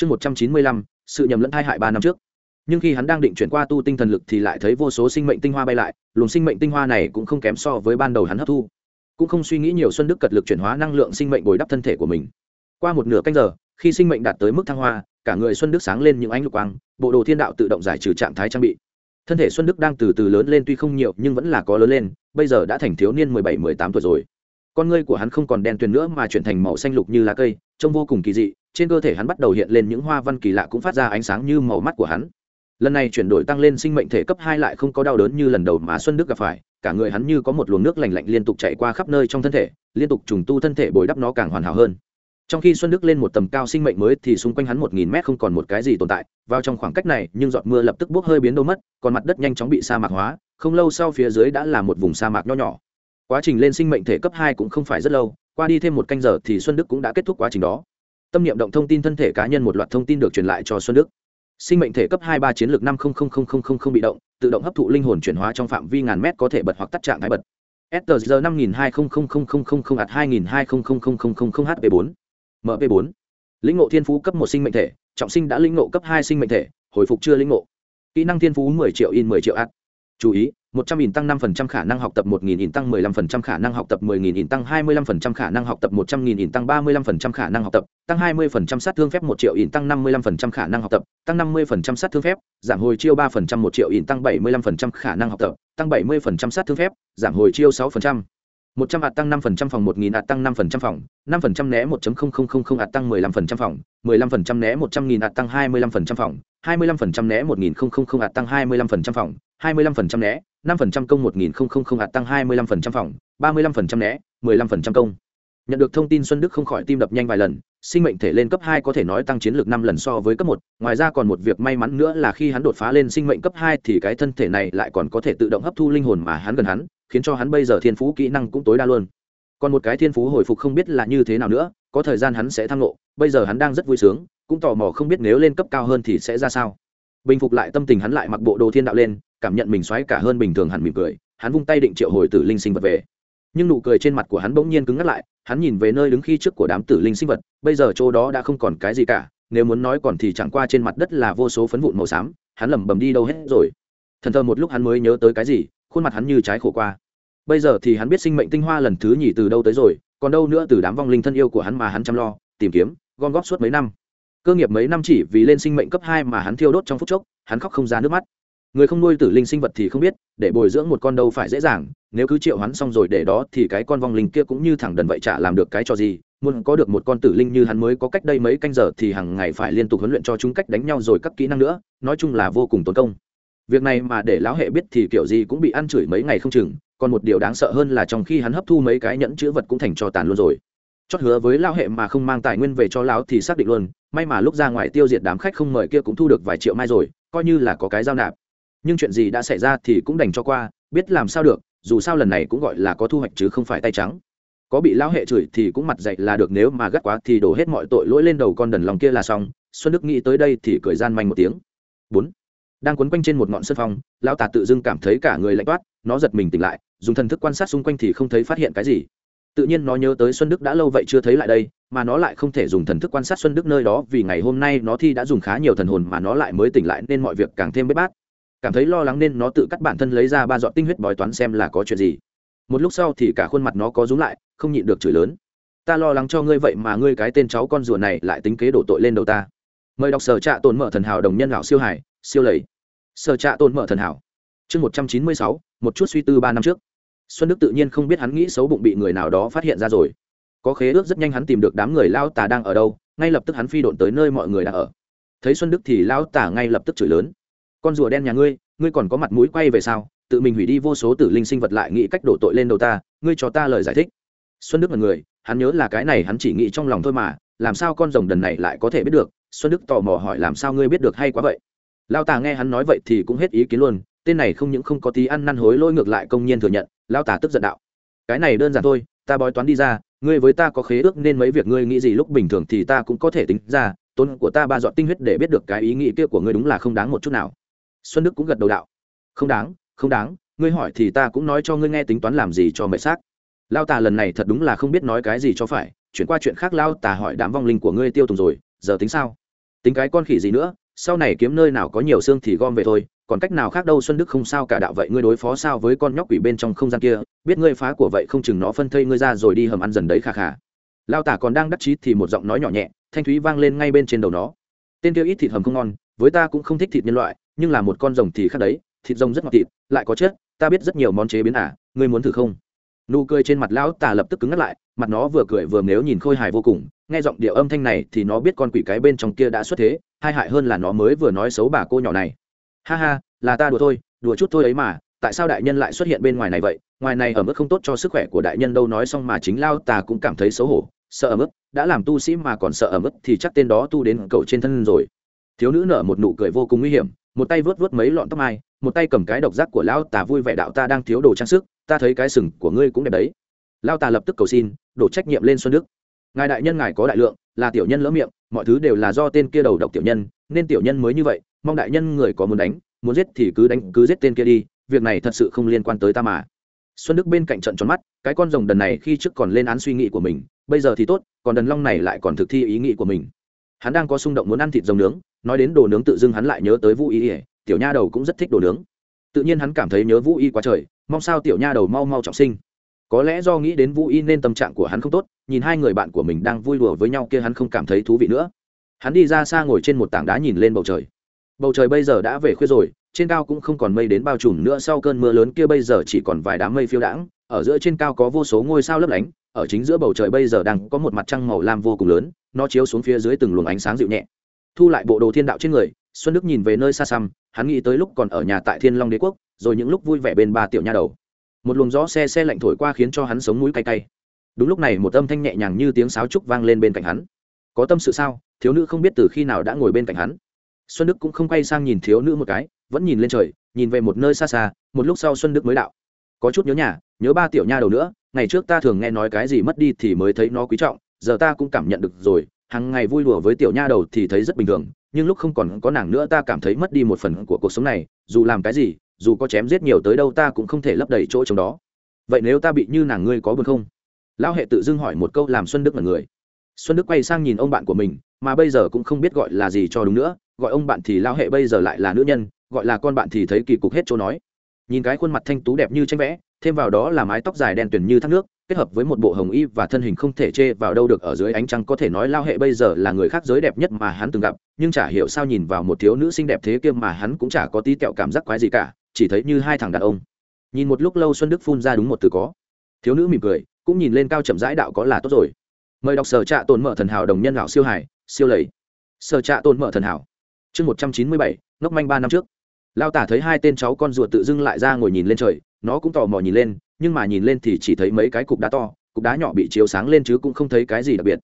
chương một trăm chín mươi lăm, sự nhầm lẫn thai hại ba năm trước. Nhưng khi hắn đang định chuyển qua tu tinh thần lực thì lại thấy vô số sinh mệnh tinh hoa bay lại, luồng sinh mệnh tinh hoa này cũng không kém so với ban đầu hắn hấp thu. Cũng không suy nghĩ nhiều xuân đức cật lực chuyển hóa năng lượng sinh mệnh bồi đắp thân thể của mình. Qua một nửa canh giờ, khi sinh mệnh đạt tới mức thăng hoa, cả người xuân đức sáng lên những ánh lục quang, bộ đồ thiên đạo tự động giải trừ trạng thái trang bị. Thân thể xuân đức đang từ từ lớn lên tuy không nhiều nhưng vẫn là có lớn lên, bây giờ đã thành thiếu niên mười bảy, mười tám tuổi rồi. Con ngươi của hắn không còn đen tuyền nữa mà chuyển thành màu xanh lục như lá cây, trông vô cùng kỳ dị trên cơ thể hắn bắt đầu hiện lên những hoa văn kỳ lạ cũng phát ra ánh sáng như màu mắt của hắn. Lần này chuyển đổi tăng lên sinh mệnh thể cấp hai lại không có đau đớn như lần đầu mà xuân đức gặp phải, cả người hắn như có một luồng nước lành lạnh liên tục chạy qua khắp nơi trong thân thể, liên tục trùng tu thân thể bồi đắp nó càng hoàn hảo hơn. Trong khi xuân đức lên một tầm cao sinh mệnh mới thì xung quanh hắn một nghìn mét không còn một cái gì tồn tại, vào trong khoảng cách này, nhưng giọt mưa lập tức bốc hơi biến đâu mất, còn mặt đất nhanh chóng bị sa mạc hóa, không lâu sau phía dưới đã là một vùng sa mạc nho nhỏ. Quá trình lên sinh mệnh thể cấp hai cũng không phải rất lâu, qua đi thêm một canh giờ thì xuân đức cũng đã kết thúc quá trình đó tâm niệm động thông tin thân thể cá nhân một loạt thông tin được truyền lại cho xuân đức sinh mệnh thể cấp hai ba chiến lược năm bị động tự động hấp thụ linh hồn chuyển hóa trong phạm vi ngàn mét có thể bật hoặc tắt trạng thái bật STG năm nghìn hai hai nghìn hai HP bốn MP bốn lĩnh ngộ thiên phú cấp một sinh mệnh thể trọng sinh đã lĩnh ngộ cấp hai sinh mệnh thể hồi phục chưa lĩnh ngộ kỹ năng thiên phú mười triệu in mười triệu ạt chú ý một trăm nghìn tăng năm phần trăm khả năng học tập một nghìn in tăng mười lăm phần trăm khả năng học tập mười nghìn in tăng hai mươi lăm phần trăm khả năng học tập một trăm nghìn in tăng ba mươi lăm phần trăm khả năng học tập tăng hai mươi phần trăm sát thương phép một triệu in tăng năm mươi lăm phần trăm khả năng học tập tăng năm mươi phần trăm sát thương phép giảm hồi chiêu ba phần trăm một triệu in tăng bảy mươi lăm phần trăm khả năng học tập tăng bảy mươi phần trăm sát thương phép giảm hồi chiêu sáu phần trăm một trăm ạt tăng năm phần trăm phòng một nghìn ạt tăng năm phần trăm phòng năm phần trăm né một chấm không không không không ạt tăng mười lăm phần trăm phòng mười lăm phần trăm né một trăm nghìn ạt tăng hai mươi lăm phần trăm phòng hai mươi lăm phần trăm né một nghìn không không không ạt tăng hai mươi lăm phần trăm phòng hai mươi lăm phần trăm né 5% công 1000 hạt tăng hai mươi lăm phần trăm phòng, ba mươi lăm phần trăm né, mười lăm phần trăm công. Nhận được thông tin xuân đức không khỏi tim đập nhanh vài lần, sinh mệnh thể lên cấp hai có thể nói tăng chiến lược năm lần so với cấp một, ngoài ra còn một việc may mắn nữa là khi hắn đột phá lên sinh mệnh cấp hai thì cái thân thể này lại còn có thể tự động hấp thu linh hồn mà hắn gần hắn, khiến cho hắn bây giờ thiên phú kỹ năng cũng tối đa luôn. Còn một cái thiên phú hồi phục không biết là như thế nào nữa, có thời gian hắn sẽ tham ngộ, bây giờ hắn đang rất vui sướng, cũng tò mò không biết nếu lên cấp cao hơn thì sẽ ra sao bình phục lại tâm tình hắn lại mặc bộ đồ thiên đạo lên, cảm nhận mình xoáy cả hơn bình thường hẳn mỉm cười, hắn vung tay định triệu hồi tử linh sinh vật về. Nhưng nụ cười trên mặt của hắn bỗng nhiên cứng ngắt lại, hắn nhìn về nơi đứng khi trước của đám tử linh sinh vật, bây giờ chỗ đó đã không còn cái gì cả, nếu muốn nói còn thì chẳng qua trên mặt đất là vô số phấn vụn màu xám, hắn lẩm bẩm đi đâu hết rồi. Thần thờ một lúc hắn mới nhớ tới cái gì, khuôn mặt hắn như trái khổ qua. Bây giờ thì hắn biết sinh mệnh tinh hoa lần thứ nhì từ đâu tới rồi, còn đâu nữa từ đám vong linh thân yêu của hắn mà hắn chăm lo, tìm kiếm, gom góp suốt mấy năm cơ nghiệp mấy năm chỉ vì lên sinh mệnh cấp hai mà hắn thiêu đốt trong phút chốc, hắn khóc không ra nước mắt. Người không nuôi tử linh sinh vật thì không biết, để bồi dưỡng một con đâu phải dễ dàng, nếu cứ triệu hắn xong rồi để đó thì cái con vong linh kia cũng như thẳng đần vậy chả làm được cái cho gì, muốn có được một con tử linh như hắn mới có cách đây mấy canh giờ thì hàng ngày phải liên tục huấn luyện cho chúng cách đánh nhau rồi các kỹ năng nữa, nói chung là vô cùng tốn công. Việc này mà để lão hệ biết thì kiểu gì cũng bị ăn chửi mấy ngày không chừng, còn một điều đáng sợ hơn là trong khi hắn hấp thu mấy cái nhẫn chữ vật cũng thành cho tàn luôn rồi chót hứa với lao hệ mà không mang tài nguyên về cho lão thì xác định luôn, may mà lúc ra ngoài tiêu diệt đám khách không mời kia cũng thu được vài triệu mai rồi, coi như là có cái giao nạp. Nhưng chuyện gì đã xảy ra thì cũng đành cho qua, biết làm sao được, dù sao lần này cũng gọi là có thu hoạch chứ không phải tay trắng. Có bị lão hệ chửi thì cũng mặt dậy là được, nếu mà gắt quá thì đổ hết mọi tội lỗi lên đầu con đần lòng kia là xong, xuân đức nghĩ tới đây thì cười gian manh một tiếng. Bốn. Đang quấn quanh trên một ngọn sân phong, lão tà tự dưng cảm thấy cả người lạnh toát, nó giật mình tỉnh lại, dùng thần thức quan sát xung quanh thì không thấy phát hiện cái gì tự nhiên nó nhớ tới xuân đức đã lâu vậy chưa thấy lại đây, mà nó lại không thể dùng thần thức quan sát xuân đức nơi đó vì ngày hôm nay nó thi đã dùng khá nhiều thần hồn mà nó lại mới tỉnh lại nên mọi việc càng thêm bế bát. Cảm thấy lo lắng nên nó tự cắt bản thân lấy ra ba dọn tinh huyết bói toán xem là có chuyện gì. Một lúc sau thì cả khuôn mặt nó có rúm lại, không nhịn được chửi lớn. Ta lo lắng cho ngươi vậy mà ngươi cái tên cháu con rùa này lại tính kế đổ tội lên đầu ta. Mời đọc sở trạ tồn mở thần hảo đồng nhân lão siêu hải, siêu lầy. Sở trạ tồn mở thần hảo. Chương một trăm chín mươi sáu, một chút suy tư ba năm trước xuân đức tự nhiên không biết hắn nghĩ xấu bụng bị người nào đó phát hiện ra rồi. Có khế ước rất nhanh hắn tìm được đám người lao tà đang ở đâu, ngay lập tức hắn phi độn tới nơi mọi người đang ở. Thấy xuân đức thì lao tà ngay lập tức chửi lớn. Con rùa đen nhà ngươi ngươi còn có mặt mũi quay về sao? Tự mình hủy đi vô số tử linh sinh vật lại nghĩ cách đổ tội lên đầu ta, ngươi cho ta lời giải thích. Xuân đức là người, hắn nhớ là cái này hắn chỉ nghĩ trong lòng thôi mà, làm sao con rồng đần này lại có thể biết được? Xuân đức tò mò hỏi làm sao ngươi biết được hay quá vậy? Lao tà nghe hắn nói vậy thì cũng hết ý kiến luôn, tên này không những không có tí ăn năn hối lỗi ngược lại công nhiên thừa nhận lao tà tức giận đạo. Cái này đơn giản thôi, ta bói toán đi ra, ngươi với ta có khế ước nên mấy việc ngươi nghĩ gì lúc bình thường thì ta cũng có thể tính ra tôn của ta ba dọn tinh huyết để biết được cái ý nghĩ kia của ngươi đúng là không đáng một chút nào. Xuân đức cũng gật đầu đạo. Không đáng không đáng, ngươi hỏi thì ta cũng nói cho ngươi nghe tính toán làm gì cho mệt xác. Lao tà lần này thật đúng là không biết nói cái gì cho phải, chuyển qua chuyện khác lao tà hỏi đám vong linh của ngươi tiêu tùng rồi, giờ tính sao? Tính cái con khỉ gì nữa sau này kiếm nơi nào có nhiều xương thì gom về thôi, còn cách nào khác đâu xuân đức không sao cả đạo vậy ngươi đối phó sao với con nhóc quỷ bên trong không gian kia, biết ngươi phá của vậy không chừng nó phân thây ngươi ra rồi đi hầm ăn dần đấy khà khà. Lao tả còn đang đắc chí thì một giọng nói nhỏ nhẹ, thanh thúy vang lên ngay bên trên đầu nó. Tên kia ít thịt hầm không ngon, với ta cũng không thích thịt nhân loại, nhưng là một con rồng thì khác đấy, thịt rồng rất ngọt thịt, lại có chất, ta biết rất nhiều món chế biến à ngươi muốn thử không? Nụ cười trên mặt lão tà lập tức cứng ngắt lại, mặt nó vừa cười vừa nếu nhìn khôi hài vô cùng, nghe giọng điệu âm thanh này thì nó biết con quỷ cái bên trong kia đã xuất thế, hai hại hơn là nó mới vừa nói xấu bà cô nhỏ này. Ha ha, là ta đùa thôi, đùa chút thôi ấy mà, tại sao đại nhân lại xuất hiện bên ngoài này vậy? Ngoài này ở mức không tốt cho sức khỏe của đại nhân đâu nói xong mà chính lao tà cũng cảm thấy xấu hổ, sợ ở mức đã làm tu sĩ mà còn sợ ở mức thì chắc tên đó tu đến cậu trên thân rồi. Thiếu nữ nở một nụ cười vô cùng nguy hiểm, một tay vớt vớt mấy lọn tóc mai, một tay cầm cái độc giác của lão tà vui vẻ đạo ta đang thiếu đồ trang sức ta thấy cái sừng của ngươi cũng đẹp đấy. Lao tà lập tức cầu xin, đổ trách nhiệm lên xuân đức. Ngài đại nhân ngài có đại lượng, là tiểu nhân lỡ miệng, mọi thứ đều là do tên kia đầu độc tiểu nhân, nên tiểu nhân mới như vậy, mong đại nhân người có muốn đánh, muốn giết thì cứ đánh, cứ giết tên kia đi, việc này thật sự không liên quan tới ta mà. Xuân đức bên cạnh trận tròn mắt, cái con rồng đần này khi trước còn lên án suy nghĩ của mình, bây giờ thì tốt, còn đần long này lại còn thực thi ý nghĩ của mình. Hắn đang có xung động muốn ăn thịt rồng nướng, nói đến đồ nướng tự dưng hắn lại nhớ tới vũ y ỉa tiểu nha đầu cũng rất thích đồ nướng. Tự nhiên hắn cảm thấy nhớ vũ y quá trời mong sao tiểu nha đầu mau mau trọng sinh. Có lẽ do nghĩ đến vũ y nên tâm trạng của hắn không tốt, nhìn hai người bạn của mình đang vui đùa với nhau kia hắn không cảm thấy thú vị nữa. Hắn đi ra xa ngồi trên một tảng đá nhìn lên bầu trời. Bầu trời bây giờ đã về khuya rồi, trên cao cũng không còn mây đến bao trùm nữa sau cơn mưa lớn kia bây giờ chỉ còn vài đám mây phiêu đãng, ở giữa trên cao có vô số ngôi sao lấp lánh, ở chính giữa bầu trời bây giờ đang có một mặt trăng màu lam vô cùng lớn, nó chiếu xuống phía dưới từng luồng ánh sáng dịu nhẹ. Thu lại bộ đồ thiên đạo trên người, xuân đức nhìn về nơi xa xăm, hắn nghĩ tới lúc còn ở nhà tại thiên long đế quốc rồi những lúc vui vẻ bên ba tiểu nha đầu. Một luồng gió xe xe lạnh thổi qua khiến cho hắn sống mũi cay cay. Đúng lúc này một âm thanh nhẹ nhàng như tiếng sáo trúc vang lên bên cạnh hắn. Có tâm sự sao? Thiếu nữ không biết từ khi nào đã ngồi bên cạnh hắn. Xuân đức cũng không quay sang nhìn thiếu nữ một cái, vẫn nhìn lên trời, nhìn về một nơi xa xa, một lúc sau xuân đức mới đạo. Có chút nhớ nhà, nhớ ba tiểu nha đầu nữa, ngày trước ta thường nghe nói cái gì mất đi thì mới thấy nó quý trọng, giờ ta cũng cảm nhận được rồi hàng ngày vui đùa với tiểu nha đầu thì thấy rất bình thường, nhưng lúc không còn có nàng nữa ta cảm thấy mất đi một phần của cuộc sống này, dù làm cái gì dù có chém giết nhiều tới đâu ta cũng không thể lấp đầy chỗ trong đó. Vậy nếu ta bị như nàng ngươi có buồn không? Lão hệ tự dưng hỏi một câu làm xuân đức là người. Xuân đức quay sang nhìn ông bạn của mình, mà bây giờ cũng không biết gọi là gì cho đúng nữa, gọi ông bạn thì lão hệ bây giờ lại là nữ nhân, gọi là con bạn thì thấy kỳ cục hết chỗ nói. Nhìn cái khuôn mặt thanh tú đẹp như tranh vẽ, thêm vào đó là mái tóc dài đen tuyền như thác nước, kết hợp với một bộ hồng y và thân hình không thể chê vào đâu được ở dưới ánh trăng có thể nói lao hệ bây giờ là người khác giới đẹp nhất mà hắn từng gặp, nhưng chả hiểu sao nhìn vào một thiếu nữ xinh đẹp thế kia mà hắn cũng chả có tí tẹo cảm giác quái gì cả chỉ thấy như hai thằng đàn ông. Nhìn một lúc lâu xuân đức phun ra đúng một từ có. Thiếu nữ mỉm cười, cũng nhìn lên cao chậm rãi đạo có là tốt rồi. Mời đọc sở trạ tồn mở thần hảo đồng nhân lão siêu hải, siêu lầy. Sở trạ tồn mở thần hảo. Chương một trăm chín mươi bảy, ngốc manh ba năm trước. Lao tả thấy hai tên cháu con ruột tự dưng lại ra ngồi nhìn lên trời, nó cũng tò mò nhìn lên, nhưng mà nhìn lên thì chỉ thấy mấy cái cục đá to, cục đá nhỏ bị chiếu sáng lên chứ cũng không thấy cái gì đặc biệt.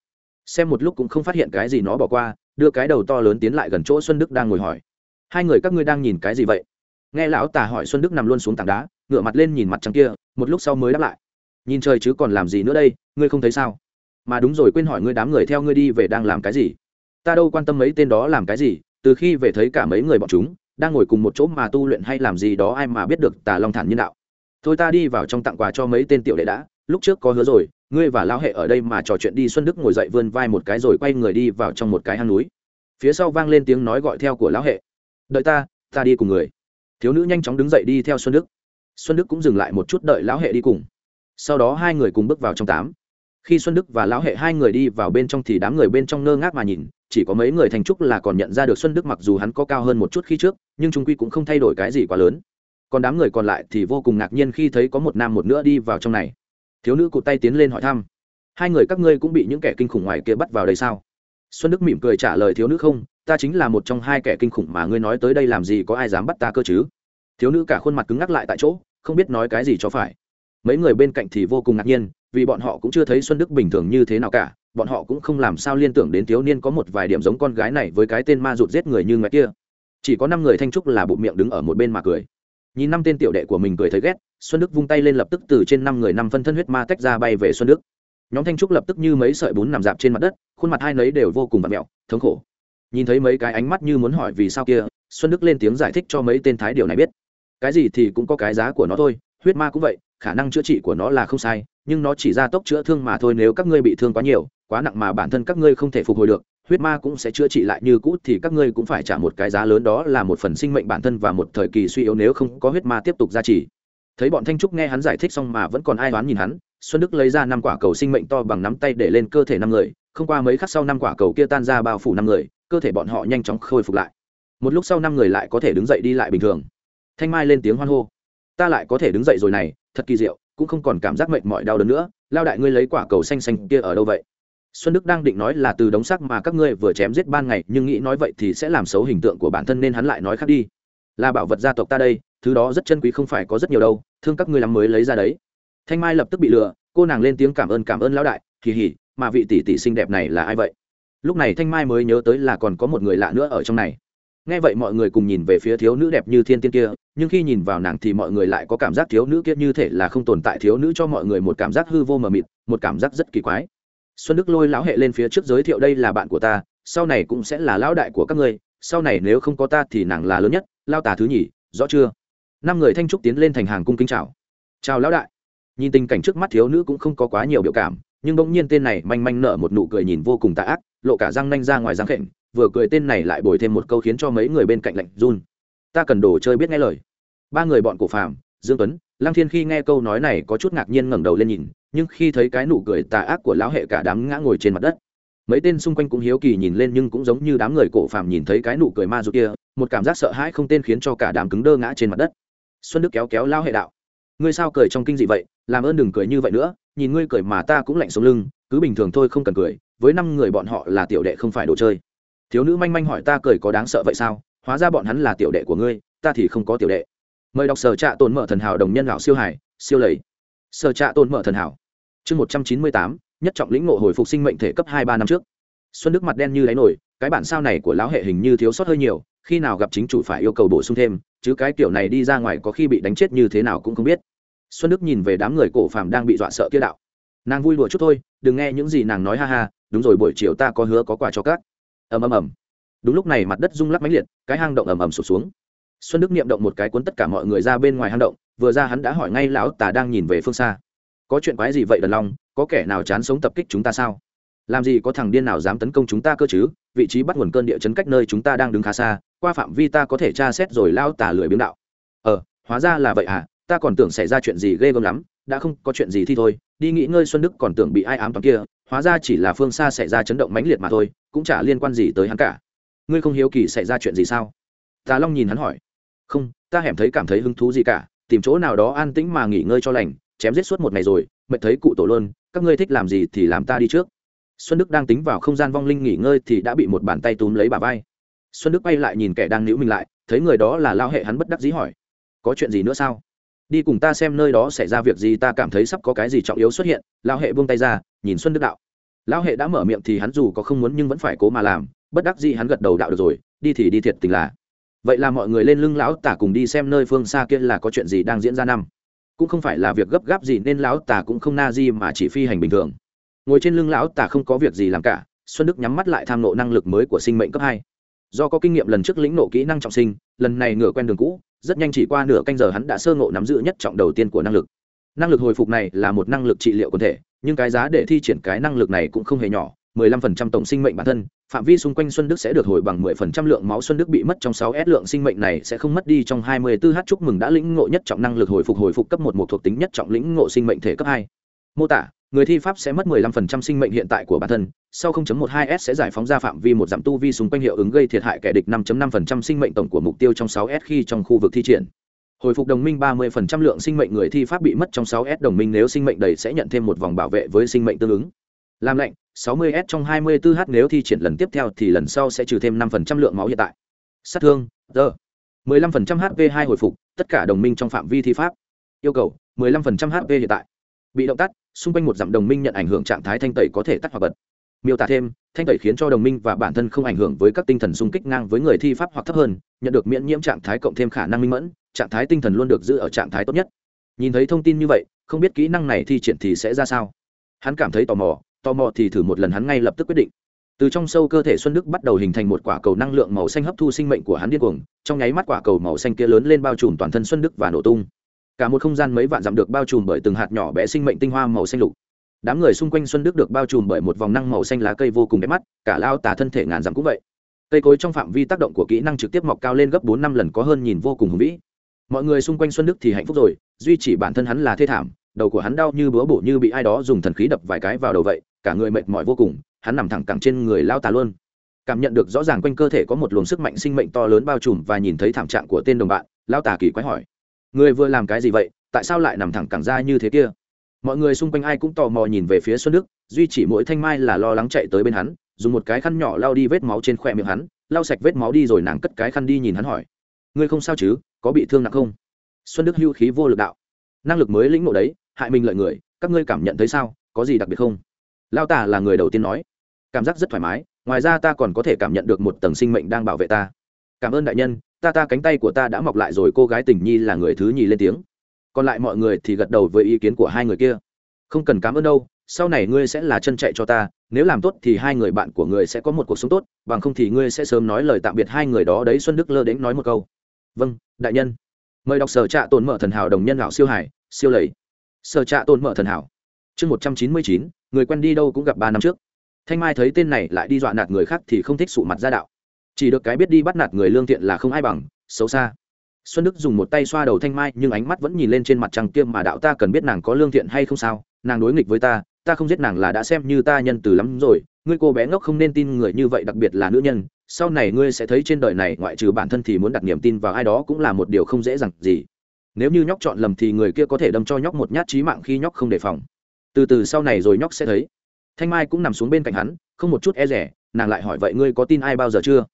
Xem một lúc cũng không phát hiện cái gì nó bỏ qua, đưa cái đầu to lớn tiến lại gần chỗ xuân đức đang ngồi hỏi. Hai người các ngươi đang nhìn cái gì vậy? Nghe lão tà hỏi xuân đức nằm luôn xuống tảng đá ngựa mặt lên nhìn mặt trăng kia, một lúc sau mới đáp lại. Nhìn trời chứ còn làm gì nữa đây, ngươi không thấy sao? Mà đúng rồi quên hỏi ngươi đám người theo ngươi đi về đang làm cái gì? Ta đâu quan tâm mấy tên đó làm cái gì, từ khi về thấy cả mấy người bọn chúng, đang ngồi cùng một chỗ mà tu luyện hay làm gì đó ai mà biết được tà long thản nhân đạo. Thôi ta đi vào trong tặng quà cho mấy tên tiểu đệ đã, lúc trước có hứa rồi, ngươi và lão hệ ở đây mà trò chuyện đi xuân đức ngồi dậy vươn vai một cái rồi quay người đi vào trong một cái hang núi. Phía sau vang lên tiếng nói gọi theo của lão hệ. Đợi ta ta đi cùng người thiếu nữ nhanh chóng đứng dậy đi theo xuân đức. Xuân đức cũng dừng lại một chút đợi lão hệ đi cùng. Sau đó hai người cùng bước vào trong tám. Khi xuân đức và lão hệ hai người đi vào bên trong thì đám người bên trong ngơ ngác mà nhìn, chỉ có mấy người thành trúc là còn nhận ra được xuân đức mặc dù hắn có cao hơn một chút khi trước, nhưng trung quy cũng không thay đổi cái gì quá lớn. Còn đám người còn lại thì vô cùng ngạc nhiên khi thấy có một nam một nữa đi vào trong này. Thiếu nữ cụt tay tiến lên hỏi thăm. Hai người các ngươi cũng bị những kẻ kinh khủng ngoài kia bắt vào đây sao? Xuân đức mỉm cười trả lời thiếu nữ không ta chính là một trong hai kẻ kinh khủng mà ngươi nói tới đây làm gì có ai dám bắt ta cơ chứ? Thiếu nữ cả khuôn mặt cứng ngắc lại tại chỗ, không biết nói cái gì cho phải. Mấy người bên cạnh thì vô cùng ngạc nhiên, vì bọn họ cũng chưa thấy xuân đức bình thường như thế nào cả, bọn họ cũng không làm sao liên tưởng đến thiếu niên có một vài điểm giống con gái này với cái tên ma rụt giết người như ngoài kia. Chỉ có năm người thanh trúc là bụng miệng đứng ở một bên mà cười. Nhìn năm tên tiểu đệ của mình cười thấy ghét, xuân đức vung tay lên lập tức từ trên năm người năm phân thân huyết ma tách ra bay về xuân đức. Nhóm thanh trúc lập tức như mấy sợi bún nằm dạp trên mặt đất, khuôn mặt hai nấy đều vô cùng vặt mẹo, thống khổ nhìn thấy mấy cái ánh mắt như muốn hỏi vì sao kia, xuân đức lên tiếng giải thích cho mấy tên thái điều này biết. Cái gì thì cũng có cái giá của nó thôi, huyết ma cũng vậy, khả năng chữa trị của nó là không sai, nhưng nó chỉ ra tốc chữa thương mà thôi, nếu các ngươi bị thương quá nhiều, quá nặng mà bản thân các ngươi không thể phục hồi được, huyết ma cũng sẽ chữa trị lại như cũ thì các ngươi cũng phải trả một cái giá lớn, đó là một phần sinh mệnh bản thân và một thời kỳ suy yếu nếu không có huyết ma tiếp tục gia trì. Thấy bọn thanh trúc nghe hắn giải thích xong mà vẫn còn ai đoán nhìn hắn, xuân đức lấy ra năm quả cầu sinh mệnh to bằng nắm tay để lên cơ thể năm người, không qua mấy khắc sau năm quả cầu kia tan ra bao phủ năm người cơ thể bọn họ nhanh chóng khôi phục lại. Một lúc sau năm người lại có thể đứng dậy đi lại bình thường. Thanh mai lên tiếng hoan hô. Ta lại có thể đứng dậy rồi này, thật kỳ diệu, cũng không còn cảm giác mệt mỏi đau đớn nữa. Lao đại ngươi lấy quả cầu xanh xanh kia ở đâu vậy? Xuân đức đang định nói là từ đống sắc mà các ngươi vừa chém giết ban ngày, nhưng nghĩ nói vậy thì sẽ làm xấu hình tượng của bản thân nên hắn lại nói khác đi. Là bảo vật gia tộc ta đây, thứ đó rất chân quý không phải có rất nhiều đâu, thương các ngươi lắm mới lấy ra đấy. Thanh mai lập tức bị lừa, cô nàng lên tiếng cảm ơn cảm ơn lão đại kỳ hỉ mà vị tỷ tỷ xinh đẹp này là ai vậy? Lúc này thanh mai mới nhớ tới là còn có một người lạ nữa ở trong này. Nghe vậy mọi người cùng nhìn về phía thiếu nữ đẹp như thiên tiên kia, nhưng khi nhìn vào nàng thì mọi người lại có cảm giác thiếu nữ kia như thể là không tồn tại, thiếu nữ cho mọi người một cảm giác hư vô mờ mịt, một cảm giác rất kỳ quái. Xuân đức lôi lão hệ lên phía trước giới thiệu đây là bạn của ta, sau này cũng sẽ là lão đại của các ngươi, sau này nếu không có ta thì nàng là lớn nhất lao tà thứ nhì, rõ chưa? Năm người thanh trúc tiến lên thành hàng cung kính chào. Chào lão đại. Nhìn tình cảnh trước mắt thiếu nữ cũng không có quá nhiều biểu cảm nhưng bỗng nhiên tên này manh manh nở một nụ cười nhìn vô cùng tà ác, lộ cả răng nanh ra ngoài răng khệnh, vừa cười tên này lại bồi thêm một câu khiến cho mấy người bên cạnh lạnh run. Ta cần đồ chơi biết nghe lời. Ba người bọn cổ phàm, dương tuấn, lăng thiên khi nghe câu nói này có chút ngạc nhiên ngẩng đầu lên nhìn, nhưng khi thấy cái nụ cười tà ác của lão hệ cả đám ngã ngồi trên mặt đất. Mấy tên xung quanh cũng hiếu kỳ nhìn lên nhưng cũng giống như đám người cổ phàm nhìn thấy cái nụ cười ma rụt kia, một cảm giác sợ hãi không tên khiến cho cả đám cứng đơ ngã trên mặt đất. Xuân đức kéo kéo lao hệ đạo. Ngươi sao cười trong kinh dị vậy, làm ơn đừng cười như vậy nữa nhìn ngươi cười mà ta cũng lạnh sống lưng, cứ bình thường thôi không cần cười, với năm người bọn họ là tiểu đệ không phải đồ chơi. Thiếu nữ manh manh hỏi ta cười có đáng sợ vậy sao? Hóa ra bọn hắn là tiểu đệ của ngươi, ta thì không có tiểu đệ. Mời đọc sở trạ tồn mở thần hảo đồng nhân lão siêu hải siêu lầy. Sở trạ tồn mở thần hảo. Chương một trăm chín mươi tám, nhất trọng lĩnh ngộ hồi phục sinh mệnh thể cấp hai ba năm trước. Xuân đức mặt đen như đáy nổi, cái bản sao này của lão hệ hình như thiếu sót hơi nhiều, khi nào gặp chính chủ phải yêu cầu bổ sung thêm, chứ cái kiểu này đi ra ngoài có khi bị đánh chết như thế nào cũng không biết xuân đức nhìn về đám người cổ phàm đang bị dọa sợ kia đạo. Nàng vui đùa chút thôi, đừng nghe những gì nàng nói ha ha, đúng rồi, buổi chiều ta có hứa có quà cho các. Ầm ầm ầm. Đúng lúc này mặt đất rung lắc mãnh liệt, cái hang động ầm ầm sụp xuống. Xuân đức niệm động một cái cuốn tất cả mọi người ra bên ngoài hang động, vừa ra hắn đã hỏi ngay lão tà đang nhìn về phương xa. Có chuyện quái gì vậy đần long, có kẻ nào chán sống tập kích chúng ta sao? Làm gì có thằng điên nào dám tấn công chúng ta cơ chứ? Vị trí bắt nguồn cơn địa chấn cách nơi chúng ta đang đứng khá xa, qua phạm vi ta có thể tra xét rồi lao tà lười biếng đạo. Ờ hóa ra là vậy à ta còn tưởng xảy ra chuyện gì ghê gớm lắm, đã không có chuyện gì thì thôi, đi nghỉ ngơi xuân đức còn tưởng bị ai ám toán kia, hóa ra chỉ là phương xa xảy ra chấn động mãnh liệt mà thôi, cũng chả liên quan gì tới hắn cả. Ngươi không hiếu kỳ xảy ra chuyện gì sao? Tà long nhìn hắn hỏi. Không, ta hẻm thấy cảm thấy hứng thú gì cả, tìm chỗ nào đó an tĩnh mà nghỉ ngơi cho lành, chém giết suốt một ngày rồi, mệt thấy cụ tổ luôn, các ngươi thích làm gì thì làm ta đi trước. Xuân đức đang tính vào không gian vong linh nghỉ ngơi thì đã bị một bàn tay túm lấy bà vai. Xuân đức bay lại nhìn kẻ đang níu mình lại, thấy người đó là lao hệ hắn bất đắc dĩ hỏi. Có chuyện gì nữa sao? Đi cùng ta xem nơi đó xảy ra việc gì, ta cảm thấy sắp có cái gì trọng yếu xuất hiện. Lão hệ buông tay ra, nhìn xuân đức đạo. Lão hệ đã mở miệng thì hắn dù có không muốn nhưng vẫn phải cố mà làm. Bất đắc dĩ hắn gật đầu đạo được rồi, đi thì đi thiệt tình là. Vậy là mọi người lên lưng lão tả cùng đi xem nơi phương xa kia là có chuyện gì đang diễn ra năm. Cũng không phải là việc gấp gáp gì nên lão tả cũng không na di mà chỉ phi hành bình thường. Ngồi trên lưng lão tả không có việc gì làm cả, xuân đức nhắm mắt lại tham nộ năng lực mới của sinh mệnh cấp hai do có kinh nghiệm lần trước lĩnh nộ kỹ năng trọng sinh lần này ngửa quen đường cũ rất nhanh chỉ qua nửa canh giờ hắn đã sơ ngộ nắm giữ nhất trọng đầu tiên của năng lực năng lực hồi phục này là một năng lực trị liệu quần thể nhưng cái giá để thi triển cái năng lực này cũng không hề nhỏ 15% tổng sinh mệnh bản thân, phạm vi xung quanh Xuân Đức sẽ được hồi bằng 10% lượng máu Xuân Đức bị mất trong 6S lượng sinh mệnh này sẽ không mất đi trong 24H chúc mừng đã lĩnh ngộ nhất trọng năng lực hồi phục hồi phục cấp 1 một thuộc tính nhất trọng lĩnh ngộ sinh mệnh thể cấp 2. Mô tả, người thi pháp sẽ mất 15% sinh mệnh hiện tại của bản thân, sau 0.12S sẽ giải phóng ra phạm vi một giảm tu vi xung quanh hiệu ứng gây thiệt hại kẻ địch 5.5% sinh mệnh tổng của mục tiêu trong 6S khi trong khu vực thi triển hồi phục đồng minh 30% lượng sinh mệnh người thi pháp bị mất trong 6S đồng minh nếu sinh mệnh đầy sẽ nhận thêm một vòng bảo vệ với sinh mệnh tương ứng. Làm lệnh, 60S trong 24H nếu thi triển lần tiếp theo thì lần sau sẽ trừ thêm 5% lượng máu hiện tại. Sát thương, giờ. 15% HP2 hồi phục, tất cả đồng minh trong phạm vi thi pháp. Yêu cầu, 15% HP hiện tại. Bị động tắt, xung quanh một dặm đồng minh nhận ảnh hưởng trạng thái thanh tẩy có thể tắt hoặc bật. Miêu tả thêm thanh tẩy khiến cho đồng minh và bản thân không ảnh hưởng với các tinh thần xung kích ngang với người thi pháp hoặc thấp hơn nhận được miễn nhiễm trạng thái cộng thêm khả năng minh mẫn trạng thái tinh thần luôn được giữ ở trạng thái tốt nhất. Nhìn thấy thông tin như vậy không biết kỹ năng này thi triển thì sẽ ra sao. Hắn cảm thấy tò mò tò mò thì thử một lần hắn ngay lập tức quyết định. Từ trong sâu cơ thể xuân đức bắt đầu hình thành một quả cầu năng lượng màu xanh hấp thu sinh mệnh của hắn điên cuồng trong nháy mắt quả cầu màu xanh kia lớn lên bao trùm toàn thân xuân đức và nổ tung cả một không gian mấy vạn dặm được bao trùm bởi từng hạt nhỏ bé sinh mệnh tinh hoa màu xanh lục. Đám người xung quanh xuân đức được bao trùm bởi một vòng năng màu xanh lá cây vô cùng đẹp mắt, cả lao tả thân thể ngàn dặm cũng vậy. Cây cối trong phạm vi tác động của kỹ năng trực tiếp mọc cao lên gấp bốn năm lần có hơn nhìn vô cùng hùng vĩ. Mọi người xung quanh xuân đức thì hạnh phúc rồi, duy chỉ bản thân hắn là thê thảm, đầu của hắn đau như búa bổ như bị ai đó dùng thần khí đập vài cái vào đầu vậy, cả người mệt mỏi vô cùng, hắn nằm thẳng cẳng trên người lao tà luôn. Cảm nhận được rõ ràng quanh cơ thể có một luồng sức mạnh sinh mệnh to lớn bao trùm và nhìn thấy thảm trạng của tên đồng bạn, lao tà kỳ quái hỏi người vừa làm cái gì vậy? Tại sao lại nằm thẳng cẳng ra như thế kia? Mọi người xung quanh ai cũng tò mò nhìn về phía xuân đức, duy chỉ mỗi thanh mai là lo lắng chạy tới bên hắn, dùng một cái khăn nhỏ lao đi vết máu trên khỏe miệng hắn, lau sạch vết máu đi rồi nàng cất cái khăn đi nhìn hắn hỏi. Ngươi không sao chứ? Có bị thương nặng không? Xuân đức hưu khí vô lực đạo. Năng lực mới lĩnh ngộ đấy, hại mình lợi người, các ngươi cảm nhận thấy sao? Có gì đặc biệt không? Lao tả là người đầu tiên nói. Cảm giác rất thoải mái, ngoài ra ta còn có thể cảm nhận được một tầng sinh mệnh đang bảo vệ ta. Cảm ơn đại nhân ta ta cánh tay của ta đã mọc lại rồi, cô gái tình nhi là người thứ nhì lên tiếng. Còn lại mọi người thì gật đầu với ý kiến của hai người kia. Không cần cảm ơn đâu, sau này ngươi sẽ là chân chạy cho ta, nếu làm tốt thì hai người bạn của ngươi sẽ có một cuộc sống tốt, bằng không thì ngươi sẽ sớm nói lời tạm biệt hai người đó đấy, xuân đức lơ đến nói một câu. Vâng đại nhân. Mời đọc sở trạ tồn mở thần hảo đồng nhân lão siêu hải, siêu lầy. Sở trạ tồn mở thần hảo. Chương một trăm chín mươi chín, người quen đi đâu cũng gặp ba năm trước. Thanh mai thấy tên này lại đi dọa nạt người khác thì không thích sụ mặt ra đạo chỉ được cái biết đi bắt nạt người lương thiện là không ai bằng, xấu xa. Xuân đức dùng một tay xoa đầu thanh mai, nhưng ánh mắt vẫn nhìn lên trên mặt trăng kia mà đạo ta cần biết nàng có lương thiện hay không sao, nàng đối nghịch với ta ta không giết nàng là đã xem như ta nhân từ lắm rồi, ngươi cô bé ngốc không nên tin người như vậy, đặc biệt là nữ nhân, sau này ngươi sẽ thấy trên đời này ngoại trừ bản thân thì muốn đặt niềm tin vào ai đó cũng là một điều không dễ dàng gì. Nếu như nhóc chọn lầm thì người kia có thể đâm cho nhóc một nhát trí mạng khi nhóc không đề phòng. Từ từ sau này rồi nhóc sẽ thấy. Thanh mai cũng nằm xuống bên cạnh hắn, không một chút e rẻ, nàng lại hỏi vậy ngươi có tin ai bao giờ chưa?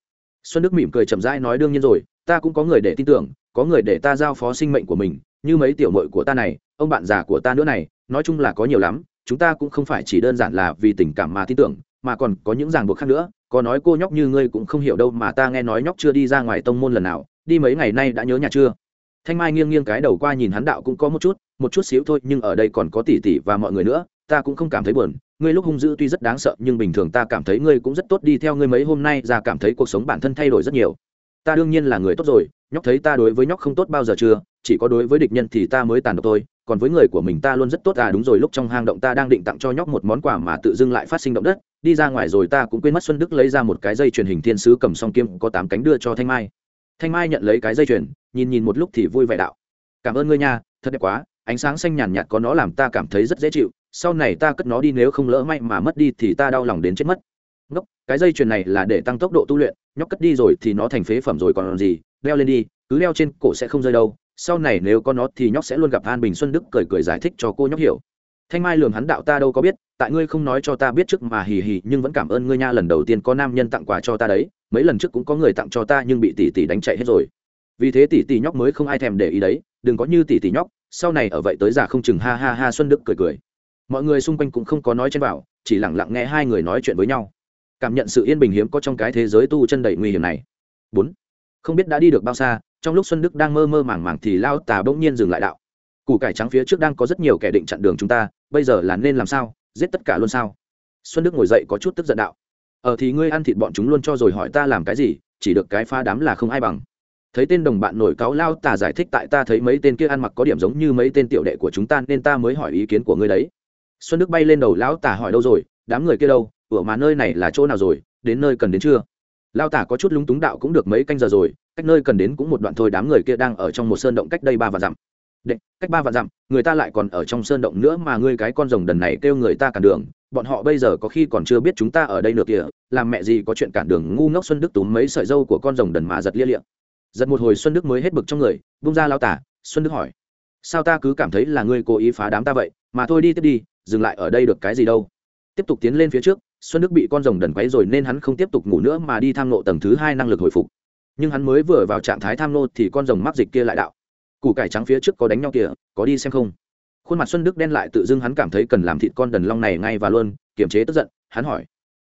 Xuân đức mỉm cười chậm rãi nói, đương nhiên rồi, ta cũng có người để tin tưởng, có người để ta giao phó sinh mệnh của mình, như mấy tiểu mội của ta này, ông bạn già của ta nữa này, nói chung là có nhiều lắm, chúng ta cũng không phải chỉ đơn giản là vì tình cảm mà tin tưởng, mà còn có những ràng buộc khác nữa, có nói cô nhóc như ngươi cũng không hiểu đâu mà ta nghe nói nhóc chưa đi ra ngoài tông môn lần nào, đi mấy ngày nay đã nhớ nhà chưa? Thanh mai nghiêng nghiêng cái đầu qua nhìn hắn đạo cũng có một chút một chút xíu thôi, nhưng ở đây còn có tỷ tỷ và mọi người nữa ta cũng không cảm thấy buồn, ngươi lúc hung dữ tuy rất đáng sợ, nhưng bình thường ta cảm thấy ngươi cũng rất tốt, đi theo ngươi mấy hôm nay, ra cảm thấy cuộc sống bản thân thay đổi rất nhiều. Ta đương nhiên là người tốt rồi, nhóc thấy ta đối với nhóc không tốt bao giờ chưa, chỉ có đối với địch nhân thì ta mới tàn độc thôi, còn với người của mình ta luôn rất tốt à đúng rồi, lúc trong hang động ta đang định tặng cho nhóc một món quà mà tự dưng lại phát sinh động đất, đi ra ngoài rồi ta cũng quên mất xuân đức lấy ra một cái dây truyền hình thiên sứ cầm song kiếm, có tám cánh đưa cho thanh mai. Thanh mai nhận lấy cái dây chuyền, nhìn nhìn một lúc thì vui vẻ đạo. Cảm ơn ngươi nha, thật đẹp quá, ánh sáng xanh nhàn nhạt có nó làm ta cảm thấy rất dễ chịu sau này ta cất nó đi, nếu không lỡ may mà mất đi thì ta đau lòng đến chết mất. Ngốc, cái dây chuyền này là để tăng tốc độ tu luyện, nhóc cất đi rồi thì nó thành phế phẩm rồi còn làm gì, leo lên đi, cứ leo trên cổ sẽ không rơi đâu. Sau này nếu có nó thì nhóc sẽ luôn gặp an bình xuân đức cười cười giải thích cho cô nhóc hiểu. Thanh mai lường hắn đạo ta đâu có biết, tại ngươi không nói cho ta biết trước mà hì hì, nhưng vẫn cảm ơn ngươi nha, lần đầu tiên có nam nhân tặng quà cho ta đấy, mấy lần trước cũng có người tặng cho ta nhưng bị tỷ tỷ đánh chạy hết rồi. Vì thế tỷ tỷ nhóc mới không ai thèm để ý đấy, đừng có như tỷ tỷ nhóc, sau này ở vậy tới già không chừng, ha ha ha, xuân đức cười cười mọi người xung quanh cũng không có nói trên bảo chỉ lẳng lặng nghe hai người nói chuyện với nhau. Cảm nhận sự yên bình hiếm có trong cái thế giới tu chân đầy nguy hiểm này. Bốn, không biết đã đi được bao xa, trong lúc xuân đức đang mơ mơ màng màng thì lao tà bỗng nhiên dừng lại đạo. Củ cải trắng phía trước đang có rất nhiều kẻ định chặn đường chúng ta, bây giờ là nên làm sao, giết tất cả luôn sao? Xuân đức ngồi dậy có chút tức giận đạo. Ờ thì ngươi ăn thịt bọn chúng luôn cho rồi hỏi ta làm cái gì, chỉ được cái pha đám là không ai bằng. Thấy tên đồng bạn nổi cáo lao tà giải thích tại ta thấy mấy tên kia ăn mặc có điểm giống như mấy tên tiểu đệ của chúng ta, nên ta mới hỏi ý kiến của ngươi đấy xuân đức bay lên đầu lão Tả hỏi đâu rồi đám người kia đâu? Ủa mà nơi này là chỗ nào rồi? Đến nơi cần đến chưa? Lao tả có chút lúng túng đạo cũng được mấy canh giờ rồi cách nơi cần đến cũng một đoạn thôi đám người kia đang ở trong một sơn động cách đây ba vạn dặm. Đệ, cách ba vạn dặm người ta lại còn ở trong sơn động nữa mà ngươi cái con rồng đần này kêu người ta cản đường. Bọn họ bây giờ có khi còn chưa biết chúng ta ở đây nửa kìa làm mẹ gì có chuyện cản đường ngu ngốc xuân đức túm mấy sợi dâu của con rồng đần mà giật lia liệng giật một hồi xuân đức mới hết bực trong người bung ra lao tả xuân đức hỏi sao ta cứ cảm thấy là ngươi cố ý phá đám ta vậy? Mà thôi đi tiếp đi dừng lại ở đây được cái gì đâu. Tiếp tục tiến lên phía trước, xuân đức bị con rồng đần quấy rồi nên hắn không tiếp tục ngủ nữa mà đi tham nộ tầng thứ hai năng lực hồi phục. Nhưng hắn mới vừa vào trạng thái tham nộ thì con rồng mắc dịch kia lại đạo. Củ cải trắng phía trước có đánh nhau kìa, có đi xem không? Khuôn mặt xuân đức đen lại tự dưng hắn cảm thấy cần làm thịt con đần long này ngay và luôn, kiềm chế tức giận, hắn hỏi.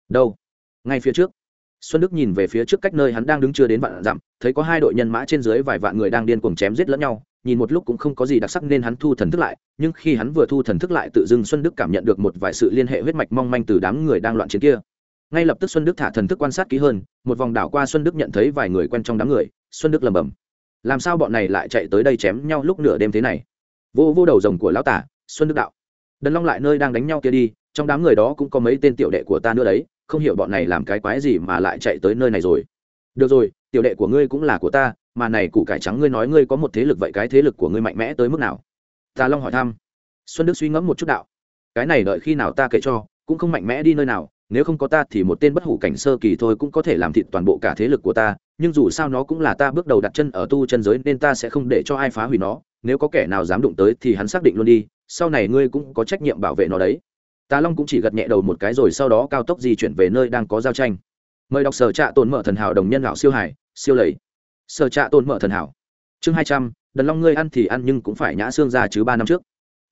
Đâu? Ngay phía trước. Xuân đức nhìn về phía trước cách nơi hắn đang đứng chưa đến vạn dặm, thấy có hai đội nhân mã trên dưới vài vạn người đang điên cuồng chém giết lẫn nhau nhìn một lúc cũng không có gì đặc sắc nên hắn thu thần thức lại, nhưng khi hắn vừa thu thần thức lại tự dưng xuân đức cảm nhận được một vài sự liên hệ huyết mạch mong manh từ đám người đang loạn chiến kia. Ngay lập tức xuân đức thả thần thức quan sát kỹ hơn, một vòng đảo qua xuân đức nhận thấy vài người quen trong đám người, xuân đức lầm bầm làm sao bọn này lại chạy tới đây chém nhau lúc nửa đêm thế này? Vô vô đầu rồng của lão tả, xuân đức đạo. Đần long lại nơi đang đánh nhau kia đi, trong đám người đó cũng có mấy tên tiểu đệ của ta nữa đấy, không hiểu bọn này làm cái quái gì mà lại chạy tới nơi này rồi. Được rồi, tiểu đệ của ngươi cũng là của ta mà này củ cải trắng ngươi nói ngươi có một thế lực vậy cái thế lực của ngươi mạnh mẽ tới mức nào? Tà long hỏi thăm. Xuân đức suy ngẫm một chút đạo. Cái này đợi khi nào ta kể cho, cũng không mạnh mẽ đi nơi nào, nếu không có ta thì một tên bất hủ cảnh sơ kỳ thôi cũng có thể làm thịt toàn bộ cả thế lực của ta, nhưng dù sao nó cũng là ta bước đầu đặt chân ở tu chân giới nên ta sẽ không để cho ai phá hủy nó. Nếu có kẻ nào dám đụng tới thì hắn xác định luôn đi, sau này ngươi cũng có trách nhiệm bảo vệ nó đấy. Tà long cũng chỉ gật nhẹ đầu một cái rồi sau đó cao tốc di chuyển về nơi đang có giao tranh. Mời đọc sở trạ tồn mở thần hảo đồng nhân lão siêu hải, siêu lầy sở trạ tồn mở thần hảo. Chương hai trăm, đần long ngươi ăn thì ăn nhưng cũng phải nhã xương ra chứ ba năm trước.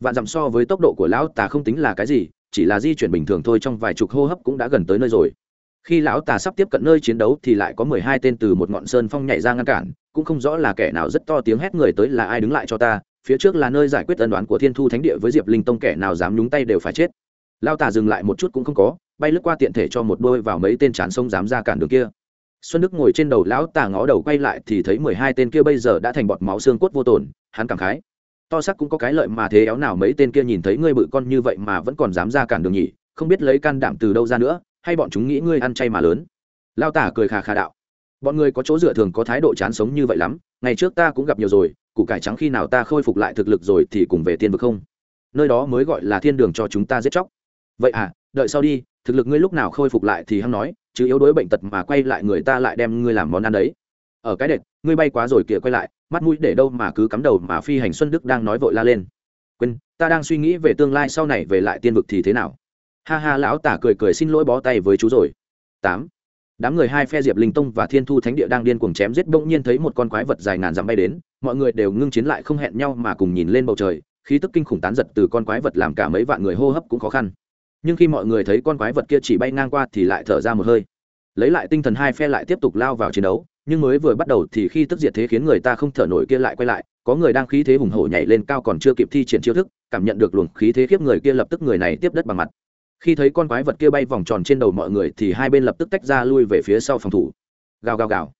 Vạn dặm so với tốc độ của lão tà không tính là cái gì, chỉ là di chuyển bình thường thôi trong vài chục hô hấp cũng đã gần tới nơi rồi. Khi lão tà sắp tiếp cận nơi chiến đấu thì lại có mười hai tên từ một ngọn sơn phong nhảy ra ngăn cản, cũng không rõ là kẻ nào rất to tiếng hét người tới là ai đứng lại cho ta, phía trước là nơi giải quyết ân đoán của thiên thu thánh địa với diệp linh tông kẻ nào dám nhúng tay đều phải chết. Lao tà dừng lại một chút cũng không có, bay lướt qua tiện thể cho một đôi vào mấy tên chán sông dám ra cản đường kia xuân đức ngồi trên đầu lão tà ngó đầu quay lại thì thấy mười hai tên kia bây giờ đã thành bọt máu xương cốt vô tổn hắn cảm khái. To sắc cũng có cái lợi mà thế éo nào mấy tên kia nhìn thấy ngươi bự con như vậy mà vẫn còn dám ra cản đường nhỉ, không biết lấy can đảm từ đâu ra nữa, hay bọn chúng nghĩ ngươi ăn chay mà lớn. Lao tả cười khà khà đạo. Bọn người có chỗ dựa thường có thái độ chán sống như vậy lắm, ngày trước ta cũng gặp nhiều rồi, củ cải trắng khi nào ta khôi phục lại thực lực rồi thì cùng về tiên vực không? Nơi đó mới gọi là thiên đường cho chúng ta giết chóc. Vậy à đợi sau đi, thực lực ngươi lúc nào khôi phục lại thì hắn nói chứ yếu đuối bệnh tật mà quay lại người ta lại đem ngươi làm món ăn đấy. Ở cái đệt, ngươi bay quá rồi kìa, quay lại, mắt mũi để đâu mà cứ cắm đầu mà phi hành xuân đức đang nói vội la lên. Quên, ta đang suy nghĩ về tương lai sau này về lại tiên vực thì thế nào? Ha ha, lão tả cười cười xin lỗi bó tay với chú rồi. Tám. Đám người hai phe diệp linh tông và thiên thu thánh địa đang điên cuồng chém giết, bỗng nhiên thấy một con quái vật dài ngàn dặm bay đến, mọi người đều ngưng chiến lại không hẹn nhau mà cùng nhìn lên bầu trời. Khí tức kinh khủng tán giật từ con quái vật làm cả mấy vạn người hô hấp cũng khó khăn nhưng khi mọi người thấy con quái vật kia chỉ bay ngang qua thì lại thở ra một hơi. Lấy lại tinh thần hai phe lại tiếp tục lao vào chiến đấu, nhưng mới vừa bắt đầu thì khi tức diệt thế khiến người ta không thở nổi kia lại quay lại, có người đang khí thế hùng hổ nhảy lên cao còn chưa kịp thi triển chiêu thức, cảm nhận được luồng khí thế khiếp người kia lập tức người này tiếp đất bằng mặt. Khi thấy con quái vật kia bay vòng tròn trên đầu mọi người thì hai bên lập tức tách ra lui về phía sau phòng thủ. Gào gào gào.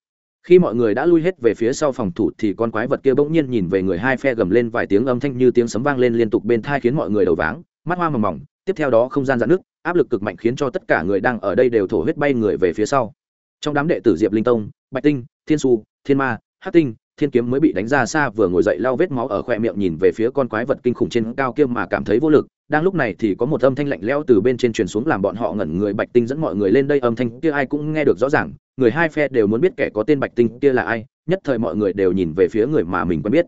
Khi mọi người đã lui hết về phía sau phòng thủ thì con quái vật kia bỗng nhiên nhìn về người hai phe gầm lên vài tiếng âm thanh như tiếng sấm vang lên liên tục bên thai khiến mọi người đầu váng, mắt hoa mầm mỏng tiếp theo đó không gian dạn nước, áp lực cực mạnh khiến cho tất cả người đang ở đây đều thổ huyết bay người về phía sau. Trong đám đệ tử diệp linh tông, bạch tinh, thiên su, thiên ma hát tinh, thiên kiếm mới bị đánh ra xa vừa ngồi dậy lau vết máu ở khoe miệng nhìn về phía con quái vật kinh khủng trên cao kia mà cảm thấy vô lực. Đang lúc này thì có một âm thanh lạnh lẽo từ bên trên truyền xuống làm bọn họ ngẩn người. Bạch tinh dẫn mọi người lên đây, âm thanh kia ai cũng nghe được rõ ràng. Người hai phe đều muốn biết kẻ có tên bạch tinh kia là ai, nhất thời mọi người đều nhìn về phía người mà mình quen biết.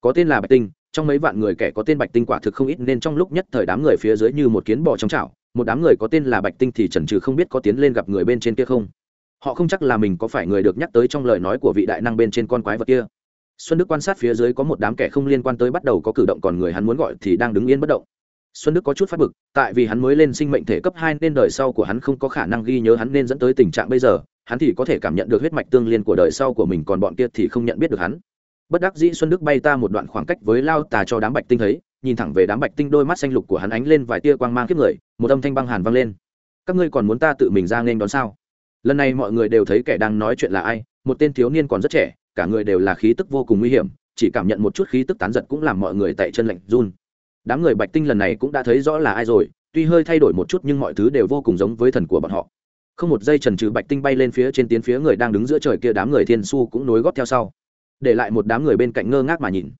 Có tên là bạch tinh trong mấy vạn người kẻ có tên bạch tinh quả thực không ít nên trong lúc nhất thời đám người phía dưới như một kiến bò trong chảo, một đám người có tên là bạch tinh thì chần chừ không biết có tiến lên gặp người bên trên kia không. Họ không chắc là mình có phải người được nhắc tới trong lời nói của vị đại năng bên trên con quái vật kia. Xuân đức quan sát phía dưới có một đám kẻ không liên quan tới bắt đầu có cử động còn người hắn muốn gọi thì đang đứng yên bất động. Xuân đức có chút phát bực, tại vì hắn mới lên sinh mệnh thể cấp hai nên đời sau của hắn không có khả năng ghi nhớ hắn nên dẫn tới tình trạng bây giờ, hắn thì có thể cảm nhận được huyết mạch tương liên của đời sau của mình còn bọn kia thì không nhận biết được hắn bất đắc dĩ xuân đức bay ta một đoạn khoảng cách với lao tà cho đám bạch tinh thấy, nhìn thẳng về đám bạch tinh đôi mắt xanh lục của hắn ánh lên vài tia quang mang kiếp người, một âm thanh băng hàn vang lên. Các ngươi còn muốn ta tự mình ra nên đón sao? Lần này mọi người đều thấy kẻ đang nói chuyện là ai, một tên thiếu niên còn rất trẻ, cả người đều là khí tức vô cùng nguy hiểm, chỉ cảm nhận một chút khí tức tán giật cũng làm mọi người tại chân lạnh run. Đám người bạch tinh lần này cũng đã thấy rõ là ai rồi, tuy hơi thay đổi một chút nhưng mọi thứ đều vô cùng giống với thần của bọn họ. Không một giây trần trừ bạch tinh bay lên phía trên tiến phía người đang đứng giữa trời kia, đám người thiên su cũng nối gót theo sau để lại một đám người bên cạnh ngơ ngác mà nhìn.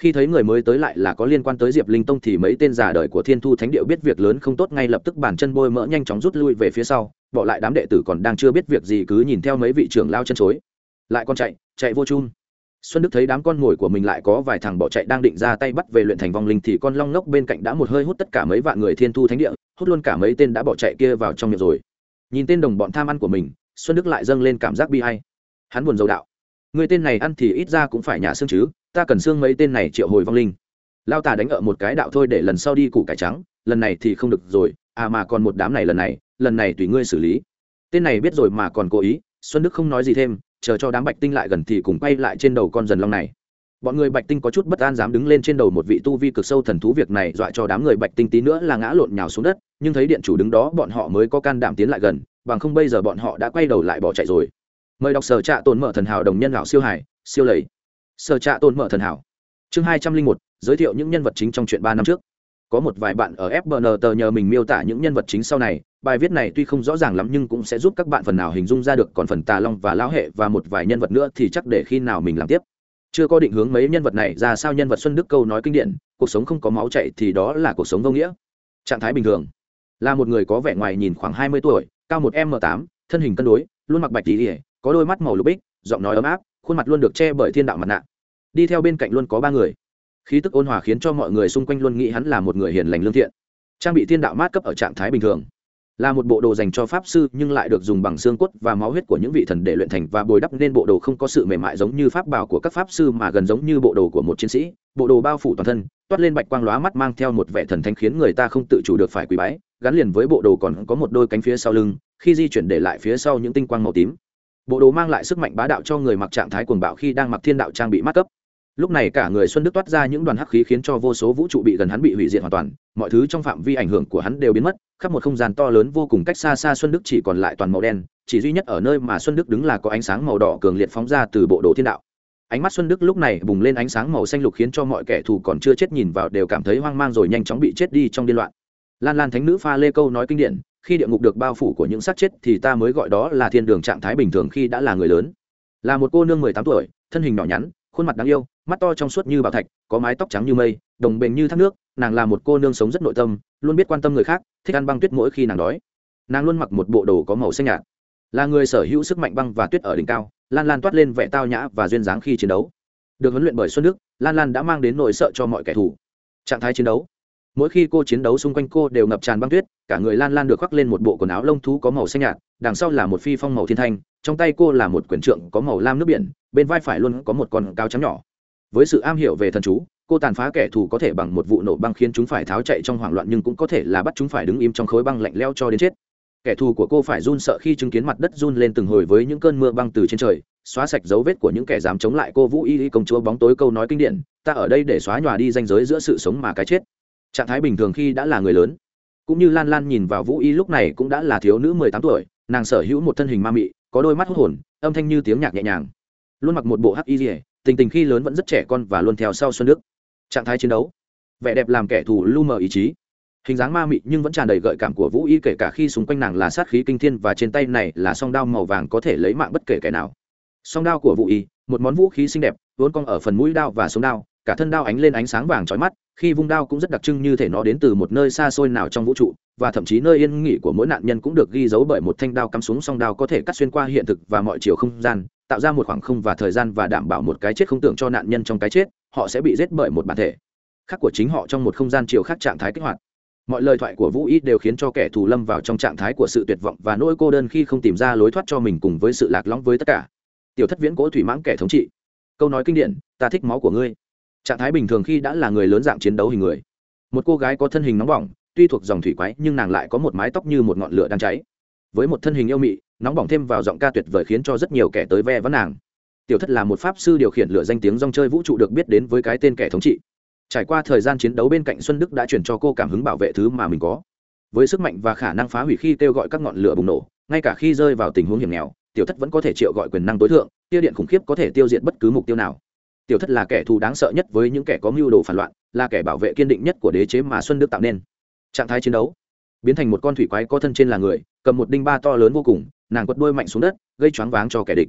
Khi thấy người mới tới lại là có liên quan tới diệp linh tông thì mấy tên giả đời của thiên thu thánh điệu biết việc lớn không tốt ngay lập tức bàn chân bôi mỡ nhanh chóng rút lui về phía sau, bỏ lại đám đệ tử còn đang chưa biết việc gì cứ nhìn theo mấy vị trưởng lao chân chối. Lại con chạy chạy vô chun. Xuân đức thấy đám con mồi của mình lại có vài thằng bỏ chạy đang định ra tay bắt về luyện thành vong linh thì con long ngốc bên cạnh đã một hơi hút tất cả mấy vạn người thiên thu thánh địa, hút luôn cả mấy tên đã bỏ chạy kia vào trong miệng rồi. Nhìn tên đồng bọn tham ăn của mình, xuân đức lại dâng lên cảm giác bi hay hắn buồn dầu đạo người tên này ăn thì ít ra cũng phải nhà xương chứ, ta cần xương mấy tên này triệu hồi vong linh. Lao tà đánh ở một cái đạo thôi để lần sau đi củ cải trắng, lần này thì không được rồi à mà còn một đám này lần này lần này tùy ngươi xử lý. Tên này biết rồi mà còn cố ý, xuân đức không nói gì thêm, chờ cho đám bạch tinh lại gần thì cùng quay lại trên đầu con dần long này. Bọn người bạch tinh có chút bất an dám đứng lên trên đầu một vị tu vi cực sâu thần thú việc này dọa cho đám người bạch tinh tí nữa là ngã lộn nhào xuống đất, nhưng thấy điện chủ đứng đó bọn họ mới có can đảm tiến lại gần, bằng không bây giờ bọn họ đã quay đầu lại bỏ chạy rồi mời đọc sở trạ tồn mở thần hảo đồng nhân lão siêu hải, siêu lầy. Sở trạ tồn mở thần hảo. Chương hai trăm linh một, giới thiệu những nhân vật chính trong chuyện ba năm trước. Có một vài bạn ở fbn tờ nhờ mình miêu tả những nhân vật chính sau này, bài viết này tuy không rõ ràng lắm nhưng cũng sẽ giúp các bạn phần nào hình dung ra được còn phần tà long và lão hệ và một vài nhân vật nữa thì chắc để khi nào mình làm tiếp. Chưa có định hướng mấy nhân vật này ra sao nhân vật xuân đức câu nói kinh điển, cuộc sống không có máu chạy thì đó là cuộc sống vô nghĩa. Trạng thái bình thường. Là một người có vẻ ngoài nhìn khoảng hai mươi tuổi, cao một m tám, thân hình cân đối, luôn mặc bạch tỉ ỉa có đôi mắt màu lục bích, giọng nói ấm áp, khuôn mặt luôn được che bởi thiên đạo mặt nạ. Đi theo bên cạnh luôn có ba người. Khí tức ôn hòa khiến cho mọi người xung quanh luôn nghĩ hắn là một người hiền lành lương thiện. Trang bị thiên đạo mát cấp ở trạng thái bình thường. Là một bộ đồ dành cho pháp sư, nhưng lại được dùng bằng xương cốt và máu huyết của những vị thần để luyện thành và bồi đắp nên bộ đồ không có sự mềm mại giống như pháp bảo của các pháp sư mà gần giống như bộ đồ của một chiến sĩ. Bộ đồ bao phủ toàn thân, toát lên bạch quang lóa mắt mang theo một vẻ thần thánh khiến người ta không tự chủ được phải quỳ bái. Gắn liền với bộ đồ còn có một đôi cánh phía sau lưng, khi di chuyển để lại phía sau những tinh quang màu tím bộ đồ mang lại sức mạnh bá đạo cho người mặc trạng thái cuồng bạo khi đang mặc thiên đạo trang bị mát cấp. Lúc này cả người xuân đức toát ra những đoàn hắc khí khiến cho vô số vũ trụ bị gần hắn bị hủy diệt hoàn toàn, mọi thứ trong phạm vi ảnh hưởng của hắn đều biến mất, khắp một không gian to lớn vô cùng cách xa xa xuân đức chỉ còn lại toàn màu đen, chỉ duy nhất ở nơi mà xuân đức đứng là có ánh sáng màu đỏ cường liệt phóng ra từ bộ đồ thiên đạo. Ánh mắt xuân đức lúc này bùng lên ánh sáng màu xanh lục khiến cho mọi kẻ thù còn chưa chết nhìn vào đều cảm thấy hoang mang rồi nhanh chóng bị chết đi trong điên loạn. Lan lan thánh nữ pha lê câu nói kinh điển khi địa ngục được bao phủ của những xác chết thì ta mới gọi đó là thiên đường trạng thái bình thường khi đã là người lớn. Là một cô nương mười tám tuổi, thân hình nhỏ nhắn, khuôn mặt đáng yêu, mắt to trong suốt như bảo thạch, có mái tóc trắng như mây, đồng bền như thác nước. Nàng là một cô nương sống rất nội tâm, luôn biết quan tâm người khác, thích ăn băng tuyết mỗi khi nàng đói. Nàng luôn mặc một bộ đồ có màu xanh nhạt. Là người sở hữu sức mạnh băng và tuyết ở đỉnh cao, lan lan toát lên vẻ tao nhã và duyên dáng khi chiến đấu. Được huấn luyện bởi xuân đức, lan lan đã mang đến nỗi sợ cho mọi kẻ thù. Trạng thái chiến đấu. Mỗi khi cô chiến đấu xung quanh cô đều ngập tràn băng tuyết cả người lan lan được khoác lên một bộ quần áo lông thú có màu xanh nhạt, đằng sau là một phi phong màu thiên thanh, trong tay cô là một quyển trượng có màu lam nước biển, bên vai phải luôn có một con cao trắng nhỏ. Với sự am hiểu về thần chú, cô tàn phá kẻ thù có thể bằng một vụ nổ băng khiến chúng phải tháo chạy trong hoảng loạn nhưng cũng có thể là bắt chúng phải đứng im trong khối băng lạnh leo cho đến chết. Kẻ thù của cô phải run sợ khi chứng kiến mặt đất run lên từng hồi với những cơn mưa băng từ trên trời, xóa sạch dấu vết của những kẻ dám chống lại cô vũ y công chúa bóng tối câu nói kinh điển, ta ở đây để xóa nhòa đi ranh giới giữa sự sống mà cái chết. Trạng thái bình thường khi đã là người lớn cũng như lan lan nhìn vào vũ y lúc này cũng đã là thiếu nữ mười tám tuổi, nàng sở hữu một thân hình ma mị, có đôi mắt hút hồn, âm thanh như tiếng nhạc nhẹ nhàng. Luôn mặc một bộ hắc y dỉa tình tình khi lớn vẫn rất trẻ con và luôn theo sau xuân đức. Trạng thái chiến đấu, vẻ đẹp làm kẻ thù lu mờ ý chí. Hình dáng ma mị nhưng vẫn tràn đầy gợi cảm của vũ y, kể cả khi xung quanh nàng là sát khí kinh thiên và trên tay này là song đao màu vàng có thể lấy mạng bất kể kẻ nào. Song đao của vũ y, một món vũ khí xinh đẹp, vốn cong ở phần mũi đao và sống đao, cả thân đao ánh lên ánh sáng vàng trói mắt khi vung đao cũng rất đặc trưng như thể nó đến từ một nơi xa xôi nào trong vũ trụ, và thậm chí nơi yên nghỉ của mỗi nạn nhân cũng được ghi dấu bởi một thanh đao cắm xuống, song đao có thể cắt xuyên qua hiện thực và mọi chiều không gian, tạo ra một khoảng không và thời gian và đảm bảo một cái chết không tưởng cho nạn nhân trong cái chết, họ sẽ bị giết bởi một bản thể khác của chính họ trong một không gian chiều khác trạng thái kích hoạt. Mọi lời thoại của vũ ít đều khiến cho kẻ thù lâm vào trong trạng thái của sự tuyệt vọng và nỗi cô đơn khi không tìm ra lối thoát cho mình cùng với sự lạc lõng với tất cả. Tiểu thất viễn cố thủy mãng kẻ thống trị. Câu nói kinh điển, ta thích máu của ngươi trạng thái bình thường khi đã là người lớn dạng chiến đấu hình người. Một cô gái có thân hình nóng bỏng, tuy thuộc dòng thủy quái, nhưng nàng lại có một mái tóc như một ngọn lửa đang cháy. Với một thân hình yêu mị, nóng bỏng thêm vào giọng ca tuyệt vời khiến cho rất nhiều kẻ tới ve vấn nàng. Tiểu thất là một pháp sư điều khiển lửa danh tiếng dòng chơi vũ trụ được biết đến với cái tên kẻ thống trị. Trải qua thời gian chiến đấu bên cạnh xuân đức đã chuyển cho cô cảm hứng bảo vệ thứ mà mình có. Với sức mạnh và khả năng phá hủy khi kêu gọi các ngọn lửa bùng nổ, ngay cả khi rơi vào tình huống hiểm nghèo, tiểu thất vẫn có thể triệu gọi quyền năng tối thượng tiêu điện khủng khiếp có thể tiêu diệt bất cứ mục tiêu nào tiểu thất là kẻ thù đáng sợ nhất với những kẻ có mưu đồ phản loạn, là kẻ bảo vệ kiên định nhất của đế chế mà xuân đức tạo nên. Trạng thái chiến đấu biến thành một con thủy quái có thân trên là người, cầm một đinh ba to lớn vô cùng, nàng quật đuôi mạnh xuống đất, gây choáng váng cho kẻ địch.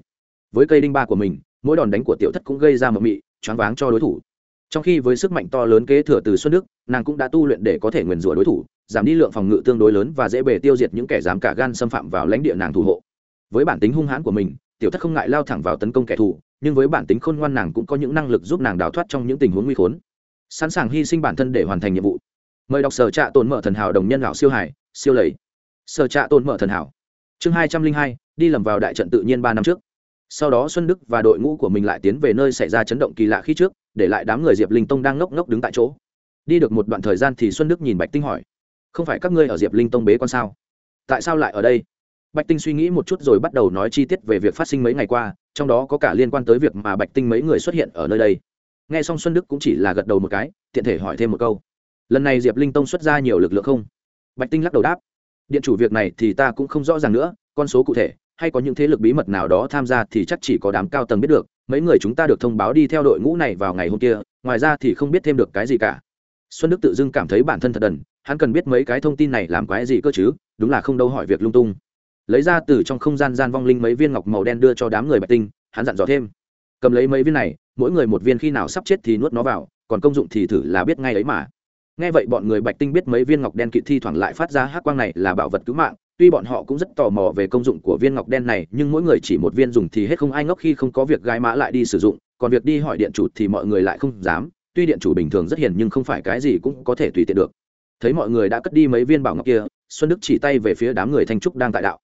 Với cây đinh ba của mình, mỗi đòn đánh của tiểu thất cũng gây ra mầm mị, choáng váng cho đối thủ. Trong khi với sức mạnh to lớn kế thừa từ xuân đức, nàng cũng đã tu luyện để có thể nguyền rủa đối thủ, giảm đi lượng phòng ngự tương đối lớn và dễ bề tiêu diệt những kẻ dám cả gan xâm phạm vào lãnh địa nàng thủ hộ. Với bản tính hung hãn của mình tiểu thất không ngại lao thẳng vào tấn công kẻ thù, nhưng với bản tính khôn ngoan nàng cũng có những năng lực giúp nàng đào thoát trong những tình huống nguy khốn. Sẵn sàng hy sinh bản thân để hoàn thành nhiệm vụ. Mời đọc sở trạ tồn mở thần hảo đồng nhân lão siêu hải, siêu lầy. Sở trạ tồn mở thần hảo. Chương hai trăm linh hai, đi lầm vào đại trận tự nhiên ba năm trước. Sau đó xuân đức và đội ngũ của mình lại tiến về nơi xảy ra chấn động kỳ lạ khi trước, để lại đám người diệp linh tông đang ngốc ngốc đứng tại chỗ. Đi được một đoạn thời gian thì xuân đức nhìn bạch tinh hỏi, không phải các ngươi ở diệp linh tông bế con sao? Tại sao lại ở đây? Bạch tinh suy nghĩ một chút rồi bắt đầu nói chi tiết về việc phát sinh mấy ngày qua, trong đó có cả liên quan tới việc mà bạch tinh mấy người xuất hiện ở nơi đây. N g h e xong xuân đức cũng chỉ là gật đầu một cái, tiện thể hỏi thêm một câu. Lần này diệp linh tông xuất ra nhiều lực lượng không? Bạch tinh lắc đầu đáp. Điện chủ việc này thì ta cũng không rõ ràng nữa, con số cụ thể, hay có những thế lực bí mật nào đó tham gia thì chắc chỉ có đám cao tầng biết được, mấy người chúng ta được thông báo đi theo đội ngũ này vào ngày hôm kia, ngoài ra thì không biết thêm được cái gì cả. Xuân đức tự dưng cảm thấy bản thân thật đần, hắn cần biết mấy cái thông tin này làm quái gì cơ chứ, đúng là không đâu hỏi việc lung tung lấy ra từ trong không gian gian vong linh mấy viên ngọc màu đen đưa cho đám người bạch tinh, hắn dặn dò thêm. Cầm lấy mấy viên này, mỗi người một viên khi nào sắp chết thì nuốt nó vào, còn công dụng thì thử là biết ngay ấy mà. Nghe vậy bọn người bạch tinh biết mấy viên ngọc đen kỵ thi thoảng lại phát ra hắc quang này là bảo vật cứu mạng, tuy bọn họ cũng rất tò mò về công dụng của viên ngọc đen này, nhưng mỗi người chỉ một viên dùng thì hết không ai ngốc khi không có việc gái mã lại đi sử dụng, còn việc đi hỏi điện chủ thì mọi người lại không dám. Tuy điện chủ bình thường rất hiền nhưng không phải cái gì cũng có thể tùy tiện được. Thấy mọi người đã cất đi mấy viên bảo ngọc kia, xuân đức chỉ tay về phía đám người thanh trúc đang tại đạo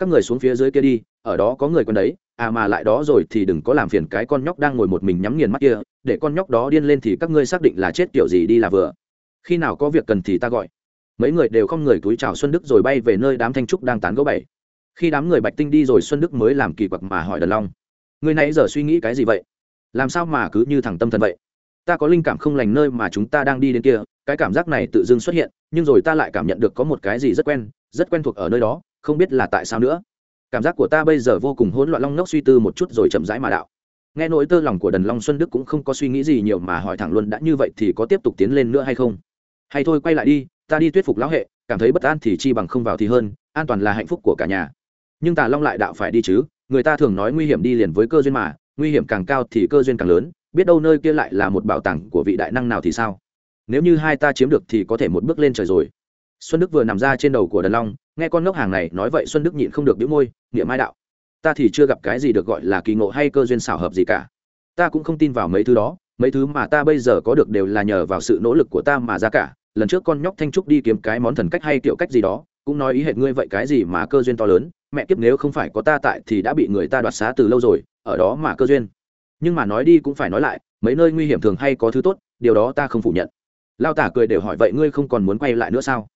các người xuống phía dưới kia đi, ở đó có người con đấy à mà lại đó rồi thì đừng có làm phiền cái con nhóc đang ngồi một mình nhắm nghiền mắt kia, để con nhóc đó điên lên thì các ngươi xác định là chết kiểu gì đi là vừa. Khi nào có việc cần thì ta gọi. Mấy người đều không người túi chào xuân đức rồi bay về nơi đám thanh trúc đang tán gấu bảy. Khi đám người bạch tinh đi rồi xuân đức mới làm kỳ quặc mà hỏi đần long người này giờ suy nghĩ cái gì vậy? Làm sao mà cứ như thằng tâm thần vậy? Ta có linh cảm không lành nơi mà chúng ta đang đi đến kia, cái cảm giác này tự dưng xuất hiện, nhưng rồi ta lại cảm nhận được có một cái gì rất quen rất quen thuộc ở nơi đó không biết là tại sao nữa. Cảm giác của ta bây giờ vô cùng hỗn loạn, long nốc suy tư một chút rồi chậm rãi mà đạo. Nghe nỗi tơ lòng của đần long xuân đức cũng không có suy nghĩ gì nhiều mà hỏi thẳng luôn, đã như vậy thì có tiếp tục tiến lên nữa hay không? Hay thôi, quay lại đi, ta đi thuyết phục lão hệ, cảm thấy bất an thì chi bằng không vào thì hơn, an toàn là hạnh phúc của cả nhà. Nhưng tà long lại đạo phải đi chứ, người ta thường nói nguy hiểm đi liền với cơ duyên mà, nguy hiểm càng cao thì cơ duyên càng lớn, biết đâu nơi kia lại là một bảo tàng của vị đại năng nào thì sao? Nếu như hai ta chiếm được thì có thể một bước lên trời rồi xuân đức vừa nằm ra trên đầu của đần long, nghe con ngốc hàng này nói vậy xuân đức nhịn không được đĩu môi, niệm mai đạo, ta thì chưa gặp cái gì được gọi là kỳ ngộ hay cơ duyên xảo hợp gì cả. Ta cũng không tin vào mấy thứ đó, mấy thứ mà ta bây giờ có được đều là nhờ vào sự nỗ lực của ta mà ra cả. Lần trước con nhóc thanh trúc đi kiếm cái món thần cách hay kiểu cách gì đó, cũng nói ý hệt ngươi vậy cái gì mà cơ duyên to lớn, mẹ kiếp nếu không phải có ta tại thì đã bị người ta đoạt xá từ lâu rồi, ở đó mà cơ duyên. Nhưng mà nói đi cũng phải nói lại, mấy nơi nguy hiểm thường hay có thứ tốt, điều đó ta không phủ nhận. Lao tả cười đều hỏi, vậy ngươi không còn muốn quay lại nữa sao?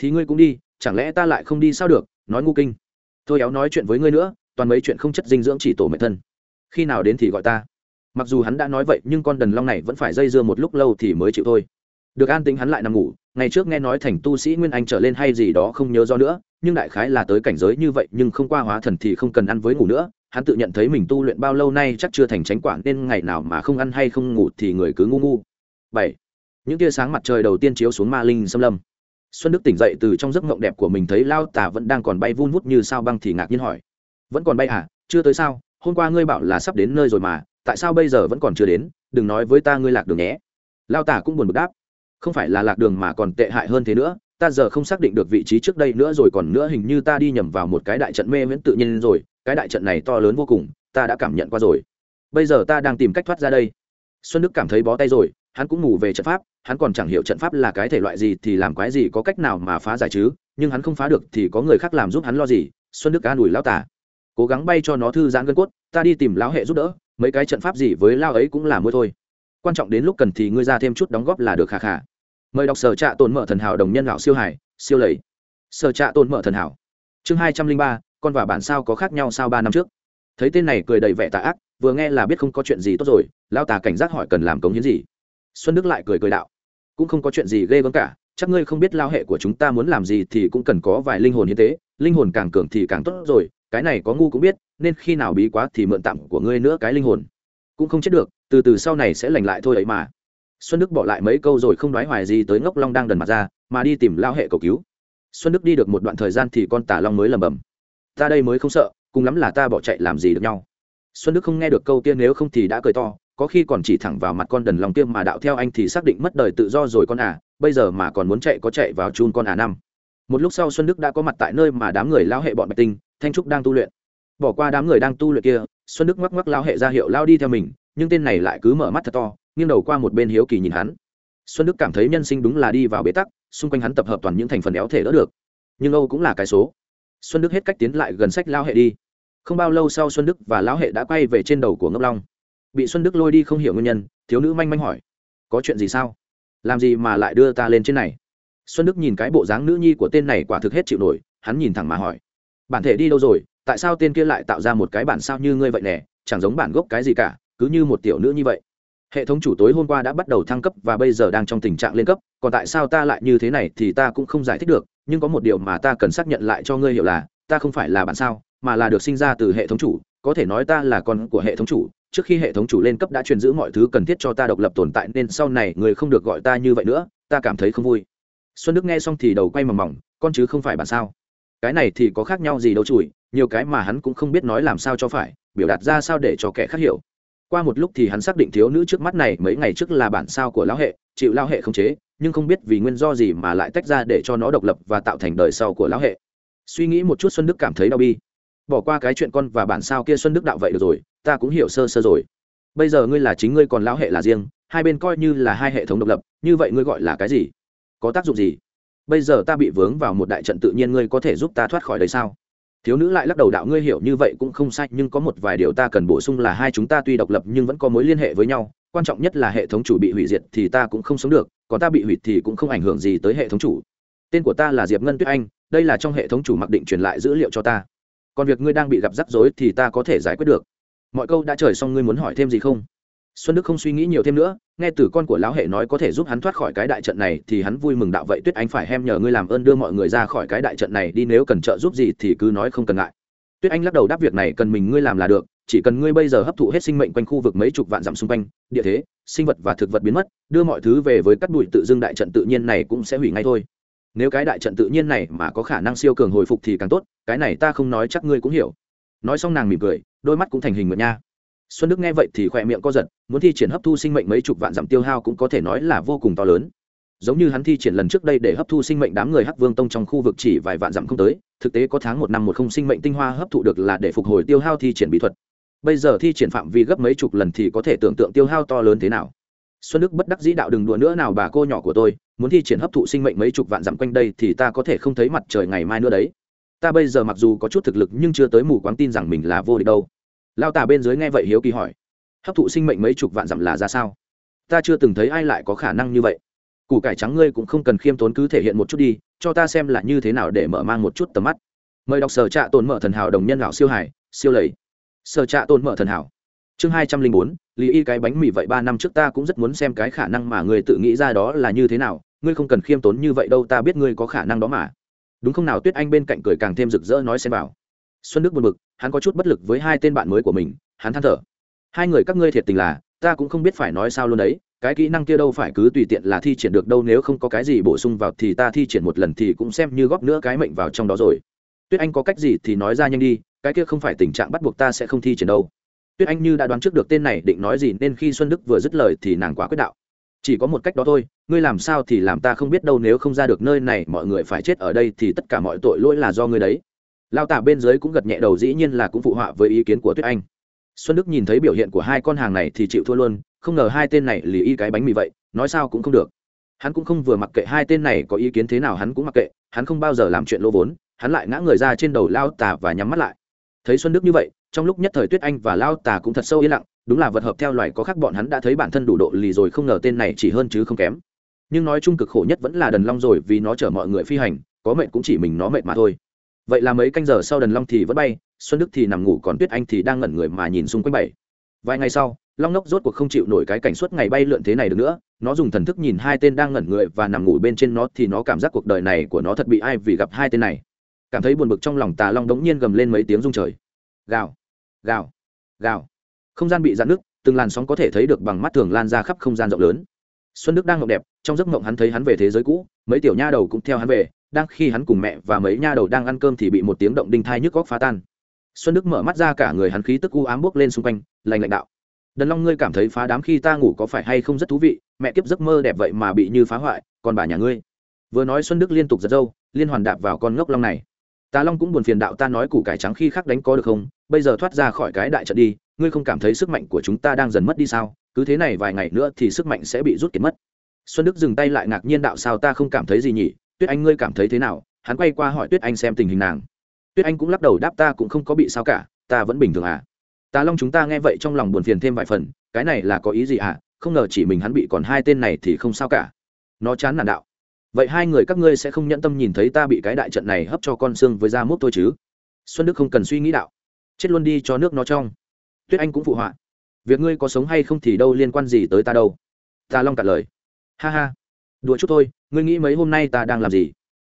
Thì ngươi cũng đi, chẳng lẽ ta lại không đi sao được, nói ngu kinh. Thôi éo nói chuyện với ngươi nữa, toàn mấy chuyện không chất dinh dưỡng chỉ tổ mệnh thân. Khi nào đến thì gọi ta. Mặc dù hắn đã nói vậy, nhưng con đần long này vẫn phải dây dưa một lúc lâu thì mới chịu thôi. Được an tính hắn lại nằm ngủ, ngày trước nghe nói thành tu sĩ nguyên anh trở lên hay gì đó không nhớ do nữa, nhưng đại khái là tới cảnh giới như vậy, nhưng không qua hóa thần thì không cần ăn với ngủ nữa. Hắn tự nhận thấy mình tu luyện bao lâu nay chắc chưa thành tránh quản nên ngày nào mà không ăn hay không ngủ thì người cứ ngu ngu. Bảy. Những tia sáng mặt trời đầu tiên chiếu xuống ma linh xâm lâm xuân đức tỉnh dậy từ trong giấc mộng đẹp của mình thấy lao tà vẫn đang còn bay vun vút như sao băng thì ngạc nhiên hỏi. Vẫn còn bay à? Chưa tới sao? Hôm qua ngươi bảo là sắp đến nơi rồi mà, tại sao bây giờ vẫn còn chưa đến? Đừng nói với ta ngươi lạc đường nhé. Lao tả cũng buồn bực đáp. Không phải là lạc đường mà còn tệ hại hơn thế nữa, ta giờ không xác định được vị trí trước đây nữa rồi còn nữa, hình như ta đi nhầm vào một cái đại trận mê miễn tự nhiên rồi, cái đại trận này to lớn vô cùng, ta đã cảm nhận qua rồi. Bây giờ ta đang tìm cách thoát ra đây. Xuân đức cảm thấy bó tay rồi, hắn cũng ngủ về trận pháp hắn còn chẳng hiểu trận pháp là cái thể loại gì thì làm quái gì có cách nào mà phá giải chứ, nhưng hắn không phá được thì có người khác làm giúp hắn lo gì, xuân đức ca ủi lão tả cố gắng bay cho nó thư giãn gân cốt, ta đi tìm lão hệ giúp đỡ, mấy cái trận pháp gì với lao ấy cũng là mua thôi. Quan trọng đến lúc cần thì ngươi ra thêm chút đóng góp là được khà khà. Mời đọc sở trạ tồn mở thần hảo đồng nhân lão siêu hải, siêu lầy. Sở trạ tồn mở thần hảo. Chương hai trăm linh ba, con và bản sao có khác nhau sao ba năm trước? Thấy tên này cười đầy vẻ tà ác, vừa nghe là biết không có chuyện gì tốt rồi lao tà cảnh giác hỏi cần làm cống hiến gì xuân đức lại cười cười đạo. Cũng không có chuyện gì ghê gớm cả, chắc ngươi không biết lao hệ của chúng ta muốn làm gì thì cũng cần có vài linh hồn như thế linh hồn càng cường thì càng tốt rồi, cái này có ngu cũng biết, nên khi nào bí quá thì mượn tạm của ngươi nữa cái linh hồn. Cũng không chết được, từ từ sau này sẽ lành lại thôi ấy mà. Xuân đức bỏ lại mấy câu rồi không nói hoài gì tới ngốc long đang đần mặt ra, mà đi tìm lao hệ cầu cứu. Xuân đức đi được một đoạn thời gian thì con tà long mới lầm bầm. Ta đây mới không sợ, cùng lắm là ta bỏ chạy làm gì được nhau. Xuân đức không nghe được câu kia, nếu không thì đã cười to có khi còn chỉ thẳng vào mặt con đần lòng tiêm mà đạo theo anh thì xác định mất đời tự do rồi con à bây giờ mà còn muốn chạy có chạy vào chun con à năm. Một lúc sau xuân đức đã có mặt tại nơi mà đám người lao hệ bọn bạch tinh, thanh trúc đang tu luyện. Bỏ qua đám người đang tu luyện kia, xuân đức ngoắc ngoắc lao hệ ra hiệu lao đi theo mình, nhưng tên này lại cứ mở mắt thật to, nghiêng đầu qua một bên hiếu kỳ nhìn hắn. Xuân đức cảm thấy nhân sinh đúng là đi vào bế tắc, xung quanh hắn tập hợp toàn những thành phần éo thể đỡ được. Nhưng âu cũng là cái số. Xuân đức hết cách tiến lại gần sách lao hệ đi. Không bao lâu sau xuân đức và lão hệ đã quay về trên đầu của ngốc long bị xuân đức lôi đi không hiểu nguyên nhân, thiếu nữ manh manh hỏi, có chuyện gì sao? Làm gì mà lại đưa ta lên trên này? Xuân đức nhìn cái bộ dáng nữ nhi của tên này quả thực hết chịu nổi, hắn nhìn thẳng mà hỏi, bản thể đi đâu rồi? Tại sao tên kia lại tạo ra một cái bản sao như ngươi vậy nè? Chẳng giống bản gốc cái gì cả, cứ như một tiểu nữ như vậy. Hệ thống chủ tối hôm qua đã bắt đầu thăng cấp và bây giờ đang trong tình trạng lên cấp, còn tại sao ta lại như thế này thì ta cũng không giải thích được, nhưng có một điều mà ta cần xác nhận lại cho ngươi hiểu là, ta không phải là bản sao, mà là được sinh ra từ hệ thống chủ, có thể nói ta là con của hệ thống chủ trước khi hệ thống chủ lên cấp đã truyền giữ mọi thứ cần thiết cho ta độc lập tồn tại nên sau này người không được gọi ta như vậy nữa, ta cảm thấy không vui. Xuân đức nghe xong thì đầu quay mầm mỏng con chứ không phải bản sao. Cái này thì có khác nhau gì đâu chùi, nhiều cái mà hắn cũng không biết nói làm sao cho phải, biểu đạt ra sao để cho kẻ khác hiểu. Qua một lúc thì hắn xác định thiếu nữ trước mắt này mấy ngày trước là bản sao của lão hệ, chịu lão hệ không chế, nhưng không biết vì nguyên do gì mà lại tách ra để cho nó độc lập và tạo thành đời sau của lão hệ. Suy nghĩ một chút xuân đức cảm thấy đau bi. Bỏ qua cái chuyện con và bản sao kia xuân đức đạo vậy được rồi ta cũng hiểu sơ sơ rồi. Bây giờ ngươi là chính ngươi còn lão hệ là riêng, hai bên coi như là hai hệ thống độc lập, như vậy ngươi gọi là cái gì? Có tác dụng gì? Bây giờ ta bị vướng vào một đại trận tự nhiên ngươi có thể giúp ta thoát khỏi đấy sao? Thiếu nữ lại lắc đầu đạo ngươi hiểu như vậy cũng không sai, nhưng có một vài điều ta cần bổ sung là hai chúng ta tuy độc lập nhưng vẫn có mối liên hệ với nhau, quan trọng nhất là hệ thống chủ bị hủy diệt thì ta cũng không sống được, còn ta bị hủy thì cũng không ảnh hưởng gì tới hệ thống chủ. Tên của ta là diệp ngân tuyết anh, đây là trong hệ thống chủ mặc định truyền lại dữ liệu cho ta. Còn việc ngươi đang bị gặp rắc rối thì ta có thể giải quyết được mọi câu đã trời xong ngươi muốn hỏi thêm gì không? Xuân đức không suy nghĩ nhiều thêm nữa, nghe từ con của lão hệ nói có thể giúp hắn thoát khỏi cái đại trận này thì hắn vui mừng đạo vậy, tuyết anh phải hem nhờ ngươi làm ơn đưa mọi người ra khỏi cái đại trận này đi, nếu cần trợ giúp gì thì cứ nói không cần ngại. Tuyết anh lắc đầu đáp việc này cần mình ngươi làm là được, chỉ cần ngươi bây giờ hấp thụ hết sinh mệnh quanh khu vực mấy chục vạn dặm xung quanh, địa thế, sinh vật và thực vật biến mất, đưa mọi thứ về với cắt bụi tự dưng đại trận tự nhiên này cũng sẽ hủy ngay thôi. Nếu cái đại trận tự nhiên này mà có khả năng siêu cường hồi phục thì càng tốt, cái này ta không nói chắc ngươi cũng hiểu nói xong nàng mỉm cười, đôi mắt cũng thành hình mượn nha. Xuân đức nghe vậy thì khỏe miệng co giật, muốn thi triển hấp thu sinh mệnh mấy chục vạn dặm tiêu hao cũng có thể nói là vô cùng to lớn. Giống như hắn thi triển lần trước đây để hấp thu sinh mệnh đám người hắc vương tông trong khu vực chỉ vài vạn dặm không tới, thực tế có tháng một năm một không sinh mệnh tinh hoa hấp thụ được là để phục hồi tiêu hao thi triển bí thuật. Bây giờ thi triển phạm vi gấp mấy chục lần thì có thể tưởng tượng tiêu hao to lớn thế nào. Xuân đức bất đắc dĩ đạo đừng đùa nữa nào bà cô nhỏ của tôi, muốn thi triển hấp thụ sinh mệnh mấy chục vạn dặm quanh đây thì ta có thể không thấy mặt trời ngày mai nữa đấy ta bây giờ mặc dù có chút thực lực nhưng chưa tới mù quáng tin rằng mình là vô địch đâu. Lao tà bên dưới nghe vậy hiếu kỳ hỏi. Hấp thụ sinh mệnh mấy chục vạn dặm là ra sao? Ta chưa từng thấy ai lại có khả năng như vậy. Củ cải trắng ngươi cũng không cần khiêm tốn cứ thể hiện một chút đi, cho ta xem là như thế nào để mở mang một chút tầm mắt. Mời đọc sở trạ tồn mở thần hảo đồng nhân lão siêu hải siêu lầy. Sở trạ tồn mở thần hảo. Chương hai trăm linh bốn, lý y cái bánh mì vậy ba năm trước ta cũng rất muốn xem cái khả năng mà ngươi tự nghĩ ra đó là như thế nào. Ngươi không cần khiêm tốn như vậy đâu, ta biết ngươi có khả năng đó mà đúng không nào tuyết anh bên cạnh cười càng thêm rực rỡ nói xem vào. Xuân đức buồn bực, hắn có chút bất lực với hai tên bạn mới của mình, hắn than thở. Hai người các ngươi thiệt tình là, ta cũng không biết phải nói sao luôn đấy, cái kỹ năng kia đâu phải cứ tùy tiện là thi triển được đâu, nếu không có cái gì bổ sung vào thì ta thi triển một lần thì cũng xem như góp nữa cái mệnh vào trong đó rồi. Tuyết anh có cách gì thì nói ra nhanh đi, cái kia không phải tình trạng bắt buộc ta sẽ không thi triển đâu. Tuyết anh như đã đoán trước được tên này định nói gì nên khi xuân đức vừa dứt lời thì nàng quá quyết đạo chỉ có một cách đó thôi, ngươi làm sao thì làm ta không biết đâu, nếu không ra được nơi này, mọi người phải chết ở đây thì tất cả mọi tội lỗi là do ngươi đấy. Lao tả bên dưới cũng gật nhẹ đầu, dĩ nhiên là cũng phụ họa với ý kiến của tuyết anh. Xuân đức nhìn thấy biểu hiện của hai con hàng này thì chịu thua luôn, không ngờ hai tên này lì y cái bánh mì vậy, nói sao cũng không được. Hắn cũng không vừa mặc kệ hai tên này có ý kiến thế nào, hắn cũng mặc kệ, hắn không bao giờ làm chuyện lỗ vốn, hắn lại ngã người ra trên đầu lao tà và nhắm mắt lại. Thấy xuân đức như vậy, trong lúc nhất thời tuyết anh và lao tà cũng thật sâu yên lặng đúng là vật hợp theo loài có khác bọn hắn đã thấy bản thân đủ độ lì rồi không ngờ tên này chỉ hơn chứ không kém. Nhưng nói chung cực khổ nhất vẫn là đần long rồi, vì nó chở mọi người phi hành, có mệnh cũng chỉ mình nó mệnh mà thôi. Vậy là mấy canh giờ sau đần long thì vẫn bay, xuân đức thì nằm ngủ, còn tuyết anh thì đang ngẩn người mà nhìn xung quanh bảy. Vài ngày sau, long nốc rốt cuộc không chịu nổi cái cảnh suốt ngày bay lượn thế này được nữa, nó dùng thần thức nhìn hai tên đang ngẩn người và nằm ngủ bên trên nó thì nó cảm giác cuộc đời này của nó thật bị ai vì gặp hai tên này. Cảm thấy buồn bực trong lòng tà long đống nhiên gầm lên mấy tiếng rung trời. Gào gào gào không gian bị dạn nước, từng làn sóng có thể thấy được bằng mắt thường lan ra khắp không gian rộng lớn. Xuân đức đang ngộng đẹp, trong giấc mộng hắn thấy hắn về thế giới cũ, mấy tiểu nha đầu cũng theo hắn về, đang khi hắn cùng mẹ và mấy nha đầu đang ăn cơm thì bị một tiếng động đinh thai nhức góc phá tan. Xuân đức mở mắt ra cả người hắn khí tức u ám bốc lên xung quanh lành lãnh đạo. Đần long, ngươi cảm thấy phá đám khi ta ngủ có phải hay không rất thú vị? Mẹ kiếp giấc mơ đẹp vậy mà bị như phá hoại, còn bà nhà ngươi? Vừa nói xuân đức liên tục giật dâu liên hoàn đạp vào con ngốc long này. Tà long cũng buồn phiền đạo ta nói củ cải trắng khi khác đánh có được không? Bây giờ thoát ra khỏi cái đại trận đi ngươi không cảm thấy sức mạnh của chúng ta đang dần mất đi sao? Cứ thế này vài ngày nữa thì sức mạnh sẽ bị rút kiệt mất. Xuân đức dừng tay lại ngạc nhiên đạo sao ta không cảm thấy gì nhỉ? Tuyết anh ngươi cảm thấy thế nào? Hắn quay qua hỏi tuyết anh xem tình hình nàng. Tuyết anh cũng lắc đầu đáp ta cũng không có bị sao cả, ta vẫn bình thường à? Tà long chúng ta nghe vậy trong lòng buồn phiền thêm vài phần, cái này là có ý gì à? Không ngờ chỉ mình hắn bị còn hai tên này thì không sao cả. Nó chán nản đạo. Vậy hai người các ngươi sẽ không nhẫn tâm nhìn thấy ta bị cái đại trận này hấp cho con xương với da mốt thôi chứ? Xuân đức không cần suy nghĩ đạo. Chết luôn đi cho nước nó trong tuyết anh cũng phụ họa. Việc ngươi có sống hay không thì đâu liên quan gì tới ta đâu. Ta long cạn lời. Ha ha. Đùa chút thôi, ngươi nghĩ mấy hôm nay ta đang làm gì?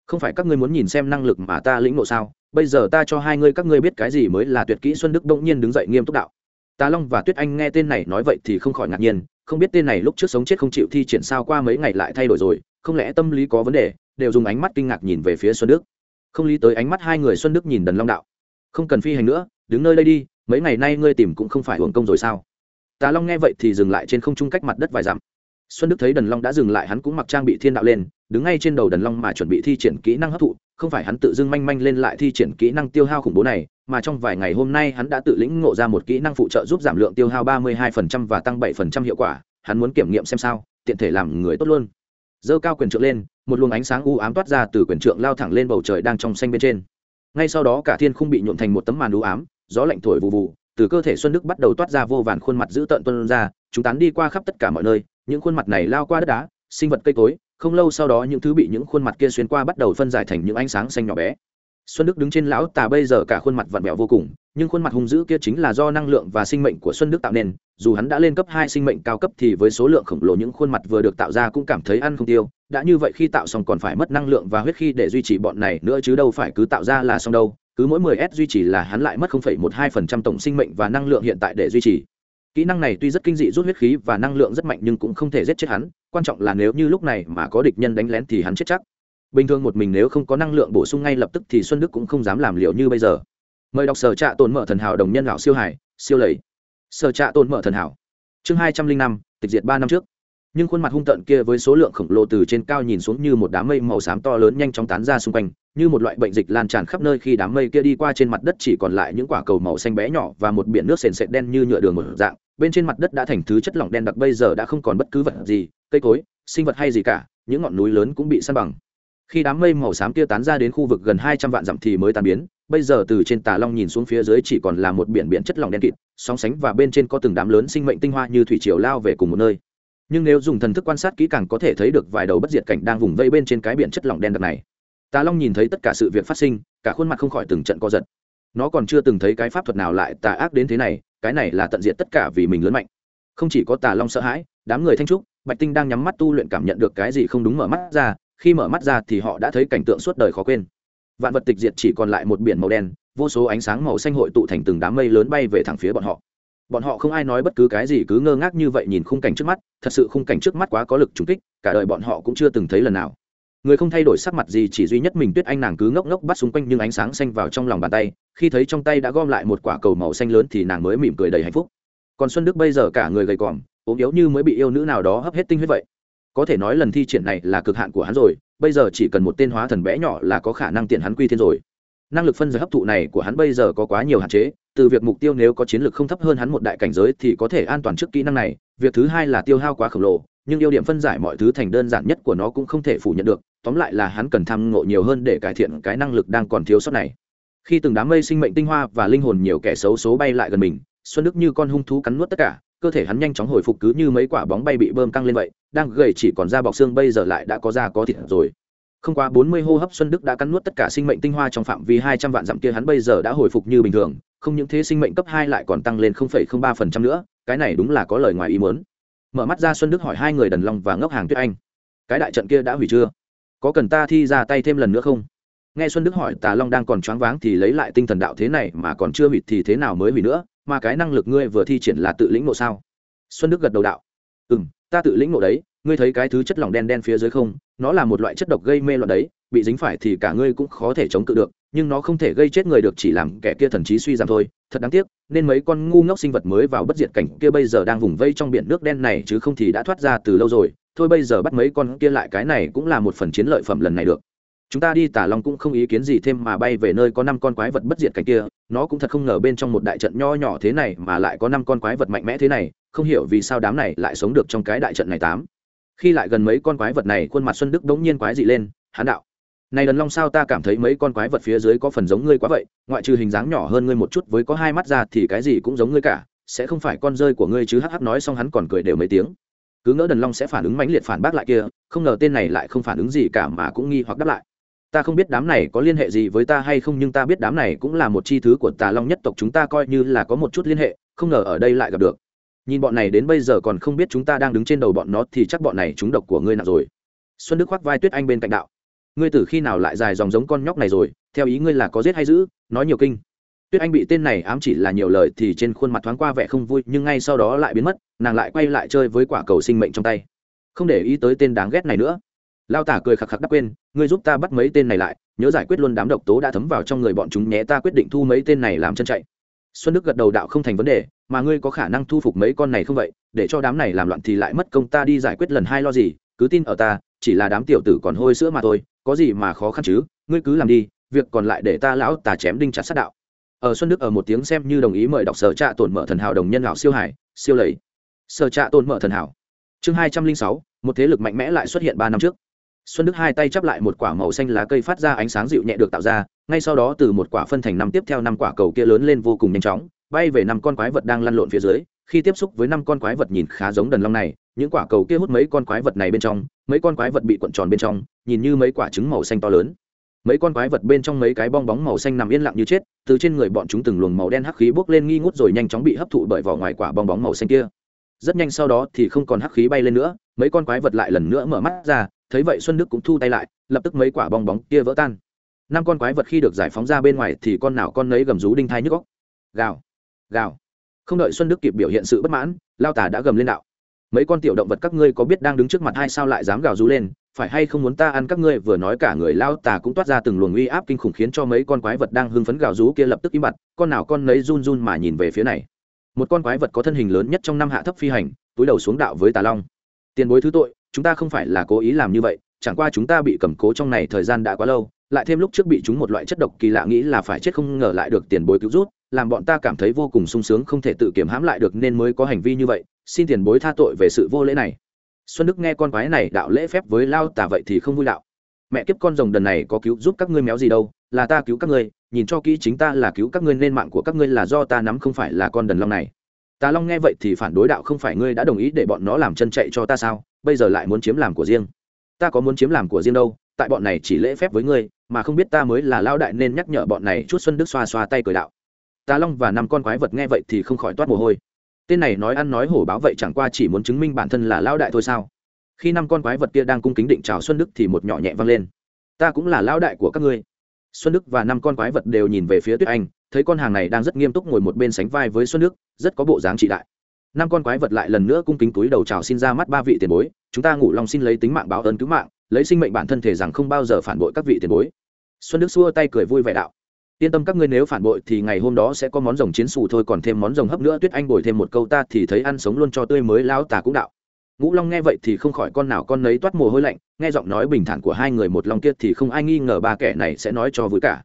Không phải các ngươi muốn nhìn xem năng lực mà ta lĩnh nộ sao? Bây giờ ta cho hai ngươi các ngươi biết cái gì mới là tuyệt kỹ xuân đức bỗng nhiên đứng dậy nghiêm túc đạo. Ta long và tuyết anh nghe tên này nói vậy thì không khỏi ngạc nhiên, không biết tên này lúc trước sống chết không chịu thi triển sao qua mấy ngày lại thay đổi rồi, không lẽ tâm lý có vấn đề? Đều dùng ánh mắt kinh ngạc nhìn về phía xuân đức. Không lý tới ánh mắt hai người xuân đức nhìn đần long đạo. Không cần phi hành nữa, đứng nơi đây đi mấy ngày nay ngươi tìm cũng không phải hưởng công rồi sao? Tà long nghe vậy thì dừng lại trên không trung cách mặt đất vài dặm. Xuân đức thấy đần long đã dừng lại hắn cũng mặc trang bị thiên đạo lên, đứng ngay trên đầu đần long mà chuẩn bị thi triển kỹ năng hấp thụ, không phải hắn tự dưng manh manh lên lại thi triển kỹ năng tiêu hao khủng bố này, mà trong vài ngày hôm nay hắn đã tự lĩnh ngộ ra một kỹ năng phụ trợ giúp giảm lượng tiêu hao 32% và tăng 7% hiệu quả, hắn muốn kiểm nghiệm xem sao, tiện thể làm người tốt luôn. Dơ cao quyền trượng lên, một luồng ánh sáng u ám toát ra từ quyền trượng lao thẳng lên bầu trời đang trong xanh bên trên. Ngay sau đó cả thiên không bị nhuộm thành một tấm màn u ám gió lạnh thổi vụ vụ từ cơ thể xuân đức bắt đầu toát ra vô vàn khuôn mặt dữ tợn tuân ra, chúng tán đi qua khắp tất cả mọi nơi, những khuôn mặt này lao qua đất đá, sinh vật cây cối, không lâu sau đó những thứ bị những khuôn mặt kia xuyên qua bắt đầu phân giải thành những ánh sáng xanh nhỏ bé. Xuân đức đứng trên lão tà bây giờ cả khuôn mặt vặn vẹo vô cùng, nhưng khuôn mặt hung dữ kia chính là do năng lượng và sinh mệnh của xuân đức tạo nên, dù hắn đã lên cấp hai sinh mệnh cao cấp thì với số lượng khổng lồ những khuôn mặt vừa được tạo ra cũng cảm thấy ăn không tiêu, đã như vậy khi tạo xong còn phải mất năng lượng và huyết khi để duy trì bọn này nữa chứ đâu phải cứ tạo ra là xong đâu cứ mỗi 10 s duy trì là hắn lại mất 0,12% tổng sinh mệnh và năng lượng hiện tại để duy trì. Kỹ năng này tuy rất kinh dị rút huyết khí và năng lượng rất mạnh nhưng cũng không thể giết chết hắn quan trọng là nếu như lúc này mà có địch nhân đánh lén thì hắn chết chắc. Bình thường một mình nếu không có năng lượng bổ sung ngay lập tức thì xuân đức cũng không dám làm liệu như bây giờ. Mời đọc sở trạ tồn mở thần hảo đồng nhân lão siêu hải siêu lầy. Sở trạ tồn mở thần hảo. Chương hai trăm linh năm tịch diệt ba năm trước nhưng khuôn mặt hung tợn kia với số lượng khổng lồ từ trên cao nhìn xuống như một đám mây màu xám to lớn nhanh chóng tán ra xung quanh, như một loại bệnh dịch lan tràn khắp nơi khi đám mây kia đi qua trên mặt đất chỉ còn lại những quả cầu màu xanh bé nhỏ và một biển nước sền sệt đen như nhựa đường một dạng. Bên trên mặt đất đã thành thứ chất lỏng đen đặc bây giờ đã không còn bất cứ vật gì, cây cối, sinh vật hay gì cả, những ngọn núi lớn cũng bị săn bằng. Khi đám mây màu xám kia tán ra đến khu vực gần hai trăm vạn dặm thì mới tan biến, bây giờ từ trên tà long nhìn xuống phía dưới chỉ còn là một biển biển chất lỏng đen kịt, sóng sánh và bên trên có từng đám lớn sinh mệnh tinh hoa như thủy triều lao về cùng một nơi nhưng nếu dùng thần thức quan sát kỹ càng có thể thấy được vài đầu bất diệt cảnh đang vùng vây bên trên cái biển chất lỏng đen đặc này. Tà long nhìn thấy tất cả sự việc phát sinh, cả khuôn mặt không khỏi từng trận co giật. Nó còn chưa từng thấy cái pháp thuật nào lại tà ác đến thế này, cái này là tận diệt tất cả vì mình lớn mạnh. Không chỉ có tà long sợ hãi, đám người thanh trúc, bạch tinh đang nhắm mắt tu luyện cảm nhận được cái gì không đúng mở mắt ra, khi mở mắt ra thì họ đã thấy cảnh tượng suốt đời khó quên. Vạn vật tịch diệt chỉ còn lại một biển màu đen, vô số ánh sáng màu xanh hội tụ thành từng đám mây lớn bay về thẳng phía bọn họ bọn họ không ai nói bất cứ cái gì, cứ ngơ ngác như vậy nhìn khung cảnh trước mắt, thật sự khung cảnh trước mắt quá có lực trùng kích, cả đời bọn họ cũng chưa từng thấy lần nào. Người không thay đổi sắc mặt gì, chỉ duy nhất mình tuyết anh nàng cứ ngốc ngốc bắt xung quanh nhưng ánh sáng xanh vào trong lòng bàn tay, khi thấy trong tay đã gom lại một quả cầu màu xanh lớn thì nàng mới mỉm cười đầy hạnh phúc. Còn xuân đức bây giờ cả người gầy còm, ốm yếu như mới bị yêu nữ nào đó hấp hết tinh huyết vậy. Có thể nói lần thi triển này là cực hạn của hắn rồi, bây giờ chỉ cần một tên hóa thần bé nhỏ là có khả năng tiện hắn quy thiên rồi năng lực phân giới hấp thụ này của hắn bây giờ có quá nhiều hạn chế, từ việc mục tiêu nếu có chiến lược không thấp hơn hắn một đại cảnh giới thì có thể an toàn trước kỹ năng này, việc thứ hai là tiêu hao quá khổng lồ, nhưng ưu điểm phân giải mọi thứ thành đơn giản nhất của nó cũng không thể phủ nhận được, tóm lại là hắn cần tham ngộ nhiều hơn để cải thiện cái năng lực đang còn thiếu sót này. Khi từng đám mây sinh mệnh tinh hoa và linh hồn nhiều kẻ xấu số bay lại gần mình, xuân đức như con hung thú cắn nuốt tất cả, cơ thể hắn nhanh chóng hồi phục cứ như mấy quả bóng bay bị bơm căng lên vậy, đang gầy chỉ còn da bọc xương bây giờ lại đã có da có thịt rồi không quá bốn mươi hô hấp xuân đức đã cắn nuốt tất cả sinh mệnh tinh hoa trong phạm vi hai trăm vạn dặm kia hắn bây giờ đã hồi phục như bình thường, không những thế sinh mệnh cấp hai lại còn tăng lên không phẩy không ba phần trăm nữa, cái này đúng là có lời ngoài ý muốn. Mở mắt ra xuân đức hỏi hai người đần long và ngốc hàng tuyết anh, cái đại trận kia đã hủy chưa? Có cần ta thi ra tay thêm lần nữa không? Nghe xuân đức hỏi, tà long đang còn choáng váng thì lấy lại tinh thần đạo thế này mà còn chưa hủy thì thế nào mới hủy nữa, mà cái năng lực ngươi vừa thi triển là tự lĩnh ngộ sao? Xuân đức gật đầu đạo ừ m ta tự lĩnh ngộ đấy, ngươi thấy cái thứ chất lỏng đen đen phía dưới không? Nó là một loại chất độc gây mê loạn đấy, bị dính phải thì cả ngươi cũng khó thể chống cự được, nhưng nó không thể gây chết người được chỉ làm kẻ kia thần trí suy giảm thôi. Thật đáng tiếc, nên mấy con ngu ngốc sinh vật mới vào bất diệt cảnh kia bây giờ đang vùng vây trong biển nước đen này chứ không thì đã thoát ra từ lâu rồi. Thôi bây giờ bắt mấy con kia lại, cái này cũng là một phần chiến lợi phẩm lần này được. Chúng ta đi, tả long cũng không ý kiến gì thêm mà bay về nơi có năm con quái vật bất diệt cảnh kia. Nó cũng thật không ngờ bên trong một đại trận nho nhỏ thế này mà lại có năm con quái vật mạnh mẽ thế này. Không hiểu vì sao đám này lại sống được trong cái đại trận này tám khi lại gần mấy con quái vật này, khuôn mặt xuân đức đống nhiên quái dị lên, hán đạo, này đần long sao ta cảm thấy mấy con quái vật phía dưới có phần giống ngươi quá vậy? Ngoại trừ hình dáng nhỏ hơn ngươi một chút với có hai mắt ra thì cái gì cũng giống ngươi cả, sẽ không phải con rơi của ngươi chứ? Hắc hắc nói xong hắn còn cười đều mấy tiếng. Cứ ngỡ đần long sẽ phản ứng mãnh liệt phản bác lại kia, không ngờ tên này lại không phản ứng gì cả mà cũng nghi hoặc đáp lại. Ta không biết đám này có liên hệ gì với ta hay không, nhưng ta biết đám này cũng là một chi thứ của tà long nhất tộc, chúng ta coi như là có một chút liên hệ, không ngờ ở đây lại gặp được nhìn bọn này đến bây giờ còn không biết chúng ta đang đứng trên đầu bọn nó thì chắc bọn này chúng độc của ngươi nào rồi. Xuân đức khoác vai tuyết anh bên cạnh đạo. Ngươi từ khi nào lại dài dòng giống con nhóc này rồi? Theo ý ngươi là có giết hay giữ? Nói nhiều kinh. Tuyết anh bị tên này ám chỉ là nhiều lời thì trên khuôn mặt thoáng qua vẻ không vui, nhưng ngay sau đó lại biến mất, nàng lại quay lại chơi với quả cầu sinh mệnh trong tay. Không để ý tới tên đáng ghét này nữa. Lao tả cười khặc khặc đắp quên, ngươi giúp ta bắt mấy tên này lại, nhớ giải quyết luôn đám độc tố đã thấm vào trong người bọn chúng nhé, ta quyết định thu mấy tên này làm chân chạy xuân đức gật đầu đạo không thành vấn đề, mà ngươi có khả năng thu phục mấy con này không vậy? Để cho đám này làm loạn thì lại mất công ta đi giải quyết lần hai lo gì, cứ tin ở ta, chỉ là đám tiểu tử còn hôi sữa mà thôi, có gì mà khó khăn chứ? Ngươi cứ làm đi, việc còn lại để ta lão tà chém đinh chặt sát đạo. Ở xuân đức ở một tiếng xem như đồng ý mời đọc sở trạ tổn mở thần hào đồng nhân lão siêu hải, siêu lầy. Sở trạ tổn mở thần hào chương hai trăm linh sáu, một thế lực mạnh mẽ lại xuất hiện ba năm trước xuân đức hai tay chắp lại một quả màu xanh lá cây phát ra ánh sáng dịu nhẹ được tạo ra, ngay sau đó từ một quả phân thành năm tiếp theo năm quả cầu kia lớn lên vô cùng nhanh chóng, bay về năm con quái vật đang lăn lộn phía dưới. Khi tiếp xúc với năm con quái vật nhìn khá giống đần long này, những quả cầu kia hút mấy con quái vật này bên trong, mấy con quái vật bị cuộn tròn bên trong, nhìn như mấy quả trứng màu xanh to lớn. Mấy con quái vật bên trong mấy cái bong bóng màu xanh nằm yên lặng như chết, từ trên người bọn chúng từng luồng màu đen hắc khí bốc lên nghi ngút rồi nhanh chóng bị hấp thụ bởi vỏ ngoài quả bong bóng màu xanh kia. Rất nhanh sau đó thì không còn hắc khí bay lên nữa, mấy con quái vật lại lần nữa mở mắt ra thấy vậy xuân đức cũng thu tay lại, lập tức mấy quả bong bóng kia vỡ tan. Năm con quái vật khi được giải phóng ra bên ngoài thì con nào con nấy gầm rú đinh thai nhức góc gào gào. Không đợi xuân đức kịp biểu hiện sự bất mãn, lao tả đã gầm lên đạo. Mấy con tiểu động vật các ngươi có biết đang đứng trước mặt hay sao lại dám gào rú lên, phải hay không muốn ta ăn các ngươi? Vừa nói cả người lao tà cũng toát ra từng luồng uy áp kinh khủng khiến cho mấy con quái vật đang hưng phấn gào rú kia lập tức im bặt, con nào con nấy run run mà nhìn về phía này. Một con quái vật có thân hình lớn nhất trong năm hạ thấp phi hành, túi đầu xuống đạo với tà long. Tiền bối thứ tội chúng ta không phải là cố ý làm như vậy, chẳng qua chúng ta bị cầm cố trong này thời gian đã quá lâu, lại thêm lúc trước bị chúng một loại chất độc kỳ lạ nghĩ là phải chết không ngờ lại được tiền bối cứu rút làm bọn ta cảm thấy vô cùng sung sướng không thể tự kiểm hãm lại được nên mới có hành vi như vậy, xin tiền bối tha tội về sự vô lễ này. Xuân đức nghe con quái này đạo lễ phép với lao tả vậy thì không vui đạo. Mẹ kiếp con rồng đần này có cứu giúp các ngươi méo gì đâu, là ta cứu các ngươi, nhìn cho kỹ chính ta là cứu các ngươi nên mạng của các ngươi là do ta nắm không phải là con đần long này tà long nghe vậy thì phản đối đạo không phải ngươi đã đồng ý để bọn nó làm chân chạy cho ta sao? Bây giờ lại muốn chiếm làm của riêng. Ta có muốn chiếm làm của riêng đâu, tại bọn này chỉ lễ phép với ngươi, mà không biết ta mới là lao đại nên nhắc nhở bọn này chút xuân đức xoa xoa tay cười đạo. Tà long và năm con quái vật nghe vậy thì không khỏi toát mồ hôi. Tên này nói ăn nói hổ báo vậy chẳng qua chỉ muốn chứng minh bản thân là lao đại thôi sao? Khi năm con quái vật kia đang cung kính định chào xuân đức thì một nhỏ nhẹ vang lên. Ta cũng là lao đại của các ngươi. Xuân đức và năm con quái vật đều nhìn về phía tuyết anh thấy con hàng này đang rất nghiêm túc ngồi một bên sánh vai với xuân đức, rất có bộ dáng trị đại. Năm con quái vật lại lần nữa cung kính túi đầu chào xin ra mắt ba vị tiền bối, chúng ta ngủ lòng xin lấy tính mạng báo ơn cứu mạng, lấy sinh mệnh bản thân thể rằng không bao giờ phản bội các vị tiền bối. Xuân đức xua tay cười vui vẻ đạo. Yên tâm các ngươi nếu phản bội thì ngày hôm đó sẽ có món rồng chiến xù thôi, còn thêm món rồng hấp nữa, tuyết anh bồi thêm một câu ta thì thấy ăn sống luôn cho tươi mới, lão tà cũng đạo. Ngũ long nghe vậy thì không khỏi con nào con nấy toát mồ hôi lạnh, nghe giọng nói bình thản của hai người, một long kia thì không ai nghi ngờ ba kẻ này sẽ nói cho vui cả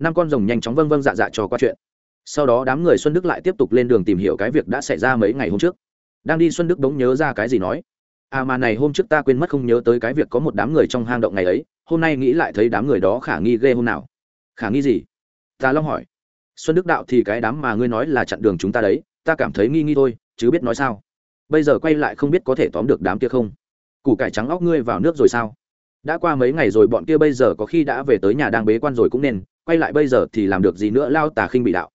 năm con rồng nhanh chóng vâng vâng dạ dạ cho qua chuyện. Sau đó đám người xuân đức lại tiếp tục lên đường tìm hiểu cái việc đã xảy ra mấy ngày hôm trước. Đang đi xuân đức bỗng nhớ ra cái gì nói à mà này hôm trước ta quên mất không nhớ tới cái việc có một đám người trong hang động ngày ấy, hôm nay nghĩ lại thấy đám người đó khả nghi ghê hôm nào. Khả nghi gì? Ta long hỏi. Xuân đức đạo thì cái đám mà ngươi nói là chặn đường chúng ta đấy, ta cảm thấy nghi nghi thôi, chứ biết nói sao. Bây giờ quay lại không biết có thể tóm được đám kia không? Củ cải trắng óc ngươi vào nước rồi sao? Đã qua mấy ngày rồi bọn kia bây giờ có khi đã về tới nhà đang bế quan rồi cũng nên quay lại bây giờ thì làm được gì nữa lao tà khinh bị đạo.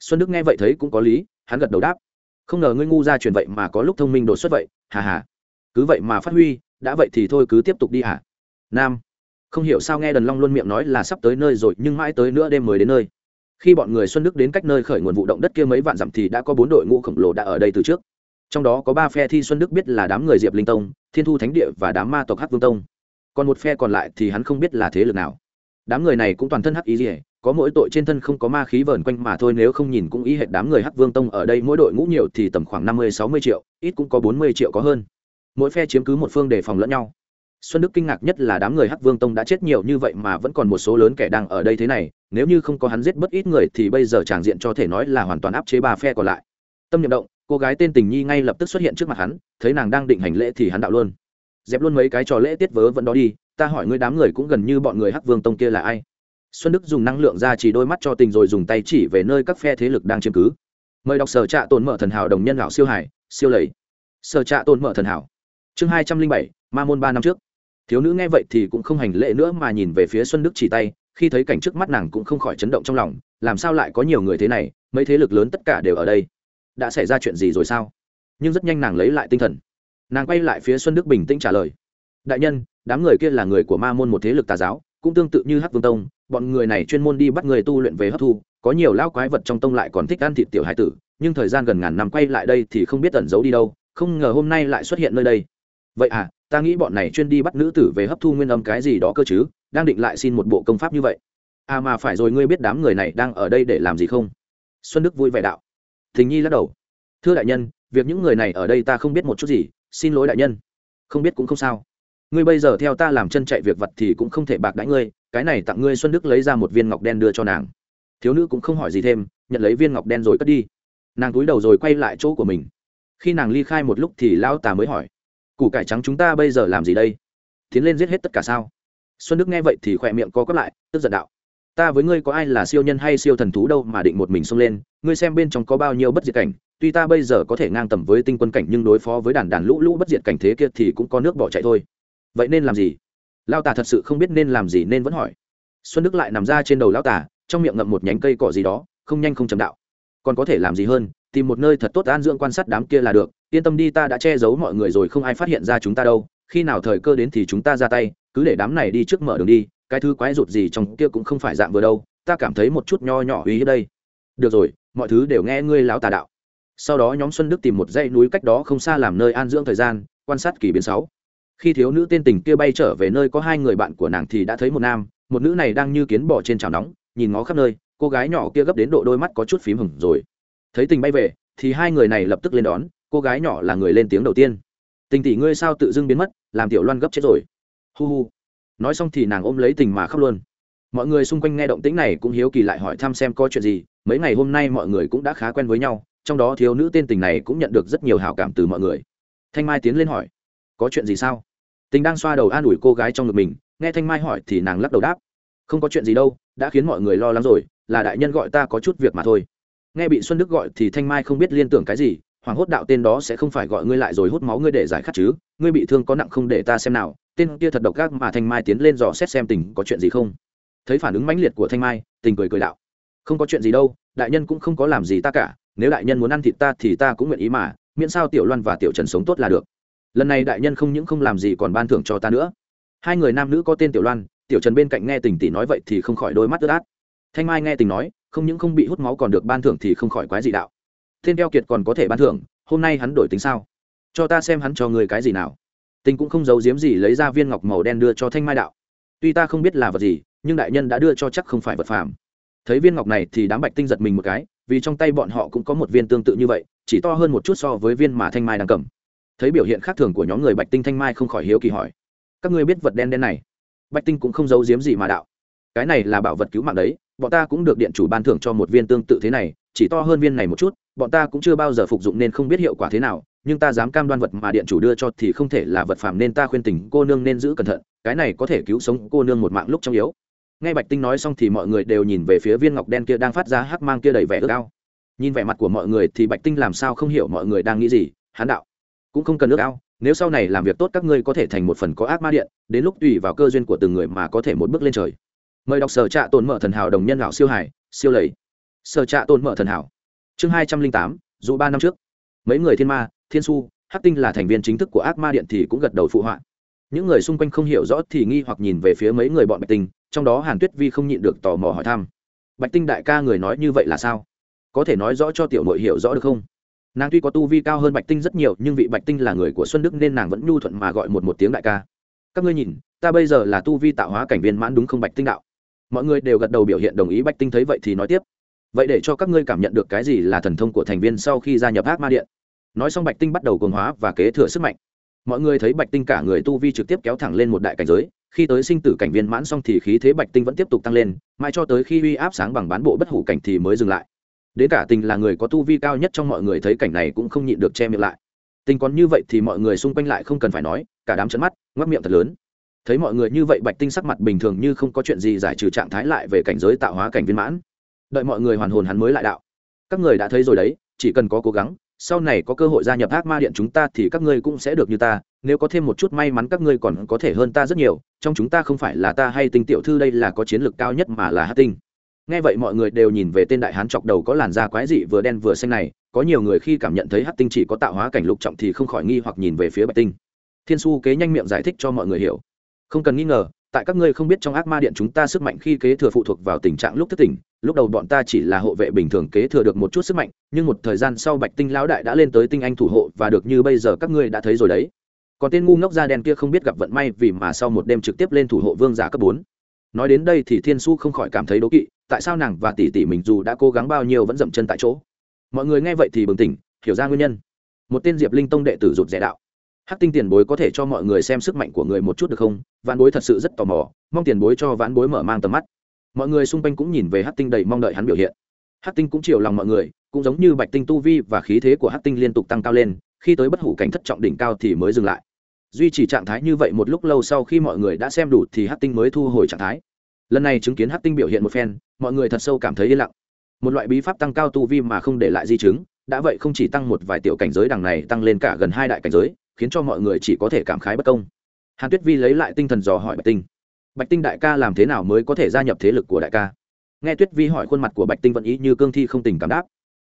Xuân đức nghe vậy thấy cũng có lý, hắn gật đầu đáp. Không ngờ ngươi ngu ra truyền vậy mà có lúc thông minh đột xuất vậy, hà hà. Cứ vậy mà phát huy, đã vậy thì thôi cứ tiếp tục đi hả? Nam. Không hiểu sao nghe đần long luôn miệng nói là sắp tới nơi rồi, nhưng mãi tới nữa đêm mới đến nơi. Khi bọn người xuân đức đến cách nơi khởi nguồn vụ động đất kia mấy vạn dặm thì đã có bốn đội ngũ khổng lồ đã ở đây từ trước. Trong đó có ba phe thi xuân đức biết là đám người diệp linh tông, thiên thu thánh địa và đám ma tộc hắc vương tông. Còn một phe còn lại thì hắn không biết là thế lực nào đám người này cũng toàn thân hắc ý gì có mỗi tội trên thân không có ma khí vờn quanh mà thôi, nếu không nhìn cũng ý hệ đám người hắc vương tông ở đây, mỗi đội ngũ nhiều thì tầm khoảng năm mươi, sáu mươi triệu, ít cũng có bốn mươi triệu có hơn. Mỗi phe chiếm cứ một phương đề phòng lẫn nhau. Xuân đức kinh ngạc nhất là đám người hắc vương tông đã chết nhiều như vậy mà vẫn còn một số lớn kẻ đang ở đây thế này, nếu như không có hắn giết bất ít người thì bây giờ tràng diện cho thể nói là hoàn toàn áp chế ba phe còn lại. Tâm niệm động, cô gái tên tình nhi ngay lập tức xuất hiện trước mặt hắn, thấy nàng đang định hành lễ thì hắn đạo luôn. Dẹp luôn mấy cái trò lễ tiết vớ vẫn đó đi ta hỏi ngươi đám người cũng gần như bọn người hắc vương tông kia là ai? Xuân đức dùng năng lượng ra chỉ đôi mắt cho tình rồi dùng tay chỉ về nơi các phe thế lực đang chiếm cứ. Mời đọc sở trạ tồn mở thần hảo đồng nhân lão siêu hải, siêu lầy. Sở trạ tồn mở thần hảo. Chương hai trăm linh bảy, ma môn ba năm trước. Thiếu nữ nghe vậy thì cũng không hành lễ nữa mà nhìn về phía xuân đức chỉ tay, khi thấy cảnh trước mắt nàng cũng không khỏi chấn động trong lòng, làm sao lại có nhiều người thế này, mấy thế lực lớn tất cả đều ở đây. Đã xảy ra chuyện gì rồi sao? Nhưng rất nhanh nàng lấy lại tinh thần. Nàng quay lại phía xuân đức bình tĩnh trả lời. Đại nhân đám người kia là người của ma môn một thế lực tà giáo, cũng tương tự như hắc vương tông, bọn người này chuyên môn đi bắt người tu luyện về hấp thu, có nhiều lao quái vật trong tông lại còn thích ăn thịt tiểu hải tử, nhưng thời gian gần ngàn năm quay lại đây thì không biết tẩn giấu đi đâu, không ngờ hôm nay lại xuất hiện nơi đây. Vậy à ta nghĩ bọn này chuyên đi bắt nữ tử về hấp thu nguyên âm cái gì đó cơ chứ, đang định lại xin một bộ công pháp như vậy. À mà phải rồi, ngươi biết đám người này đang ở đây để làm gì không? Xuân đức vui vẻ đạo. Thình nhi lắc đầu. Thưa đại nhân, việc những người này ở đây ta không biết một chút gì, xin lỗi đại nhân. Không biết cũng không sao ngươi bây giờ theo ta làm chân chạy việc vật thì cũng không thể bạc đãi ngươi, cái này tặng ngươi xuân đức lấy ra một viên ngọc đen đưa cho nàng. Thiếu nữ cũng không hỏi gì thêm, nhận lấy viên ngọc đen rồi cất đi. Nàng túi đầu rồi quay lại chỗ của mình. Khi nàng ly khai một lúc thì lão tà mới hỏi, củ cải trắng chúng ta bây giờ làm gì đây? Tiến lên giết hết tất cả sao? Xuân đức nghe vậy thì khỏe miệng co quắp lại, tức giận đạo, ta với ngươi có ai là siêu nhân hay siêu thần thú đâu mà định một mình xông lên, ngươi xem bên trong có bao nhiêu bất diệt cảnh, tuy ta bây giờ có thể ngang tầm với tinh quân cảnh nhưng đối phó với đàn đàn lũ lũ bất diệt cảnh thế kia thì cũng có nước bỏ chạy thôi vậy nên làm gì? Lao tà thật sự không biết nên làm gì nên vẫn hỏi. Xuân đức lại nằm ra trên đầu lao tà, trong miệng ngậm một nhánh cây cỏ gì đó, không nhanh không chậm đạo. Còn có thể làm gì hơn, tìm một nơi thật tốt an dưỡng quan sát đám kia là được, yên tâm đi ta đã che giấu mọi người rồi không ai phát hiện ra chúng ta đâu, khi nào thời cơ đến thì chúng ta ra tay, cứ để đám này đi trước mở đường đi, cái thứ quái rụt gì trong kia cũng không phải dạng vừa đâu, ta cảm thấy một chút nho nhỏ uy hiếp đây. Được rồi, mọi thứ đều nghe ngươi lão tà đạo. Sau đó nhóm xuân đức tìm một dãy núi cách đó không xa làm nơi an dưỡng thời gian, quan sát kỳ biến sáu khi thiếu nữ tên tình kia bay trở về nơi có hai người bạn của nàng thì đã thấy một nam, một nữ này đang như kiến bò trên chảo nóng, nhìn ngó khắp nơi, cô gái nhỏ kia gấp đến độ đôi mắt có chút phím hửng rồi. Thấy tình bay về, thì hai người này lập tức lên đón, cô gái nhỏ là người lên tiếng đầu tiên. Tình tỷ ngươi sao tự dưng biến mất, làm tiểu loan gấp chết rồi. Hu hu. Nói xong thì nàng ôm lấy tình mà khóc luôn. Mọi người xung quanh nghe động tĩnh này cũng hiếu kỳ lại hỏi thăm xem có chuyện gì, mấy ngày hôm nay mọi người cũng đã khá quen với nhau, trong đó thiếu nữ tên tình này cũng nhận được rất nhiều hào cảm từ mọi người. Thanh mai tiến lên hỏi, có chuyện gì sao? Tình đang xoa đầu an ủi cô gái trong ngực mình, nghe thanh mai hỏi thì nàng lắc đầu đáp. Không có chuyện gì đâu, đã khiến mọi người lo lắng rồi, là đại nhân gọi ta có chút việc mà thôi. Nghe bị xuân đức gọi thì thanh mai không biết liên tưởng cái gì hoàng hốt đạo tên đó sẽ không phải gọi ngươi lại rồi hút máu ngươi để giải khát chứ, ngươi bị thương có nặng không để ta xem nào, tên kia thật độc ác mà thanh mai tiến lên dò xét xem tình có chuyện gì không. Thấy phản ứng mãnh liệt của thanh mai, tình cười cười đạo. Không có chuyện gì đâu, đại nhân cũng không có làm gì ta cả, nếu đại nhân muốn ăn thịt ta thì ta cũng nguyện ý mà, miễn sao tiểu loan và tiểu trần sống tốt là được lần này đại nhân không những không làm gì còn ban thưởng cho ta nữa. Hai người nam nữ có tên tiểu loan, tiểu trần bên cạnh nghe tình tỷ nói vậy thì không khỏi đôi mắt ướt át. Thanh mai nghe tình nói, không những không bị hút máu còn được ban thưởng thì không khỏi quái gì đạo. Thiên keo kiệt còn có thể ban thưởng, hôm nay hắn đổi tính sao? Cho ta xem hắn cho người cái gì nào. Tình cũng không giấu giếm gì lấy ra viên ngọc màu đen đưa cho thanh mai đạo. Tuy ta không biết là vật gì, nhưng đại nhân đã đưa cho chắc không phải vật phàm. Thấy viên ngọc này thì đám bạch tinh giật mình một cái, vì trong tay bọn họ cũng có một viên tương tự như vậy, chỉ to hơn một chút so với viên mà thanh mai đang cầm thấy biểu hiện khác thường của nhóm người bạch tinh thanh mai không khỏi hiếu kỳ hỏi, các ngươi biết vật đen đen này? Bạch tinh cũng không giấu giếm gì mà đạo, cái này là bảo vật cứu mạng đấy, bọn ta cũng được điện chủ ban thưởng cho một viên tương tự thế này, chỉ to hơn viên này một chút, bọn ta cũng chưa bao giờ phục dụng nên không biết hiệu quả thế nào, nhưng ta dám cam đoan vật mà điện chủ đưa cho thì không thể là vật phàm nên ta khuyên tình, cô nương nên giữ cẩn thận, cái này có thể cứu sống cô nương một mạng lúc trong yếu. Ngay bạch tinh nói xong thì mọi người đều nhìn về phía viên ngọc đen kia đang phát ra hắc mang kia đầy vẻ ước ao. Nhìn vẻ mặt của mọi người thì bạch tinh làm sao không hiểu mọi người đang nghĩ gì hán đạo cũng không cần ước ao, nếu sau này làm việc tốt các ngươi có thể thành một phần có ác ma điện, đến lúc tùy vào cơ duyên của từng người mà có thể một bước lên trời. Mời đọc sở trạ tồn mở thần hảo đồng nhân lão siêu hải siêu lầy. Sở trạ tồn mở thần hảo. Chương hai trăm linh tám, dù ba năm trước. Mấy người thiên ma, thiên su, hắc tinh là thành viên chính thức của ác ma điện thì cũng gật đầu phụ họa. Những người xung quanh không hiểu rõ thì nghi hoặc nhìn về phía mấy người bọn bạch tinh, trong đó hàn tuyết vi không nhịn được tò mò hỏi thăm. Bạch tinh đại ca người nói như vậy là sao? Có thể nói rõ cho tiểu nội hiểu rõ được không? Nàng tuy có tu vi cao hơn bạch tinh rất nhiều, nhưng vị bạch tinh là người của xuân đức nên nàng vẫn nhu thuận mà gọi một một tiếng đại ca. Các ngươi nhìn, ta bây giờ là tu vi tạo hóa cảnh viên mãn đúng không bạch tinh đạo? Mọi người đều gật đầu biểu hiện đồng ý bạch tinh thấy vậy thì nói tiếp. Vậy để cho các ngươi cảm nhận được cái gì là thần thông của thành viên sau khi gia nhập ác ma điện. Nói xong bạch tinh bắt đầu cường hóa và kế thừa sức mạnh. Mọi người thấy bạch tinh cả người tu vi trực tiếp kéo thẳng lên một đại cảnh giới, khi tới sinh tử cảnh viên mãn xong thì khí thế bạch tinh vẫn tiếp tục tăng lên, mãi cho tới khi uy áp sáng bằng bán bộ bất hủ cảnh thì mới dừng lại đến cả tình là người có tu vi cao nhất trong mọi người thấy cảnh này cũng không nhịn được che miệng lại. Tình còn như vậy thì mọi người xung quanh lại không cần phải nói, cả đám chấn mắt ngoắc miệng thật lớn. Thấy mọi người như vậy, bạch tinh sắc mặt bình thường như không có chuyện gì giải trừ trạng thái lại về cảnh giới tạo hóa cảnh viên mãn. Đợi mọi người hoàn hồn hắn mới lại đạo. Các người đã thấy rồi đấy, chỉ cần có cố gắng, sau này có cơ hội gia nhập ác ma điện chúng ta thì các ngươi cũng sẽ được như ta, nếu có thêm một chút may mắn các ngươi còn có thể hơn ta rất nhiều, trong chúng ta không phải là ta hay tinh tiểu thư đây là có chiến lược cao nhất mà là hát tinh nghe vậy mọi người đều nhìn về tên đại hán chọc đầu có làn da quái dị vừa đen vừa xanh này, có nhiều người khi cảm nhận thấy hắc tinh chỉ có tạo hóa cảnh lục trọng thì không khỏi nghi hoặc nhìn về phía bạch tinh. Thiên su kế nhanh miệng giải thích cho mọi người hiểu. Không cần nghi ngờ, tại các ngươi không biết trong ác ma điện chúng ta sức mạnh khi kế thừa phụ thuộc vào tình trạng lúc thức tỉnh, lúc đầu bọn ta chỉ là hộ vệ bình thường kế thừa được một chút sức mạnh, nhưng một thời gian sau bạch tinh lão đại đã lên tới tinh anh thủ hộ và được như bây giờ các ngươi đã thấy rồi đấy. Còn tên ngu ngốc da đen kia không biết gặp vận may vì mà sau một đêm trực tiếp lên thủ hộ vương giả cấp bốn. Nói đến đây thì thiên su không khỏi cảm thấy đố kỵ tại sao nàng và tỷ tỷ mình dù đã cố gắng bao nhiêu vẫn dậm chân tại chỗ? Mọi người nghe vậy thì bừng tỉnh, hiểu ra nguyên nhân. Một tên diệp linh tông đệ tử rụt rẻ đạo. Hắc tinh tiền bối có thể cho mọi người xem sức mạnh của người một chút được không? Ván bối thật sự rất tò mò, mong tiền bối cho ván bối mở mang tầm mắt. Mọi người xung quanh cũng nhìn về hắc tinh đầy mong đợi hắn biểu hiện. Hắc tinh cũng chiều lòng mọi người, cũng giống như bạch tinh tu vi và khí thế của hắc tinh liên tục tăng cao lên, khi tới bất hủ cảnh thất trọng đỉnh cao thì mới dừng lại. Duy trì trạng thái như vậy một lúc lâu sau khi mọi người đã xem đủ thì hắc tinh mới thu hồi trạng thái lần này chứng kiến hắc tinh biểu hiện một phen, mọi người thật sâu cảm thấy yên lặng. Một loại bí pháp tăng cao tu vi mà không để lại di chứng, đã vậy không chỉ tăng một vài tiểu cảnh giới đằng này tăng lên cả gần hai đại cảnh giới, khiến cho mọi người chỉ có thể cảm khái bất công. Hàn tuyết vi lấy lại tinh thần dò hỏi bạch tinh. Bạch tinh đại ca làm thế nào mới có thể gia nhập thế lực của đại ca? Nghe tuyết vi hỏi khuôn mặt của bạch tinh vẫn ý như cương thi không tình cảm đáp.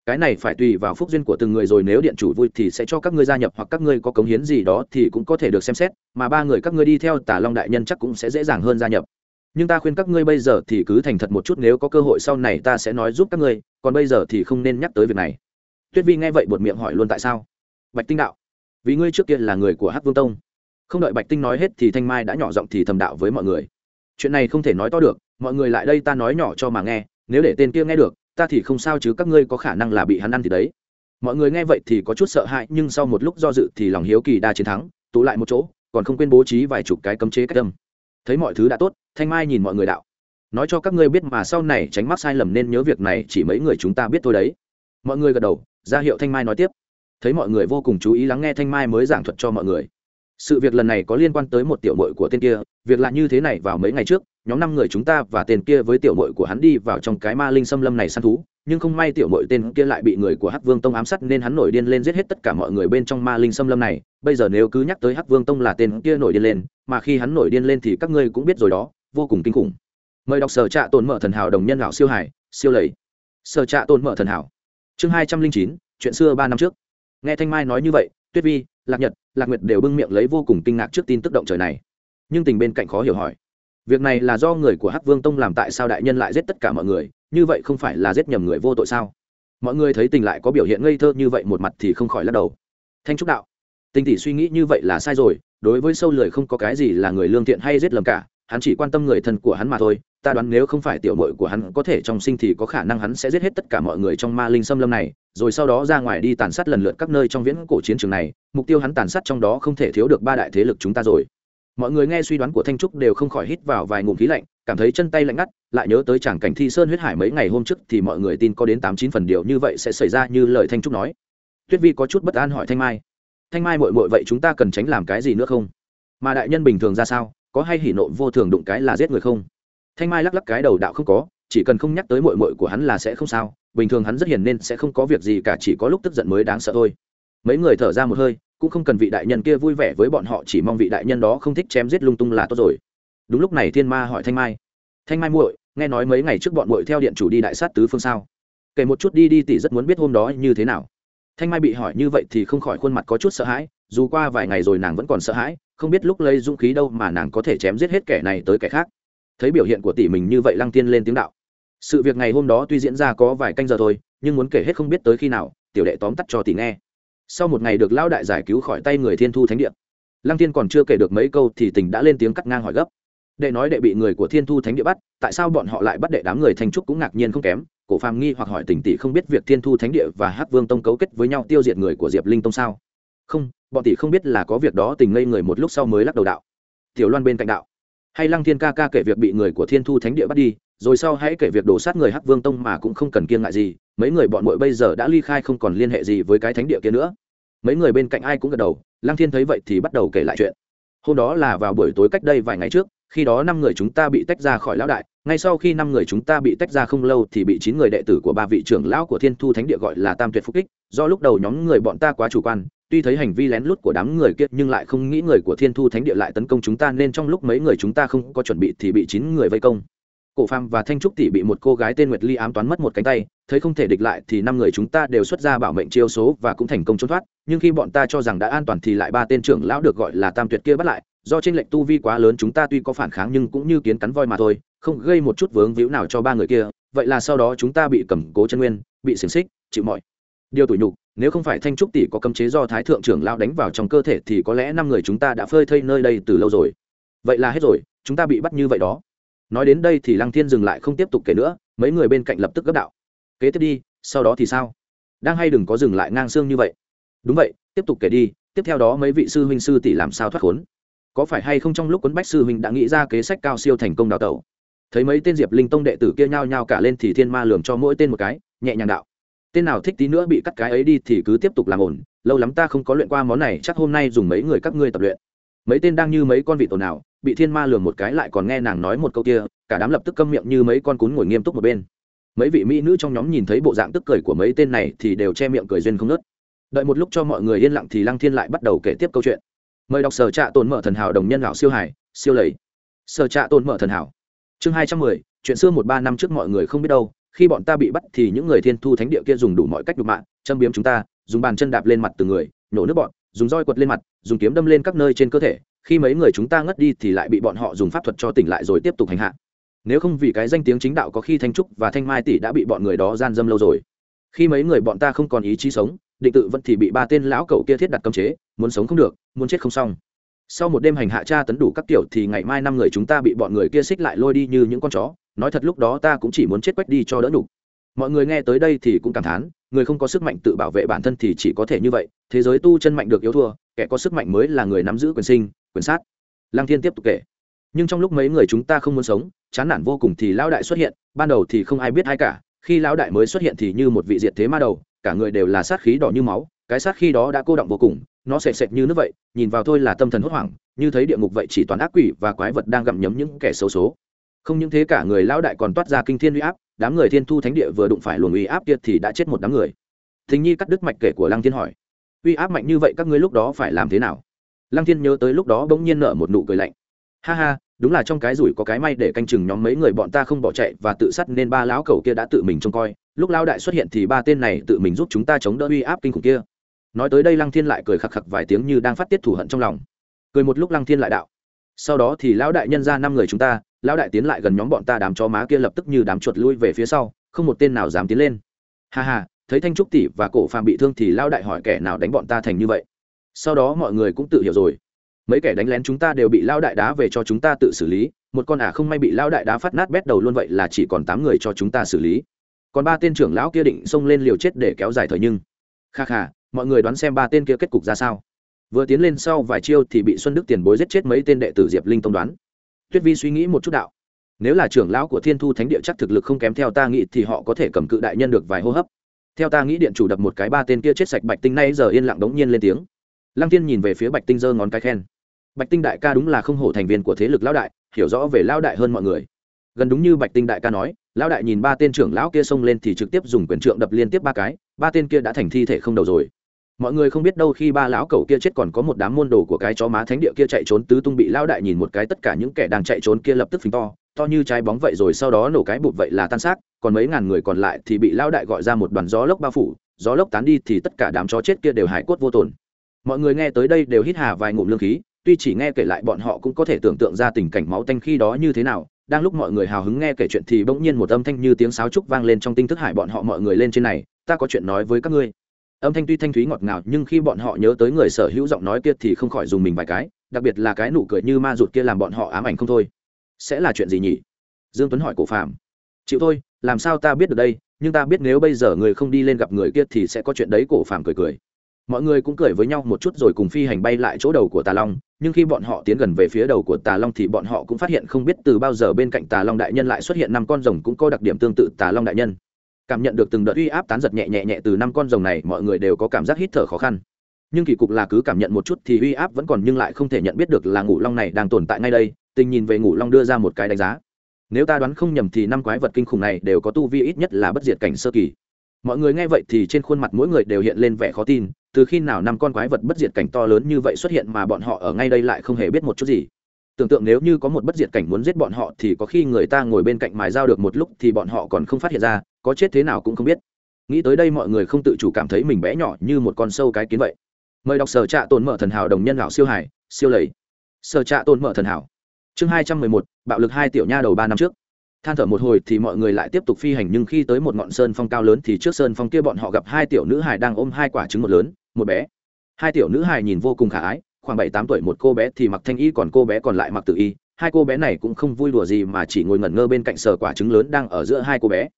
Cái này phải tùy vào phúc duyên của từng người rồi nếu điện chủ vui thì sẽ cho các ngươi gia nhập hoặc các ngươi có cống hiến gì đó thì cũng có thể được xem xét, mà ba người các ngươi đi theo tả long đại nhân chắc cũng sẽ dễ dàng hơn gia nhập nhưng ta khuyên các ngươi bây giờ thì cứ thành thật một chút, nếu có cơ hội sau này ta sẽ nói giúp các ngươi, còn bây giờ thì không nên nhắc tới việc này. Tuyết vi nghe vậy buột miệng hỏi luôn tại sao? Bạch tinh đạo, vì ngươi trước kia là người của hát vương tông. Không đợi bạch tinh nói hết thì thanh mai đã nhỏ giọng thì thầm đạo với mọi người. Chuyện này không thể nói to được, mọi người lại đây ta nói nhỏ cho mà nghe, nếu để tên kia nghe được, ta thì không sao chứ các ngươi có khả năng là bị hắn ăn thì đấy. Mọi người nghe vậy thì có chút sợ hãi, nhưng sau một lúc do dự thì lòng hiếu kỳ đa chiến thắng, tụ lại một chỗ, còn không quên bố trí vài chục cái cấm chế cách âm. Thấy mọi thứ đã tốt thanh mai nhìn mọi người đạo. Nói cho các ngươi biết mà sau này tránh mắc sai lầm nên nhớ việc này chỉ mấy người chúng ta biết thôi đấy. Mọi người gật đầu, ra hiệu thanh mai nói tiếp. Thấy mọi người vô cùng chú ý lắng nghe thanh mai mới giảng thuật cho mọi người. Sự việc lần này có liên quan tới một tiểu mội của tên kia, việc là như thế này vào mấy ngày trước, nhóm năm người chúng ta và tên kia với tiểu mội của hắn đi vào trong cái ma linh xâm lâm này săn thú, nhưng không may tiểu mội tên kia lại bị người của hắc vương tông ám sát nên hắn nổi điên lên giết hết tất cả mọi người bên trong ma linh xâm lâm này. Bây giờ nếu cứ nhắc tới hắc vương tông là tên kia nổi điên lên, mà khi hắn nổi điên lên thì các ngươi cũng biết rồi đó vô cùng kinh khủng. Mời đọc sở trạ tồn mở thần hảo đồng nhân lão siêu hải siêu lầy. Sở trạ tồn mở thần hảo. Chương hai trăm linh chín, chuyện xưa ba năm trước. Nghe thanh mai nói như vậy, tuyết vi, lạc nhật, lạc nguyệt đều bưng miệng lấy vô cùng kinh ngạc trước tin tức động trời này. Nhưng tình bên cạnh khó hiểu hỏi, việc này là do người của hắc vương tông làm tại sao đại nhân lại giết tất cả mọi người? Như vậy không phải là giết nhầm người vô tội sao? Mọi người thấy tình lại có biểu hiện ngây thơ như vậy một mặt thì không khỏi lắc đầu. Thanh trúc đạo, tình tỷ suy nghĩ như vậy là sai rồi, đối với sâu lười không có cái gì là người lương thiện hay giết lầm cả hắn chỉ quan tâm người thân của hắn mà thôi, ta đoán nếu không phải tiểu mội của hắn có thể trong sinh thì có khả năng hắn sẽ giết hết tất cả mọi người trong ma linh xâm lâm này, rồi sau đó ra ngoài đi tàn sát lần lượt các nơi trong viễn cổ chiến trường này, mục tiêu hắn tàn sát trong đó không thể thiếu được ba đại thế lực chúng ta rồi. Mọi người nghe suy đoán của thanh trúc đều không khỏi hít vào vài ngụm khí lạnh, cảm thấy chân tay lạnh ngắt, lại nhớ tới chàng cảnh thi sơn huyết hải mấy ngày hôm trước thì mọi người tin có đến tám chín phần điều như vậy sẽ xảy ra như lời thanh trúc nói. Tuyết vi có chút bất an hỏi thanh mai. Thanh mai mội mội vậy chúng ta cần tránh làm cái gì nữa không? Mà đại nhân bình thường ra sao? Có hay hỉ nộ vô thường đụng cái là giết người không? Thanh mai lắc lắc cái đầu đạo không có, chỉ cần không nhắc tới mội mội của hắn là sẽ không sao, bình thường hắn rất hiền nên sẽ không có việc gì cả, chỉ có lúc tức giận mới đáng sợ thôi. Mấy người thở ra một hơi, cũng không cần vị đại nhân kia vui vẻ với bọn họ, chỉ mong vị đại nhân đó không thích chém giết lung tung là tốt rồi. Đúng lúc này thiên ma hỏi thanh mai thanh mai muội, nghe nói mấy ngày trước bọn muội theo điện chủ đi đại sát tứ phương sao? Kể một chút đi đi tỷ rất muốn biết hôm đó như thế nào. Thanh mai bị hỏi như vậy thì không khỏi khuôn mặt có chút sợ hãi, dù qua vài ngày rồi nàng vẫn còn sợ hãi không biết lúc lấy dũng khí đâu mà nàng có thể chém giết hết kẻ này tới kẻ khác. Thấy biểu hiện của tỷ mình như vậy lăng tiên lên tiếng đạo. Sự việc ngày hôm đó tuy diễn ra có vài canh giờ thôi, nhưng muốn kể hết không biết tới khi nào, tiểu đệ tóm tắt cho tỷ nghe. Sau một ngày được lão đại giải cứu khỏi tay người thiên thu thánh địa, lăng tiên còn chưa kể được mấy câu thì tình đã lên tiếng cắt ngang hỏi gấp. Đệ nói đệ bị người của thiên thu thánh địa bắt, tại sao bọn họ lại bắt đệ đám người thanh trúc cũng ngạc nhiên không kém? Cổ phàm nghi hoặc hỏi tỉnh tỷ không biết việc thiên thu thánh địa và hắc vương tông cấu kết với nhau tiêu diệt người của diệp linh tông sao? Không, bọn tỷ không biết là có việc đó tình ngây người một lúc sau mới lắc đầu đạo. Tiểu loan bên cạnh đạo. Hay lăng thiên ca ca kể việc bị người của thiên thu thánh địa bắt đi, rồi sau hãy kể việc đổ sát người hắc vương tông mà cũng không cần kiêng ngại gì, mấy người bọn muội bây giờ đã ly khai không còn liên hệ gì với cái thánh địa kia nữa. Mấy người bên cạnh ai cũng gật đầu, lăng thiên thấy vậy thì bắt đầu kể lại chuyện. Hôm đó là vào buổi tối cách đây vài ngày trước, khi đó năm người chúng ta bị tách ra khỏi lão đại, ngay sau khi năm người chúng ta bị tách ra không lâu thì bị chín người đệ tử của ba vị trưởng lão của thiên thu thánh địa gọi là tam tuyệt phúc kích, do lúc đầu nhóm người bọn ta quá chủ quan tuy thấy hành vi lén lút của đám người kia, nhưng lại không nghĩ người của thiên thu thánh địa lại tấn công chúng ta, nên trong lúc mấy người chúng ta không có chuẩn bị thì bị chín người vây công. Cổ phàm và thanh trúc tỷ bị một cô gái tên nguyệt ly ám toán mất một cánh tay, thấy không thể địch lại thì năm người chúng ta đều xuất ra bảo mệnh chiêu số và cũng thành công trốn thoát, nhưng khi bọn ta cho rằng đã an toàn thì lại ba tên trưởng lão được gọi là tam tuyệt kia bắt lại. Do trên lệnh tu vi quá lớn chúng ta tuy có phản kháng nhưng cũng như kiến cắn voi mà thôi, không gây một chút vướng víu nào cho ba người kia, vậy là sau đó chúng ta bị cầm cố chân nguyên, bị xiềng xích, chịu mọi điều tủi nhục nếu không phải thanh trúc tỷ có cấm chế do thái thượng trưởng lao đánh vào trong cơ thể thì có lẽ năm người chúng ta đã phơi thây nơi đây từ lâu rồi. Vậy là hết rồi, chúng ta bị bắt như vậy đó. Nói đến đây thì lăng thiên dừng lại không tiếp tục kể nữa, mấy người bên cạnh lập tức gấp đạo. Kế tiếp đi, sau đó thì sao? Đang hay đừng có dừng lại ngang xương như vậy. Đúng vậy, tiếp tục kể đi, tiếp theo đó mấy vị sư huynh sư tỷ làm sao thoát khốn? Có phải hay không trong lúc quấn bách sư huynh đã nghĩ ra kế sách cao siêu thành công đào tẩu? Thấy mấy tên diệp linh tông đệ tử kia nhao nhao cả lên thì thiên ma lường cho mỗi tên một cái, nhẹ nhàng đạo tên nào thích tí nữa bị cắt cái ấy đi thì cứ tiếp tục làm ổn lâu lắm ta không có luyện qua món này, chắc hôm nay dùng mấy người các ngươi tập luyện. Mấy tên đang như mấy con vị tổ nào bị thiên ma lường một cái lại còn nghe nàng nói một câu kia, cả đám lập tức câm miệng như mấy con cún ngồi nghiêm túc một bên. Mấy vị mỹ nữ trong nhóm nhìn thấy bộ dạng tức cười của mấy tên này thì đều che miệng cười duyên không nớt đợi một lúc cho mọi người yên lặng thì lăng thiên lại bắt đầu kể tiếp câu chuyện. Mời đọc sở trạ tồn mở thần hảo đồng nhân lão siêu hải, siêu lầy. Sở trạ tồn mở thần hảo. Chương hai trăm mười, chuyện xưa một ba năm trước mọi người không biết đâu khi bọn ta bị bắt thì những người thiên thu thánh địa kia dùng đủ mọi cách đục mạng, châm biếm chúng ta, dùng bàn chân đạp lên mặt từng người, nhổ nước bọn, dùng roi quật lên mặt, dùng kiếm đâm lên các nơi trên cơ thể, khi mấy người chúng ta ngất đi thì lại bị bọn họ dùng pháp thuật cho tỉnh lại rồi tiếp tục hành hạ. Nếu không vì cái danh tiếng chính đạo có khi thanh trúc và thanh mai tỷ đã bị bọn người đó gian dâm lâu rồi. Khi mấy người bọn ta không còn ý chí sống, định tự vẫn thì bị ba tên lão cậu kia thiết đặt cấm chế, muốn sống không được, muốn chết không xong. Sau một đêm hành hạ tra tấn đủ các kiểu thì ngày mai năm người chúng ta bị bọn người kia xích lại lôi đi như những con chó nói thật lúc đó ta cũng chỉ muốn chết quách đi cho đỡ đủ mọi người nghe tới đây thì cũng cảm thán, người không có sức mạnh tự bảo vệ bản thân thì chỉ có thể như vậy, thế giới tu chân mạnh được yếu thua, kẻ có sức mạnh mới là người nắm giữ quyền sinh, quyền sát. Lăng thiên tiếp tục kể. Nhưng trong lúc mấy người chúng ta không muốn sống, chán nản vô cùng thì lão đại xuất hiện, ban đầu thì không ai biết ai cả, khi lão đại mới xuất hiện thì như một vị diệt thế ma đầu, cả người đều là sát khí đỏ như máu, cái sát khí đó đã cô động vô cùng, nó sệt sệt như nước vậy, nhìn vào thôi là tâm thần hốt hoảng, như thấy địa ngục vậy chỉ toàn ác quỷ và quái vật đang gặm nhấm những kẻ xấu số không những thế, cả người lão đại còn toát ra kinh thiên uy áp, đám người thiên thu thánh địa vừa đụng phải luồng uy áp kia thì đã chết một đám người. Thình nhi cắt đứt mạch kể của lăng thiên hỏi, uy áp mạnh như vậy các ngươi lúc đó phải làm thế nào? Lăng thiên nhớ tới lúc đó bỗng nhiên nở một nụ cười lạnh. Ha ha, đúng là trong cái rủi có cái may để canh chừng nhóm mấy người bọn ta không bỏ chạy và tự sát nên ba lão cầu kia đã tự mình trông coi. Lúc lão đại xuất hiện thì ba tên này tự mình giúp chúng ta chống đỡ uy áp kinh khủng kia. Nói tới đây lăng thiên lại cười khặc khặc vài tiếng như đang phát tiết thù hận trong lòng. Cười một lúc lăng thiên lại đạo, sau đó thì lão đại nhân ra năm người chúng ta lão đại tiến lại gần nhóm bọn ta đám chó má kia lập tức như đám chuột lui về phía sau, không một tên nào dám tiến lên. Ha ha, thấy thanh trúc tỷ và cổ phàm bị thương thì lão đại hỏi kẻ nào đánh bọn ta thành như vậy? Sau đó mọi người cũng tự hiểu rồi. Mấy kẻ đánh lén chúng ta đều bị lão đại đá về cho chúng ta tự xử lý, một con ả không may bị lão đại đá phát nát bét đầu luôn vậy là chỉ còn tám người cho chúng ta xử lý. Còn ba tên trưởng lão kia định xông lên liều chết để kéo dài thời nhưng. Kha kha, mọi người đoán xem ba tên kia kết cục ra sao? Vừa tiến lên sau vài chiêu thì bị xuân đức tiền bối giết chết mấy tên đệ tử diệp linh tông đoán tuyết vi suy nghĩ một chút đạo. Nếu là trưởng lão của thiên thu thánh địa chắc thực lực không kém theo ta nghĩ thì họ có thể cầm cự đại nhân được vài hô hấp. Theo ta nghĩ điện chủ đập một cái ba tên kia chết sạch bạch tinh nay giờ yên lặng đống nhiên lên tiếng. Lăng tiên nhìn về phía bạch tinh giơ ngón cái khen. Bạch tinh đại ca đúng là không hổ thành viên của thế lực lão đại, hiểu rõ về lão đại hơn mọi người. Gần đúng như bạch tinh đại ca nói, lão đại nhìn ba tên trưởng lão kia xông lên thì trực tiếp dùng quyền trượng đập liên tiếp ba cái, ba tên kia đã thành thi thể không đầu rồi mọi người không biết đâu khi ba lão cẩu kia chết còn có một đám môn đồ của cái chó má thánh địa kia chạy trốn, tứ tung bị lão đại nhìn một cái, tất cả những kẻ đang chạy trốn kia lập tức phình to to như trái bóng vậy rồi sau đó nổ cái bụt vậy là tan xác, còn mấy ngàn người còn lại thì bị lão đại gọi ra một đoàn gió lốc bao phủ, gió lốc tán đi thì tất cả đám chó chết kia đều hải cốt vô tổn mọi người nghe tới đây đều hít hà vài ngụm lương khí, tuy chỉ nghe kể lại bọn họ cũng có thể tưởng tượng ra tình cảnh máu tanh khi đó như thế nào, đang lúc mọi người hào hứng nghe kể chuyện thì bỗng nhiên một âm thanh như tiếng sáo trúc vang lên trong tinh thức hải bọn họ mọi người lên trên này, ta có chuyện nói với các ngươi âm thanh tuy thanh thúy ngọt ngào, nhưng khi bọn họ nhớ tới người sở hữu giọng nói kia thì không khỏi dùng mình vài cái, đặc biệt là cái nụ cười như ma rụt kia làm bọn họ ám ảnh không thôi. Sẽ là chuyện gì nhỉ? Dương tuấn hỏi cổ phạm chịu thôi, làm sao ta biết được đây, nhưng ta biết nếu bây giờ người không đi lên gặp người kia thì sẽ có chuyện đấy, cổ phạm cười cười. Mọi người cũng cười với nhau một chút rồi cùng phi hành bay lại chỗ đầu của tà long, nhưng khi bọn họ tiến gần về phía đầu của tà long thì bọn họ cũng phát hiện không biết từ bao giờ bên cạnh tà long đại nhân lại xuất hiện năm con rồng cũng có đặc điểm tương tự tà long đại nhân cảm nhận được từng đợt uy áp tán giật nhẹ nhẹ nhẹ từ năm con rồng này, mọi người đều có cảm giác hít thở khó khăn. Nhưng kỳ cục là cứ cảm nhận một chút thì uy áp vẫn còn nhưng lại không thể nhận biết được là ngũ long này đang tồn tại ngay đây, tình nhìn về ngũ long đưa ra một cái đánh giá. Nếu ta đoán không nhầm thì năm quái vật kinh khủng này đều có tu vi ít nhất là bất diệt cảnh sơ kỳ. Mọi người nghe vậy thì trên khuôn mặt mỗi người đều hiện lên vẻ khó tin, từ khi nào năm con quái vật bất diệt cảnh to lớn như vậy xuất hiện mà bọn họ ở ngay đây lại không hề biết một chút gì tưởng tượng nếu như có một bất diệt cảnh muốn giết bọn họ thì có khi người ta ngồi bên cạnh mài dao được một lúc thì bọn họ còn không phát hiện ra, có chết thế nào cũng không biết. Nghĩ tới đây mọi người không tự chủ cảm thấy mình bé nhỏ như một con sâu cái kiến vậy. Mời đọc sở trạ tồn mở thần hảo đồng nhân lão siêu hải, siêu lầy. Sở trạ tồn mở thần hảo. Chương hai trăm mười một, bạo lực hai tiểu nha đầu ba năm trước. Than thở một hồi thì mọi người lại tiếp tục phi hành nhưng khi tới một ngọn sơn phong cao lớn thì trước sơn phong kia bọn họ gặp hai tiểu nữ hài đang ôm hai quả trứng một lớn, một bé. Hai tiểu nữ hài nhìn vô cùng khả ái khoảng bảy tám tuổi một cô bé thì mặc thanh y, còn cô bé còn lại mặc tự y. Hai cô bé này cũng không vui đùa gì mà chỉ ngồi ngẩn ngơ bên cạnh sờ quả trứng lớn đang ở giữa hai cô bé.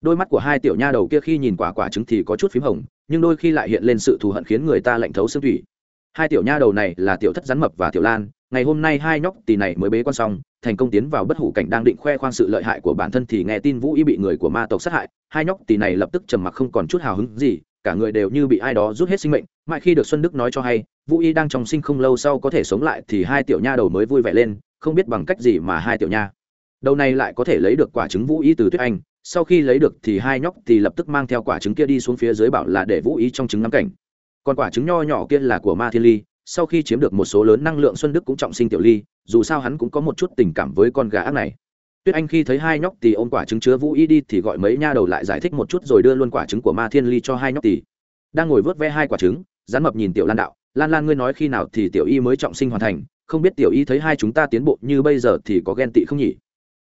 Đôi mắt của hai tiểu nha đầu kia khi nhìn quả quả trứng thì có chút p h í m hồng, nhưng đôi khi lại hiện lên sự thù hận khiến người ta lạnh thấu xương thủy. Hai tiểu nha đầu này là tiểu thất rắn mập và tiểu lan. Ngày hôm nay hai nhóc tỷ này mới bế quan xong, thành công tiến vào bất hủ cảnh đang định khoe khoang sự lợi hại của bản thân thì nghe tin vũ y bị người của ma tộc sát hại. Hai nhóc tỷ này lập tức trầm mặc không còn chút hào hứng gì, cả người đều như bị ai đó rút hết sinh mệnh. Mãi khi được xuân đức nói cho hay vũ y đang trong sinh không lâu sau có thể sống lại thì hai tiểu nha đầu mới vui vẻ lên, không biết bằng cách gì mà hai tiểu nha đầu này lại có thể lấy được quả trứng vũ y từ tuyết anh. Sau khi lấy được thì hai nhóc thì lập tức mang theo quả trứng kia đi xuống phía dưới bảo là để vũ y trong trứng ngắm cảnh. Còn quả trứng nho nhỏ kia là của ma thiên ly. Sau khi chiếm được một số lớn năng lượng, xuân đức cũng trọng sinh tiểu ly. Dù sao hắn cũng có một chút tình cảm với con gà ác này. Tuyết anh khi thấy hai nhóc thì ôm quả trứng chứa vũ y đi thì gọi mấy nha đầu lại giải thích một chút rồi đưa luôn quả trứng của ma thiên ly cho hai nhóc tỳ đang ngồi vớt ve hai quả trứng, rắn mập nhìn tiểu lan đạo lan lan ngươi nói khi nào thì tiểu y mới trọng sinh hoàn thành, không biết tiểu y thấy hai chúng ta tiến bộ như bây giờ thì có ghen tị không nhỉ?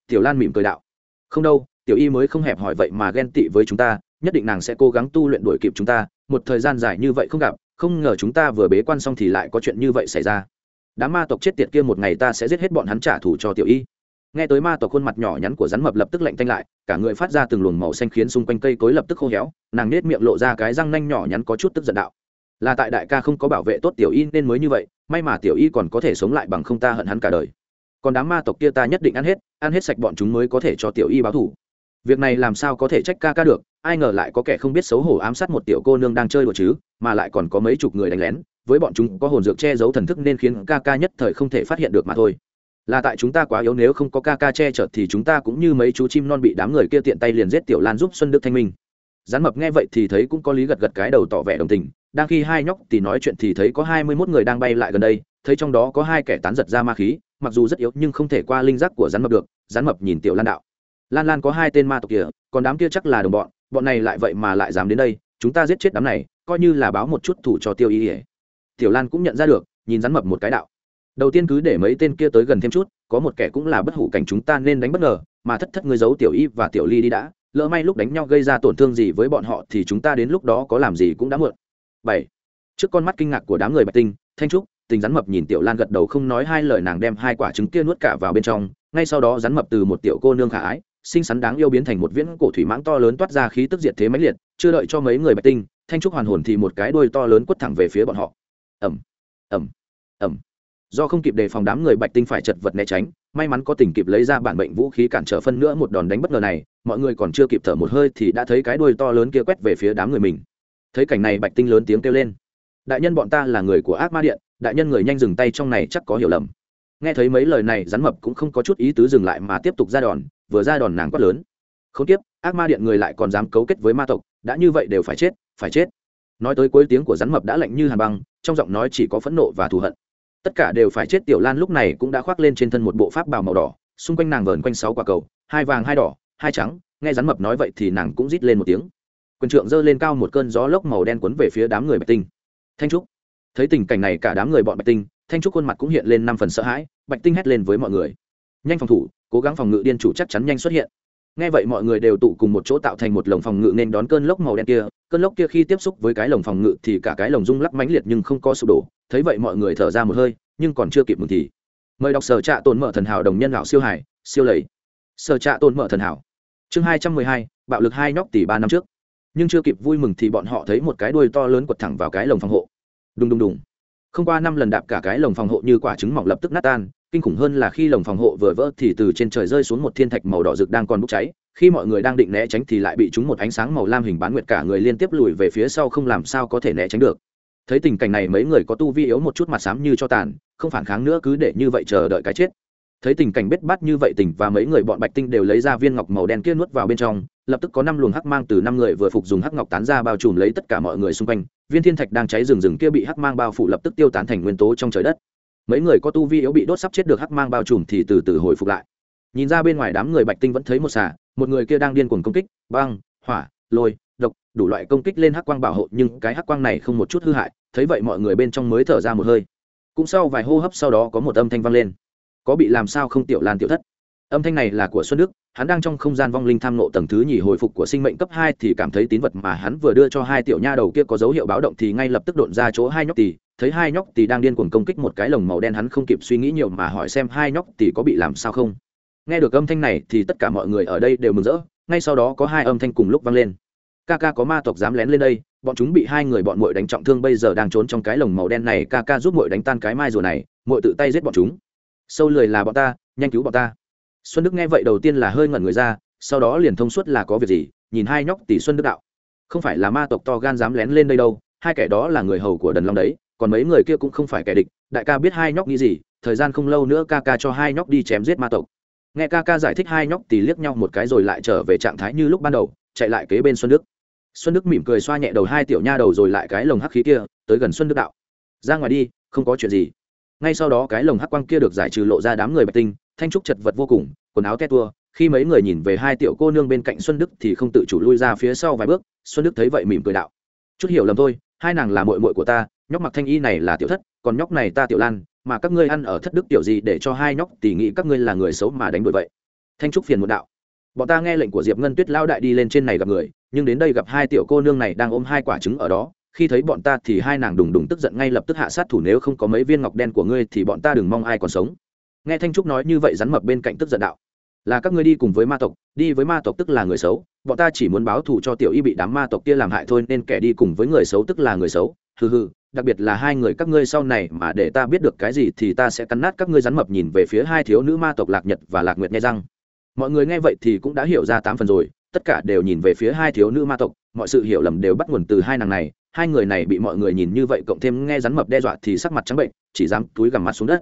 Tiểu lan mỉm cười đạo. Không đâu, tiểu y mới không hẹp hỏi vậy mà ghen tị với chúng ta, nhất định nàng sẽ cố gắng tu luyện đuổi kịp chúng ta, một thời gian dài như vậy không gặp, không ngờ chúng ta vừa bế quan xong thì lại có chuyện như vậy xảy ra. Đám ma tộc chết tiệt kia một ngày ta sẽ giết hết bọn hắn trả thù cho tiểu y. Nghe tới ma tộc khuôn mặt nhỏ nhắn của rắn mập lập tức lạnh tanh lại, cả người phát ra từng luồng màu xanh khiến xung quanh cây cối lập tức khô héo, nàng nết miệng lộ ra cái răng nanh nhỏ nhắn có chút tức giận đạo là tại đại ca không có bảo vệ tốt tiểu y nên mới như vậy, may mà tiểu y còn có thể sống lại bằng không ta hận hắn cả đời. Còn đám ma tộc kia ta nhất định ăn hết ăn hết sạch bọn chúng mới có thể cho tiểu y báo thủ việc này làm sao có thể trách ca ca được, ai ngờ lại có kẻ không biết xấu hổ ám sát một tiểu cô nương đang chơi đùa chứ, mà lại còn có mấy chục người đánh lén, với bọn chúng có hồn dược che giấu thần thức nên khiến ca ca nhất thời không thể phát hiện được mà thôi. Là tại chúng ta quá yếu, nếu không có ca ca che chở thì chúng ta cũng như mấy chú chim non bị đám người kia tiện tay liền giết tiểu lan giúp xuân đức thanh minh. Gián mập nghe vậy thì thấy cũng có lý gật gật cái đầu tỏ vẻ đồng tình đang khi hai nhóc thì nói chuyện thì thấy có hai mươi mốt người đang bay lại gần đây, thấy trong đó có hai kẻ tán giật ra ma khí, mặc dù rất yếu nhưng không thể qua linh giác của rắn mập được, rắn mập nhìn tiểu lan đạo. Lan lan có hai tên ma tộc kia, còn đám kia chắc là đồng bọn bọn này lại vậy mà lại dám đến đây, chúng ta giết chết đám này, coi như là báo một chút thủ cho tiêu y ỉa tiểu lan cũng nhận ra được, nhìn rắn mập một cái đạo. Đầu tiên cứ để mấy tên kia tới gần thêm chút, có một kẻ cũng là bất hủ cảnh chúng ta nên đánh bất ngờ, mà thất thất người giấu tiểu y và tiểu ly đi đã, lỡ may lúc đánh nhau gây ra tổn thương gì với bọn họ thì chúng ta đến lúc đó có làm gì cũng đã muộn bảy. Trước con mắt kinh ngạc của đám người bạch tinh, thanh trúc, tình rắn mập nhìn tiểu lan gật đầu không nói hai lời nàng đem hai quả trứng kia nuốt cả vào bên trong, ngay sau đó rắn mập từ một tiểu cô nương khả ái, xinh xắn đáng yêu biến thành một viễn cổ thủy mãng to lớn toát ra khí tức diệt thế mãnh liệt, chưa đợi cho mấy người bạch tinh, thanh trúc hoàn hồn thì một cái đuôi to lớn quất thẳng về phía bọn họ. Ẩm ẩm ẩm do không kịp đề phòng đám người bạch tinh phải chật vật né tránh, may mắn có tình kịp lấy ra bản bệnh vũ khí cản trở phân nữa một đòn đánh bất ngờ này, mọi người còn chưa kịp thở một hơi thì đã thấy cái đuôi to lớn kia quét về phía đám người mình thấy cảnh này bạch tinh lớn tiếng kêu lên. Đại nhân bọn ta là người của ác ma điện, đại nhân người nhanh dừng tay trong này chắc có hiểu lầm. Nghe thấy mấy lời này, rắn mập cũng không có chút ý tứ dừng lại mà tiếp tục ra đòn, vừa ra đòn nàng quát lớn. Không tiếp ác ma điện người lại còn dám cấu kết với ma tộc, đã như vậy đều phải chết phải chết. Nói tới cuối tiếng của rắn mập đã lạnh như hàn băng, trong giọng nói chỉ có phẫn nộ và thù hận. Tất cả đều phải chết, tiểu lan lúc này cũng đã khoác lên trên thân một bộ pháp bào màu đỏ, xung quanh nàng vờn quanh sáu quả cầu, hai vàng, hai đỏ, hai trắng. Nghe rắn mập nói vậy thì nàng cũng rít lên một tiếng quân trượng giơ lên cao một cơn gió lốc màu đen cuốn về phía đám người bạch tinh. Thanh trúc. Thấy tình cảnh này cả đám người bọn bạch tinh, thanh trúc khuôn mặt cũng hiện lên năm phần sợ hãi, bạch tinh hét lên với mọi người. Nhanh phòng thủ, cố gắng phòng ngự điên chủ chắc chắn nhanh xuất hiện. Nghe vậy mọi người đều tụ cùng một chỗ tạo thành một lồng phòng ngự nên đón cơn lốc màu đen kia. Cơn lốc kia khi tiếp xúc với cái lồng phòng ngự thì cả cái lồng rung lắc mãnh liệt nhưng không có sụp đổ. Thấy vậy mọi người thở ra một hơi, nhưng còn chưa kịp mừng thì mời đọc sở trạ tồn mở thần hảo đồng nhân lão siêu hải, siêu lầy. Sở trạ tồn mở thần hảo. Chương hai trăm mười hai, bạo lực hai nhóc tỷ ba năm trước nhưng chưa kịp vui mừng thì bọn họ thấy một cái đuôi to lớn quật thẳng vào cái lồng phòng hộ. Đùng đùng đùng. Không qua năm lần đạp cả cái lồng phòng hộ như quả trứng mỏng lập tức nát tan, kinh khủng hơn là khi lồng phòng hộ vừa vỡ thì từ trên trời rơi xuống một thiên thạch màu đỏ rực đang còn bốc cháy. Khi mọi người đang định né tránh thì lại bị chúng một ánh sáng màu lam hình bán nguyệt cả người liên tiếp lùi về phía sau không làm sao có thể né tránh được. Thấy tình cảnh này mấy người có tu vi yếu một chút mặt xám như cho tàn, không phản kháng nữa cứ để như vậy chờ đợi cái chết thấy tình cảnh bết bát như vậy tỉnh và mấy người bọn bạch tinh đều lấy ra viên ngọc màu đen kia nuốt vào bên trong, lập tức có năm luồng hắc mang từ năm người vừa phục dùng hắc ngọc tán ra bao trùm lấy tất cả mọi người xung quanh. Viên thiên thạch đang cháy rừng rừng kia bị hắc mang bao phủ lập tức tiêu tán thành nguyên tố trong trời đất. Mấy người có tu vi yếu bị đốt sắp chết được hắc mang bao trùm thì từ từ hồi phục lại. Nhìn ra bên ngoài đám người bạch tinh vẫn thấy một xà, một người kia đang điên cuồng công kích, băng, hỏa, lôi, độc, đủ loại công kích lên hắc quang bảo hộ, nhưng cái hắc quang này không một chút hư hại, thấy vậy mọi người bên trong mới thở ra một hơi. Cũng sau vài hô hấp sau đó có một âm thanh vang lên có bị làm sao không tiểu lan tiểu thất. Âm thanh này là của xuân đức, hắn đang trong không gian vong linh tham nộ tầng thứ nhì hồi phục của sinh mệnh cấp hai thì cảm thấy tín vật mà hắn vừa đưa cho hai tiểu nha đầu kia có dấu hiệu báo động thì ngay lập tức độn ra chỗ hai nhóc tỷ thấy hai nhóc tỷ đang điên cuồng công kích một cái lồng màu đen hắn không kịp suy nghĩ nhiều mà hỏi xem hai nhóc tỷ có bị làm sao không. Nghe được âm thanh này thì tất cả mọi người ở đây đều mừng rỡ, ngay sau đó có hai âm thanh cùng lúc vang lên. Ca ca có ma tộc dám lén lên đây, bọn chúng bị hai người bọn muội đánh trọng thương bây giờ đang trốn trong cái lồng màu đen này, ca ca giúp muội đánh tan cái mai rùa này, muội tự tay giết bọn chúng sâu lười là bọn ta, nhanh cứu bọn ta. Xuân đức nghe vậy đầu tiên là hơi ngẩn người ra, sau đó liền thông suốt là có việc gì, nhìn hai nhóc tỷ xuân đức đạo. Không phải là ma tộc to gan dám lén lên đây đâu, hai kẻ đó là người hầu của đần long đấy, còn mấy người kia cũng không phải kẻ địch, đại ca biết hai nhóc nghĩ gì, thời gian không lâu nữa ca ca cho hai nhóc đi chém giết ma tộc. Nghe ca ca giải thích hai nhóc tỷ liếc nhau một cái rồi lại trở về trạng thái như lúc ban đầu, chạy lại kế bên xuân đức. Xuân đức mỉm cười xoa nhẹ đầu hai tiểu nha đầu rồi lại cái lồng hắc khí kia, tới gần xuân đức đạo. Ra ngoài đi, không có chuyện gì ngay sau đó cái lồng hắc quang kia được giải trừ lộ ra đám người bạch tinh, thanh trúc chật vật vô cùng, quần áo te tua, khi mấy người nhìn về hai tiểu cô nương bên cạnh xuân đức thì không tự chủ lui ra phía sau vài bước, xuân đức thấy vậy mỉm cười đạo. Chút hiểu lầm thôi, hai nàng là mội mội của ta, nhóc mặc thanh y này là tiểu thất, còn nhóc này ta tiểu lan, mà các ngươi ăn ở thất đức tiểu gì để cho hai nhóc tỉ nghĩ các ngươi là người xấu mà đánh đổi vậy? Thanh trúc phiền một đạo. Bọn ta nghe lệnh của diệp ngân tuyết lao đại đi lên trên này gặp người, nhưng đến đây gặp hai tiểu cô nương này đang ôm hai quả trứng ở đó khi thấy bọn ta thì hai nàng đùng đùng tức giận ngay lập tức hạ sát thủ, nếu không có mấy viên ngọc đen của ngươi thì bọn ta đừng mong ai còn sống. Nghe thanh trúc nói như vậy rắn mập bên cạnh tức giận đạo. Là các ngươi đi cùng với ma tộc, đi với ma tộc tức là người xấu, bọn ta chỉ muốn báo thù cho tiểu y bị đám ma tộc kia làm hại thôi, nên kẻ đi cùng với người xấu tức là người xấu. Hừ hừ, đặc biệt là hai người các ngươi sau này mà để ta biết được cái gì thì ta sẽ cắn nát các ngươi rắn mập nhìn về phía hai thiếu nữ ma tộc lạc nhật và lạc nguyệt nghe răng. Mọi người nghe vậy thì cũng đã hiểu ra tám phần rồi, tất cả đều nhìn về phía hai thiếu nữ ma tộc, mọi sự hiểu lầm đều bắt nguồn từ hai nàng này hai người này bị mọi người nhìn như vậy, cộng thêm nghe rắn mập đe dọa thì sắc mặt trắng bệnh, chỉ dám túi gằm mặt xuống đất.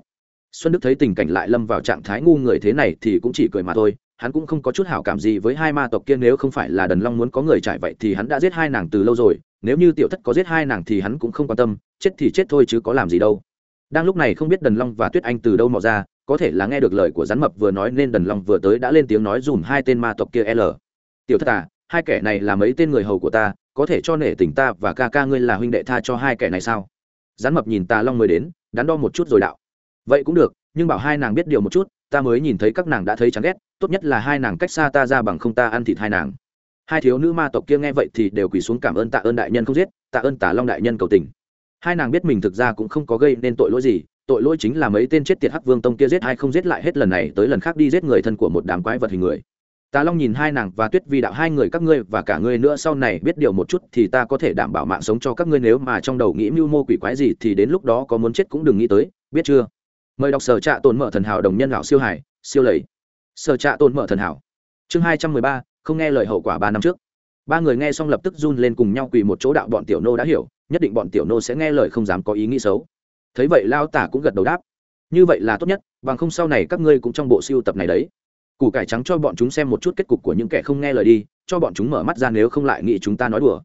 Xuân đức thấy tình cảnh lại lâm vào trạng thái ngu người thế này thì cũng chỉ cười mà thôi, hắn cũng không có chút hảo cảm gì với hai ma tộc kia, nếu không phải là đần long muốn có người trải vậy thì hắn đã giết hai nàng từ lâu rồi, nếu như tiểu thất có giết hai nàng thì hắn cũng không quan tâm, chết thì chết thôi chứ có làm gì đâu. Đang lúc này không biết đần long và tuyết anh từ đâu mò ra, có thể là nghe được lời của rắn mập vừa nói nên đần long vừa tới đã lên tiếng nói dùm hai tên ma tộc kia l. Tiểu thất à hai kẻ này là mấy tên người hầu của ta có thể cho nể tình ta và ca ca ngươi là huynh đệ tha cho hai kẻ này sao? Rắn mập nhìn tà long mới đến, đắn đo một chút rồi đạo. Vậy cũng được, nhưng bảo hai nàng biết điều một chút, ta mới nhìn thấy các nàng đã thấy chán ghét, tốt nhất là hai nàng cách xa ta ra bằng không ta ăn thịt hai nàng. Hai thiếu nữ ma tộc kia nghe vậy thì đều quỳ xuống cảm ơn tạ ơn đại nhân không giết, tạ ơn tả long đại nhân cầu tình. Hai nàng biết mình thực ra cũng không có gây nên tội lỗi gì, tội lỗi chính là mấy tên chết tiệt hắc vương tông kia giết hay không giết lại hết lần này tới lần khác đi giết người thân của một đám quái vật hình người tà long nhìn hai nàng và tuyết vi đạo hai người các ngươi và cả ngươi nữa, sau này biết điều một chút thì ta có thể đảm bảo mạng sống cho các ngươi, nếu mà trong đầu nghĩ mưu mô quỷ quái gì thì đến lúc đó có muốn chết cũng đừng nghĩ tới, biết chưa? Mời đọc sở trạ tồn mở thần hảo đồng nhân lão siêu hải siêu lầy. Sở trạ tồn mở thần hảo. Chương hai trăm mười ba, không nghe lời hậu quả ba năm trước. Ba người nghe xong lập tức run lên cùng nhau quỳ một chỗ đạo bọn tiểu nô đã hiểu, nhất định bọn tiểu nô sẽ nghe lời không dám có ý nghĩ xấu. Thấy vậy Lão tả cũng gật đầu đáp. Như vậy là tốt nhất, bằng không sau này các ngươi cũng trong bộ siêu tập này đấy củ cải trắng cho bọn chúng xem một chút kết cục của những kẻ không nghe lời đi, cho bọn chúng mở mắt ra nếu không lại nghĩ chúng ta nói đùa.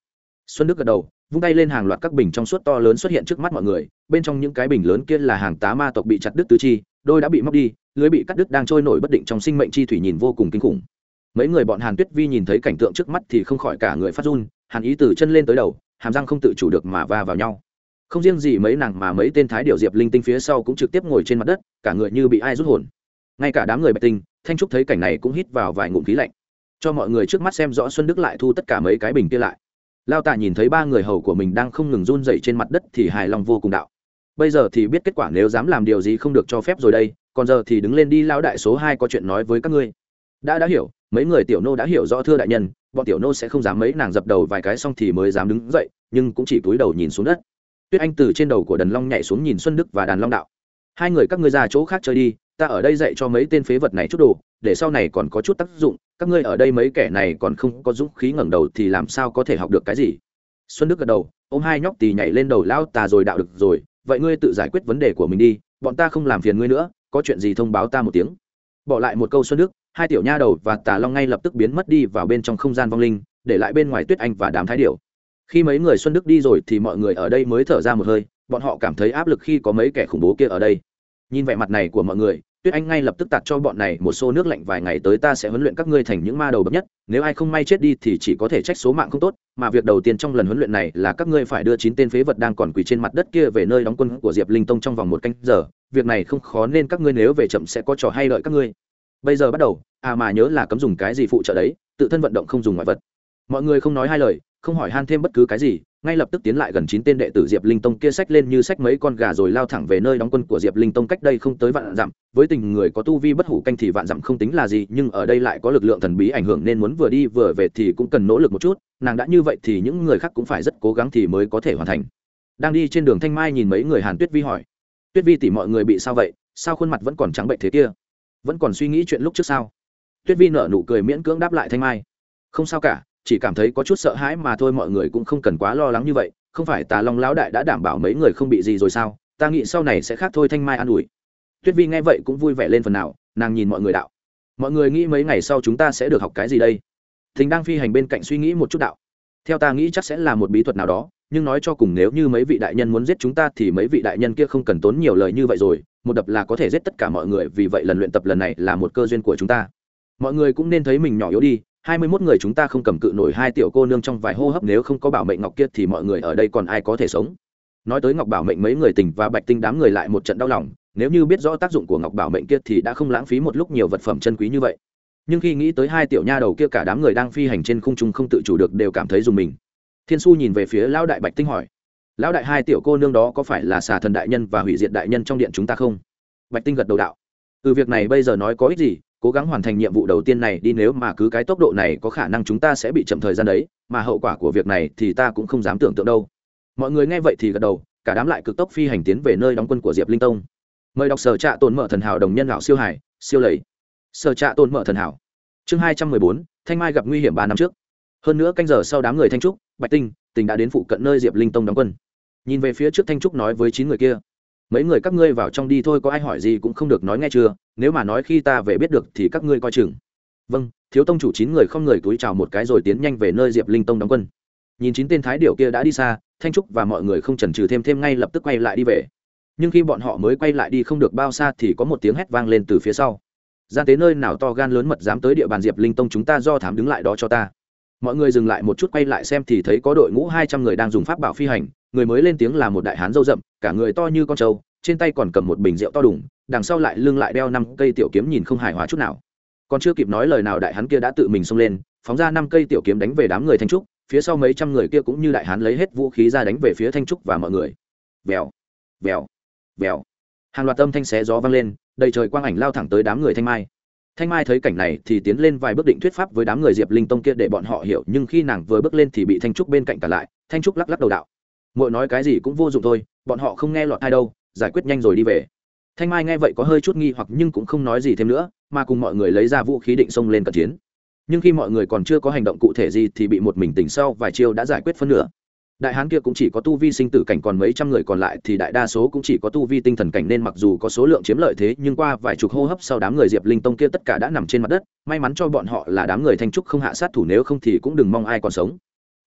Xuân đức gật đầu, vung tay lên hàng loạt các bình trong suốt to lớn xuất hiện trước mắt mọi người, bên trong những cái bình lớn kia là hàng tá ma tộc bị chặt đứt tứ chi, đôi đã bị móc đi, lưới bị cắt đứt đang trôi nổi bất định trong sinh mệnh chi thủy nhìn vô cùng kinh khủng. Mấy người bọn hàn tuyết vi nhìn thấy cảnh tượng trước mắt thì không khỏi cả người phát run, hàn ý từ chân lên tới đầu, hàm răng không tự chủ được mà va vào nhau. Không riêng gì mấy nàng mà mấy tên thái điệu diệp linh tinh phía sau cũng trực tiếp ngồi trên mặt đất, cả người như bị ai rút hồn. Ngay cả đám người bạch tinh thanh trúc thấy cảnh này cũng hít vào vài ngụm khí lạnh. Cho mọi người trước mắt xem rõ xuân đức lại thu tất cả mấy cái bình kia lại. Lao tạ nhìn thấy ba người hầu của mình đang không ngừng run dậy trên mặt đất thì hài lòng vô cùng đạo. Bây giờ thì biết kết quả nếu dám làm điều gì không được cho phép rồi đây, còn giờ thì đứng lên đi lao đại số hai có chuyện nói với các ngươi. Đã đã hiểu, mấy người tiểu nô đã hiểu rõ thưa đại nhân, bọn tiểu nô sẽ không dám mấy, nàng dập đầu vài cái xong thì mới dám đứng dậy, nhưng cũng chỉ cúi đầu nhìn xuống đất. Tuyết anh từ trên đầu của đần long nhảy xuống nhìn xuân đức và đàn long đạo. Hai người các ngươi ra chỗ khác chơi đi ta ở đây dạy cho mấy tên phế vật này chút đồ, để sau này còn có chút tác dụng, các ngươi ở đây mấy kẻ này còn không có dũng khí ngẩng đầu thì làm sao có thể học được cái gì? Xuân đức gật đầu, ôm hai nhóc tì nhảy lên đầu lao tà rồi đạo được rồi, vậy ngươi tự giải quyết vấn đề của mình đi, bọn ta không làm phiền ngươi nữa, có chuyện gì thông báo ta một tiếng. Bỏ lại một câu xuân đức, hai tiểu nha đầu và tà long ngay lập tức biến mất đi vào bên trong không gian vong linh, để lại bên ngoài tuyết anh và đám thái điểu. Khi mấy người xuân đức đi rồi thì mọi người ở đây mới thở ra một hơi, bọn họ cảm thấy áp lực khi có mấy kẻ khủng bố kia ở đây nhìn vẻ mặt này của mọi người, tuyết anh ngay lập tức tạt cho bọn này một xô nước lạnh vài ngày tới ta sẽ huấn luyện các ngươi thành những ma đầu bậc nhất, nếu ai không may chết đi thì chỉ có thể trách số mạng không tốt, mà việc đầu tiên trong lần huấn luyện này là các ngươi phải đưa chín tên phế vật đang còn quỳ trên mặt đất kia về nơi đóng quân của diệp linh tông trong vòng một canh giờ, việc này không khó nên các ngươi nếu về chậm sẽ có trò hay lợi các ngươi. Bây giờ bắt đầu à mà nhớ là cấm dùng cái gì phụ trợ đấy, tự thân vận động không dùng ngoại vật. Mọi người không nói hai lời không hỏi han thêm bất cứ cái gì, ngay lập tức tiến lại gần chín tên đệ tử diệp linh tông kia sách lên như sách mấy con gà rồi lao thẳng về nơi đóng quân của diệp linh tông cách đây không tới vạn dặm. Với tình người có tu vi bất hủ canh thì vạn dặm không tính là gì, nhưng ở đây lại có lực lượng thần bí ảnh hưởng nên muốn vừa đi vừa về thì cũng cần nỗ lực một chút. Nàng đã như vậy thì những người khác cũng phải rất cố gắng thì mới có thể hoàn thành. Đang đi trên đường thanh mai nhìn mấy người hàn tuyết vi hỏi. Tuyết vi tỉ mọi người bị sao vậy? Sao khuôn mặt vẫn còn trắng bệnh thế kia? Vẫn còn suy nghĩ chuyện lúc trước sao? Tuyết vi nở nụ cười miễn cưỡng đáp lại thanh mai. Không sao cả chỉ cảm thấy có chút sợ hãi mà thôi, mọi người cũng không cần quá lo lắng như vậy. Không phải tà long lão đại đã đảm bảo mấy người không bị gì rồi sao? Ta nghĩ sau này sẽ khác thôi, thanh mai an ủi. Tuyết vi nghe vậy cũng vui vẻ lên phần nào, nàng nhìn mọi người đạo. Mọi người nghĩ mấy ngày sau chúng ta sẽ được học cái gì đây? Thính đang phi hành bên cạnh suy nghĩ một chút đạo. Theo ta nghĩ chắc sẽ là một bí thuật nào đó, nhưng nói cho cùng nếu như mấy vị đại nhân muốn giết chúng ta thì mấy vị đại nhân kia không cần tốn nhiều lời như vậy rồi. Một đập là có thể giết tất cả mọi người, vì vậy lần luyện tập lần này là một cơ duyên của chúng ta. Mọi người cũng nên thấy mình nhỏ yếu đi hai mươi mốt người chúng ta không cầm cự nổi hai tiểu cô nương trong vài hô hấp, nếu không có bảo mệnh ngọc kia thì mọi người ở đây còn ai có thể sống? Nói tới ngọc bảo mệnh, mấy người tình và bạch tinh đám người lại một trận đau lòng, nếu như biết rõ tác dụng của ngọc bảo mệnh kia thì đã không lãng phí một lúc nhiều vật phẩm chân quý như vậy. Nhưng khi nghĩ tới hai tiểu nha đầu kia, cả đám người đang phi hành trên khung trung không tự chủ được đều cảm thấy dùng mình. Thiên su nhìn về phía lão đại bạch tinh hỏi, lão đại, hai tiểu cô nương đó có phải là xà thần đại nhân và hủy diệt đại nhân trong điện chúng ta không? Bạch tinh gật đầu đạo, từ việc này bây giờ nói có ích gì cố gắng hoàn thành nhiệm vụ đầu tiên này đi nếu mà cứ cái tốc độ này có khả năng chúng ta sẽ bị chậm thời gian đấy, mà hậu quả của việc này thì ta cũng không dám tưởng tượng đâu. Mọi người nghe vậy thì gật đầu, cả đám lại cực tốc phi hành tiến về nơi đóng quân của diệp linh tông. Mời đọc sở trạ tồn mở thần hảo đồng nhân lão siêu hải, siêu lầy. Sở trạ tồn mở thần hảo. Chương hai trăm mười bốn, thanh mai gặp nguy hiểm ba năm trước. Hơn nữa canh giờ sau đám người thanh trúc, bạch tinh, tình đã đến phụ cận nơi diệp linh tông đóng quân. Nhìn về phía trước thanh trúc nói với chín người kia mấy người các ngươi vào trong đi thôi, có ai hỏi gì cũng không được nói nghe chưa, nếu mà nói khi ta về biết được thì các ngươi coi chừng. Vâng thiếu tông chủ chín người không người túi chào một cái rồi tiến nhanh về nơi diệp linh tông đóng quân. Nhìn chín tên thái điệu kia đã đi xa, thanh trúc và mọi người không chần chừ thêm thêm ngay lập tức quay lại đi về. Nhưng khi bọn họ mới quay lại đi không được bao xa thì có một tiếng hét vang lên từ phía sau. Gian tế nơi nào to gan lớn mật dám tới địa bàn diệp linh tông chúng ta do thám đứng lại đó cho ta. Mọi người dừng lại một chút quay lại xem thì thấy có đội ngũ hai trăm người đang dùng pháp bảo phi hành người mới lên tiếng là một đại hán dâu rậm, cả người to như con trâu, trên tay còn cầm một bình rượu to đùng, đằng sau lại lưng lại đeo năm cây tiểu kiếm nhìn không hài hòa chút nào. Còn chưa kịp nói lời nào đại hán kia đã tự mình xông lên, phóng ra năm cây tiểu kiếm đánh về đám người thanh trúc, phía sau mấy trăm người kia cũng như đại hán lấy hết vũ khí ra đánh về phía thanh trúc và mọi người. Vèo vèo vèo. Hàng loạt âm thanh xé gió vang lên, đầy trời quang ảnh lao thẳng tới đám người thanh mai. Thanh mai thấy cảnh này thì tiến lên vài bước định thuyết pháp với đám người diệp linh tông kia để bọn họ hiểu, nhưng khi nàng vừa bước lên thì bị thanh trúc bên cạnh cả lại, thanh trúc lắc lắc đầu đạo mỗi nói cái gì cũng vô dụng thôi, bọn họ không nghe lọt ai đâu, giải quyết nhanh rồi đi về. Thanh mai nghe vậy có hơi chút nghi hoặc nhưng cũng không nói gì thêm nữa, mà cùng mọi người lấy ra vũ khí định xông lên cận chiến. Nhưng khi mọi người còn chưa có hành động cụ thể gì thì bị một mình tỉnh sau vài chiêu đã giải quyết phân nửa. Đại hán kia cũng chỉ có tu vi sinh tử cảnh còn mấy trăm người còn lại thì đại đa số cũng chỉ có tu vi tinh thần cảnh nên mặc dù có số lượng chiếm lợi thế nhưng qua vài chục hô hấp sau đám người diệp linh tông kia tất cả đã nằm trên mặt đất, may mắn cho bọn họ là đám người thanh trúc không hạ sát thủ nếu không thì cũng đừng mong ai còn sống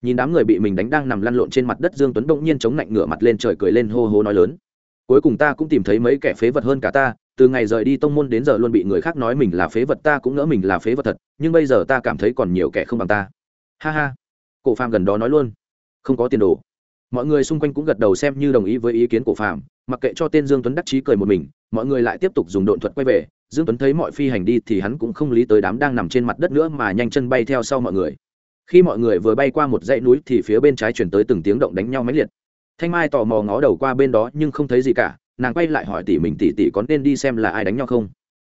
nhìn đám người bị mình đánh đang nằm lăn lộn trên mặt đất, dương tuấn bỗng nhiên chống lạnh ngửa mặt lên trời cười lên hô hô nói lớn. Cuối cùng ta cũng tìm thấy mấy kẻ phế vật hơn cả ta, từ ngày rời đi tông môn đến giờ luôn bị người khác nói mình là phế vật, ta cũng ngỡ mình là phế vật thật, nhưng bây giờ ta cảm thấy còn nhiều kẻ không bằng ta. Ha ha. Cổ phàm gần đó nói luôn. Không có tiền đồ. Mọi người xung quanh cũng gật đầu xem như đồng ý với ý kiến của phàm, mặc kệ cho tên dương tuấn đắc chí cười một mình, mọi người lại tiếp tục dùng độn thuật quay về. Dương tuấn thấy mọi phi hành đi thì hắn cũng không lý tới đám đang nằm trên mặt đất nữa mà nhanh chân bay theo sau mọi người khi mọi người vừa bay qua một dãy núi thì phía bên trái chuyển tới từng tiếng động đánh nhau máy liệt. Thanh mai tò mò ngó đầu qua bên đó nhưng không thấy gì cả, nàng quay lại hỏi tỷ mình tỷ tỷ có nên đi xem là ai đánh nhau không?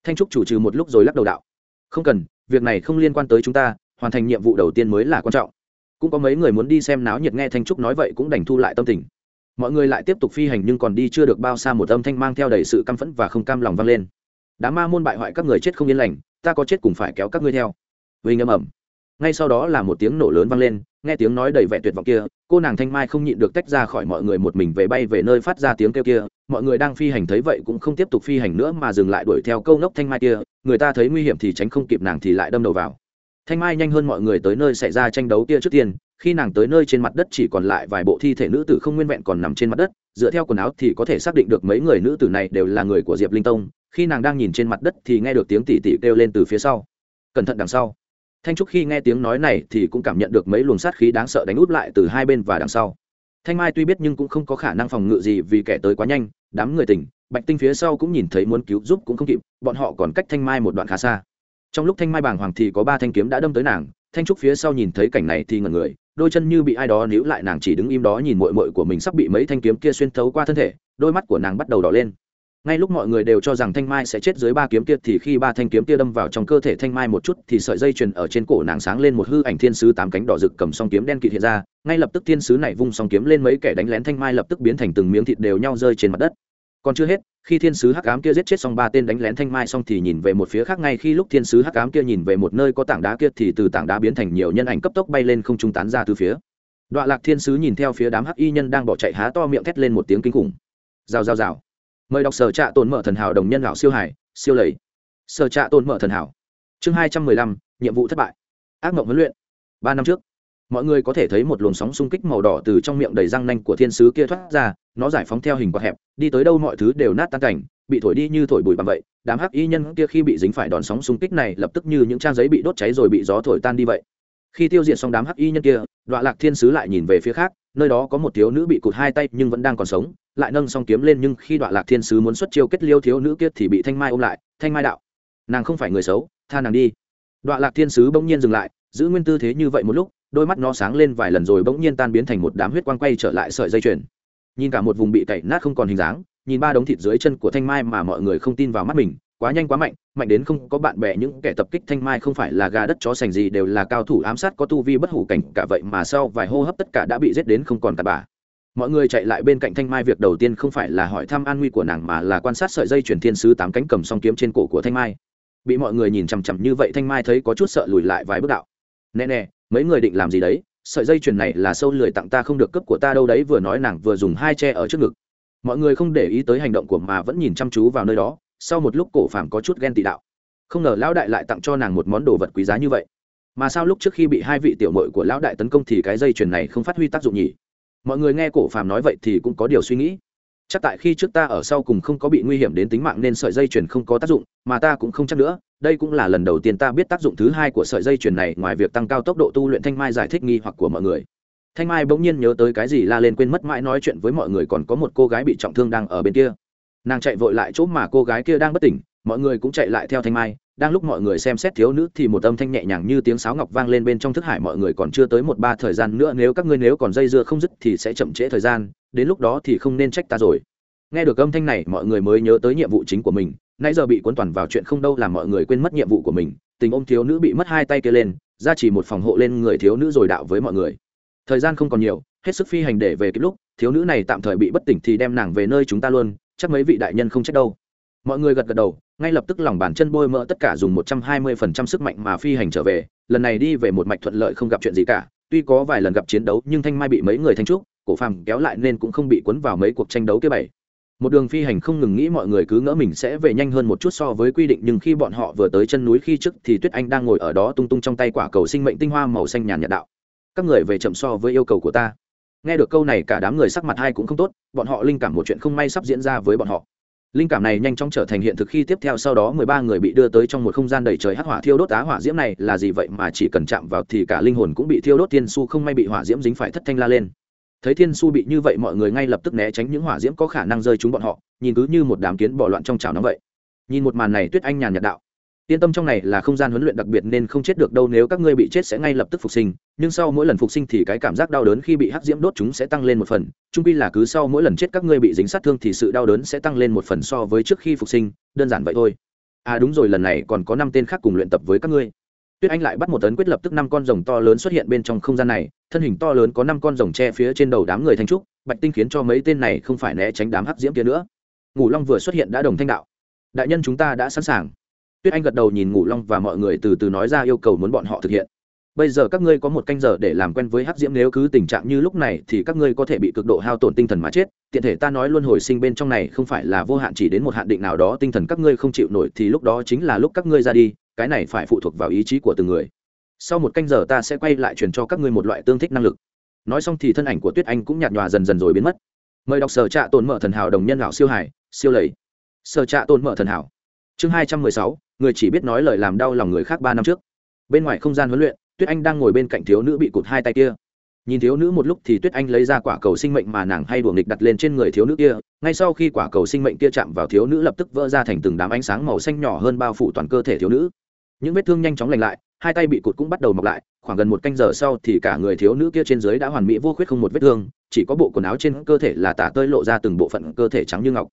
Thanh trúc chủ trừ một lúc rồi lắc đầu đạo. Không cần, việc này không liên quan tới chúng ta, hoàn thành nhiệm vụ đầu tiên mới là quan trọng. Cũng có mấy người muốn đi xem náo nhiệt nghe thanh trúc nói vậy cũng đành thu lại tâm tình. Mọi người lại tiếp tục phi hành nhưng còn đi chưa được bao xa một âm thanh mang theo đầy sự căm phẫn và không cam lòng vang lên. Đám ma môn bại hoại các người chết không yên lành, ta có chết cũng phải kéo các ngươi theo. Huỳnh âm ẩm ngay sau đó là một tiếng nổ lớn vang lên, nghe tiếng nói đầy vẻ tuyệt vọng kia, cô nàng thanh mai không nhịn được tách ra khỏi mọi người một mình về bay về nơi phát ra tiếng kêu kia. Mọi người đang phi hành thấy vậy cũng không tiếp tục phi hành nữa mà dừng lại đuổi theo câu nốc thanh mai kia. Người ta thấy nguy hiểm thì tránh không kịp nàng thì lại đâm đầu vào. Thanh mai nhanh hơn mọi người tới nơi xảy ra tranh đấu kia trước tiên. Khi nàng tới nơi trên mặt đất chỉ còn lại vài bộ thi thể nữ tử không nguyên vẹn còn nằm trên mặt đất. Dựa theo quần áo thì có thể xác định được mấy người nữ tử này đều là người của diệp linh tông. Khi nàng đang nhìn trên mặt đất thì nghe được tiếng tỉ tỉ kêu lên từ phía sau. Cẩn thận đằng sau thanh trúc khi nghe tiếng nói này thì cũng cảm nhận được mấy luồng sát khí đáng sợ đánh út lại từ hai bên và đằng sau. Thanh mai tuy biết nhưng cũng không có khả năng phòng ngự gì vì kẻ tới quá nhanh, đám người tỉnh, bạch tinh phía sau cũng nhìn thấy muốn cứu giúp cũng không kịp, bọn họ còn cách thanh mai một đoạn khá xa. Trong lúc thanh mai bàng hoàng thì có ba thanh kiếm đã đâm tới nàng, thanh trúc phía sau nhìn thấy cảnh này thì ngẩn người, đôi chân như bị ai đó níu lại nàng chỉ đứng im đó nhìn mội mội của mình sắp bị mấy thanh kiếm kia xuyên thấu qua thân thể, đôi mắt của nàng bắt đầu đỏ lên ngay lúc mọi người đều cho rằng thanh mai sẽ chết dưới ba kiếm kia, thì khi ba thanh kiếm kia đâm vào trong cơ thể thanh mai một chút, thì sợi dây chuyền ở trên cổ nàng sáng lên một hư ảnh thiên sứ tám cánh đỏ rực cầm song kiếm đen kịt hiện ra. Ngay lập tức thiên sứ này vung song kiếm lên, mấy kẻ đánh lén thanh mai lập tức biến thành từng miếng thịt đều nhau rơi trên mặt đất. Còn chưa hết, khi thiên sứ hắc ám kia giết chết xong ba tên đánh lén thanh mai xong thì nhìn về một phía khác, ngay khi lúc thiên sứ hắc ám kia nhìn về một nơi có tảng đá kia, thì từ tảng đá biến thành nhiều nhân ảnh cấp tốc bay lên không trung tán ra từ phía. Đoạn lạc thiên sứ nhìn theo phía đám hắc y nhân đang bỏ chạy há to miệng thét lên một tiếng kinh khủng. Rào rào rào mời đọc sở trạ tồn mở thần hảo đồng nhân lão siêu hải siêu lầy. Sở trạ tồn mở thần hảo. Chương hai trăm mười lăm, nhiệm vụ thất bại. Ác mộng huấn luyện. Ba năm trước, mọi người có thể thấy một luồng sóng xung kích màu đỏ từ trong miệng đầy răng nanh của thiên sứ kia thoát ra, nó giải phóng theo hình quạt hẹp, đi tới đâu mọi thứ đều nát tan cảnh, bị thổi đi như thổi bụi bằng vậy. Đám hắc y nhân kia khi bị dính phải đòn sóng xung kích này, lập tức như những trang giấy bị đốt cháy rồi bị gió thổi tan đi vậy. Khi tiêu diệt xong đám hắc y nhân kia đoạn lạc thiên sứ lại nhìn về phía khác nơi đó có một thiếu nữ bị cụt hai tay nhưng vẫn đang còn sống, lại nâng xong kiếm lên nhưng khi đoạn lạc thiên sứ muốn xuất chiêu kết liêu thiếu nữ kia thì bị thanh mai ôm lại, thanh mai đạo, nàng không phải người xấu, tha nàng đi. Đoạn lạc thiên sứ bỗng nhiên dừng lại, giữ nguyên tư thế như vậy một lúc, đôi mắt nó sáng lên vài lần rồi bỗng nhiên tan biến thành một đám huyết quang quay trở lại sợi dây chuyền. Nhìn cả một vùng bị cậy nát không còn hình dáng, nhìn ba đống thịt dưới chân của thanh mai mà mọi người không tin vào mắt mình quá nhanh quá mạnh mạnh đến không có bạn bè, những kẻ tập kích thanh mai không phải là gà đất chó sành gì đều là cao thủ ám sát, có tu vi bất hủ cảnh cả vậy mà sau vài hô hấp tất cả đã bị giết đến không còn cả bà. Mọi người chạy lại bên cạnh thanh mai, việc đầu tiên không phải là hỏi thăm an nguy của nàng mà là quan sát sợi dây chuyển thiên sứ tám cánh cầm song kiếm trên cổ của thanh mai. Bị mọi người nhìn chằm chằm như vậy thanh mai thấy có chút sợ lùi lại vài bước đạo. Nè nè, mấy người định làm gì đấy? Sợi dây chuyền này là sâu lười tặng ta không được cấp của ta đâu đấy, vừa nói nàng vừa dùng hai che ở trước ngực. Mọi người không để ý tới hành động của mà vẫn nhìn chăm chú vào nơi đó sau một lúc cổ phàm có chút ghen tị đạo. Không ngờ lão đại lại tặng cho nàng một món đồ vật quý giá như vậy. Mà sao lúc trước khi bị hai vị tiểu mội của lão đại tấn công thì cái dây chuyền này không phát huy tác dụng nhỉ? Mọi người nghe cổ phàm nói vậy thì cũng có điều suy nghĩ. Chắc tại khi trước ta ở sau cùng không có bị nguy hiểm đến tính mạng nên sợi dây chuyền không có tác dụng, mà ta cũng không chắc nữa. Đây cũng là lần đầu tiên ta biết tác dụng thứ hai của sợi dây chuyền này ngoài việc tăng cao tốc độ tu luyện thanh mai giải thích nghi hoặc của mọi người. Thanh mai bỗng nhiên nhớ tới cái gì la lên quên mất mãi nói chuyện với mọi người còn có một cô gái bị trọng thương đang ở bên kia nàng chạy vội lại chỗ mà cô gái kia đang bất tỉnh, mọi người cũng chạy lại theo thanh mai, đang lúc mọi người xem xét thiếu nữ thì một âm thanh nhẹ nhàng như tiếng sáo ngọc vang lên bên trong thức hải mọi người còn chưa tới một ba thời gian nữa, nếu các ngươi nếu còn dây dưa không dứt thì sẽ chậm trễ thời gian, đến lúc đó thì không nên trách ta rồi. Nghe được âm thanh này, mọi người mới nhớ tới nhiệm vụ chính của mình, nãy giờ bị cuốn toàn vào chuyện không đâu làm mọi người quên mất nhiệm vụ của mình, tình ôm thiếu nữ bị mất hai tay kia lên, ra chỉ một phòng hộ lên người thiếu nữ rồi đạo với mọi người. Thời gian không còn nhiều, hết sức phi hành để về kịp lúc, thiếu nữ này tạm thời bị bất tỉnh thì đem nàng về nơi chúng ta luôn chắc mấy vị đại nhân không trách đâu. Mọi người gật gật đầu, ngay lập tức lòng bàn chân bôi mỡ tất cả dùng một trăm hai mươi phần trăm sức mạnh mà phi hành trở về, lần này đi về một mạch thuận lợi không gặp chuyện gì cả, tuy có vài lần gặp chiến đấu nhưng thanh mai bị mấy người thanh trúc, cổ phàm kéo lại nên cũng không bị cuốn vào mấy cuộc tranh đấu kia bảy. Một đường phi hành không ngừng nghĩ mọi người cứ ngỡ mình sẽ về nhanh hơn một chút so với quy định nhưng khi bọn họ vừa tới chân núi khi trước thì tuyết anh đang ngồi ở đó tung tung trong tay quả cầu sinh mệnh tinh hoa màu xanh nhàn nhạt đạo. Các người về chậm so với yêu cầu của ta nghe được câu này, cả đám người sắc mặt hai cũng không tốt, bọn họ linh cảm một chuyện không may sắp diễn ra với bọn họ. Linh cảm này nhanh chóng trở thành hiện thực khi tiếp theo sau đó mười ba người bị đưa tới trong một không gian đầy trời hắc hỏa thiêu đốt á hỏa diễm này, là gì vậy mà chỉ cần chạm vào thì cả linh hồn cũng bị thiêu đốt, thiên su không may bị hỏa diễm dính phải thất thanh la lên. Thấy thiên su bị như vậy, mọi người ngay lập tức né tránh những hỏa diễm có khả năng rơi trúng bọn họ, nhìn cứ như một đám kiến bỏ loạn trong chảo nóng vậy. Nhìn một màn này, tuyết anh nhàn nhạt đạo yên tâm trong này là không gian huấn luyện đặc biệt nên không chết được đâu, nếu các ngươi bị chết sẽ ngay lập tức phục sinh, nhưng sau mỗi lần phục sinh thì cái cảm giác đau đớn khi bị hắc diễm đốt chúng sẽ tăng lên một phần trung pi là cứ sau mỗi lần chết các ngươi bị dính sát thương thì sự đau đớn sẽ tăng lên một phần so với trước khi phục sinh, đơn giản vậy thôi. À đúng rồi, lần này còn có năm tên khác cùng luyện tập với các ngươi. Tuyết anh lại bắt một tấn quyết lập tức năm con rồng to lớn xuất hiện bên trong không gian này, thân hình to lớn có năm con rồng che phía trên đầu đám người thanh trúc, bạch tinh khiến cho mấy tên này không phải né tránh đám hắc diễm kia nữa. Ngủ long vừa xuất hiện đã đồng thanh đạo. Đại nhân chúng ta đã sẵn sàng tuyết anh gật đầu nhìn ngủ long và mọi người từ từ nói ra yêu cầu muốn bọn họ thực hiện. Bây giờ các ngươi có một canh giờ để làm quen với hắc diễm nếu cứ tình trạng như lúc này thì các ngươi có thể bị cực độ hao tổn tinh thần mà chết. Tiện thể ta nói luôn hồi sinh bên trong này không phải là vô hạn chỉ đến một hạn định nào đó, tinh thần các ngươi không chịu nổi thì lúc đó chính là lúc các ngươi ra đi, cái này phải phụ thuộc vào ý chí của từng người. Sau một canh giờ ta sẽ quay lại truyền cho các ngươi một loại tương thích năng lực. Nói xong thì thân ảnh của tuyết anh cũng nhạt nhòa dần dần rồi biến mất. Mời đọc sở trạ tồn mở thần hảo đồng nhân lão siêu hải, siêu lầy. Sở trạ tồn mở thần hảo. Chương hai trăm mười sáu người chỉ biết nói lời làm đau lòng người khác ba năm trước. Bên ngoài không gian huấn luyện, tuyết anh đang ngồi bên cạnh thiếu nữ bị cụt hai tay kia. Nhìn thiếu nữ một lúc thì tuyết anh lấy ra quả cầu sinh mệnh mà nàng hay đùa nghịch đặt lên trên người thiếu nữ kia. Ngay sau khi quả cầu sinh mệnh kia chạm vào thiếu nữ lập tức vỡ ra thành từng đám ánh sáng màu xanh nhỏ hơn bao phủ toàn cơ thể thiếu nữ. Những vết thương nhanh chóng lành lại, hai tay bị cụt cũng bắt đầu mọc lại. Khoảng gần một canh giờ sau thì cả người thiếu nữ kia trên dưới đã hoàn mỹ vô khuyết không một vết thương, chỉ có bộ quần áo trên cơ thể là tả tơi lộ ra từng bộ phận cơ thể trắng như ngọc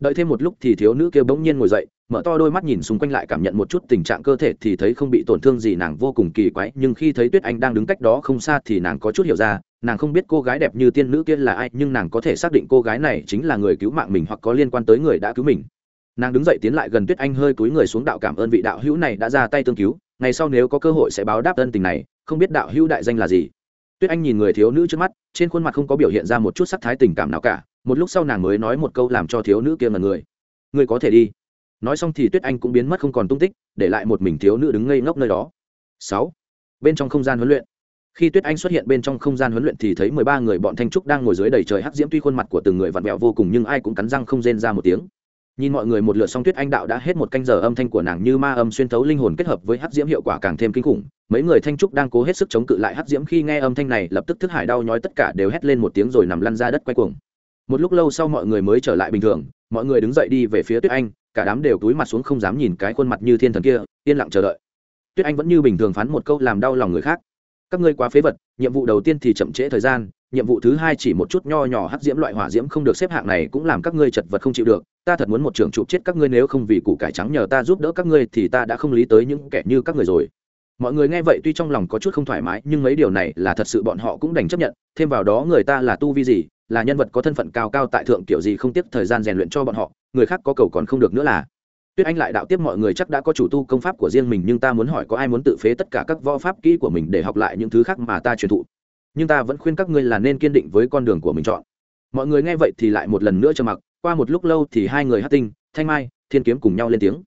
đợi thêm một lúc thì thiếu nữ kia bỗng nhiên ngồi dậy, mở to đôi mắt nhìn xung quanh lại cảm nhận một chút tình trạng cơ thể thì thấy không bị tổn thương gì, nàng vô cùng kỳ quái, nhưng khi thấy tuyết anh đang đứng cách đó không xa thì nàng có chút hiểu ra, nàng không biết cô gái đẹp như tiên nữ kia là ai, nhưng nàng có thể xác định cô gái này chính là người cứu mạng mình hoặc có liên quan tới người đã cứu mình. Nàng đứng dậy tiến lại gần tuyết anh hơi cúi người xuống đạo cảm ơn vị đạo hữu này đã ra tay tương cứu, ngày sau nếu có cơ hội sẽ báo đáp ân tình này, không biết đạo hữu đại danh là gì. Tuyết anh nhìn người thiếu nữ trước mắt, trên khuôn mặt không có biểu hiện ra một chút sắc thái tình cảm nào cả một lúc sau nàng mới nói một câu làm cho thiếu nữ kia ngần người. Người có thể đi. Nói xong thì tuyết anh cũng biến mất không còn tung tích, để lại một mình thiếu nữ đứng ngây ngốc nơi đó. Sáu. Bên trong không gian huấn luyện. Khi tuyết anh xuất hiện bên trong không gian huấn luyện thì thấy mười ba người bọn thanh trúc đang ngồi dưới đầy trời hắc diễm tuy khuôn mặt của từng người vặn vẹo vô cùng nhưng ai cũng cắn răng không rên ra một tiếng. Nhìn mọi người một lượt xong tuyết anh đạo đã hết một canh giờ âm thanh của nàng như ma âm xuyên thấu linh hồn kết hợp với hắc diễm hiệu quả càng thêm kinh khủng. Mấy người thanh trúc đang cố hết sức chống cự lại hắc diễm khi nghe âm thanh này, lập tức thức hải đau nhói tất cả đều hét lên một tiếng rồi nằm lăn ra đất quay cuồng một lúc lâu sau mọi người mới trở lại bình thường, mọi người đứng dậy đi về phía tuyết anh, cả đám đều túi mặt xuống không dám nhìn cái khuôn mặt như thiên thần kia, yên lặng chờ đợi. Tuyết anh vẫn như bình thường phán một câu làm đau lòng người khác. Các ngươi quá phế vật, nhiệm vụ đầu tiên thì chậm trễ thời gian, nhiệm vụ thứ hai chỉ một chút nho nhỏ hắc diễm loại hỏa diễm không được xếp hạng này cũng làm các ngươi chật vật không chịu được, ta thật muốn một trường chụp chết các ngươi nếu không vì củ cải trắng nhờ ta giúp đỡ các ngươi thì ta đã không lý tới những kẻ như các người rồi. Mọi người nghe vậy tuy trong lòng có chút không thoải mái, nhưng mấy điều này là thật sự bọn họ cũng đành chấp nhận, thêm vào đó người ta là tu vi gì là nhân vật có thân phận cao cao tại thượng, kiểu gì không tiếc thời gian rèn luyện cho bọn họ, người khác có cầu còn không được nữa là. Tuyết anh lại đạo tiếp mọi người chắc đã có chủ tu công pháp của riêng mình, nhưng ta muốn hỏi có ai muốn tự phế tất cả các võ pháp kỹ của mình để học lại những thứ khác mà ta truyền thụ? Nhưng ta vẫn khuyên các ngươi là nên kiên định với con đường của mình chọn. Mọi người nghe vậy thì lại một lần nữa trầm mặc, qua một lúc lâu thì hai người hát tinh, thanh mai, thiên kiếm cùng nhau lên tiếng.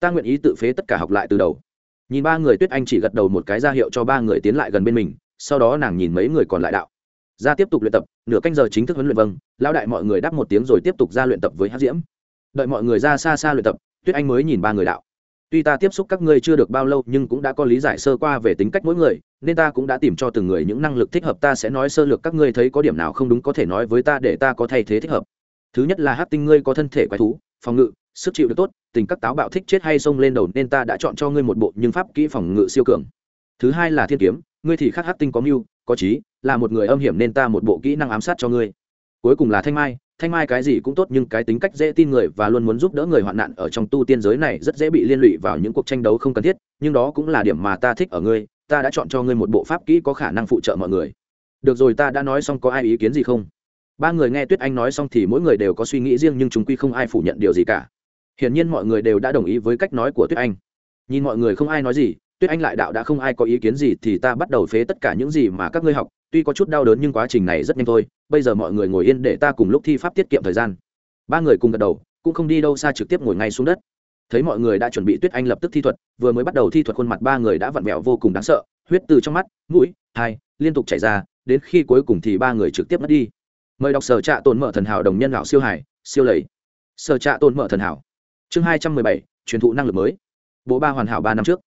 Ta nguyện ý tự phế tất cả học lại từ đầu. Nhìn ba người, tuyết anh chỉ gật đầu một cái ra hiệu cho ba người tiến lại gần bên mình, sau đó nàng nhìn mấy người còn lại đạo ra tiếp tục luyện tập, nửa canh giờ chính thức huấn luyện vâng lao đại mọi người đáp một tiếng rồi tiếp tục ra luyện tập với hát diễm. Đợi mọi người ra xa xa luyện tập, tuyết anh mới nhìn ba người đạo. Tuy ta tiếp xúc các ngươi chưa được bao lâu nhưng cũng đã có lý giải sơ qua về tính cách mỗi người, nên ta cũng đã tìm cho từng người những năng lực thích hợp ta sẽ nói sơ lược các ngươi thấy có điểm nào không đúng có thể nói với ta để ta có thay thế thích hợp. Thứ nhất là hát tinh ngươi có thân thể quái thú, phòng ngự, sức chịu được tốt, tình các táo bạo thích chết hay xông lên đầu nên ta đã chọn cho ngươi một bộ nhưng pháp kỹ phòng ngự siêu cường. Thứ hai là thiên kiếm, ngươi thì khác hát tinh có mưu có trí là một người âm hiểm nên ta một bộ kỹ năng ám sát cho ngươi. Cuối cùng là thanh mai thanh mai cái gì cũng tốt nhưng cái tính cách dễ tin người và luôn muốn giúp đỡ người hoạn nạn ở trong tu tiên giới này rất dễ bị liên lụy vào những cuộc tranh đấu không cần thiết, nhưng đó cũng là điểm mà ta thích ở ngươi, ta đã chọn cho ngươi một bộ pháp kỹ có khả năng phụ trợ mọi người. Được rồi, ta đã nói xong có ai ý kiến gì không? Ba người nghe tuyết anh nói xong thì mỗi người đều có suy nghĩ riêng nhưng chúng quy không ai phủ nhận điều gì cả. Hiển nhiên mọi người đều đã đồng ý với cách nói của tuyết anh. Nhìn mọi người không ai nói gì tuyết anh lại đạo đã không ai có ý kiến gì thì ta bắt đầu phế tất cả những gì mà các ngươi học. Tuy có chút đau đớn nhưng quá trình này rất nhanh thôi. Bây giờ mọi người ngồi yên để ta cùng lúc thi pháp tiết kiệm thời gian. Ba người cùng gật đầu, cũng không đi đâu xa trực tiếp ngồi ngay xuống đất. Thấy mọi người đã chuẩn bị tuyết anh lập tức thi thuật, vừa mới bắt đầu thi thuật khuôn mặt ba người đã vặn vẹo vô cùng đáng sợ. Huyết từ trong mắt, mũi, hai, liên tục chảy ra, đến khi cuối cùng thì ba người trực tiếp mất đi. Mời đọc sở trạ tồn mở thần hảo đồng nhân lão siêu hải, siêu lầy. Sở trạ tồn mở thần hảo. Chương hai trăm mười bảy, truyền thụ năng lực mới. Bộ ba hoàn hảo ba năm trước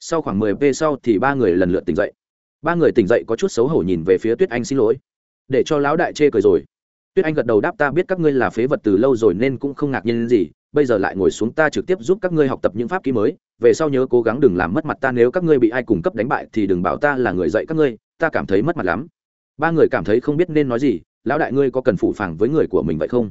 sau khoảng mười p sau thì ba người lần lượt tỉnh dậy. Ba người tỉnh dậy có chút xấu hổ nhìn về phía tuyết anh xin lỗi. Để cho lão đại chê cười rồi. Tuyết anh gật đầu đáp ta biết các ngươi là phế vật từ lâu rồi nên cũng không ngạc nhiên gì. Bây giờ lại ngồi xuống ta trực tiếp giúp các ngươi học tập những pháp ký mới. Về sau nhớ cố gắng đừng làm mất mặt ta, nếu các ngươi bị ai cung cấp đánh bại thì đừng bảo ta là người dạy các ngươi, ta cảm thấy mất mặt lắm. Ba người cảm thấy không biết nên nói gì. Lão đại ngươi có cần phủ phàng với người của mình vậy không?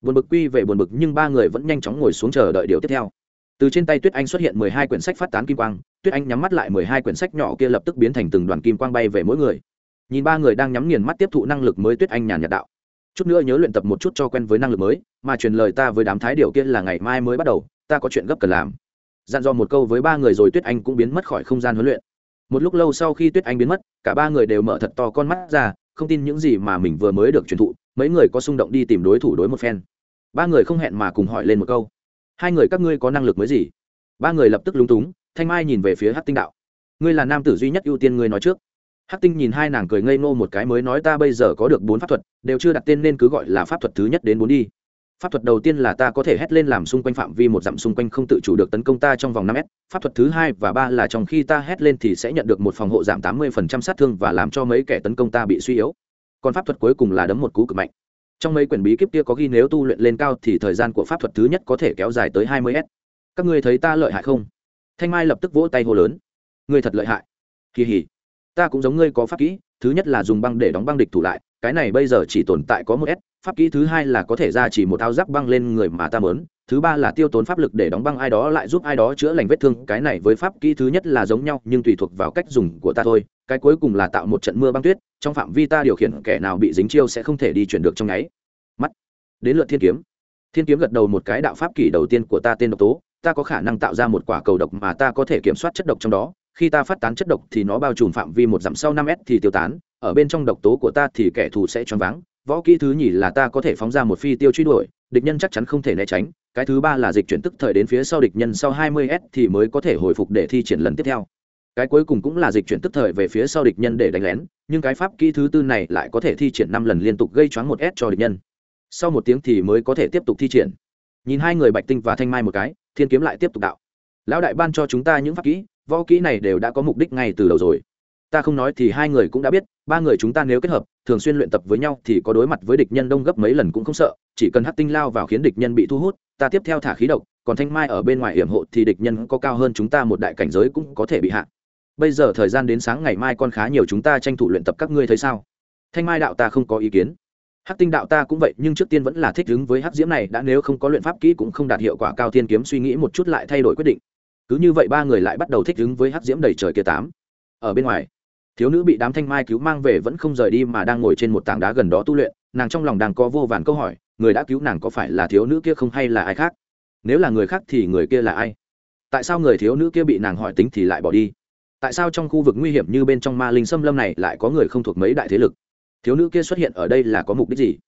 Buồn bực quy về buồn bực nhưng ba người vẫn nhanh chóng ngồi xuống chờ đợi điều tiếp theo từ trên tay tuyết anh xuất hiện mười hai quyển sách phát tán kim quang, tuyết anh nhắm mắt lại mười hai quyển sách nhỏ kia lập tức biến thành từng đoàn kim quang bay về mỗi người. Nhìn ba người đang nhắm nghiền mắt tiếp thụ năng lực mới tuyết anh nhàn nhạt đạo. Chút nữa nhớ luyện tập một chút cho quen với năng lực mới, mà truyền lời ta với đám thái điều kia là ngày mai mới bắt đầu, ta có chuyện gấp cần làm. Dặn dò một câu với ba người rồi tuyết anh cũng biến mất khỏi không gian huấn luyện. Một lúc lâu sau khi tuyết anh biến mất, cả ba người đều mở thật to con mắt ra, không tin những gì mà mình vừa mới được truyền thụ, mấy người có xung động đi tìm đối thủ đối một phen. Ba người không hẹn mà cùng hỏi lên một câu hai người các ngươi có năng lực mới gì? Ba người lập tức lúng túng, thanh mai nhìn về phía hát tinh đạo. Ngươi là nam tử duy nhất ưu tiên ngươi nói trước. Hát tinh nhìn hai nàng cười ngây ngô một cái mới nói ta bây giờ có được bốn pháp thuật, đều chưa đặt tên nên cứ gọi là pháp thuật thứ nhất đến bốn đi. Pháp thuật đầu tiên là ta có thể hét lên làm xung quanh phạm vi một dặm xung quanh không tự chủ được tấn công ta trong vòng năm s pháp thuật thứ hai và ba là trong khi ta hét lên thì sẽ nhận được một phòng hộ giảm tám mươi phần trăm sát thương và làm cho mấy kẻ tấn công ta bị suy yếu. Còn pháp thuật cuối cùng là đấm một cú cực mạnh trong mấy quyển bí kíp kia có ghi nếu tu luyện lên cao thì thời gian của pháp thuật thứ nhất có thể kéo dài tới hai mươi s các ngươi thấy ta lợi hại không? Thanh mai lập tức vỗ tay hô lớn. Ngươi thật lợi hại. Kỳ hỉ. Ta cũng giống ngươi có pháp kỹ, thứ nhất là dùng băng để đóng băng địch thủ lại, cái này bây giờ chỉ tồn tại có một s, pháp kỹ thứ hai là có thể ra chỉ một áo giáp băng lên người mà ta mớn thứ ba là tiêu tốn pháp lực để đóng băng ai đó lại giúp ai đó chữa lành vết thương, cái này với pháp kỹ thứ nhất là giống nhau, nhưng tùy thuộc vào cách dùng của ta thôi cái cuối cùng là tạo một trận mưa băng tuyết, trong phạm vi ta điều khiển kẻ nào bị dính chiêu sẽ không thể đi chuyển được trong nháy. Mắt. Đến lượt thiên kiếm. Thiên kiếm gật đầu một cái đạo pháp kỷ đầu tiên của ta tên độc tố, ta có khả năng tạo ra một quả cầu độc mà ta có thể kiểm soát chất độc trong đó, khi ta phát tán chất độc thì nó bao trùm phạm vi một dặm sau năm s thì tiêu tán, ở bên trong độc tố của ta thì kẻ thù sẽ choáng váng. Võ kỹ thứ nhì là ta có thể phóng ra một phi tiêu truy đuổi, địch nhân chắc chắn không thể né tránh, cái thứ ba là dịch chuyển tức thời đến phía sau địch nhân sau 20 s thì mới có thể hồi phục để thi triển lần tiếp theo cái cuối cùng cũng là dịch chuyển tức thời về phía sau địch nhân để đánh lén, nhưng cái pháp kỹ thứ tư này lại có thể thi triển năm lần liên tục gây choáng một s cho địch nhân. Sau một tiếng thì mới có thể tiếp tục thi triển. Nhìn hai người bạch tinh và thanh mai một cái, thiên kiếm lại tiếp tục đạo. Lão đại ban cho chúng ta những pháp kỹ, võ kỹ này đều đã có mục đích ngay từ đầu rồi. Ta không nói thì hai người cũng đã biết, ba người chúng ta nếu kết hợp, thường xuyên luyện tập với nhau thì có đối mặt với địch nhân đông gấp mấy lần cũng không sợ, chỉ cần hát tinh lao vào khiến địch nhân bị thu hút, ta tiếp theo thả khí độc, còn thanh mai ở bên ngoài hiểm hộ thì địch nhân có cao hơn chúng ta một đại cảnh giới cũng có thể bị hạ bây giờ thời gian đến sáng ngày mai con khá nhiều chúng ta tranh thủ luyện tập các ngươi thấy sao? Thanh mai đạo ta không có ý kiến. Hắc tinh đạo ta cũng vậy, nhưng trước tiên vẫn là thích ứng với hắc diễm này, đã nếu không có luyện pháp kỹ cũng không đạt hiệu quả cao tiên kiếm, suy nghĩ một chút lại thay đổi quyết định. Cứ như vậy ba người lại bắt đầu thích ứng với hắc diễm đầy trời kia tám. Ở bên ngoài, thiếu nữ bị đám thanh mai cứu mang về vẫn không rời đi mà đang ngồi trên một tảng đá gần đó tu luyện, nàng trong lòng đang có vô vàn câu hỏi, người đã cứu nàng có phải là thiếu nữ kia không hay là ai khác? Nếu là người khác thì người kia là ai? Tại sao người thiếu nữ kia bị nàng hỏi tính thì lại bỏ đi? Tại sao trong khu vực nguy hiểm như bên trong ma linh xâm lâm này lại có người không thuộc mấy đại thế lực? Thiếu nữ kia xuất hiện ở đây là có mục đích gì?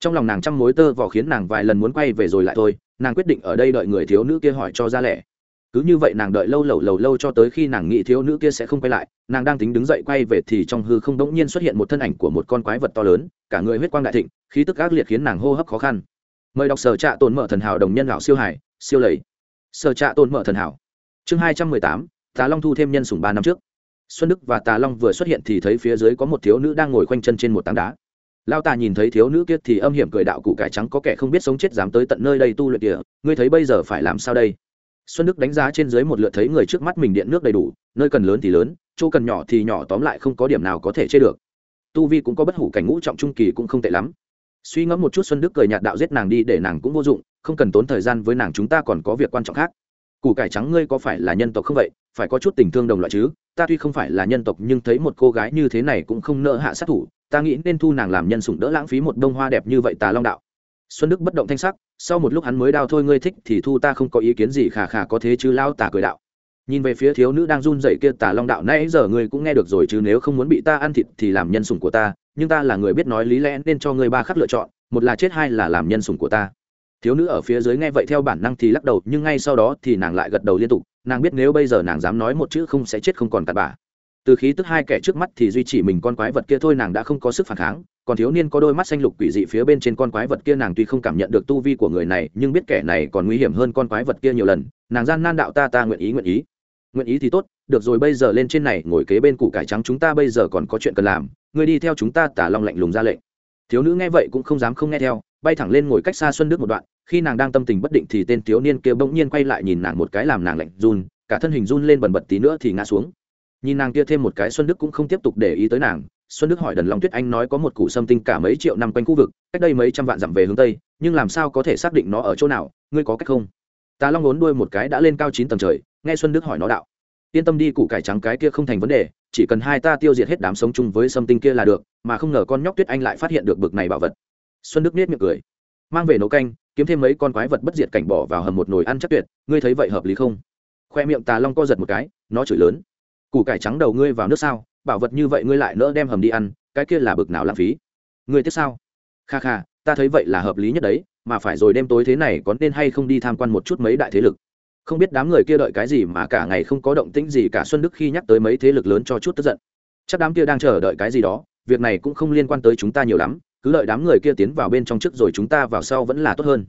Trong lòng nàng trăm mối tơ vò khiến nàng vài lần muốn quay về rồi lại thôi, nàng quyết định ở đây đợi người thiếu nữ kia hỏi cho ra lẻ cứ như vậy nàng đợi lâu lâu lâu lâu cho tới khi nàng nghĩ thiếu nữ kia sẽ không quay lại, nàng đang tính đứng dậy quay về thì trong hư không đống nhiên xuất hiện một thân ảnh của một con quái vật to lớn, cả người huyết quang đại thịnh, khí tức ác liệt khiến nàng hô hấp khó khăn. Mời đọc sở trạ tồn mở thần hảo đồng nhân lão siêu hải, siêu lầy. Sở trạ tồn mở thần hảo. Chương hai trăm mười tám tà long thu thêm nhân sủng ba năm trước. Xuân đức và tà long vừa xuất hiện thì thấy phía dưới có một thiếu nữ đang ngồi khoanh chân trên một tảng đá. Lao tà nhìn thấy thiếu nữ kia thì âm hiểm cười đạo cụ cải trắng, có kẻ không biết sống chết dám tới tận nơi đây tu luyện địa. ngươi thấy bây giờ phải làm sao đây? Xuân đức đánh giá trên dưới một lượt thấy người trước mắt mình điện nước đầy đủ, nơi cần lớn thì lớn, chỗ cần nhỏ thì nhỏ, tóm lại không có điểm nào có thể chê được. Tu vi cũng có bất hủ cảnh ngũ trọng trung kỳ cũng không tệ lắm. Suy ngẫm một chút, xuân đức cười nhạt đạo giết nàng đi để nàng cũng vô dụng, không cần tốn thời gian với nàng, chúng ta còn có việc quan trọng khác củ cải trắng ngươi có phải là nhân tộc không vậy? Phải có chút tình thương đồng loại chứ? Ta tuy không phải là nhân tộc nhưng thấy một cô gái như thế này cũng không nỡ hạ sát thủ. Ta nghĩ nên thu nàng làm nhân sủng đỡ lãng phí một đông hoa đẹp như vậy tà long đạo. Xuân đức bất động thanh sắc, sau một lúc hắn mới đao thôi ngươi thích thì thu ta không có ý kiến gì khà khà có thế chứ lao tà cười đạo. Nhìn về phía thiếu nữ đang run dậy kia tà long đạo, nãy giờ ngươi cũng nghe được rồi chứ nếu không muốn bị ta ăn thịt thì làm nhân sủng của ta, nhưng ta là người biết nói lý lẽ nên cho ngươi ba khắc lựa chọn, một là chết, hai là làm nhân sủng của ta thiếu nữ ở phía dưới nghe vậy theo bản năng thì lắc đầu, nhưng ngay sau đó thì nàng lại gật đầu liên tục, nàng biết nếu bây giờ nàng dám nói một chữ không sẽ chết không còn tạt bà từ khí tức hai kẻ trước mắt thì duy chỉ mình con quái vật kia thôi nàng đã không có sức phản kháng, còn thiếu niên có đôi mắt xanh lục quỷ dị phía bên trên con quái vật kia nàng tuy không cảm nhận được tu vi của người này, nhưng biết kẻ này còn nguy hiểm hơn con quái vật kia nhiều lần, nàng gian nan đạo ta ta nguyện ý nguyện ý. Nguyện ý thì tốt, được rồi bây giờ lên trên này, ngồi kế bên củ cải trắng chúng ta bây giờ còn có chuyện cần làm người đi theo chúng ta tả long lạnh lùng ra lệnh. Thiếu nữ nghe vậy cũng không dám không nghe theo, bay thẳng lên ngồi cách xa xuân đức một đoạn khi nàng đang tâm tình bất định thì tên thiếu niên kia bỗng nhiên quay lại nhìn nàng một cái làm nàng lạnh run, cả thân hình run lên bần bật tí nữa thì ngã xuống. Nhìn nàng kia thêm một cái xuân đức cũng không tiếp tục để ý tới nàng, xuân đức hỏi đần long tuyết anh nói có một củ sâm tinh cả mấy triệu năm quanh khu vực, cách đây mấy trăm vạn dặm về hướng tây, nhưng làm sao có thể xác định nó ở chỗ nào, ngươi có cách không? Ta long ốn đuôi một cái đã lên cao chín tầng trời, nghe xuân đức hỏi nó đạo. Yên tâm đi, củ cải trắng cái kia không thành vấn đề, chỉ cần hai ta tiêu diệt hết đám sống chung với sâm tinh kia là được, mà không ngờ con nhóc tuyết anh lại phát hiện được bực này bảo vật. Xuân đức nết miệng cười. Mang về nấu canh kiếm thêm mấy con quái vật bất diệt cảnh bỏ vào hầm một nồi ăn chắc tuyệt, ngươi thấy vậy hợp lý không? Khoe miệng tà long co giật một cái, nó chửi lớn. Củ cải trắng đầu ngươi vào nước sao? Bảo vật như vậy ngươi lại nỡ đem hầm đi ăn, cái kia là bực nào lãng phí? Ngươi tiếc sao? Kha kha, ta thấy vậy là hợp lý nhất đấy, mà phải rồi đêm tối thế này có nên hay không đi tham quan một chút mấy đại thế lực? Không biết đám người kia đợi cái gì mà cả ngày không có động tĩnh gì cả xuân đức khi nhắc tới mấy thế lực lớn cho chút tức giận. Chắc đám kia đang chờ đợi cái gì đó, việc này cũng không liên quan tới chúng ta nhiều lắm cứ đợi đám người kia tiến vào bên trong trước rồi chúng ta vào sau vẫn là tốt hơn.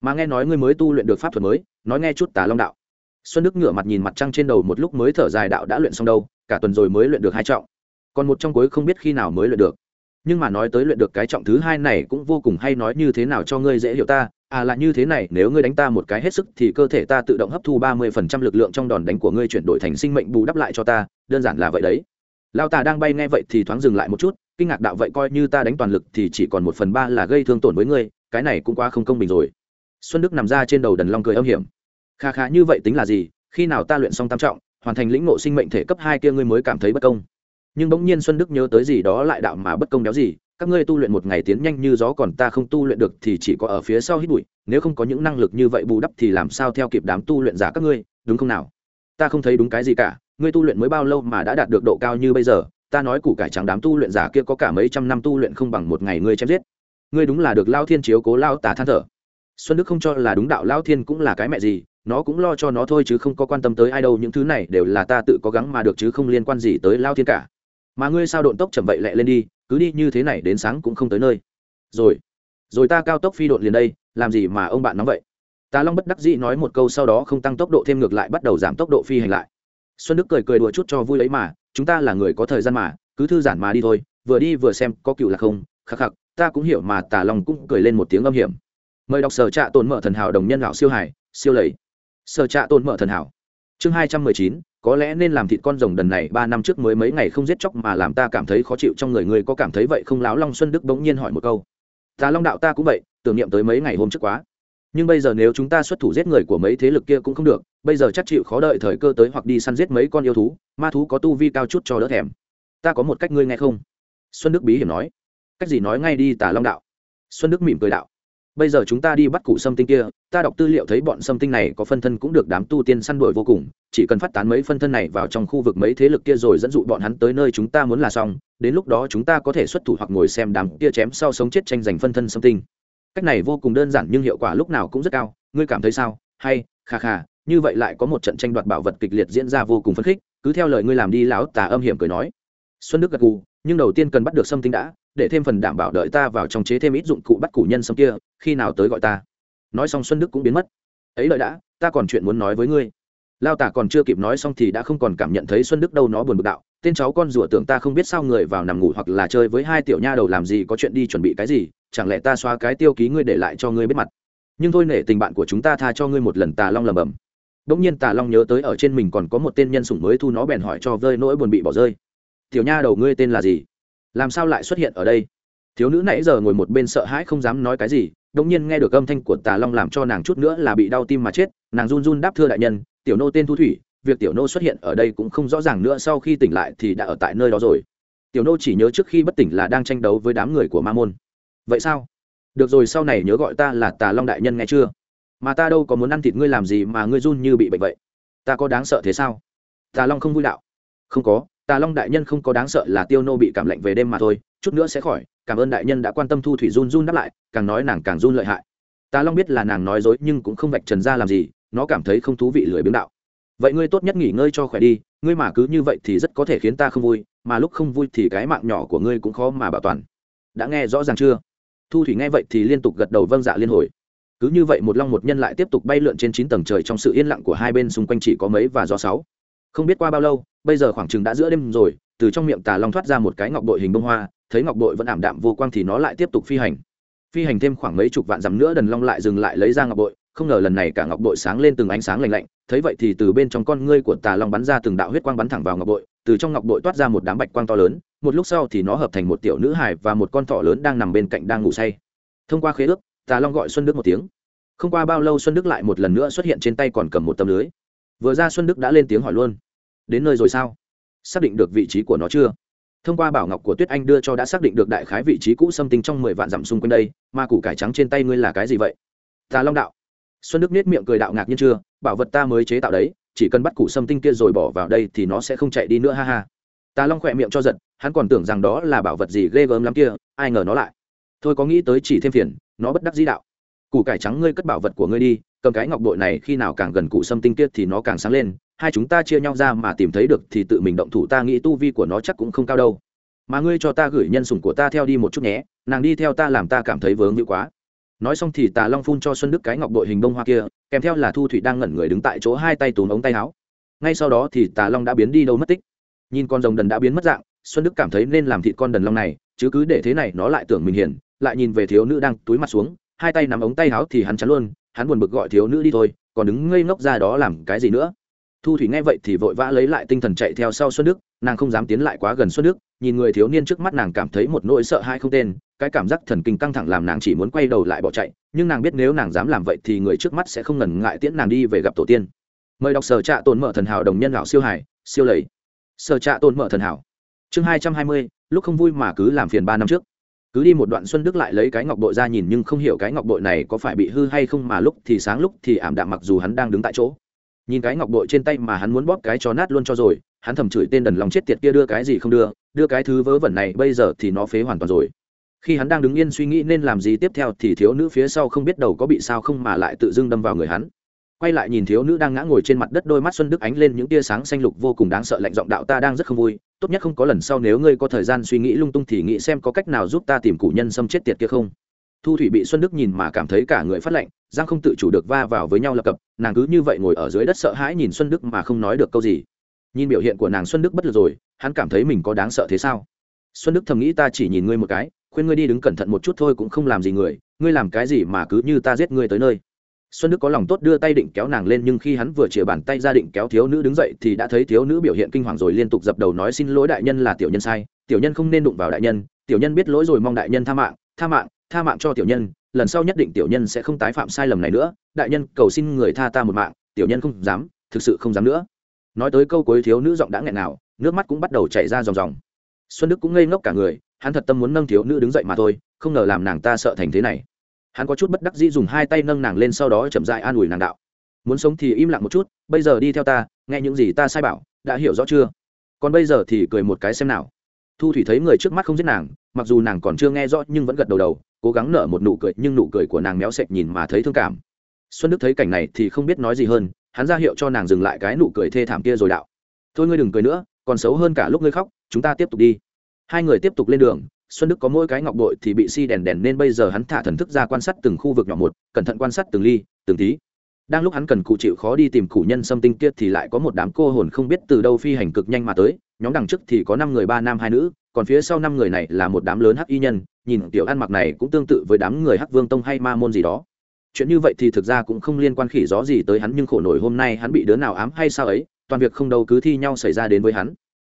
Mà nghe nói ngươi mới tu luyện được pháp thuật mới, nói nghe chút tà long đạo. Xuân đức ngửa mặt nhìn mặt trăng trên đầu một lúc mới thở dài đạo đã luyện xong đâu, cả tuần rồi mới luyện được hai trọng. Còn một trong cuối không biết khi nào mới luyện được. Nhưng mà nói tới luyện được cái trọng thứ hai này cũng vô cùng hay nói như thế nào cho ngươi dễ hiểu ta à là như thế này, nếu ngươi đánh ta một cái hết sức thì cơ thể ta tự động hấp thu ba mươi phần trăm lực lượng trong đòn đánh của ngươi chuyển đổi thành sinh mệnh bù đắp lại cho ta, đơn giản là vậy đấy. Lao tà đang bay nghe vậy thì thoáng dừng lại một chút kinh ngạc đạo vậy coi như ta đánh toàn lực thì chỉ còn một phần ba là gây thương tổn với ngươi, cái này cũng quá không công bình rồi. Xuân đức nằm ra trên đầu đần long cười âm hiểm. Kha khá như vậy tính là gì? Khi nào ta luyện xong tam trọng, hoàn thành lĩnh ngộ sinh mệnh thể cấp hai kia ngươi mới cảm thấy bất công. Nhưng bỗng nhiên xuân đức nhớ tới gì đó lại đạo mà bất công đéo gì, các ngươi tu luyện một ngày tiến nhanh như gió còn ta không tu luyện được thì chỉ có ở phía sau hít bụi, nếu không có những năng lực như vậy bù đắp thì làm sao theo kịp đám tu luyện giả các ngươi, đúng không nào? Ta không thấy đúng cái gì cả, ngươi tu luyện mới bao lâu mà đã đạt được độ cao như bây giờ ta nói củ cải trắng đám tu luyện giả kia có cả mấy trăm năm tu luyện không bằng một ngày ngươi chém giết. Ngươi đúng là được lao thiên chiếu cố lao tà than thở. Xuân đức không cho là đúng đạo lao thiên cũng là cái mẹ gì, nó cũng lo cho nó thôi chứ không có quan tâm tới ai đâu, những thứ này đều là ta tự cố gắng mà được chứ không liên quan gì tới lao thiên cả. Mà ngươi sao độn tốc chậm vậy lẹ lên đi, cứ đi như thế này đến sáng cũng không tới nơi. Rồi rồi ta cao tốc phi độn liền đây, làm gì mà ông bạn nói vậy? Ta long bất đắc dĩ nói một câu sau đó không tăng tốc độ thêm ngược lại bắt đầu giảm tốc độ phi hành lại. Xuân đức cười cười đùa chút cho vui lấy mà chúng ta là người có thời gian mà, cứ thư giãn mà đi thôi, vừa đi vừa xem có cựu là không, khắc khắc, ta cũng hiểu mà, tà long cũng cười lên một tiếng âm hiểm. Mời đọc sở trạ tồn mở thần hảo đồng nhân lão siêu hải siêu lầy. Sở trạ tồn mở thần hảo. Chương hai trăm mười chín, có lẽ nên làm thịt con rồng đần này, ba năm trước mới mấy ngày không giết chóc mà làm ta cảm thấy khó chịu trong người, ngươi có cảm thấy vậy không? Láo long xuân đức bỗng nhiên hỏi một câu. Tà long đạo ta cũng vậy, tưởng niệm tới mấy ngày hôm trước quá nhưng bây giờ nếu chúng ta xuất thủ giết người của mấy thế lực kia cũng không được, bây giờ chắc chịu khó đợi thời cơ tới hoặc đi săn giết mấy con yêu thú, ma thú có tu vi cao chút cho đỡ thèm. Ta có một cách ngươi nghe không? Xuân đức bí hiểm nói. Cách gì nói ngay đi tả long đạo. Xuân đức mỉm cười đạo. Bây giờ chúng ta đi bắt cụ sâm tinh kia, ta đọc tư liệu thấy bọn sâm tinh này có phân thân cũng được đám tu tiên săn đuổi vô cùng, chỉ cần phát tán mấy phân thân này vào trong khu vực mấy thế lực kia rồi dẫn dụ bọn hắn tới nơi chúng ta muốn là xong, đến lúc đó chúng ta có thể xuất thủ hoặc ngồi xem đám kia chém sau sống chết tranh giành phân thân sâm tinh cách này vô cùng đơn giản nhưng hiệu quả lúc nào cũng rất cao. Ngươi cảm thấy sao? Hay, kha kha, như vậy lại có một trận tranh đoạt bảo vật kịch liệt diễn ra vô cùng phấn khích, cứ theo lời ngươi làm đi lão tà âm hiểm cười nói. Xuân đức gật gù, nhưng đầu tiên cần bắt được sâm tinh đã, để thêm phần đảm bảo đợi ta vào trong chế thêm ít dụng cụ bắt củ nhân sâm kia, khi nào tới gọi ta. Nói xong xuân đức cũng biến mất. Ấy lợi đã, ta còn chuyện muốn nói với ngươi. Lao tả còn chưa kịp nói xong thì đã không còn cảm nhận thấy xuân đức đâu nó buồn bực đạo tên cháu con rủa tưởng ta không biết sao người vào nằm ngủ hoặc là chơi với hai tiểu nha đầu làm gì, có chuyện đi chuẩn bị cái gì, chẳng lẽ ta xóa cái tiêu ký ngươi để lại cho ngươi biết mặt. Nhưng thôi nể tình bạn của chúng ta tha cho ngươi một lần, tà long lầm bầm bỗng nhiên tà long nhớ tới ở trên mình còn có một tên nhân sủng mới thu nó bèn hỏi cho vơi nỗi buồn bị bỏ rơi. Tiểu nha đầu ngươi tên là gì? Làm sao lại xuất hiện ở đây? Thiếu nữ nãy giờ ngồi một bên sợ hãi không dám nói cái gì đống nhiên nghe được âm thanh của tà long làm cho nàng chút nữa là bị đau tim mà chết, nàng run run đáp thưa đại nhân, tiểu nô tên thu thủy việc tiểu nô xuất hiện ở đây cũng không rõ ràng nữa, sau khi tỉnh lại thì đã ở tại nơi đó rồi. Tiểu nô chỉ nhớ trước khi bất tỉnh là đang tranh đấu với đám người của ma môn. Vậy sao? Được rồi, sau này nhớ gọi ta là tà long đại nhân nghe chưa? Mà ta đâu có muốn ăn thịt ngươi làm gì mà ngươi run như bị bệnh vậy? Ta có đáng sợ thế sao? Tà long không vui đạo. Không có, tà long đại nhân không có đáng sợ là tiêu nô bị cảm lạnh về đêm mà thôi, chút nữa sẽ khỏi. Cảm ơn đại nhân đã quan tâm thu thủy run run đáp lại, càng nói nàng càng run lợi hại. Tà long biết là nàng nói dối nhưng cũng không vạch trần ra làm gì, nó cảm thấy không thú vị lười biếng đạo vậy ngươi tốt nhất nghỉ ngơi cho khỏe đi, ngươi mà cứ như vậy thì rất có thể khiến ta không vui, mà lúc không vui thì cái mạng nhỏ của ngươi cũng khó mà bảo toàn. Đã nghe rõ ràng chưa? Thu thủy nghe vậy thì liên tục gật đầu vâng dạ liên hồi. Cứ như vậy một long một nhân lại tiếp tục bay lượn trên chín tầng trời trong sự yên lặng của hai bên xung quanh chỉ có mấy và gió sáu. Không biết qua bao lâu, bây giờ khoảng chừng đã giữa đêm rồi, từ trong miệng tà long thoát ra một cái ngọc bội hình bông hoa, thấy ngọc bội vẫn ảm đạm vô quang thì nó lại tiếp tục phi hành. Phi hành thêm khoảng mấy chục vạn dặm nữa đần long lại dừng lại lấy ra ngọc bội không ngờ lần này cả ngọc bội sáng lên từng ánh sáng lạnh lạnh, thấy vậy thì từ bên trong con ngươi của tà long bắn ra từng đạo huyết quang bắn thẳng vào ngọc bội, từ trong ngọc bội toát ra một đám bạch quang to lớn, một lúc sau thì nó hợp thành một tiểu nữ hài và một con thỏ lớn đang nằm bên cạnh đang ngủ say. Thông qua khế ước, tà long gọi xuân đức một tiếng. Không qua bao lâu xuân đức lại một lần nữa xuất hiện trên tay còn cầm một tấm lưới. Vừa ra xuân đức đã lên tiếng hỏi luôn. Đến nơi rồi sao? Xác định được vị trí của nó chưa? Thông qua bảo ngọc của tuyết anh đưa cho đã xác định được đại khái vị trí cũ xâm tinh trong mười vạn dặm xung quanh đây, mà củ cải trắng trên tay ngươi là cái gì vậy? Tà long đạo xuân đức nết miệng cười đạo ngạc nhiên chưa? Bảo vật ta mới chế tạo đấy, chỉ cần bắt củ sâm tinh kia rồi bỏ vào đây thì nó sẽ không chạy đi nữa, ha ha. Tà long khỏe miệng cho giận, hắn còn tưởng rằng đó là bảo vật gì ghê gớm lắm kia, ai ngờ nó lại. Thôi có nghĩ tới chỉ thêm phiền, nó bất đắc dĩ đạo. Củ cải trắng ngươi cất bảo vật của ngươi đi, cầm cái ngọc bội này khi nào càng gần cụ sâm tinh kia thì nó càng sáng lên, hai chúng ta chia nhau ra mà tìm thấy được thì tự mình động thủ, ta nghĩ tu vi của nó chắc cũng không cao đâu. Mà ngươi cho ta gửi nhân sủng của ta theo đi một chút nhé, nàng đi theo ta làm ta cảm thấy vướng hữu quá nói xong thì tà long phun cho xuân đức cái ngọc bội hình bông hoa kia, kèm theo là thu thủy đang ngẩn người đứng tại chỗ hai tay túm ống tay áo. Ngay sau đó thì tà long đã biến đi đâu mất tích. Nhìn con rồng đần đã biến mất dạng, xuân đức cảm thấy nên làm thịt con đần long này, chứ cứ để thế này nó lại tưởng mình hiền, lại nhìn về thiếu nữ đang túi mặt xuống, hai tay nắm ống tay áo thì hắn chắn luôn, hắn buồn bực gọi thiếu nữ đi thôi, còn đứng ngây ngốc ra đó làm cái gì nữa? Thu thủy nghe vậy thì vội vã lấy lại tinh thần chạy theo sau xuân đức, nàng không dám tiến lại quá gần xuân đức, nhìn người thiếu niên trước mắt nàng cảm thấy một nỗi sợ hãi không tên, cái cảm giác thần kinh căng thẳng làm nàng chỉ muốn quay đầu lại bỏ chạy, nhưng nàng biết nếu nàng dám làm vậy thì người trước mắt sẽ không ngần ngại tiễn nàng đi về gặp tổ tiên. Mời đọc sở trạ tồn mở thần hảo đồng nhân lão siêu hải, siêu lầy. Sở trạ tồn mở thần hảo. Chương hai trăm hai mươi, lúc không vui mà cứ làm phiền ba năm trước. Cứ đi một đoạn xuân đức lại lấy cái ngọc bội ra nhìn nhưng không hiểu cái ngọc bội này có phải bị hư hay không mà lúc thì sáng lúc thì ảm đạm mặc dù hắn đang đứng tại chỗ nhìn cái ngọc bội trên tay mà hắn muốn bóp cái cho nát luôn cho rồi, hắn thầm chửi tên đần lòng chết tiệt kia đưa cái gì không đưa đưa cái thứ vớ vẩn này, bây giờ thì nó phế hoàn toàn rồi. Khi hắn đang đứng yên suy nghĩ nên làm gì tiếp theo thì thiếu nữ phía sau không biết đầu có bị sao không mà lại tự dưng đâm vào người hắn. Quay lại nhìn thiếu nữ đang ngã ngồi trên mặt đất đôi mắt xuân đức ánh lên những tia sáng xanh lục vô cùng đáng sợ lạnh giọng đạo ta đang rất không vui, tốt nhất không có lần sau nếu ngươi có thời gian suy nghĩ lung tung thì nghĩ xem có cách nào giúp ta tìm củ nhân xâm chết tiệt kia không thu thủy bị xuân đức nhìn mà cảm thấy cả người phát lạnh giang không tự chủ được va vào với nhau lập cập, nàng cứ như vậy ngồi ở dưới đất sợ hãi nhìn xuân đức mà không nói được câu gì. Nhìn biểu hiện của nàng xuân đức bất lực rồi, hắn cảm thấy mình có đáng sợ thế sao? Xuân đức thầm nghĩ ta chỉ nhìn ngươi một cái, khuyên ngươi đi đứng cẩn thận một chút thôi cũng không làm gì người, ngươi làm cái gì mà cứ như ta giết ngươi tới nơi. Xuân đức có lòng tốt đưa tay định kéo nàng lên nhưng khi hắn vừa chìa bàn tay ra định kéo thiếu nữ đứng dậy thì đã thấy thiếu nữ biểu hiện kinh hoàng rồi liên tục dập đầu nói xin lỗi đại nhân là tiểu nhân sai, tiểu nhân không nên đụng vào đại nhân, tiểu nhân biết lỗi rồi mong đại nhân tha mạng tha mạng tha mạng cho tiểu nhân, lần sau nhất định tiểu nhân sẽ không tái phạm sai lầm này nữa. Đại nhân, cầu xin người tha ta một mạng, tiểu nhân không dám, thực sự không dám nữa. Nói tới câu cuối thiếu nữ giọng đã nghẹn nào, nước mắt cũng bắt đầu chảy ra ròng ròng. Xuân đức cũng ngây ngốc cả người, hắn thật tâm muốn nâng thiếu nữ đứng dậy mà thôi, không ngờ làm nàng ta sợ thành thế này. Hắn có chút bất đắc dĩ dùng hai tay nâng nàng lên sau đó chậm dại an ủi nàng đạo. Muốn sống thì im lặng một chút, bây giờ đi theo ta, nghe những gì ta sai bảo, đã hiểu rõ chưa? Còn bây giờ thì cười một cái xem nào. Thu thủy thấy người trước mắt không giết nàng, mặc dù nàng còn chưa nghe rõ nhưng vẫn gật đầu đầu cố gắng nở một nụ cười, nhưng nụ cười của nàng méo xệch nhìn mà thấy thương cảm. Xuân đức thấy cảnh này thì không biết nói gì hơn, hắn ra hiệu cho nàng dừng lại cái nụ cười thê thảm kia rồi đạo. Thôi ngươi đừng cười nữa, còn xấu hơn cả lúc ngươi khóc, chúng ta tiếp tục đi. Hai người tiếp tục lên đường, xuân đức có mỗi cái ngọc bội thì bị si đèn đèn nên bây giờ hắn thả thần thức ra quan sát từng khu vực nhỏ một, cẩn thận quan sát từng ly, từng tí. Đang lúc hắn cần cụ chịu khó đi tìm cụ nhân xâm tinh kia thì lại có một đám cô hồn không biết từ đâu phi hành cực nhanh mà tới, nhóm đằng trước thì có năm người ba nam hai nữ, còn phía sau năm người này là một đám lớn hắc y nhân nhìn tiểu ăn mặc này cũng tương tự với đám người hắc vương tông hay ma môn gì đó. Chuyện như vậy thì thực ra cũng không liên quan khỉ gió gì tới hắn nhưng khổ nổi hôm nay hắn bị đứa nào ám hay sao ấy, toàn việc không đâu cứ thi nhau xảy ra đến với hắn.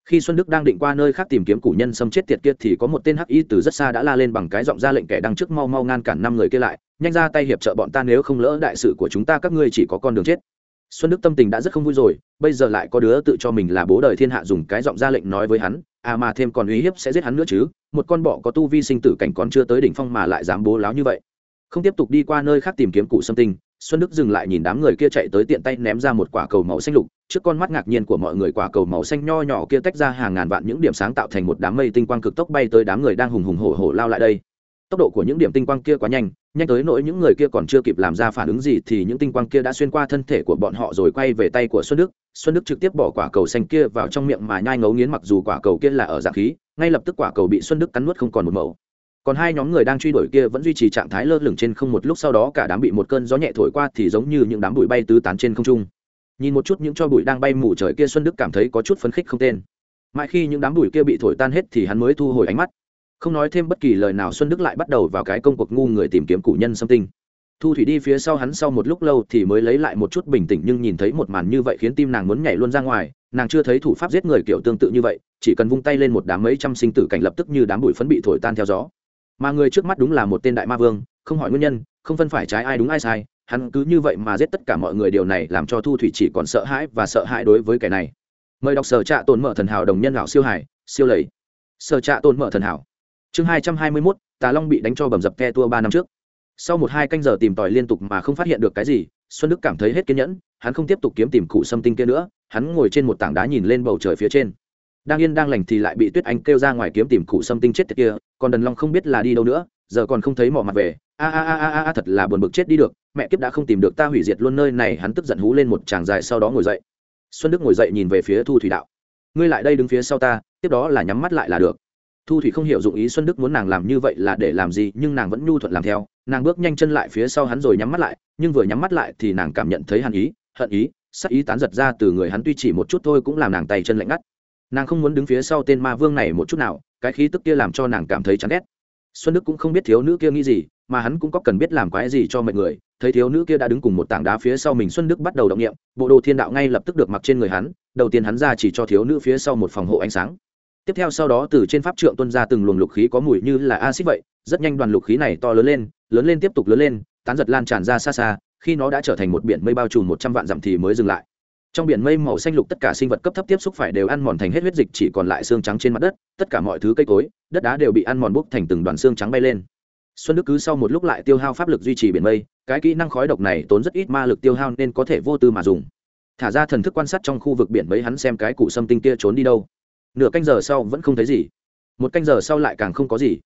Khi xuân đức đang định qua nơi khác tìm kiếm củ nhân xâm chết tiệt kia thì có một tên hắc y từ rất xa đã la lên bằng cái giọng ra lệnh kẻ đang trước mau mau ngăn cản năm người kia lại, nhanh ra tay hiệp trợ bọn ta nếu không lỡ đại sự của chúng ta các ngươi chỉ có con đường chết. Xuân đức tâm tình đã rất không vui rồi, bây giờ lại có đứa tự cho mình là bố đời thiên hạ dùng cái giọng ra lệnh nói với hắn à mà thêm còn uy hiếp sẽ giết hắn nữa chứ, một con bọ có tu vi sinh tử cảnh còn chưa tới đỉnh phong mà lại dám bố láo như vậy. Không tiếp tục đi qua nơi khác tìm kiếm cụ sâm tinh, xuân đức dừng lại nhìn đám người kia chạy tới tiện tay ném ra một quả cầu màu xanh lục, trước con mắt ngạc nhiên của mọi người quả cầu màu xanh nho nhỏ kia tách ra hàng ngàn vạn những điểm sáng tạo thành một đám mây tinh quang cực tốc bay tới đám người đang hùng hùng hổ hổ lao lại đây tốc độ của những điểm tinh quang kia quá nhanh nhanh tới nỗi những người kia còn chưa kịp làm ra phản ứng gì thì những tinh quang kia đã xuyên qua thân thể của bọn họ rồi quay về tay của xuân đức. Xuân đức trực tiếp bỏ quả cầu xanh kia vào trong miệng mà nhai ngấu nghiến mặc dù quả cầu kia là ở dạng khí, ngay lập tức quả cầu bị xuân đức cắn nuốt không còn một mẫu còn hai nhóm người đang truy đuổi kia vẫn duy trì trạng thái lơ lửng trên không một lúc sau đó cả đám bị một cơn gió nhẹ thổi qua thì giống như những đám bụi bay tứ tán trên không trung. Nhìn một chút những cho bụi đang bay mù trời kia xuân đức cảm thấy có chút phấn khích không tên. Mãi khi những đám bụi kia bị thổi tan hết thì hắn mới thu hồi ánh mắt không nói thêm bất kỳ lời nào, xuân đức lại bắt đầu vào cái công cuộc ngu người tìm kiếm cụ nhân xâm tinh. Thu thủy đi phía sau hắn sau một lúc lâu thì mới lấy lại một chút bình tĩnh, nhưng nhìn thấy một màn như vậy khiến tim nàng muốn nhảy luôn ra ngoài, nàng chưa thấy thủ pháp giết người kiểu tương tự như vậy, chỉ cần vung tay lên một đám mấy trăm sinh tử cảnh lập tức như đám bụi phấn bị thổi tan theo gió. Mà người trước mắt đúng là một tên đại ma vương, không hỏi nguyên nhân, không phân phải trái ai đúng ai sai, hắn cứ như vậy mà giết tất cả mọi người, điều này làm cho thu thủy chỉ còn sợ hãi và sợ hãi đối với kẻ này. Mời đọc sở trạ tồn mở thần hảo đồng nhân lão siêu hải, siêu lầy. Sở trạ tồn mở thần hảo chương hai trăm hai mươi mốt, tà long bị đánh cho bầm dập ke tua ba năm trước. Sau một hai canh giờ tìm tòi liên tục mà không phát hiện được cái gì, xuân đức cảm thấy hết kiên nhẫn, hắn không tiếp tục kiếm tìm cụ xâm tinh kia nữa, hắn ngồi trên một tảng đá nhìn lên bầu trời phía trên. Đang yên đang lành thì lại bị tuyết anh kêu ra ngoài kiếm tìm cụ xâm tinh chết tiệt kia, còn đần long không biết là đi đâu nữa, giờ còn không thấy mỏ mặt về. A a a a a, thật là buồn bực chết đi được, mẹ kiếp đã không tìm được ta hủy diệt luôn nơi này, hắn tức giận hú lên một tràng dài sau đó ngồi dậy. Xuân đức ngồi dậy nhìn về phía thu thủy đạo. Ngươi lại đây đứng phía sau ta, tiếp đó là nhắm mắt lại là được thu thủy không hiểu dụng ý xuân đức muốn nàng làm như vậy là để làm gì, nhưng nàng vẫn nhu thuận làm theo. Nàng bước nhanh chân lại phía sau hắn rồi nhắm mắt lại, nhưng vừa nhắm mắt lại thì nàng cảm nhận thấy hàn ý, hận ý, sắc ý tán giật ra từ người hắn tuy chỉ một chút thôi cũng làm nàng tay chân lạnh ngắt. Nàng không muốn đứng phía sau tên ma vương này một chút nào, cái khí tức kia làm cho nàng cảm thấy chán ghét. Xuân đức cũng không biết thiếu nữ kia nghĩ gì, mà hắn cũng có cần biết làm quái gì cho mọi người. Thấy thiếu nữ kia đã đứng cùng một tảng đá phía sau mình, xuân đức bắt đầu động nghiệm bộ đồ thiên đạo ngay lập tức được mặc trên người hắn, đầu tiên hắn ra chỉ cho thiếu nữ phía sau một phòng hộ ánh sáng tiếp theo sau đó từ trên pháp trượng tuân ra từng luồng lục khí có mùi như là axit vậy, rất nhanh đoàn lục khí này to lớn lên lớn lên tiếp tục lớn lên, tán giật lan tràn ra xa xa, khi nó đã trở thành một biển mây bao trùm một trăm vạn dặm thì mới dừng lại. Trong biển mây màu xanh lục tất cả sinh vật cấp thấp tiếp xúc phải đều ăn mòn thành hết huyết dịch chỉ còn lại xương trắng trên mặt đất, tất cả mọi thứ cây cối, đất đá đều bị ăn mòn bốc thành từng đoàn xương trắng bay lên. Xuân đức cứ sau một lúc lại tiêu hao pháp lực duy trì biển mây, cái kỹ năng khói độc này tốn rất ít ma lực tiêu hao nên có thể vô tư mà dùng. Thả ra thần thức quan sát trong khu vực biển mấy hắn xem cái cụ xâm tinh kia trốn đi đâu nửa canh giờ sau vẫn không thấy gì. Một canh giờ sau lại càng không có gì.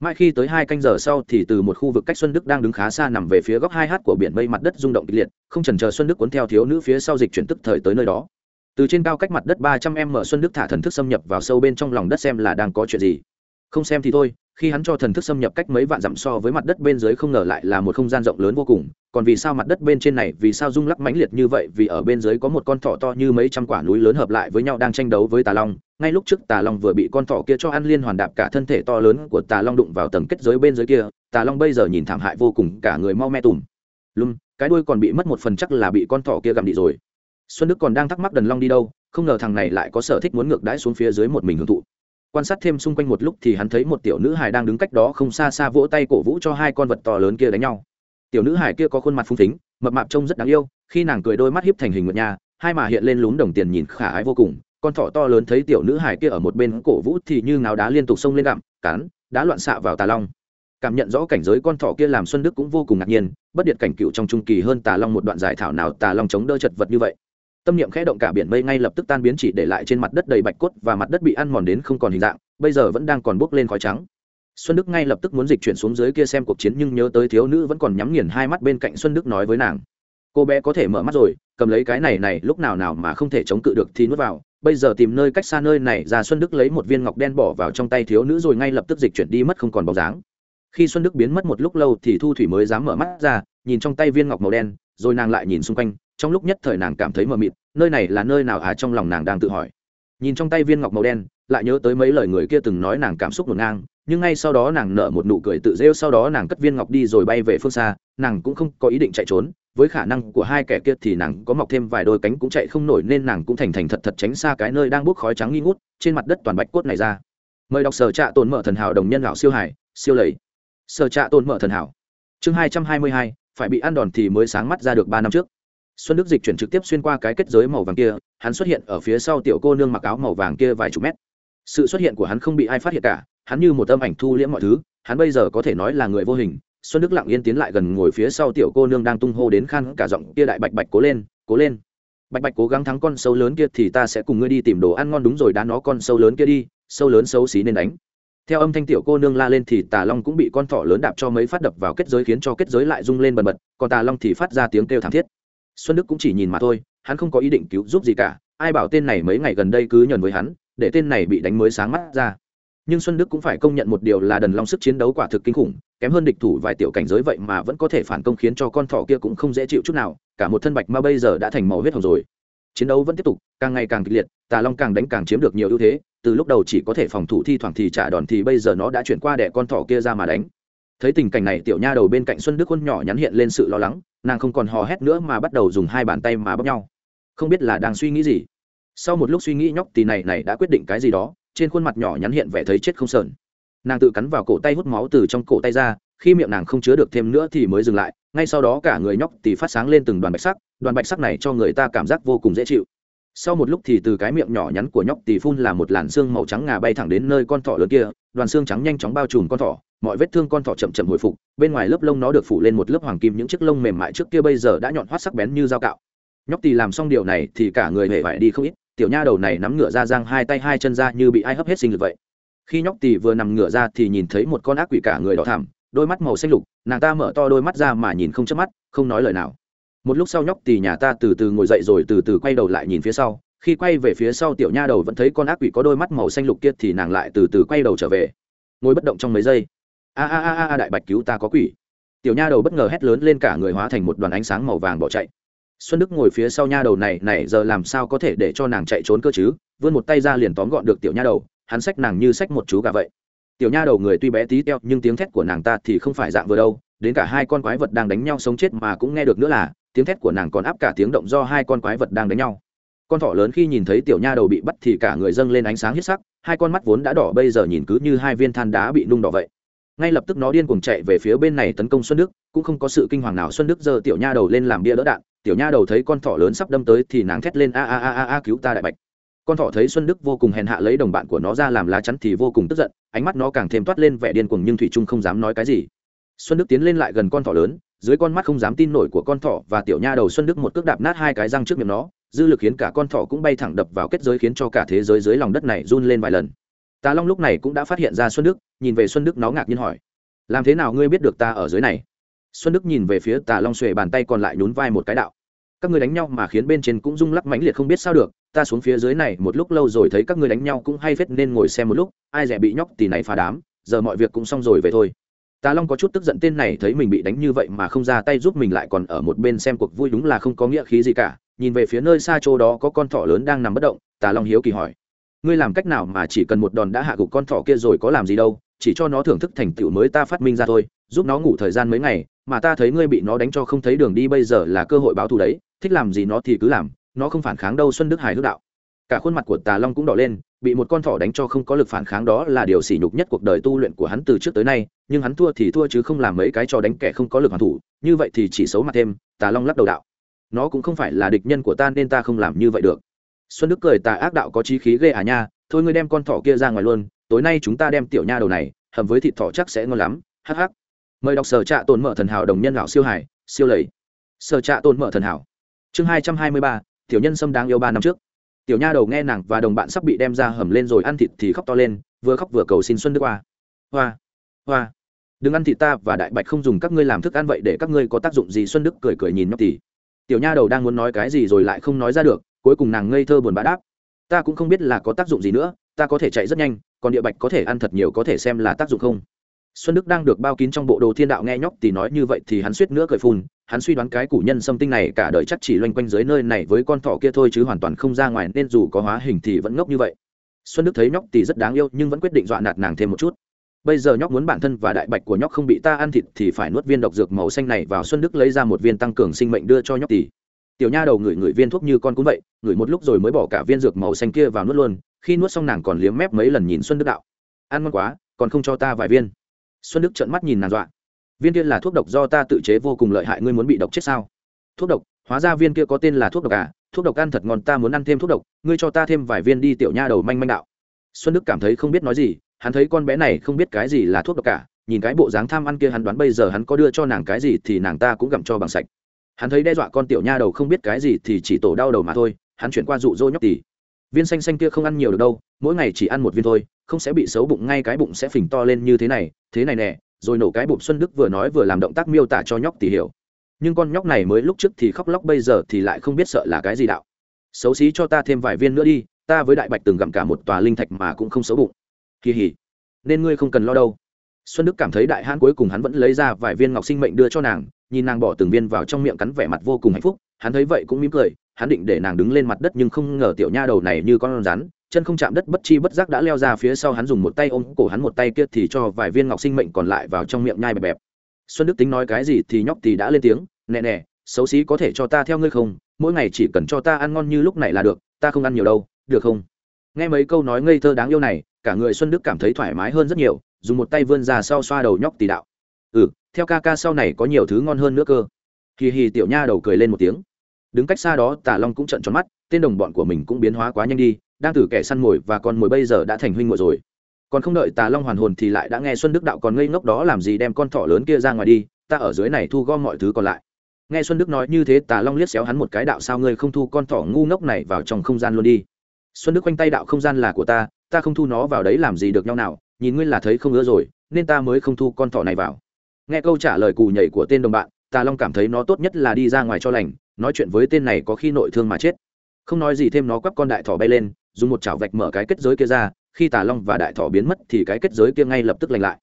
Mãi khi tới hai canh giờ sau thì từ một khu vực cách xuân đức đang đứng khá xa nằm về phía góc hai h của biển mây mặt đất rung động kịch liệt, không chần chờ xuân đức cuốn theo thiếu nữ phía sau dịch chuyển tức thời tới nơi đó. Từ trên cao cách mặt đất ba trăm em mở xuân đức thả thần thức xâm nhập vào sâu bên trong lòng đất xem là đang có chuyện gì. Không xem thì thôi, khi hắn cho thần thức xâm nhập cách mấy vạn dặm so với mặt đất bên dưới không ngờ lại là một không gian rộng lớn vô cùng, còn vì sao mặt đất bên trên này, vì sao rung lắc mãnh liệt như vậy, vì ở bên dưới có một con thỏ to như mấy trăm quả núi lớn hợp lại với nhau đang tranh đấu với tà long ngay lúc trước tà long vừa bị con thỏ kia cho ăn liên hoàn đạp cả thân thể to lớn của tà long đụng vào tầng kết giới bên dưới kia, tà long bây giờ nhìn thảm hại vô cùng, cả người mau me tùm. Lum cái đuôi còn bị mất một phần chắc là bị con thỏ kia gặm đi rồi. Xuân đức còn đang thắc mắc đần long đi đâu, không ngờ thằng này lại có sở thích muốn ngược đãi xuống phía dưới một mình hưởng thụ. Quan sát thêm xung quanh một lúc thì hắn thấy một tiểu nữ hài đang đứng cách đó không xa xa vỗ tay cổ vũ cho hai con vật to lớn kia đánh nhau. Tiểu nữ hài kia có khuôn mặt phung thính mập mạp trông rất đáng yêu, khi nàng cười đôi mắt hiếp thành hình ngựa nhà hai mà hiện lên lún đồng tiền nhìn khả ái vô cùng con thỏ to lớn thấy tiểu nữ hài kia ở một bên cổ vũ thì như ngáo đá liên tục xông lên gặm, cắn đã loạn xạ vào tà long. Cảm nhận rõ cảnh giới con thỏ kia làm xuân đức cũng vô cùng ngạc nhiên, bất điện cảnh cựu trong trung kỳ hơn tà long một đoạn giải thảo nào tà long chống đỡ chật vật như vậy. Tâm niệm khẽ động cả biển mây ngay lập tức tan biến chỉ để lại trên mặt đất đầy bạch cốt và mặt đất bị ăn mòn đến không còn hình dạng, bây giờ vẫn đang còn bốc lên khói trắng. Xuân đức ngay lập tức muốn dịch chuyển xuống dưới kia xem cuộc chiến nhưng nhớ tới thiếu nữ vẫn còn nhắm nghiền hai mắt bên cạnh xuân đức nói với nàng. Cô bé có thể mở mắt rồi, cầm lấy cái này này, lúc nào nào mà không thể chống cự được thì nuốt vào bây giờ tìm nơi cách xa nơi này ra xuân đức lấy một viên ngọc đen bỏ vào trong tay thiếu nữ rồi ngay lập tức dịch chuyển đi mất không còn bóng dáng. Khi xuân đức biến mất một lúc lâu thì thu thủy mới dám mở mắt ra, nhìn trong tay viên ngọc màu đen, rồi nàng lại nhìn xung quanh, trong lúc nhất thời nàng cảm thấy mờ mịt, nơi này là nơi nào à trong lòng nàng đang tự hỏi. Nhìn trong tay viên ngọc màu đen, lại nhớ tới mấy lời người kia từng nói nàng cảm xúc ngổn ngang, nhưng ngay sau đó nàng nở một nụ cười tự rêu, sau đó nàng cất viên ngọc đi rồi bay về phương xa, nàng cũng không có ý định chạy trốn với khả năng của hai kẻ kia thì nàng có mọc thêm vài đôi cánh cũng chạy không nổi nên nàng cũng thành thành thật thật tránh xa cái nơi đang bốc khói trắng nghi ngút trên mặt đất toàn bạch cốt này ra. Mời đọc sở trạ tồn mở thần hảo đồng nhân lão siêu hải siêu lầy. Sở trạ tồn mở thần hảo. Chương hai trăm hai mươi hai, phải bị ăn đòn thì mới sáng mắt ra được ba năm trước. Xuân đức dịch chuyển trực tiếp xuyên qua cái kết giới màu vàng kia, hắn xuất hiện ở phía sau tiểu cô nương mặc áo màu vàng kia vài chục mét. Sự xuất hiện của hắn không bị ai phát hiện cả, hắn như một âm ảnh thu liễm mọi thứ, hắn bây giờ có thể nói là người vô hình xuân đức lặng yên tiến lại gần ngồi phía sau tiểu cô nương đang tung hô đến khan cả giọng kia đại bạch bạch cố lên cố lên. Bạch bạch cố gắng thắng con sâu lớn kia thì ta sẽ cùng ngươi đi tìm đồ ăn ngon đúng rồi đá nó con sâu lớn kia đi, sâu lớn xấu xí nên đánh. Theo âm thanh tiểu cô nương la lên thì tà long cũng bị con thỏ lớn đạp cho mấy phát đập vào kết giới khiến cho kết giới lại rung lên bần bật, còn tà long thì phát ra tiếng kêu thảm thiết. Xuân đức cũng chỉ nhìn mà thôi, hắn không có ý định cứu giúp gì cả, ai bảo tên này mấy ngày gần đây cứ nhờn với hắn, để tên này bị đánh mới sáng mắt ra nhưng xuân đức cũng phải công nhận một điều là đần long sức chiến đấu quả thực kinh khủng, kém hơn địch thủ vài tiểu cảnh giới vậy mà vẫn có thể phản công khiến cho con thỏ kia cũng không dễ chịu chút nào, cả một thân bạch mà bây giờ đã thành màu huyết hồng rồi. Chiến đấu vẫn tiếp tục, càng ngày càng kịch liệt, tà long càng đánh càng chiếm được nhiều ưu thế, từ lúc đầu chỉ có thể phòng thủ thi thoảng thì trả đòn thì bây giờ nó đã chuyển qua đẻ con thỏ kia ra mà đánh. Thấy tình cảnh này, tiểu nha đầu bên cạnh xuân đức khuôn nhỏ nhắn hiện lên sự lo lắng, nàng không còn hò hét nữa mà bắt đầu dùng hai bàn tay mà bóp nhau. Không biết là đang suy nghĩ gì. Sau một lúc suy nghĩ nhóc tì này này đã quyết định cái gì đó trên khuôn mặt nhỏ nhắn hiện vẻ thấy chết không sờn. Nàng tự cắn vào cổ tay hút máu từ trong cổ tay ra, khi miệng nàng không chứa được thêm nữa thì mới dừng lại, ngay sau đó cả người nhóc thì phát sáng lên từng đoàn bạch sắc, đoàn bạch sắc này cho người ta cảm giác vô cùng dễ chịu. Sau một lúc thì từ cái miệng nhỏ nhắn của nhóc tỳ phun là một làn xương màu trắng ngà bay thẳng đến nơi con thỏ lớn kia, đoàn xương trắng nhanh chóng bao trùm con thỏ, mọi vết thương con thỏ chậm chậm hồi phục, bên ngoài lớp lông nó được phủ lên một lớp hoàng kim, những chiếc lông mềm mại trước kia bây giờ đã nhọn hoắt sắc bén như dao cạo. Nhóc tỳ làm xong điều này thì cả người hề vải đi không ít tiểu nha đầu này nắm ngửa ra giang hai tay hai chân ra như bị ai hấp hết sinh lực vậy. Khi nhóc tì vừa nằm ngửa ra thì nhìn thấy một con ác quỷ cả người đỏ thảm đôi mắt màu xanh lục, nàng ta mở to đôi mắt ra mà nhìn không chớp mắt, không nói lời nào. Một lúc sau nhóc tì nhà ta từ từ ngồi dậy rồi từ từ quay đầu lại nhìn phía sau, khi quay về phía sau tiểu nha đầu vẫn thấy con ác quỷ có đôi mắt màu xanh lục kia thì nàng lại từ từ quay đầu trở về. Ngồi bất động trong mấy giây. A a a a đại bạch cứu ta có quỷ. Tiểu nha đầu bất ngờ hét lớn lên cả người hóa thành một đoàn ánh sáng màu vàng bỏ chạy xuân đức ngồi phía sau nha đầu này này giờ làm sao có thể để cho nàng chạy trốn cơ chứ? Vươn một tay ra liền tóm gọn được tiểu nha đầu, hắn xách nàng như xách một chú gà vậy. Tiểu nha đầu người tuy bé tí teo, nhưng tiếng thét của nàng ta thì không phải dạng vừa đâu, đến cả hai con quái vật đang đánh nhau sống chết mà cũng nghe được nữa là, tiếng thét của nàng còn áp cả tiếng động do hai con quái vật đang đánh nhau. Con thỏ lớn khi nhìn thấy tiểu nha đầu bị bắt thì cả người dâng lên ánh sáng hết sắc, hai con mắt vốn đã đỏ bây giờ nhìn cứ như hai viên than đá bị nung đỏ vậy. Ngay lập tức nó điên cuồng chạy về phía bên này tấn công xuân đức, cũng không có sự kinh hoàng nào xuân đức giơ tiểu nha đầu lên làm bia đỡ đạn tiểu nha đầu thấy con thỏ lớn sắp đâm tới thì nàng thét lên, a a a a a, cứu ta đại bạch. Con thỏ thấy xuân đức vô cùng hèn hạ lấy đồng bạn của nó ra làm lá chắn thì vô cùng tức giận, ánh mắt nó càng thêm toát lên vẻ điên cuồng nhưng thủy trung không dám nói cái gì. Xuân đức tiến lên lại gần con thỏ lớn, dưới con mắt không dám tin nổi của con thỏ và tiểu nha đầu xuân đức một cước đạp nát hai cái răng trước miệng nó, dư lực khiến cả con thỏ cũng bay thẳng đập vào kết giới khiến cho cả thế giới dưới lòng đất này run lên vài lần. Tà long lúc này cũng đã phát hiện ra xuân đức, nhìn về xuân đức nó ngạc nhiên hỏi, làm thế nào ngươi biết được ta ở dưới này? Xuân đức nhìn về phía tà long xuề bàn tay còn lại nhún vai một cái đạo. Các ngươi đánh nhau mà khiến bên trên cũng rung lắc mãnh liệt không biết sao được, ta xuống phía dưới này một lúc lâu rồi thấy các ngươi đánh nhau cũng hay phết nên ngồi xem một lúc, ai rẻ bị nhóc thì này phá đám, giờ mọi việc cũng xong rồi về thôi. Tà long có chút tức giận tên này thấy mình bị đánh như vậy mà không ra tay giúp mình lại còn ở một bên xem cuộc vui đúng là không có nghĩa khí gì cả, nhìn về phía nơi xa chỗ đó có con thỏ lớn đang nằm bất động, tà long hiếu kỳ hỏi. Ngươi làm cách nào mà chỉ cần một đòn đã hạ gục con thỏ kia rồi có làm gì đâu, chỉ cho nó thưởng thức thành tựu mới ta phát minh ra thôi, giúp nó ngủ thời gian mấy ngày mà ta thấy ngươi bị nó đánh cho không thấy đường đi bây giờ là cơ hội báo thù đấy, thích làm gì nó thì cứ làm, nó không phản kháng đâu xuân đức hải hước đạo. Cả khuôn mặt của tà long cũng đỏ lên, bị một con thỏ đánh cho không có lực phản kháng đó là điều sỉ nhục nhất cuộc đời tu luyện của hắn từ trước tới nay, nhưng hắn thua thì thua chứ không làm mấy cái cho đánh kẻ không có lực hoàn thủ, như vậy thì chỉ xấu mặt thêm, tà long lắc đầu đạo. Nó cũng không phải là địch nhân của ta nên ta không làm như vậy được. Xuân đức cười tà ác đạo có trí khí ghê à nha, thôi ngươi đem con thỏ kia ra ngoài luôn, tối nay chúng ta đem tiểu nha đầu này, hầm với thịt thỏ chắc sẽ ngon lắm, hắc hắc mời đọc sở trạ tồn mở thần hảo đồng nhân lão siêu hải siêu lầy. Sở trạ tồn mở thần hảo. Chương hai trăm hai mươi ba, tiểu nhân xâm đáng yêu ba năm trước. Tiểu nha đầu nghe nàng và đồng bạn sắp bị đem ra hầm lên rồi ăn thịt thì khóc to lên, vừa khóc vừa cầu xin xuân đức hoa. Hoa hoa, đừng ăn thịt ta và đại bạch không dùng các ngươi làm thức ăn vậy để các ngươi có tác dụng gì? Xuân đức cười cười nhìn nhóc tỷ tiểu nha đầu đang muốn nói cái gì rồi lại không nói ra được, cuối cùng nàng ngây thơ buồn bã đáp. Ta cũng không biết là có tác dụng gì nữa, ta có thể chạy rất nhanh, còn địa bạch có thể ăn thật nhiều có thể xem là tác dụng không? Xuân đức đang được bao kín trong bộ đồ thiên đạo nghe nhóc thì nói như vậy thì hắn suýt nữa cười phun, hắn suy đoán cái củ nhân xâm tinh này cả đời chắc chỉ loanh quanh dưới nơi này với con thỏ kia thôi chứ hoàn toàn không ra ngoài nên dù có hóa hình thì vẫn ngốc như vậy. Xuân đức thấy nhóc thì rất đáng yêu nhưng vẫn quyết định dọa nạt nàng thêm một chút. Bây giờ nhóc muốn bản thân và đại bạch của nhóc không bị ta ăn thịt thì phải nuốt viên độc dược màu xanh này vào xuân đức lấy ra một viên tăng cường sinh mệnh đưa cho nhóc tỷ. Tiểu nha đầu ngửi ngửi viên thuốc như con cũng vậy, ngửi một lúc rồi mới bỏ cả viên dược màu xanh kia vào nuốt luôn, khi nuốt xong nàng còn liếm mép mấy lần nhìn xuân đức đạo. Ăn ngon quá, còn không cho ta vài viên xuân đức trợn mắt nhìn nàng dọa. Viên kia là thuốc độc do ta tự chế vô cùng lợi hại, ngươi muốn bị độc chết sao? Thuốc độc? Hóa ra viên kia có tên là thuốc độc à? Thuốc độc ăn thật ngon, ta muốn ăn thêm thuốc độc, ngươi cho ta thêm vài viên đi, tiểu nha đầu manh manh đạo. Xuân đức cảm thấy không biết nói gì, hắn thấy con bé này không biết cái gì là thuốc độc cả, nhìn cái bộ dáng tham ăn kia, hắn đoán bây giờ hắn có đưa cho nàng cái gì thì nàng ta cũng gặm cho bằng sạch. Hắn thấy đe dọa con tiểu nha đầu không biết cái gì thì chỉ tổ đau đầu mà thôi, hắn chuyển qua dụ dỗ nhóc tỉ viên xanh xanh kia không ăn nhiều được đâu, mỗi ngày chỉ ăn một viên thôi, không sẽ bị xấu bụng, ngay cái bụng sẽ phình to lên như thế này thế này nè, rồi nổ cái bụng xuân đức vừa nói vừa làm động tác miêu tả cho nhóc tỷ hiểu. Nhưng con nhóc này mới lúc trước thì khóc lóc, bây giờ thì lại không biết sợ là cái gì đạo. Xấu xí cho ta thêm vài viên nữa đi, ta với đại bạch từng gặm cả một tòa linh thạch mà cũng không xấu bụng. Kỳ hỉ, nên ngươi không cần lo đâu. Xuân đức cảm thấy đại hãn cuối cùng hắn vẫn lấy ra vài viên ngọc sinh mệnh đưa cho nàng, nhìn nàng bỏ từng viên vào trong miệng cắn vẻ mặt vô cùng hạnh phúc, hắn thấy vậy cũng mỉm cười hắn định để nàng đứng lên mặt đất nhưng không ngờ tiểu nha đầu này như con rắn, chân không chạm đất bất chi bất giác đã leo ra phía sau hắn dùng một tay ôm cổ hắn một tay kia thì cho vài viên ngọc sinh mệnh còn lại vào trong miệng nhai bẹp bẹp. Xuân đức tính nói cái gì thì nhóc thì đã lên tiếng, nè nè, xấu xí có thể cho ta theo ngươi không, mỗi ngày chỉ cần cho ta ăn ngon như lúc này là được, ta không ăn nhiều đâu, được không? Nghe mấy câu nói ngây thơ đáng yêu này, cả người xuân đức cảm thấy thoải mái hơn rất nhiều, dùng một tay vươn ra sau xoa đầu nhóc tì đạo ừ theo ca ca sau này có nhiều thứ ngon hơn nữa cơ. Hì hì tiểu nha đầu cười lên một tiếng đứng cách xa đó tà long cũng trận tròn mắt, tên đồng bọn của mình cũng biến hóa quá nhanh đi, đang từ kẻ săn mồi và con mồi bây giờ đã thành huynh ngồi rồi. Còn không đợi tà long hoàn hồn thì lại đã nghe xuân đức đạo còn ngây ngốc đó làm gì đem con thỏ lớn kia ra ngoài đi, ta ở dưới này thu gom mọi thứ còn lại. Nghe xuân đức nói như thế tà long liếc xéo hắn một cái đạo sao ngươi không thu con thỏ ngu ngốc này vào trong không gian luôn đi. Xuân đức quanh tay đạo không gian là của ta ta không thu nó vào đấy làm gì được nhau nào, nhìn ngươi là thấy không ưa rồi, nên ta mới không thu con thỏ này vào. Nghe câu trả lời cù nhảy của tên đồng bạn tà long cảm thấy nó tốt nhất là đi ra ngoài cho lành, nói chuyện với tên này có khi nội thương mà chết. Không nói gì thêm nó quắp con đại thỏ bay lên, dùng một chảo vạch mở cái kết giới kia ra, khi tà long và đại thỏ biến mất thì cái kết giới kia ngay lập tức lành lại.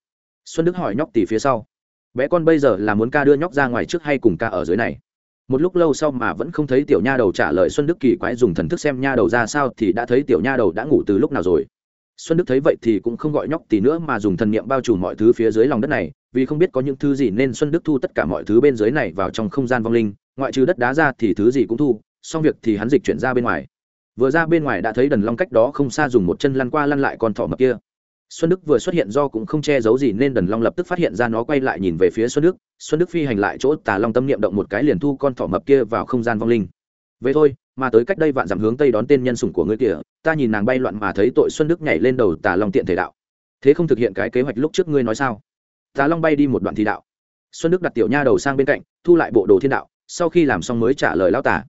Xuân đức hỏi nhóc tỷ phía sau, bé con bây giờ là muốn ca đưa nhóc ra ngoài trước hay cùng ca ở dưới này? Một lúc lâu sau mà vẫn không thấy tiểu nha đầu trả lời, xuân đức kỳ quái dùng thần thức xem nha đầu ra sao thì đã thấy tiểu nha đầu đã ngủ từ lúc nào rồi xuân đức thấy vậy thì cũng không gọi nhóc tỷ nữa mà dùng thần niệm bao trùm mọi thứ phía dưới lòng đất này, vì không biết có những thứ gì nên xuân đức thu tất cả mọi thứ bên dưới này vào trong không gian vong linh, ngoại trừ đất đá ra thì thứ gì cũng thu, xong việc thì hắn dịch chuyển ra bên ngoài. Vừa ra bên ngoài đã thấy đần long cách đó không xa dùng một chân lăn qua lăn lại con thỏ mập kia. Xuân đức vừa xuất hiện do cũng không che giấu gì nên đần long lập tức phát hiện ra nó quay lại nhìn về phía xuân đức. Xuân đức phi hành lại chỗ tà long tâm niệm động một cái liền thu con thỏ mập kia vào không gian vong linh vậy thôi, mà tới cách đây vạn dặm hướng tây đón tên nhân sủng của ngươi kìa, ta nhìn nàng bay loạn mà thấy tội xuân đức nhảy lên đầu tà long tiện thể đạo. Thế không thực hiện cái kế hoạch lúc trước ngươi nói sao? Tà long bay đi một đoạn thì đạo. Xuân đức đặt tiểu nha đầu sang bên cạnh, thu lại bộ đồ thiên đạo, sau khi làm xong mới trả lời lao tả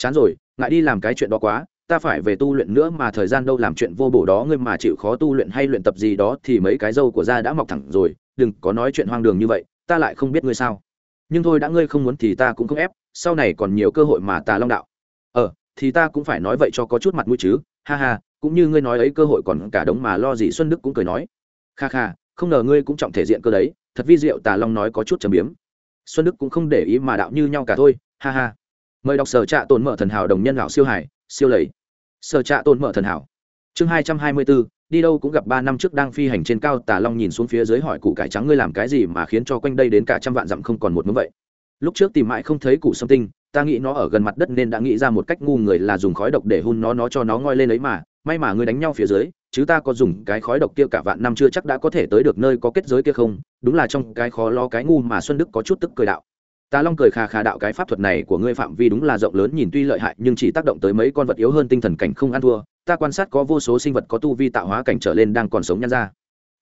chán rồi, ngại đi làm cái chuyện đó quá, ta phải về tu luyện nữa mà thời gian đâu làm chuyện vô bổ đó, ngươi mà chịu khó tu luyện hay luyện tập gì đó thì mấy cái dâu của da đã mọc thẳng rồi, đừng có nói chuyện hoang đường như vậy, ta lại không biết ngươi sao. Nhưng thôi đã ngươi không muốn thì ta cũng không ép, sau này còn nhiều cơ hội mà tà long đạo thì ta cũng phải nói vậy cho có chút mặt mũi chứ. Ha ha, cũng như ngươi nói ấy cơ hội còn cả đống mà lo gì xuân đức cũng cười nói. Kha kha, không ngờ ngươi cũng trọng thể diện cơ đấy, thật vi diệu, tà long nói có chút trầm biếm. Xuân đức cũng không để ý mà đạo như nhau cả thôi, ha ha. Mời đọc sở trạ tồn mở thần hảo đồng nhân lão siêu hải siêu lầy. Sở trạ tồn mở thần hảo. Chương hai trăm hai mươi bốn, đi đâu cũng gặp ba năm trước đang phi hành trên cao, tà long nhìn xuống phía dưới hỏi cụ cải trắng ngươi làm cái gì mà khiến cho quanh đây đến cả trăm vạn dặm không còn một mớ vậy? Lúc trước tìm mãi không thấy cụ sâm tinh ta nghĩ nó ở gần mặt đất nên đã nghĩ ra một cách ngu người là dùng khói độc để hun nó nó cho nó ngoi lên ấy mà. May mà ngươi đánh nhau phía dưới, chứ ta có dùng cái khói độc kia cả vạn năm chưa chắc đã có thể tới được nơi có kết giới kia không? Đúng là trong cái khó lo cái ngu mà xuân đức có chút tức cười đạo. Ta long cười khà khà đạo cái pháp thuật này của ngươi phạm vi đúng là rộng lớn nhìn tuy lợi hại, nhưng chỉ tác động tới mấy con vật yếu hơn tinh thần cảnh không ăn thua. Ta quan sát có vô số sinh vật có tu vi tạo hóa cảnh trở lên đang còn sống nhăn ra.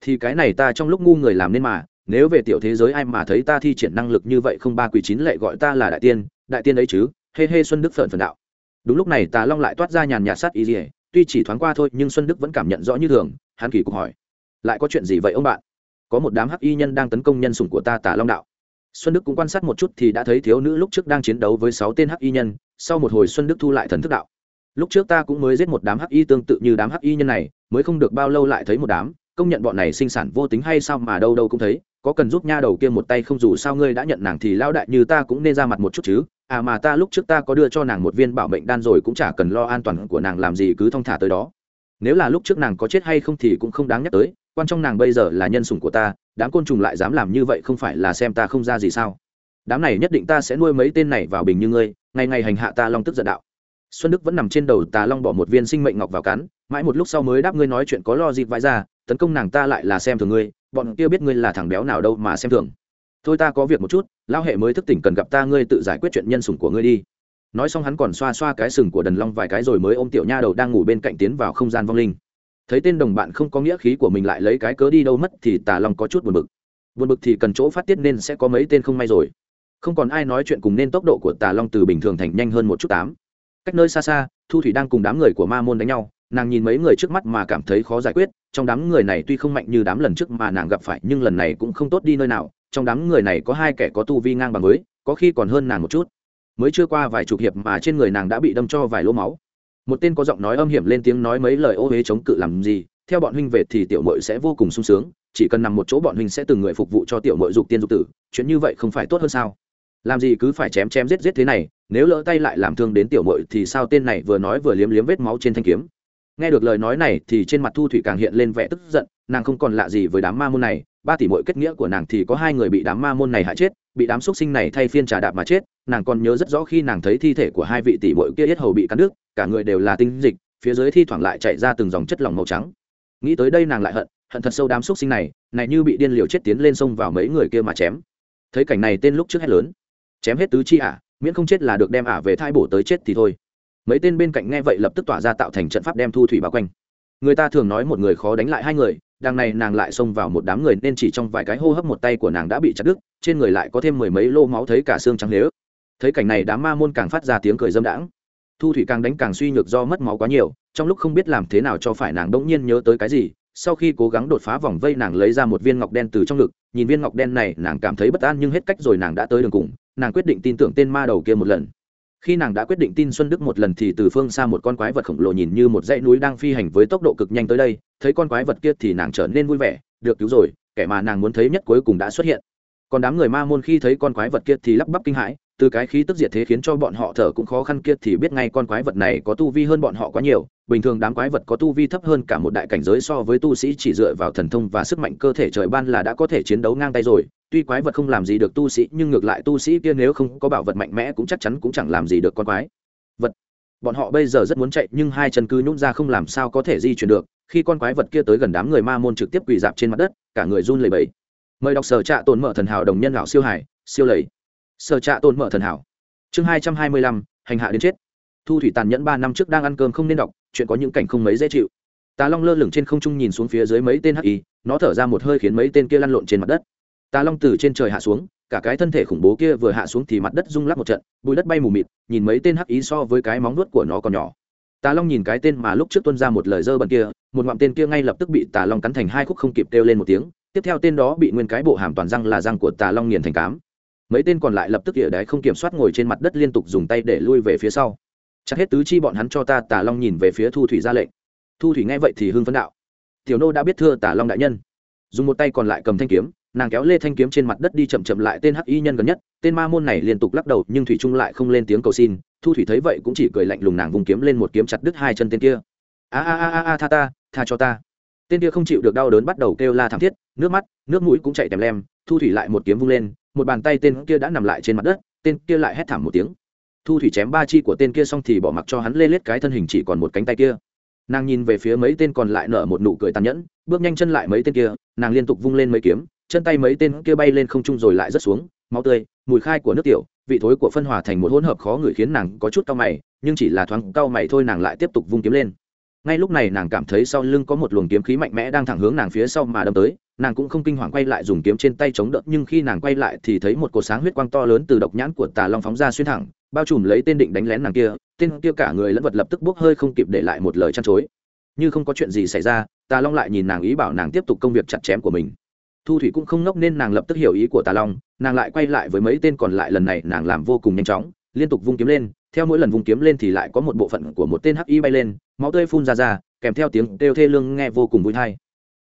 Thì cái này ta trong lúc ngu người làm nên mà, nếu về tiểu thế giới ai mà thấy ta thi triển năng lực như vậy không ba quỷ chín lệ gọi ta là đại tiên đại tiên ấy chứ hê hê xuân đức phởn phần đạo. Đúng lúc này tà long lại toát ra nhàn nhạt sát ý gì, tuy chỉ thoáng qua thôi nhưng xuân đức vẫn cảm nhận rõ như thường hắn kỳ cục hỏi lại có chuyện gì vậy ông bạn? Có một đám hắc y nhân đang tấn công nhân sủng của ta tà long đạo. Xuân đức cũng quan sát một chút thì đã thấy thiếu nữ lúc trước đang chiến đấu với sáu tên hắc y nhân sau một hồi xuân đức thu lại thần thức đạo. Lúc trước ta cũng mới giết một đám hắc y tương tự như đám hắc y nhân này mới không được bao lâu lại thấy một đám công nhận bọn này sinh sản vô tính hay sao mà đâu đâu cũng thấy có cần giúp nha đầu kia một tay không dù sao ngươi đã nhận nàng thì lao đại như ta cũng nên ra mặt một chút chứ à mà ta lúc trước ta có đưa cho nàng một viên bảo mệnh đan rồi cũng chả cần lo an toàn của nàng làm gì cứ thong thả tới đó. Nếu là lúc trước nàng có chết hay không thì cũng không đáng nhắc tới, quan trong nàng bây giờ là nhân sủng của ta, đám côn trùng lại dám làm như vậy không phải là xem ta không ra gì sao? Đám này nhất định ta sẽ nuôi mấy tên này vào bình như ngươi, ngày ngày hành hạ ta long tức giận đạo. Xuân đức vẫn nằm trên đầu tà long bỏ một viên sinh mệnh ngọc vào cắn, mãi một lúc sau mới đáp ngươi nói chuyện có lo gì vãi ra, tấn công nàng ta lại là xem thường ngươi, bọn kia biết ngươi là thằng béo nào đâu mà xem thường thôi ta có việc một chút, lão hệ mới thức tỉnh cần gặp ta, ngươi tự giải quyết chuyện nhân sủng của ngươi đi. Nói xong hắn còn xoa xoa cái sừng của đần long vài cái rồi mới ôm tiểu nha đầu đang ngủ bên cạnh tiến vào không gian vong linh. Thấy tên đồng bạn không có nghĩa khí của mình lại lấy cái cớ đi đâu mất thì tà long có chút buồn bực. Buồn bực thì cần chỗ phát tiết nên sẽ có mấy tên không may rồi. Không còn ai nói chuyện cùng nên tốc độ của tà long từ bình thường thành nhanh hơn một chút tám. Cách nơi xa xa, thu thủy đang cùng đám người của ma môn đánh nhau, nàng nhìn mấy người trước mắt mà cảm thấy khó giải quyết, trong đám người này tuy không mạnh như đám lần trước mà nàng gặp phải, nhưng lần này cũng không tốt đi nơi nào trong đám người này có hai kẻ có tu vi ngang bằng với, có khi còn hơn nàng một chút. Mới chưa qua vài chục hiệp mà trên người nàng đã bị đâm cho vài lỗ máu. Một tên có giọng nói âm hiểm lên tiếng nói mấy lời ô huế chống cự làm gì, theo bọn huynh về thì tiểu mội sẽ vô cùng sung sướng, chỉ cần nằm một chỗ bọn huynh sẽ từng người phục vụ cho tiểu mội dục tiên dục tử, chuyện như vậy không phải tốt hơn sao? Làm gì cứ phải chém chém giết giết thế này, nếu lỡ tay lại làm thương đến tiểu mội thì sao tên này vừa nói vừa liếm liếm vết máu trên thanh kiếm. Nghe được lời nói này thì trên mặt thu thủy càng hiện lên vẻ tức giận, nàng không còn lạ gì với đám ma môn này ba tỷ muội kết nghĩa của nàng thì có hai người bị đám ma môn này hại chết, bị đám xuất sinh này thay phiên trà đạp mà chết, nàng còn nhớ rất rõ khi nàng thấy thi thể của hai vị tỷ muội kia yết hầu bị cắn đứt, cả người đều là tinh dịch, phía dưới thi thoảng lại chạy ra từng dòng chất lỏng màu trắng. Nghĩ tới đây nàng lại hận hận thật sâu đám xuất sinh này này như bị điên liều chết tiến lên sông vào mấy người kia mà chém. Thấy cảnh này tên lúc trước hét lớn, chém hết tứ chi ả miễn không chết là được đem ả về thai bổ tới chết thì thôi. Mấy tên bên cạnh nghe vậy lập tức tỏa ra tạo thành trận pháp đem thu thủy bao quanh. Người ta thường nói một người khó đánh lại hai người đằng này nàng lại xông vào một đám người nên chỉ trong vài cái hô hấp một tay của nàng đã bị chặt đứt, trên người lại có thêm mười mấy lô máu thấy cả xương trắng nếu thấy cảnh này đám ma môn càng phát ra tiếng cười dâm đãng. Thu thủy càng đánh càng suy nhược do mất máu quá nhiều, trong lúc không biết làm thế nào cho phải nàng đ nhiên nhớ tới cái gì, sau khi cố gắng đột phá vòng vây nàng lấy ra một viên ngọc đen từ trong ngực, nhìn viên ngọc đen này nàng cảm thấy bất an nhưng hết cách rồi nàng đã tới đường cùng, nàng quyết định tin tưởng tên ma đầu kia một lần. Khi nàng đã quyết định tin xuân đức một lần thì từ phương xa một con quái vật khổng lồ nhìn như một dãy núi đang phi hành với tốc độ cực nhanh tới đây thấy con quái vật kia thì nàng trở nên vui vẻ, được cứu rồi, kẻ mà nàng muốn thấy nhất cuối cùng đã xuất hiện. Còn đám người ma môn khi thấy con quái vật kia thì lắp bắp kinh hãi, từ cái khí tức diệt thế khiến cho bọn họ thở cũng khó khăn kia thì biết ngay con quái vật này có tu vi hơn bọn họ quá nhiều, bình thường đám quái vật có tu vi thấp hơn cả một đại cảnh giới so với tu sĩ chỉ dựa vào thần thông và sức mạnh cơ thể trời ban là đã có thể chiến đấu ngang tay rồi. Tuy quái vật không làm gì được tu sĩ, nhưng ngược lại tu sĩ kia nếu không có bảo vật mạnh mẽ cũng chắc chắn cũng chẳng làm gì được con quái bọn họ bây giờ rất muốn chạy, nhưng hai chân cứ nhún ra không làm sao có thể di chuyển được. Khi con quái vật kia tới gần đám người ma môn trực tiếp quỳ dạp trên mặt đất, cả người run lẩy bẩy. Mời đọc sở trạ tồn mở thần hảo đồng nhân lão siêu hải, siêu lầy. Sở trạ tồn mở thần hảo. Chương hai trăm hai mươi lăm, hành hạ đến chết. Thu thủy tàn nhẫn ba năm trước đang ăn cơm không nên đọc, chuyện có những cảnh không mấy dễ chịu. Tà long lơ lửng trên không trung nhìn xuống phía dưới mấy tên hắc y, nó thở ra một hơi khiến mấy tên kia lăn lộn trên mặt đất. Tà long từ trên trời hạ xuống cả cái thân thể khủng bố kia vừa hạ xuống thì mặt đất rung lắc một trận bụi đất bay mù mịt, nhìn mấy tên hắc ý so với cái móng nuốt của nó còn nhỏ. Tà long nhìn cái tên mà lúc trước tuân ra một lời dơ bẩn kia, một ngọn tên kia ngay lập tức bị tà long cắn thành hai khúc không kịp kêu lên một tiếng, tiếp theo tên đó bị nguyên cái bộ hàm toàn răng là răng của tà long nghiền thành cám. Mấy tên còn lại lập tức địa đáy không kiểm soát ngồi trên mặt đất liên tục dùng tay để lui về phía sau. Chắc hết tứ chi bọn hắn cho ta, tà long nhìn về phía thu thủy ra lệnh. Thu thủy nghe vậy thì hưng phấn đạo. Tiểu nô đã biết thưa tà long đại nhân. Dùng một tay còn lại cầm thanh kiếm nàng kéo lê thanh kiếm trên mặt đất đi chậm chậm lại tên hắc y nhân gần nhất, tên ma môn này liên tục lắc đầu, nhưng thủy trung lại không lên tiếng cầu xin, thu thủy thấy vậy cũng chỉ cười lạnh lùng nàng vùng kiếm lên một kiếm chặt đứt hai chân tên kia. A a a a, tha ta, tha cho ta. Tên kia không chịu được đau đớn bắt đầu kêu la thảm thiết, nước mắt, nước mũi cũng chạy tèm lem, thu thủy lại một kiếm vung lên, một bàn tay tên kia đã nằm lại trên mặt đất, tên kia lại hét thảm một tiếng. Thu thủy chém ba chi của tên kia xong thì bỏ mặc cho hắn lê lết cái thân hình chỉ còn một cánh tay kia. Nàng nhìn về phía mấy tên còn lại nở một nụ cười tàn nhẫn, bước nhanh chân lại mấy tên kia, nàng liên tục vung lên mấy kiếm chân tay mấy tên kia bay lên không trung rồi lại rớt xuống, máu tươi, mùi khai của nước tiểu, vị thối của phân hòa thành một hỗn hợp khó ngửi khiến nàng có chút cau mày, nhưng chỉ là thoáng cau mày thôi nàng lại tiếp tục vung kiếm lên. Ngay lúc này nàng cảm thấy sau lưng có một luồng kiếm khí mạnh mẽ đang thẳng hướng nàng phía sau mà đâm tới, nàng cũng không kinh hoàng quay lại dùng kiếm trên tay chống đỡ, nhưng khi nàng quay lại thì thấy một cột sáng huyết quang to lớn từ độc nhãn của tà long phóng ra xuyên thẳng, bao trùm lấy tên định đánh lén nàng kia, tên kia cả người lẫn vật lập tức bốc hơi không kịp để lại một lời chăn chối. Như không có chuyện gì xảy ra, tà long lại nhìn nàng ý bảo nàng tiếp tục công việc chặt chém của mình thu thủy cũng không ngốc nên nàng lập tức hiểu ý của tà long, nàng lại quay lại với mấy tên còn lại lần này, nàng làm vô cùng nhanh chóng, liên tục vung kiếm lên, theo mỗi lần vung kiếm lên thì lại có một bộ phận của một tên hắc y bay lên, máu tươi phun ra ra, kèm theo tiếng kêu thê lương nghe vô cùng vui thai.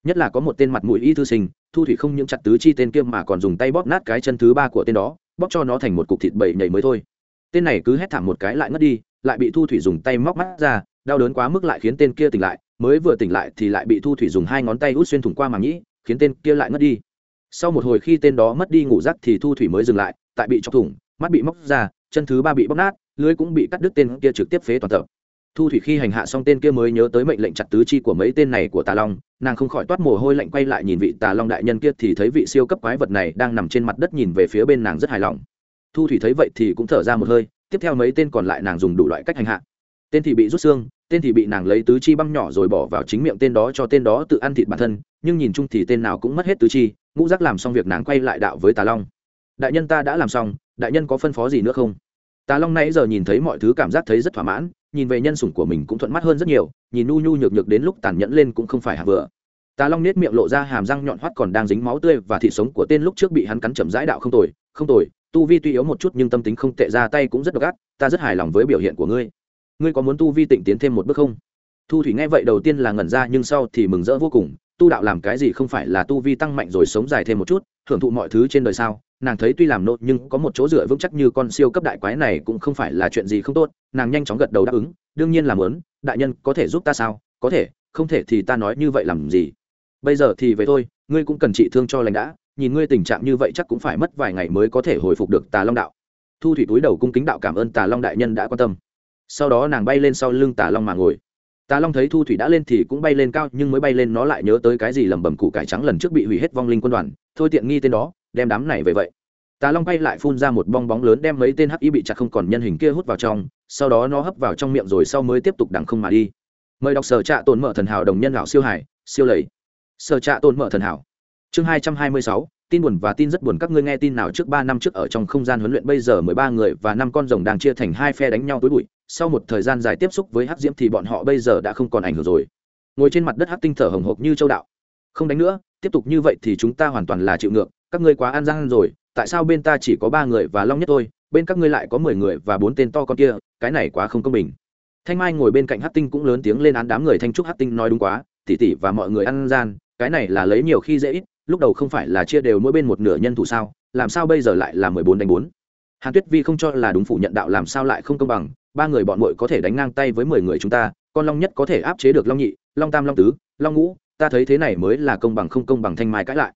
Nhất là có một tên mặt mũi y thư sinh, thu thủy không những chặt tứ chi tên kia mà còn dùng tay bóp nát cái chân thứ ba của tên đó, bóp cho nó thành một cục thịt bậy nhảy mới thôi. Tên này cứ hét thảm một cái lại ngất đi, lại bị thu thủy dùng tay móc mắt ra, đau đớn quá mức lại khiến tên kia tỉnh lại, mới vừa tỉnh lại thì lại bị thu thủy dùng hai ngón tay út xuyên thủng qua màng nhĩ khiến tên kia lại ngất đi. Sau một hồi khi tên đó mất đi ngủ rắc thì thu thủy mới dừng lại, tại bị chọc thủng, mắt bị móc ra, chân thứ ba bị bóc nát, lưới cũng bị cắt đứt tên kia trực tiếp phế toàn tập. Thu thủy khi hành hạ xong tên kia mới nhớ tới mệnh lệnh chặt tứ chi của mấy tên này của tà long, nàng không khỏi toát mồ hôi lạnh quay lại nhìn vị tà long đại nhân kia thì thấy vị siêu cấp quái vật này đang nằm trên mặt đất nhìn về phía bên nàng rất hài lòng. Thu thủy thấy vậy thì cũng thở ra một hơi, tiếp theo mấy tên còn lại nàng dùng đủ loại cách hành hạ tên thì bị rút xương, tên thì bị nàng lấy tứ chi băng nhỏ rồi bỏ vào chính miệng tên đó cho tên đó tự ăn thịt bản thân, nhưng nhìn chung thì tên nào cũng mất hết tứ chi, ngũ giác làm xong việc nàng quay lại đạo với tà long. Đại nhân ta đã làm xong, đại nhân có phân phó gì nữa không? Tà long nãy giờ nhìn thấy mọi thứ cảm giác thấy rất thỏa mãn, nhìn về nhân sủng của mình cũng thuận mắt hơn rất nhiều, nhìn nu nhu nhược nhược đến lúc tàn nhẫn lên cũng không phải hạ vừa. Tà long nết miệng lộ ra hàm răng nhọn hoắt còn đang dính máu tươi và thịt sống của tên lúc trước bị hắn cắn chậm rãi đạo không tồi không tồi, tu vi tuy yếu một chút nhưng tâm tính không tệ ra tay cũng rất độc ác, ta rất hài lòng với biểu hiện của ngươi ngươi có muốn tu vi tịnh tiến thêm một bước không? Thu thủy nghe vậy đầu tiên là ngẩn ra, nhưng sau thì mừng rỡ vô cùng. Tu đạo làm cái gì không phải là tu vi tăng mạnh rồi sống dài thêm một chút hưởng thụ mọi thứ trên đời sao? Nàng thấy tuy làm nốt nhưng có một chỗ dựa vững chắc như con siêu cấp đại quái này cũng không phải là chuyện gì không tốt. Nàng nhanh chóng gật đầu đáp ứng. Đương nhiên là muốn. Đại nhân, có thể giúp ta sao? Có thể. Không thể thì ta nói như vậy làm gì? Bây giờ thì về thôi. Ngươi cũng cần trị thương cho lành đã. Nhìn ngươi tình trạng như vậy chắc cũng phải mất vài ngày mới có thể hồi phục được tà long đạo. Thu thủy túi đầu cung kính đạo cảm ơn tà long đại nhân đã quan tâm sau đó nàng bay lên sau lưng tà long mà ngồi. Tà long thấy thu thủy đã lên thì cũng bay lên cao, nhưng mới bay lên nó lại nhớ tới cái gì lẩm bẩm củ cải trắng lần trước bị hủy hết vong linh quân đoàn, thôi tiện nghi tên đó, đem đám này về vậy. Tà long bay lại phun ra một bong bóng lớn đem mấy tên hắc y bị chặt không còn nhân hình kia hút vào trong, sau đó nó hấp vào trong miệng rồi sau mới tiếp tục đằng không mà đi. Mời đọc sở trạ tồn mở thần hảo đồng nhân lão siêu hải, siêu lầy. Sở trạ tồn mở thần hảo. Chương hai trăm hai mươi sáu, tin buồn và tin rất buồn, các ngươi nghe tin nào trước ba năm trước ở trong không gian huấn luyện bây giờ mười ba người và năm con rồng đang chia thành hai phe đánh nhau tối bụi sau một thời gian dài tiếp xúc với hắc diễm thì bọn họ bây giờ đã không còn ảnh hưởng rồi. Ngồi trên mặt đất hắc tinh thở hồng hộc như châu đạo. Không đánh nữa, tiếp tục như vậy thì chúng ta hoàn toàn là chịu ngược, các ngươi quá an gian rồi, tại sao bên ta chỉ có ba người và long nhất thôi, bên các ngươi lại có mười người và bốn tên to con kia, cái này quá không công bình. Thanh mai ngồi bên cạnh Hắc tinh cũng lớn tiếng lên án đám người thanh trúc Hắc tinh nói đúng quá, tỉ tỉ và mọi người ăn gian, cái này là lấy nhiều khi dễ ít, lúc đầu không phải là chia đều mỗi bên một nửa nhân thủ sao, làm sao bây giờ lại là mười bốn đánh bốn? Hàn tuyết vi không cho là đúng phủ nhận đạo làm sao lại không công bằng ba người bọn muội có thể đánh ngang tay với mười người chúng ta, con long nhất có thể áp chế được long nhị, long tam, long tứ, long ngũ, ta thấy thế này mới là công bằng không công bằng thanh mai cãi lại.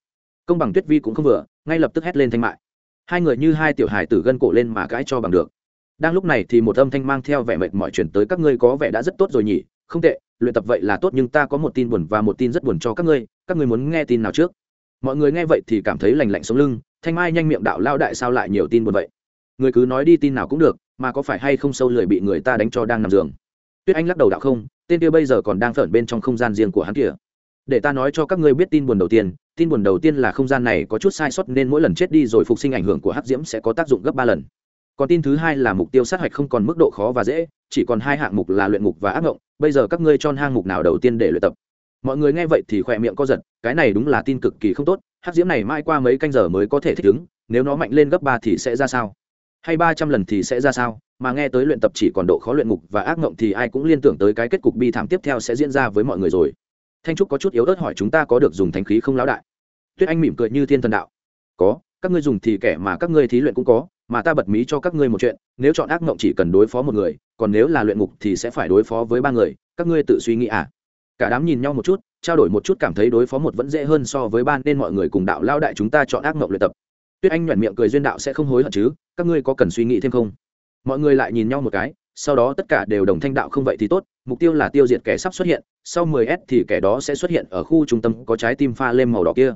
Công bằng tuyết vi cũng không vừa, ngay lập tức hét lên thanh mại hai người như hai tiểu hài tử gân cổ lên mà cãi cho bằng được. Đang lúc này thì một âm thanh mang theo vẻ mệt mỏi chuyển tới các ngươi có vẻ đã rất tốt rồi nhỉ, không tệ, luyện tập vậy là tốt nhưng ta có một tin buồn và một tin rất buồn cho các ngươi các ngươi muốn nghe tin nào trước? Mọi người nghe vậy thì cảm thấy lành lạnh sống lưng, thanh mai nhanh miệng đạo lao đại sao lại nhiều tin buồn vậy? Người cứ nói đi tin nào cũng được mà có phải hay không sâu lười bị người ta đánh cho đang nằm giường? Tuyết anh lắc đầu đạo không, tên kia bây giờ còn đang phởn bên trong không gian riêng của hắn kìa. Để ta nói cho các ngươi biết tin buồn đầu tiên, tin buồn đầu tiên là không gian này có chút sai sót nên mỗi lần chết đi rồi phục sinh ảnh hưởng của hắc diễm sẽ có tác dụng gấp ba lần. Còn tin thứ hai là mục tiêu sát hạch không còn mức độ khó và dễ, chỉ còn hai hạng mục là luyện ngục và ác ngộng, bây giờ các ngươi chọn hạng mục nào đầu tiên để luyện tập? Mọi người nghe vậy thì khỏe miệng co giật, cái này đúng là tin cực kỳ không tốt, hắc diễm này mãi qua mấy canh giờ mới có thể thích ứng, nếu nó mạnh lên gấp ba thì sẽ ra sao? Hay ba trăm lần thì sẽ ra sao? Mà nghe tới luyện tập chỉ còn độ khó luyện ngục và ác ngộng thì ai cũng liên tưởng tới cái kết cục bi thảm tiếp theo sẽ diễn ra với mọi người rồi. Thanh trúc có chút yếu ớt hỏi chúng ta có được dùng thánh khí không lão đại? Tuyết anh mỉm cười như thiên thần đạo. Có, các ngươi dùng thì kẻ mà các ngươi thí luyện cũng có, mà ta bật mí cho các ngươi một chuyện, nếu chọn ác mộng chỉ cần đối phó một người, còn nếu là luyện ngục thì sẽ phải đối phó với ba người, các ngươi tự suy nghĩ à? Cả đám nhìn nhau một chút, trao đổi một chút cảm thấy đối phó một vẫn dễ hơn so với ban nên mọi người cùng đạo lao đại chúng ta chọn ác mộng luyện tập tuyết anh nhoẻn miệng cười duyên đạo sẽ không hối hận chứ, các ngươi có cần suy nghĩ thêm không? Mọi người lại nhìn nhau một cái, sau đó tất cả đều đồng thanh đạo không vậy thì tốt, mục tiêu là tiêu diệt kẻ sắp xuất hiện, sau 10 s thì kẻ đó sẽ xuất hiện ở khu trung tâm có trái tim pha lên màu đỏ kia.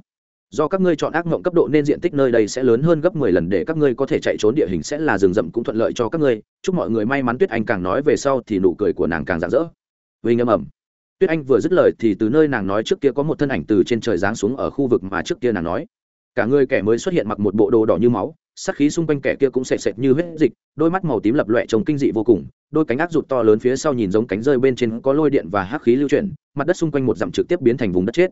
Do các ngươi chọn ác mộng cấp độ nên diện tích nơi đây sẽ lớn hơn gấp 10 lần để các ngươi có thể chạy trốn địa hình sẽ là rừng rậm cũng thuận lợi cho các ngươi. Chúc mọi người may mắn tuyết anh càng nói về sau thì nụ cười của nàng càng rạng rỡ. Vinh âm ẩm tuyết anh vừa dứt lời thì từ nơi nàng nói trước kia có một thân ảnh từ trên trời giáng xuống ở khu vực mà trước kia nàng nói cả người kẻ mới xuất hiện mặc một bộ đồ đỏ như máu sắc khí xung quanh kẻ kia cũng sệt sệt như huyết dịch, đôi mắt màu tím lập loẹ trông kinh dị vô cùng, đôi cánh ác rụt to lớn phía sau nhìn giống cánh rơi bên trên có lôi điện và hắc khí lưu chuyển, mặt đất xung quanh một dặm trực tiếp biến thành vùng đất chết.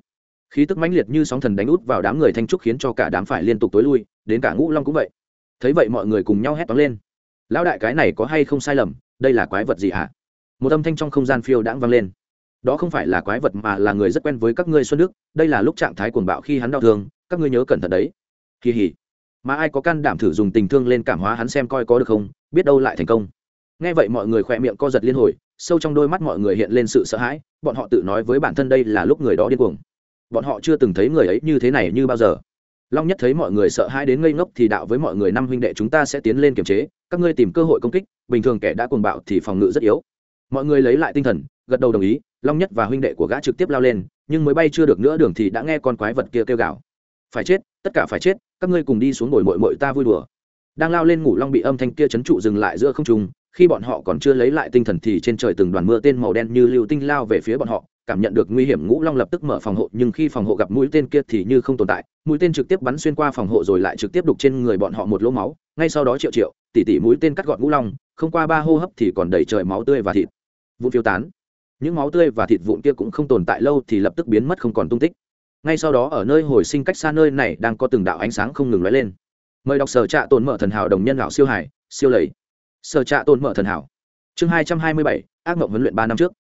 Khí tức mãnh liệt như sóng thần đánh út vào đám người thanh trúc khiến cho cả đám phải liên tục tối lui, đến cả ngũ long cũng vậy. Thấy vậy mọi người cùng nhau hét toáng lên. Lão đại, cái này có hay không sai lầm? Đây là quái vật gì hả? Một âm thanh trong không gian phiêu đãng vang lên. Đó không phải là quái vật mà là người rất quen với các ngươi xuân đức, đây là lúc trạng thái cuồng bạo khi hắn đau thương các ngươi nhớ cẩn thận đấy. Kỳ hỉ. Mà ai có can đảm thử dùng tình thương lên cảm hóa hắn xem coi có được không, biết đâu lại thành công. Nghe vậy mọi người khỏe miệng co giật liên hồi, sâu trong đôi mắt mọi người hiện lên sự sợ hãi, bọn họ tự nói với bản thân đây là lúc người đó điên cuồng. Bọn họ chưa từng thấy người ấy như thế này như bao giờ. Long nhất thấy mọi người sợ hãi đến ngây ngốc thì đạo với mọi người, năm huynh đệ chúng ta sẽ tiến lên kiềm chế, các ngươi tìm cơ hội công kích, bình thường kẻ đã cuồng bạo thì phòng ngự rất yếu. Mọi người lấy lại tinh thần, gật đầu đồng ý, long nhất và huynh đệ của gã trực tiếp lao lên, nhưng mới bay chưa được nữa đường thì đã nghe con quái vật kia kêu gào phải chết, tất cả phải chết, các ngươi cùng đi xuống ngồi mội mội ta vui đùa. Đang lao lên ngủ long bị âm thanh kia chấn trụ dừng lại giữa không trung, khi bọn họ còn chưa lấy lại tinh thần thì trên trời từng đoàn mưa tên màu đen như lưu tinh lao về phía bọn họ, cảm nhận được nguy hiểm, ngũ long lập tức mở phòng hộ, nhưng khi phòng hộ gặp mũi tên kia thì như không tồn tại, mũi tên trực tiếp bắn xuyên qua phòng hộ rồi lại trực tiếp đục trên người bọn họ một lỗ máu, ngay sau đó triệu triệu, tỉ tỉ mũi tên cắt gọn ngũ long, không qua ba hô hấp thì còn đầy trời máu tươi và thịt. Vụn phiêu tán. Những máu tươi và thịt vụn kia cũng không tồn tại lâu thì lập tức biến mất không còn tung tích ngay sau đó ở nơi hồi sinh cách xa nơi này đang có từng đạo ánh sáng không ngừng lóe lên. Mời đọc sở trạ tồn mở thần hảo đồng nhân lão siêu hải, siêu lầy. Sở trạ tồn mở thần hảo. Chương hai trăm hai mươi bảy, ác mộng huấn luyện ba năm trước.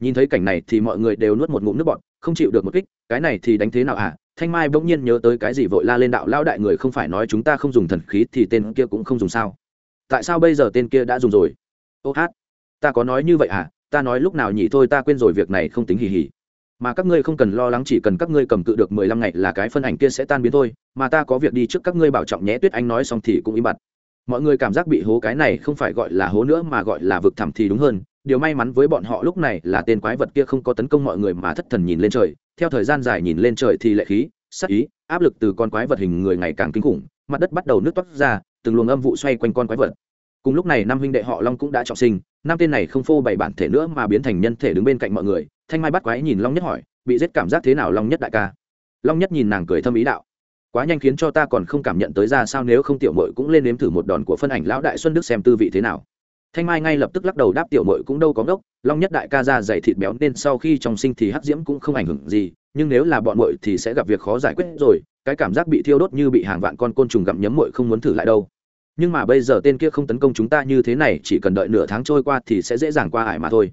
Nhìn thấy cảnh này thì mọi người đều nuốt một ngụm nước bọt, không chịu được một kích, cái này thì đánh thế nào à thanh mai bỗng nhiên nhớ tới cái gì vội la lên đạo lao đại người không phải nói chúng ta không dùng thần khí thì tên kia cũng không dùng sao? Tại sao bây giờ tên kia đã dùng rồi? Ô hát, ta có nói như vậy à ta nói lúc nào nhỉ? Thôi ta quên rồi, việc này không tính hì hì mà các ngươi không cần lo lắng, chỉ cần các ngươi cầm cự được mười lăm ngày là cái phân ảnh kia sẽ tan biến thôi, mà ta có việc đi trước các ngươi bảo trọng nhé, tuyết anh nói xong thì cũng im bặt. Mọi người cảm giác bị hố cái này không phải gọi là hố nữa mà gọi là vực thẳm thì đúng hơn. Điều may mắn với bọn họ lúc này là tên quái vật kia không có tấn công mọi người mà thất thần nhìn lên trời. Theo thời gian dài nhìn lên trời thì lệ khí sắc ý, áp lực từ con quái vật hình người ngày càng kinh khủng, mặt đất bắt đầu nước toát ra, từng luồng âm vụ xoay quanh con quái vật. Cùng lúc này năm huynh đệ họ long cũng đã trọng sinh năm tên này không phô bày bản thể nữa mà biến thành nhân thể đứng bên cạnh mọi người, thanh mai bắt quái nhìn long nhất hỏi, bị giết cảm giác thế nào long nhất đại ca? Long nhất nhìn nàng cười thâm ý đạo, quá nhanh khiến cho ta còn không cảm nhận tới ra sao nếu không tiểu mội cũng lên nếm thử một đòn của phân ảnh lão đại xuân đức xem tư vị thế nào. Thanh mai ngay lập tức lắc đầu đáp tiểu mội cũng đâu có ngốc, long nhất đại ca ra dày thịt béo nên sau khi trong sinh thì hắc diễm cũng không ảnh hưởng gì, nhưng nếu là bọn mội thì sẽ gặp việc khó giải quyết rồi, cái cảm giác bị thiêu đốt như bị hàng vạn con côn trùng gặm nhấm mội không muốn thử lại đâu nhưng mà bây giờ tên kia không tấn công chúng ta như thế này, chỉ cần đợi nửa tháng trôi qua thì sẽ dễ dàng qua ải mà thôi.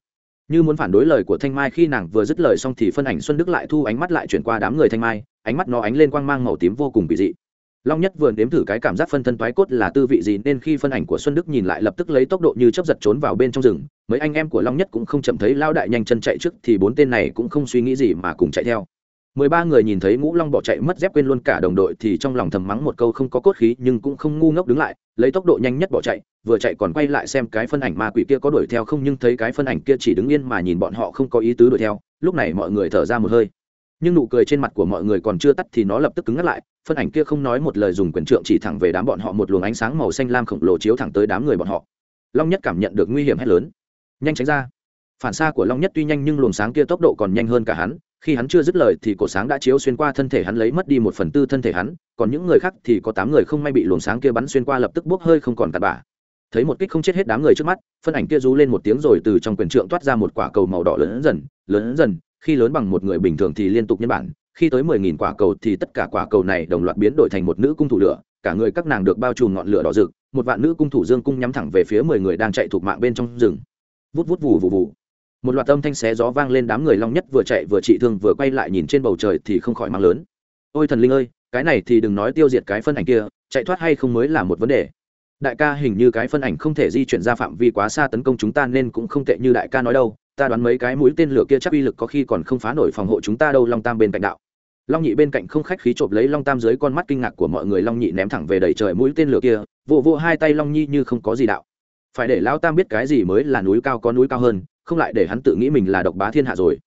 Như muốn phản đối lời của thanh mai khi nàng vừa dứt lời xong thì phân ảnh xuân đức lại thu ánh mắt lại chuyển qua đám người thanh mai, ánh mắt nó ánh lên quang mang màu tím vô cùng kỳ dị. Long nhất vừa nếm thử cái cảm giác phân thân toái cốt là tư vị gì nên khi phân ảnh của xuân đức nhìn lại lập tức lấy tốc độ như chấp giật trốn vào bên trong rừng, mấy anh em của long nhất cũng không chậm thấy lao đại nhanh chân chạy trước thì bốn tên này cũng không suy nghĩ gì mà cùng chạy theo mười ba người nhìn thấy ngũ long bỏ chạy mất dép quên luôn cả đồng đội thì trong lòng thầm mắng một câu không có cốt khí nhưng cũng không ngu ngốc đứng lại, lấy tốc độ nhanh nhất bỏ chạy, vừa chạy còn quay lại xem cái phân ảnh ma quỷ kia có đuổi theo không nhưng thấy cái phân ảnh kia chỉ đứng yên mà nhìn bọn họ không có ý tứ đuổi theo, lúc này mọi người thở ra một hơi. Nhưng nụ cười trên mặt của mọi người còn chưa tắt thì nó lập tức cứng ngắt lại, phân ảnh kia không nói một lời dùng quyền trượng chỉ thẳng về đám bọn họ một luồng ánh sáng màu xanh lam khổng lồ chiếu thẳng tới đám người bọn họ. Long nhất cảm nhận được nguy hiểm hết lớn. Nhanh tránh ra. Phản xa của long nhất tuy nhanh nhưng luồng sáng kia tốc độ còn nhanh hơn cả hắn khi hắn chưa dứt lời thì cổ sáng đã chiếu xuyên qua thân thể hắn lấy mất đi một phần tư thân thể hắn, còn những người khác thì có tám người không may bị luồng sáng kia bắn xuyên qua lập tức bốc hơi không còn tạt bả thấy một kích không chết hết đám người trước mắt, phân ảnh kia rú lên một tiếng rồi từ trong quyền trượng toát ra một quả cầu màu đỏ lớn dần lớn dần, khi lớn bằng một người bình thường thì liên tục nhân bản, khi tới mười nghìn quả cầu thì tất cả quả cầu này đồng loạt biến đổi thành một nữ cung thủ lửa, cả người các nàng được bao trùm ngọn lửa đỏ rực, một vạn nữ cung thủ dương cung nhắm thẳng về phía mười người đang chạy thuộc mạng bên trong rừng. Vút vút vù vù vù một loạt âm thanh xé gió vang lên đám người long nhất vừa chạy vừa trị thương vừa quay lại nhìn trên bầu trời thì không khỏi mang lớn. Ôi thần linh ơi, cái này thì đừng nói tiêu diệt cái phân ảnh kia, chạy thoát hay không mới là một vấn đề. Đại ca hình như cái phân ảnh không thể di chuyển ra phạm vi quá xa tấn công chúng ta nên cũng không tệ như đại ca nói đâu, ta đoán mấy cái mũi tên lửa kia chắc uy lực có khi còn không phá nổi phòng hộ chúng ta đâu, long tam bên cạnh đạo. Long nhị bên cạnh không khách khí chộp lấy long tam dưới con mắt kinh ngạc của mọi người, long nhị ném thẳng về đầy trời mũi tên lửa kia vụ vụ hai tay long nhi như không có gì đạo. Phải để lão tam biết cái gì mới là núi cao có núi cao hơn không lại để hắn tự nghĩ mình là độc bá thiên hạ rồi.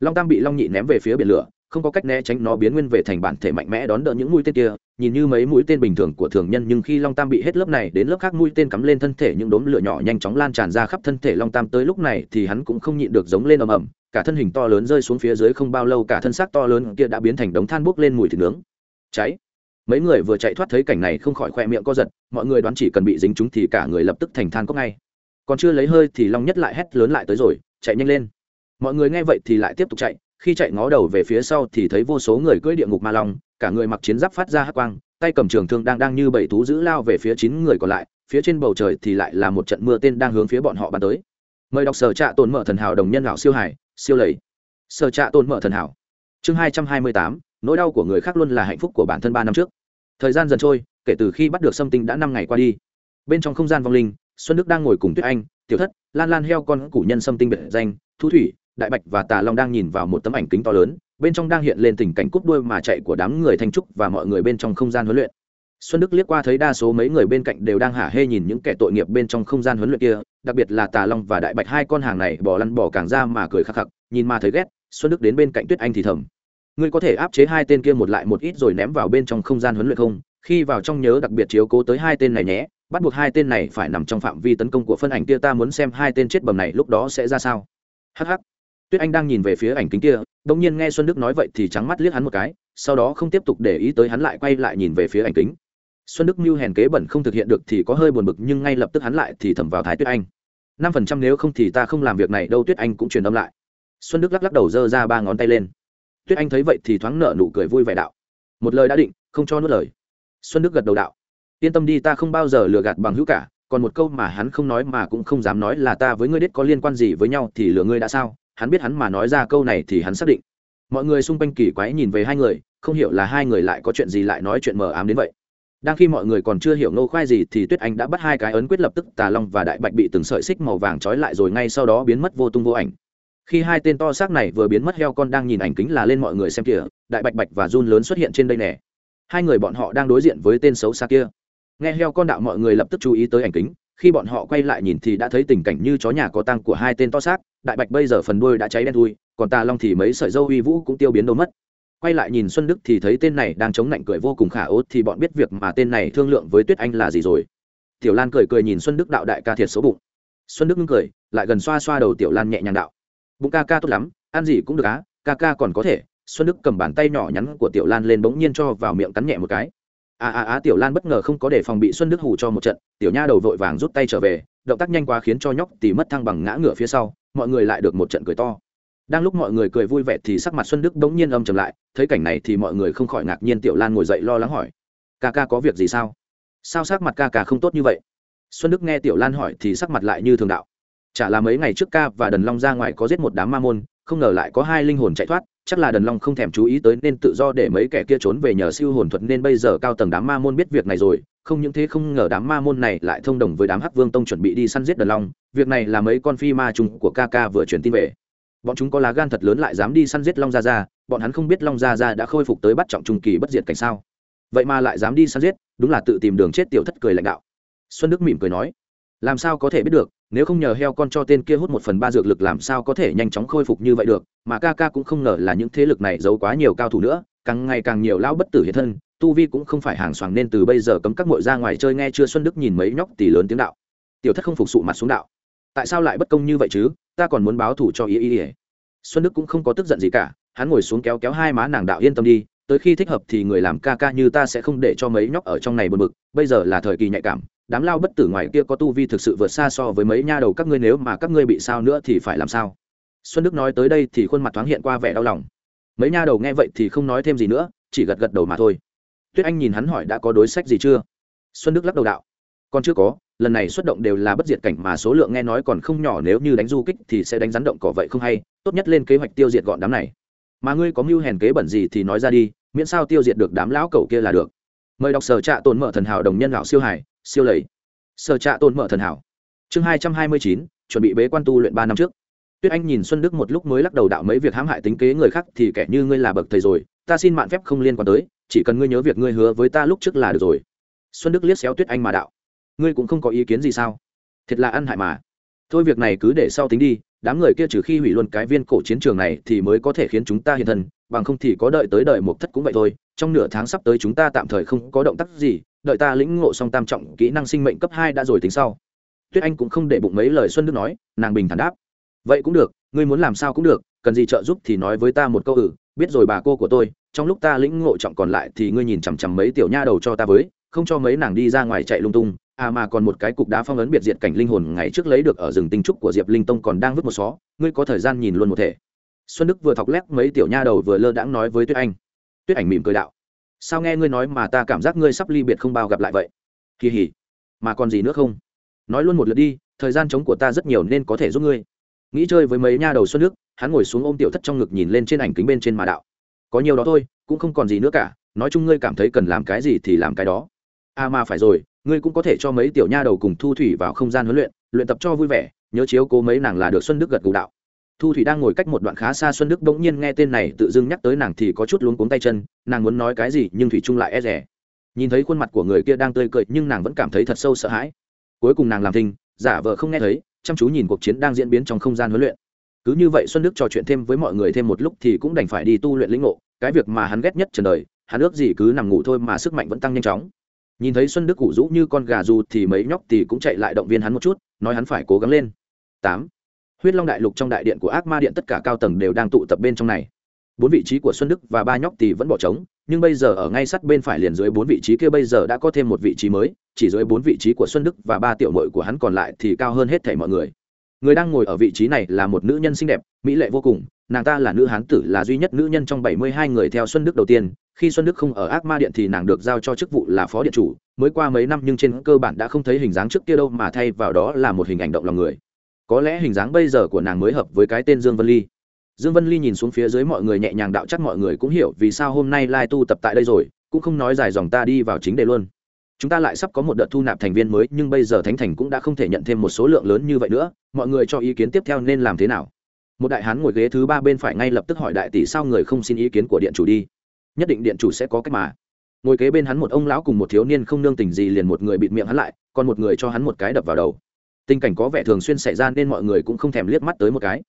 Long tam bị long nhị ném về phía biển lửa, không có cách né tránh nó biến nguyên về thành bản thể mạnh mẽ đón đỡ những mũi tên kia. Nhìn như mấy mũi tên bình thường của thường nhân, nhưng khi long tam bị hết lớp này đến lớp khác, mũi tên cắm lên thân thể những đốm lửa nhỏ nhanh chóng lan tràn ra khắp thân thể long tam. Tới lúc này thì hắn cũng không nhịn được giống lên ầm ầm, cả thân hình to lớn rơi xuống phía dưới không bao lâu, cả thân xác to lớn kia đã biến thành đống than bốc lên mùi thịt nướng. Cháy! Mấy người vừa chạy thoát thấy cảnh này không khỏi khoe miệng co giật, mọi người đoán chỉ cần bị dính chúng thì cả người lập tức thành than cốc ngay còn chưa lấy hơi thì long nhất lại hét lớn lại tới rồi, chạy nhanh lên. Mọi người nghe vậy thì lại tiếp tục chạy, khi chạy ngó đầu về phía sau thì thấy vô số người cưỡi địa ngục ma long, cả người mặc chiến giáp phát ra hắc quang, tay cầm trường thương đang đang như bảy thú giữ lao về phía chín người còn lại, phía trên bầu trời thì lại là một trận mưa tên đang hướng phía bọn họ bắn tới. Mời đọc sở trạ tồn mở thần hảo đồng nhân lão siêu hải, siêu lầy. Sở trạ tồn mở thần hảo. Chương hai trăm hai mươi tám, nỗi đau của người khác luôn là hạnh phúc của bản thân ba năm trước. Thời gian dần trôi, kể từ khi bắt được sâm tinh đã năm ngày qua đi. Bên trong không gian vong linh xuân đức đang ngồi cùng tuyết anh, tiểu thất, lan lan heo con củ nhân sâm tinh biệt danh, thu thủy, đại bạch và tà long đang nhìn vào một tấm ảnh kính to lớn, bên trong đang hiện lên tình cảnh cúp đuôi mà chạy của đám người thanh trúc và mọi người bên trong không gian huấn luyện. Xuân đức liếc qua thấy đa số mấy người bên cạnh đều đang hả hê nhìn những kẻ tội nghiệp bên trong không gian huấn luyện kia, đặc biệt là tà long và đại bạch hai con hàng này bỏ lăn bỏ càng ra mà cười khắc khắc, nhìn mà thấy ghét, xuân đức đến bên cạnh tuyết anh thì thầm. Ngươi có thể áp chế hai tên kia một lại một ít rồi ném vào bên trong không gian huấn luyện không? Khi vào trong nhớ đặc biệt chiếu cố tới hai tên này nhé bắt buộc hai tên này phải nằm trong phạm vi tấn công của phân ảnh kia, ta muốn xem hai tên chết bầm này lúc đó sẽ ra sao. Hh tuyết anh đang nhìn về phía ảnh kính kia đ ỗ n g nhiên nghe xuân đức nói vậy thì trắng mắt liếc hắn một cái, sau đó không tiếp tục để ý tới hắn lại quay lại nhìn về phía ảnh kính. Xuân đức mưu hèn kế bẩn không thực hiện được thì có hơi buồn bực, nhưng ngay lập tức hắn lại thì thầm vào thái tuyết anh. Năm phần trăm nếu không thì ta không làm việc này đâu, tuyết anh cũng truyền âm lại. Xuân đức lắc lắc đầu giơ ra ba ngón tay lên. Tuyết anh thấy vậy thì thoáng nở nụ cười vui vẻ đạo. Một lời đã định, không cho nuốt lời. Xuân đức gật đầu đạo yên tâm đi ta không bao giờ lừa gạt bằng hữu cả, còn một câu mà hắn không nói mà cũng không dám nói là ta với ngươi đết có liên quan gì với nhau thì lừa ngươi đã sao? Hắn biết hắn mà nói ra câu này thì hắn xác định. Mọi người xung quanh kỳ quái nhìn về hai người, không hiểu là hai người lại có chuyện gì lại nói chuyện mờ ám đến vậy. Đang khi mọi người còn chưa hiểu nô khoai gì thì tuyết anh đã bắt hai cái ấn quyết lập tức, tà long và đại bạch bị từng sợi xích màu vàng trói lại rồi ngay sau đó biến mất vô tung vô ảnh. Khi hai tên to xác này vừa biến mất, heo con đang nhìn ảnh kính là lên mọi người xem kìa, đại bạch bạch và run lớn xuất hiện trên đây nè. Hai người bọn họ đang đối diện với tên xấu xa kia nghe heo con đạo mọi người lập tức chú ý tới ảnh kính, khi bọn họ quay lại nhìn thì đã thấy tình cảnh như chó nhà có tăng của hai tên to xác, đại bạch bây giờ phần đuôi đã cháy đen thui, còn tà long thì mấy sợi dâu uy vũ cũng tiêu biến đâu mất. Quay lại nhìn xuân đức thì thấy tên này đang chống nạnh cười vô cùng khả ốt thì bọn biết việc mà tên này thương lượng với tuyết anh là gì rồi. Tiểu lan cười cười nhìn xuân đức đạo đại ca thiệt số bụng. Xuân đức ngưng cười, lại gần xoa xoa đầu tiểu lan nhẹ nhàng đạo. Bụng ca ca tốt lắm, ăn gì cũng được á, ca ca còn có thể. Xuân đức cầm bàn tay nhỏ nhắn của tiểu lan lên bỗng nhiên cho vào miệng cắn nhẹ một cái a a a tiểu lan bất ngờ không có để phòng bị xuân đức hù cho một trận, tiểu nha đầu vội vàng rút tay trở về, động tác nhanh quá khiến cho nhóc tỉ mất thăng bằng ngã ngửa phía sau, mọi người lại được một trận cười to. Đang lúc mọi người cười vui vẻ thì sắc mặt xuân đức bỗng nhiên âm trầm lại, thấy cảnh này thì mọi người không khỏi ngạc nhiên tiểu lan ngồi dậy lo lắng hỏi, ca ca có việc gì sao? Sao sắc mặt ca ca không tốt như vậy? Xuân đức nghe tiểu lan hỏi thì sắc mặt lại như thường đạo, chả là mấy ngày trước ca và đần long ra ngoài có giết một đám ma môn, không ngờ lại có hai linh hồn chạy thoát chắc là đần long không thèm chú ý tới nên tự do để mấy kẻ kia trốn về nhờ siêu hồn thuật nên bây giờ cao tầng đám ma môn biết việc này rồi. Không những thế không ngờ đám ma môn này lại thông đồng với đám hắc vương tông chuẩn bị đi săn giết đần long. Việc này là mấy con phi ma trùng của ca ca vừa truyền tin về. Bọn chúng có lá gan thật lớn lại dám đi săn giết long gia gia. Bọn hắn không biết long gia gia đã khôi phục tới bắt trọng trung kỳ bất diệt cảnh sao. Vậy mà lại dám đi săn giết, đúng là tự tìm đường chết tiểu thất cười lãnh đạo. Xuân đức mỉm cười nói, làm sao có thể biết được? Nếu không nhờ heo con cho tên kia hút một phần ba dược lực làm sao có thể nhanh chóng khôi phục như vậy được, mà ca ca cũng không ngờ là những thế lực này giấu quá nhiều cao thủ nữa, càng ngày càng nhiều lão bất tử hiện thân, tu vi cũng không phải hàng xoàng nên từ bây giờ cấm các mội ra ngoài chơi nghe chưa xuân đức nhìn mấy nhóc tỷ lớn tiếng đạo. Tiểu thất không phục sụ mặt xuống đạo. Tại sao lại bất công như vậy chứ? Ta còn muốn báo thủ cho ý ý ý xuân đức cũng không có tức giận gì cả, hắn ngồi xuống kéo kéo hai má nàng đạo yên tâm đi, tới khi thích hợp thì người làm ca ca như ta sẽ không để cho mấy nhóc ở trong này bật mực bây giờ là thời kỳ nhạy cảm đám lao bất tử ngoài kia có tu vi thực sự vượt xa so với mấy nha đầu các ngươi nếu mà các ngươi bị sao nữa thì phải làm sao? Xuân đức nói tới đây thì khuôn mặt thoáng hiện qua vẻ đau lòng. Mấy nha đầu nghe vậy thì không nói thêm gì nữa, chỉ gật gật đầu mà thôi. Tuyết anh nhìn hắn hỏi đã có đối sách gì chưa? Xuân đức lắc đầu đạo. Còn chưa có, lần này xuất động đều là bất diệt cảnh mà số lượng nghe nói còn không nhỏ, nếu như đánh du kích thì sẽ đánh rắn động cỏ vậy không hay, tốt nhất lên kế hoạch tiêu diệt gọn đám này. Mà ngươi có mưu hèn kế bẩn gì thì nói ra đi, miễn sao tiêu diệt được đám lão cẩu kia là được. Mời đọc sở trạ tồn mở thần hảo đồng nhân lão siêu hải siêu lầy. Sở trạ tồn mở thần hảo. Chương hai trăm hai mươi chín, chuẩn bị bế quan tu luyện ba năm trước. Tuyết anh nhìn xuân đức một lúc mới lắc đầu đạo mấy việc hãm hại tính kế người khác thì kẻ như ngươi là bậc thầy rồi, ta xin mạn phép không liên quan tới, chỉ cần ngươi nhớ việc ngươi hứa với ta lúc trước là được rồi. Xuân đức liếc xéo tuyết anh mà đạo. Ngươi cũng không có ý kiến gì sao? Thiệt là ăn hại mà. Thôi việc này cứ để sau tính đi, đám người kia trừ khi hủy luôn cái viên cổ chiến trường này thì mới có thể khiến chúng ta hiện thân, bằng không thì có đợi tới đợi một thất cũng vậy thôi, trong nửa tháng sắp tới chúng ta tạm thời không có động tác gì đợi ta lĩnh ngộ xong tam trọng kỹ năng sinh mệnh cấp hai đã rồi tính sau. Tuyết anh cũng không để bụng mấy lời xuân đức nói, nàng bình thản đáp. Vậy cũng được, ngươi muốn làm sao cũng được, cần gì trợ giúp thì nói với ta một câu ử biết rồi bà cô của tôi, trong lúc ta lĩnh ngộ trọng còn lại thì ngươi nhìn chằm chằm mấy tiểu nha đầu cho ta với, không cho mấy nàng đi ra ngoài chạy lung tung. À mà còn một cái cục đá phong ấn biệt diệt cảnh linh hồn ngày trước lấy được ở rừng tinh trúc của diệp linh tông còn đang vứt một xó, ngươi có thời gian nhìn luôn một thể. Xuân đức vừa thọc lép mấy tiểu nha đầu vừa lơ đãng nói với tuyết anh. Tuyết ảnh mỉm cười đạo sao nghe ngươi nói mà ta cảm giác ngươi sắp ly biệt không bao gặp lại vậy? Kỳ hỉ. Mà còn gì nữa không? Nói luôn một lượt đi, thời gian chống của ta rất nhiều nên có thể giúp ngươi. Nghĩ chơi với mấy nha đầu xuân nước, hắn ngồi xuống ôm tiểu thất trong ngực nhìn lên trên ảnh kính bên trên mà đạo. Có nhiều đó thôi, cũng không còn gì nữa cả, nói chung ngươi cảm thấy cần làm cái gì thì làm cái đó. À mà phải rồi, ngươi cũng có thể cho mấy tiểu nha đầu cùng thu thủy vào không gian huấn luyện luyện tập cho vui vẻ, nhớ chiếu cố mấy nàng là được xuân đức gật gù đạo thu thủy đang ngồi cách một đoạn khá xa xuân đức bỗng nhiên nghe tên này tự dưng nhắc tới nàng thì có chút luống cuống tay chân, nàng muốn nói cái gì nhưng thủy trung lại e rẻ nhìn thấy khuôn mặt của người kia đang tươi cười nhưng nàng vẫn cảm thấy thật sâu sợ hãi. Cuối cùng nàng làm thinh, giả vờ không nghe thấy, chăm chú nhìn cuộc chiến đang diễn biến trong không gian huấn luyện. Cứ như vậy xuân đức trò chuyện thêm với mọi người thêm một lúc thì cũng đành phải đi tu luyện lĩnh ngộ, cái việc mà hắn ghét nhất trần đời, hắn ước gì cứ nằm ngủ thôi mà sức mạnh vẫn tăng nhanh chóng. Nhìn thấy xuân đức cụ rũ như con gà dù thì mấy nhóc thì cũng chạy lại động viên hắn một chút, nói hắn phải cố gắng lên. Tám huyết long đại lục trong đại điện của ác ma điện tất cả cao tầng đều đang tụ tập bên trong này. Bốn vị trí của xuân đức và ba nhóc thì vẫn bỏ trống, nhưng bây giờ ở ngay sát bên phải liền dưới bốn vị trí kia bây giờ đã có thêm một vị trí mới, chỉ dưới bốn vị trí của xuân đức và ba tiểu mội của hắn còn lại thì cao hơn hết thảy mọi người. Người đang ngồi ở vị trí này là một nữ nhân xinh đẹp, mỹ lệ vô cùng, nàng ta là nữ hán tử, là duy nhất nữ nhân trong bảy mươi hai người theo xuân đức đầu tiên. Khi xuân đức không ở ác ma điện thì nàng được giao cho chức vụ là phó điện chủ, mới qua mấy năm nhưng trên cơ bản đã không thấy hình dáng trước kia đâu mà thay vào đó là một hình ảnh động lòng người có lẽ hình dáng bây giờ của nàng mới hợp với cái tên dương vân ly. Dương vân ly nhìn xuống phía dưới mọi người nhẹ nhàng đạo chắc mọi người cũng hiểu vì sao hôm nay lai tu tập tại đây rồi, cũng không nói dài dòng ta đi vào chính đề luôn. Chúng ta lại sắp có một đợt thu nạp thành viên mới, nhưng bây giờ thánh thành cũng đã không thể nhận thêm một số lượng lớn như vậy nữa, mọi người cho ý kiến tiếp theo nên làm thế nào? Một đại hán ngồi ghế thứ ba bên phải ngay lập tức hỏi đại tỷ sao người không xin ý kiến của điện chủ đi. Nhất định điện chủ sẽ có cách mà. Ngồi kế bên hắn một ông lão cùng một thiếu niên không nương tình gì liền một người bịt miệng hắn lại, còn một người cho hắn một cái đập vào đầu tình cảnh có vẻ thường xuyên xảy ra nên mọi người cũng không thèm liếc mắt tới một cái.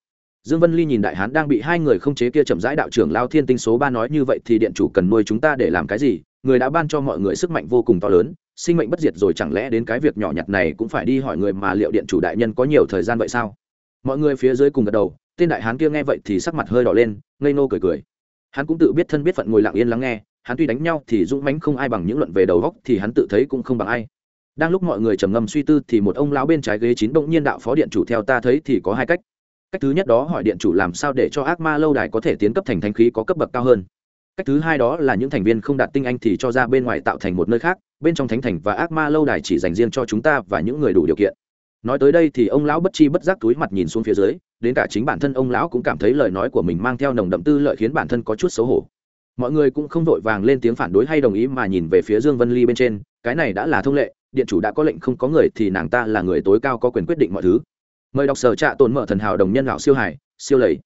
Dương vân ly nhìn đại hán đang bị hai người không chế kia chậm rãi đạo trưởng lao thiên tinh số ba nói như vậy thì điện chủ cần nuôi chúng ta để làm cái gì? Người đã ban cho mọi người sức mạnh vô cùng to lớn, sinh mệnh bất diệt rồi chẳng lẽ đến cái việc nhỏ nhặt này cũng phải đi hỏi người mà liệu điện chủ đại nhân có nhiều thời gian vậy sao? Mọi người phía dưới cùng gật đầu, tên đại hán kia nghe vậy thì sắc mặt hơi đỏ lên, ngây nô cười cười. Hắn cũng tự biết thân biết phận ngồi lặng yên lắng nghe, hắn tuy đánh nhau thì dũng mãnh không ai bằng những luận về đầu góc thì hắn tự thấy cũng không bằng ai đang lúc mọi người trầm ngâm suy tư thì một ông lão bên trái ghế chín bỗng nhiên đạo phó điện chủ theo ta thấy thì có hai cách. Cách thứ nhất đó hỏi điện chủ làm sao để cho ác ma lâu đài có thể tiến cấp thành thanh khí có cấp bậc cao hơn. Cách thứ hai đó là những thành viên không đạt tinh anh thì cho ra bên ngoài tạo thành một nơi khác, bên trong thánh thành và ác ma lâu đài chỉ dành riêng cho chúng ta và những người đủ điều kiện. Nói tới đây thì ông lão bất chi bất giác túi mặt nhìn xuống phía dưới, đến cả chính bản thân ông lão cũng cảm thấy lời nói của mình mang theo nồng đậm tư lợi khiến bản thân có chút xấu hổ mọi người cũng không vội vàng lên tiếng phản đối hay đồng ý mà nhìn về phía dương vân ly bên trên, cái này đã là thông lệ, điện chủ đã có lệnh không có người thì nàng ta là người tối cao có quyền quyết định mọi thứ. Mời đọc sở trạ tồn mở thần hảo đồng nhân lão siêu hải, siêu lầy.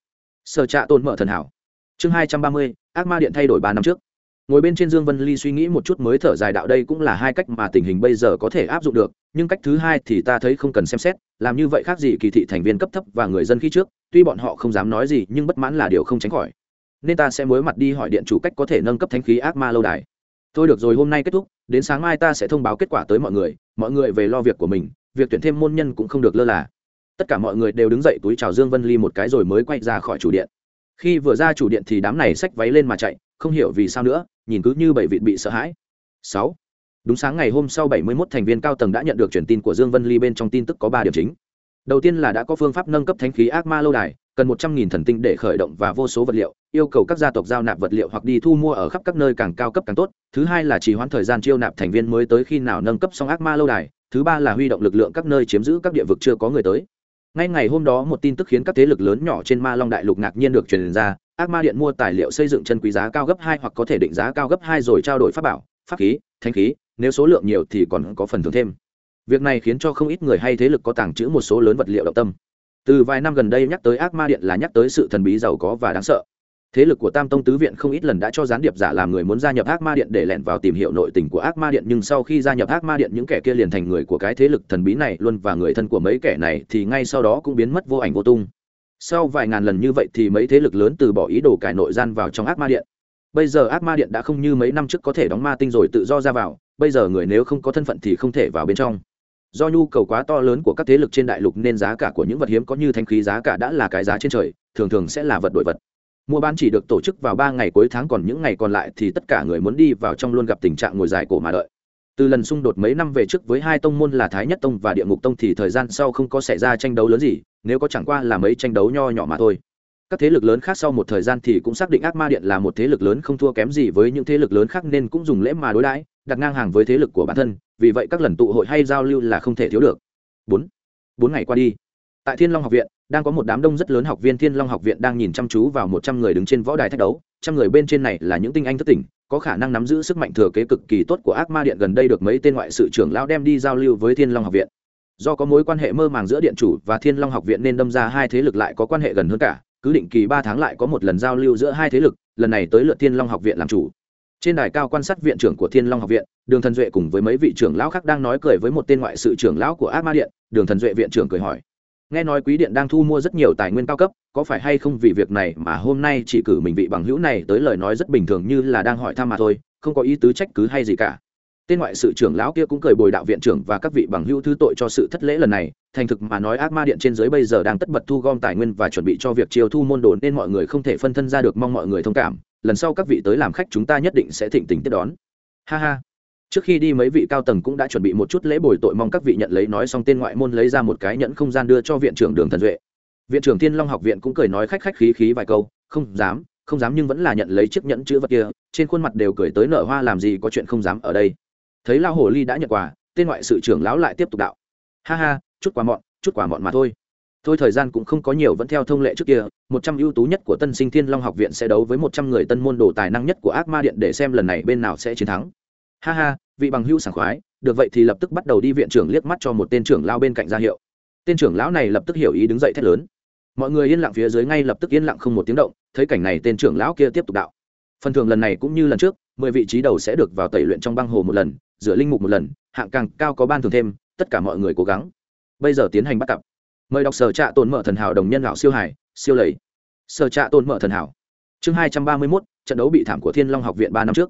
Sở trạ tồn mở thần hảo. Chương hai trăm ba mươi, ác ma điện thay đổi ba năm trước. Ngồi bên trên dương vân ly suy nghĩ một chút mới thở dài đạo đây cũng là hai cách mà tình hình bây giờ có thể áp dụng được, nhưng cách thứ hai thì ta thấy không cần xem xét, làm như vậy khác gì kỳ thị thành viên cấp thấp và người dân khi trước, tuy bọn họ không dám nói gì nhưng bất mãn là điều không tránh khỏi nên ta sẽ mối mặt đi hỏi điện chủ cách có thể nâng cấp thánh khí ác ma lâu đài. Thôi được rồi, hôm nay kết thúc, đến sáng mai ta sẽ thông báo kết quả tới mọi người mọi người về lo việc của mình, việc tuyển thêm môn nhân cũng không được lơ là. Tất cả mọi người đều đứng dậy, túi chào dương vân ly một cái rồi mới quay ra khỏi chủ điện. Khi vừa ra chủ điện thì đám này xách váy lên mà chạy, không hiểu vì sao nữa, nhìn cứ như bảy vị bị sợ hãi. Sáu. Đúng sáng ngày hôm sau, bảy mươi 71 thành viên cao tầng đã nhận được truyền tin của dương vân ly bên trong tin tức có ba điểm chính. Đầu tiên là đã có phương pháp nâng cấp thánh khí ác ma lâu đài cần một trăm nghìn thần tinh để khởi động và vô số vật liệu, yêu cầu các gia tộc giao nạp vật liệu hoặc đi thu mua ở khắp các nơi càng cao cấp càng tốt. Thứ hai là trì hoãn thời gian chiêu nạp thành viên mới tới khi nào nâng cấp xong ác ma lâu đài. Thứ ba là huy động lực lượng các nơi chiếm giữ các địa vực chưa có người tới. Ngay ngày hôm đó, một tin tức khiến các thế lực lớn nhỏ trên ma long đại lục ngạc nhiên được truyền ra. Ác ma điện mua tài liệu xây dựng chân quý giá cao gấp hai hoặc có thể định giá cao gấp hai rồi trao đổi pháp bảo, pháp khí thanh khí, nếu số lượng nhiều thì còn có phần thưởng thêm. Việc này khiến cho không ít người hay thế lực có tàng trữ một số lớn vật liệu động tâm từ vài năm gần đây nhắc tới ác ma điện là nhắc tới sự thần bí giàu có và đáng sợ. Thế lực của tam tông tứ viện không ít lần đã cho gián điệp giả làm người muốn gia nhập ác ma điện để lẻn vào tìm hiểu nội tình của ác ma điện, nhưng sau khi gia nhập ác ma điện, những kẻ kia liền thành người của cái thế lực thần bí này luôn và người thân của mấy kẻ này thì ngay sau đó cũng biến mất vô ảnh vô tung. Sau vài ngàn lần như vậy thì mấy thế lực lớn từ bỏ ý đồ cải nội gian vào trong ác ma điện. Bây giờ ác ma điện đã không như mấy năm trước có thể đóng ma tinh rồi tự do ra vào. Bây giờ người nếu không có thân phận thì không thể vào bên trong do nhu cầu quá to lớn của các thế lực trên đại lục nên giá cả của những vật hiếm có như thanh khí giá cả đã là cái giá trên trời, thường thường sẽ là vật đổi vật. Mua bán chỉ được tổ chức vào ba ngày cuối tháng còn những ngày còn lại thì tất cả người muốn đi vào trong luôn gặp tình trạng ngồi dài cổ mà đợi. Từ lần xung đột mấy năm về trước với hai tông môn là thái nhất tông và địa ngục tông thì thời gian sau không có xảy ra tranh đấu lớn gì, nếu có chẳng qua là mấy tranh đấu nho nhỏ mà thôi. Các thế lực lớn khác sau một thời gian thì cũng xác định ác ma điện là một thế lực lớn không thua kém gì với những thế lực lớn khác nên cũng dùng lễ mà đối đãi, đặt ngang hàng với thế lực của bản thân vì vậy các lần tụ hội hay giao lưu là không thể thiếu được. Bốn. Bốn ngày qua đi, tại thiên long học viện, đang có một đám đông rất lớn học viên thiên long học viện đang nhìn chăm chú vào một trăm người đứng trên võ đài thách đấu. Trăm người bên trên này là những tinh anh thất tỉnh, có khả năng nắm giữ sức mạnh thừa kế cực kỳ tốt của ác ma điện gần đây được mấy tên ngoại sự trưởng lão đem đi giao lưu với thiên long học viện. Do có mối quan hệ mơ màng giữa điện chủ và thiên long học viện nên đâm ra hai thế lực lại có quan hệ gần hơn cả, cứ định kỳ ba tháng lại có một lần giao lưu giữa hai thế lực, lần này tới lượt thiên long học viện làm chủ trên đài cao quan sát viện trưởng của thiên long học viện, đường thần duệ cùng với mấy vị trưởng lão khác đang nói cười với một tên ngoại sự trưởng lão của ác ma điện, đường thần duệ viện trưởng cười hỏi. Nghe nói quý điện đang thu mua rất nhiều tài nguyên cao cấp, có phải hay không vì việc này mà hôm nay chỉ cử mình vị bằng hữu này tới lời nói rất bình thường như là đang hỏi thăm mà thôi, không có ý tứ trách cứ hay gì cả. Tên ngoại sự trưởng lão kia cũng cười bồi đạo viện trưởng và các vị bằng hữu thứ tội cho sự thất lễ lần này, thành thực mà nói ác ma điện trên dưới bây giờ đang tất bật thu gom tài nguyên và chuẩn bị cho việc chiêu thu môn đồ nên mọi người không thể phân thân ra được, mong mọi người thông cảm lần sau các vị tới làm khách chúng ta nhất định sẽ thịnh tình tiếp đón. Ha ha. Trước khi đi mấy vị cao tầng cũng đã chuẩn bị một chút lễ bồi tội mong các vị nhận lấy nói xong tên ngoại môn lấy ra một cái nhẫn không gian đưa cho viện trưởng đường thần duệ. Viện trưởng thiên long học viện cũng cười nói khách khách khí khí vài câu, không dám không dám nhưng vẫn là nhận lấy chiếc nhẫn chữ vật kia, trên khuôn mặt đều cười tới nở hoa làm gì có chuyện không dám ở đây. Thấy lao hồ ly đã nhận quà, tên ngoại sự trưởng lão lại tiếp tục đạo. Ha ha, chút quà mọn, chút quà mọn mà thôi thôi thời gian cũng không có nhiều, vẫn theo thông lệ trước kia, một trăm ưu tú nhất của tân sinh thiên long học viện sẽ đấu với một trăm người tân môn đồ tài năng nhất của ác ma điện để xem lần này bên nào sẽ chiến thắng. Ha ha, vị bằng hữu sảng khoái, được vậy thì lập tức bắt đầu đi viện trưởng liếc mắt cho một tên trưởng lao bên cạnh ra hiệu. Tên trưởng lão này lập tức hiểu ý đứng dậy thét lớn. Mọi người yên lặng phía dưới ngay lập tức yên lặng không một tiếng động, thấy cảnh này tên trưởng lão kia tiếp tục đạo. Phần thưởng lần này cũng như lần trước, mười vị trí đầu sẽ được vào tẩy luyện trong băng hồ một lần, rửa linh mục một lần, hạng càng cao có ban thưởng thêm, tất cả mọi người cố gắng. Bây giờ tiến hành bắt cặp mời đọc sở trạ tồn mở thần hảo đồng nhân lão siêu hải siêu lầy. Sở trạ tồn mở thần hảo. Chương hai trăm ba mươi mốt, trận đấu bị thảm của thiên long học viện ba năm trước.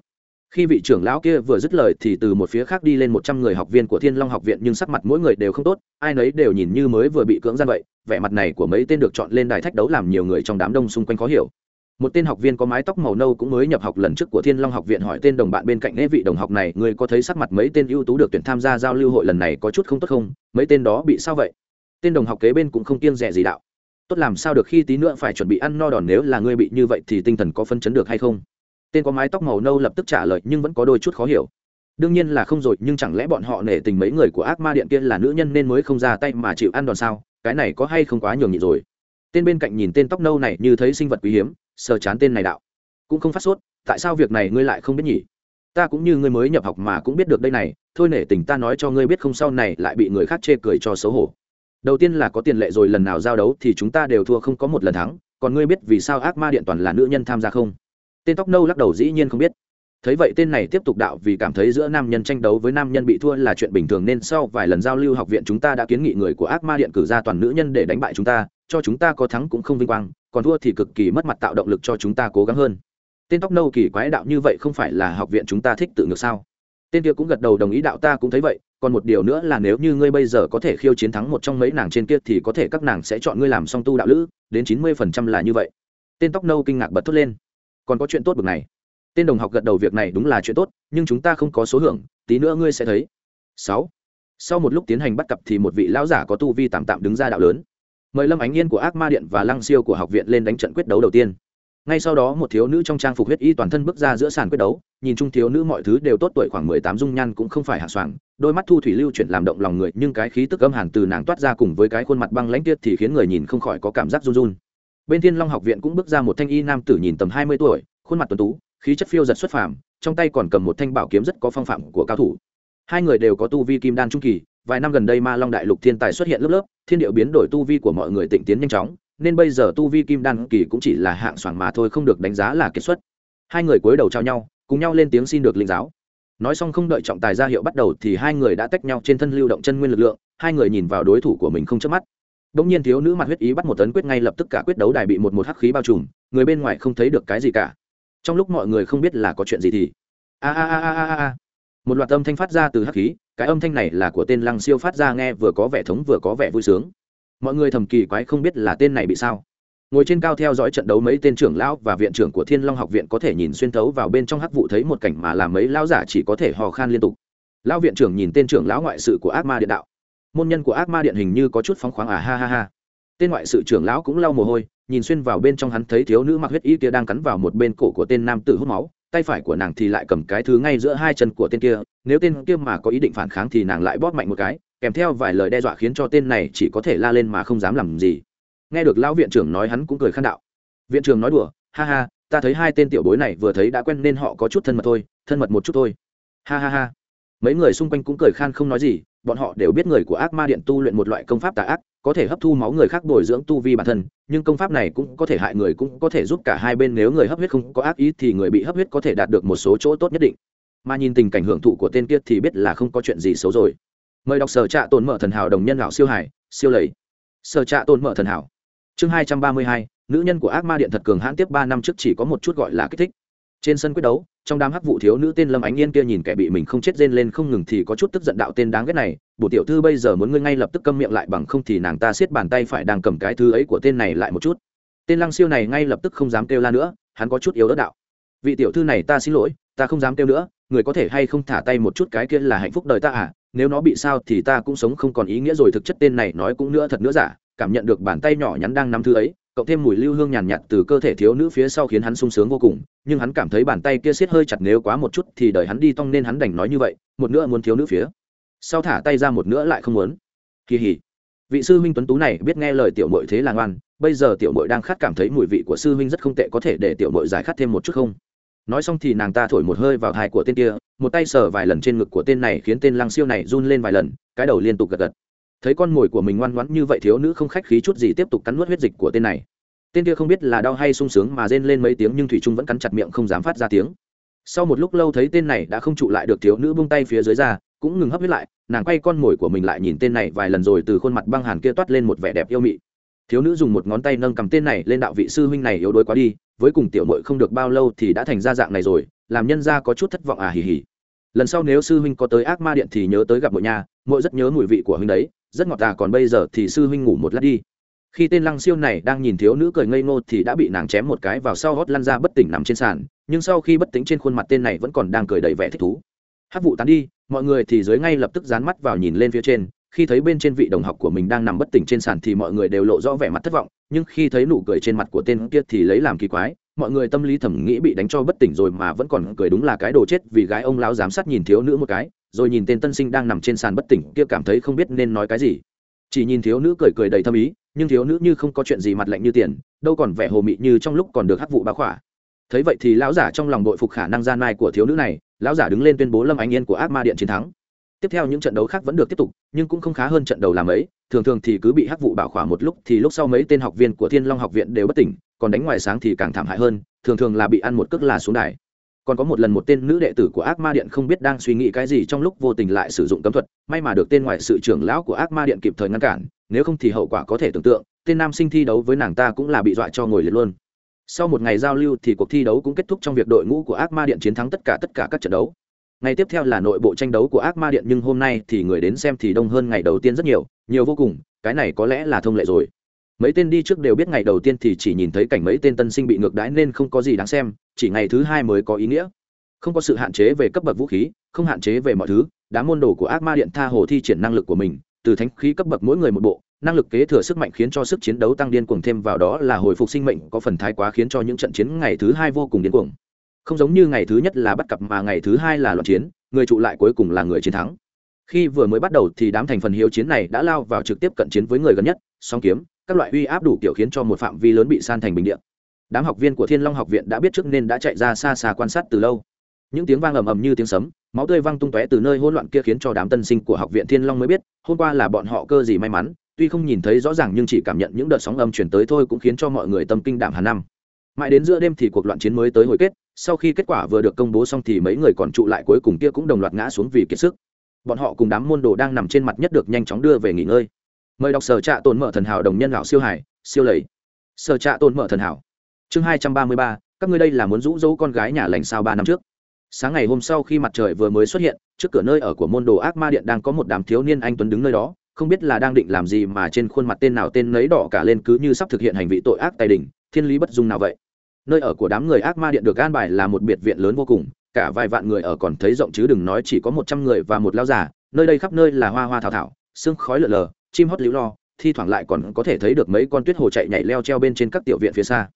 Khi vị trưởng lão kia vừa dứt lời thì từ một phía khác đi lên một trăm người học viên của thiên long học viện nhưng sắc mặt mỗi người đều không tốt, ai nấy đều nhìn như mới vừa bị cưỡng gian vậy, vẻ mặt này của mấy tên được chọn lên đài thách đấu làm nhiều người trong đám đông xung quanh khó hiểu. Một tên học viên có mái tóc màu nâu cũng mới nhập học lần trước của thiên long học viện hỏi tên đồng bạn bên cạnh lễ vị đồng học này người có thấy sắc mặt mấy tên ưu tú được tuyển tham gia giao lưu hội lần này có chút không tốt không? Mấy tên đó bị sao vậy? Tên đồng học kế bên cũng không kiêng rẻ gì đạo. Tốt làm sao được khi tí nữa phải chuẩn bị ăn no đòn nếu là ngươi bị như vậy thì tinh thần có phân chấn được hay không? Tên có mái tóc màu nâu lập tức trả lời nhưng vẫn có đôi chút khó hiểu. Đương nhiên là không rồi, nhưng chẳng lẽ bọn họ nể tình mấy người của ác ma điện kia là nữ nhân nên mới không ra tay mà chịu ăn đòn sao? Cái này có hay không quá nhường nhị rồi. Tên bên cạnh nhìn tên tóc nâu này như thấy sinh vật quý hiếm, sờ chán tên này đạo. Cũng không phát sốt, tại sao việc này ngươi lại không biết nhỉ? Ta cũng như ngươi mới nhập học mà cũng biết được đây này, thôi nể tình ta nói cho ngươi biết không, sau này lại bị người khác chê cười cho xấu hổ đầu tiên là có tiền lệ rồi, lần nào giao đấu thì chúng ta đều thua, không có một lần thắng. Còn ngươi biết vì sao ác ma điện toàn là nữ nhân tham gia không? Tên tóc nâu lắc đầu dĩ nhiên không biết. Thấy vậy tên này tiếp tục đạo vì cảm thấy giữa nam nhân tranh đấu với nam nhân bị thua là chuyện bình thường, nên sau vài lần giao lưu học viện chúng ta đã kiến nghị người của ác ma điện cử ra toàn nữ nhân để đánh bại chúng ta. Cho chúng ta có thắng cũng không vinh quang, còn thua thì cực kỳ mất mặt tạo động lực cho chúng ta cố gắng hơn. Tên tóc nâu kỳ quái đạo như vậy không phải là học viện chúng ta thích tự ngược sao? Tên kia cũng gật đầu đồng ý, đạo ta cũng thấy vậy còn một điều nữa là nếu như ngươi bây giờ có thể khiêu chiến thắng một trong mấy nàng trên kia thì có thể các nàng sẽ chọn ngươi làm song tu đạo lữ, đến chín mươi phần trăm là như vậy. Tên tóc nâu kinh ngạc bật thốt lên. Còn có chuyện tốt bực này. Tên đồng học gật đầu việc này đúng là chuyện tốt, nhưng chúng ta không có số hưởng, tí nữa ngươi sẽ thấy. Sáu. Sau một lúc tiến hành bắt cặp thì một vị lão giả có tu vi tạm tạm đứng ra đạo lớn. Mời lâm ánh yên của ác ma điện và lăng siêu của học viện lên đánh trận quyết đấu đầu tiên ngay sau đó một thiếu nữ trong trang phục huyết y toàn thân bước ra giữa sàn quyết đấu, nhìn chung thiếu nữ mọi thứ đều tốt tuổi khoảng mười tám dung nhan cũng không phải hạ soảng đôi mắt thu thủy lưu chuyển làm động lòng người, nhưng cái khí tức âm hàn từ nàng toát ra cùng với cái khuôn mặt băng lãnh tiết thì khiến người nhìn không khỏi có cảm giác run run. Bên thiên long học viện cũng bước ra một thanh y nam tử nhìn tầm hai mươi tuổi, khuôn mặt tuấn tú, khí chất phiêu giật xuất phàm, trong tay còn cầm một thanh bảo kiếm rất có phong phạm của cao thủ. Hai người đều có tu vi kim đan trung kỳ, vài năm gần đây ma long đại lục thiên tài xuất hiện lớp lớp, thiên điệu biến đổi tu vi của mọi người tịnh tiến nhanh chóng nên bây giờ tu vi kim đan kỳ cũng chỉ là hạng soảng mà thôi không được đánh giá là kết xuất hai người cúi đầu trao nhau cùng nhau lên tiếng xin được linh giáo nói xong không đợi trọng tài ra hiệu bắt đầu thì hai người đã tách nhau trên thân lưu động chân nguyên lực lượng hai người nhìn vào đối thủ của mình không chớp mắt bỗng nhiên thiếu nữ mặt huyết ý bắt một tấn quyết ngay lập tức cả quyết đấu đài bị một một hắc khí bao trùm, người bên ngoài không thấy được cái gì cả. Trong lúc mọi người không biết là có chuyện gì thì a a a a a a một loạt âm thanh phát ra từ hắc khí, cái âm thanh này là của tên Lăng Siêu phát ra nghe vừa có vẻ thống vừa có vẻ vui sướng. Mọi người thầm kỳ quái không biết là tên này bị sao. Ngồi trên cao theo dõi trận đấu mấy tên trưởng lão và viện trưởng của Thiên Long học viện có thể nhìn xuyên thấu vào bên trong hắc vụ thấy một cảnh mà làm mấy lão giả chỉ có thể hò khan liên tục. Lão viện trưởng nhìn tên trưởng lão ngoại sự của ác ma điện đạo, môn nhân của ác ma điện hình như có chút phóng khoáng à ha ha ha tên ngoại sự trưởng lão cũng lau mồ hôi nhìn xuyên vào bên trong hắn thấy thiếu nữ mặc huyết y kia đang cắn vào một bên cổ của tên nam tử hút máu tay phải của nàng thì lại cầm cái thứ ngay giữa hai chân của tên kia nếu tên kia mà có ý định phản kháng thì nàng lại bóp mạnh một cái kèm theo vài lời đe dọa khiến cho tên này chỉ có thể la lên mà không dám làm gì. Nghe được lão viện trưởng nói hắn cũng cười khăn đạo. Viện trưởng nói đùa, ha ha, ta thấy hai tên tiểu bối này vừa thấy đã quen nên họ có chút thân mật thôi, thân mật một chút thôi. Ha ha ha. Mấy người xung quanh cũng cười khan không nói gì, bọn họ đều biết người của ác ma điện tu luyện một loại công pháp tà ác, có thể hấp thu máu người khác bồi dưỡng tu vi bản thân, nhưng công pháp này cũng có thể hại người, cũng có thể giúp cả hai bên nếu người hấp huyết không có ác ý thì người bị hấp huyết có thể đạt được một số chỗ tốt nhất định. Mà nhìn tình cảnh hưởng thụ của tên kia thì biết là không có chuyện gì xấu rồi mời đọc sở trạ tồn mở thần hảo đồng nhân lão siêu hải, siêu lầy. Sở trạ tồn mở thần hảo. Chương hai trăm ba mươi hai, nữ nhân của ác ma điện thật cường hãn tiếp ba năm trước chỉ có một chút gọi là kích thích. Trên sân quyết đấu, trong đám hắc vụ thiếu nữ tên lâm ánh yên kia nhìn kẻ bị mình không chết rên lên không ngừng thì có chút tức giận đạo tên đáng ghét này bộ tiểu thư bây giờ muốn ngươi ngay lập tức câm miệng lại bằng không thì nàng ta siết bàn tay phải đang cầm cái thứ ấy của tên này lại một chút. Tên lăng siêu này ngay lập tức không dám kêu la nữa, hắn có chút yếu ớt đạo, vị tiểu thư này ta xin lỗi, ta không dám kêu nữa, người có thể hay không thả tay một chút cái kia là hạnh phúc đời ta à? Nếu nó bị sao thì ta cũng sống không còn ý nghĩa rồi thực chất tên này nói cũng nữa thật nữa giả cảm nhận được bàn tay nhỏ nhắn đang nắm thứ ấy cộng thêm mùi lưu hương nhàn nhạt, từ cơ thể thiếu nữ phía sau khiến hắn sung sướng vô cùng nhưng hắn cảm thấy bàn tay kia siết hơi chặt nếu quá một chút thì đợi hắn đi tong nên hắn đành nói như vậy một nữa muốn thiếu nữ phía sau thả tay ra một nữa lại không muốn. Kỳ hỉ. Vị sư huynh tuấn tú này biết nghe lời tiểu mội thế là ngoan bây giờ tiểu mội đang khát cảm thấy mùi vị của sư huynh rất không tệ có thể để tiểu mội giải khát thêm một chút không? Nói xong thì nàng ta thổi một hơi vào thai của tên kia, một tay sờ vài lần trên ngực của tên này khiến tên lăng siêu này run lên vài lần, cái đầu liên tục gật gật. Thấy con mồi của mình ngoan ngoãn như vậy thiếu nữ không khách khí chút gì tiếp tục cắn nuốt huyết dịch của tên này. Tên kia không biết là đau hay sung sướng mà rên lên mấy tiếng nhưng thủy trung vẫn cắn chặt miệng không dám phát ra tiếng. Sau một lúc lâu thấy tên này đã không trụ lại được thiếu nữ bung tay phía dưới ra, cũng ngừng hấp huyết lại, nàng quay con mồi của mình lại nhìn tên này vài lần rồi từ khuôn mặt băng hàn kia toát lên một vẻ đẹp yêu mị. Thiếu nữ dùng một ngón tay nâng cầm tên này lên, đạo vị sư huynh này yếu đuối quá đi với cùng tiểu mội không được bao lâu thì đã thành ra dạng này rồi, làm nhân ra có chút thất vọng à hì hì. Lần sau nếu sư huynh có tới ác ma điện thì nhớ tới gặp mội nhà mội rất nhớ mùi vị của huynh đấy, rất ngọt à còn bây giờ thì sư huynh ngủ một lát đi. Khi tên lăng siêu này đang nhìn thiếu nữ cười ngây ngô thì đã bị nàng chém một cái vào sau hót lăn ra bất tỉnh nằm trên sàn, nhưng sau khi bất tỉnh trên khuôn mặt tên này vẫn còn đang cười đầy vẻ thích thú. Hát vụ tán đi, mọi người thì dưới ngay lập tức dán mắt vào nhìn lên phía trên khi thấy bên trên vị đồng học của mình đang nằm bất tỉnh trên sàn thì mọi người đều lộ rõ vẻ mặt thất vọng, nhưng khi thấy nụ cười trên mặt của tên kia thì lấy làm kỳ quái, mọi người tâm lý thẩm nghĩ bị đánh cho bất tỉnh rồi mà vẫn còn cười đúng là cái đồ chết vì gái ông lão giám sát nhìn thiếu nữ một cái, rồi nhìn tên tân sinh đang nằm trên sàn bất tỉnh kia cảm thấy không biết nên nói cái gì. Chỉ nhìn thiếu nữ cười cười đầy thâm ý, nhưng thiếu nữ như không có chuyện gì mặt lạnh như tiền, đâu còn vẻ hồ mị như trong lúc còn được hắc vụ bá khỏa. Thấy vậy thì lão giả trong lòng đội phục khả năng gian mai của thiếu nữ này, lão giả đứng lên tuyên bố lâm ánh yên của ác ma điện chiến thắng tiếp theo những trận đấu khác vẫn được tiếp tục, nhưng cũng không khá hơn trận đầu làm ấy. Thường thường thì cứ bị hắc vụ bảo khỏa một lúc thì lúc sau mấy tên học viên của thiên long học viện đều bất tỉnh, còn đánh ngoài sáng thì càng thảm hại hơn, thường thường là bị ăn một cước là xuống đài. Còn có một lần một tên nữ đệ tử của ác ma điện không biết đang suy nghĩ cái gì trong lúc vô tình lại sử dụng cấm thuật, may mà được tên ngoại sự trưởng lão của ác ma điện kịp thời ngăn cản, nếu không thì hậu quả có thể tưởng tượng, tên nam sinh thi đấu với nàng ta cũng là bị dọa cho ngồi liệt luôn. Sau một ngày giao lưu thì cuộc thi đấu cũng kết thúc trong việc đội ngũ của ác ma điện chiến thắng tất cả tất cả các trận đấu ngày tiếp theo là nội bộ tranh đấu của ác ma điện, nhưng hôm nay thì người đến xem thì đông hơn ngày đầu tiên rất nhiều nhiều vô cùng, cái này có lẽ là thông lệ rồi. Mấy tên đi trước đều biết ngày đầu tiên thì chỉ nhìn thấy cảnh mấy tên tân sinh bị ngược đãi nên không có gì đáng xem, chỉ ngày thứ hai mới có ý nghĩa. Không có sự hạn chế về cấp bậc vũ khí, không hạn chế về mọi thứ đám môn đồ của ác ma điện tha hồ thi triển năng lực của mình, từ thánh khí cấp bậc mỗi người một bộ, năng lực kế thừa sức mạnh khiến cho sức chiến đấu tăng điên cuồng, thêm vào đó là hồi phục sinh mệnh có phần thái quá khiến cho những trận chiến ngày thứ hai vô cùng điên cuồng không giống như ngày thứ nhất là bắt cặp mà ngày thứ hai là loạn chiến, người trụ lại cuối cùng là người chiến thắng. Khi vừa mới bắt đầu thì đám thành phần hiếu chiến này đã lao vào trực tiếp cận chiến với người gần nhất, song kiếm, các loại uy áp đủ kiểu khiến cho một phạm vi lớn bị san thành bình điện đám học viên của thiên long học viện đã biết trước nên đã chạy ra xa xa quan sát từ lâu. Những tiếng vang ầm ầm như tiếng sấm, máu tươi văng tung tóe từ nơi hỗn loạn kia khiến cho đám tân sinh của học viện thiên long mới biết, hôm qua là bọn họ cơ gì may mắn, tuy không nhìn thấy rõ ràng nhưng chỉ cảm nhận những đợt sóng âm chuyển tới thôi cũng khiến cho mọi người tâm kinh đảm hà năm mãi đến giữa đêm thì cuộc loạn chiến mới tới hồi kết, sau khi kết quả vừa được công bố xong thì mấy người còn trụ lại cuối cùng kia cũng đồng loạt ngã xuống vì kiệt sức. Bọn họ cùng đám môn đồ đang nằm trên mặt nhất được nhanh chóng đưa về nghỉ ngơi. Mời đọc sở trạ tồn mở thần hảo đồng nhân lão siêu hải, siêu lầy. Sở trạ tồn mở thần hảo. Chương hai trăm ba mươi ba, các ngươi đây là muốn rũ rỗ con gái nhà lành sao ba năm trước? Sáng ngày hôm sau khi mặt trời vừa mới xuất hiện, trước cửa nơi ở của môn đồ ác ma điện đang có một đám thiếu niên anh tuấn đứng nơi đó, không biết là đang định làm gì mà trên khuôn mặt tên nào tên nấy đỏ cả lên cứ như sắp thực hiện hành vi tội ác tài đình, thiên lý bất dung nào vậy? Nơi ở của đám người ác ma điện được an bài là một biệt viện lớn vô cùng, cả vài vạn người ở còn thấy rộng chứ đừng nói chỉ có một trăm người và một lao giả nơi đây khắp nơi là hoa hoa thảo thảo, sương khói lở lờ, chim hót líu lo, thi thoảng lại còn có thể thấy được mấy con tuyết hồ chạy nhảy leo treo bên trên các tiểu viện phía xa.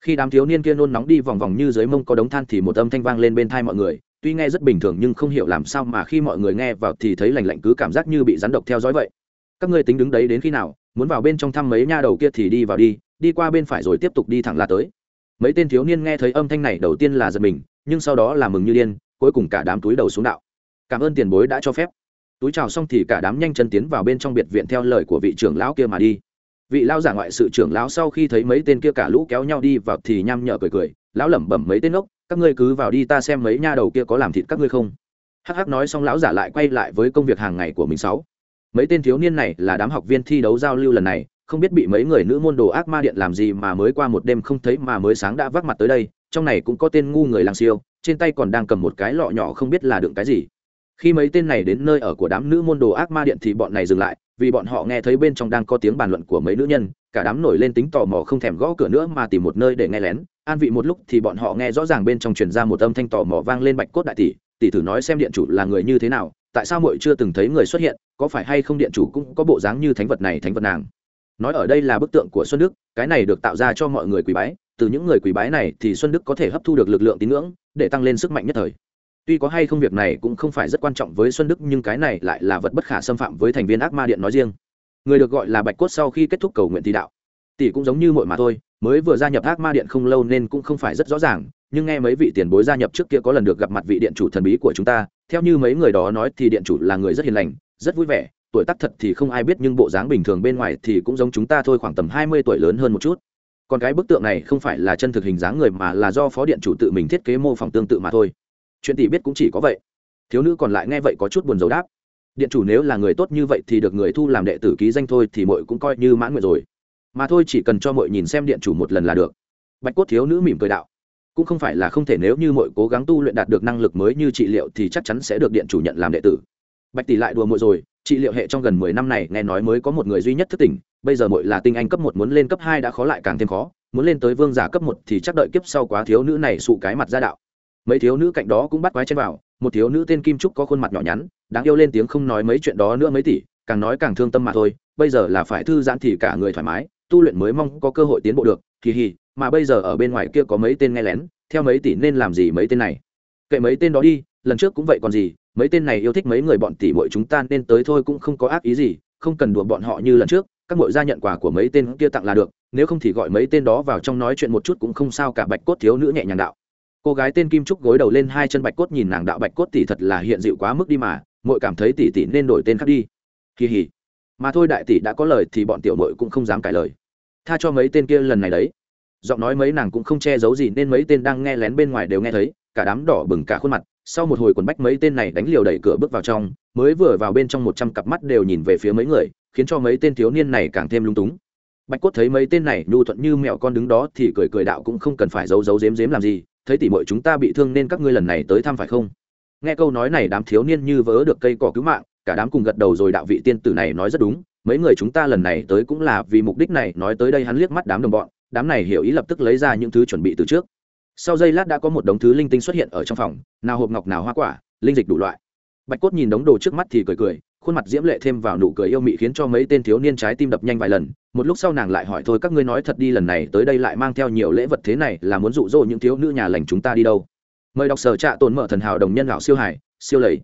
Khi đám thiếu niên kia nôn nóng đi vòng vòng như dưới mông có đống than thì một âm thanh vang lên bên thai mọi người, tuy nghe rất bình thường nhưng không hiểu làm sao mà khi mọi người nghe vào thì thấy lành lạnh cứ cảm giác như bị rắn độc theo dõi vậy. Các ngươi tính đứng đấy đến khi nào, muốn vào bên trong thăm mấy nha đầu kia thì đi vào đi đi qua bên phải rồi tiếp tục đi thẳng là tới mấy tên thiếu niên nghe thấy âm thanh này đầu tiên là giật mình, nhưng sau đó là mừng như điên, cuối cùng cả đám túi đầu xuống đạo. Cảm ơn tiền bối đã cho phép. Túi chào xong thì cả đám nhanh chân tiến vào bên trong biệt viện theo lời của vị trưởng lão kia mà đi. Vị lão giả ngoại sự trưởng lão sau khi thấy mấy tên kia cả lũ kéo nhau đi vào thì nham nhở cười cười, lão lẩm bẩm mấy tên ốc các ngươi cứ vào đi ta xem mấy nha đầu kia có làm thịt các ngươi không. Hắc hắc nói xong lão giả lại quay lại với công việc hàng ngày của mình sáu. Mấy tên thiếu niên này là đám học viên thi đấu giao lưu lần này không biết bị mấy người nữ môn đồ ác ma điện làm gì mà mới qua một đêm không thấy mà mới sáng đã vác mặt tới đây, trong này cũng có tên ngu người lang siêu, trên tay còn đang cầm một cái lọ nhỏ không biết là đựng cái gì. Khi mấy tên này đến nơi ở của đám nữ môn đồ ác ma điện thì bọn này dừng lại, vì bọn họ nghe thấy bên trong đang có tiếng bàn luận của mấy nữ nhân, cả đám nổi lên tính tò mò không thèm gõ cửa nữa mà tìm một nơi để nghe lén. An vị một lúc thì bọn họ nghe rõ ràng bên trong truyền ra một âm thanh tò mò vang lên bạch cốt đại tỷ tỷ thử nói xem điện chủ là người như thế nào, tại sao muội chưa từng thấy người xuất hiện, có phải hay không điện chủ cũng có bộ dáng như thánh vật này thánh vật nàng? Nói ở đây là bức tượng của xuân đức, cái này được tạo ra cho mọi người quý bái, từ những người quý bái này thì xuân đức có thể hấp thu được lực lượng tín ngưỡng, để tăng lên sức mạnh nhất thời. Tuy có hay không việc này cũng không phải rất quan trọng với xuân đức, nhưng cái này lại là vật bất khả xâm phạm với thành viên ác ma điện nói riêng. Người được gọi là bạch cốt sau khi kết thúc cầu nguyện thi đạo. Tỷ cũng giống như mọi mà thôi, mới vừa gia nhập ác ma điện không lâu nên cũng không phải rất rõ ràng, nhưng nghe mấy vị tiền bối gia nhập trước kia có lần được gặp mặt vị điện chủ thần bí của chúng ta, theo như mấy người đó nói thì điện chủ là người rất hiền lành, rất vui vẻ tuổi tác thật thì không ai biết nhưng bộ dáng bình thường bên ngoài thì cũng giống chúng ta thôi, khoảng tầm hai mươi tuổi lớn hơn một chút. Còn cái bức tượng này không phải là chân thực hình dáng người mà là do phó điện chủ tự mình thiết kế mô phỏng tương tự mà thôi. Chuyện tỷ biết cũng chỉ có vậy. Thiếu nữ còn lại nghe vậy có chút buồn rầu đáp. Điện chủ nếu là người tốt như vậy thì được người thu làm đệ tử ký danh thôi thì mội cũng coi như mãn nguyện rồi. Mà thôi, chỉ cần cho mội nhìn xem điện chủ một lần là được. Bạch cốt thiếu nữ mỉm cười đạo. Cũng không phải là không thể nếu như mội cố gắng tu luyện đạt được năng lực mới như trị liệu thì chắc chắn sẽ được điện chủ nhận làm đệ tử. Bạch tỷ lại đùa mội rồi trị liệu hệ trong gần mười năm này, nghe nói mới có một người duy nhất thức tỉnh, bây giờ muội là tinh anh cấp một muốn lên cấp hai đã khó lại càng thêm khó, muốn lên tới vương giả cấp một thì chắc đợi kiếp sau quá thiếu nữ này sụ cái mặt ra đạo. Mấy thiếu nữ cạnh đó cũng bắt quái chen vào, một thiếu nữ tên kim trúc có khuôn mặt nhỏ nhắn, đáng yêu lên tiếng không nói mấy chuyện đó nữa mấy tỷ, càng nói càng thương tâm mà thôi, bây giờ là phải thư giãn thì cả người thoải mái, tu luyện mới mong có cơ hội tiến bộ được, kỳ hì, mà bây giờ ở bên ngoài kia có mấy tên nghe lén, theo mấy tỷ nên làm gì mấy tên này? Kệ mấy tên đó đi lần trước cũng vậy còn gì, mấy tên này yêu thích mấy người bọn tỷ muội chúng ta nên tới thôi cũng không có ác ý gì, không cần đùa bọn họ như lần trước, các mội gia nhận quà của mấy tên kia tặng là được, nếu không thì gọi mấy tên đó vào trong nói chuyện một chút cũng không sao cả, bạch cốt thiếu nữ nhẹ nhàng đạo. Cô gái tên kim trúc gối đầu lên hai chân bạch cốt nhìn nàng đạo, bạch cốt tỷ thật là hiện dịu quá mức đi mà mội cảm thấy tỷ tỷ nên đổi tên khác đi. Kỳ hỉ. Mà thôi đại tỷ đã có lời thì bọn tiểu mội cũng không dám cãi lời. Tha cho mấy tên kia lần này đấy giọng nói mấy nàng cũng không che giấu gì nên mấy tên đang nghe lén bên ngoài đều nghe thấy, cả đám đỏ bừng cả khuôn mặt, sau một hồi quần bách mấy tên này đánh liều đẩy cửa bước vào trong, mới vừa vào bên trong một trăm cặp mắt đều nhìn về phía mấy người, khiến cho mấy tên thiếu niên này càng thêm lung túng. Bạch cốt thấy mấy tên này nhu thuận như mẹo con đứng đó thì cười cười đạo cũng không cần phải giấu giấu giếm dếm làm gì, thấy tỉ mọi chúng ta bị thương nên các ngươi lần này tới thăm phải không? Nghe câu nói này đám thiếu niên như vỡ được cây cỏ cứu mạng, cả đám cùng gật đầu rồi đạo vị tiên tử này nói rất đúng mấy người chúng ta lần này tới cũng là vì mục đích này, nói tới đây hắn liếc mắt đám đồng bọn, đám này hiểu ý lập tức lấy ra những thứ chuẩn bị từ trước. Sau giây lát đã có một đống thứ linh tinh xuất hiện ở trong phòng, nào hộp ngọc, nào hoa quả, linh dịch đủ loại. Bạch cốt nhìn đống đồ trước mắt thì cười cười, khuôn mặt diễm lệ thêm vào nụ cười yêu mị khiến cho mấy tên thiếu niên trái tim đập nhanh vài lần. Một lúc sau nàng lại hỏi, thôi các ngươi nói thật đi, lần này tới đây lại mang theo nhiều lễ vật thế này, là muốn dụ dỗ những thiếu nữ nhà lành chúng ta đi đâu? Mời đọc sở trạ tồn mở thần hảo đồng nhân lão siêu hải siêu lầy.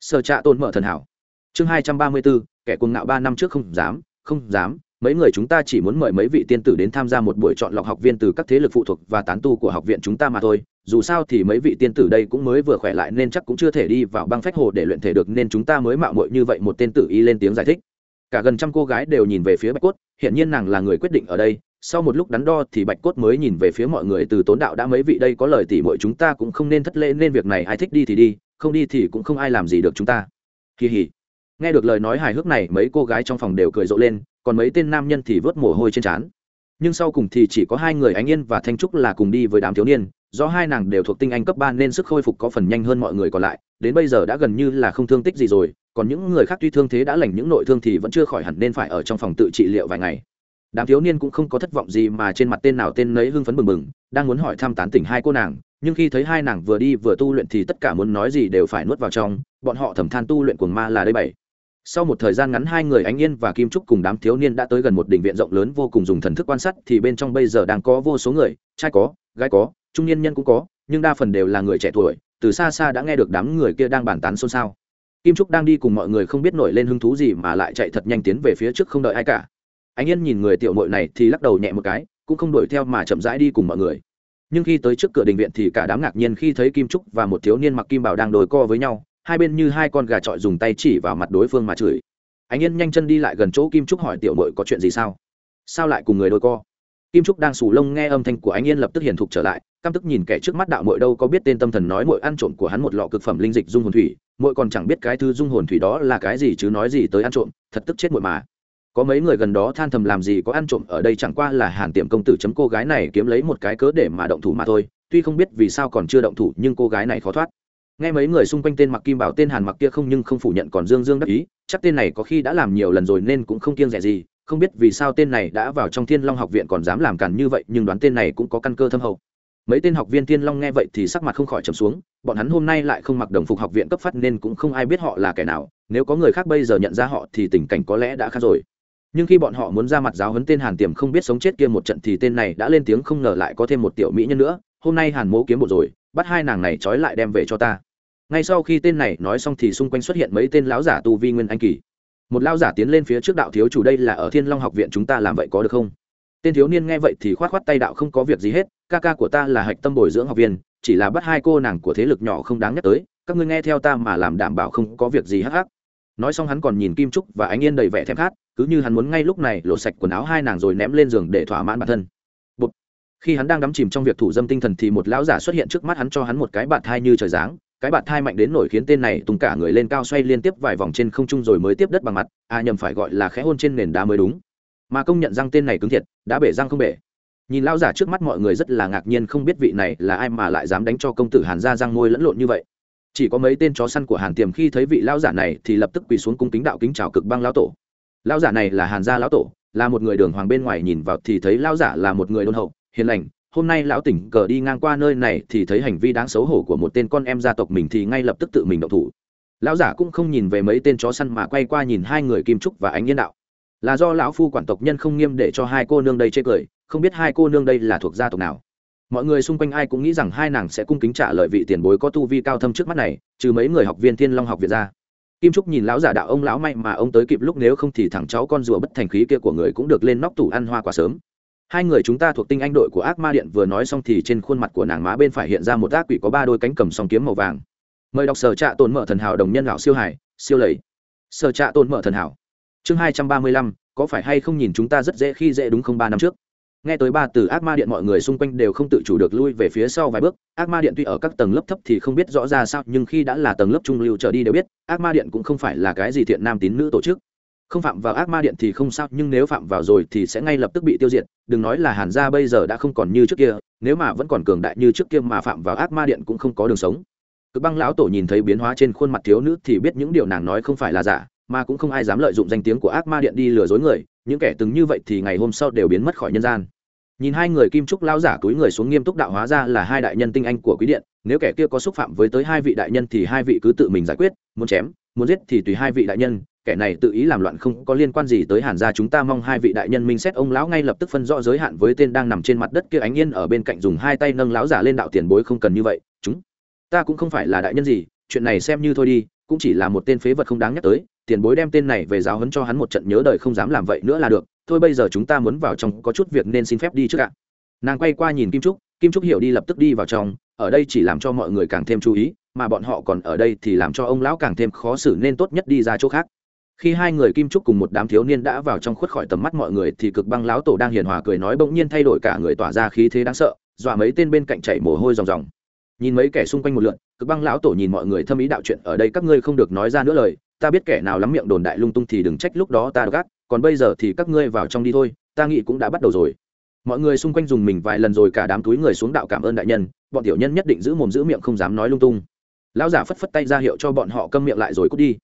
Sở trạ tồn mở thần hảo. Chương hai trăm ba mươi bốn kẻ cuồng ngạo ba năm trước không dám không dám, mấy người chúng ta chỉ muốn mời mấy vị tiên tử đến tham gia một buổi chọn lọc học viên từ các thế lực phụ thuộc và tán tu của học viện chúng ta mà thôi. Dù sao thì mấy vị tiên tử đây cũng mới vừa khỏe lại nên chắc cũng chưa thể đi vào băng phách hồ để luyện thể được, nên chúng ta mới mạo muội như vậy một tên tử y lên tiếng giải thích. Cả gần trăm cô gái đều nhìn về phía bạch cốt hiện nhiên nàng là người quyết định ở đây. Sau một lúc đắn đo thì bạch cốt mới nhìn về phía mọi người từ tốn đạo đã mấy vị đây có lời tỉ mọi chúng ta cũng không nên thất lễ, nên việc này ai thích đi thì đi, không đi thì cũng không ai làm gì được chúng ta. Kỳ hỉ nghe được lời nói hài hước này, mấy cô gái trong phòng đều cười rộ lên, còn mấy tên nam nhân thì vớt mồ hôi trên trán. Nhưng sau cùng thì chỉ có hai người ánh yên và thanh trúc là cùng đi với đám thiếu niên, do hai nàng đều thuộc tinh anh cấp ba nên sức khôi phục có phần nhanh hơn mọi người còn lại, đến bây giờ đã gần như là không thương tích gì rồi, còn những người khác tuy thương thế đã lành, những nội thương thì vẫn chưa khỏi hẳn nên phải ở trong phòng tự trị liệu vài ngày. Đám thiếu niên cũng không có thất vọng gì mà trên mặt tên nào tên nấy hưng phấn bừng bừng, đang muốn hỏi thăm tán tỉnh hai cô nàng, nhưng khi thấy hai nàng vừa đi vừa tu luyện thì tất cả muốn nói gì đều phải nuốt vào trong, bọn họ thầm than tu luyện cuồng ma là đây bảy sau một thời gian ngắn hai người ánh yên và kim trúc cùng đám thiếu niên đã tới gần một đình viện rộng lớn vô cùng dùng thần thức quan sát, thì bên trong bây giờ đang có vô số người, trai có, gái có, trung niên nhân cũng có, nhưng đa phần đều là người trẻ tuổi, từ xa xa đã nghe được đám người kia đang bàn tán xôn xao. Kim trúc đang đi cùng mọi người không biết nổi lên hứng thú gì mà lại chạy thật nhanh tiến về phía trước không đợi ai cả. Anh yên nhìn người tiểu mội này thì lắc đầu nhẹ một cái, cũng không đuổi theo mà chậm rãi đi cùng mọi người. Nhưng khi tới trước cửa đình viện thì cả đám ngạc nhiên khi thấy kim trúc và một thiếu niên mặc kim bảo đang đồi co với nhau hai bên như hai con gà trọi dùng tay chỉ vào mặt đối phương mà chửi. Anh yên nhanh chân đi lại gần chỗ kim trúc hỏi tiểu mội có chuyện gì sao? Sao lại cùng người đôi co? Kim trúc đang sù lông nghe âm thanh của anh yên lập tức hiền thục trở lại, căm tức nhìn kẻ trước mắt đạo mội đâu có biết tên tâm thần nói mội ăn trộm của hắn một lọ cực phẩm linh dịch dung hồn thủy mội còn chẳng biết cái thứ dung hồn thủy đó là cái gì chứ nói gì tới ăn trộm, thật tức chết mội mà. Có mấy người gần đó than thầm làm gì có ăn trộm, ở đây chẳng qua là hàn tiệm công tử chấm cô gái này kiếm lấy một cái cớ để mà động thủ mà thôi, tuy không biết vì sao còn chưa động thủ, nhưng cô gái này khó thoát nghe mấy người xung quanh tên mặc kim bảo tên hàn mặc kia không nhưng không phủ nhận còn dương dương đắc ý, chắc tên này có khi đã làm nhiều lần rồi nên cũng không kiêng rẻ gì, không biết vì sao tên này đã vào trong thiên long học viện còn dám làm càn như vậy, nhưng đoán tên này cũng có căn cơ thâm hậu. Mấy tên học viên thiên long nghe vậy thì sắc mặt không khỏi trầm xuống, bọn hắn hôm nay lại không mặc đồng phục học viện cấp phát nên cũng không ai biết họ là kẻ nào, nếu có người khác bây giờ nhận ra họ thì tình cảnh có lẽ đã khác rồi. Nhưng khi bọn họ muốn ra mặt giáo huấn tên hàn tiềm không biết sống chết kia một trận thì tên này đã lên tiếng không ngờ lại có thêm một tiểu mỹ nhân nữa, hôm nay hàn mố kiếm một rồi, bắt hai nàng này trói lại đem về cho ta ngay sau khi tên này nói xong thì xung quanh xuất hiện mấy tên lão giả tu vi nguyên anh kỳ. Một lão giả tiến lên phía trước đạo thiếu chủ, đây là ở thiên long học viện chúng ta làm vậy có được không? Tên thiếu niên nghe vậy thì khoát khoát tay đạo, không có việc gì hết, ca ca của ta là hạch tâm bồi dưỡng học viên, chỉ là bắt hai cô nàng của thế lực nhỏ không đáng nhắc tới, các ngươi nghe theo ta mà làm đảm bảo không có việc gì hắc hắc. Nói xong hắn còn nhìn kim trúc và ánh yên đầy vẻ thèm khát, cứ như hắn muốn ngay lúc này lột sạch quần áo hai nàng rồi ném lên giường để thỏa mãn bản thân. Bụt. khi hắn đang đắm chìm trong việc thủ dâm tinh thần thì một lão giả xuất hiện trước mắt hắn cho hắn một cái bạt thai như trời giáng cái bạt thai mạnh đến nổi khiến tên này tung cả người lên cao xoay liên tiếp vài vòng trên không trung rồi mới tiếp đất bằng mặt à nhầm phải gọi là khẽ hôn trên nền đá mới đúng. Mà công nhận răng tên này cứng thiệt, đã bể răng không bể. Nhìn lão giả trước mắt mọi người rất là ngạc nhiên không biết vị này là ai mà lại dám đánh cho công tử hàn ra răng môi lẫn lộn như vậy. Chỉ có mấy tên chó săn của hàn tiềm khi thấy vị lão giả này thì lập tức quỳ xuống cung kính đạo kính chào cực băng lão tổ. Lão giả này là hàn gia lão tổ, là một người đường hoàng bên ngoài nhìn vào thì thấy lão giả là một người đôn hậu, hiền lành hôm nay lão tỉnh cờ đi ngang qua nơi này thì thấy hành vi đáng xấu hổ của một tên con em gia tộc mình thì ngay lập tức tự mình động thủ. Lão giả cũng không nhìn về mấy tên chó săn mà quay qua nhìn hai người kim trúc và ánh nhiên đạo. Là do lão phu quản tộc nhân không nghiêm để cho hai cô nương đây chê cười, không biết hai cô nương đây là thuộc gia tộc nào. Mọi người xung quanh ai cũng nghĩ rằng hai nàng sẽ cung kính trả lời vị tiền bối có tu vi cao thâm trước mắt này, trừ mấy người học viên thiên long học viện ra. Kim trúc nhìn lão giả đạo ông lão may mà ông tới kịp lúc nếu không thì thằng cháu con rùa bất thành khí kia của người cũng được lên nóc tủ ăn hoa quả sớm hai người chúng ta thuộc tinh anh đội của ác ma điện vừa nói xong thì trên khuôn mặt của nàng má bên phải hiện ra một ác quỷ có ba đôi cánh cầm song kiếm màu vàng. Mời đọc sở trạ tồn mở thần hảo đồng nhân lão siêu hải siêu lầy. Sở trạ tồn mở thần hảo. Chương hai trăm ba mươi lăm, có phải hay không nhìn chúng ta rất dễ khi dễ đúng không ba năm trước? Nghe tới ba từ ác ma điện mọi người xung quanh đều không tự chủ được lui về phía sau vài bước. Ác ma điện tuy ở các tầng lớp thấp thì không biết rõ ra sao, nhưng khi đã là tầng lớp trung lưu trở đi đều biết, ác ma điện cũng không phải là cái gì thiện nam tín nữ tổ chức không phạm vào ác ma điện thì không sao, nhưng nếu phạm vào rồi thì sẽ ngay lập tức bị tiêu diệt. Đừng nói là hàn gia bây giờ đã không còn như trước kia, nếu mà vẫn còn cường đại như trước kia mà phạm vào ác ma điện cũng không có đường sống. Cực băng lão tổ nhìn thấy biến hóa trên khuôn mặt thiếu nữ thì biết những điều nàng nói không phải là giả, mà cũng không ai dám lợi dụng danh tiếng của ác ma điện đi lừa dối người, những kẻ từng như vậy thì ngày hôm sau đều biến mất khỏi nhân gian. Nhìn hai người kim trúc lao giả túi người xuống nghiêm túc đạo hóa ra là hai đại nhân tinh anh của quý điện, nếu kẻ kia có xúc phạm với tới hai vị đại nhân thì hai vị cứ tự mình giải quyết, muốn chém, muốn giết thì tùy hai vị đại nhân kẻ này tự ý làm loạn không có liên quan gì tới hàn gia, chúng ta mong hai vị đại nhân minh xét, ông lão ngay lập tức phân rõ giới hạn với tên đang nằm trên mặt đất kia ánh yên ở bên cạnh dùng hai tay nâng lão giả lên đạo tiền bối không cần như vậy, chúng. Ta cũng không phải là đại nhân gì, chuyện này xem như thôi đi, cũng chỉ là một tên phế vật không đáng nhắc tới, tiền bối đem tên này về giáo huấn cho hắn một trận nhớ đời không dám làm vậy nữa là được, thôi bây giờ chúng ta muốn vào trong, có chút việc nên xin phép đi trước ạ. Nàng quay qua nhìn kim trúc kim trúc hiểu đi lập tức đi vào trong, ở đây chỉ làm cho mọi người càng thêm chú ý, mà bọn họ còn ở đây thì làm cho ông lão càng thêm khó xử nên tốt nhất đi ra chỗ khác khi hai người kim trúc cùng một đám thiếu niên đã vào trong khuất khỏi tầm mắt mọi người thì cực băng lão tổ đang hiền hòa cười nói bỗng nhiên thay đổi cả người tỏa ra khí thế đáng sợ, dọa mấy tên bên cạnh chảy mồ hôi ròng ròng. Nhìn mấy kẻ xung quanh một lượn, cực băng lão tổ nhìn mọi người thâm ý đạo chuyện, ở đây các ngươi không được nói ra nữa lời, ta biết kẻ nào lắm miệng đồn đại lung tung thì đừng trách lúc đó ta gác, còn bây giờ thì các ngươi vào trong đi thôi, ta nghĩ cũng đã bắt đầu rồi. Mọi người xung quanh dùng mình vài lần rồi cả đám túi người xuống đạo cảm ơn đại nhân, bọn tiểu nhân nhất định giữ mồm giữ miệng không dám nói lung tung. Lão giả phất phất tay ra hiệu cho bọn họ câm miệng lại rồi cút đi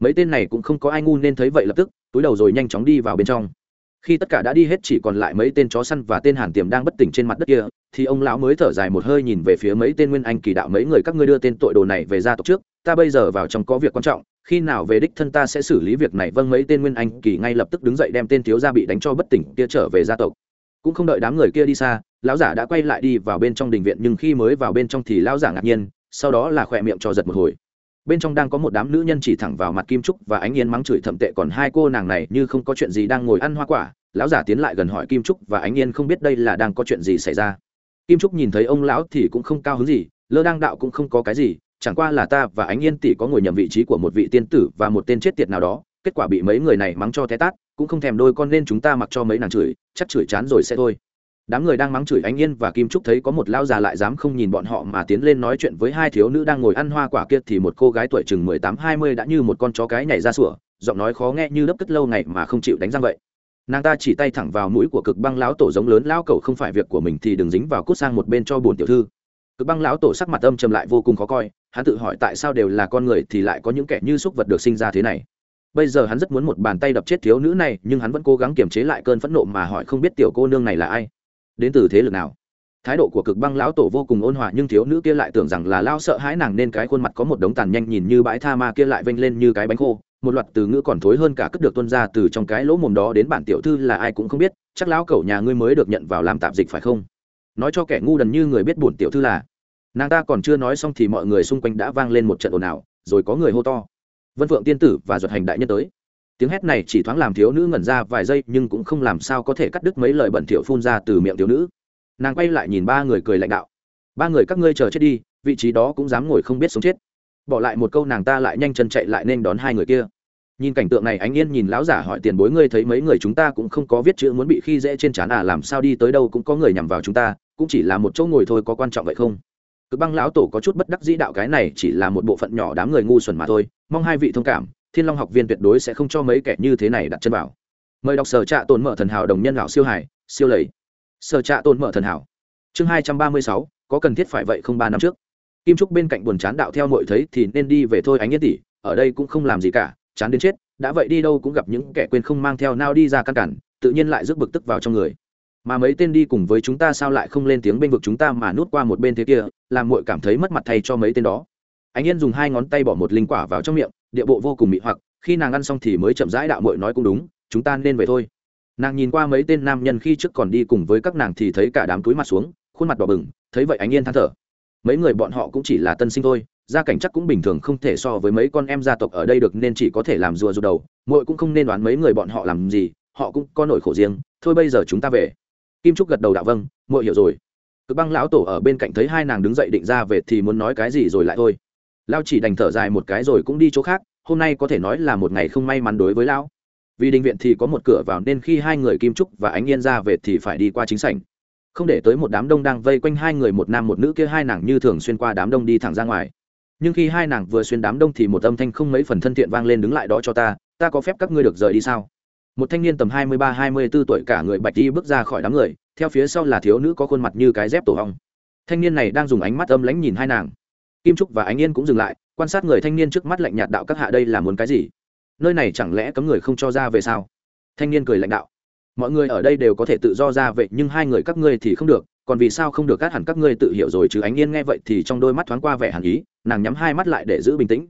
mấy tên này cũng không có ai ngu nên thấy vậy lập tức, túi đầu rồi nhanh chóng đi vào bên trong. Khi tất cả đã đi hết chỉ còn lại mấy tên chó săn và tên hàn tiềm đang bất tỉnh trên mặt đất kia, thì ông lão mới thở dài một hơi nhìn về phía mấy tên nguyên anh kỳ đạo mấy người các ngươi đưa tên tội đồ này về gia tộc trước, ta bây giờ vào trong có việc quan trọng, khi nào về đích thân ta sẽ xử lý việc này. Vâng mấy tên nguyên anh kỳ ngay lập tức đứng dậy đem tên thiếu gia bị đánh cho bất tỉnh kia trở về gia tộc. Cũng không đợi đám người kia đi xa, lão giả đã quay lại đi vào bên trong đình viện, nhưng khi mới vào bên trong thì lão giả ngạc nhiên, sau đó là khỏe miệng cho giật một hồi bên trong đang có một đám nữ nhân chỉ thẳng vào mặt kim trúc và ánh yên mắng chửi thậm tệ còn hai cô nàng này như không có chuyện gì đang ngồi ăn hoa quả. Lão giả tiến lại gần hỏi kim trúc và ánh yên không biết đây là đang có chuyện gì xảy ra. Kim trúc nhìn thấy ông lão thì cũng không cao hứng gì, lơ đang đạo cũng không có cái gì, chẳng qua là ta và ánh yên tỷ có ngồi nhầm vị trí của một vị tiên tử và một tên chết tiệt nào đó, kết quả bị mấy người này mắng cho té tát, cũng không thèm đôi con nên chúng ta mặc cho mấy nàng chửi, chắc chửi chán rồi sẽ thôi đám người đang mắng chửi ánh yên và kim trúc thấy có một lão già lại dám không nhìn bọn họ mà tiến lên nói chuyện với hai thiếu nữ đang ngồi ăn hoa quả kia thì một cô gái tuổi chừng mười tám, hai mươi đã như một con chó cái nhảy ra sủa, giọng nói khó nghe như đấp cất lâu ngày mà không chịu đánh răng vậy. Nàng ta chỉ tay thẳng vào mũi của cực băng lão tổ giống lớn, lão cậu không phải việc của mình thì đừng dính vào cút sang một bên cho buồn tiểu thư. Cực băng lão tổ sắc mặt âm trầm lại vô cùng khó coi, hắn tự hỏi tại sao đều là con người thì lại có những kẻ như súc vật được sinh ra thế này. Bây giờ hắn rất muốn một bàn tay đập chết thiếu nữ này, nhưng hắn vẫn cố gắng kiềm chế lại cơn phẫn nộ mà hỏi không biết tiểu cô nương này là ai đến từ thế lực nào? Thái độ của cực băng lão tổ vô cùng ôn hòa, nhưng thiếu nữ kia lại tưởng rằng là lao sợ hãi nàng nên cái khuôn mặt có một đống tàn nhanh nhìn như bãi tha ma kia lại vênh lên như cái bánh khô. Một loạt từ ngữ còn thối hơn cả cất được tuân ra từ trong cái lỗ mồm đó đến bản tiểu thư là ai cũng không biết, chắc lão cẩu nhà ngươi mới được nhận vào làm tạp dịch phải không? Nói cho kẻ ngu đần như người biết bổn tiểu thư là. Nàng ta còn chưa nói xong thì mọi người xung quanh đã vang lên một trận ồn ào, rồi có người hô to. Vân phượng tiên tử và duật hành đại nhân tới tiếng hét này chỉ thoáng làm thiếu nữ ngẩn ra vài giây, nhưng cũng không làm sao có thể cắt đứt mấy lời bẩn thỉu phun ra từ miệng thiếu nữ. Nàng quay lại nhìn ba người cười lãnh đạo. Ba người các ngươi chờ chết đi, vị trí đó cũng dám ngồi không biết sống chết. Bỏ lại một câu nàng ta lại nhanh chân chạy lại nên đón hai người kia. Nhìn cảnh tượng này, ánh yên nhìn lão giả hỏi tiền bối, ngươi thấy mấy người chúng ta cũng không có viết chữ muốn bị khi dễ trên trán à làm sao đi tới đâu cũng có người nhằm vào chúng ta, cũng chỉ là một chỗ ngồi thôi, có quan trọng vậy không? Cực băng lão tổ có chút bất đắc dĩ đạo, cái này chỉ là một bộ phận nhỏ đám người ngu xuẩn mà thôi, mong hai vị thông cảm thiên long học viên tuyệt đối sẽ không cho mấy kẻ như thế này đặt chân vào. Mời đọc sở trạ tồn mở thần hảo đồng nhân lão siêu hải, siêu lầy. Sở trạ tồn mở thần hảo. Chương hai trăm ba mươi sáu, có cần thiết phải vậy không ba năm trước? Kim trúc bên cạnh buồn chán đạo theo mọi thấy thì nên đi về thôi ánh yên tỷ ở đây cũng không làm gì cả, chán đến chết, đã vậy đi đâu cũng gặp những kẻ quên không mang theo nao đi ra căn cản, tự nhiên lại rước bực tức vào trong người. Mà mấy tên đi cùng với chúng ta sao lại không lên tiếng bên vực chúng ta mà nút qua một bên thế kia, làm muội cảm thấy mất mặt thay cho mấy tên đó. Anh yên dùng hai ngón tay bỏ một linh quả vào trong miệng địa bộ vô cùng mị hoặc, khi nàng ăn xong thì mới chậm rãi đạo mội nói cũng đúng, chúng ta nên về thôi. Nàng nhìn qua mấy tên nam nhân khi trước còn đi cùng với các nàng thì thấy cả đám túi mặt xuống, khuôn mặt đỏ bừng, thấy vậy ánh yên than thở. Mấy người bọn họ cũng chỉ là tân sinh thôi, gia cảnh chắc cũng bình thường không thể so với mấy con em gia tộc ở đây được nên chỉ có thể làm rùa rụt đầu mội cũng không nên đoán mấy người bọn họ làm gì, họ cũng có nỗi khổ riêng, thôi bây giờ chúng ta về. Kim trúc gật đầu đạo vâng mội hiểu rồi. Cực băng lão tổ ở bên cạnh thấy hai nàng đứng dậy định ra về thì muốn nói cái gì rồi lại thôi lao chỉ đành thở dài một cái rồi cũng đi chỗ khác, hôm nay có thể nói là một ngày không may mắn đối với lão vì đình viện thì có một cửa vào nên khi hai người kim trúc và ánh yên ra về thì phải đi qua chính sảnh. Không để tới một đám đông đang vây quanh hai người một nam một nữ kia, hai nàng như thường xuyên qua đám đông đi thẳng ra ngoài. Nhưng khi hai nàng vừa xuyên đám đông thì một âm thanh không mấy phần thân thiện vang lên đứng lại đó cho ta ta có phép các ngươi được rời đi sao? Một thanh niên tầm hai mươi ba, hai mươi b ố tuổi cả người bạch đi bước ra khỏi đám người, theo phía sau là thiếu nữ có khuôn mặt như cái dép tổ hong. Thanh niên này đang dùng ánh mắt âm lãnh nhìn hai nàng kim trúc và ánh yên cũng dừng lại, quan sát người thanh niên trước mắt lạnh nhạt đạo các hạ đây là muốn cái gì? Nơi này chẳng lẽ cấm người không cho ra về sao? Thanh niên cười lãnh đạo. Mọi người ở đây đều có thể tự do ra vậy nhưng hai người các ngươi thì không được, còn vì sao không được cắt hẳn các ngươi tự hiểu rồi chứ? Ánh yên nghe vậy thì trong đôi mắt thoáng qua vẻ hàn ý, nàng nhắm hai mắt lại để giữ bình tĩnh.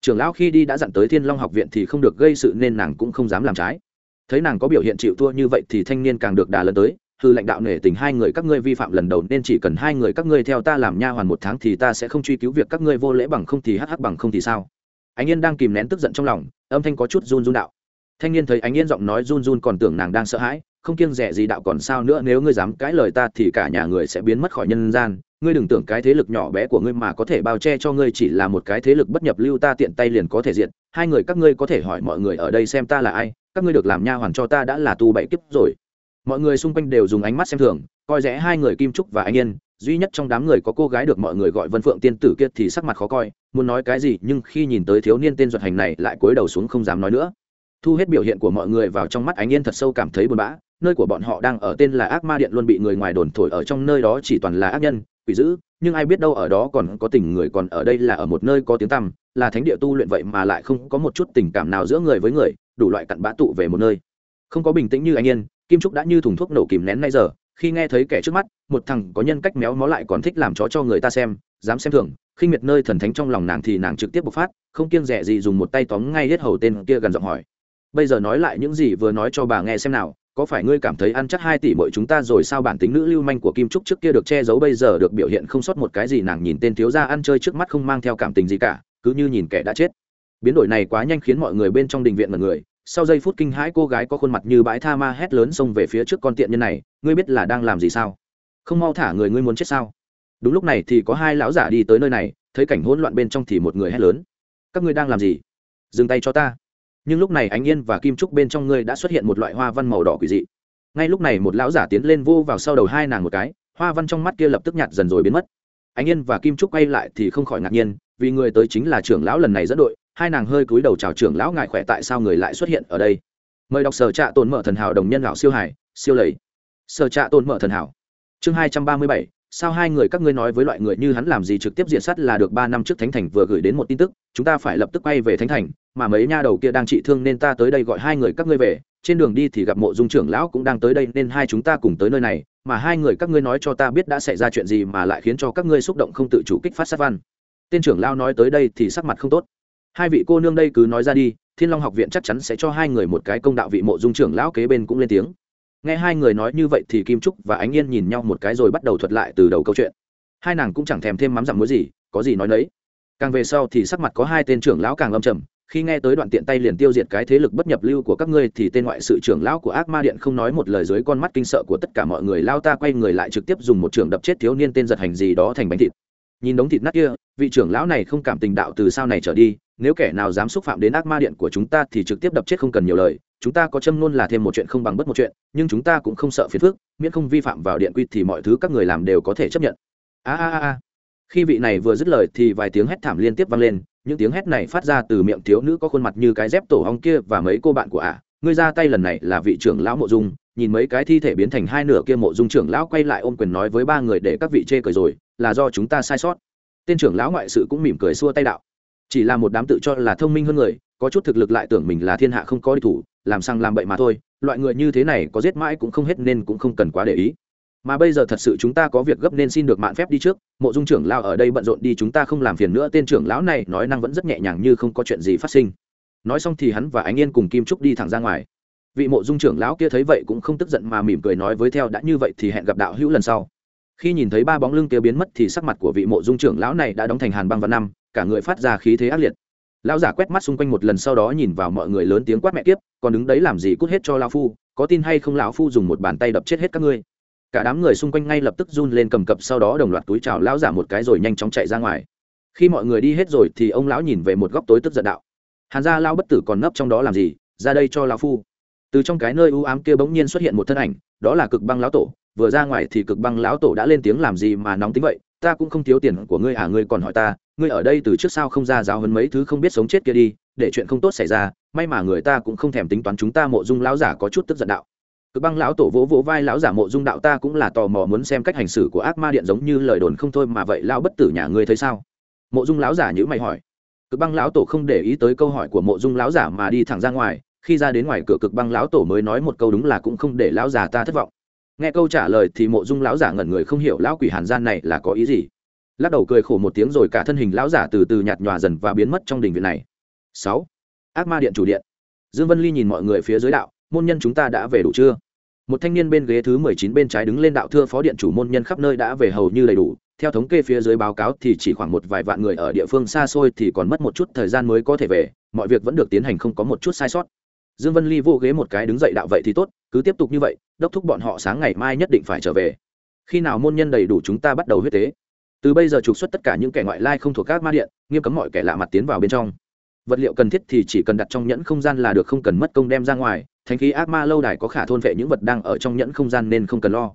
Trưởng lão khi đi đã dặn tới thiên long học viện thì không được gây sự nên nàng cũng không dám làm trái. Thấy nàng có biểu hiện chịu thua như vậy thì thanh niên càng được đà lần tới hư lãnh đạo nể tình hai người các ngươi vi phạm lần đầu nên chỉ cần hai người các ngươi theo ta làm nha hoàn một tháng thì ta sẽ không truy cứu việc các ngươi vô lễ bằng không thì hh bằng không thì sao? Anh yên đang kìm nén tức giận trong lòng, âm thanh có chút run run đạo. Thanh niên thấy anh yên giọng nói run run còn tưởng nàng đang sợ hãi, không kiêng rẻ gì đạo còn sao nữa, nếu ngươi dám cãi lời ta thì cả nhà người sẽ biến mất khỏi nhân gian. Ngươi đừng tưởng cái thế lực nhỏ bé của ngươi mà có thể bao che cho ngươi, chỉ là một cái thế lực bất nhập lưu ta tiện tay liền có thể diện hai người các ngươi có thể hỏi mọi người ở đây xem ta là ai, các ngươi được làm nha hoàn cho ta đã là tu bảy kiếp rồi mọi người xung quanh đều dùng ánh mắt xem thường, coi rẽ hai người kim trúc và anh yên, duy nhất trong đám người có cô gái được mọi người gọi vân phượng tiên tử kia thì sắc mặt khó coi, muốn nói cái gì nhưng khi nhìn tới thiếu niên tên duật hành này lại cúi đầu xuống không dám nói nữa. Thu hết biểu hiện của mọi người vào trong mắt ánh yên thật sâu cảm thấy buồn bã, nơi của bọn họ đang ở tên là ác ma điện luôn bị người ngoài đồn thổi ở trong nơi đó chỉ toàn là ác nhân, quỷ dữ, nhưng ai biết đâu ở đó còn có tình người còn ở đây là ở một nơi có tiếng tăm, là thánh địa tu luyện vậy mà lại không có một chút tình cảm nào giữa người với người, đủ loại cặn bã tụ về một nơi. Không có bình tĩnh như anh yên kim trúc đã như thùng thuốc nổ kìm nén nay giờ, khi nghe thấy kẻ trước mắt, một thằng có nhân cách méo mó lại còn thích làm chó cho người ta xem, dám xem thường, khinh miệt nơi thần thánh trong lòng nàng thì nàng trực tiếp bộc phát, không kiêng rẻ gì dùng một tay tóm ngay hết hầu tên kia gần giọng hỏi. Bây giờ nói lại những gì vừa nói cho bà nghe xem nào, có phải ngươi cảm thấy ăn chắc hai tỷ mỗi chúng ta rồi sao bản tính nữ lưu manh của kim trúc trước kia được che giấu bây giờ được biểu hiện không sót một cái gì nàng nhìn tên thiếu gia ăn chơi trước mắt không mang theo cảm tình gì cả, cứ như nhìn kẻ đã chết. Biến đổi này quá nhanh khiến mọi người bên trong đình viện mật người sau giây phút kinh hãi, cô gái có khuôn mặt như bãi tha ma hét lớn xông về phía trước con tiện nhân này, ngươi biết là đang làm gì sao? Không mau thả người ngươi muốn chết sao? Đúng lúc này thì có hai lão giả đi tới nơi này, thấy cảnh hỗn loạn bên trong thì một người hét lớn, các ngươi đang làm gì? Dừng tay cho ta. Nhưng lúc này ánh yên và kim trúc bên trong ngươi đã xuất hiện một loại hoa văn màu đỏ quỷ dị. Ngay lúc này một lão giả tiến lên vô vào sau đầu hai nàng một cái, hoa văn trong mắt kia lập tức nhạt dần rồi biến mất. Ánh yên và kim trúc quay lại thì không khỏi ngạc nhiên vì người tới chính là trưởng lão lần này dẫn đội, hai nàng hơi cúi đầu chào trưởng lão ngại khỏe tại sao người lại xuất hiện ở đây. Mời đọc sở trạ tồn mở thần hảo đồng nhân lão siêu hải, siêu lầy. Sở trạ tồn mở thần hảo. Chương hai trăm ba mươi bảy, sao hai người các ngươi nói với loại người như hắn làm gì trực tiếp diện sát là được ba năm trước thánh thành vừa gửi đến một tin tức, chúng ta phải lập tức quay về thánh thành, mà mấy nha đầu kia đang trị thương nên ta tới đây gọi hai người các ngươi về, trên đường đi thì gặp mộ dung trưởng lão cũng đang tới đây nên hai chúng ta cùng tới nơi này, mà hai người các ngươi nói cho ta biết đã xảy ra chuyện gì mà lại khiến cho các ngươi xúc động không tự chủ kích phát sát văn tên trưởng lão nói tới đây thì sắc mặt không tốt. Hai vị cô nương đây cứ nói ra đi, thiên long học viện chắc chắn sẽ cho hai người một cái công đạo vị mộ dung trưởng lão kế bên cũng lên tiếng. Nghe hai người nói như vậy thì kim trúc và ánh yên nhìn nhau một cái rồi bắt đầu thuật lại từ đầu câu chuyện. Hai nàng cũng chẳng thèm thêm mắm dặm muối gì, có gì nói nấy. Càng về sau thì sắc mặt có hai tên trưởng lão càng âm trầm, khi nghe tới đoạn tiện tay liền tiêu diệt cái thế lực bất nhập lưu của các ngươi thì tên ngoại sự trưởng lão của ác ma điện không nói một lời dưới con mắt kinh sợ của tất cả mọi người, lao ta quay người lại trực tiếp dùng một trường đập chết thiếu niên tên giật hành gì đó thành bánh thịt nhìn đống thịt nát kia, vị trưởng lão này không cảm tình đạo từ sau này trở đi, nếu kẻ nào dám xúc phạm đến ác ma điện của chúng ta thì trực tiếp đập chết không cần nhiều lời, chúng ta có châm ngôn là thêm một chuyện không bằng bất một chuyện, nhưng chúng ta cũng không sợ phiền phức, miễn không vi phạm vào điện quy thì mọi thứ các người làm đều có thể chấp nhận. A a a khi vị này vừa dứt lời thì vài tiếng hét thảm liên tiếp vang lên, những tiếng hét này phát ra từ miệng thiếu nữ có khuôn mặt như cái dép tổ hong kia và mấy cô bạn của ả ngươi ra tay lần này là vị trưởng lão mộ dung, nhìn mấy cái thi thể biến thành hai nửa kia mộ dung trưởng lão quay lại ôm quyền nói với ba người để các vị chê cười rồi là do chúng ta sai sót. Tên trưởng lão ngoại sự cũng mỉm cười xua tay đạo. Chỉ là một đám tự cho là thông minh hơn người, có chút thực lực lại tưởng mình là thiên hạ không có địch thủ, làm sang làm bậy mà thôi, loại người như thế này có giết mãi cũng không hết nên cũng không cần quá để ý. Mà bây giờ thật sự chúng ta có việc gấp nên xin được mạn phép đi trước, mộ dung trưởng lão ở đây bận rộn đi chúng ta không làm phiền nữa, tên trưởng lão này nói năng vẫn rất nhẹ nhàng như không có chuyện gì phát sinh. Nói xong thì hắn và ánh yên cùng kim trúc đi thẳng ra ngoài. Vị mộ dung trưởng lão kia thấy vậy cũng không tức giận mà mỉm cười nói với theo, đã như vậy thì hẹn gặp đạo hữu lần sau khi nhìn thấy ba bóng lưng kia biến mất thì sắc mặt của vị mộ dung trưởng lão này đã đóng thành hàn băng văn năm, cả người phát ra khí thế ác liệt. Lão giả quét mắt xung quanh một lần sau đó nhìn vào mọi người lớn tiếng quát mẹ kiếp còn đứng đấy làm gì cút hết cho lão phu, có tin hay không lão phu dùng một bàn tay đập chết hết các ngươi? Cả đám người xung quanh ngay lập tức run lên cầm cập sau đó đồng loạt túi chào lão giả một cái rồi nhanh chóng chạy ra ngoài. Khi mọi người đi hết rồi thì ông lão nhìn về một góc tối tức giận đạo, hàn gia lão bất tử còn nấp trong đó làm gì? Ra đây cho lão phu. Từ trong cái nơi u ám kia bỗng nhiên xuất hiện một thân ảnh, đó là cực băng lão tổ vừa ra ngoài thì cực băng lão tổ đã lên tiếng làm gì mà nóng tính vậy? Ta cũng không thiếu tiền của ngươi à ngươi còn hỏi ta, ngươi ở đây từ trước sao không ra giáo hơn mấy thứ không biết sống chết kia đi, để chuyện không tốt xảy ra, may mà người ta cũng không thèm tính toán chúng ta mộ dung lão giả có chút tức giận đạo. Cực băng lão tổ vỗ vỗ vai lão giả mộ dung đạo, ta cũng là tò mò muốn xem cách hành xử của ác ma điện giống như lời đồn không thôi mà vậy lão bất tử nhà ngươi thấy sao? Mộ dung lão giả nhữ mày hỏi. Cực băng lão tổ không để ý tới câu hỏi của mộ dung lão giả mà đi thẳng ra ngoài, khi ra đến ngoài cửa cực băng lão tổ mới nói một câu đúng là cũng không để lão già ta thất vọng nghe câu trả lời thì mộ dung lão giả ngẩn người không hiểu lão quỷ hàn gian này là có ý gì. Lắc đầu cười khổ một tiếng rồi cả thân hình lão giả từ từ nhạt nhòa dần và biến mất trong đình viện này. Sáu. Ác ma điện chủ điện. Dương vân ly nhìn mọi người phía dưới đạo, môn nhân chúng ta đã về đủ chưa? Một thanh niên bên ghế thứ mười chín bên trái đứng lên đạo thưa phó điện chủ môn nhân khắp nơi đã về hầu như đầy đủ. Theo thống kê phía dưới báo cáo thì chỉ khoảng một vài vạn người ở địa phương xa xôi thì còn mất một chút thời gian mới có thể về. Mọi việc vẫn được tiến hành không có một chút sai sót dương vân ly vô ghế một cái đứng dậy đạo vậy thì tốt, cứ tiếp tục như vậy, đốc thúc bọn họ sáng ngày mai nhất định phải trở về. Khi nào môn nhân đầy đủ chúng ta bắt đầu huyết tế. Từ bây giờ trục xuất tất cả những kẻ ngoại lai không thuộc các ma điện, nghiêm cấm mọi kẻ lạ mặt tiến vào bên trong. Vật liệu cần thiết thì chỉ cần đặt trong nhẫn không gian là được, không cần mất công đem ra ngoài, Thánh khí ác ma lâu đài có khả thôn vệ những vật đang ở trong nhẫn không gian nên không cần lo.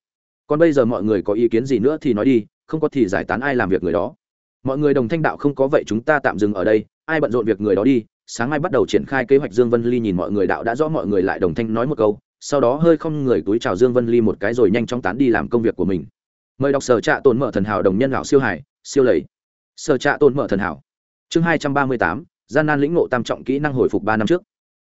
Còn bây giờ mọi người có ý kiến gì nữa thì nói đi, không có thì giải tán ai làm việc người đó. Mọi người đồng thanh đạo không có vậy chúng ta tạm dừng ở đây, ai bận rộn việc người đó đi sáng mai bắt đầu triển khai kế hoạch dương vân ly nhìn mọi người đạo đã rõ mọi người lại đồng thanh nói một câu, sau đó hơi không người túi chào dương vân ly một cái rồi nhanh chóng tán đi làm công việc của mình. Mời đọc sở trạ tồn mở thần hảo đồng nhân lão siêu hải, siêu lầy. Sở trạ tồn mở thần hảo. Chương hai trăm ba mươi tám, gian nan lĩnh ngộ tam trọng kỹ năng hồi phục ba năm trước.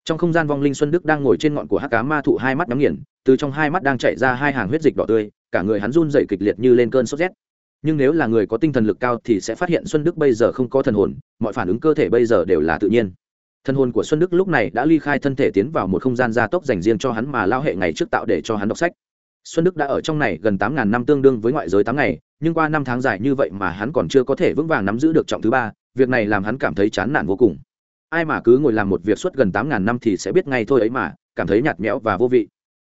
Trong không gian vong linh xuân đức đang ngồi trên ngọn của hắc cá ma thụ hai mắt nhắm nghiền, từ trong hai mắt đang chạy ra hai hàng huyết dịch đỏ tươi, cả người hắn run dậy kịch liệt như lên cơn sốt rét. Nhưng nếu là người có tinh thần lực cao thì sẽ phát hiện xuân đức bây giờ không có thần hồn, mọi phản ứng cơ thể bây giờ đều là tự nhiên thân hồn của xuân đức lúc này đã ly khai thân thể tiến vào một không gian gia tốc dành riêng cho hắn mà lao hệ ngày trước tạo để cho hắn đọc sách. Xuân đức đã ở trong này gần tám ngàn năm tương đương với ngoại giới tám ngày, nhưng qua năm tháng dài như vậy mà hắn còn chưa có thể vững vàng nắm giữ được trọng thứ ba, việc này làm hắn cảm thấy chán nản vô cùng. Ai mà cứ ngồi làm một việc suốt gần tám ngàn năm thì sẽ biết ngay thôi ấy mà, cảm thấy nhạt nhẽo và vô vị.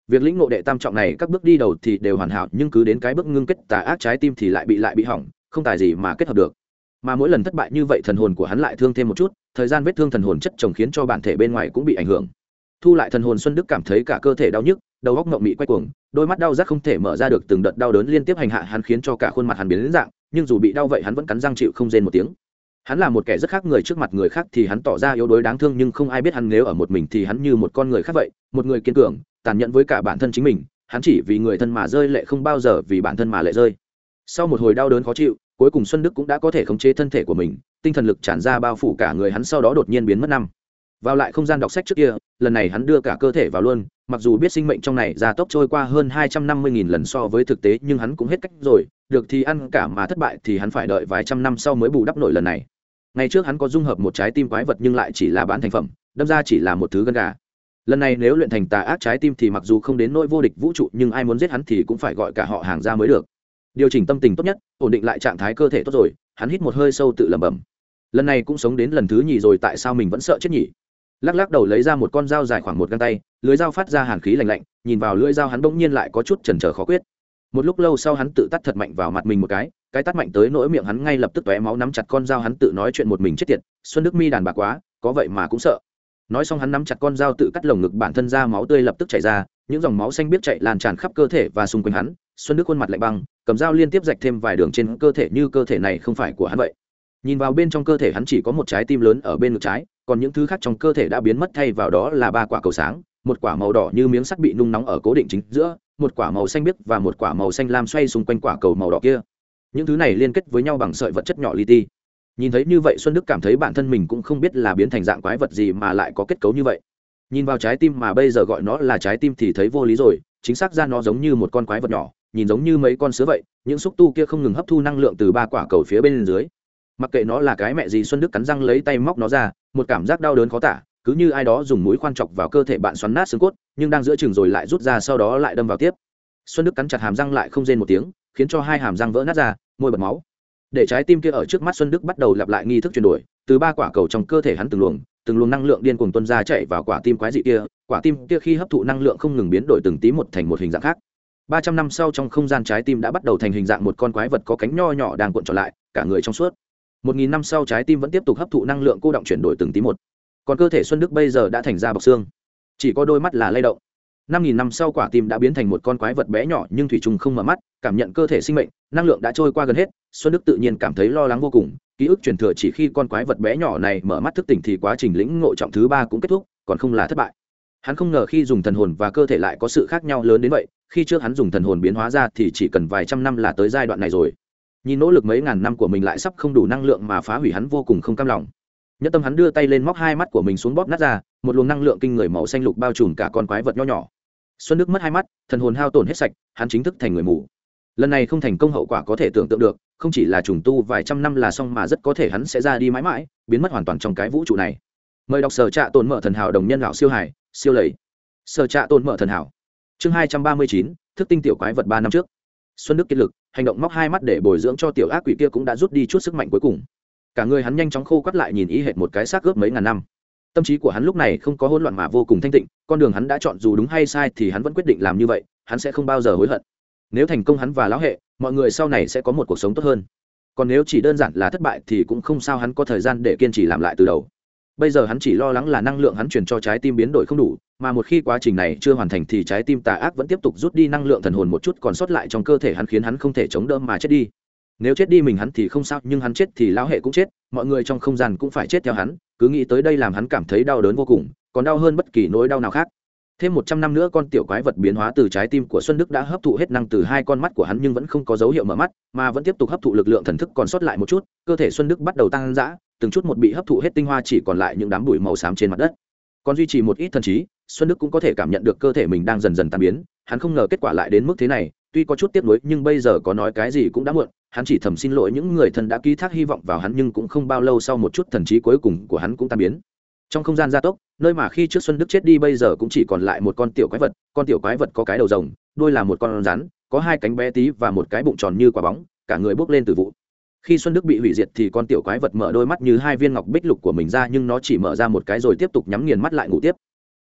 Việc lĩnh ngộ đệ tam trọng này các bước đi đầu thì đều hoàn hảo, nhưng cứ đến cái bước ngưng kết tà ác trái tim thì lại bị lại bị hỏng, không tài gì mà kết hợp được. Mà mỗi lần thất bại như vậy thần hồn của hắn lại thương thêm một chút thời gian vết thương thần hồn chất chồng khiến cho bản thể bên ngoài cũng bị ảnh hưởng. Thu lại thần hồn xuân đức cảm thấy cả cơ thể đau nhức, đầu góc ngộng mị quay cuồng, đôi mắt đau rát không thể mở ra được từng đợt đau đớn liên tiếp hành hạ hắn khiến cho cả khuôn mặt hắn biến đến dạng, nhưng dù bị đau vậy hắn vẫn cắn răng chịu không rên một tiếng. Hắn là một kẻ rất khác người trước mặt người khác thì hắn tỏ ra yếu đuối đáng thương nhưng không ai biết hắn nếu ở một mình thì hắn như một con người khác vậy, một người kiên cường, tàn nhẫn với cả bản thân chính mình, hắn chỉ vì người thân mà rơi lệ không bao giờ vì bản thân mà lệ rơi. Sau một hồi đau đớn khó chịu cuối cùng xuân đức cũng đã có thể khống chế thân thể của mình, tinh thần lực tràn ra bao phủ cả người hắn sau đó đột nhiên biến mất năm. Vào lại không gian đọc sách trước kia, lần này hắn đưa cả cơ thể vào luôn, mặc dù biết sinh mệnh trong này gia tốc trôi qua hơn hai trăm năm mươi nghìn lần so với thực tế, nhưng hắn cũng hết cách rồi, được thì ăn cả mà thất bại thì hắn phải đợi vài trăm năm sau mới bù đắp nổi lần này. Ngày trước hắn có dung hợp một trái tim quái vật nhưng lại chỉ là bán thành phẩm, đâm ra chỉ là một thứ gân gà. Lần này nếu luyện thành tà ác trái tim thì mặc dù không đến nỗi vô địch vũ trụ, nhưng ai muốn giết hắn thì cũng phải gọi cả họ hàng ra mới được điều chỉnh tâm tình tốt nhất, ổn định lại trạng thái cơ thể tốt rồi, hắn hít một hơi sâu tự lẩm bẩm. Lần này cũng sống đến lần thứ nhì rồi, tại sao mình vẫn sợ chết nhỉ? Lắc lắc đầu lấy ra một con dao dài khoảng một găng tay, lưới dao phát ra hàn khí lạnh lạnh, nhìn vào lưỡi dao hắn bỗng nhiên lại có chút chần chờ khó quyết. Một lúc lâu sau hắn tự tắt thật mạnh vào mặt mình một cái cái tắt mạnh tới nỗi miệng hắn ngay lập tức tóe máu nắm chặt con dao hắn tự nói chuyện một mình chết tiệt, xuân đức mi đàn bạc quá, có vậy mà cũng sợ. Nói xong hắn nắm chặt con dao tự cắt lồng ngực bản thân ra, máu tươi lập tức chảy ra, những dòng máu xanh biết chạy lan tràn khắp cơ thể và xung quanh hắn, xuân đức khuôn mặt lạnh băng cầm dao liên tiếp rạch thêm vài đường trên cơ thể như cơ thể này không phải của hắn vậy. Nhìn vào bên trong cơ thể hắn chỉ có một trái tim lớn ở bên ngực trái, còn những thứ khác trong cơ thể đã biến mất thay vào đó là ba quả cầu sáng, một quả màu đỏ như miếng sắt bị nung nóng ở cố định chính giữa, một quả màu xanh biếc và một quả màu xanh lam xoay xung quanh quả cầu màu đỏ kia. Những thứ này liên kết với nhau bằng sợi vật chất nhỏ li ti. Nhìn thấy như vậy, xuân đức cảm thấy bản thân mình cũng không biết là biến thành dạng quái vật gì mà lại có kết cấu như vậy. Nhìn vào trái tim mà bây giờ gọi nó là trái tim thì thấy vô lý rồi, chính xác ra nó giống như một con quái vật nhỏ nhìn giống như mấy con sứa vậy, những xúc tu kia không ngừng hấp thu năng lượng từ ba quả cầu phía bên dưới. Mặc kệ nó là cái mẹ gì xuân đức cắn răng lấy tay móc nó ra, một cảm giác đau đớn khó tả, cứ như ai đó dùng mũi khoan chọc vào cơ thể bạn xoắn nát xương cốt, nhưng đang giữa chừng rồi lại rút ra sau đó lại đâm vào tiếp. Xuân đức cắn chặt hàm răng lại không rên một tiếng, khiến cho hai hàm răng vỡ nát ra, môi bật máu. Để trái tim kia ở trước mắt xuân đức bắt đầu lặp lại nghi thức chuyển đổi, từ ba quả cầu trong cơ thể hắn từng luồng từng luồng năng lượng điên cuồng tuân ra chạy vào quả tim quái dị kia, quả tim kia khi hấp thụ năng lượng không ngừng biến đổi từng tí một thành một hình dạng khác ba trăm năm sau trong không gian trái tim đã bắt đầu thành hình dạng một con quái vật có cánh nho nhỏ đang cuộn trở lại, cả người trong suốt. Một nghìn năm sau trái tim vẫn tiếp tục hấp thụ năng lượng cô động chuyển đổi từng tí một. Còn cơ thể xuân đức bây giờ đã thành ra bọc xương. Chỉ có đôi mắt là lay động. Năm nghìn năm sau quả tim đã biến thành một con quái vật bé nhỏ nhưng thủy trùng không mở mắt, cảm nhận cơ thể sinh mệnh, năng lượng đã trôi qua gần hết, xuân đức tự nhiên cảm thấy lo lắng vô cùng. Ký ức truyền thừa chỉ khi con quái vật bé nhỏ này mở mắt thức tỉnh thì quá trình lĩnh ngộ trọng thứ ba cũng kết thúc, còn không là thất bại. Hắn không ngờ khi dùng thần hồn và cơ thể lại có sự khác nhau lớn đến vậy khi trước hắn dùng thần hồn biến hóa ra thì chỉ cần vài trăm năm là tới giai đoạn này rồi. Nhìn nỗ lực mấy ngàn năm của mình lại sắp không đủ năng lượng mà phá hủy hắn vô cùng không cam lòng. Nhất tâm hắn đưa tay lên móc hai mắt của mình xuống bóp nát ra, một luồng năng lượng kinh người màu xanh lục bao trùm cả con quái vật nho nhỏ. Xuân đức mất hai mắt, thần hồn hao tổn hết sạch, hắn chính thức thành người mù. Lần này không thành công hậu quả có thể tưởng tượng được, không chỉ là trùng tu vài trăm năm là xong mà rất có thể hắn sẽ ra đi mãi mãi, biến mất hoàn toàn trong cái vũ trụ này. Mời đọc sở trạ tồn mở thần hảo đồng nhân lão siêu hải, siêu lầy. Sở trạ tồn mở thần hảo chương hai trăm ba mươi chín, thức tinh tiểu quái vật ba năm trước. Xuân đức kiệt lực, hành động móc hai mắt để bồi dưỡng cho tiểu ác quỷ kia cũng đã rút đi chút sức mạnh cuối cùng. Cả người hắn nhanh chóng khô quắt lại nhìn ý hệt một cái xác ướp mấy ngàn năm. Tâm trí của hắn lúc này không có hỗn loạn mà vô cùng thanh tịnh, con đường hắn đã chọn dù đúng hay sai thì hắn vẫn quyết định làm như vậy, hắn sẽ không bao giờ hối hận. Nếu thành công hắn và lão hệ, mọi người sau này sẽ có một cuộc sống tốt hơn. Còn nếu chỉ đơn giản là thất bại thì cũng không sao hắn có thời gian để kiên trì làm lại từ đầu bây giờ hắn chỉ lo lắng là năng lượng hắn truyền cho trái tim biến đổi không đủ, mà một khi quá trình này chưa hoàn thành thì trái tim tà ác vẫn tiếp tục rút đi năng lượng thần hồn một chút còn sót lại trong cơ thể hắn khiến hắn không thể chống đỡ mà chết đi. Nếu chết đi mình hắn thì không sao, nhưng hắn chết thì lão hệ cũng chết, mọi người trong không gian cũng phải chết theo hắn, cứ nghĩ tới đây làm hắn cảm thấy đau đớn vô cùng, còn đau hơn bất kỳ nỗi đau nào khác. Thêm một trăm năm nữa con tiểu quái vật biến hóa từ trái tim của xuân đức đã hấp thụ hết năng từ hai con mắt của hắn nhưng vẫn không có dấu hiệu mở mắt, mà vẫn tiếp tục hấp thụ lực lượng thần thức còn sót lại một chút, cơ thể xuân đức bắt đầu tăng dã từng chút một bị hấp thụ hết tinh hoa chỉ còn lại những đám bụi màu xám trên mặt đất. Còn duy trì một ít thần trí, xuân đức cũng có thể cảm nhận được cơ thể mình đang dần dần tan biến, hắn không ngờ kết quả lại đến mức thế này, tuy có chút tiếc nuối nhưng bây giờ có nói cái gì cũng đã muộn, hắn chỉ thầm xin lỗi những người thân đã ký thác hy vọng vào hắn nhưng cũng không bao lâu sau một chút thần trí cuối cùng của hắn cũng tan biến. Trong không gian gia tốc, nơi mà khi trước xuân đức chết đi bây giờ cũng chỉ còn lại một con tiểu quái vật, con tiểu quái vật có cái đầu rồng đôi là một con rắn, có hai cánh bé tí và một cái bụng tròn như quả bóng, cả người bước lên từ vụ khi xuân đức bị hủy diệt thì con tiểu quái vật mở đôi mắt như hai viên ngọc bích lục của mình ra, nhưng nó chỉ mở ra một cái rồi tiếp tục nhắm nghiền mắt lại ngủ tiếp.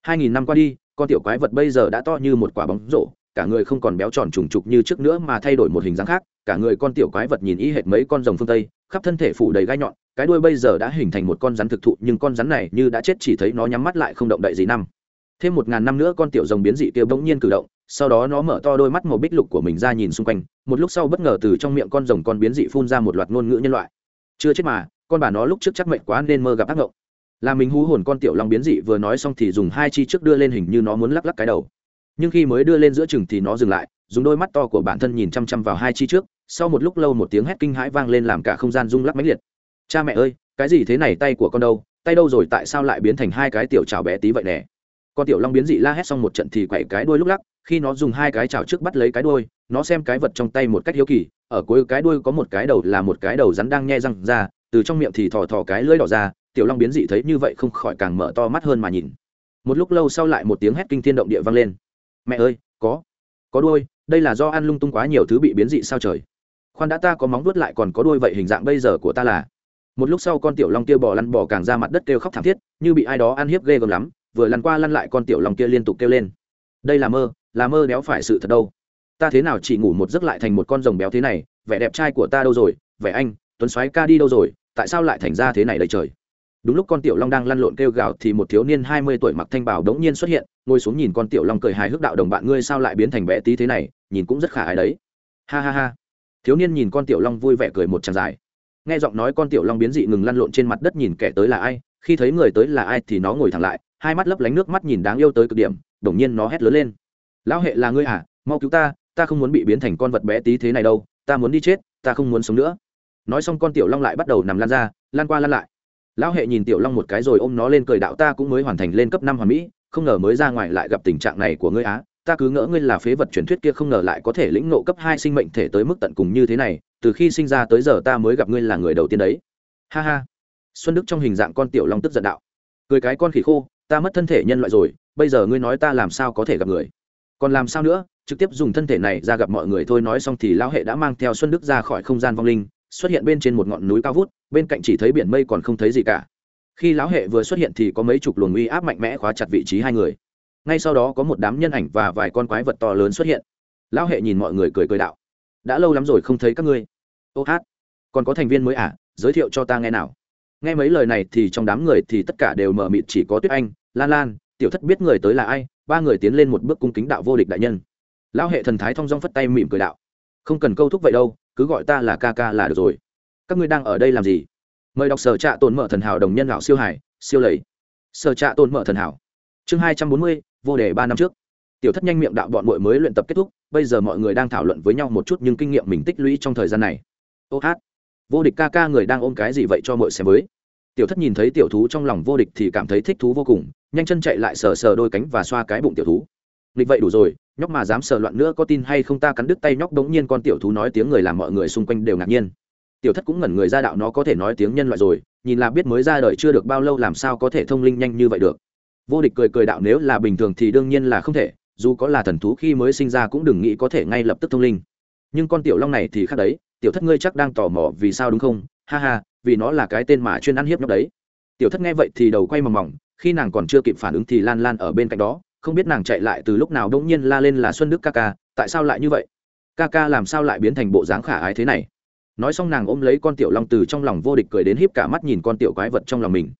Hai nghìn năm qua đi, con tiểu quái vật bây giờ đã to như một quả bóng rổ, cả người không còn béo tròn trùng trục như trước nữa mà thay đổi một hình dáng khác, cả người con tiểu quái vật nhìn y hệt mấy con rồng phương tây, khắp thân thể phủ đầy gai nhọn, cái đuôi bây giờ đã hình thành một con rắn thực thụ, nhưng con rắn này như đã chết chỉ thấy nó nhắm mắt lại không động đậy gì năm. Thêm một ngàn năm nữa con tiểu rồng biến dị kia bỗng nhiên cử động sau đó nó mở to đôi mắt màu bích lục của mình ra nhìn xung quanh, một lúc sau bất ngờ từ trong miệng con rồng con biến dị phun ra một loạt ngôn ngữ nhân loại. Chưa chết mà, con bà nó lúc trước chắc mệnh quá nên mơ gặp ác ngộng. Là mình hú hồn con tiểu long biến dị vừa nói xong thì dùng hai chi trước đưa lên hình như nó muốn lắc lắc cái đầu. Nhưng khi mới đưa lên giữa chừng thì nó dừng lại, dùng đôi mắt to của bản thân nhìn chăm chăm vào hai chi trước, sau một lúc lâu một tiếng hét kinh hãi vang lên làm cả không gian rung lắc mãnh liệt. Cha mẹ ơi, cái gì thế này, tay của con đâu? Tay đâu rồi, tại sao lại biến thành hai cái tiểu chảo bé tí vậy nè? Con tiểu long biến dị la hét xong một trận thì quậy cái đuôi lúc lắc, khi nó dùng hai cái chảo trước bắt lấy cái đuôi, nó xem cái vật trong tay một cách hiếu kỳ, ở cuối cái đuôi có một cái đầu là một cái đầu rắn đang nhe răng ra, từ trong miệng thì thò thò cái lưỡi đỏ ra, tiểu long biến dị thấy như vậy không khỏi càng mở to mắt hơn mà nhìn. Một lúc lâu sau lại một tiếng hét kinh thiên động địa vang lên. Mẹ ơi, có có đuôi, đây là do ăn lung tung quá nhiều thứ bị biến dị sao trời? Khoan đã ta có móng vuốt lại còn có đuôi vậy hình dạng bây giờ của ta là. Một lúc sau con tiểu long kia bò lăn bò càng ra mặt đất kêu khóc thảm thiết, như bị ai đó ăn hiếp ghê gớm lắm vừa lăn qua lăn lại con tiểu long kia liên tục kêu lên. Đây là mơ là mơ béo phải sự thật đâu. Ta thế nào chỉ ngủ một giấc lại thành một con rồng béo thế này, vẻ đẹp trai của ta đâu rồi, vẻ anh, tuấn xoáy ca đi đâu rồi, tại sao lại thành ra thế này đầy trời? Đúng lúc con tiểu long đang lăn lộn kêu gào thì một thiếu niên hai mươi tuổi mặc thanh bảo đống nhiên xuất hiện, ngồi xuống nhìn con tiểu long cười hài hước đạo đồng bạn ngươi sao lại biến thành bé tí thế này, nhìn cũng rất khả ái đấy. Ha ha ha. Thiếu niên nhìn con tiểu long vui vẻ cười một tràng dài. Nghe giọng nói con tiểu long biến dị ngừng lăn lộn trên mặt đất nhìn kẻ tới là ai, khi thấy người tới là ai thì nó ngồi thẳng lại hai mắt lấp lánh nước mắt nhìn đáng yêu tới cực điểm, đột nhiên nó hét lớn lên. Lão hệ là ngươi à mau cứu ta ta không muốn bị biến thành con vật bé tí thế này đâu, ta muốn đi chết, ta không muốn sống nữa. Nói xong con tiểu long lại bắt đầu nằm lan ra, lan qua lan lại. Lão hệ nhìn tiểu long một cái rồi ôm nó lên cười đạo, ta cũng mới hoàn thành lên cấp năm hoàn mỹ, không ngờ mới ra ngoài lại gặp tình trạng này của ngươi á. Ta cứ ngỡ ngươi là phế vật truyền thuyết kia không ngờ lại có thể lĩnh nộ cấp hai sinh mệnh thể tới mức tận cùng như thế này, từ khi sinh ra tới giờ ta mới gặp ngươi là người đầu tiên đấy. Ha ha. Xuân đức trong hình dạng con tiểu long tức giận đạo. Cười cái con khỉ khô ta mất thân thể nhân loại rồi, bây giờ ngươi nói ta làm sao có thể gặp người? Còn làm sao nữa? Trực tiếp dùng thân thể này ra gặp mọi người thôi, nói xong thì lão hệ đã mang theo xuân đức ra khỏi không gian vong linh, xuất hiện bên trên một ngọn núi cao vút, bên cạnh chỉ thấy biển mây còn không thấy gì cả. Khi lão hệ vừa xuất hiện thì có mấy chục luồng uy áp mạnh mẽ khóa chặt vị trí hai người. Ngay sau đó có một đám nhân ảnh và vài con quái vật to lớn xuất hiện. Lão hệ nhìn mọi người cười cười đạo, đã lâu lắm rồi không thấy các ngươi. Ô hát, còn có thành viên mới à? Giới thiệu cho ta nghe nào. Nghe mấy lời này thì trong đám người thì tất cả đều mờ mịt, chỉ có tuyết anh lan lan, tiểu thất biết người tới là ai, ba người tiến lên một bước cung kính đạo vô địch đại nhân. Lão hệ thần thái thong dong phất tay mỉm cười đạo, không cần câu thúc vậy đâu, cứ gọi ta là ca ca là được rồi. Các ngươi đang ở đây làm gì? Mời đọc sở trạ tồn mở thần hảo đồng nhân lão siêu hải, siêu lầy. Sở trạ tồn mở thần hảo. Chương hai trăm bốn mươi, vô đề ba năm trước. Tiểu thất nhanh miệng đạo bọn mội mới luyện tập kết thúc, bây giờ mọi người đang thảo luận với nhau một chút nhưng kinh nghiệm mình tích lũy trong thời gian này. Ô hát, vô địch ca ca người đang ôm cái gì vậy cho mọi xem mới tiểu thất nhìn thấy tiểu thú trong lòng vô địch thì cảm thấy thích thú vô cùng, nhanh chân chạy lại sờ sờ đôi cánh và xoa cái bụng tiểu thú. Nghịch vậy đủ rồi, nhóc mà dám sờ loạn nữa có tin hay không ta cắn đứt tay nhóc đống nhiên con tiểu thú nói tiếng người làm mọi người xung quanh đều ngạc nhiên. Tiểu thất cũng ngẩn người ra đạo nó có thể nói tiếng nhân loại rồi, nhìn là biết mới ra đời chưa được bao lâu làm sao có thể thông linh nhanh như vậy được. Vô địch cười cười đạo nếu là bình thường thì đương nhiên là không thể, dù có là thần thú khi mới sinh ra cũng đừng nghĩ có thể ngay lập tức thông linh. Nhưng con tiểu long này thì khác đấy, tiểu thất ngươi chắc đang tò mò vì sao đúng không? Ha ha vì nó là cái tên mà chuyên ăn hiếp nhóc đấy. Tiểu thất nghe vậy thì đầu quay mòng mòng, khi nàng còn chưa kịp phản ứng thì lan lan ở bên cạnh đó, không biết nàng chạy lại từ lúc nào đông nhiên la lên là xuân đức ca ca, tại sao lại như vậy? Ca ca làm sao lại biến thành bộ dáng khả ái thế này? Nói xong nàng ôm lấy con tiểu long từ trong lòng vô địch cười đến híp cả mắt nhìn con tiểu quái vật trong lòng mình.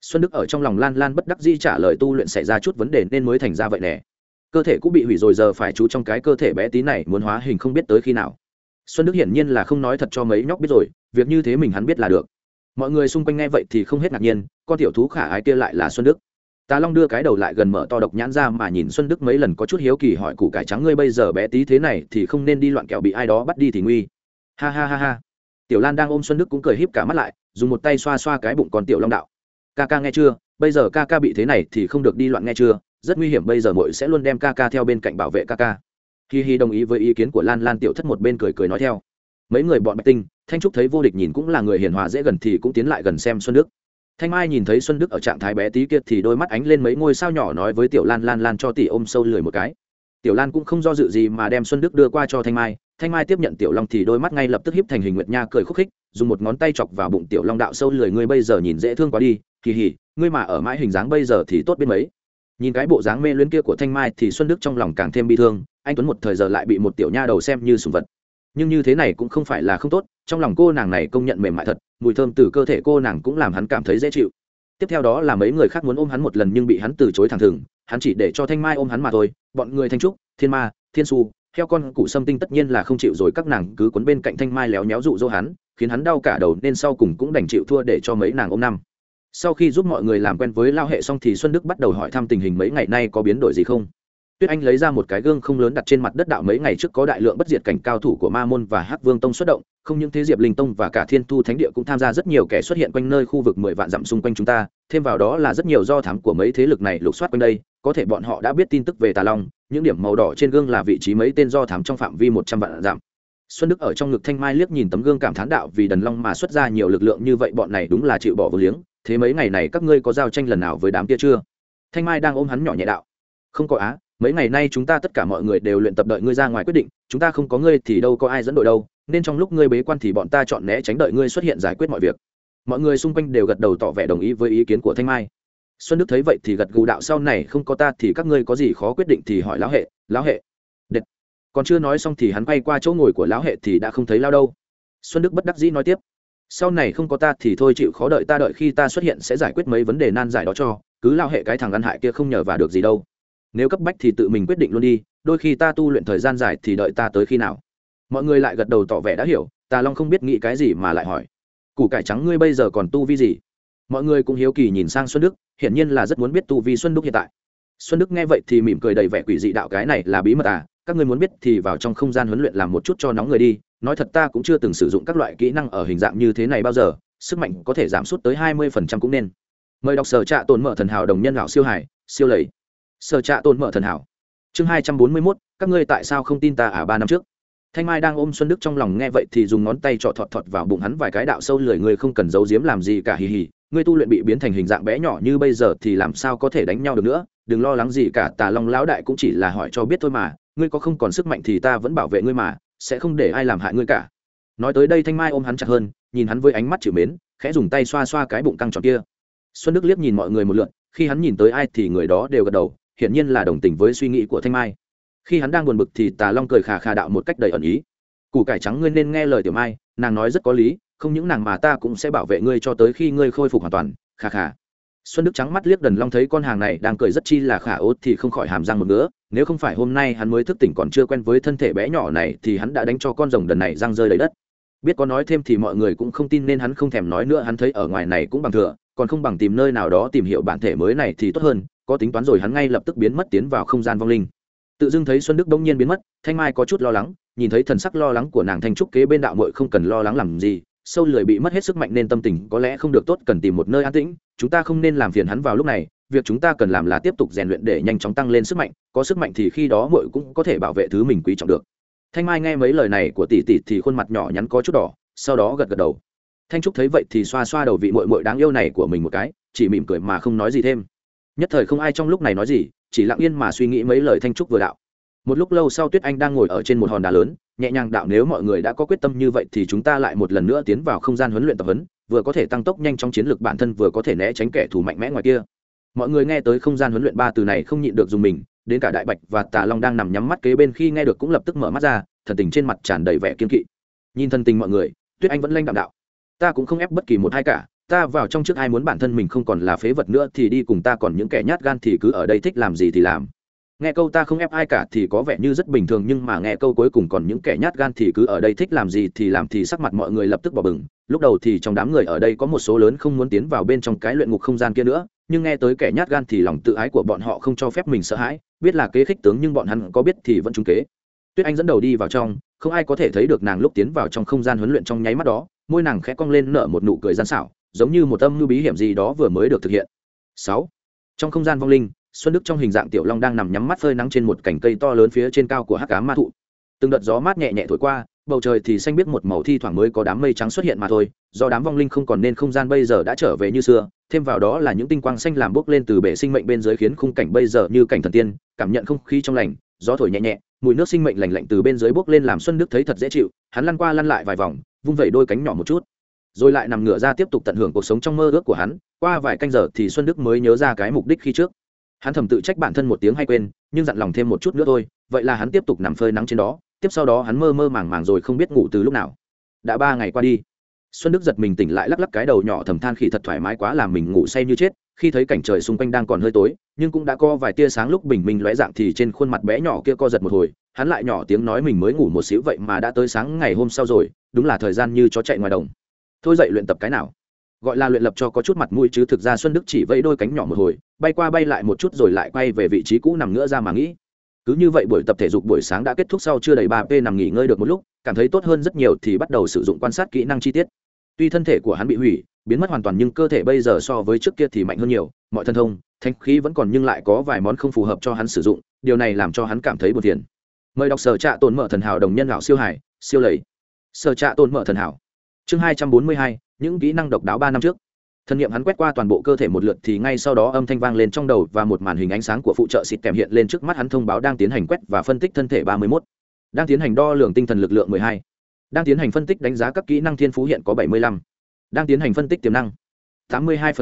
Xuân đức ở trong lòng lan lan bất đắc di trả lời tu luyện xảy ra chút vấn đề nên mới thành ra vậy nè. Cơ thể cũng bị hủy rồi, giờ phải chú trong cái cơ thể bé tí này muốn hóa hình không biết tới khi nào xuân đức hiển nhiên là không nói thật cho mấy nhóc biết rồi, việc như thế mình hắn biết là được. Mọi người xung quanh nghe vậy thì không hết ngạc nhiên, con tiểu thú khả ái kia lại là xuân đức. Tà long đưa cái đầu lại gần mở to độc nhãn ra mà nhìn xuân đức mấy lần có chút hiếu kỳ hỏi củ cải trắng ngươi bây giờ bé tí thế này thì không nên đi loạn kẹo bị ai đó bắt đi thì nguy. Ha ha ha ha. Tiểu lan đang ôm xuân đức cũng cười híp cả mắt lại, dùng một tay xoa xoa cái bụng con tiểu long đạo. Ca ca nghe chưa? Bây giờ ca ca bị thế này thì không được đi loạn nghe chưa? Rất nguy hiểm, bây giờ mội sẽ luôn đem ca ca theo bên cạnh bảo vệ ca ca hi hi đồng ý với ý kiến của lan lan tiểu thất một bên cười cười nói theo. Mấy người bọn bạch tinh, thanh trúc thấy vô địch nhìn cũng là người hiền hòa dễ gần thì cũng tiến lại gần xem xuân đức. Thanh mai nhìn thấy xuân đức ở trạng thái bé tí kia thì đôi mắt ánh lên mấy ngôi sao nhỏ nói với tiểu lan lan lan cho tỷ ôm sâu lười một cái. Tiểu lan cũng không do dự gì mà đem xuân đức đưa qua cho thanh mai. Thanh mai tiếp nhận tiểu long thì đôi mắt ngay lập tức hiếp thành hình nguyệt nha cười khúc khích, dùng một ngón tay chọc vào bụng tiểu long đạo sâu lười ngươi bây giờ nhìn dễ thương quá đi. Kỳ hỉ ngươi mà ở mãi hình dáng bây giờ thì tốt biết mấy nhìn cái bộ dáng mê luyến kia của thanh mai thì xuân đức trong lòng càng thêm bi thương, anh tuấn một thời giờ lại bị một tiểu nha đầu xem như sùng vật. Nhưng như thế này cũng không phải là không tốt, trong lòng cô nàng này công nhận mềm mại thật, mùi thơm từ cơ thể cô nàng cũng làm hắn cảm thấy dễ chịu. Tiếp theo đó là mấy người khác muốn ôm hắn một lần nhưng bị hắn từ chối thẳng thừng, hắn chỉ để cho thanh mai ôm hắn mà thôi, bọn người thanh trúc, thiên ma, thiên su theo con cụ sâm tinh tất nhiên là không chịu rồi, các nàng cứ quấn bên cạnh thanh mai léo nhéo dụ dỗ hắn, khiến hắn đau cả đầu, nên sau cùng cũng đành chịu thua để cho mấy nàng ôm năm sau khi giúp mọi người làm quen với lao hệ xong thì xuân đức bắt đầu hỏi thăm tình hình mấy ngày nay có biến đổi gì không? Tuyết anh lấy ra một cái gương không lớn đặt trên mặt đất đạo mấy ngày trước có đại lượng bất diệt cảnh cao thủ của ma môn và hắc vương tông xuất động, không những thế diệp linh tông và cả thiên thu thánh địa cũng tham gia rất nhiều kẻ xuất hiện quanh nơi khu vực mười vạn dặm xung quanh chúng ta, thêm vào đó là rất nhiều do thám của mấy thế lực này lục soát quanh đây, có thể bọn họ đã biết tin tức về tà long, những điểm màu đỏ trên gương là vị trí mấy tên do thám trong phạm vi một trăm vạn dặm. Xuân đức ở trong ngực thanh mai liếc nhìn tấm gương cảm thán đạo vì đần long mà xuất ra nhiều lực lượng như vậy, bọn này đúng là chịu bỏ vô liếng thế mấy ngày này các ngươi có giao tranh lần nào với đám kia chưa? Thanh mai đang ôm hắn nhỏ nhẹ đạo. Không có á, mấy ngày nay chúng ta tất cả mọi người đều luyện tập đợi ngươi ra ngoài quyết định, chúng ta không có ngươi thì đâu có ai dẫn đội đâu, nên trong lúc ngươi bế quan thì bọn ta chọn né tránh đợi ngươi xuất hiện giải quyết mọi việc. Mọi người xung quanh đều gật đầu tỏ vẻ đồng ý với ý kiến của thanh mai. Xuân đức thấy vậy thì gật gù đạo, sau này không có ta thì các ngươi có gì khó quyết định thì hỏi lão hệ lão hệ. Đệt. còn chưa nói xong thì hắn bay qua chỗ ngồi của lão hệ thì đã không thấy lao đâu. Xuân đức bất đắc dĩ nói tiếp sau này không có ta thì thôi chịu khó đợi, ta đợi khi ta xuất hiện sẽ giải quyết mấy vấn đề nan giải đó cho, cứ lao hệ cái thằng ăn hại kia không nhờ và được gì đâu. Nếu cấp bách thì tự mình quyết định luôn đi, đôi khi ta tu luyện thời gian dài thì đợi ta tới khi nào? Mọi người lại gật đầu tỏ vẻ đã hiểu, tà long không biết nghĩ cái gì mà lại hỏi. Củ cải trắng ngươi bây giờ còn tu vi gì? Mọi người cũng hiếu kỳ nhìn sang xuân đức, hiển nhiên là rất muốn biết tu vi xuân đức hiện tại. Xuân đức nghe vậy thì mỉm cười đầy vẻ quỷ dị, đạo cái này là bí mật à các ngươi muốn biết thì vào trong không gian huấn luyện làm một chút cho nóng người đi nói thật ta cũng chưa từng sử dụng các loại kỹ năng ở hình dạng như thế này bao giờ, sức mạnh có thể giảm sút tới hai mươi phần trăm cũng nên. Mời đọc sở trạ tồn mở thần hảo đồng nhân lão siêu hải, siêu lầy. Sở trạ tồn mở thần hảo. Chương hai trăm bốn mươi mốt, các ngươi tại sao không tin ta à ba năm trước? Thanh mai đang ôm xuân đức trong lòng nghe vậy thì dùng ngón tay trọ thọt thọt vào bụng hắn vài cái đạo sâu lười người không cần giấu giếm làm gì cả, hì hì. Ngươi tu luyện bị biến thành hình dạng bé nhỏ như bây giờ thì làm sao có thể đánh nhau được nữa? Đừng lo lắng gì cả, tà long lão đại cũng chỉ là hỏi cho biết thôi mà. Ngươi có không còn sức mạnh thì ta vẫn bảo vệ ngươi mà sẽ không để ai làm hại ngươi cả. Nói tới đây thanh mai ôm hắn chặt hơn, nhìn hắn với ánh mắt chịu mến, khẽ dùng tay xoa xoa cái bụng căng tròn kia. Xuân đức liếc nhìn mọi người một lượn, khi hắn nhìn tới ai thì người đó đều gật đầu, hiển nhiên là đồng tình với suy nghĩ của thanh mai. Khi hắn đang buồn bực thì tà long cười khà khà đạo một cách đầy ẩn ý. Củ cải trắng ngươi nên nghe lời tiểu mai, nàng nói rất có lý, không những nàng mà ta cũng sẽ bảo vệ ngươi cho tới khi ngươi khôi phục hoàn toàn, khà khà xuân đức trắng mắt liếc đần long thấy con hàng này đang cười rất chi là khả ốt thì không khỏi hàm răng một nữa nếu không phải hôm nay hắn mới thức tỉnh còn chưa quen với thân thể bé nhỏ này thì hắn đã đánh cho con rồng đần này răng rơi lấy đất. Biết có nói thêm thì mọi người cũng không tin nên hắn không thèm nói nữa, hắn thấy ở ngoài này cũng bằng thừa, còn không bằng tìm nơi nào đó tìm hiểu bản thể mới này thì tốt hơn, có tính toán rồi hắn ngay lập tức biến mất tiến vào không gian vong linh. Tự dưng thấy xuân đức bỗng nhiên biến mất, thanh mai có chút lo lắng, nhìn thấy thần sắc lo lắng của nàng thanh trúc kế bên đạo mội không cần lo lắng làm gì sâu lười bị mất hết sức mạnh nên tâm tình có lẽ không được tốt, cần tìm một nơi an tĩnh. Chúng ta không nên làm phiền hắn vào lúc này, việc chúng ta cần làm là tiếp tục rèn luyện để nhanh chóng tăng lên sức mạnh, có sức mạnh thì khi đó mội cũng có thể bảo vệ thứ mình quý trọng được. Thanh mai nghe mấy lời này của tỷ tỷ thì khuôn mặt nhỏ nhắn có chút đỏ, sau đó gật gật đầu. Thanh trúc thấy vậy thì xoa xoa đầu vị mội mội đáng yêu này của mình một cái, chỉ mỉm cười mà không nói gì thêm. Nhất thời không ai trong lúc này nói gì, chỉ lặng yên mà suy nghĩ mấy lời thanh trúc vừa đạo. Một lúc lâu sau tuyết anh đang ngồi ở trên một hòn đá lớn nhẹ nhàng đạo nếu mọi người đã có quyết tâm như vậy thì chúng ta lại một lần nữa tiến vào không gian huấn luyện tập huấn, vừa có thể tăng tốc nhanh trong chiến lược bản thân vừa có thể né tránh kẻ thù mạnh mẽ ngoài kia. Mọi người nghe tới không gian huấn luyện ba từ này không nhịn được dùng mình, đến cả đại bạch và tà long đang nằm nhắm mắt kế bên khi nghe được cũng lập tức mở mắt ra, thần tình trên mặt tràn đầy vẻ kiên kỵ. Nhìn thần tình mọi người, tuyết anh vẫn lanh đạm đạo, ta cũng không ép bất kỳ một hai cả, ta vào trong trước ai muốn bản thân mình không còn là phế vật nữa thì đi cùng ta còn những kẻ nhát gan thì cứ ở đây thích làm gì thì làm nghe câu ta không ép ai cả thì có vẻ như rất bình thường nhưng mà nghe câu cuối cùng còn những kẻ nhát gan thì cứ ở đây thích làm gì thì làm thì sắc mặt mọi người lập tức bỏ bừng. Lúc đầu thì trong đám người ở đây có một số lớn không muốn tiến vào bên trong cái luyện ngục không gian kia nữa, nhưng nghe tới kẻ nhát gan thì lòng tự ái của bọn họ không cho phép mình sợ hãi, biết là kế khích tướng nhưng bọn hắn có biết thì vẫn trúng kế. Tuyết anh dẫn đầu đi vào trong, không ai có thể thấy được nàng lúc tiến vào trong không gian huấn luyện trong nháy mắt đó, môi nàng khẽ cong lên nở một nụ cười gian xảo, giống như một âm mưu bí hiểm gì đó vừa mới được thực hiện. Sáu. Trong không gian vong linh xuân đức trong hình dạng tiểu long đang nằm nhắm mắt phơi nắng trên một cành cây to lớn phía trên cao của hắc cá ma thụ. Từng đợt gió mát nhẹ nhẹ thổi qua, bầu trời thì xanh biết một màu thi thoảng mới có đám mây trắng xuất hiện mà thôi, do đám vong linh không còn nên không gian bây giờ đã trở về như xưa, thêm vào đó là những tinh quang xanh làm bốc lên từ bể sinh mệnh bên dưới khiến khung cảnh bây giờ như cảnh thần tiên, cảm nhận không khí trong lành, gió thổi nhẹ nhẹ, mùi nước sinh mệnh lành lạnh từ bên dưới bốc lên làm xuân đức thấy thật dễ chịu, hắn lăn qua lăn lại vài vòng, vung vẩy đôi cánh nhỏ một chút, rồi lại nằm ngửa ra tiếp tục tận hưởng cuộc sống trong mơ ước của hắn, qua vài canh giờ thì xuân đức mới nhớ ra cái mục đích khi trước hắn thầm tự trách bản thân một tiếng hay quên, nhưng dặn lòng thêm một chút nữa thôi, vậy là hắn tiếp tục nằm phơi nắng trên đó, tiếp sau đó hắn mơ mơ màng màng rồi không biết ngủ từ lúc nào. Đã ba ngày qua đi, xuân đức giật mình tỉnh lại lắc lắc cái đầu nhỏ thầm than khỉ thật thoải mái quá làm mình ngủ say như chết, khi thấy cảnh trời xung quanh đang còn hơi tối, nhưng cũng đã có vài tia sáng lúc bình minh lóe dạng thì trên khuôn mặt bé nhỏ kia co giật một hồi, hắn lại nhỏ tiếng nói mình mới ngủ một xíu vậy mà đã tới sáng ngày hôm sau rồi, đúng là thời gian như chó chạy ngoài đồng. Thôi dậy luyện tập cái nào? Gọi là luyện lập cho có chút mặt mũi chứ thực ra xuân đức chỉ vẫy đôi cánh nhỏ một hồi, bay qua bay lại một chút rồi lại quay về vị trí cũ nằm ngửa ra mà nghĩ. Cứ như vậy buổi tập thể dục buổi sáng đã kết thúc sau chưa đầy ba p nằm nghỉ ngơi được một lúc, cảm thấy tốt hơn rất nhiều thì bắt đầu sử dụng quan sát kỹ năng chi tiết. Tuy thân thể của hắn bị hủy, biến mất hoàn toàn nhưng cơ thể bây giờ so với trước kia thì mạnh hơn nhiều, mọi thân thông, thanh khí vẫn còn nhưng lại có vài món không phù hợp cho hắn sử dụng, điều này làm cho hắn cảm thấy buồn phiền. Mời đọc sở trạ tồn mở thần hảo đồng nhân lão siêu hải siêu lầy. Sở trạ tồn mở thần hảo. Chương hai trăm bốn mươi hai những kỹ năng độc đáo ba năm trước. Thân nhiệm hắn quét qua toàn bộ cơ thể một lượt thì ngay sau đó âm thanh vang lên trong đầu và một màn hình ánh sáng của phụ trợ xịt kèm hiện lên trước mắt hắn thông báo đang tiến hành quét và phân tích thân thể ba mươi 31. đang tiến hành đo lường tinh thần lực lượng mười hai. Đang tiến hành phân tích đánh giá các kỹ năng thiên phú hiện có bảy mươi lăm. Đang tiến hành phân tích tiềm năng, tám mươi hai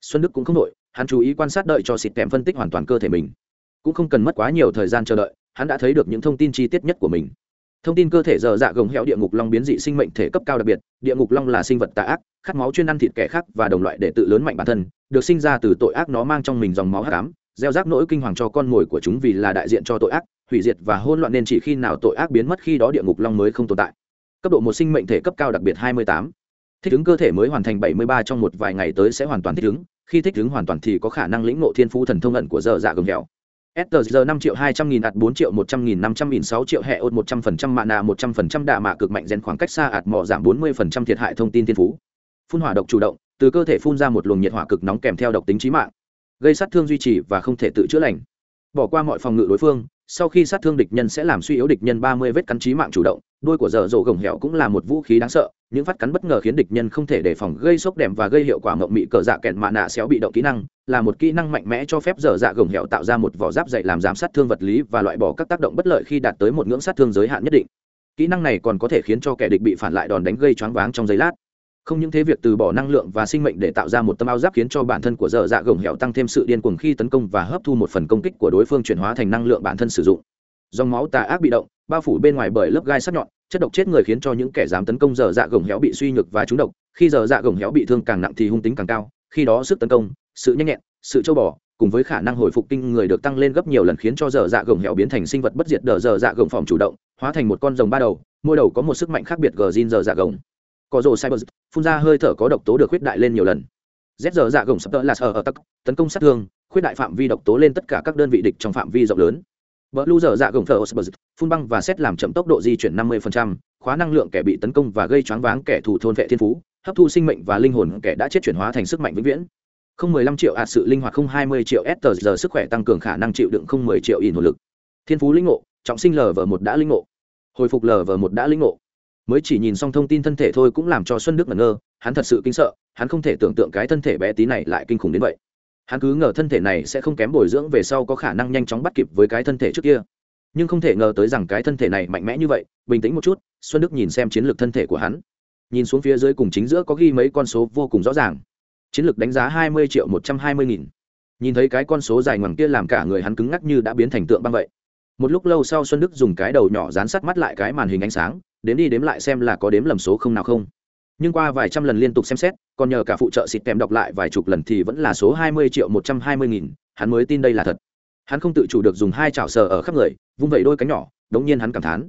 xuân đức cũng không đội hắn chú ý quan sát đợi cho xịt kèm phân tích hoàn toàn cơ thể mình. Cũng không cần mất quá nhiều thời gian chờ đợi, hắn đã thấy được những thông tin chi tiết nhất của mình thông tin cơ thể dở dạ gồng heo địa ngục long biến dị sinh mệnh thể cấp cao đặc biệt, địa ngục long là sinh vật tà ác, khát máu chuyên ăn thịt kẻ khác và đồng loại để tự lớn mạnh bản thân, được sinh ra từ tội ác nó mang trong mình dòng máu hắc ám, gieo rác nỗi kinh hoàng cho con mồi của chúng vì là đại diện cho tội ác, hủy diệt và hỗn loạn nên chỉ khi nào tội ác biến mất khi đó địa ngục long mới không tồn tại cấp độ một sinh mệnh thể cấp cao đặc biệt 28. thích ứng cơ thể mới hoàn thành 73 trong một vài ngày tới sẽ hoàn toàn thích ứng, khi thích ứng hoàn toàn thì có khả năng lĩnh ngộ thiên phú thần thông ẩn của dở dạ gồng heo. STG 5 triệu 200 nghìn ạt 4 triệu 100 nghìn 500 nghìn 6 triệu hệ ột 100% mạ nạ 100% đạ mạ cực mạnh rèn khoảng cách xa ạt mỏ giảm 40% thiệt hại thông tin thiên phú. Phun hỏa độc chủ động, từ cơ thể phun ra một luồng nhiệt hỏa cực nóng kèm theo độc tính chí mạng, gây sát thương duy trì và không thể tự chữa lành. Bỏ qua mọi phòng ngự đối phương, sau khi sát thương địch nhân sẽ làm suy yếu địch nhân 30 vết cắn chí mạng chủ động, đuôi của dở dỗ gồng hẹo cũng là một vũ khí đáng sợ, những phát cắn bất ngờ khiến địch nhân không thể đề phòng gây sốc đèm và gây hiệu quả mộng mị cờ dạ kẹn mạ nạ xéo bị động kỹ năng là một kỹ năng mạnh mẽ cho phép dở dạ gồng hẹo tạo ra một vỏ giáp dày làm giảm sát thương vật lý và loại bỏ các tác động bất lợi khi đạt tới một ngưỡng sát thương giới hạn nhất định. Kỹ năng này còn có thể khiến cho kẻ địch bị phản lại đòn đánh gây choáng váng trong giây lát không những thế việc từ bỏ năng lượng và sinh mệnh để tạo ra một tâm áo giáp khiến cho bản thân của dở dạ gồng hẻo tăng thêm sự điên cuồng khi tấn công và hấp thu một phần công kích của đối phương chuyển hóa thành năng lượng bản thân sử dụng. Dòng máu tà ác bị động, bao phủ bên ngoài bởi lớp gai sắc nhọn, chất độc chết người khiến cho những kẻ dám tấn công dở dạ gồng héo bị suy nhược và trúng độc. Khi dở dạ gồng héo bị thương càng nặng thì hung tính càng cao, khi đó sức tấn công, sự nhanh nhẹn, sự châu bò cùng với khả năng hồi phục kinh người được tăng lên gấp nhiều lần khiến cho dở dạ gồng héo biến thành sinh vật bất diệt đờ dở dạ gồng phòng chủ động, hóa thành một con rồng ba đầu, mỗi đầu có một sức mạnh khác biệt gờ zin dở dạ gồng có rồ cyber phun ra hơi thở có độc tố được khuyết đại lên nhiều lần z giờ dạ gồng sắp tơ là sở ở tắc tấn công sát thương khuyết đại phạm vi độc tố lên tất cả các đơn vị địch trong phạm vi rộng lớn Bờ lưu giờ dạ gồng thở phun băng và xét làm chậm tốc độ di chuyển 50%, khóa năng lượng kẻ bị tấn công và gây choáng váng kẻ thù thôn vệ thiên phú, hấp thu sinh mệnh và linh hồn kẻ đã chết chuyển hóa thành sức mạnh vĩnh viễn. Không 15 triệu ạt sự linh hoạt không 20 triệu S giờ sức khỏe tăng cường khả năng chịu đựng không 10 triệu ỉn hồn lực. Thiên phú linh ngộ, trọng sinh lở vở một đã linh ngộ. Hồi phục lở vở một đã linh ngộ. Mới chỉ nhìn xong thông tin thân thể thôi cũng làm cho Xuân Đức ngẩn ngơ, hắn thật sự kinh sợ, hắn không thể tưởng tượng cái thân thể bé tí này lại kinh khủng đến vậy. Hắn cứ ngờ thân thể này sẽ không kém bồi dưỡng về sau có khả năng nhanh chóng bắt kịp với cái thân thể trước kia. Nhưng không thể ngờ tới rằng cái thân thể này mạnh mẽ như vậy bình tĩnh một chút xuân đức nhìn xem chiến lược thân thể của hắn. Nhìn xuống phía dưới cùng chính giữa có ghi mấy con số vô cùng rõ ràng. Chiến lược đánh giá hai mươi triệu một trăm hai mươi nghìn. Nhìn thấy cái con số dài ngoằng kia làm cả người hắn cứng ngắc như đã biến thành tượng băng vậy. Một lúc lâu sau xuân đức dùng cái đầu nhỏ dán sát mắt lại cái màn hình ánh sáng đếm đi đếm lại xem là có đếm lầm số không nào không. Nhưng qua vài trăm lần liên tục xem xét, còn nhờ cả phụ trợ xịt kèm đọc lại vài chục lần thì vẫn là số hai mươi triệu một trăm hai mươi nghìn, hắn mới tin đây là thật. Hắn không tự chủ được dùng hai chảo sờ ở khắp người, vung vẩy đôi cánh nhỏ, đống nhiên hắn cảm thán.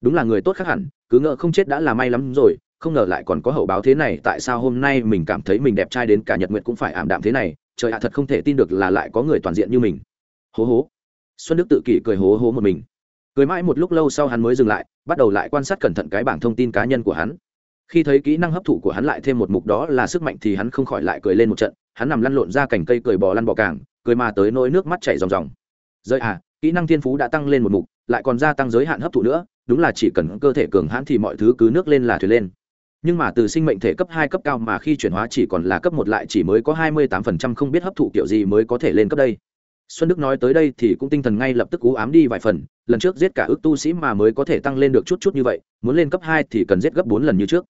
Đúng là người tốt khác hẳn, cứ ngờ không chết đã là may lắm rồi, không ngờ lại còn có hậu báo thế này, tại sao hôm nay mình cảm thấy mình đẹp trai đến cả nhật nguyện cũng phải ảm đạm thế này, trời ạ, thật không thể tin được là lại có người toàn diện như mình. Hố hố. Xuân đức tự kỷ cười hố hố một mình cười mãi một lúc lâu sau hắn mới dừng lại, bắt đầu lại quan sát cẩn thận cái bảng thông tin cá nhân của hắn. Khi thấy kỹ năng hấp thụ của hắn lại thêm một mục đó là sức mạnh thì hắn không khỏi lại cười lên một trận, hắn nằm lăn lộn ra cành cây cười bò lăn bò càng, cười mà tới nỗi nước mắt chảy ròng ròng. Rơi à kỹ năng thiên phú đã tăng lên một mục, lại còn gia tăng giới hạn hấp thụ nữa, đúng là chỉ cần cơ thể cường hãn thì mọi thứ cứ nước lên là thuyền lên. Nhưng mà từ sinh mệnh thể cấp hai cấp cao mà khi chuyển hóa chỉ còn là cấp một lại chỉ mới có hai mươi tám phần trăm không biết hấp thụ kiểu gì mới có thể lên cấp đây xuân đức nói tới đây thì cũng tinh thần ngay lập tức cú ám đi vài phần. Lần trước giết cả ước tu sĩ mà mới có thể tăng lên được chút chút như vậy, muốn lên cấp hai thì cần giết gấp bốn lần như trước.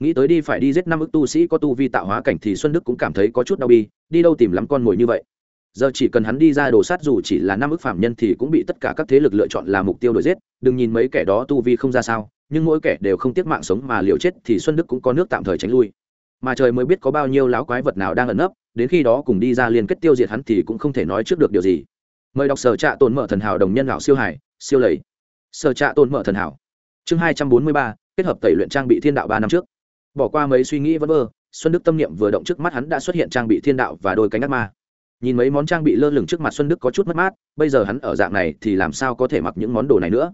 Nghĩ tới đi phải đi giết năm ước tu sĩ có tu vi tạo hóa cảnh thì xuân đức cũng cảm thấy có chút đau bi, đi đâu tìm lắm con mồi như vậy. Giờ chỉ cần hắn đi ra đồ sát dù chỉ là năm ước phạm nhân thì cũng bị tất cả các thế lực lựa chọn là mục tiêu đổi giết. Đừng nhìn mấy kẻ đó tu vi không ra sao, nhưng mỗi kẻ đều không tiếc mạng sống mà liều chết thì xuân đức cũng có nước tạm thời tránh lui mà trời mới biết có bao nhiêu láo quái vật nào đang ẩn nấp, đến khi đó cùng đi ra liên kết tiêu diệt hắn thì cũng không thể nói trước được điều gì. Mời đọc sở trạ tồn mở thần hảo đồng nhân lão siêu hải, siêu lầy. Sở trạ tồn mở thần hảo. Chương hai trăm bốn mươi ba, kết hợp tẩy luyện trang bị thiên đạo ba năm trước. Bỏ qua mấy suy nghĩ vẫn vơ, xuân đức tâm niệm vừa động trước mắt hắn đã xuất hiện trang bị thiên đạo và đôi cánh ác ma. Nhìn mấy món trang bị lơ lửng trước mặt xuân đức có chút mất mát, bây giờ hắn ở dạng này thì làm sao có thể mặc những món đồ này nữa?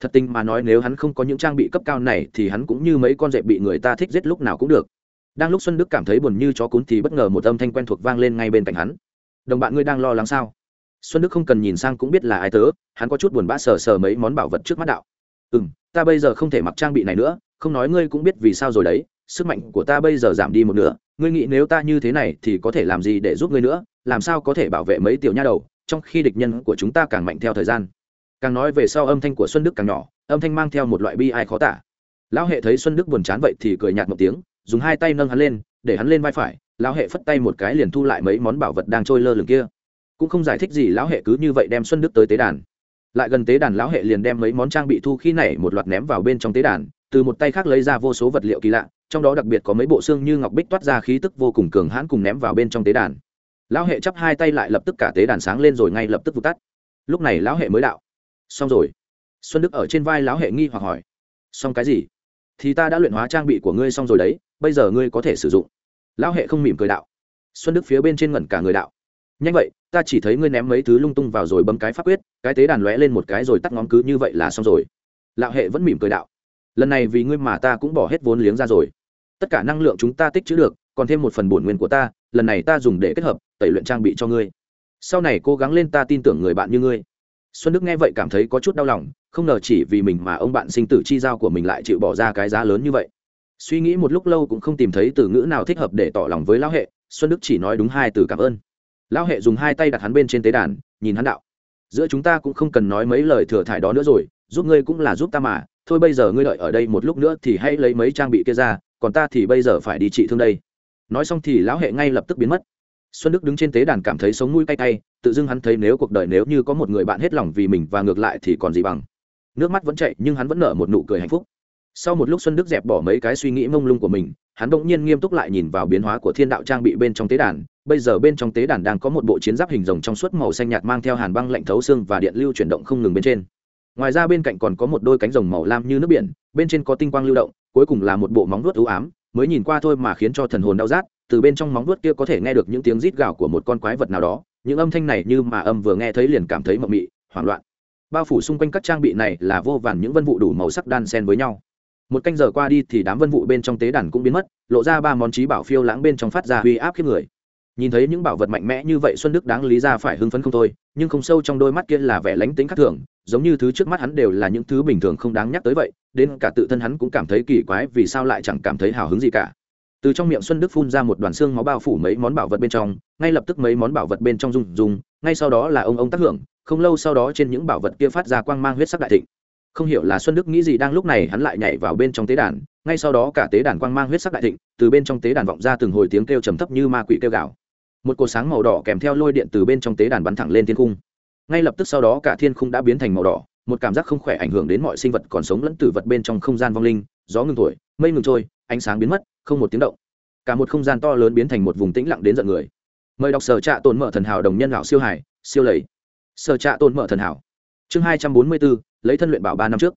Thật tình mà nói nếu hắn không có những trang bị cấp cao này thì hắn cũng như mấy con dẹp bị người ta thích giết lúc nào cũng được đang lúc xuân đức cảm thấy buồn như chó cún thì bất ngờ một âm thanh quen thuộc vang lên ngay bên cạnh hắn. Đồng bạn ngươi đang lo lắng sao? Xuân đức không cần nhìn sang cũng biết là ai tớ, hắn có chút buồn bã sờ sờ mấy món bảo vật trước mắt đạo. Ừ m ta bây giờ không thể mặc trang bị này nữa, không nói ngươi cũng biết vì sao rồi đấy, sức mạnh của ta bây giờ giảm đi một nửa, ngươi nghĩ nếu ta như thế này thì có thể làm gì để giúp ngươi nữa, làm sao có thể bảo vệ mấy tiểu nha đầu, trong khi địch nhân của chúng ta càng mạnh theo thời gian. Càng nói về sau âm thanh của xuân đức càng nhỏ, âm thanh mang theo một loại bi ai khó tả. Lão hệ thấy xuân đức buồn chán vậy thì cười nhạt một tiếng dùng hai tay nâng hắn lên, để hắn lên vai phải, lão hệ phất tay một cái liền thu lại mấy món bảo vật đang trôi lơ lửng kia. Cũng không giải thích gì, lão hệ cứ như vậy đem xuân đức tới tế đàn. Lại gần tế đàn, lão hệ liền đem mấy món trang bị thu khi nảy một loạt ném vào bên trong tế đàn, từ một tay khác lấy ra vô số vật liệu kỳ lạ, trong đó đặc biệt có mấy bộ xương như ngọc bích toát ra khí tức vô cùng cường hãn cùng ném vào bên trong tế đàn. Lão hệ chắp hai tay lại lập tức cả tế đàn sáng lên rồi ngay lập tức vụt tắt. Lúc này lão hệ mới đạo. Xong rồi. Xuân đức ở trên vai lão hệ nghi hoặc hỏi. Xong cái gì? Thì ta đã luyện hóa trang bị của ngươi xong rồi đấy bây giờ ngươi có thể sử dụng. Lão hệ không mỉm cười đạo. Xuân đức phía bên trên ngẩn cả người đạo. Nhanh vậy, ta chỉ thấy ngươi ném mấy thứ lung tung vào rồi bấm cái pháp quyết, cái tế đàn lóe lên một cái rồi tắt ngón cứ như vậy là xong rồi. Lão hệ vẫn mỉm cười đạo. Lần này vì ngươi mà ta cũng bỏ hết vốn liếng ra rồi. Tất cả năng lượng chúng ta tích chữ được, còn thêm một phần bổn nguyên của ta, lần này ta dùng để kết hợp, tẩy luyện trang bị cho ngươi. Sau này cố gắng lên ta tin tưởng người bạn như ngươi. Xuân đức nghe vậy cảm thấy có chút đau lòng, không ngờ chỉ vì mình mà ông bạn sinh tử chi giao của mình lại chịu bỏ ra cái giá lớn như vậy suy nghĩ một lúc lâu cũng không tìm thấy từ ngữ nào thích hợp để tỏ lòng với lão hệ, xuân đức chỉ nói đúng hai từ cảm ơn. Lão hệ dùng hai tay đặt hắn bên trên tế đàn, nhìn hắn đạo. Giữa chúng ta cũng không cần nói mấy lời thừa thải đó nữa rồi, giúp ngươi cũng là giúp ta mà. Thôi bây giờ ngươi đợi ở đây một lúc nữa thì hãy lấy mấy trang bị kia ra, còn ta thì bây giờ phải đi trị thương đây. Nói xong thì lão hệ ngay lập tức biến mất. Xuân đức đứng trên tế đàn cảm thấy sống mũi cay cay, tự dưng hắn thấy nếu cuộc đời nếu như có một người bạn hết lòng vì mình và ngược lại thì còn gì bằng. Nước mắt vẫn chạy nhưng hắn vẫn nở một nụ cười hạnh phúc sau một lúc xuân đức dẹp bỏ mấy cái suy nghĩ mông lung của mình, hắn bỗng nhiên nghiêm túc lại nhìn vào biến hóa của thiên đạo trang bị bên trong tế đàn. Bây giờ bên trong tế đàn đang có một bộ chiến giáp hình rồng trong suốt màu xanh nhạt mang theo hàn băng lạnh thấu xương và điện lưu chuyển động không ngừng bên trên. Ngoài ra bên cạnh còn có một đôi cánh rồng màu lam như nước biển, bên trên có tinh quang lưu động, cuối cùng là một bộ móng vuốt ưu ám, mới nhìn qua thôi mà khiến cho thần hồn đau rát, từ bên trong móng vuốt kia có thể nghe được những tiếng rít gào của một con quái vật nào đó, những âm thanh này như mà âm vừa nghe thấy liền cảm thấy mộng mị, hoảng loạn. Bao phủ xung quanh các trang bị này là vô vàn những vân vụ đủ màu sắc đan xen với nhau một canh giờ qua đi thì đám vân vụ bên trong tế đàn cũng biến mất, lộ ra ba món trí bảo phiêu lãng bên trong phát ra uy áp khiếp người. Nhìn thấy những bảo vật mạnh mẽ như vậy xuân đức đáng lý ra phải hưng phấn không thôi, nhưng không sâu trong đôi mắt kia là vẻ lánh tính khác thường, giống như thứ trước mắt hắn đều là những thứ bình thường không đáng nhắc tới vậy, đến cả tự thân hắn cũng cảm thấy kỳ quái vì sao lại chẳng cảm thấy hào hứng gì cả. Từ trong miệng xuân đức phun ra một đoàn xương máu bao phủ mấy món bảo vật bên trong, ngay lập tức mấy món bảo vật bên trong rung rung, ngay sau đó là ông ông tác hưởng, không lâu sau đó trên những bảo vật kia phát ra quang mang huyết sắc đại thịnh không hiểu là xuân đức nghĩ gì đang lúc này hắn lại nhảy vào bên trong tế đàn, ngay sau đó cả tế đàn quang mang huyết sắc đại thịnh, từ bên trong tế đàn vọng ra từng hồi tiếng kêu trầm thấp như ma quỷ kêu gào. Một cột sáng màu đỏ kèm theo lôi điện từ bên trong tế đàn bắn thẳng lên thiên cung ngay lập tức sau đó cả thiên khung đã biến thành màu đỏ, một cảm giác không khỏe ảnh hưởng đến mọi sinh vật còn sống lẫn tử vật bên trong không gian vong linh, gió ngừng thổi, mây ngừng trôi, ánh sáng biến mất, không một tiếng động. Cả một không gian to lớn biến thành một vùng tĩnh lặng đến giận người. Mời đọc sở trạ tồn mở thần hảo đồng nhân lão siêu hải siêu lầy. Sở trạ tồn mở thần hảo chương hai trăm bốn mươi bốn lấy thân luyện bảo ba năm trước.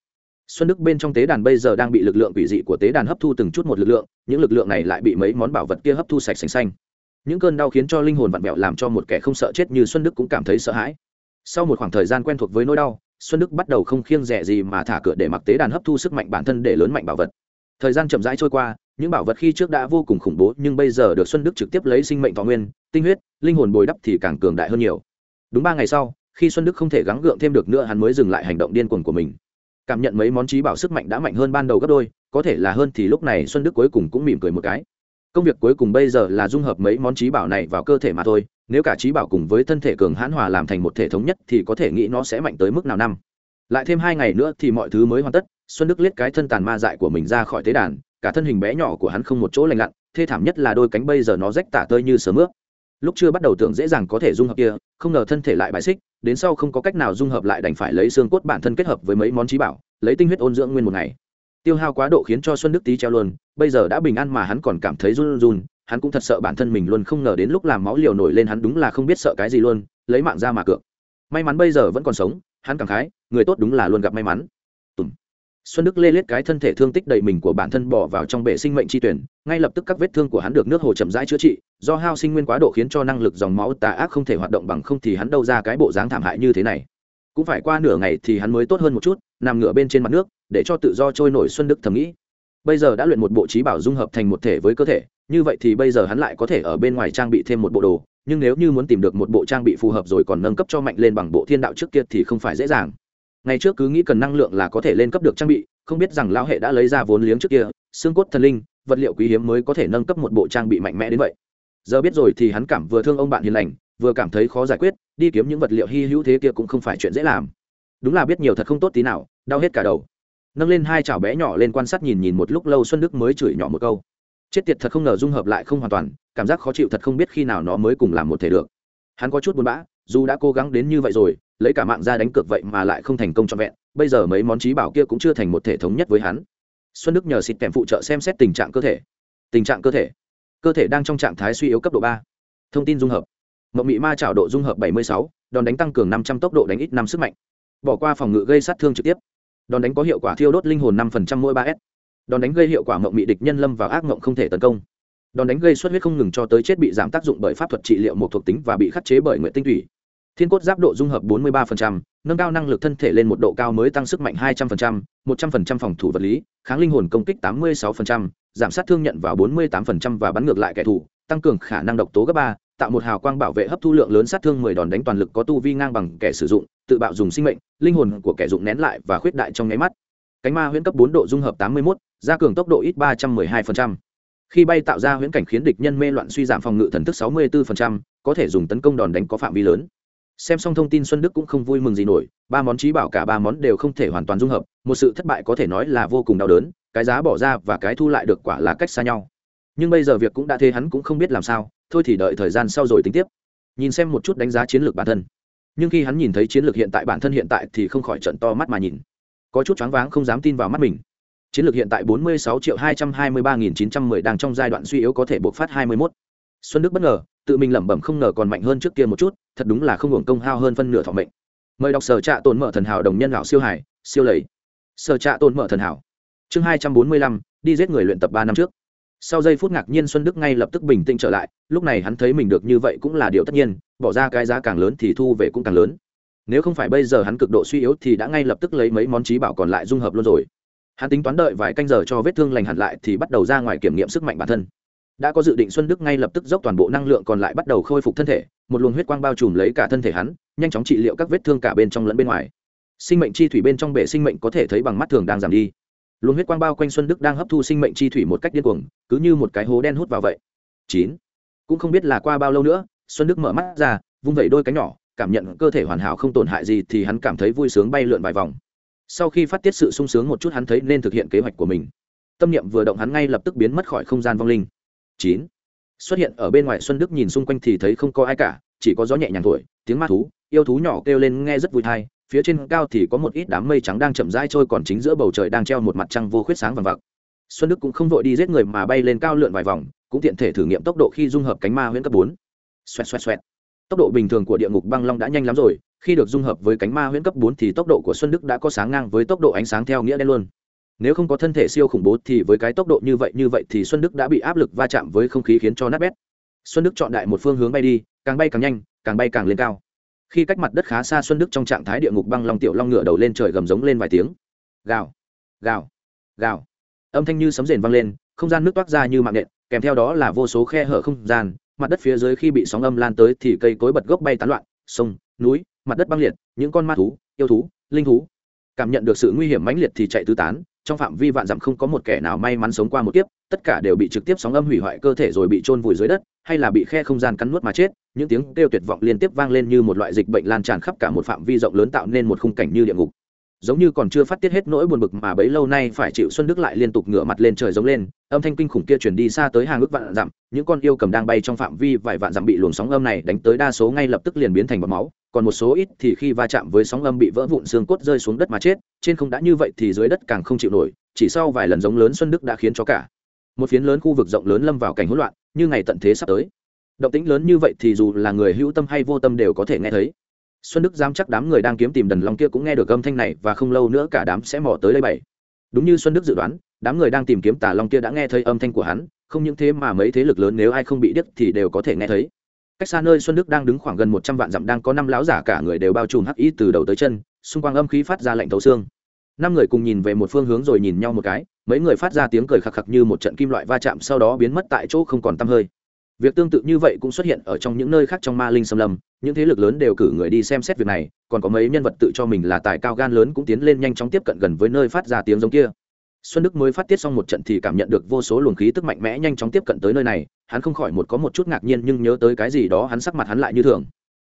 Xuân đức bên trong tế đàn bây giờ đang bị lực lượng quỷ dị của tế đàn hấp thu từng chút một lực lượng, những lực lượng này lại bị mấy món bảo vật kia hấp thu sạch sành xanh. Những cơn đau khiến cho linh hồn vặn vẹo làm cho một kẻ không sợ chết như xuân đức cũng cảm thấy sợ hãi. Sau một khoảng thời gian quen thuộc với nỗi đau, xuân đức bắt đầu không khiêng rẻ gì mà thả cửa để mặc tế đàn hấp thu sức mạnh bản thân để lớn mạnh bảo vật. Thời gian chậm rãi trôi qua, những bảo vật khi trước đã vô cùng khủng bố, nhưng bây giờ được xuân đức trực tiếp lấy sinh mệnh thọ nguyên, tinh huyết, linh hồn bồi đắp thì càng cường đại hơn nhiều. Đúng ba ngày sau khi xuân đức không thể gắng gượng thêm được nữa, hắn mới dừng lại hành động điên cuồng của mình. Cảm nhận mấy món trí bảo sức mạnh đã mạnh hơn ban đầu gấp đôi, có thể là hơn thì lúc này xuân đức cuối cùng cũng mỉm cười một cái. Công việc cuối cùng bây giờ là dung hợp mấy món trí bảo này vào cơ thể mà thôi, nếu cả trí bảo cùng với thân thể cường hãn hòa làm thành một thể thống nhất thì có thể nghĩ nó sẽ mạnh tới mức nào năm. Lại thêm hai ngày nữa thì mọi thứ mới hoàn tất, xuân đức liếc cái thân tàn ma dại của mình ra khỏi tế đàn, cả thân hình bé nhỏ của hắn không một chỗ lành lặn, thê thảm nhất là đôi cánh bây giờ nó rách tả tơi như sớm ướp lúc chưa bắt đầu tưởng dễ dàng có thể dung hợp kia, không ngờ thân thể lại bài xích đến sau không có cách nào dung hợp lại đành phải lấy xương cốt bản thân kết hợp với mấy món trí bảo, lấy tinh huyết ôn dưỡng nguyên một ngày. Tiêu hao quá độ khiến cho xuân đức tý treo luôn, bây giờ đã bình an mà hắn còn cảm thấy run run, hắn cũng thật sợ bản thân mình luôn không ngờ đến lúc làm máu liều nổi lên hắn đúng là không biết sợ cái gì luôn, lấy mạng ra mà cược. May mắn bây giờ vẫn còn sống, hắn cảm khái, người tốt đúng là luôn gặp may mắn. Xuân đức lê lết cái thân thể thương tích đầy mình của bản thân bỏ vào trong bể sinh mệnh chi tuyển ngay lập tức các vết thương của hắn được nước hồ chậm rãi chữa trị, do hao sinh nguyên quá độ khiến cho năng lực dòng máu tà ác không thể hoạt động bằng không thì hắn đâu ra cái bộ dáng thảm hại như thế này. Cũng phải qua nửa ngày thì hắn mới tốt hơn một chút, nằm ngửa bên trên mặt nước, để cho tự do trôi nổi xuân đức thầm nghĩ. Bây giờ đã luyện một bộ trí bảo dung hợp thành một thể với cơ thể, như vậy thì bây giờ hắn lại có thể ở bên ngoài trang bị thêm một bộ đồ, nhưng nếu như muốn tìm được một bộ trang bị phù hợp rồi còn nâng cấp cho mạnh lên bằng bộ thiên đạo trước kia thì không phải dễ dàng. Ngày trước cứ nghĩ cần năng lượng là có thể lên cấp được trang bị, không biết rằng lão hệ đã lấy ra vốn liếng trước kia, xương cốt thần linh vật liệu quý hiếm mới có thể nâng cấp một bộ trang bị mạnh mẽ đến vậy. Giờ biết rồi thì hắn cảm vừa thương ông bạn hiền lành, vừa cảm thấy khó giải quyết, đi kiếm những vật liệu hy hữu thế kia cũng không phải chuyện dễ làm. Đúng là biết nhiều thật không tốt tí nào, đau hết cả đầu. Nâng lên hai chảo bé nhỏ lên quan sát nhìn nhìn một lúc lâu xuân đức mới chửi nhỏ một câu. Chết tiệt thật không ngờ dung hợp lại không hoàn toàn, cảm giác khó chịu thật không biết khi nào nó mới cùng làm một thể được. Hắn có chút buồn bã, dù đã cố gắng đến như vậy rồi, lấy cả mạng ra đánh cược vậy mà lại không thành công trọn vẹn, bây giờ mấy món trí bảo kia cũng chưa thành một thể thống nhất với hắn xuân đức nhờ xịt kèm phụ trợ xem xét tình trạng cơ thể. Tình trạng cơ thể. Cơ thể đang trong trạng thái suy yếu cấp độ ba. Thông tin dung hợp. Mộng mị ma trào độ dung hợp 76, đòn đánh tăng cường 500 tốc độ đánh ít năm sức mạnh. Bỏ qua phòng ngự gây sát thương trực tiếp. Đòn đánh có hiệu quả thiêu đốt linh hồn 5% mỗi ba s. Đòn đánh gây hiệu quả mộng mị địch nhân lâm vào ác mộng không thể tấn công. Đòn đánh gây xuất huyết không ngừng cho tới chết bị giảm tác dụng bởi pháp thuật trị liệu một thuộc tính và bị khắc chế bởi nguyện tinh thủy thiên cốt giáp độ dung hợp 43%, nâng cao năng lực thân thể lên một độ cao mới tăng sức mạnh 200%, 100% phòng thủ vật lý kháng linh hồn công kích 86%, giảm sát thương nhận vào 48% và bắn ngược lại kẻ thù tăng cường khả năng độc tố gấp ba tạo một hào quang bảo vệ hấp thu lượng lớn sát thương mười đòn đánh toàn lực có tu vi ngang bằng kẻ sử dụng tự bạo dùng sinh mệnh linh hồn của kẻ dụng nén lại và khuyết đại trong nháy mắt. Cánh ma huyễn cấp bốn độ dung hợp tám mươi 81, gia cường tốc độ ít ba trăm mười hai phần trăm. Khi bay tạo ra huyễn cảnh khiến địch nhân mê loạn suy giảm phòng ngự thần thức sáu mươi bốn phần trăm có thể dùng tấn công đòn đánh có phạm vi lớn xem xong thông tin xuân đức cũng không vui mừng gì nổi, ba món trí bảo cả ba món đều không thể hoàn toàn dung hợp, một sự thất bại có thể nói là vô cùng đau đớn, cái giá bỏ ra và cái thu lại được quả là cách xa nhau. Nhưng bây giờ việc cũng đã thế hắn cũng không biết làm sao, thôi thì đợi thời gian sau rồi tính tiếp. Nhìn xem một chút đánh giá chiến lược bản thân. Nhưng khi hắn nhìn thấy chiến lược hiện tại bản thân hiện tại thì không khỏi trận to mắt mà nhìn. Có chút choáng váng không dám tin vào mắt mình. Chiến lược hiện tại 46 triệu 223.910 đang trong giai đoạn suy yếu có thể buộc phát 21. Xuân Đức bất ngờ, tự mình lẩm bẩm không ngờ còn mạnh hơn trước kia một chút, thật đúng là không hưởng công hao hơn phân nửa thọ mệnh. Mời đọc sở trạ tồn mở thần hảo đồng nhân lão siêu hải, siêu lầy. Sở trạ tồn mở thần hảo. Chương 245, đi giết người luyện tập ba năm trước. Sau giây phút ngạc nhiên Xuân Đức ngay lập tức bình tĩnh trở lại, lúc này hắn thấy mình được như vậy cũng là điều tất nhiên, bỏ ra cái giá càng lớn thì thu về cũng càng lớn. Nếu không phải bây giờ hắn cực độ suy yếu thì đã ngay lập tức lấy mấy món trí bảo còn lại dung hợp luôn rồi hắn tính toán đợi vài canh giờ cho vết thương lành hẳn lại thì bắt đầu ra ngoài kiểm nghiệm sức mạnh bản thân đã có dự định xuân đức ngay lập tức dốc toàn bộ năng lượng còn lại bắt đầu khôi phục thân thể, một luồng huyết quang bao trùm lấy cả thân thể hắn, nhanh chóng trị liệu các vết thương cả bên trong lẫn bên ngoài. Sinh mệnh chi thủy bên trong bể sinh mệnh có thể thấy bằng mắt thường đang giảm đi. Luồng huyết quang bao quanh xuân đức đang hấp thu sinh mệnh chi thủy một cách điên cuồng, cứ như một cái hố đen hút vào vậy. Chín. Cũng không biết là qua bao lâu nữa, xuân đức mở mắt ra, vung vẩy đôi cánh nhỏ, cảm nhận cơ thể hoàn hảo không tổn hại gì thì hắn cảm thấy vui sướng bay lượn vài vòng. Sau khi phát tiết sự sung sướng một chút hắn thấy nên thực hiện kế hoạch của mình. Tâm niệm vừa động hắn ngay lập tức biến mất khỏi không gian vong linh chín. Xuất hiện ở bên ngoài xuân đức nhìn xung quanh thì thấy không có ai cả, chỉ có gió nhẹ nhàng thổi, tiếng ma thú, yêu thú nhỏ kêu lên nghe rất vui thai, phía trên cao thì có một ít đám mây trắng đang chậm rãi trôi còn chính giữa bầu trời đang treo một mặt trăng vô khuyết sáng vàng vặc. Xuân đức cũng không vội đi giết người mà bay lên cao lượn vài vòng, cũng tiện thể thử nghiệm tốc độ khi dung hợp cánh ma huyễn cấp bốn. Xoẹt xoẹt xoẹt. Tốc độ bình thường của địa ngục băng long đã nhanh lắm rồi, khi được dung hợp với cánh ma huyễn cấp bốn thì tốc độ của xuân đức đã có sáng ngang với tốc độ ánh sáng theo nghĩa đen luôn nếu không có thân thể siêu khủng bố thì với cái tốc độ như vậy như vậy thì xuân đức đã bị áp lực va chạm với không khí khiến cho nát bét. Xuân đức chọn đại một phương hướng bay đi, càng bay càng nhanh, càng bay càng lên cao. Khi cách mặt đất khá xa, xuân đức trong trạng thái địa ngục băng long tiểu long ngựa đầu lên trời gầm giống lên vài tiếng. Gào gào gào. Âm thanh như sấm rền vang lên, không gian nước toát ra như mạng nện, kèm theo đó là vô số khe hở không gian. Mặt đất phía dưới khi bị sóng âm lan tới thì cây cối bật gốc bay tán loạn, sông, núi, mặt đất băng liệt, những con ma thú, yêu thú, linh thú. Cảm nhận được sự nguy hiểm mãnh liệt thì chạy tứ tán trong phạm vi vạn dặm không có một kẻ nào may mắn sống qua một kiếp, tất cả đều bị trực tiếp sóng âm hủy hoại cơ thể rồi bị trôn vùi dưới đất, hay là bị khe không gian cắn nuốt mà chết, những tiếng kêu tuyệt vọng liên tiếp vang lên như một loại dịch bệnh lan tràn khắp cả một phạm vi rộng lớn tạo nên một khung cảnh như địa ngục. Giống như còn chưa phát tiết hết nỗi buồn bực mà bấy lâu nay phải chịu xuân đức lại liên tục ngửa mặt lên trời giống lên, âm thanh kinh khủng kia chuyển đi xa tới hàng ước vạn dặm, những con yêu cầm đang bay trong phạm vi vài vạn dặm bị luồng sóng âm này đánh tới đa số ngay lập tức liền biến thành bọt máu còn một số ít thì khi va chạm với sóng âm bị vỡ vụn xương cốt rơi xuống đất mà chết, trên không đã như vậy thì dưới đất càng không chịu nổi, chỉ sau vài lần giống lớn xuân đức đã khiến cho cả một phiến lớn khu vực rộng lớn lâm vào cảnh hỗn loạn, như ngày tận thế sắp tới. Động tĩnh lớn như vậy thì dù là người hữu tâm hay vô tâm đều có thể nghe thấy. Xuân đức dám chắc đám người đang kiếm tìm đần long kia cũng nghe được âm thanh này và không lâu nữa cả đám sẽ mò tới đây bảy. Đúng như xuân đức dự đoán, đám người đang tìm kiếm tà long kia đã nghe thấy âm thanh của hắn, không những thế mà mấy thế lực lớn nếu ai không bị điếc thì đều có thể nghe thấy cách xa nơi xuân đức đang đứng khoảng gần một trăm vạn dặm đang có năm láo giả cả người đều bao trùm hắc ý từ đầu tới chân, xung quanh âm khí phát ra lạnh thấu xương. Năm người cùng nhìn về một phương hướng rồi nhìn nhau một cái, mấy người phát ra tiếng cười khạc khạc như một trận kim loại va chạm sau đó biến mất tại chỗ không còn tăm hơi. Việc tương tự như vậy cũng xuất hiện ở trong những nơi khác trong ma linh xâm lâm, những thế lực lớn đều cử người đi xem xét việc này, còn có mấy nhân vật tự cho mình là tài cao gan lớn cũng tiến lên nhanh chóng tiếp cận gần với nơi phát ra tiếng giống kia xuân đức mới phát tiết xong một trận thì cảm nhận được vô số luồng khí tức mạnh mẽ nhanh chóng tiếp cận tới nơi này, hắn không khỏi một có một chút ngạc nhiên nhưng nhớ tới cái gì đó hắn sắc mặt hắn lại như thường.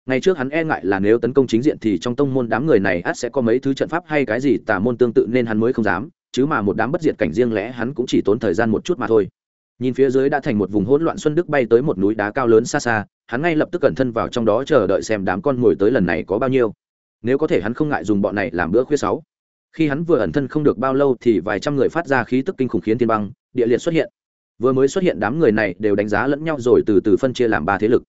Ngày trước hắn e ngại là nếu tấn công chính diện thì trong tông môn đám người này ắt sẽ có mấy thứ trận pháp hay cái gì tà môn tương tự nên hắn mới không dám, chứ mà một đám bất diệt cảnh riêng lẽ hắn cũng chỉ tốn thời gian một chút mà thôi. Nhìn phía dưới đã thành một vùng hỗn loạn xuân đức bay tới một núi đá cao lớn xa xa, hắn ngay lập tức cẩn thân vào trong đó chờ đợi xem đám con ngồi tới lần này có bao nhiêu. Nếu có thể hắn không ngại dùng bọn này làm bữa khuya sáu khi hắn vừa ẩn thân không được bao lâu thì vài trăm người phát ra khí tức kinh khủng khiến thiên băng, địa liệt xuất hiện. Vừa mới xuất hiện đám người này đều đánh giá lẫn nhau rồi từ từ phân chia làm ba thế lực.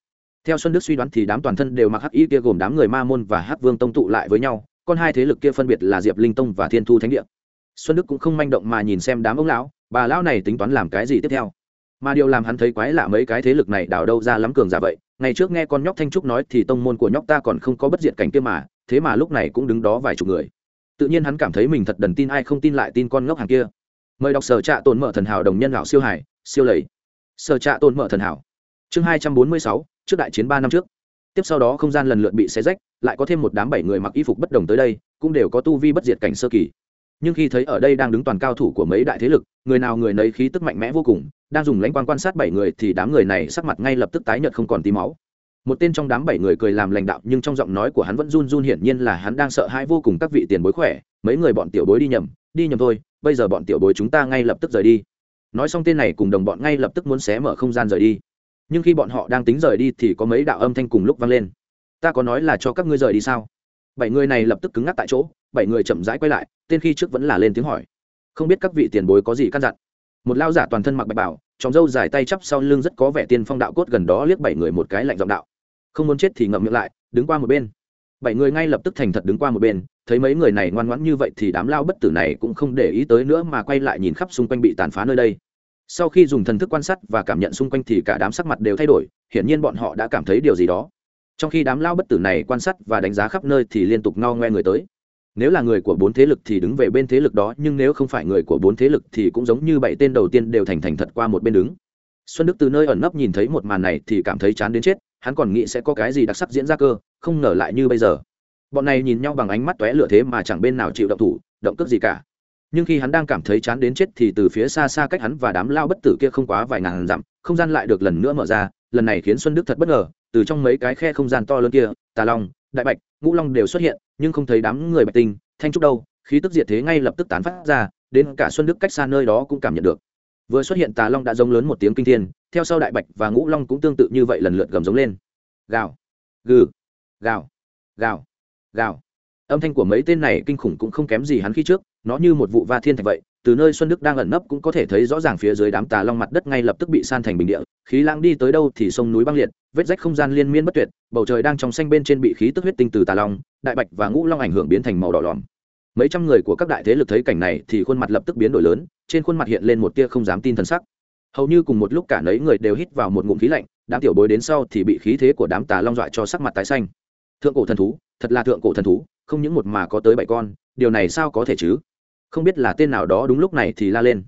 Theo xuân đức suy đoán thì đám toàn thân đều mặc hắc y kia gồm đám người ma môn và hắc vương tông tụ lại với nhau còn hai thế lực kia phân biệt là diệp linh tông và thiên thu thánh địa. Xuân đức cũng không manh động mà nhìn xem đám ông lão, bà lão này tính toán làm cái gì tiếp theo. Mà điều làm hắn thấy quái lạ mấy cái thế lực này đào đâu ra lắm cường giả vậy, ngày trước nghe con nhóc thanh trúc nói thì tông môn của nhóc ta còn không có bất diện cảnh kia mà, thế mà lúc này cũng đứng đó vài chục người tự nhiên hắn cảm thấy mình thật đần tin ai không tin lại tin con ngốc hàng kia. Mời đọc sở trạ tồn mở thần hảo đồng nhân lão siêu hải siêu lầy. Sở trạ tồn mở thần hảo. Chương hai trăm bốn mươi sáu, trước đại chiến ba năm trước. Tiếp sau đó không gian lần lượt bị xé rách, lại có thêm một đám bảy người mặc y phục bất đồng tới đây, cũng đều có tu vi bất diệt cảnh sơ kỳ. Nhưng khi thấy ở đây đang đứng toàn cao thủ của mấy đại thế lực, người nào người nấy khí tức mạnh mẽ vô cùng, đang dùng lãnh quan quan sát bảy người thì đám người này sắc mặt ngay lập tức tái nhợt không còn tí máu một tên trong đám bảy người cười làm lãnh đạo, nhưng trong giọng nói của hắn vẫn run run, hiển nhiên là hắn đang sợ hãi vô cùng các vị tiền bối khỏe. Mấy người bọn tiểu bối đi nhầm đi nhầm thôi, bây giờ bọn tiểu bối chúng ta ngay lập tức rời đi. Nói xong tên này cùng đồng bọn ngay lập tức muốn xé mở không gian rời đi. Nhưng khi bọn họ đang tính rời đi thì có mấy đạo âm thanh cùng lúc vang lên. Ta có nói là cho các ngươi rời đi sao? Bảy người này lập tức cứng ngắc tại chỗ, bảy người chậm rãi quay lại, tên khi trước vẫn là lên tiếng hỏi. Không biết các vị tiền bối có gì căn dặn? Một lao giả toàn thân mặc bạch bảo trong râu dài tay chắp sau lưng rất có vẻ tiên phong đạo cốt gần đó liếc bảy người một cái lạnh giọng đạo không muốn chết thì ngậm miệng lại, đứng qua một bên. Bảy người ngay lập tức thành thật đứng qua một bên, thấy mấy người này ngoan ngoãn như vậy thì đám lao bất tử này cũng không để ý tới nữa mà quay lại nhìn khắp xung quanh bị tàn phá nơi đây. Sau khi dùng thần thức quan sát và cảm nhận xung quanh thì cả đám sắc mặt đều thay đổi, hiển nhiên bọn họ đã cảm thấy điều gì đó. Trong khi đám lao bất tử này quan sát và đánh giá khắp nơi thì liên tục no ngoe người tới. Nếu là người của bốn thế lực thì đứng về bên thế lực đó, nhưng nếu không phải người của bốn thế lực thì cũng giống như bảy tên đầu tiên đều thành thành thật qua một bên đứng. Xuân đức từ nơi ẩn nấp nhìn thấy một màn này thì cảm thấy chán đến chết hắn còn nghĩ sẽ có cái gì đặc sắc diễn ra cơ, không ngờ lại như bây giờ. Bọn này nhìn nhau bằng ánh mắt tóe lửa thế mà chẳng bên nào chịu động thủ, động cước gì cả. Nhưng khi hắn đang cảm thấy chán đến chết thì từ phía xa xa cách hắn và đám lao bất tử kia không quá vài ngàn dặm, không gian lại được lần nữa mở ra, lần này khiến xuân đức thật bất ngờ, từ trong mấy cái khe không gian to lớn kia, tà long, đại bạch, ngũ long đều xuất hiện, nhưng không thấy đám người bạch tinh, thanh trúc đâu, khí tức diệt thế ngay lập tức tán phát ra, đến cả xuân đức cách xa nơi đó cũng cảm nhận được vừa xuất hiện tà long đã giống lớn một tiếng kinh thiên, theo sau đại bạch và ngũ long cũng tương tự như vậy lần lượt gầm giống lên. Gào, gừ, gào gào gào. Âm thanh của mấy tên này kinh khủng cũng không kém gì hắn khi trước, nó như một vụ va thiên thạch vậy, từ nơi xuân đức đang ẩn nấp cũng có thể thấy rõ ràng phía dưới đám tà long mặt đất ngay lập tức bị san thành bình địa, khí lãng đi tới đâu thì sông núi băng liệt, vết rách không gian liên miên bất tuyệt, bầu trời đang trong xanh bên trên bị khí tức huyết tinh từ tà long, đại bạch và ngũ long ảnh hưởng biến thành màu đỏ lòm mấy trăm người của các đại thế lực thấy cảnh này thì khuôn mặt lập tức biến đổi lớn, trên khuôn mặt hiện lên một tia không dám tin t sắc. Hầu như cùng một lúc cả nấy người đều hít vào một ngụm khí lạnh, đám tiểu bối đến sau thì bị khí thế của đám tà long dọa cho sắc mặt tái xanh. Thượng cổ thần thú, thật là thượng cổ thần thú, không những một mà có tới bảy con, điều này sao có thể chứ? Không biết là tên nào đó đúng lúc này thì la lên.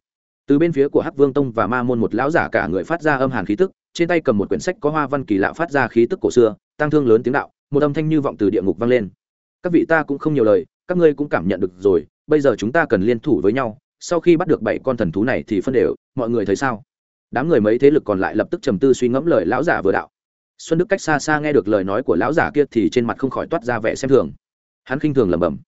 Từ bên phía của hắc vương tông và ma môn một lão giả cả người phát ra âm hàn khí tức, trên tay cầm một quyển sách có hoa văn kỳ lạ phát ra khí tức cổ xưa, tăng thương lớn tiếng đạo, một âm thanh như vọng từ địa ngục vang lên. Các vị ta cũng không nhiều lời các ngươi cũng cảm nhận được rồi, bây giờ chúng ta cần liên thủ với nhau, sau khi bắt được bảy con thần thú này thì phân đều, mọi người thấy sao? Đám người mấy thế lực còn lại lập tức trầm tư suy ngẫm lời lão giả vừa đạo. Xuân đức cách xa xa nghe được lời nói của lão giả kia thì trên mặt không khỏi toát ra vẻ xem thường. Hắn khinh thường lẩm bẩm.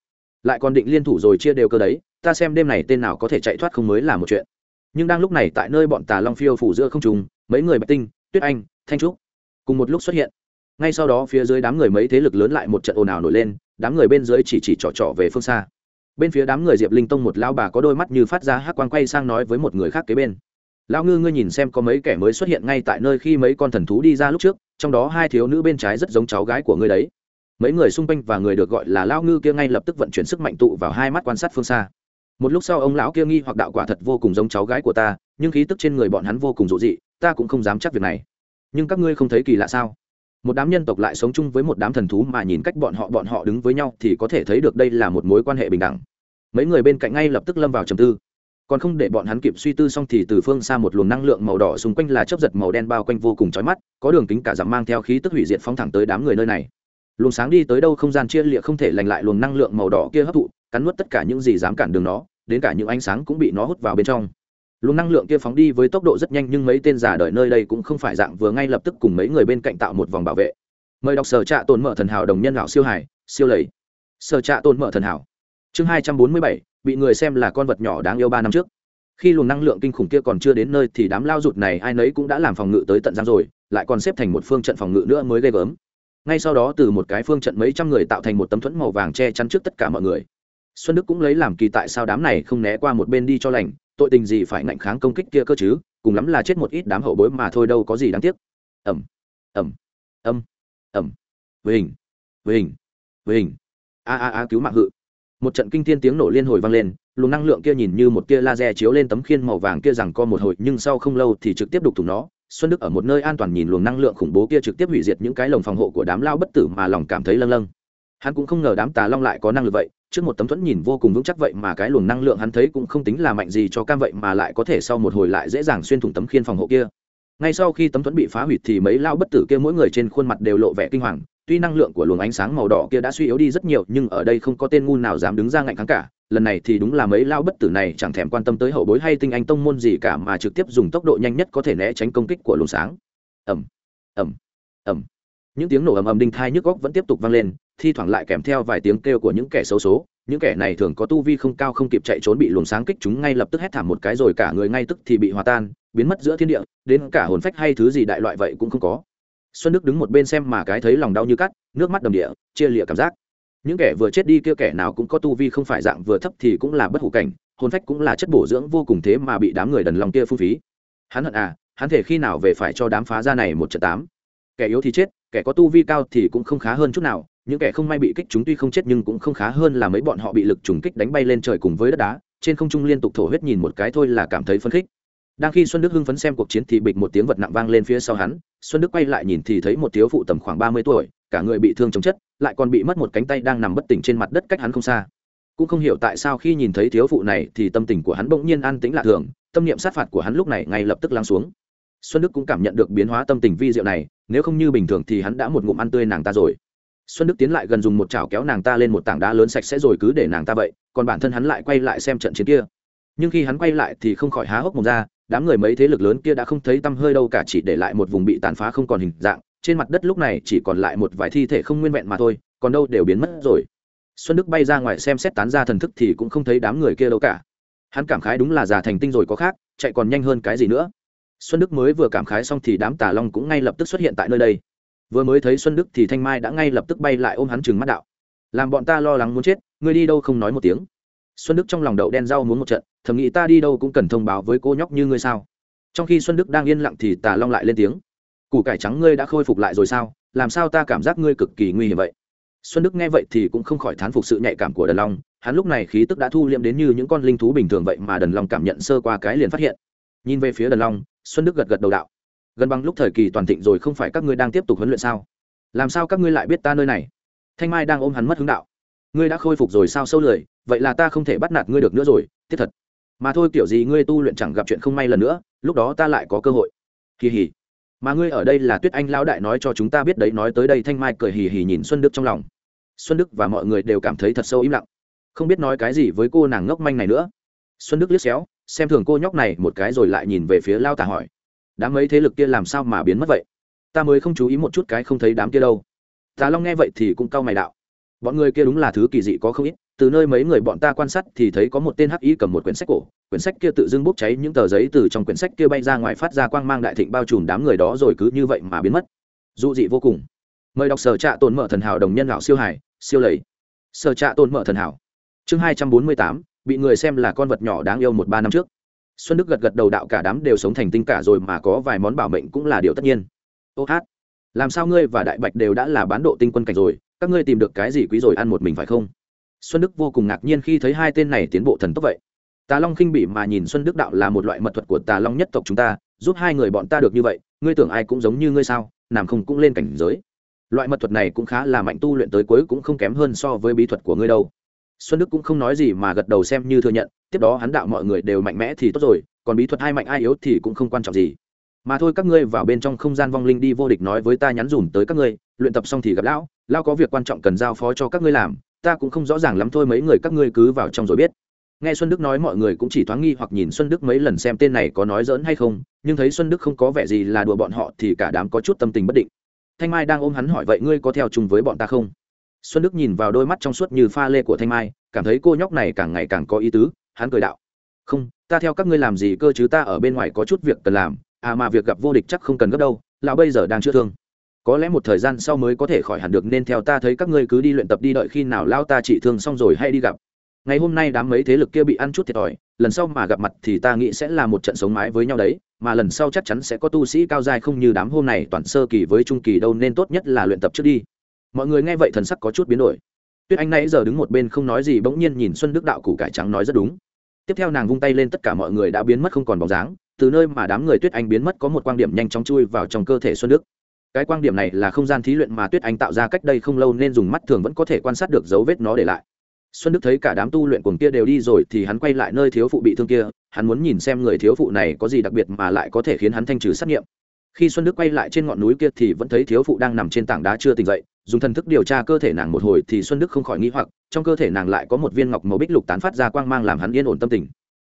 Lại còn định liên thủ rồi chia đều cơ đấy, ta xem đêm này tên nào có thể chạy thoát không mới là một chuyện. Nhưng đang lúc này tại nơi bọn tà long phiêu phủ giữa không trùng mấy người bạch tinh, tuyết anh, thanh trúc cùng một lúc xuất hiện. Ngay sau đó phía dưới đám người mấy thế lực lớn lại một trận ồn ào nổi lên đám người bên dưới chỉ chỉ trỏ trỏ về phương xa. Bên phía đám người diệp linh tông một lao bà có đôi mắt như phát ra hắc quang quay sang nói với một người khác kế bên. Lao ngư, ngươi nhìn xem có mấy kẻ mới xuất hiện ngay tại nơi khi mấy con thần thú đi ra lúc trước, trong đó hai thiếu nữ bên trái rất giống cháu gái của ngươi đấy. Mấy người xung quanh và người được gọi là lao ngư kia ngay lập tức vận chuyển sức mạnh tụ vào hai mắt quan sát phương xa. Một lúc sau ông lão kia nghi hoặc đạo quả thật vô cùng giống cháu gái của ta, nhưng khí tức trên người bọn hắn vô cùng dụ dị, ta cũng không dám chắc việc này. Nhưng các ngươi không thấy kỳ lạ sao? Một đám nhân tộc lại sống chung với một đám thần thú mà nhìn cách bọn họ bọn họ đứng với nhau thì có thể thấy được đây là một mối quan hệ bình đẳng. Mấy người bên cạnh ngay lập tức lâm vào trầm tư. Còn không để bọn hắn kịp suy tư xong thì từ phương xa một luồng năng lượng màu đỏ xung quanh là chớp giật màu đen bao quanh vô cùng chói mắt, có đường kính cả dặm mang theo khí tức hủy diệt phóng thẳng tới đám người nơi này. Luồng sáng đi tới đâu không gian chia lịa không thể lành lại luồng năng lượng màu đỏ kia hấp thụ, cắn nuốt tất cả những gì dám cản đường nó, đến cả những ánh sáng cũng bị nó hút vào bên trong luồng năng lượng kia phóng đi với tốc độ rất nhanh nhưng mấy tên giả đời nơi đây cũng không phải dạng vừa ngay lập tức cùng mấy người bên cạnh tạo một vòng bảo vệ. Mời đọc sở trạ tồn mở thần hảo đồng nhân lão siêu hải, siêu lầy. Sở trạ tồn mở thần hảo. Chương hai trăm bốn mươi bảy, bị người xem là con vật nhỏ đáng yêu ba năm trước. Khi luồng năng lượng kinh khủng kia còn chưa đến nơi thì đám lao rụt này ai nấy cũng đã làm phòng ngự tới tận giang rồi, lại còn xếp thành một phương trận phòng ngự nữa mới ghê gớm. Ngay sau đó từ một cái phương trận mấy trăm người tạo thành một tấm thuẫn màu vàng che chắn trước tất cả mọi người xuân đức cũng lấy làm kỳ tại sao đám này không né qua một bên đi cho lành, tội tình gì phải ngạnh kháng công kích kia cơ chứ, cùng lắm là chết một ít đám hậu bối mà thôi đâu có gì đáng tiếc. Ẩm ẩm âm ẩm với hình với hình với hình a a a, cứu mạng hự. Một trận kinh thiên tiếng nổ liên hồi vang lên, luồng năng lượng kia nhìn như một tia laser chiếu lên tấm khiên màu vàng kia rằng co một hồi, nhưng sau không lâu thì trực tiếp đục thủng nó. Xuân đức ở một nơi an toàn nhìn luồng năng lượng khủng bố kia trực tiếp hủy diệt những cái lồng phòng hộ của đám lao bất tử mà lòng cảm thấy lâng lâng hắn cũng không ngờ đám tà long lại có năng lực vậy, trước một tấm thuẫn nhìn vô cùng vững chắc vậy mà cái luồng năng lượng hắn thấy cũng không tính là mạnh gì cho cam vậy mà lại có thể sau một hồi lại dễ dàng xuyên thủng tấm khiên phòng hộ kia. Ngay sau khi tấm thuẫn bị phá hủy thì mấy lao bất tử kia mỗi người trên khuôn mặt đều lộ vẻ kinh hoàng, tuy năng lượng của luồng ánh sáng màu đỏ kia đã suy yếu đi rất nhiều nhưng ở đây không có tên ngu nào dám đứng ra ngạnh kháng cả, lần này thì đúng là mấy lao bất tử này chẳng thèm quan tâm tới hậu bối hay tinh anh tông môn gì cả mà trực tiếp dùng tốc độ nhanh nhất có thể né tránh công kích của luồng sáng. Ẩm ẩm ẩm những tiếng nổ ầm ầm đinh thai nhức góc vẫn tiếp tục vang lên thi thoảng lại kèm theo vài tiếng kêu của những kẻ xấu số. Những kẻ này thường có tu vi không cao không kịp chạy trốn bị luồng sáng kích chúng ngay lập tức hét thảm một cái rồi cả người ngay tức thì bị hòa tan, biến mất giữa thiên địa, đến cả hồn phách hay thứ gì đại loại vậy cũng không có. Xuân đức đứng một bên xem mà cái thấy lòng đau như cắt, nước mắt đầm địa, chia lịa cảm giác. Những kẻ vừa chết đi kia kẻ nào cũng có tu vi không phải dạng vừa thấp thì cũng là bất hủ cảnh, hồn phách cũng là chất bổ dưỡng vô cùng thế mà bị đám người đần lòng kia phung phí. Hắn hận à hắn thể khi nào về phải cho đám phá ra này một trận tám? Kẻ yếu thì chết, kẻ có tu vi cao thì cũng không khá hơn chút nào những kẻ không may bị kích chúng tuy không chết nhưng cũng không khá hơn là mấy bọn họ bị lực trùng kích đánh bay lên trời cùng với đất đá, trên không trung liên tục thổ huyết nhìn một cái thôi là cảm thấy phấn khích. Đang khi xuân đức hưng phấn xem cuộc chiến thì bịch một tiếng vật nặng vang lên phía sau hắn, xuân đức quay lại nhìn thì thấy một thiếu phụ tầm khoảng ba mươi tuổi, cả người bị thương chống chất, lại còn bị mất một cánh tay đang nằm bất tỉnh trên mặt đất cách hắn không xa. Cũng không hiểu tại sao khi nhìn thấy thiếu phụ này thì tâm tình của hắn bỗng nhiên an tĩnh lạ thường, tâm niệm sát phạt của hắn lúc này ngay lập tức lắng xuống. Xuân đức cũng cảm nhận được biến hóa tâm tình vi diệu này, nếu không như bình thường thì hắn đã một ngụm ăn tươi nàng ta rồi xuân đức tiến lại gần dùng một chảo kéo nàng ta lên một tảng đá lớn sạch sẽ rồi cứ để nàng ta vậy, còn bản thân hắn lại quay lại xem trận chiến kia. Nhưng khi hắn quay lại thì không khỏi há hốc mồm ra, đám người mấy thế lực lớn kia đã không thấy tăm hơi đâu cả, chỉ để lại một vùng bị tàn phá không còn hình dạng, trên mặt đất lúc này chỉ còn lại một vài thi thể không nguyên vẹn mà thôi, còn đâu đều biến mất rồi. Xuân đức bay ra ngoài xem xét tán ra thần thức thì cũng không thấy đám người kia đâu cả. Hắn cảm khái đúng là già thành tinh rồi có khác, chạy còn nhanh hơn cái gì nữa. Xuân đức mới vừa cảm khái xong thì đám tà long cũng ngay lập tức xuất hiện tại nơi đây vừa mới thấy xuân đức thì thanh mai đã ngay lập tức bay lại ôm hắn chừng mắt đạo. Làm bọn ta lo lắng muốn chết, ngươi đi đâu không nói một tiếng. Xuân đức trong lòng đậu đen rau muốn một trận, thầm nghĩ ta đi đâu cũng cần thông báo với cô nhóc như ngươi sao. Trong khi xuân đức đang yên lặng thì tà long lại lên tiếng. Củ cải trắng ngươi đã khôi phục lại rồi sao? Làm sao ta cảm giác ngươi cực kỳ nguy hiểm vậy? Xuân đức nghe vậy thì cũng không khỏi thán phục sự nhạy cảm của đần long. Hắn lúc này khí tức đã thu liệm đến như những con linh thú bình thường vậy mà đần long cảm nhận sơ qua cái liền phát hiện. Nhìn về phía đần long, xuân đức gật gật đầu đạo gần bằng lúc thời kỳ toàn thịnh rồi không phải các ngươi đang tiếp tục huấn luyện sao? Làm sao các ngươi lại biết ta nơi này? Thanh mai đang ôm hắn mất hướng đạo. Ngươi đã khôi phục rồi sao sâu lười, vậy là ta không thể bắt nạt ngươi được nữa rồi, thiết thật. Mà thôi kiểu gì ngươi tu luyện chẳng gặp chuyện không may lần nữa, lúc đó ta lại có cơ hội. Kỳ hỉ mà ngươi ở đây là tuyết anh lão đại nói cho chúng ta biết đấy, nói tới đây thanh mai cười hì hì nhìn xuân đức trong lòng. Xuân đức và mọi người đều cảm thấy thật sâu im lặng. Không biết nói cái gì với cô nàng ngốc manh này nữa. Xuân đức liếc xéo, xem thường cô nhóc này một cái rồi lại nhìn về phía lao tà hỏi đám mấy thế lực kia làm sao mà biến mất vậy? Ta mới không chú ý một chút cái không thấy đám kia đâu. Tà long nghe vậy thì cũng cau mày đạo. Bọn người kia đúng là thứ kỳ dị có không ít, từ nơi mấy người bọn ta quan sát thì thấy có một tên hắc y cầm một quyển sách cổ, quyển sách kia tự dưng bốc cháy, những tờ giấy từ trong quyển sách kia bay ra ngoài phát ra quang mang đại thịnh bao trùm đám người đó rồi cứ như vậy mà biến mất. Dụ dị vô cùng. Mời đọc sở trạ tồn mở thần hảo đồng nhân lão siêu hải, siêu lầy. Sở trạ tồn mở thần hảo. Chương hai trăm bốn mươi tám, bị người xem là con vật nhỏ đáng yêu một ba năm trước xuân đức gật gật đầu đạo cả đám đều sống thành tinh cả rồi mà có vài món bảo mệnh cũng là điều tất nhiên. Ô hát, làm sao ngươi và đại bạch đều đã là bán độ tinh quân cảnh rồi, các ngươi tìm được cái gì quý rồi ăn một mình phải không? Xuân đức vô cùng ngạc nhiên khi thấy hai tên này tiến bộ thần tốc vậy. Tà long khinh bỉ mà nhìn xuân đức đạo là một loại mật thuật của tà long nhất tộc chúng ta, giúp hai người bọn ta được như vậy, ngươi tưởng ai cũng giống như ngươi sao làm không cũng lên cảnh giới. Loại mật thuật này cũng khá là mạnh tu luyện tới cuối cũng không kém hơn so với bí thuật của ngươi đâu xuân đức cũng không nói gì mà gật đầu xem như thừa nhận, tiếp đó hắn đạo mọi người đều mạnh mẽ thì tốt rồi, còn bí thuật ai mạnh ai yếu thì cũng không quan trọng gì. Mà thôi các ngươi vào bên trong không gian vong linh đi vô địch nói với ta nhắn dùm tới các ngươi, luyện tập xong thì gặp lão lão có việc quan trọng cần giao phó cho các ngươi làm, ta cũng không rõ ràng lắm thôi mấy người các ngươi cứ vào trong rồi biết. Nghe xuân đức nói mọi người cũng chỉ thoáng nghi hoặc nhìn xuân đức mấy lần xem tên này có nói dỡn hay không, nhưng thấy xuân đức không có vẻ gì là đùa bọn họ thì cả đám có chút tâm tình bất định. Thanh mai đang ôm hắn hỏi vậy ngươi có theo chung với bọn ta không? Xuân đức nhìn vào đôi mắt trong suốt như pha lê của thanh mai, cảm thấy cô nhóc này càng ngày càng có ý tứ, hắn cười đạo. Không, ta theo các ngươi làm gì cơ chứ ta ở bên ngoài có chút việc cần làm à mà việc gặp vô địch chắc không cần gấp đâu, lão bây giờ đang chữa thương. Có lẽ một thời gian sau mới có thể khỏi hẳn được nên theo ta thấy các ngươi cứ đi luyện tập đi đợi khi nào lao ta trị thương xong rồi hay đi gặp. Ngày hôm nay đám mấy thế lực kia bị ăn chút thiệt thòi, lần sau mà gặp mặt thì ta nghĩ sẽ là một trận sống mái với nhau đấy, mà lần sau chắc chắn sẽ có tu sĩ cao dài không như đám hôm này toàn sơ kỳ với trung kỳ đâu nên tốt nhất là luyện tập trước đi mọi người nghe vậy thần sắc có chút biến đổi. Tuyết anh nãy giờ đứng một bên không nói gì, bỗng nhiên nhìn xuân đức đạo củ cải trắng nói rất đúng. Tiếp theo nàng vung tay lên, tất cả mọi người đã biến mất không còn bóng dáng. Từ nơi mà đám người tuyết anh biến mất có một quan điểm nhanh chóng chui vào trong cơ thể xuân đức. Cái quan điểm này là không gian thí luyện mà tuyết anh tạo ra, cách đây không lâu nên dùng mắt thường vẫn có thể quan sát được dấu vết nó để lại. Xuân đức thấy cả đám tu luyện cuồng kia đều đi rồi thì hắn quay lại nơi thiếu phụ bị thương kia. Hắn muốn nhìn xem người thiếu phụ này có gì đặc biệt mà lại có thể khiến hắn thanh trừ sát nghiệm khi xuân đức quay lại trên ngọn núi kia thì vẫn thấy thiếu phụ đang nằm trên tảng đá chưa tỉnh dậy, dùng thần thức điều tra cơ thể nàng một hồi thì xuân đức không khỏi nghĩ hoặc, trong cơ thể nàng lại có một viên ngọc màu bích lục tán phát ra quang mang làm hắn yên ổn tâm tình.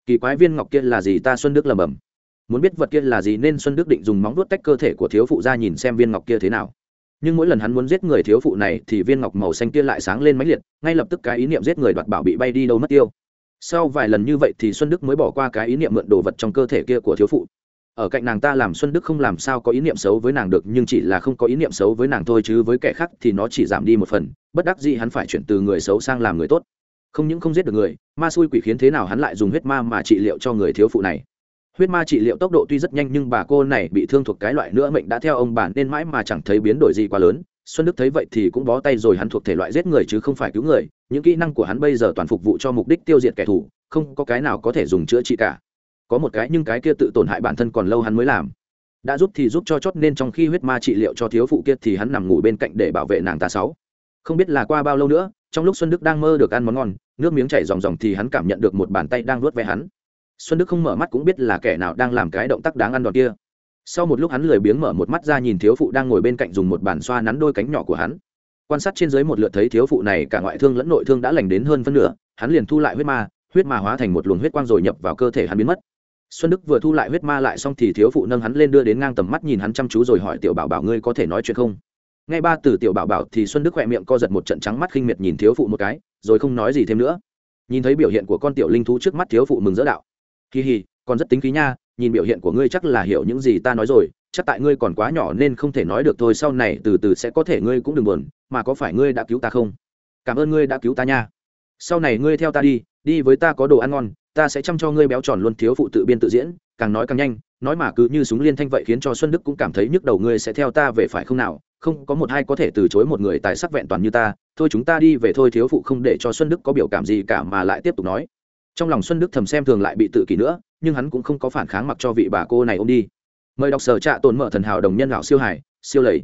Kỳ quái viên ngọc kia là gì ta xuân đức lầm bầm muốn biết vật kia là gì nên xuân đức định dùng móng vuốt tách cơ thể của thiếu phụ ra nhìn xem viên ngọc kia thế nào. Nhưng mỗi lần hắn muốn giết người thiếu phụ này thì viên ngọc màu xanh kia lại sáng lên máy liệt, ngay lập tức cái ý niệm giết người đoạt bảo bị bay đi đâu mất tiêu. Sau vài lần như vậy thì xuân đức mới bỏ qua cái ý niệm mượn đồ vật trong cơ thể kia của thiếu phụ ở cạnh nàng ta làm xuân đức không làm sao có ý niệm xấu với nàng được, nhưng chỉ là không có ý niệm xấu với nàng thôi, chứ với kẻ khác thì nó chỉ giảm đi một phần. Bất đắc dĩ hắn phải chuyển từ người xấu sang làm người tốt. Không những không giết được người, ma xui quỷ khiến thế nào hắn lại dùng huyết ma mà trị liệu cho người thiếu phụ này. Huyết ma trị liệu tốc độ tuy rất nhanh, nhưng bà cô này bị thương thuộc cái loại nữa mệnh đã theo ông bản nên mãi mà chẳng thấy biến đổi gì quá lớn. Xuân đức thấy vậy thì cũng bó tay rồi, hắn thuộc thể loại giết người chứ không phải cứu người. Những kỹ năng của hắn bây giờ toàn phục vụ cho mục đích tiêu diệt kẻ thù, không có cái nào có thể dùng chữa trị cả có một cái nhưng cái kia tự tổn hại bản thân còn lâu hắn mới làm. Đã giúp thì giúp cho chót nên trong khi huyết ma trị liệu cho thiếu phụ kia thì hắn nằm ngủ bên cạnh để bảo vệ nàng ta sáu. Không biết là qua bao lâu nữa, trong lúc xuân đức đang mơ được ăn món ngon, nước miếng chảy ròng ròng thì hắn cảm nhận được một bàn tay đang nuốt ve hắn. Xuân đức không mở mắt cũng biết là kẻ nào đang làm cái động tác đáng ăn đòn kia. Sau một lúc hắn lười biếng mở một mắt ra nhìn thiếu phụ đang ngồi bên cạnh dùng một bàn xoa nắn đôi cánh nhỏ của hắn. Quan sát trên dưới một lượt thấy thiếu phụ này cả ngoại thương lẫn nội thương đã lành đến hơn phân nửa, hắn liền thu lại huyết ma huyết ma hóa thành một luồng huyết quang rồi nhập vào cơ thể hắn biến mất xuân đức vừa thu lại huyết ma lại xong thì thiếu phụ nâng hắn lên đưa đến ngang tầm mắt nhìn hắn chăm chú rồi hỏi tiểu bảo bảo ngươi có thể nói chuyện không? Ngay ba từ tiểu bảo bảo thì xuân đức khỏe miệng co giật một trận trắng mắt khinh miệt nhìn thiếu phụ một cái, rồi không nói gì thêm nữa. Nhìn thấy biểu hiện của con tiểu linh thú trước mắt thiếu phụ mừng dỡ đạo. Kỳ hì còn rất tính khí nha, nhìn biểu hiện của ngươi chắc là hiểu những gì ta nói rồi, chắc tại ngươi còn quá nhỏ nên không thể nói được thôi, sau này từ từ sẽ có thể ngươi cũng đừng buồn, mà có phải ngươi đã cứu ta không? Cảm ơn ngươi đã cứu ta nha. Sau này ngươi theo ta đi đi với ta có đồ ăn ngon ta sẽ chăm cho ngươi béo tròn luôn thiếu phụ tự biên tự diễn, càng nói càng nhanh, nói mà cứ như súng liên thanh vậy khiến cho xuân đức cũng cảm thấy nhức đầu, ngươi sẽ theo ta về phải không nào? Không, có một hai có thể từ chối một người tài sắc vẹn toàn như ta, thôi chúng ta đi về thôi, thiếu phụ không để cho xuân đức có biểu cảm gì cả mà lại tiếp tục nói. Trong lòng xuân đức thầm xem thường lại bị tự kỷ nữa, nhưng hắn cũng không có phản kháng mặc cho vị bà cô này ôm đi. Mời đọc sở trạ tồn mở thần hảo đồng nhân lão siêu hải siêu lầy.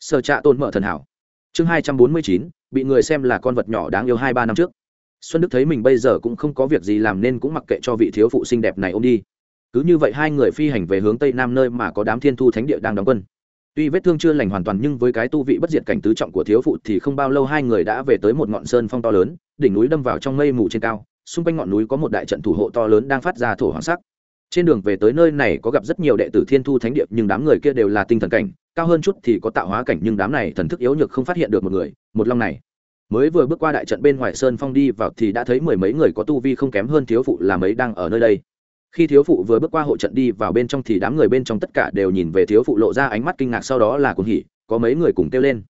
Sở trạ tồn mở thần hảo. Chương hai trăm bốn mươi chín, bị người xem là con vật nhỏ đáng yêu hai ba năm trước xuân đức thấy mình bây giờ cũng không có việc gì làm nên cũng mặc kệ cho vị thiếu phụ xinh đẹp này ôm đi. Cứ như vậy hai người phi hành về hướng tây nam nơi mà có đám thiên thu thánh địa đang đóng quân. Tuy vết thương chưa lành hoàn toàn nhưng với cái tu vị bất diệt cảnh tứ trọng của thiếu phụ thì không bao lâu hai người đã về tới một ngọn sơn phong to lớn, đỉnh núi đâm vào trong mây mù trên cao, xung quanh ngọn núi có một đại trận thủ hộ to lớn đang phát ra thổ hoàng sắc. Trên đường về tới nơi này có gặp rất nhiều đệ tử thiên thu thánh địa, nhưng đám người kia đều là tinh thần cảnh, cao hơn chút thì có tạo hóa cảnh, nhưng đám này thần thức yếu nhược không phát hiện được một người, một long này mới vừa bước qua đại trận bên ngoài sơn phong đi vào thì đã thấy mười mấy người có tu vi không kém hơn thiếu phụ là mấy đang ở nơi đây. Khi thiếu phụ vừa bước qua hộ trận đi vào bên trong thì đám người bên trong tất cả đều nhìn về thiếu phụ lộ ra ánh mắt kinh ngạc sau đó là cuồng hỉ, có mấy người cùng kêu lên.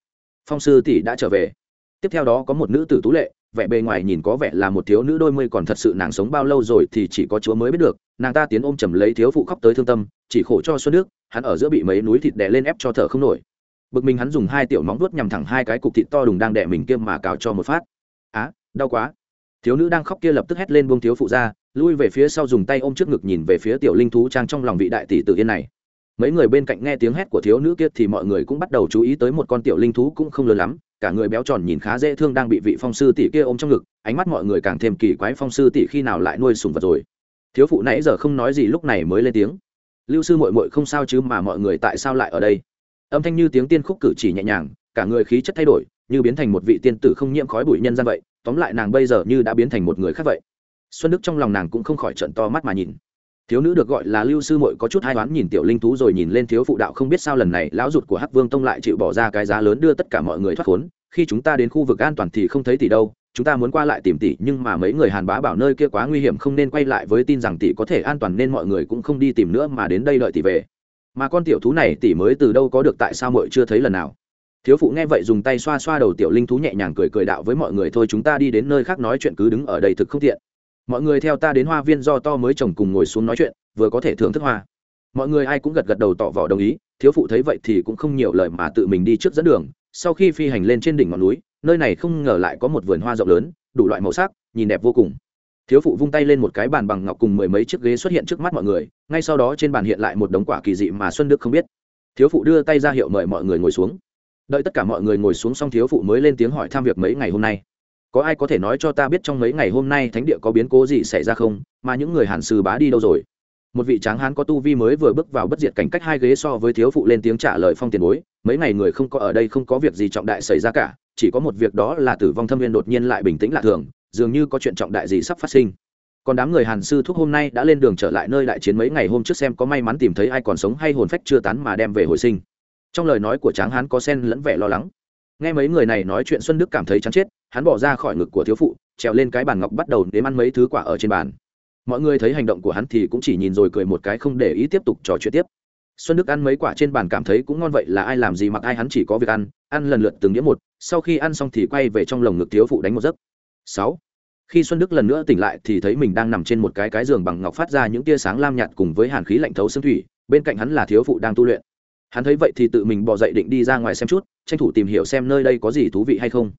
Phong sư tỷ đã trở về. Tiếp theo đó có một nữ tử tú lệ, vẻ bề ngoài nhìn có vẻ là một thiếu nữ đôi mươi còn thật sự nàng sống bao lâu rồi thì chỉ có chúa mới biết được. Nàng ta tiến ôm chầm lấy thiếu phụ khóc tới thương tâm, chỉ khổ cho xuân nước hắn ở giữa bị mấy núi thịt đè lên ép cho thở không nổi bực mình hắn dùng hai tiểu móng vuốt nhằm thẳng hai cái cục thịt to đùng đang đè mình kia mà cào cho một phát. Á, đau quá. Thiếu nữ đang khóc kia lập tức hét lên buông thiếu phụ ra, lui về phía sau dùng tay ôm trước ngực nhìn về phía tiểu linh thú trang trong lòng vị đại tỷ tử yên này. Mấy người bên cạnh nghe tiếng hét của thiếu nữ kia thì mọi người cũng bắt đầu chú ý tới một con tiểu linh thú cũng không lớn lắm, cả người béo tròn nhìn khá dễ thương đang bị vị phong sư tỷ kia ôm trong ngực, ánh mắt mọi người càng thêm kỳ quái phong sư tỷ khi nào lại nuôi sùng vật rồi. Thiếu phụ nãy giờ không nói gì lúc này mới lên tiếng. Lưu sư mội mội không sao chứ mà mọi người tại sao lại ở đây? Âm thanh như tiếng tiên khúc cử chỉ nhẹ nhàng, cả người khí chất thay đổi, như biến thành một vị tiên tử không nhiễm khói bụi nhân gian vậy, tóm lại nàng bây giờ như đã biến thành một người khác vậy. Xuân đức trong lòng nàng cũng không khỏi trận to mắt mà nhìn. Thiếu nữ được gọi là lưu sư mội có chút hai đoán nhìn tiểu linh thú rồi nhìn lên thiếu phụ đạo không biết sao lần này lão rụt của hắc vương tông lại chịu bỏ ra cái giá lớn đưa tất cả mọi người thoát khốn, khi chúng ta đến khu vực an toàn thì không thấy tỷ đâu, chúng ta muốn qua lại tìm tỷ, nhưng mà mấy người hàn bá bảo nơi kia quá nguy hiểm không nên quay lại với tin rằng tỷ có thể an toàn nên mọi người cũng không đi tìm nữa mà đến đây đợi tỷ về mà con tiểu thú này tỷ mới từ đâu có được tại sao mội chưa thấy lần nào? Thiếu phụ nghe vậy dùng tay xoa xoa đầu tiểu linh thú nhẹ nhàng cười cười đạo với mọi người, thôi chúng ta đi đến nơi khác nói chuyện cứ đứng ở đây thực không tiện. Mọi người theo ta đến hoa viên do to mới trồng cùng ngồi xuống nói chuyện, vừa có thể thưởng thức hoa. Mọi người ai cũng gật gật đầu tỏ vỏ đồng ý, thiếu phụ thấy vậy thì cũng không nhiều lời mà tự mình đi trước dẫn đường. Sau khi phi hành lên trên đỉnh ngọn núi, nơi này không ngờ lại có một vườn hoa rộng lớn, đủ loại màu sắc, nhìn đẹp vô cùng thiếu phụ vung tay lên một cái bàn bằng ngọc cùng mười mấy chiếc ghế xuất hiện trước mắt mọi người, ngay sau đó trên bàn hiện lại một đống quả kỳ dị mà xuân đức không biết. Thiếu phụ đưa tay ra hiệu mời mọi người ngồi xuống. Đợi tất cả mọi người ngồi xuống xong, thiếu phụ mới lên tiếng hỏi thăm việc mấy ngày hôm nay. Có ai có thể nói cho ta biết trong mấy ngày hôm nay thánh địa có biến cố gì xảy ra không? Mà những người hàn sư bá đi đâu rồi? Một vị tráng hán có tu vi mới vừa bước vào bất diệt cảnh cách hai ghế so với thiếu phụ lên tiếng trả lời phong tiền bối, mấy ngày người không có ở đây không có việc gì trọng đại xảy ra cả, chỉ có một việc đó là tử vong thâm viên đột nhiên lại bình tĩnh lạ thường dường như có chuyện trọng đại gì sắp phát sinh. Còn đám người hàn sư thúc hôm nay đã lên đường trở lại nơi đại chiến mấy ngày hôm trước xem có may mắn tìm thấy ai còn sống hay hồn phách chưa tán mà đem về hồi sinh. Trong lời nói của tráng hán có sen lẫn vẻ lo lắng. Nghe mấy người này nói chuyện xuân đức cảm thấy chán chết, hắn bỏ ra khỏi ngực của thiếu phụ, trèo lên cái bàn ngọc bắt đầu nếm ăn mấy thứ quả ở trên bàn. Mọi người thấy hành động của hắn thì cũng chỉ nhìn rồi cười một cái không để ý tiếp tục trò chuyện tiếp. Xuân đức ăn mấy quả trên bàn cảm thấy cũng ngon vậy, là ai làm gì mặc ai hắn chỉ có việc ăn ăn lần lượt từng đĩa một, sau khi ăn xong thì quay về trong lồng ngực thiếu phụ đánh một giấc sáu. Khi xuân đức lần nữa tỉnh lại thì thấy mình đang nằm trên một cái cái giường bằng ngọc phát ra những tia sáng lam nhạt cùng với hàn khí lạnh thấu xương thủy, bên cạnh hắn là thiếu phụ đang tu luyện. Hắn thấy vậy thì tự mình bỏ dậy định đi ra ngoài xem chút, tranh thủ tìm hiểu xem nơi đây có gì thú vị hay không.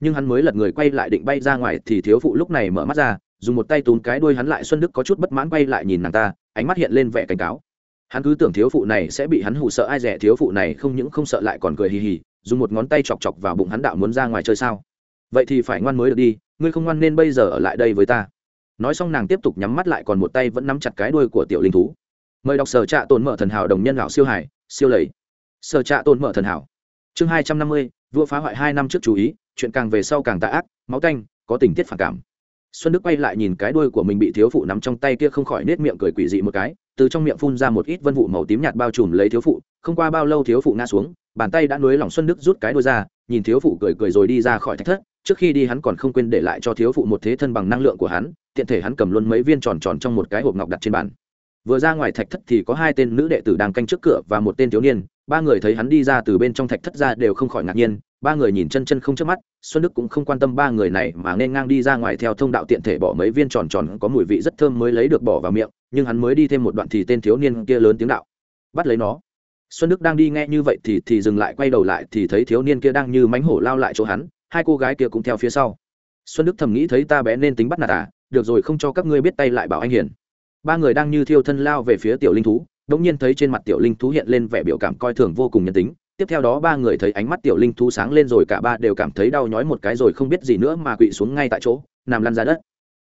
Nhưng hắn mới lật người quay lại định bay ra ngoài thì thiếu phụ lúc này mở mắt ra, dùng một tay túm cái đuôi hắn lại xuân đức có chút bất mãn quay lại nhìn nàng ta, ánh mắt hiện lên vẻ cảnh cáo. Hắn cứ tưởng thiếu phụ này sẽ bị hắn hù sợ, ai rẻ thiếu phụ này không những không sợ lại còn cười hì hì, dùng một ngón tay chọc chọc vào bụng hắn đạo muốn ra ngoài chơi sao? Vậy thì phải ngoan mới được đi, ngươi không ngoan nên bây giờ ở lại đây với ta. Nói xong nàng tiếp tục nhắm mắt lại còn một tay vẫn nắm chặt cái đuôi của tiểu linh thú. Mời đọc sở trạ tồn mở thần hảo đồng nhân lão siêu hải, siêu lầy. Sở trạ tồn mở thần hảo. Chương hai trăm năm mươi, vua phá hoại hai năm trước chú ý, chuyện càng về sau càng tạ ác, máu tanh, có tình tiết phản cảm. Xuân đức quay lại nhìn cái đuôi của mình bị thiếu phụ nắm trong tay kia không khỏi nết miệng cười quỷ dị một cái, từ trong miệng phun ra một ít vân vụ màu tím nhạt bao trùm lấy thiếu phụ, không qua bao lâu thiếu phụ ngã xuống, bàn tay đã nuối lòng xuân đức rút cái đuôi ra, nhìn thiếu phụ cười cười rồi đi ra khỏi thách thất trước khi đi hắn còn không quên để lại cho thiếu phụ một thế thân bằng năng lượng của hắn, tiện thể hắn cầm luôn mấy viên tròn tròn trong một cái hộp ngọc đặt trên bàn. Vừa ra ngoài thạch thất thì có hai tên nữ đệ tử đang canh trước cửa và một tên thiếu niên, ba người thấy hắn đi ra từ bên trong thạch thất ra đều không khỏi ngạc nhiên, ba người nhìn chân chân không chớp mắt, xuân đức cũng không quan tâm ba người này mà nên ngang đi ra ngoài theo thông đạo tiện thể bỏ mấy viên tròn tròn có mùi vị rất thơm mới lấy được bỏ vào miệng, nhưng hắn mới đi thêm một đoạn thì tên thiếu niên kia lớn tiếng đạo, bắt lấy nó. Xuân đức đang đi nghe như vậy thì thì dừng lại quay đầu lại thì thấy thiếu niên kia đang như mánh hổ lao lại chỗ hắn hai cô gái kia cũng theo phía sau. Xuân đức thầm nghĩ thấy ta bé nên tính bắt nạt à? Được rồi, không cho các ngươi biết tay lại bảo anh hiền. Ba người đang như thiêu thân lao về phía tiểu linh thú, đống nhiên thấy trên mặt tiểu linh thú hiện lên vẻ biểu cảm coi thường vô cùng nhân tính. Tiếp theo đó ba người thấy ánh mắt tiểu linh thú sáng lên rồi cả ba đều cảm thấy đau nhói một cái rồi không biết gì nữa mà quỵ xuống ngay tại chỗ, nằm lăn ra đất.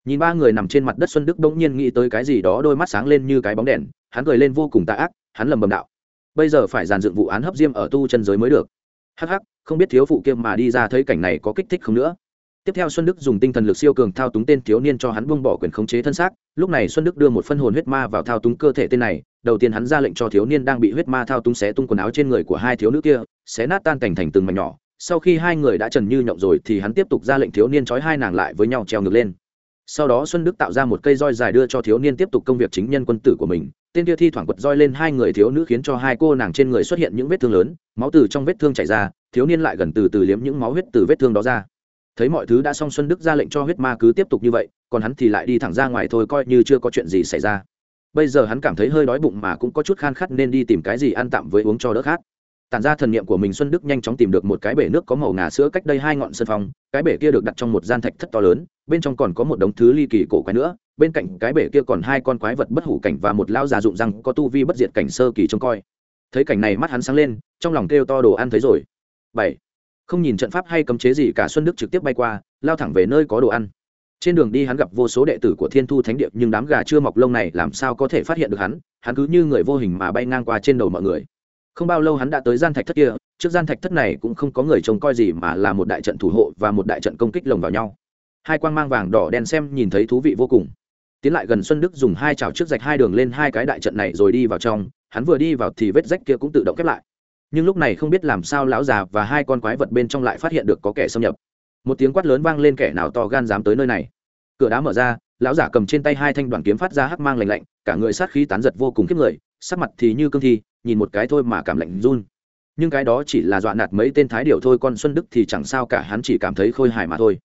Nhìn ba người nằm trên mặt đất, xuân đức đống nhiên nghĩ tới cái gì đó, đôi mắt sáng lên như cái bóng đèn, hắn cười lên vô cùng tà ác, hắn lầm bầm đạo. Bây giờ phải giàn dựng vụ án hấp diêm ở tu chân giới mới được. Hắc hắc không biết thiếu phụ kia mà đi ra thấy cảnh này có kích thích không nữa. Tiếp theo xuân đức dùng tinh thần lực siêu cường thao túng tên thiếu niên cho hắn buông bỏ quyền khống chế thân xác. Lúc này xuân đức đưa một phân hồn huyết ma vào thao túng cơ thể tên này. Đầu tiên hắn ra lệnh cho thiếu niên đang bị huyết ma thao túng xé tung quần áo trên người của hai thiếu nữ kia, xé nát tan cảnh thành từng mảnh nhỏ. Sau khi hai người đã trần như nhộng rồi thì hắn tiếp tục ra lệnh thiếu niên trói hai nàng lại với nhau treo ngược lên. Sau đó xuân đức tạo ra một cây roi dài đưa cho thiếu niên tiếp tục công việc chính nhân quân tử của mình. Tên kia thi thoảng quật roi lên hai người thiếu nữ khiến cho hai cô nàng trên người xuất hiện những vết thương lớn, máu từ trong vết thương chảy ra thiếu niên lại gần từ từ liếm những máu huyết từ vết thương đó ra. Thấy mọi thứ đã xong, xuân đức ra lệnh cho huyết ma cứ tiếp tục như vậy, còn hắn thì lại đi thẳng ra ngoài thôi, coi như chưa có chuyện gì xảy ra. Bây giờ hắn cảm thấy hơi đói bụng mà cũng có chút khan khát nên đi tìm cái gì ăn tạm với uống cho đỡ khát. Tản ra thần niệm của mình, xuân đức nhanh chóng tìm được một cái bể nước có màu ngà sữa cách đây hai ngọn sân phong cái bể kia được đặt trong một gian thạch thất to lớn, bên trong còn có một đống thứ ly kỳ cổ quái nữa, bên cạnh cái bể kia còn hai con quái vật bất hủ cảnh và một lão già dụng răng có tu vi bất diệt cảnh sơ kỳ trông coi. Thấy cảnh này mắt hắn sáng lên, trong lòng kêu to đồ ăn thấy rồi bảy. Không nhìn trận pháp hay cấm chế gì cả xuân đức trực tiếp bay qua, lao thẳng về nơi có đồ ăn. Trên đường đi hắn gặp vô số đệ tử của thiên thu thánh điệp nhưng đám gà chưa mọc lông này làm sao có thể phát hiện được hắn? Hắn cứ như người vô hình mà bay ngang qua trên đầu mọi người. Không bao lâu hắn đã tới gian thạch thất kia, trước gian thạch thất này cũng không có người trông coi gì mà là một đại trận thủ hộ và một đại trận công kích lồng vào nhau. Hai quang mang vàng đỏ đen xem nhìn thấy thú vị vô cùng. Tiến lại gần xuân đức dùng hai chảo trước rạch hai đường lên hai cái đại trận này rồi đi vào trong, hắn vừa đi vào thì vết rách kia cũng tự động khép lại nhưng lúc này không biết làm sao lão già và hai con quái vật bên trong lại phát hiện được có kẻ xâm nhập. Một tiếng quát lớn vang lên kẻ nào to gan dám tới nơi này. Cửa đá mở ra, lão giả cầm trên tay hai thanh đoàn kiếm phát ra hắc mang lạnh lạnh, cả người sát khí tán giật vô cùng khiếp người, sắc mặt thì như cương thi, nhìn một cái thôi mà cảm lạnh run. Nhưng cái đó chỉ là dọa nạt mấy tên thái điệu thôi, con xuân đức thì chẳng sao cả, hắn chỉ cảm thấy khôi hài mà thôi.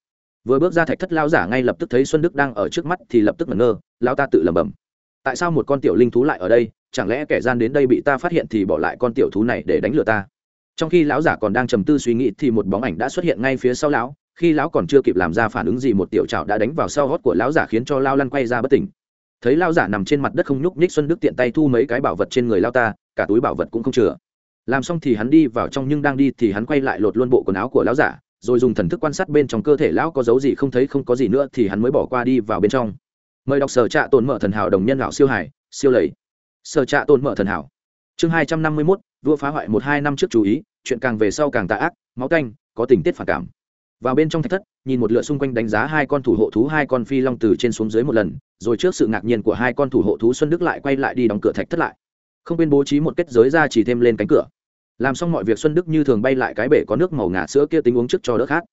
Vừa bước ra thạch thất, lão giả ngay lập tức thấy xuân đức đang ở trước mắt thì lập tức ngẩn ngơ, lão ta tự lẩm bẩm. Tại sao một con tiểu linh thú lại ở đây? Chẳng lẽ kẻ gian đến đây bị ta phát hiện thì bỏ lại con tiểu thú này để đánh lừa ta? Trong khi lão giả còn đang trầm tư suy nghĩ thì một bóng ảnh đã xuất hiện ngay phía sau lão, khi lão còn chưa kịp làm ra phản ứng gì một tiểu trào đã đánh vào sau hót của lão giả khiến cho lao lăn quay ra bất tỉnh. Thấy lão giả nằm trên mặt đất không nhúc nhích xuân đức tiện tay thu mấy cái bảo vật trên người lao ta, cả túi bảo vật cũng không chừa. Làm xong thì hắn đi vào trong nhưng đang đi thì hắn quay lại lột luôn bộ quần áo của lão giả, rồi dùng thần thức quan sát bên trong cơ thể lão có dấu gì không thấy không có gì nữa thì hắn mới bỏ qua đi vào bên trong. Mời đọc sở trạ tồn mở thần hảo đồng nhân lão siêu hải siêu lầy sở trạ tồn mở thần hảo. Chương hai trăm năm mươi mốt, vua phá hoại một hai năm trước chú ý, chuyện càng về sau càng tạ ác, máu canh có tình tiết phản cảm. Vào bên trong thạch thất, nhìn một lượt xung quanh đánh giá hai con thủ hộ thú, hai con phi long từ trên xuống dưới một lần, rồi trước sự ngạc nhiên của hai con thủ hộ thú xuân đức lại quay lại đi đóng cửa thạch thất lại. Không quên bố trí một kết giới ra chỉ thêm lên cánh cửa. Làm xong mọi việc xuân đức như thường bay lại cái bể có nước màu ngà sữa kia tính uống trước cho đỡ khát.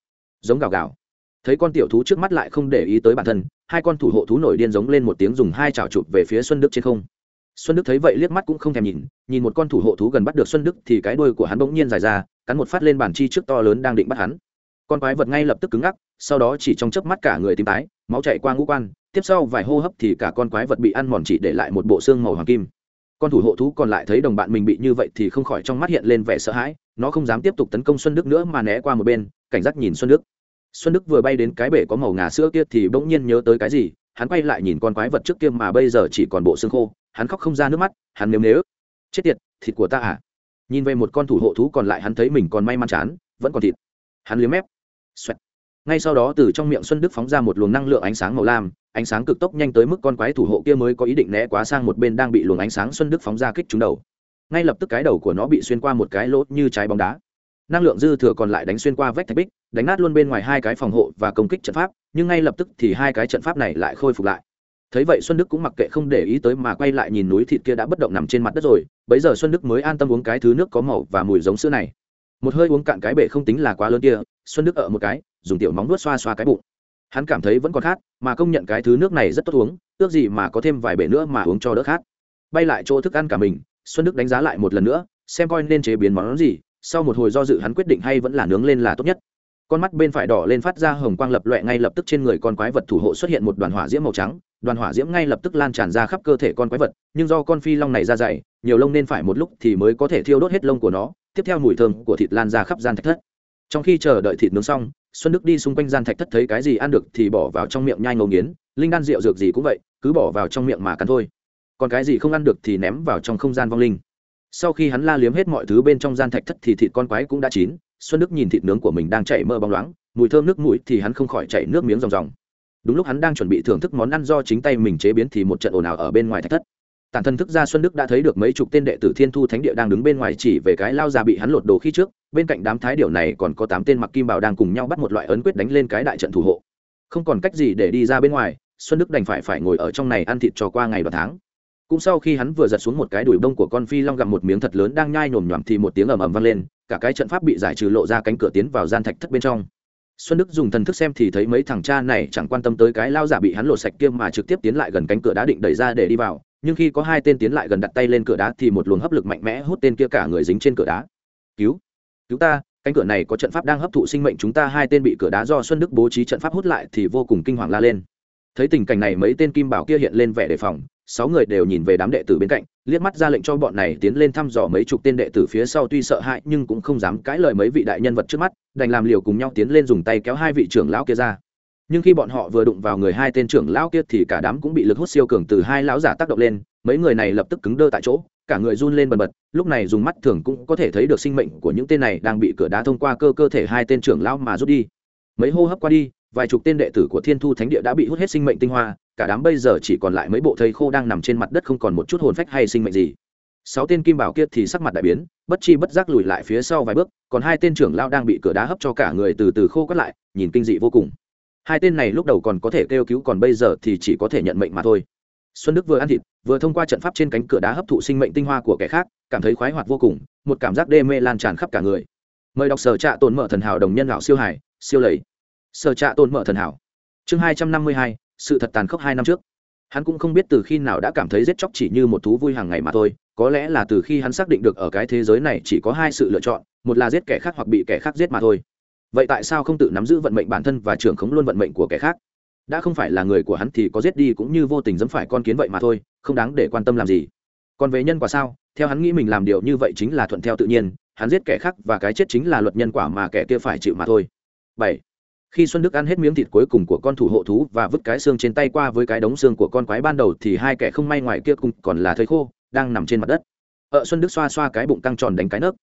Giống gào gào. Thấy con tiểu thú trước mắt lại không để ý tới bản thân, hai con thủ hộ thú nổi điên giống lên một tiếng dùng hai chảo chụp về phía xuân đức trên không xuân đức thấy vậy liếc mắt cũng không thèm nhìn nhìn một con thủ hộ thú gần bắt được xuân đức thì cái đuôi của hắn bỗng nhiên dài ra, cắn một phát lên bàn chi trước to lớn đang định bắt hắn. Con quái vật ngay lập tức cứng ngắc, sau đó chỉ trong chớp mắt cả người tím tái, máu chạy qua ngũ quan, tiếp sau vài hô hấp thì cả con quái vật bị ăn mòn chỉ để lại một bộ xương màu hoàng kim. Con thủ hộ thú còn lại thấy đồng bạn mình bị như vậy thì không khỏi trong mắt hiện lên vẻ sợ hãi, nó không dám tiếp tục tấn công xuân đức nữa mà né qua một bên, cảnh giác nhìn xuân đức. Xuân đức vừa bay đến cái bể có màu ngà sữa kia thì bỗng nhiên nhớ tới cái gì hắn quay lại nhìn con quái vật trước kia mà bây giờ chỉ còn bộ xương khô, hắn khóc không ra nước mắt, hắn nếu nếu. Chết tiệt, thịt của ta à? Nhìn về một con thủ hộ thú còn lại hắn thấy mình còn may mắn chán, vẫn còn thịt. Hắn liếm mép. Xoẹt. ngay sau đó từ trong miệng xuân đức phóng ra một luồng năng lượng ánh sáng màu lam, ánh sáng cực tốc nhanh tới mức con quái thủ hộ kia mới có ý định né quá sang một bên đang bị luồng ánh sáng xuân đức phóng ra kích trúng đầu. Ngay lập tức cái đầu của nó bị xuyên qua một cái lỗ như trái bóng đá năng lượng dư thừa còn lại đánh xuyên qua vách thạch bích, đánh nát luôn bên ngoài hai cái phòng hộ và công kích trận pháp, nhưng ngay lập tức thì hai cái trận pháp này lại khôi phục lại. Thấy vậy xuân đức cũng mặc kệ không để ý tới mà quay lại nhìn núi thịt kia đã bất động nằm trên mặt đất rồi, bấy giờ xuân đức mới an tâm uống cái thứ nước có màu và mùi giống sữa này. Một hơi uống cạn cái bể không tính là quá lớn kia, xuân đức ở một cái, dùng tiểu móng nuốt xoa xoa cái bụng. Hắn cảm thấy vẫn còn khát, mà công nhận cái thứ nước này rất tốt uống, ước gì mà có thêm vài bể nữa mà uống cho đỡ khát. Bay lại chỗ thức ăn cả mình, xuân đức đánh giá lại một lần nữa, xem coi nên chế biến món gì sau một hồi do dự hắn quyết định hay vẫn là nướng lên là tốt nhất. Con mắt bên phải đỏ lên phát ra hồng quang lập loẹ ngay lập tức trên người con quái vật thủ hộ xuất hiện một đoàn hỏa diễm màu trắng, đoàn hỏa diễm ngay lập tức lan tràn ra khắp cơ thể con quái vật, nhưng do con phi long này ra dày, nhiều lông nên phải một lúc thì mới có thể thiêu đốt hết lông của nó, tiếp theo mùi thơm của thịt lan ra khắp gian thạch thất. Trong khi chờ đợi thịt nướng xong, xuân đức đi xung quanh gian thạch thất thấy cái gì ăn được thì bỏ vào trong miệng nhai ngấu nghiến, linh đan rượu dược gì cũng vậy, cứ bỏ vào trong miệng mà cắn thôi. Còn cái gì không ăn được thì ném vào trong không gian vong linh sau khi hắn la liếm hết mọi thứ bên trong gian thạch thất thì thịt con quái cũng đã chín, xuân đức nhìn thịt nướng của mình đang chảy mơ bóng loáng, mùi thơm nước mũi thì hắn không khỏi chảy nước miếng ròng ròng. Đúng lúc hắn đang chuẩn bị thưởng thức món ăn do chính tay mình chế biến thì một trận ồn ào ở bên ngoài thạch thất. Tản thân thức ra xuân đức đã thấy được mấy chục tên đệ tử thiên thu thánh địa đang đứng bên ngoài chỉ về cái lao ra bị hắn lột đồ khi trước, bên cạnh đám thái điểu này còn có tám tên mặc kim bảo đang cùng nhau bắt một loại ấn quyết đánh lên cái đại trận thủ hộ. Không còn cách gì để đi ra bên ngoài, xuân đức đành phải phải ngồi ở trong này ăn thịt cho qua ngày và tháng cũng sau khi hắn vừa giật xuống một cái đùi bông của con phi long gặm một miếng thật lớn đang nhai nhồm nhòm thì một tiếng ầm ầm vang lên, cả cái trận pháp bị giải trừ lộ ra cánh cửa tiến vào gian thạch thất bên trong. Xuân đức dùng thần thức xem thì thấy mấy thằng cha này chẳng quan tâm tới cái lao giả bị hắn lột sạch kia mà trực tiếp tiến lại gần cánh cửa đá định đẩy ra để đi vào, nhưng khi có hai tên tiến lại gần đặt tay lên cửa đá thì một luồng hấp lực mạnh mẽ hút tên kia cả người dính trên cửa đá. Cứu cứu ta, cánh cửa này có trận pháp đang hấp thụ sinh mệnh chúng ta. Hai tên bị cửa đá do xuân đức bố trí trận pháp hút lại thì vô cùng kinh hoàng la lên. Thấy tình cảnh này mấy tên kim bảo kia hiện lên vẻ đề phòng sáu người đều nhìn về đám đệ tử bên cạnh, liếc mắt ra lệnh cho bọn này tiến lên thăm dò mấy chục tên đệ tử phía sau tuy sợ hãi nhưng cũng không dám cãi lời mấy vị đại nhân vật trước mắt, đành làm liều cùng nhau tiến lên dùng tay kéo hai vị trưởng lão kia ra. Nhưng khi bọn họ vừa đụng vào người hai tên trưởng lão kia thì cả đám cũng bị lực hút siêu cường từ hai lão giả tác động lên, mấy người này lập tức cứng đơ tại chỗ, cả người run lên bần bật, lúc này dùng mắt thường cũng có thể thấy được sinh mệnh của những tên này đang bị cửa đá thông qua cơ cơ thể hai tên trưởng lão mà rút đi. Mấy hô hấp qua đi, vài chục tên đệ tử của thiên thu thánh địa đã bị hút hết sinh mệnh tinh hoa cả đám bây giờ chỉ còn lại mấy bộ thây khô đang nằm trên mặt đất không còn một chút hồn phách hay sinh mệnh gì. Sáu tên kim bảo kia thì sắc mặt đại biến, bất chi bất giác lùi lại phía sau vài bước, còn hai tên trưởng lao đang bị cửa đá hấp cho cả người từ từ khô cắt lại, nhìn kinh dị vô cùng. Hai tên này lúc đầu còn có thể kêu cứu còn bây giờ thì chỉ có thể nhận mệnh mà thôi. Xuân đức vừa ăn thịt, vừa thông qua trận pháp trên cánh cửa đá hấp thụ sinh mệnh tinh hoa của kẻ khác, cảm thấy khoái hoạt vô cùng, một cảm giác đê mê lan tràn khắp cả người. Mời đọc sở trạ tồn mở thần hảo đồng nhân lão siêu hải, siêu lầy. Sở trạ tồn mở thần hảo. Chương hai trăm năm mươi hai sự thật tàn khốc hai năm trước. Hắn cũng không biết từ khi nào đã cảm thấy giết chóc chỉ như một thú vui hàng ngày mà thôi, có lẽ là từ khi hắn xác định được ở cái thế giới này chỉ có hai sự lựa chọn, một là giết kẻ khác hoặc bị kẻ khác giết mà thôi. Vậy tại sao không tự nắm giữ vận mệnh bản thân và trưởng khống luôn vận mệnh của kẻ khác? Đã không phải là người của hắn thì có giết đi cũng như vô tình dẫm phải con kiến vậy mà thôi, không đáng để quan tâm làm gì. Còn về nhân quả sao? Theo hắn nghĩ mình làm điều như vậy chính là thuận theo tự nhiên, hắn giết kẻ khác và cái chết chính là luật nhân quả mà kẻ kia phải chịu mà thôi. Bảy khi xuân đức ăn hết miếng thịt cuối cùng của con thủ hộ thú và vứt cái xương trên tay qua với cái đống xương của con quái ban đầu thì hai kẻ không may ngoài kia cùng còn là thầy khô, đang nằm trên mặt đất. Ợ xuân đức xoa xoa cái bụng căng tròn đánh cái nấc.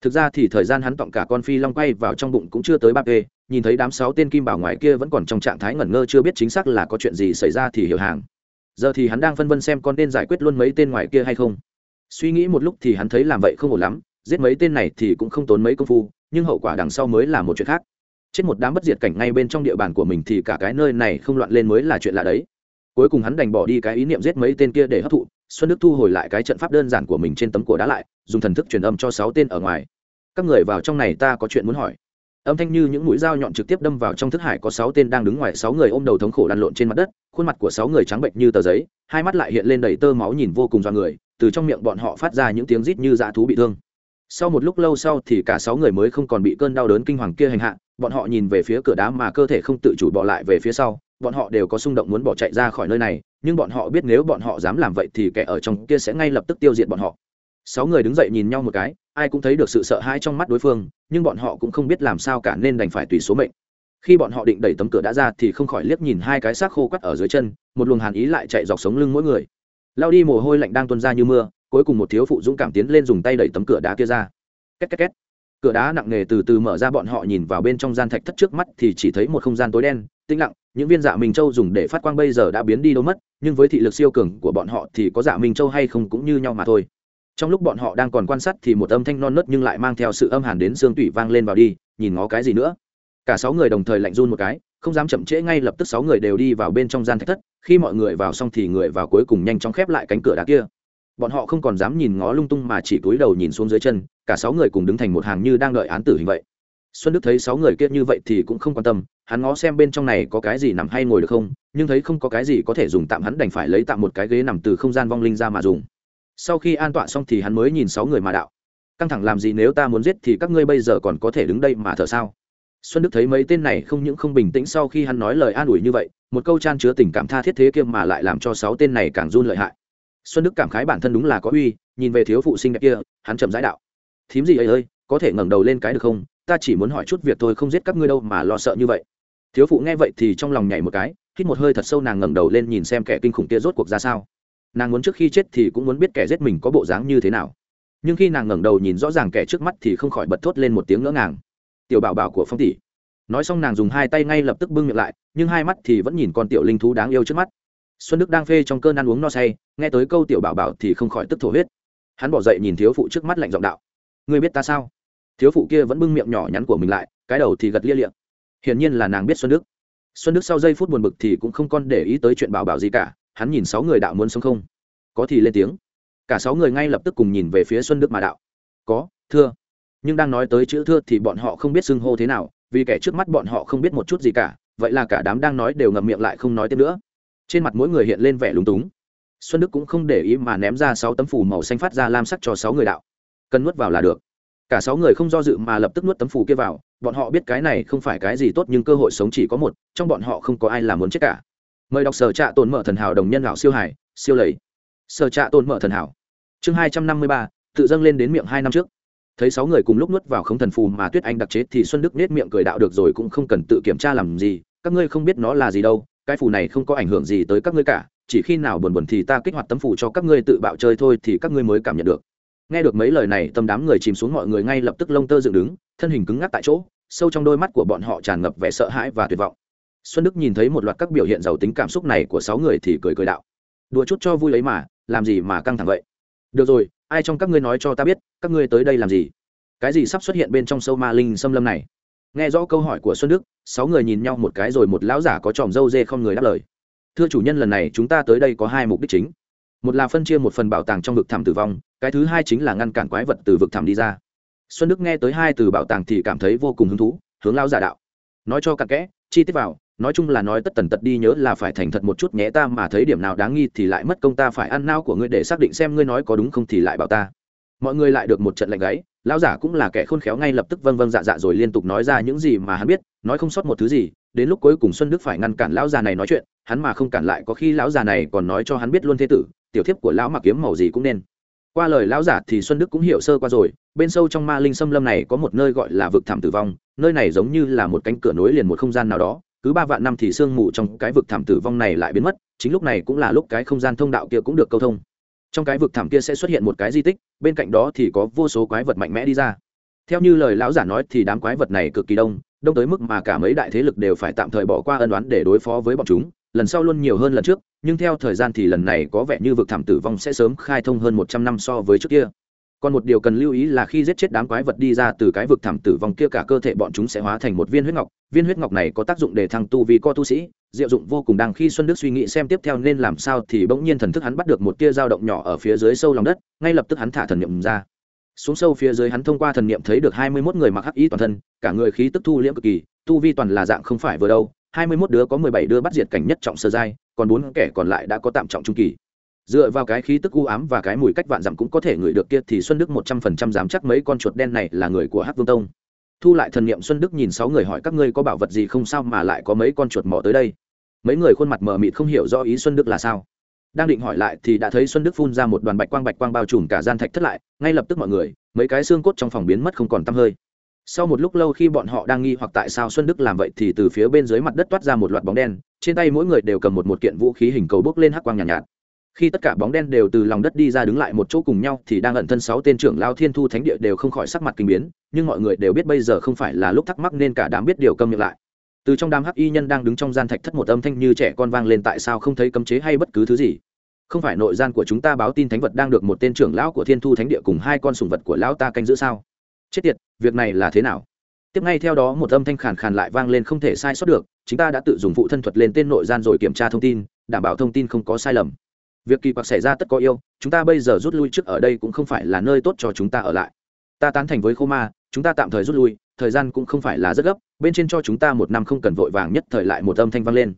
Thực ra thì thời gian hắn tọng cả con phi long quay vào trong bụng cũng chưa tới ba p nhìn thấy đám sáu tên kim bảo ngoài kia vẫn còn trong trạng thái ngẩn ngơ chưa biết chính xác là có chuyện gì xảy ra thì hiểu hàng. Giờ thì hắn đang phân vân xem con tên giải quyết luôn mấy tên ngoài kia hay không. Suy nghĩ một lúc thì hắn thấy làm vậy không ổn lắm, giết mấy tên này thì cũng không tốn mấy công phu, nhưng hậu quả đằng sau mới là một chuyện khác chết một đám bất diệt cảnh ngay bên trong địa bàn của mình thì cả cái nơi này không loạn lên mới là chuyện lạ đấy. Cuối cùng hắn đành bỏ đi cái ý niệm giết mấy tên kia để hấp thụ, xuân đức thu hồi lại cái trận pháp đơn giản của mình trên tấm cổ đá lại, dùng thần thức truyền âm cho sáu tên ở ngoài. Các người vào trong này ta có chuyện muốn hỏi. Âm thanh như những mũi dao nhọn trực tiếp đâm vào trong thức hải có sáu tên đang đứng ngoài, sáu người ôm đầu thống khổ lăn lộn trên mặt đất, khuôn mặt của sáu người trắng bệnh như tờ giấy, hai mắt lại hiện lên đầy tơ máu nhìn vô cùng do người, từ trong miệng bọn họ phát ra những tiếng rít như dã thú bị thương. Sau một lúc lâu sau thì cả sáu người mới không còn bị cơn đau đớn kinh hoàng kia hành hạ bọn họ nhìn về phía cửa đá mà cơ thể không tự chủ bỏ lại về phía sau, bọn họ đều có xung động muốn bỏ chạy ra khỏi nơi này, nhưng bọn họ biết nếu bọn họ dám làm vậy thì kẻ ở trong kia sẽ ngay lập tức tiêu diệt bọn họ. Sáu người đứng dậy nhìn nhau một cái, ai cũng thấy được sự sợ hãi trong mắt đối phương, nhưng bọn họ cũng không biết làm sao cả nên đành phải tùy số mệnh. Khi bọn họ định đẩy tấm cửa đã ra thì không khỏi liếc nhìn hai cái xác khô quắt ở dưới chân, một luồng hàn ý lại chạy dọc sống lưng mỗi người. Lao đi mồ hôi lạnh đang tuôn ra như mưa, cuối cùng một thiếu phụ dũng cảm tiến lên dùng tay đẩy tấm cửa đá kia ra. Két két két cửa đá nặng nề từ từ mở ra, bọn họ nhìn vào bên trong gian thạch thất trước mắt thì chỉ thấy một không gian tối đen, tĩnh lặng. Những viên dạ minh châu dùng để phát quang bây giờ đã biến đi đâu mất, nhưng với thị lực siêu cường của bọn họ thì có dạ minh châu hay không cũng như nhau mà thôi. Trong lúc bọn họ đang còn quan sát thì một âm thanh non nớt nhưng lại mang theo sự âm hàn đến xương tủy vang lên vào đi, nhìn ngó cái gì nữa? Cả sáu người đồng thời lạnh run một cái, không dám chậm trễ ngay lập tức sáu người đều đi vào bên trong gian thạch thất. Khi mọi người vào xong thì người vào cuối cùng nhanh chóng khép lại cánh cửa đá kia bọn họ không còn dám nhìn ngó lung tung mà chỉ cúi đầu nhìn xuống dưới chân, cả sáu người cùng đứng thành một hàng như đang đợi án tử hình vậy. Xuân đức thấy sáu người kia như vậy thì cũng không quan tâm, hắn ngó xem bên trong này có cái gì nằm hay ngồi được không, nhưng thấy không có cái gì có thể dùng tạm hắn đành phải lấy tạm một cái ghế nằm từ không gian vong linh ra mà dùng. Sau khi an tọa xong thì hắn mới nhìn sáu người mà đạo. Căng thẳng làm gì nếu ta muốn giết thì các ngươi bây giờ còn có thể đứng đây mà thở sao? Xuân đức thấy mấy tên này không những không bình tĩnh sau khi hắn nói lời an ủi như vậy, một câu chan chứa tình cảm tha thiết thế kia mà lại làm cho sáu tên này càng run lợi hại xuân đức cảm khái bản thân đúng là có uy, nhìn về thiếu phụ sinh đẹp kia, hắn chậm rãi đạo. Thím gì ấy ơi, có thể ngẩng đầu lên cái được không? Ta chỉ muốn hỏi chút việc thôi, không giết các ngươi đâu mà lo sợ như vậy. Thiếu phụ nghe vậy thì trong lòng nhảy một cái, hít một hơi thật sâu nàng ngẩng đầu lên nhìn xem kẻ kinh khủng kia rốt cuộc ra sao. Nàng muốn trước khi chết thì cũng muốn biết kẻ giết mình có bộ dáng như thế nào. Nhưng khi nàng ngẩng đầu nhìn rõ ràng kẻ trước mắt thì không khỏi bật thốt lên một tiếng ngỡ ngàng. Tiểu bảo bảo của phong tỷ. Nói xong nàng dùng hai tay ngay lập tức bưng miệng lại, nhưng hai mắt thì vẫn nhìn con tiểu linh thú đáng yêu trước mắt xuân đức đang phê trong cơn ăn uống no say, nghe tới câu tiểu bảo bảo thì không khỏi tức thổ huyết. Hắn bỏ dậy nhìn thiếu phụ trước mắt lạnh giọng đạo, ngươi biết ta sao? Thiếu phụ kia vẫn bưng miệng nhỏ nhắn của mình lại, cái đầu thì gật lia liệng hiển nhiên là nàng biết xuân đức. Xuân đức sau giây phút buồn bực thì cũng không còn để ý tới chuyện bảo bảo gì cả, hắn nhìn sáu người đạo muốn sống không. Có thì lên tiếng. Cả sáu người ngay lập tức cùng nhìn về phía xuân đức mà đạo, có, thưa. Nhưng đang nói tới chữ thưa thì bọn họ không biết xưng hô thế nào, vì kẻ trước mắt bọn họ không biết một chút gì cả, vậy là cả đám đang nói đều ngậm miệng lại không nói tiếp nữa trên mặt mỗi người hiện lên vẻ lúng túng. Xuân đức cũng không để ý mà ném ra sáu tấm phủ màu xanh phát ra lam sắc cho sáu người đạo. Cần nuốt vào là được. Cả sáu người không do dự mà lập tức nuốt tấm phủ kia vào. Bọn họ biết cái này không phải cái gì tốt nhưng cơ hội sống chỉ có một, trong bọn họ không có ai là muốn chết cả. Mời đọc sở trạ tồn mở thần hảo đồng nhân lão siêu hải, siêu lầy. Sở trạ tồn mở thần hảo. Chương hai trăm năm mươi ba, tự dâng lên đến miệng hai năm trước. Thấy sáu người cùng lúc nuốt vào không thần phù mà tuyết anh đặc chế thì xuân đức nết miệng cười đạo được rồi cũng không cần tự kiểm tra làm gì. Các ngươi không biết nó là gì đâu cái phù này không có ảnh hưởng gì tới các ngươi cả, chỉ khi nào buồn buồn thì ta kích hoạt tấm phù cho các ngươi tự bạo chơi thôi thì các ngươi mới cảm nhận được. Nghe được mấy lời này, tâm đám người chìm xuống mọi người ngay lập tức lông tơ dựng đứng, thân hình cứng ngắc tại chỗ, sâu trong đôi mắt của bọn họ tràn ngập vẻ sợ hãi và tuyệt vọng. Xuân đức nhìn thấy một loạt các biểu hiện giàu tính cảm xúc này của sáu người thì cười cười đạo. Đùa chút cho vui lấy mà, làm gì mà căng thẳng vậy? Được rồi, ai trong các ngươi nói cho ta biết, các ngươi tới đây làm gì? Cái gì sắp xuất hiện bên trong sâu ma linh xâm lâm này? Nghe rõ câu hỏi của xuân đức, sáu người nhìn nhau một cái rồi một lão giả có tròm râu dê không người đáp lời. Thưa chủ nhân, lần này chúng ta tới đây có hai mục đích chính. Một là phân chia một phần bảo tàng trong vực thẳm tử vong, cái thứ hai chính là ngăn cản quái vật từ vực thẳm đi ra. Xuân đức nghe tới hai từ bảo tàng thì cảm thấy vô cùng hứng thú, hướng lao giả đạo. Nói cho cặn kẽ, chi tiết vào, nói chung là nói tất tần tật đi nhớ là phải thành thật một chút nhé ta mà thấy điểm nào đáng nghi thì lại mất công ta phải ăn nao của ngươi để xác định xem ngươi nói có đúng không thì lại bảo ta mọi người lại được một trận lạnh gáy, lão giả cũng là kẻ khôn khéo ngay lập tức vâng vâng dạ dạ rồi liên tục nói ra những gì mà hắn biết, nói không sót một thứ gì, đến lúc cuối cùng xuân đức phải ngăn cản lão già này nói chuyện, hắn mà không cản lại có khi lão già này còn nói cho hắn biết luôn thế tử, tiểu thiếp của lão mặc kiếm màu gì cũng nên. Qua lời lão giả thì xuân đức cũng hiểu sơ qua rồi, bên sâu trong ma linh xâm lâm này có một nơi gọi là vực thảm tử vong, nơi này giống như là một cánh cửa nối liền một không gian nào đó, cứ ba vạn năm thì sương mù trong cái vực thảm tử vong này lại biến mất, chính lúc này cũng là lúc cái không gian thông đạo kia cũng được câu thông trong cái vực thảm kia sẽ xuất hiện một cái di tích, bên cạnh đó thì có vô số quái vật mạnh mẽ đi ra. Theo như lời lão giả nói thì đám quái vật này cực kỳ đông đông tới mức mà cả mấy đại thế lực đều phải tạm thời bỏ qua ân đoán để đối phó với bọn chúng, lần sau luôn nhiều hơn lần trước, nhưng theo thời gian thì lần này có vẻ như vực thảm tử vong sẽ sớm khai thông hơn một trăm năm so với trước kia. Còn một điều cần lưu ý là khi giết chết đám quái vật đi ra từ cái vực thảm tử vong kia cả cơ thể bọn chúng sẽ hóa thành một viên huyết ngọc. Viên huyết ngọc này có tác dụng để thăng tu vì co tu sĩ diệu dụng vô cùng đang khi xuân đức suy nghĩ xem tiếp theo nên làm sao thì bỗng nhiên thần thức hắn bắt được một tia dao động nhỏ ở phía dưới sâu lòng đất, ngay lập tức hắn thả thần niệm ra. Xuống sâu phía dưới hắn thông qua thần niệm thấy được hai mươi 21 người mặc hắc y toàn thân, cả người khí tức thu liễm cực kỳ, tu vi toàn là dạng không phải vừa đâu. hai mươi 21 đứa có mười bảy đứa bắt diệt cảnh nhất trọng sơ giai, còn bốn kẻ còn lại đã có tạm trọng trung kỳ. Dựa vào cái khí tức u ám và cái mùi cách vạn dặm cũng có thể ngửi được kia thì xuân đức một trăm phần trăm dám chắc mấy con chuột đen này là người của hắc vương tông thu lại thần niệm xuân đức nhìn sáu người hỏi các ngươi có bảo vật gì không sao mà lại có mấy con chuột mỏ tới đây? Mấy người khuôn mặt mờ mịt không hiểu rõ ý xuân đức là sao. Đang định hỏi lại thì đã thấy xuân đức phun ra một đoàn bạch quang bạch quang bao trùm cả gian thạch thất lại ngay lập tức mọi người mấy cái xương cốt trong phòng biến mất không còn tăm hơi. Sau một lúc lâu khi bọn họ đang nghi hoặc tại sao xuân đức làm vậy thì từ phía bên dưới mặt đất toát ra một loạt bóng đen trên tay mỗi người đều cầm một một kiện vũ khí hình cầu bốc lên hắc quang nhàn nhạt, nhạt khi tất cả bóng đen đều từ lòng đất đi ra đứng lại một chỗ cùng nhau thì đang ẩn thân sáu tên trưởng lao thiên thu thánh địa đều không khỏi sắc mặt kinh biến, nhưng mọi người đều biết bây giờ không phải là lúc thắc mắc nên cả đám biết điều câm miệng lại. Từ trong đám hắc y nhân đang đứng trong gian thạch thất một âm thanh như trẻ con vang lên tại sao không thấy cấm chế hay bất cứ thứ gì. Không phải nội gian của chúng ta báo tin thánh vật đang được một tên trưởng lão của thiên thu thánh địa cùng hai con sùng vật của lão ta canh giữ sao? Chết tiệt, việc này là thế nào? Tiếp ngay theo đó một âm thanh khàn khàn lại vang lên không thể sai sót được, chúng ta đã tự dùng phụ thân thuật lên tên nội gian rồi kiểm tra thông tin, đảm bảo thông tin không có sai lầm việc kỳ quặc xảy ra tất có yêu, chúng ta bây giờ rút lui trước ở đây cũng không phải là nơi tốt cho chúng ta ở lại. Ta tán thành với khô ma, chúng ta tạm thời rút lui, thời gian cũng không phải là rất gấp, bên trên cho chúng ta một năm không cần vội vàng nhất thời lại một âm thanh vang lên.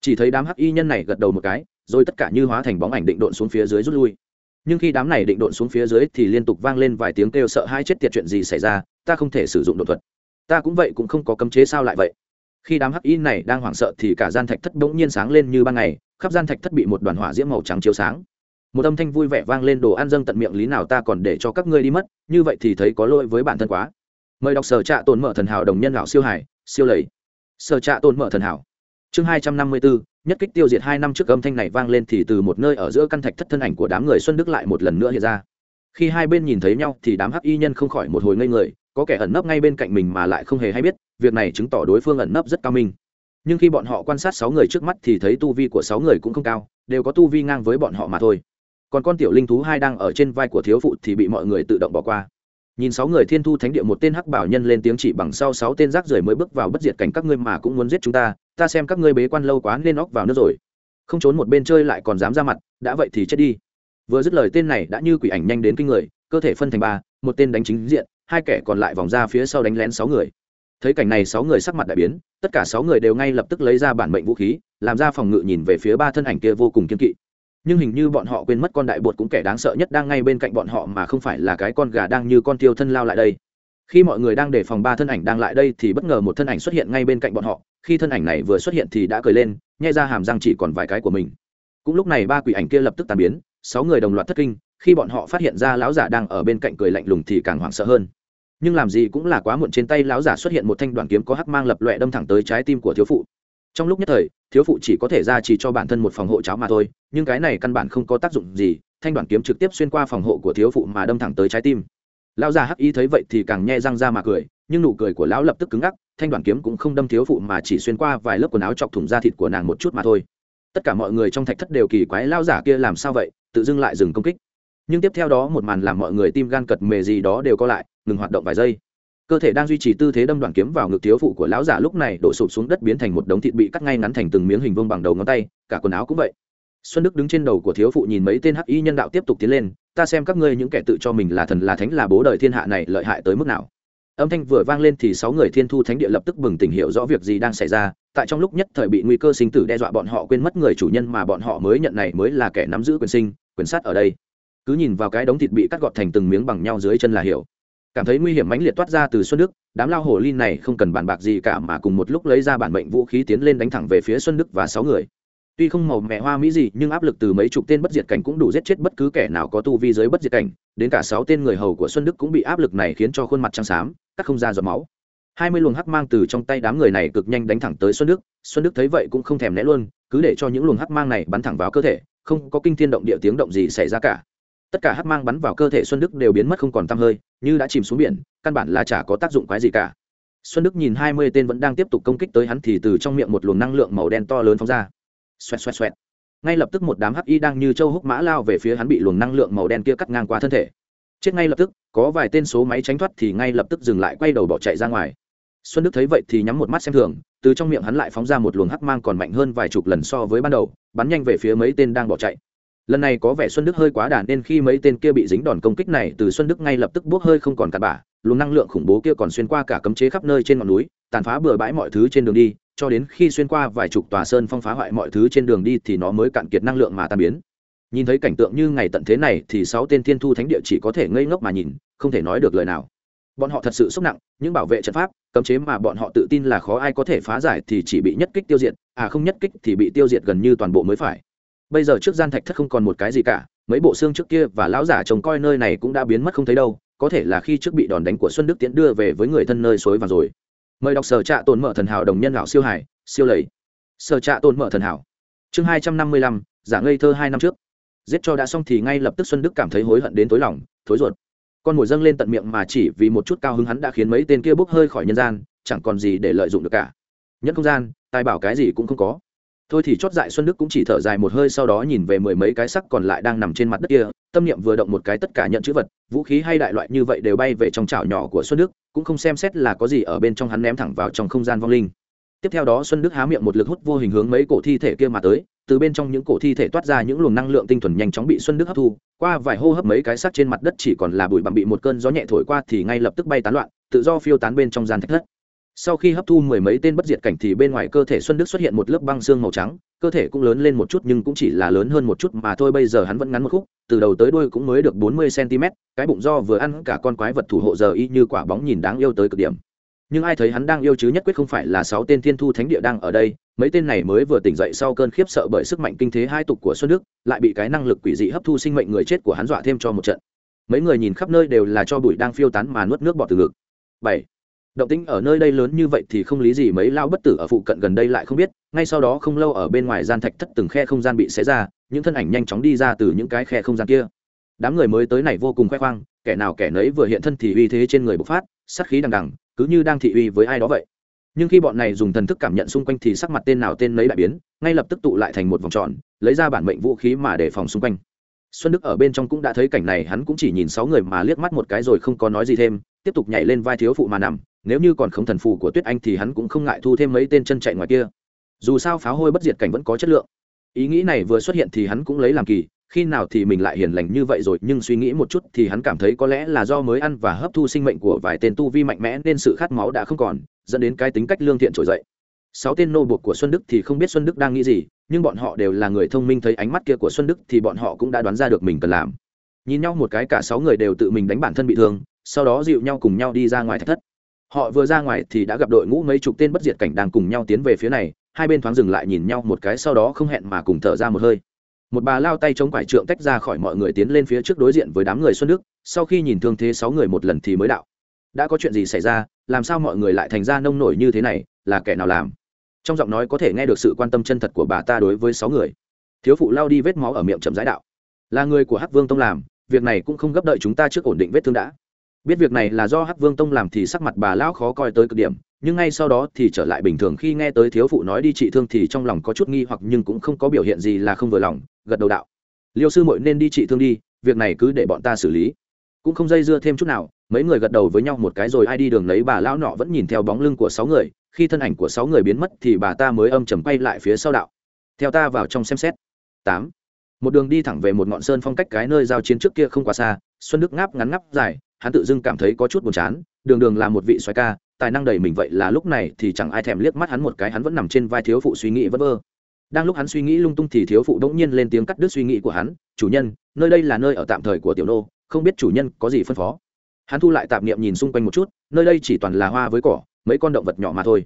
Chỉ thấy đám hắc y nhân này gật đầu một cái, rồi tất cả như hóa thành bóng ảnh định độn xuống phía dưới rút lui. Nhưng khi đám này định độn xuống phía dưới thì liên tục vang lên vài tiếng kêu sợ hai chết tiệt chuyện gì xảy ra, ta không thể sử dụng đột thuật. Ta cũng vậy cũng không có cấm chế sao lại vậy khi đám hắc y này đang hoảng sợ thì cả gian thạch thất bỗng nhiên sáng lên như ban ngày, khắp gian thạch thất bị một đoàn hỏa diễm màu trắng chiếu sáng. Một âm thanh vui vẻ vang lên, đồ ăn dâng tận miệng lý nào ta còn để cho các ngươi đi mất, như vậy thì thấy có lỗi với bản thân quá. Mời đọc sở trạ tồn mở thần hảo đồng nhân lão siêu hải, siêu lầy. Sở trạ tồn mở thần hảo. Chương hai trăm năm mươi bốn, nhất kích tiêu diệt hai năm trước âm thanh này vang lên thì từ một nơi ở giữa căn thạch thất thân ảnh của đám người xuân đức lại một lần nữa hiện ra. Khi hai bên nhìn thấy nhau thì đám hắc y nhân không khỏi một hồi ngây người có kẻ ẩn nấp ngay bên cạnh mình mà lại không hề hay biết, việc này chứng tỏ đối phương ẩn nấp rất cao minh. Nhưng khi bọn họ quan sát sáu người trước mắt thì thấy tu vi của sáu người cũng không cao, đều có tu vi ngang với bọn họ mà thôi. Còn con tiểu linh thú hai đang ở trên vai của thiếu phụ thì bị mọi người tự động bỏ qua. Nhìn sáu người thiên thu thánh địa một tên hắc bảo nhân lên tiếng chỉ bằng sau sáu tên rác rưởi mới bước vào bất diệt cảnh các ngươi mà cũng muốn giết chúng ta ta xem các ngươi bế quan lâu quá nên óc vào nước rồi. Không trốn một bên chơi lại còn dám ra mặt, đã vậy thì chết đi. Vừa dứt lời tên này đã như quỷ ảnh nhanh đến kinh người, cơ thể phân thành ba, một tên đánh chính diện hai kẻ còn lại vòng ra phía sau đánh lén sáu người. Thấy cảnh này sáu người sắc mặt đại biến, tất cả sáu người đều ngay lập tức lấy ra bản mệnh vũ khí, làm ra phòng ngự nhìn về phía ba thân ảnh kia vô cùng kiên kỵ. Nhưng hình như bọn họ quên mất con đại bột cũng kẻ đáng sợ nhất đang ngay bên cạnh bọn họ mà không phải là cái con gà đang như con tiêu thân lao lại đây. Khi mọi người đang đề phòng ba thân ảnh đang lại đây thì bất ngờ một thân ảnh xuất hiện ngay bên cạnh bọn họ, khi thân ảnh này vừa xuất hiện thì đã cười lên, nhai ra hàm răng chỉ còn vài cái của mình. Cũng lúc này ba quỷ ảnh kia lập tức tàn biến, sáu người đồng loạt thất kinh khi bọn họ phát hiện ra lão giả đang ở bên cạnh cười lạnh lùng thì càng hoảng sợ hơn. Nhưng làm gì cũng là quá muộn trên tay lão giả xuất hiện một thanh đoàn kiếm có hắc mang lập loẹ đâm thẳng tới trái tim của thiếu phụ. Trong lúc nhất thời, thiếu phụ chỉ có thể ra chỉ cho bản thân một phòng hộ cháo mà thôi, nhưng cái này căn bản không có tác dụng gì, thanh đoàn kiếm trực tiếp xuyên qua phòng hộ của thiếu phụ mà đâm thẳng tới trái tim. Lão già hắc y thấy vậy thì càng nhe răng ra mà cười, nhưng nụ cười của lão lập tức cứng ngắc, thanh đoàn kiếm cũng không đâm thiếu phụ mà chỉ xuyên qua vài lớp quần áo chọc thủng da thịt của nàng một chút mà thôi. Tất cả mọi người trong thạch thất đều kỳ quái, lão giả kia làm sao vậy? Tự dưng lại dừng công kích nhưng tiếp theo đó một màn làm mọi người tim gan cật mề gì đó đều co lại, ngừng hoạt động vài giây. Cơ thể đang duy trì tư thế đâm đoạn kiếm vào ngực thiếu phụ của lão giả lúc này đổ sụp xuống đất biến thành một đống thịt bị cắt ngay ngắn thành từng miếng hình vuông bằng đầu ngón tay, cả quần áo cũng vậy. Xuân đức đứng trên đầu của thiếu phụ nhìn mấy tên hắc y nhân đạo tiếp tục tiến lên, ta xem các ngươi những kẻ tự cho mình là thần, là thánh, là bố đời thiên hạ này lợi hại tới mức nào. Âm thanh vừa vang lên thì sáu người thiên thu thánh địa lập tức bừng tỉnh hiểu rõ việc gì đang xảy ra, tại trong lúc nhất thời bị nguy cơ sinh tử đe dọa bọn họ quên mất người chủ nhân mà bọn họ mới nhận này mới là kẻ nắm giữ quyền sinh, quyền sát ở đây cứ nhìn vào cái đống thịt bị cắt gọt thành từng miếng bằng nhau dưới chân là hiểu. Cảm thấy nguy hiểm mãnh liệt toát ra từ xuân đức, đám lao hồ ly này không cần bàn bạc gì cả mà cùng một lúc lấy ra bản mệnh vũ khí tiến lên đánh thẳng về phía xuân đức và sáu người. Tuy không màu mẹ hoa mỹ gì, nhưng áp lực từ mấy chục tên bất diệt cảnh cũng đủ giết chết bất cứ kẻ nào có tu vi giới bất diệt cảnh, đến cả sáu tên người hầu của xuân đức cũng bị áp lực này khiến cho khuôn mặt trắng xám, cắt không ra giọt máu. Hai mươi luồng hắc mang từ trong tay đám người này cực nhanh đánh thẳng tới xuân đức xuân đức thấy vậy cũng không thèm né luôn, cứ để cho những luồng hắc mang này bắn thẳng vào cơ thể, không có kinh thiên động địa tiếng động gì xảy ra cả tất cả hắc mang bắn vào cơ thể xuân đức đều biến mất không còn t hơi, như đã chìm xuống biển, căn bản là chả có tác dụng quái gì cả. Xuân đức nhìn hai mươi tên vẫn đang tiếp tục công kích tới hắn thì từ trong miệng một luồng năng lượng màu đen to lớn phóng ra. Xoẹt xoẹt xoẹt. Ngay lập tức một đám hắc y đang như châu húc mã lao về phía hắn bị luồng năng lượng màu đen kia cắt ngang qua thân thể. Chết ngay lập tức, có vài tên số máy tránh thoát thì ngay lập tức dừng lại quay đầu bỏ chạy ra ngoài. Xuân đức thấy vậy thì nhắm một mắt xem thường, từ trong miệng hắn lại phóng ra một luồng hắc mang còn mạnh hơn vài chục lần so với ban đầu, bắn nhanh về phía mấy tên đang bỏ chạy lần này có vẻ xuân đức hơi quá đà nên khi mấy tên kia bị dính đòn công kích này, từ xuân đức ngay lập tức buốc hơi không còn cặn bả luồng năng lượng khủng bố kia còn xuyên qua cả cấm chế khắp nơi trên ngọn núi, tàn phá bừa bãi mọi thứ trên đường đi, cho đến khi xuyên qua vài chục tòa sơn phong phá hoại mọi thứ trên đường đi thì nó mới cạn kiệt năng lượng mà tan biến. Nhìn thấy cảnh tượng như ngày tận thế này thì sáu tên thiên thu thánh địa chỉ có thể ngây ngốc mà nhìn, không thể nói được lời nào. Bọn họ thật sự sốc nặng, những bảo vệ trận pháp, cấm chế mà bọn họ tự tin là khó ai có thể phá giải thì chỉ bị nhất kích tiêu diệt à không nhất kích thì bị tiêu diệt gần như toàn bộ mới phải bây giờ trước gian thạch thất không còn một cái gì cả, mấy bộ xương trước kia và lão giả trông coi nơi này cũng đã biến mất không thấy đâu, có thể là khi trước bị đòn đánh của xuân đức tiễn đưa về với người thân nơi suối vàng rồi. Mời đọc sở trạ tồn mở thần hảo đồng nhân lão siêu hải, siêu lầy. Sở trạ tồn mở thần hảo. Chương hai trăm năm mươi lăm, giả ngây thơ hai năm trước. Giết cho đã xong thì ngay lập tức xuân đức cảm thấy hối hận đến tối lòng, thối ruột. Con mồi dâng lên tận miệng mà chỉ vì một chút cao hứng hắn đã khiến mấy tên kia bốc hơi khỏi nhân gian, chẳng còn gì để lợi dụng được cả. Nhất không gian, tài bảo cái gì cũng không có thôi thì chót dại xuân đức cũng chỉ thở dài một hơi sau đó nhìn về mười mấy cái sắc còn lại đang nằm trên mặt đất kia, tâm niệm vừa động một cái tất cả nhận chữ vật, vũ khí hay đại loại như vậy đều bay về trong chảo nhỏ của xuân đức, cũng không xem xét là có gì ở bên trong hắn ném thẳng vào trong không gian vong linh. Tiếp theo đó xuân đức há miệng một lực hút vô hình hướng mấy cổ thi thể kia mà tới, từ bên trong những cổ thi thể toát ra những luồng năng lượng tinh thuần nhanh chóng bị xuân đức hấp thu, qua vài hô hấp mấy cái xác trên mặt đất chỉ còn là bụi bặm bị một cơn gió nhẹ thổi qua thì ngay lập tức bay tán loạn, tự do phiêu tán bên trong gian thạch thất sau khi hấp thu mười mấy tên bất diệt cảnh thì bên ngoài cơ thể xuân đức xuất hiện một lớp băng xương màu trắng, cơ thể cũng lớn lên một chút nhưng cũng chỉ là lớn hơn một chút mà thôi, bây giờ hắn vẫn ngắn một khúc, từ đầu tới đuôi cũng mới được bốn mươi cm cái bụng do vừa ăn cả con quái vật thủ hộ giờ y như quả bóng nhìn đáng yêu tới cực điểm. Nhưng ai thấy hắn đang yêu chứ nhất quyết không phải là sáu tên thiên thu thánh địa đang ở đây, mấy tên này mới vừa tỉnh dậy sau cơn khiếp sợ bởi sức mạnh kinh thế hai tục của xuân đức, lại bị cái năng lực quỷ dị hấp thu sinh mệnh người chết của hắn dọa thêm cho một trận. Mấy người nhìn khắp nơi đều là cho bụi đang phiêu tán mà nuốt nước bọt từ ngực. Bảy động tĩnh ở nơi đây lớn như vậy thì không lý gì mấy lao bất tử ở phụ cận gần đây lại không biết, ngay sau đó không lâu ở bên ngoài gian thạch thất từng khe không gian bị xé ra, những thân ảnh nhanh chóng đi ra từ những cái khe không gian kia. Đám người mới tới này vô cùng khoe khoang, kẻ nào kẻ nấy vừa hiện thân thì uy thế trên người bộc phát, sát khí đằng đằng, cứ như đang thị uy với ai đó vậy. Nhưng khi bọn này dùng thần thức cảm nhận xung quanh thì sắc mặt tên nào tên nấy đại biến, ngay lập tức tụ lại thành một vòng tròn, lấy ra bản mệnh vũ khí mà đề phòng xung quanh. Xuân đức ở bên trong cũng đã thấy cảnh này, hắn cũng chỉ nhìn sáu người mà liếc mắt một cái rồi không có nói gì thêm, tiếp tục nhảy lên vai thiếu phụ mà nằm nếu như còn không thần phù của tuyết anh thì hắn cũng không ngại thu thêm mấy tên chân chạy ngoài kia. Dù sao pháo hôi bất diệt cảnh vẫn có chất lượng. Ý nghĩ này vừa xuất hiện thì hắn cũng lấy làm kỳ, khi nào thì mình lại hiền lành như vậy rồi, nhưng suy nghĩ một chút thì hắn cảm thấy có lẽ là do mới ăn và hấp thu sinh mệnh của vài tên tu vi mạnh mẽ nên sự khát máu đã không còn, dẫn đến cái tính cách lương thiện trỗi dậy. Sáu tên nô buộc của xuân đức thì không biết xuân đức đang nghĩ gì, nhưng bọn họ đều là người thông minh thấy ánh mắt kia của xuân đức thì bọn họ cũng đã đoán ra được mình cần làm. Nhìn nhau một cái cả sáu người đều tự mình đánh bản thân bị thương, sau đó dịu nhau cùng nhau đi ra ngoài thách thất họ vừa ra ngoài thì đã gặp đội ngũ mấy chục tên bất diệt cảnh đang cùng nhau tiến về phía này, hai bên thoáng dừng lại nhìn nhau một cái sau đó không hẹn mà cùng thở ra một hơi. Một bà lao tay chống quải trượng tách ra khỏi mọi người tiến lên phía trước đối diện với đám người xuân đức, sau khi nhìn thương thế sáu người một lần thì mới đạo. Đã có chuyện gì xảy ra, làm sao mọi người lại thành ra nông nổi như thế này, là kẻ nào làm? Trong giọng nói có thể nghe được sự quan tâm chân thật của bà ta đối với sáu người. Thiếu phụ lao đi vết máu ở miệng chậm rãi đạo. Là người của hắc vương tông làm, việc này cũng không gấp đợi chúng ta trước ổn định vết thương đã biết việc này là do hắc vương tông làm thì sắc mặt bà lão khó coi tới cực điểm, nhưng ngay sau đó thì trở lại bình thường khi nghe tới thiếu phụ nói đi trị thương thì trong lòng có chút nghi hoặc nhưng cũng không có biểu hiện gì là không vừa lòng, gật đầu đạo. Liêu sư muội nên đi trị thương đi, việc này cứ để bọn ta xử lý. Cũng không dây dưa thêm chút nào, mấy người gật đầu với nhau một cái rồi ai đi đường lấy bà lão nọ vẫn nhìn theo bóng lưng của sáu người, khi thân ảnh của sáu người biến mất thì bà ta mới âm chầm quay lại phía sau đạo. Theo ta vào trong xem xét. Tám. Một đường đi thẳng về một ngọn sơn phong cách cái nơi giao chiến trước kia không quá xa, xuân đức ngáp ngắn ngáp dài hắn tự dưng cảm thấy có chút buồn chán, đường đường là một vị soái ca, tài năng đầy mình vậy là lúc này thì chẳng ai thèm liếc mắt hắn một cái, hắn vẫn nằm trên vai thiếu phụ suy nghĩ vất vơ. Đang lúc hắn suy nghĩ lung tung thì thiếu phụ đỗng nhiên lên tiếng cắt đứt suy nghĩ của hắn, chủ nhân, nơi đây là nơi ở tạm thời của tiểu nô, không biết chủ nhân có gì phân phó. Hắn thu lại tạp niệm nhìn xung quanh một chút, nơi đây chỉ toàn là hoa với cỏ, mấy con động vật nhỏ mà thôi.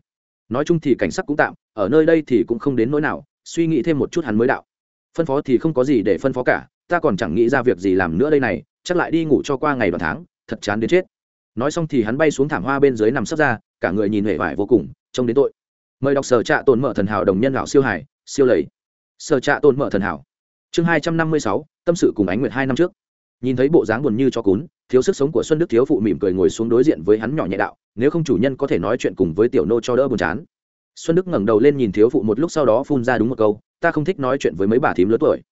Nói chung thì cảnh sắc cũng tạm, ở nơi đây thì cũng không đến nỗi nào, suy nghĩ thêm một chút hắn mới đạo. Phân phó thì không có gì để phân phó cả, ta còn chẳng nghĩ ra việc gì làm nữa đây này, chắc lại đi ngủ cho qua ngày và tháng thật chán đến chết. Nói xong thì hắn bay xuống thảm hoa bên dưới nằm sấp ra, cả người nhìn hề vải vô cùng, trông đến tội. Mời đọc sở trạ tồn mở thần hảo đồng nhân lão siêu hải, siêu lầy. Sở trạ tồn mở thần hảo. Chương hai trăm năm mươi sáu, tâm sự cùng ánh nguyệt hai năm trước. Nhìn thấy bộ dáng buồn như cho cún, thiếu sức sống của xuân đức thiếu phụ mỉm cười ngồi xuống đối diện với hắn nhỏ nhẹ đạo, nếu không chủ nhân có thể nói chuyện cùng với tiểu nô cho đỡ buồn chán. Xuân đức ngẩng đầu lên nhìn thiếu phụ một lúc sau đó phun ra đúng một câu, ta không thích nói chuyện với mấy bà thím lớn tuổi.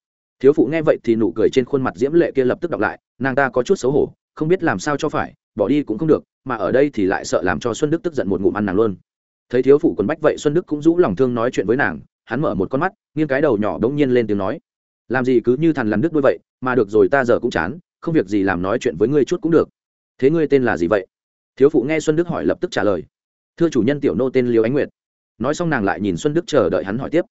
Thiếu phụ nghe vậy thì nụ cười trên khuôn mặt diễm lệ kia lập tức đọc lại, nàng ta có chút xấu hổ không biết làm sao cho phải, bỏ đi cũng không được, mà ở đây thì lại sợ làm cho xuân đức tức giận một ngụm ăn nàng luôn. Thấy thiếu phụ quần bách vậy xuân đức cũng rũ lòng thương nói chuyện với nàng, hắn mở một con mắt, nghiêng cái đầu nhỏ bỗng nhiên lên tiếng nói. Làm gì cứ như thằn lằn đứt đuôi vậy, mà được rồi ta giờ cũng chán, không việc gì làm nói chuyện với ngươi chút cũng được. Thế ngươi tên là gì vậy? Thiếu phụ nghe xuân đức hỏi lập tức trả lời. Thưa chủ nhân tiểu nô tên liêu ánh nguyệt. Nói xong nàng lại nhìn xuân đức chờ đợi hắn hỏi tiếp.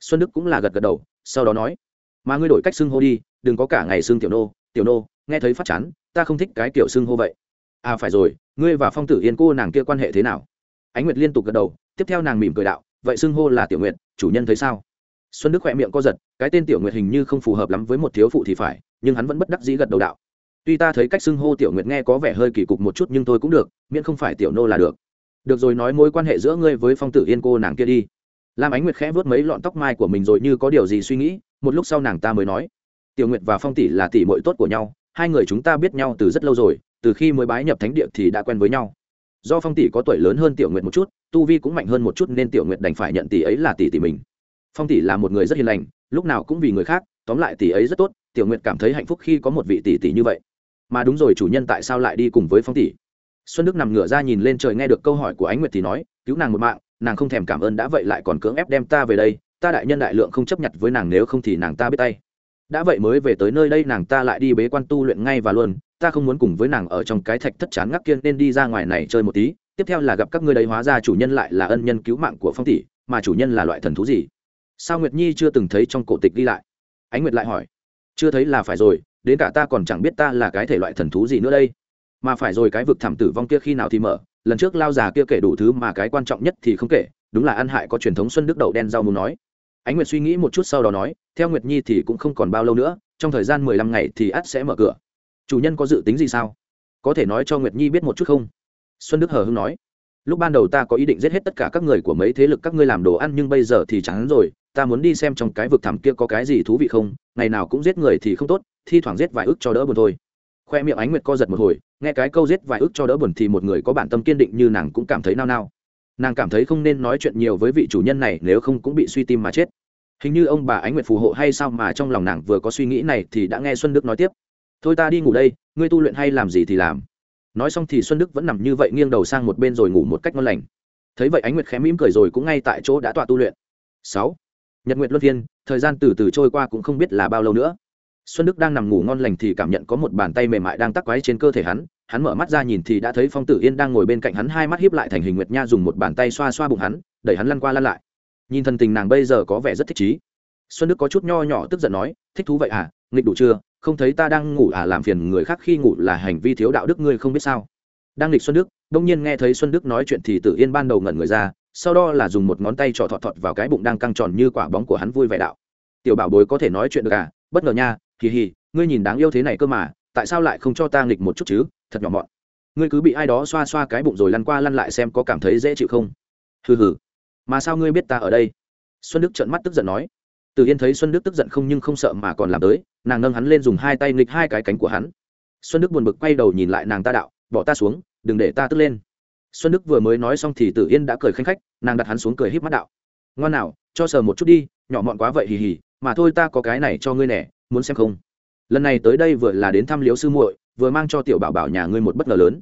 Xuân đức cũng là gật gật đầu, sau đó nói. Mà ngươi đổi cách xưng hô đi, đừng có cả ngày xưng tiểu nô tiểu nô, nghe thấy phát chán ta không thích cái kiểu xưng hô vậy. À phải rồi, ngươi và phong tử yên cô nàng kia quan hệ thế nào? Ánh nguyệt liên tục gật đầu, tiếp theo nàng mỉm cười đạo, vậy xưng hô là tiểu nguyệt, chủ nhân thấy sao? Xuân đức khỏe miệng co giật, cái tên tiểu nguyệt hình như không phù hợp lắm với một thiếu phụ thì phải, nhưng hắn vẫn bất đắc dĩ gật đầu đạo. Tuy ta thấy cách xưng hô tiểu nguyệt nghe có vẻ hơi kỳ cục một chút nhưng tôi cũng được, miễn không phải tiểu nô là được. Được rồi, nói mối quan hệ giữa ngươi với phong tử yên cô nàng kia đi. Lam ánh nguyệt khẽ vớt mấy lọn tóc mai của mình rồi như có điều gì suy nghĩ, một lúc sau nàng ta mới nói, tiểu nguyệt và phong tỷ là tỷ muội tốt của nhau hai người chúng ta biết nhau từ rất lâu rồi, từ khi mới bái nhập thánh địa thì đã quen với nhau. Do phong tỷ có tuổi lớn hơn tiểu nguyệt một chút, tu vi cũng mạnh hơn một chút nên tiểu nguyệt đành phải nhận tỷ ấy là tỷ tỷ mình. Phong tỷ là một người rất hiền lành, lúc nào cũng vì người khác, tóm lại tỷ ấy rất tốt, tiểu nguyệt cảm thấy hạnh phúc khi có một vị tỷ tỷ như vậy. Mà đúng rồi, chủ nhân tại sao lại đi cùng với phong tỷ? Xuân đức nằm ngửa ra nhìn lên trời nghe được câu hỏi của ánh nguyệt thì nói, cứu nàng một mạng, nàng không thèm cảm ơn đã vậy lại còn cưỡng ép đem ta về đây, ta đại nhân đại lượng không chấp nhận với nàng, nếu không thì nàng ta biết tay đã vậy mới về tới nơi đây nàng ta lại đi bế quan tu luyện ngay và luôn. Ta không muốn cùng với nàng ở trong cái thạch thất chán ngắc kiên nên đi ra ngoài này chơi một tí. Tiếp theo là gặp các ngươi đấy, hóa ra chủ nhân lại là ân nhân cứu mạng của phong tỷ, mà chủ nhân là loại thần thú gì? Sao nguyệt nhi chưa từng thấy trong cổ tịch đi lại? Ánh nguyệt lại hỏi. Chưa thấy là phải rồi, đến cả ta còn chẳng biết ta là cái thể loại thần thú gì nữa đây. Mà phải rồi, cái vực thảm tử vong kia khi nào thì mở? Lần trước lao già kia kể đủ thứ mà cái quan trọng nhất thì không kể. Đúng là ăn hại có truyền thống xuân đức đậu đen rau muốn nói ánh nguyệt suy nghĩ một chút sau đó nói, theo nguyệt nhi thì cũng không còn bao lâu nữa, trong thời gian mười lăm ngày thì ắt sẽ mở cửa. Chủ nhân có dự tính gì sao? Có thể nói cho nguyệt nhi biết một chút không? Xuân đức hờ hưng nói, lúc ban đầu ta có ý định giết hết tất cả các người của mấy thế lực các ngươi làm đồ ăn nhưng bây giờ thì chẳng rồi, ta muốn đi xem trong cái vực thẳm kia có cái gì thú vị không, ngày nào cũng giết người thì không tốt, thi thoảng giết vài ức cho đỡ buồn thôi. Khoe miệng ánh nguyệt co giật một hồi, nghe cái câu giết vài ức cho đỡ buồn thì một người có bản tâm kiên định như nàng cũng cảm thấy nao nao nàng cảm thấy không nên nói chuyện nhiều với vị chủ nhân này nếu không cũng bị suy tim mà chết. Hình như ông bà ánh nguyệt phù hộ hay sao mà trong lòng nàng vừa có suy nghĩ này thì đã nghe xuân đức nói tiếp. Thôi ta đi ngủ đây, ngươi tu luyện hay làm gì thì làm. Nói xong thì xuân đức vẫn nằm như vậy nghiêng đầu sang một bên rồi ngủ một cách ngon lành. Thấy vậy ánh nguyệt khẽ mỉm cười rồi cũng ngay tại chỗ đã tọa tu luyện. Sáu. Nhật nguyệt luân phiên thời gian từ từ trôi qua cũng không biết là bao lâu nữa xuân đức đang nằm ngủ ngon lành thì cảm nhận có một bàn tay mềm mại đang tắc quái trên cơ thể hắn hắn mở mắt ra nhìn thì đã thấy phong tử yên đang ngồi bên cạnh hắn, hai mắt hiếp lại thành hình nguyệt nha dùng một bàn tay xoa xoa bụng hắn, đẩy hắn lăn qua lăn lại. Nhìn thần tình nàng bây giờ có vẻ rất thích trí. xuân đức có chút nho nhỏ tức giận nói, thích thú vậy à nghịch đủ chưa? Không thấy ta đang ngủ à làm phiền người khác khi ngủ là hành vi thiếu đạo đức ngươi không biết sao? Đang nghịch xuân đức, đông nhiên nghe thấy xuân đức nói chuyện thì tử yên ban đầu ngẩn người ra, sau đó là dùng một ngón tay trọ thọt thọt vào cái bụng đang căng tròn như quả bóng của hắn vui vẻ đạo. Tiểu bảo bối có thể nói chuyện được à? Bất ngờ nha hì hì, ngươi nhìn đáng yêu thế này cơ mà, tại sao lại không cho ta nghịch một chút chứ? Thật nhỏ mọn. Ngươi cứ bị ai đó xoa xoa cái bụng rồi lăn qua lăn lại xem có cảm thấy dễ chịu không? Hừ hừ. Mà sao ngươi biết ta ở đây? Xuân đức trợn mắt tức giận nói. Từ yên thấy xuân đức tức giận không nhưng không sợ mà còn làm tới, nàng nâng hắn lên dùng hai tay nghịch hai cái cánh của hắn. Xuân đức buồn bực quay đầu nhìn lại nàng ta đạo, bỏ ta xuống, đừng để ta tức lên. Xuân đức vừa mới nói xong thì tử yên đã cười khanh khách, nàng đặt hắn xuống cười híp mắt đạo. Ngoan nào, cho sờ một chút đi, nhỏ mọn quá vậy hì hì, mà thôi ta có cái này cho ngươi nẻ muốn xem không? Lần này tới đây vừa là đến thăm liếu sư muội, vừa mang cho tiểu bảo bảo nhà ngươi một bất ngờ lớn.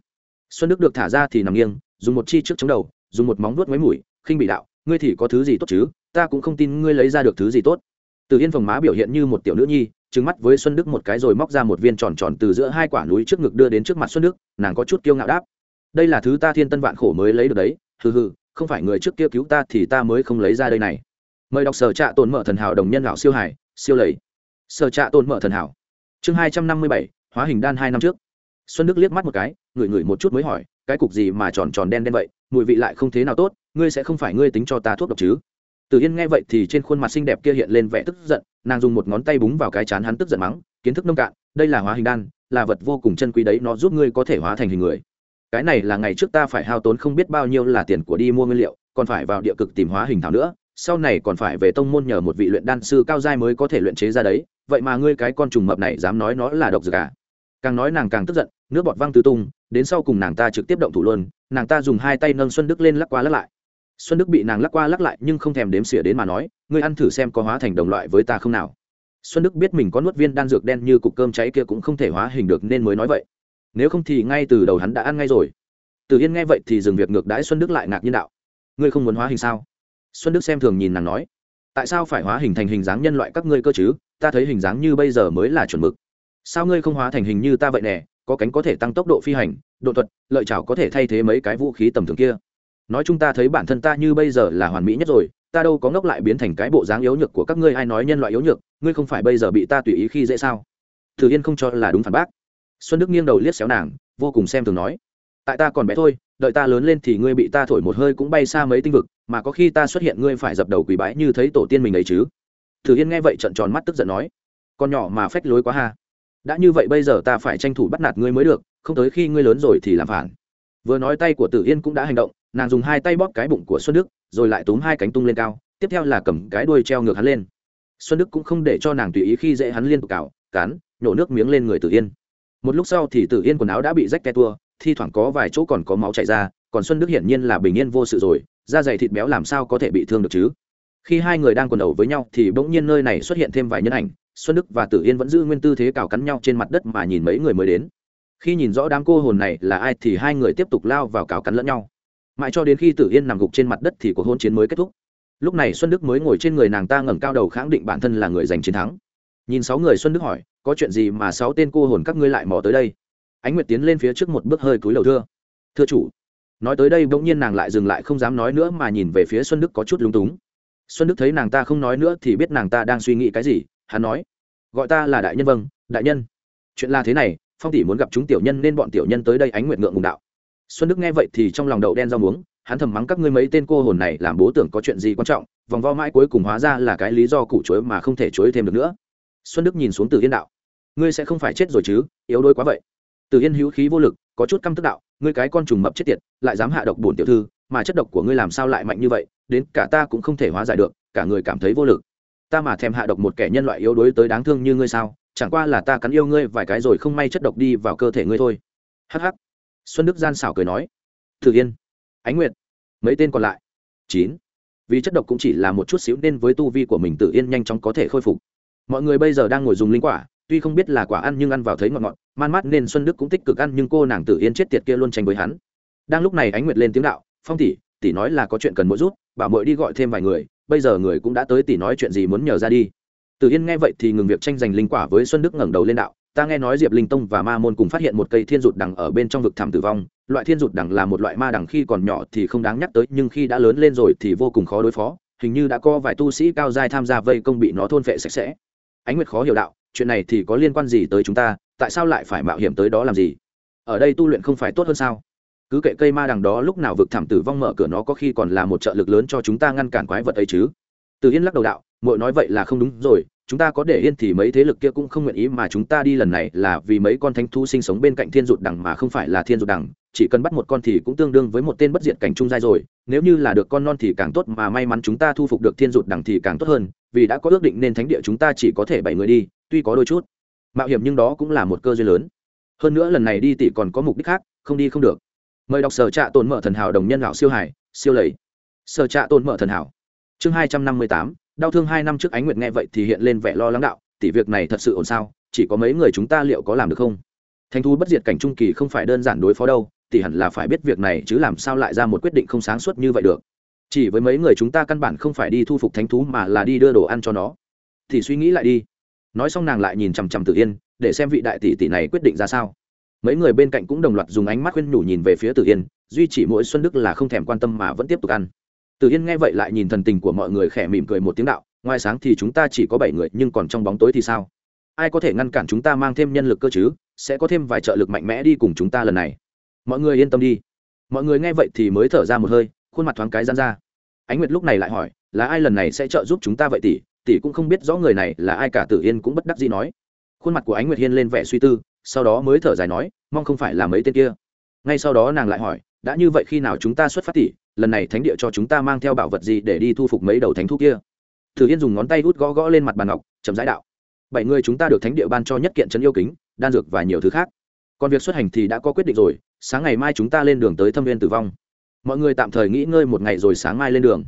Xuân đức được thả ra thì nằm nghiêng, dùng một chi trước chống đầu, dùng một móng vuốt mấy mũi, khinh bị đạo, ngươi thì có thứ gì tốt chứ? Ta cũng không tin ngươi lấy ra được thứ gì tốt. Từ yên phòng má biểu hiện như một tiểu nữ nhi trứng mắt với xuân đức một cái rồi móc ra một viên tròn tròn từ giữa hai quả núi trước ngực đưa đến trước mặt xuân đức, nàng có chút kiêu ngạo đáp. Đây là thứ ta thiên tân vạn khổ mới lấy được đấy, hừ hừ, không phải người trước kia cứu ta thì ta mới không lấy ra đây này. Mời đọc sở trạ tồn mở thần hảo đồng nhân lão siêu hải, siêu lầy sở trạ tồn mở thần hảo. Chương hai trăm năm mươi bảy hóa hình đan hai năm trước. Xuân đức liếc mắt một cái ngửi ngửi một chút mới hỏi cái cục gì mà tròn tròn đen đen vậy mùi vị lại không thế nào tốt ngươi sẽ không phải ngươi tính cho ta thuốc độc chứ? Tử Yên nghe vậy thì trên khuôn mặt xinh đẹp kia hiện lên vẻ tức giận, nàng dùng một ngón tay búng vào cái chán hắn tức giận mắng, kiến thức nông cạn, đây là hóa hình đan, là vật vô cùng chân quý đấy, nó giúp ngươi có thể hóa thành hình người. Cái này là ngày trước ta phải hao tốn không biết bao nhiêu là tiền của đi mua nguyên liệu, còn phải vào địa cực tìm hóa hình thảo nữa, sau này còn phải về tông môn nhờ một vị luyện đan sư cao giai mới có thể luyện chế ra đấy, vậy mà ngươi cái con trùng mập này dám nói nó là độc dược à? Càng nói nàng càng tức giận, nước bọt văng tứ tung, đến sau cùng nàng ta trực tiếp động thủ luôn, nàng ta dùng hai tay nâng Xuân Đức lên lắc qua lắc lại. Xuân đức bị nàng lắc qua lắc lại nhưng không thèm đếm xỉa đến mà nói ngươi ăn thử xem có hóa thành đồng loại với ta không nào. Xuân đức biết mình có nuốt viên đan dược đen như cục cơm cháy kia cũng không thể hóa hình được nên mới nói vậy. Nếu không thì ngay từ đầu hắn đã ăn ngay rồi. Từ yên nghe vậy thì dừng việc ngược đãi xuân đức lại ngạc nhiên đạo ngươi không muốn hóa hình sao? Xuân đức xem thường nhìn nàng nói, tại sao phải hóa hình thành hình dáng nhân loại các ngươi cơ chứ? Ta thấy hình dáng như bây giờ mới là chuẩn mực. Sao ngươi không hóa thành hình như ta vậy nè? Có cánh có thể tăng tốc độ phi hành, độ thuật, lợi chảo có thể thay thế mấy cái vũ khí tầm thường kia. Nói chúng ta thấy bản thân ta như bây giờ là hoàn mỹ nhất rồi, ta đâu có ngốc lại biến thành cái bộ dáng yếu nhược của các ngươi, ai nói nhân loại yếu nhược, ngươi không phải bây giờ bị ta tùy ý khi dễ sao? Thử yên không cho là đúng phản bác. Xuân đức nghiêng đầu liếc xéo nàng, vô cùng xem thường nói, tại ta còn bé thôi, đợi ta lớn lên thì ngươi bị ta thổi một hơi cũng bay xa mấy tinh vực mà có khi ta xuất hiện ngươi phải dập đầu quỳ bái như thấy tổ tiên mình ấy chứ. Thử yên nghe vậy trận tròn mắt tức giận nói, con nhỏ mà phách lối quá ha. Đã như vậy bây giờ ta phải tranh thủ bắt nạt ngươi mới được, không tới khi ngươi lớn rồi thì làm phản. Vừa nói tay của tử yên cũng đã hành động, nàng dùng hai tay bóp cái bụng của xuân đức, rồi lại túm hai cánh tung lên cao, tiếp theo là cầm cái đuôi treo ngược hắn lên. Xuân đức cũng không để cho nàng tùy ý khi dễ hắn liên tục cào cán nhổ nước miếng lên người tử yên. Một lúc sau thì tử yên quần áo đã bị rách te tua, thi thoảng có vài chỗ còn có máu chảy ra, còn xuân đức hiển nhiên là bình yên vô sự rồi da dày thịt béo làm sao có thể bị thương được chứ? Khi hai người đang quần ẩu với nhau thì bỗng nhiên nơi này xuất hiện thêm vài nhân ảnh, xuân đức và tử yên vẫn giữ nguyên tư thế cào cắn nhau trên mặt đất mà nhìn mấy người mới đến. Khi nhìn rõ đám cô hồn này là ai thì hai người tiếp tục lao vào cào cắn lẫn nhau. Mãi cho đến khi tử yên nằm gục trên mặt đất thì cuộc hôn chiến mới kết thúc. Lúc này xuân đức mới ngồi trên người nàng ta ngẩng cao đầu khẳng định bản thân là người giành chiến thắng. Nhìn sáu người xuân đức hỏi, có chuyện gì mà sáu tên cô hồn các ngươi lại mò tới đây? Ánh nguyệt tiến lên phía trước một bước hơi cúi đầu thưa. Thưa chủ nói tới đây bỗng nhiên nàng lại dừng lại không dám nói nữa mà nhìn về phía xuân đức có chút lúng túng. Xuân đức thấy nàng ta không nói nữa thì biết nàng ta đang suy nghĩ cái gì, hắn nói, gọi ta là đại nhân vâng đại nhân. Chuyện là thế này, phong tỷ muốn gặp chúng tiểu nhân nên bọn tiểu nhân tới đây ánh nguyện ngượng ngùng đạo. Xuân đức nghe vậy thì trong lòng đậu đen rau muống, hắn thầm mắng các ngươi mấy tên cô hồn này làm bố tưởng có chuyện gì quan trọng, vòng vo mãi cuối cùng hóa ra là cái lý do củ chuối mà không thể chuối thêm được nữa. Xuân đức nhìn xuống từ yên đạo, ngươi sẽ không phải chết rồi chứ, yếu đuối quá vậy. Từ yên hữu khí vô lực, có chút căm tức đạo ngươi cái con trùng mập chết tiệt, lại dám hạ độc bổn tiểu thư, mà chất độc của ngươi làm sao lại mạnh như vậy, đến cả ta cũng không thể hóa giải được, cả người cảm thấy vô lực. Ta mà thèm hạ độc một kẻ nhân loại yếu đuối tới đáng thương như ngươi sao, chẳng qua là ta cắn yêu ngươi vài cái rồi không may chất độc đi vào cơ thể ngươi thôi. Hh xuân đức gian xảo cười nói. Thử yên. Ánh nguyệt. Mấy tên còn lại. Chín. Vì chất độc cũng chỉ là một chút xíu nên với tu vi của mình tự yên nhanh chóng có thể khôi phục. Mọi người bây giờ đang ngồi dùng linh quả tuy không biết là quả ăn nhưng ăn vào thấy ngọt ngọt, man mát nên xuân đức cũng tích cực ăn nhưng cô nàng tử yên chết tiệt kia luôn tranh với hắn. Đang lúc này ánh nguyệt lên tiếng đạo, phong tỷ tỷ nói là có chuyện cần mỗi rút, bảo mội đi gọi thêm vài người, bây giờ người cũng đã tới tỷ nói chuyện gì muốn nhờ ra đi. Tử yên nghe vậy thì ngừng việc tranh giành linh quả với xuân đức ngẩng đầu lên đạo, ta nghe nói diệp linh tông và ma môn cùng phát hiện một cây thiên rụt đằng ở bên trong vực thảm tử vong, loại thiên rụt đằng là một loại ma đằng khi còn nhỏ thì không đáng nhắc tới, nhưng khi đã lớn lên rồi thì vô cùng khó đối phó, hình như đã có vài tu sĩ cao giai tham gia vây công bị nó thôn phệ sạch sẽ. Ánh nguyệt khó hiểu đạo chuyện này thì có liên quan gì tới chúng ta, tại sao lại phải mạo hiểm tới đó làm gì? Ở đây tu luyện không phải tốt hơn sao? Cứ kệ cây ma đằng đó lúc nào vực thảm tử vong mở cửa nó có khi còn là một trợ lực lớn cho chúng ta ngăn cản quái vật ấy chứ. Từ yên lắc đầu đạo mội nói vậy là không đúng rồi, chúng ta có để yên thì mấy thế lực kia cũng không nguyện ý mà chúng ta đi lần này là vì mấy con thánh thu sinh sống bên cạnh thiên rụt đằng mà không phải là thiên rụt đằng chỉ cần bắt một con thì cũng tương đương với một tên bất diệt cảnh trung giai rồi, nếu như là được con non thì càng tốt, mà may mắn chúng ta thu phục được thiên rụt đằng thì càng tốt hơn, vì đã có ước định nên thánh địa chúng ta chỉ có thể bảy người đi, tuy có đôi chút. Mạo hiểm nhưng đó cũng là một cơ duyên lớn. Hơn nữa lần này đi tỷ còn có mục đích khác, không đi không được. Mời đọc sở trạ tồn mở thần hảo đồng nhân lão siêu hải, siêu lầy. Sở trạ tồn mở thần hảo. Chương hai trăm năm mươi tám, đau thương hai năm trước ánh nguyệt nghe vậy thì hiện lên vẻ lo lắng đạo, tỷ việc này thật sự ổn sao? Chỉ có mấy người chúng ta liệu có làm được không? Thanh thú bất diệt cảnh trung kỳ không phải đơn giản đối phó đâu thì hẳn là phải biết việc này chứ làm sao lại ra một quyết định không sáng suốt như vậy được. Chỉ với mấy người chúng ta căn bản không phải đi thu phục thánh thú mà là đi đưa đồ ăn cho nó. Thì suy nghĩ lại đi. Nói xong nàng lại nhìn chằm chằm tự yên, để xem vị đại tỷ tỷ này quyết định ra sao. Mấy người bên cạnh cũng đồng loạt dùng ánh mắt khuyên nhủ nhìn về phía tử yên, duy chỉ mỗi xuân đức là không thèm quan tâm mà vẫn tiếp tục ăn. Tử yên nghe vậy lại nhìn thần tình của mọi người khẽ mỉm cười một tiếng đạo, ngoài sáng thì chúng ta chỉ có bảy người, nhưng còn trong bóng tối thì sao? Ai có thể ngăn cản chúng ta mang thêm nhân lực cơ chứ? Sẽ có thêm vài trợ lực mạnh mẽ đi cùng chúng ta lần này mọi người yên tâm đi. Mọi người nghe vậy thì mới thở ra một hơi, khuôn mặt thoáng cái gian ra. Ánh nguyệt lúc này lại hỏi, là ai lần này sẽ trợ giúp chúng ta vậy tỷ? Tỷ cũng không biết rõ người này là ai cả, tử yên cũng bất đắc dĩ nói. Khuôn mặt của ánh nguyệt hiên lên vẻ suy tư, sau đó mới thở dài nói, mong không phải là mấy tên kia. Ngay sau đó nàng lại hỏi, đã như vậy khi nào chúng ta xuất phát tỷ? Lần này thánh địa cho chúng ta mang theo bảo vật gì để đi thu phục mấy đầu thánh thu kia? Tử yên dùng ngón tay hút gõ gõ lên mặt bàn ngọc, chậm rãi đạo, bảy người chúng ta được thánh địa ban cho nhất kiện trấn yêu kính, đan dược và nhiều thứ khác. Còn việc xuất hành thì đã có quyết định rồi sáng ngày mai chúng ta lên đường tới thâm viên tử vong. Mọi người tạm thời nghỉ ngơi một ngày rồi sáng mai lên đường.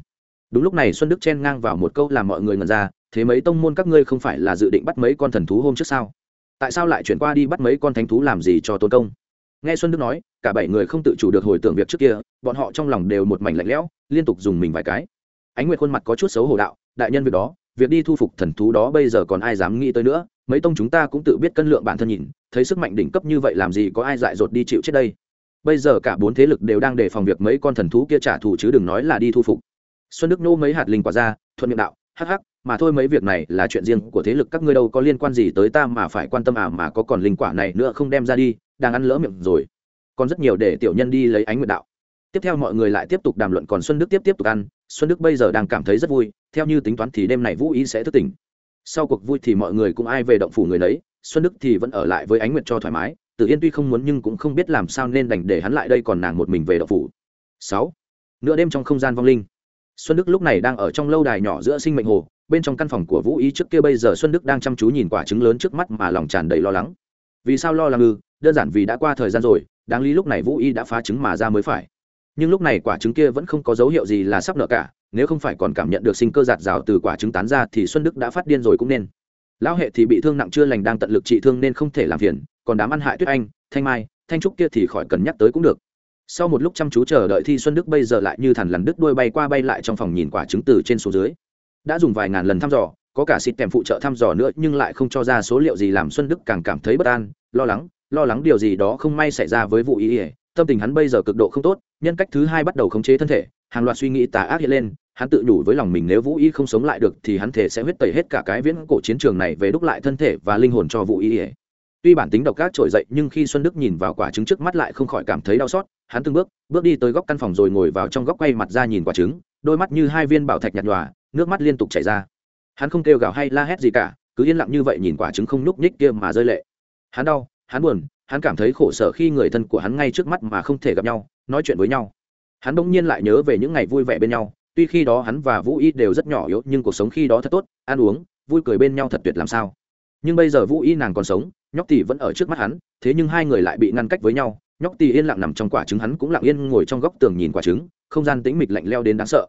Đúng lúc này xuân đức chen ngang vào một câu làm mọi người ngần ra, thế mấy tông môn các ngươi không phải là dự định bắt mấy con thần thú hôm trước sao? Tại sao lại chuyển qua đi bắt mấy con thánh thú làm gì cho tôn công? Nghe xuân đức nói, cả bảy người không tự chủ được hồi tưởng việc trước kia, bọn họ trong lòng đều một mảnh lạnh lẽo, liên tục dùng mình vài cái. Ánh nguyệt khuôn mặt có chút xấu hổ đạo, đại nhân việc đó, việc đi thu phục thần thú đó bây giờ còn ai dám nghĩ tới nữa? Mấy tông chúng ta cũng tự biết cân lượng bản thân nhìn, thấy sức mạnh đỉnh cấp như vậy làm gì có ai dại dột đi chịu chết đây? Bây giờ cả bốn thế lực đều đang đề phòng việc mấy con thần thú kia trả thù chứ đừng nói là đi thu phục. Xuân đức nô mấy hạt linh quả ra, thuận miệng đạo, hắc hắc, mà thôi mấy việc này là chuyện riêng của thế lực, các ngươi đâu có liên quan gì tới ta mà phải quan tâm à mà có còn linh quả này nữa không đem ra đi, đang ăn lỡ miệng rồi. Còn rất nhiều để tiểu nhân đi lấy ánh nguyện đạo. Tiếp theo mọi người lại tiếp tục đàm luận, còn xuân đức tiếp tiếp tục ăn. Xuân đức bây giờ đang cảm thấy rất vui, theo như tính toán thì đêm này vũ ý sẽ thức tỉnh. Sau cuộc vui thì mọi người cũng ai về động phủ người nấy, xuân đức thì vẫn ở lại với ánh nguyệt cho thoải mái. Tử yên tuy không muốn nhưng cũng không biết làm sao nên đành để hắn lại đây còn nàng một mình về động phủ. Sáu, nửa đêm trong không gian vong linh. Xuân đức lúc này đang ở trong lâu đài nhỏ giữa sinh mệnh hồ, bên trong căn phòng của vũ ý trước kia bây giờ xuân đức đang chăm chú nhìn quả trứng lớn trước mắt mà lòng tràn đầy lo lắng. Vì sao lo lắng ư? Đơn giản vì đã qua thời gian rồi, đáng lý lúc này vũ y đã phá trứng mà ra mới phải. Nhưng lúc này quả trứng kia vẫn không có dấu hiệu gì là sắp nở cả, nếu không phải còn cảm nhận được sinh cơ giạt rào từ quả trứng tán ra thì xuân đức đã phát điên rồi cũng nên. Lão hệ thì bị thương nặng chưa lành đang tận lực trị thương nên không thể làm phiền còn đám ăn hại tuyết anh, thanh mai, thanh trúc kia thì khỏi cần nhắc tới cũng được. Sau một lúc chăm chú chờ đợi thi xuân đức bây giờ lại như thằn lằn đứt đuôi bay qua bay lại trong phòng nhìn quả trứng từ trên xuống dưới. Đã dùng vài ngàn lần thăm dò, có cả xịt kèm phụ trợ thăm dò nữa nhưng lại không cho ra số liệu gì làm xuân đức càng cảm thấy bất an, lo lắng lo lắng điều gì đó không may xảy ra với vụ ý ỉa tâm tình hắn bây giờ cực độ không tốt, nhân cách thứ hai bắt đầu khống chế thân thể, hàng loạt suy nghĩ tà ác hiện lên, hắn tự nhủ với lòng mình nếu vũ y không sống lại được thì hắn thể sẽ huyết tẩy hết cả cái viễn cổ chiến trường này về đúc lại thân thể và linh hồn cho vũ y ỉa tuy bản tính độc ác trỗi dậy, nhưng khi xuân đức nhìn vào quả trứng trước mắt lại không khỏi cảm thấy đau xót, hắn từng bước bước đi tới góc căn phòng rồi ngồi vào trong góc quay mặt ra nhìn quả trứng, đôi mắt như hai viên bảo thạch nhạt nhòa, nước mắt liên tục chảy ra. Hắn không kêu gào hay la hét gì cả, cứ yên lặng như vậy nhìn quả trứng không nhúc nhích kia mà rơi lệ. Hắn đau, hắn buồn, hắn cảm thấy khổ sở khi người thân của hắn ngay trước mắt mà không thể gặp nhau, nói chuyện với nhau. Hắn bỗng nhiên lại nhớ về những ngày vui vẻ bên nhau, tuy khi đó hắn và vũ y đều rất nhỏ yếu, nhưng cuộc sống khi đó thật tốt, ăn uống, vui cười bên nhau thật tuyệt làm sao. Nhưng bây giờ vũ y nàng còn sống nhóc tỷ vẫn ở trước mắt hắn, thế nhưng hai người lại bị ngăn cách với nhau. Nhóc tỷ yên lặng nằm trong quả trứng, hắn cũng lặng yên ngồi trong góc tường nhìn quả trứng, không gian tĩnh mịch lạnh leo đến đáng sợ.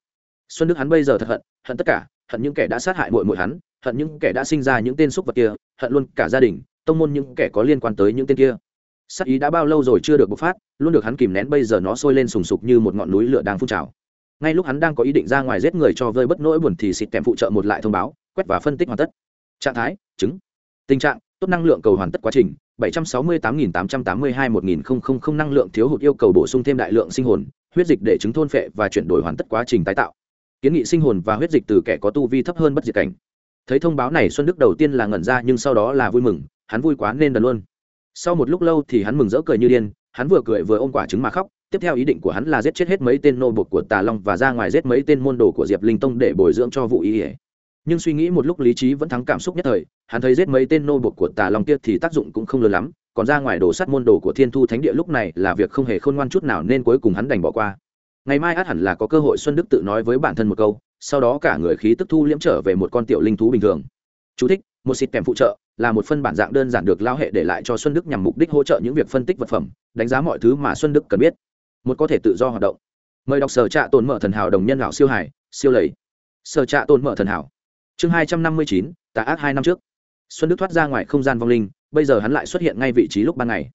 Xuân đức hắn bây giờ thật hận hận tất cả, hận những kẻ đã sát hại mội mội hắn, hận những kẻ đã sinh ra những tên xúc vật kia, hận luôn cả gia đình, tông môn những kẻ có liên quan tới những tên kia. Sắc ý đã bao lâu rồi chưa được bộc phát, luôn được hắn kìm nén, bây giờ nó sôi lên sùng sục như một ngọn núi lửa đang phun trào. Ngay lúc hắn đang có ý định ra ngoài giết người cho vơi bất nỗi buồn thì xịt kèm phụ trợ một lại thông báo, quét và phân tích hoàn tất. Trạng thái chứng tình trạng tốt năng lượng cầu hoàn tất quá trình 768.882-1000 năng lượng thiếu hụt yêu cầu bổ sung thêm đại lượng sinh hồn, huyết dịch để chứng thôn phệ và chuyển đổi hoàn tất quá trình tái tạo. Kiến nghị sinh hồn và huyết dịch từ kẻ có tu vi thấp hơn bất diệt cảnh. Thấy thông báo này xuân đức đầu tiên là ngẩn ra, nhưng sau đó là vui mừng, hắn vui quá nên đần luôn. Sau một lúc lâu thì hắn mừng rỡ cười như điên, hắn vừa cười vừa ôm quả trứng mà khóc, tiếp theo ý định của hắn là giết chết hết mấy tên nô bộc của tà long và ra ngoài giết mấy tên môn đồ của diệp linh tông để bồi dưỡng cho vụ ý ỉa nhưng suy nghĩ một lúc lý trí vẫn thắng cảm xúc nhất thời hắn thấy giết mấy tên nô bột của tà long kia thì tác dụng cũng không lớn lắm còn ra ngoài đồ sắt môn đồ của thiên thu thánh địa lúc này là việc không hề khôn ngoan chút nào nên cuối cùng hắn đành bỏ qua. Ngày mai át hẳn là có cơ hội xuân đức tự nói với bản thân một câu sau đó cả người khí tức thu liễm trở về một con tiểu linh thú bình thường. Chú thích, một xịt kèm phụ trợ là một phân bản dạng đơn giản được lao hệ để lại cho xuân đức nhằm mục đích hỗ trợ những việc phân tích vật phẩm đánh giá mọi thứ mà xuân đức cần biết. Một có thể tự do hoạt động. Mời đọc sở trạ tồn mở thần hảo đồng nhân lão siêu hải siêu lầy. Sở trạ tồn mở thần hảo chương hai trăm năm mươi chín, tà ác hai năm trước. Xuân đức thoát ra ngoài không gian vong linh, bây giờ hắn lại xuất hiện ngay vị trí lúc ban ngày.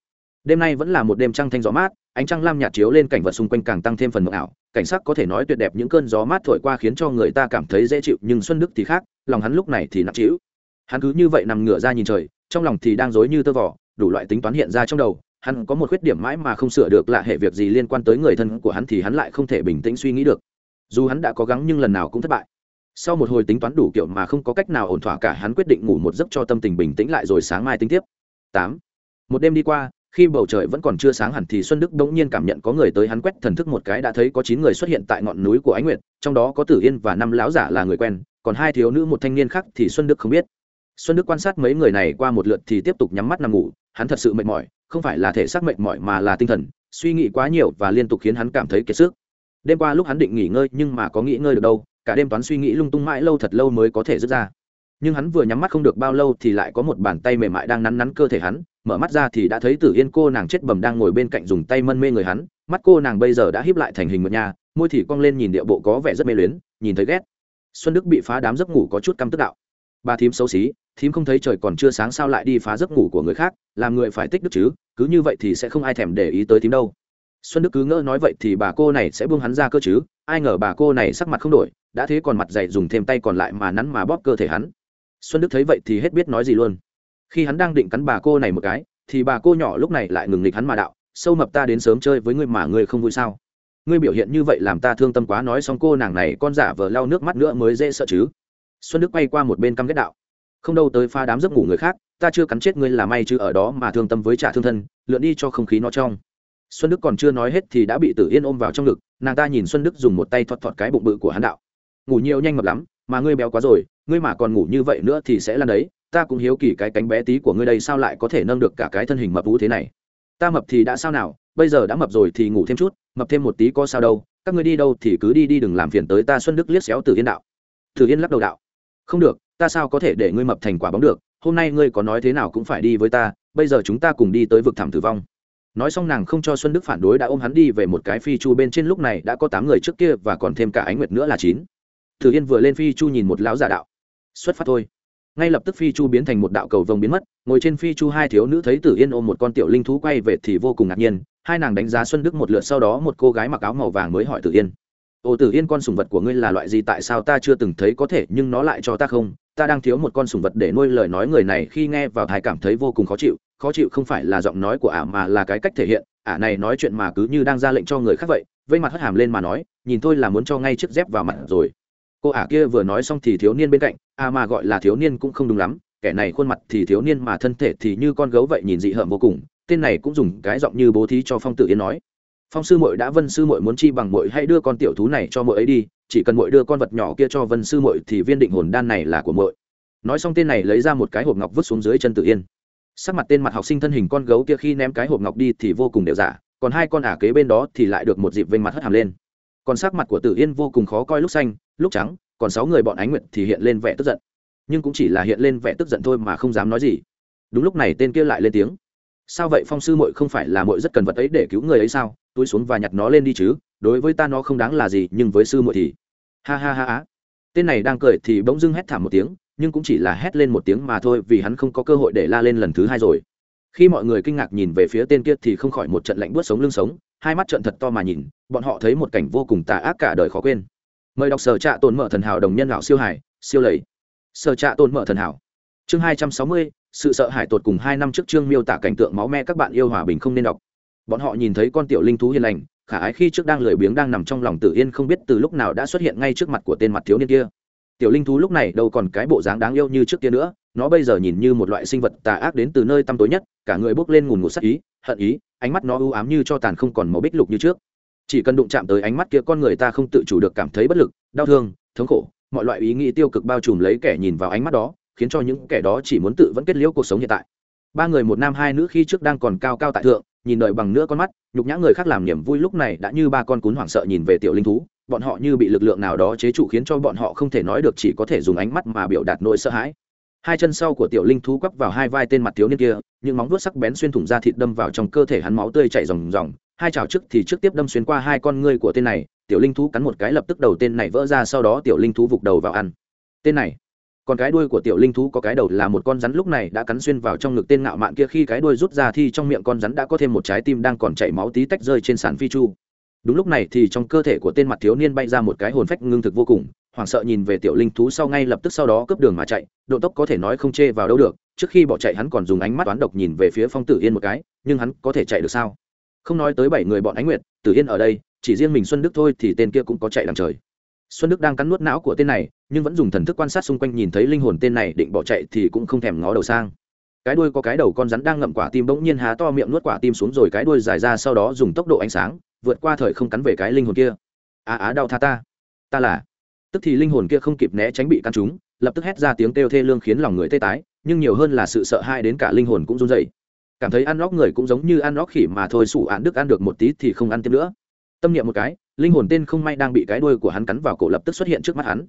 Đêm nay vẫn là một đêm trăng thanh gió mát, ánh trăng lam nhạt chiếu lên cảnh vật xung quanh càng tăng thêm phần mộng ảo, cảnh sắc có thể nói tuyệt đẹp những cơn gió mát thổi qua khiến cho người ta cảm thấy dễ chịu, nhưng xuân đức thì khác, lòng hắn lúc này thì nặng trĩu. Hắn cứ như vậy nằm ngửa ra nhìn trời, trong lòng thì đang dối như tơ vỏ đủ loại tính toán hiện ra trong đầu, hắn có một khuyết điểm mãi mà không sửa được là hệ việc gì liên quan tới người thân của hắn thì hắn lại không thể bình tĩnh suy nghĩ được. Dù hắn đã cố gắng nhưng lần nào cũng thất bại sau một hồi tính toán đủ kiểu mà không có cách nào ổn thỏa cả, hắn quyết định ngủ một giấc cho tâm tình bình tĩnh lại rồi sáng mai tính tiếp. Tám. Một đêm đi qua, khi bầu trời vẫn còn chưa sáng hẳn thì xuân đức bỗng nhiên cảm nhận có người tới hắn quét thần thức một cái đã thấy có chín người xuất hiện tại ngọn núi của ánh nguyệt, trong đó có tử yên và năm lão giả là người quen, còn hai thiếu nữ một thanh niên khác thì xuân đức không biết. Xuân đức quan sát mấy người này qua một lượt thì tiếp tục nhắm mắt nằm ngủ, hắn thật sự mệt mỏi, không phải là thể xác mệt mỏi mà là tinh thần, suy nghĩ quá nhiều và liên tục khiến hắn cảm thấy kiệt sức. Đêm qua lúc hắn định nghỉ ngơi nhưng mà có nghỉ ngơi được đâu cả đêm toán suy nghĩ lung tung mãi lâu thật lâu mới có thể dứt ra. Nhưng hắn vừa nhắm mắt không được bao lâu thì lại có một bàn tay mềm mại đang nắn nắn cơ thể hắn, mở mắt ra thì đã thấy tử yên cô nàng chết bầm đang ngồi bên cạnh dùng tay mân mê người hắn, mắt cô nàng bây giờ đã híp lại thành hình một nhà, môi thì cong lên nhìn địa bộ có vẻ rất mê luyến, nhìn thấy ghét. Xuân đức bị phá đám giấc ngủ có chút căm tức đạo. Bà thím xấu xí, thím không thấy trời còn chưa sáng sao lại đi phá giấc ngủ của người khác, làm người phải tích đức chứ, cứ như vậy thì sẽ không ai thèm để ý tới thím đâu. Xuân đức cứ ngỡ nói vậy thì bà cô này sẽ buông hắn ra cơ chứ, ai ngờ bà cô này sắc mặt không đổi đã thế còn mặt dày dùng thêm tay còn lại mà nắn mà bóp cơ thể hắn. Xuân đức thấy vậy thì hết biết nói gì luôn. Khi hắn đang định cắn bà cô này một cái, thì bà cô nhỏ lúc này lại ngừng nghịch hắn mà đạo, sâu mập ta đến sớm chơi với ngươi mà ngươi không vui sao? Ngươi biểu hiện như vậy làm ta thương tâm quá, nói xong cô nàng này con giả vờ lau nước mắt nữa mới dễ sợ chứ. Xuân đức quay qua một bên căm ghét đạo, không đâu tới pha đám giấc ngủ người khác, ta chưa cắn chết ngươi là may chứ ở đó mà thương tâm với trả thương thân, lượn đi cho không khí nó trong. Xuân đức còn chưa nói hết thì đã bị tử yên ôm vào trong ngực, nàng ta nhìn xuân đức dùng một tay thọt thọt cái bụng bự của hắn đạo ngủ nhiều nhanh mập lắm, mà ngươi béo quá rồi, ngươi mà còn ngủ như vậy nữa thì sẽ lan đấy, ta cũng hiếu kỳ cái cánh bé tí của ngươi đây sao lại có thể nâng được cả cái thân hình mập vũ thế này. Ta mập thì đã sao nào, bây giờ đã mập rồi thì ngủ thêm chút, mập thêm một tí có sao đâu, các ngươi đi đâu thì cứ đi đi đừng làm phiền tới ta xuân đức liếc xéo Từ yên đạo. Từ yên lắc đầu đạo. Không được, ta sao có thể để ngươi mập thành quả bóng được, hôm nay ngươi có nói thế nào cũng phải đi với ta, bây giờ chúng ta cùng đi tới vực thảm tử vong. Nói xong nàng không cho xuân đức phản đối đã ôm hắn đi về một cái phi chu bên trên lúc này đã có tám người trước kia và còn thêm cả ánh nguyệt nữa là chín thử yên vừa lên phi chu nhìn một lão giả đạo. Xuất phát thôi. Ngay lập tức phi chu biến thành một đạo cầu vồng biến mất, ngồi trên phi chu hai thiếu nữ thấy tử yên ôm một con tiểu linh thú quay về thì vô cùng ngạc nhiên, hai nàng đánh giá xuân đức một lượt sau đó một cô gái mặc áo màu vàng mới hỏi tử yên. Ồ tử yên, con sùng vật của ngươi là loại gì? Tại sao ta chưa từng thấy có thể, nhưng nó lại cho ta không? Ta đang thiếu một con sùng vật để nuôi lời nói người này, khi nghe vào thai cảm thấy vô cùng khó chịu. Khó chịu không phải là giọng nói của ả, mà là cái cách thể hiện. Ả này nói chuyện mà cứ như đang ra lệnh cho người khác vậy. Vây mặt hất hàm lên mà nói, nhìn tôi là muốn cho ngay chiếc dép vào mặt rồi cô ả kia vừa nói xong thì thiếu niên bên cạnh à mà gọi là thiếu niên cũng không đúng lắm, kẻ này khuôn mặt thì thiếu niên mà thân thể thì như con gấu vậy nhìn dị hợm vô cùng, tên này cũng dùng cái giọng như bố thí cho phong Tử yên nói. Phong sư mội đã vân sư mội muốn chi bằng mội hãy đưa con tiểu thú này cho mội ấy đi, chỉ cần mội đưa con vật nhỏ kia cho vân sư mội thì viên định hồn đan này là của mội nói xong tên này lấy ra một cái hộp ngọc vứt xuống dưới chân tự yên. Sắc mặt tên mặt học sinh thân hình con gấu kia khi ném cái hộp ngọc đi thì vô cùng đều giả, còn hai con ả kế bên đó thì lại được một dịp vênh mặt hất hàm lên. Còn sắc mặt của tử yên vô cùng khó coi lúc xanh lúc trắng, còn sáu người bọn ánh nguyệt thì hiện lên vẻ tức giận. Nhưng cũng chỉ là hiện lên vẻ tức giận thôi mà không dám nói gì. Đúng lúc này tên kia lại lên tiếng. Sao vậy phong sư mội không phải là mội rất cần vật ấy để cứu người ấy sao? Túi xuống và nhặt nó lên đi chứ. Đối với ta nó không đáng là gì, nhưng với sư mội thì. Ha ha ha á tên này đang cười thì bỗng dưng hét thảm một tiếng, nhưng cũng chỉ là hét lên một tiếng mà thôi vì hắn không có cơ hội để la lên lần thứ hai rồi. Khi mọi người kinh ngạc nhìn về phía tên kia thì không khỏi một trận lạnh buốt sống lưng sống, hai mắt trận thật to mà nhìn, bọn họ thấy một cảnh vô cùng tà ác cả đời khó quên mời đọc sở trạ tồn mở thần hảo đồng nhân lão siêu hải, siêu lầy. Sở trạ tồn mở thần hảo. Chương hai trăm sáu mươi, sự sợ hãi tột cùng hai năm trước chương miêu tả cảnh tượng máu me các bạn yêu hòa bình không nên đọc. Bọn họ nhìn thấy con tiểu linh thú hiền lành, khả ái khi trước đang lười biếng đang nằm trong lòng tử yên không biết từ lúc nào đã xuất hiện ngay trước mặt của tên mặt thiếu niên kia. Tiểu linh thú lúc này đâu còn cái bộ dáng đáng yêu như trước kia nữa, nó bây giờ nhìn như một loại sinh vật tà ác đến từ nơi tăm tối nhất, cả người bốc lên ngùn ngụt sắc ý, hận ý, ánh mắt nó ưu ám như cho tàn không còn màu bích lục như trước chỉ cần đụng chạm tới ánh mắt kia con người ta không tự chủ được cảm thấy bất lực, đau thương, thống khổ, mọi loại ý nghĩ tiêu cực bao trùm lấy kẻ nhìn vào ánh mắt đó, khiến cho những kẻ đó chỉ muốn tự vẫn kết liễu cuộc sống hiện tại. Ba người một nam hai nữ khi trước đang còn cao cao tại thượng, nhìn đời bằng nữa con mắt, nhục nhã người khác làm niềm vui lúc này đã như ba con cún hoảng sợ nhìn về tiểu linh thú, bọn họ như bị lực lượng nào đó chế trụ khiến cho bọn họ không thể nói được chỉ có thể dùng ánh mắt mà biểu đạt nỗi sợ hãi. Hai chân sau của tiểu linh thú quắp vào hai vai tên mặt thiếu niên kia, những móng vuốt sắc bén xuyên thủng da thịt đâm vào trong cơ thể hắn máu tươi chảy ròng ròng hai chảo trước thì trước tiếp đâm xuyên qua hai con ngươi của tên này, tiểu linh thú cắn một cái lập tức đầu tên này vỡ ra sau đó tiểu linh thú vụt đầu vào ăn. Tên này, còn cái đuôi của tiểu linh thú có cái đầu là một con rắn lúc này đã cắn xuyên vào trong ngực tên ngạo mạn kia khi cái đuôi rút ra thì trong miệng con rắn đã có thêm một trái tim đang còn chảy máu tí tách rơi trên sàn phi chu. Đúng lúc này thì trong cơ thể của tên mặt thiếu niên bay ra một cái hồn phách ngưng thực vô cùng, hoảng sợ nhìn về tiểu linh thú sau ngay lập tức sau đó cướp đường mà chạy, độ tốc có thể nói không chê vào đâu được, trước khi bỏ chạy hắn còn dùng ánh mắt toán độc nhìn về phía phong tử yên một cái, nhưng hắn có thể chạy được sao? Không nói tới bảy người bọn ánh nguyệt, tử yên ở đây, chỉ riêng mình xuân đức thôi thì tên kia cũng có chạy đằng trời. Xuân đức đang cắn nuốt não của tên này, nhưng vẫn dùng thần thức quan sát xung quanh nhìn thấy linh hồn tên này định bỏ chạy thì cũng không thèm ngó đầu sang. Cái đuôi có cái đầu con rắn đang ngậm quả tim bỗng nhiên há to miệng nuốt quả tim xuống rồi cái đuôi dài ra sau đó dùng tốc độ ánh sáng, vượt qua thời không cắn về cái linh hồn kia. Á á đau tha ta. Ta là. Tức thì linh hồn kia không kịp né tránh bị căn trúng, lập tức hét ra tiếng kêu thê lương khiến lòng người tê tái, nhưng nhiều hơn là sự sợ hãi đến cả linh hồn cũng run dậy cảm thấy ăn nóc người cũng giống như ăn nóc khỉ mà thôi, sủ án đức ăn được một tí thì không ăn tiếp nữa. Tâm niệm một cái, linh hồn tên không may đang bị cái đuôi của hắn cắn vào cổ lập tức xuất hiện trước mắt hắn.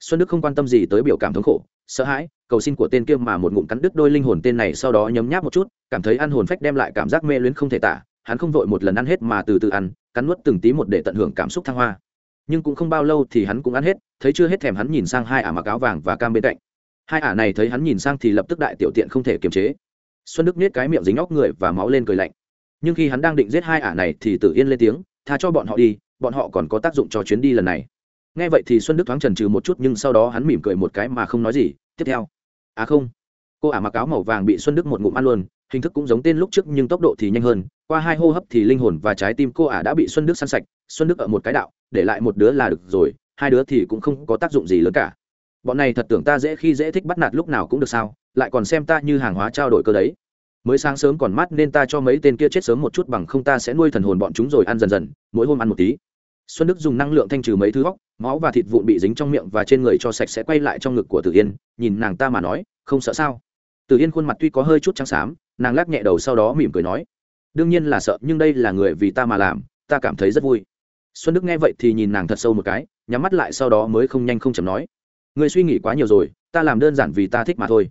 Xuân đức không quan tâm gì tới biểu cảm thống khổ, sợ hãi, cầu xin của tên kia mà một ngụm cắn đứt đôi linh hồn tên này sau đó nhấm nháp một chút, cảm thấy ăn hồn phách đem lại cảm giác mê luyến không thể tả, hắn không vội một lần ăn hết mà từ từ ăn, cắn nuốt từng tí một để tận hưởng cảm xúc thăng hoa. Nhưng cũng không bao lâu thì hắn cũng ăn hết, thấy chưa hết thèm hắn nhìn sang hai ả mặc áo vàng và cam bên cạnh. Hai ả này thấy hắn nhìn sang thì lập tức đại tiểu tiện không thể kiềm chế xuân đức nhét cái miệng dính óc người và máu lên cười lạnh. Nhưng khi hắn đang định giết hai ả này thì Tử yên lên tiếng, tha cho bọn họ đi, bọn họ còn có tác dụng cho chuyến đi lần này. Nghe vậy thì xuân đức thoáng trần trừ một chút nhưng sau đó hắn mỉm cười một cái mà không nói gì. Tiếp theo à không. Cô ả mặc áo màu vàng bị xuân đức một ngụm ăn luôn, hình thức cũng giống tên lúc trước nhưng tốc độ thì nhanh hơn. Qua hai hô hấp thì linh hồn và trái tim cô ả đã bị xuân đức săn sạch. Xuân đức ở một cái đạo, để lại một đứa là được rồi, hai đứa thì cũng không có tác dụng gì lớn cả bọn này thật tưởng ta dễ khi dễ thích bắt nạt lúc nào cũng được sao, lại còn xem ta như hàng hóa trao đổi cơ đấy. Mới sáng sớm còn mát nên ta cho mấy tên kia chết sớm một chút bằng không ta sẽ nuôi thần hồn bọn chúng rồi ăn dần dần, mỗi hôm ăn một tí. Xuân đức dùng năng lượng thanh trừ mấy thứ góc máu và thịt vụn bị dính trong miệng và trên người cho sạch sẽ quay lại trong ngực của tử yên, nhìn nàng ta mà nói, không sợ sao? Tử yên khuôn mặt tuy có hơi chút trắng xám, nàng lắc nhẹ đầu sau đó mỉm cười nói, đương nhiên là sợ, nhưng đây là người vì ta mà làm, ta cảm thấy rất vui. Xuân đức nghe vậy thì nhìn nàng thật sâu một cái, nhắm mắt lại sau đó mới không nhanh không chậm nói người suy nghĩ quá nhiều rồi, ta làm đơn giản vì ta thích mà thôi.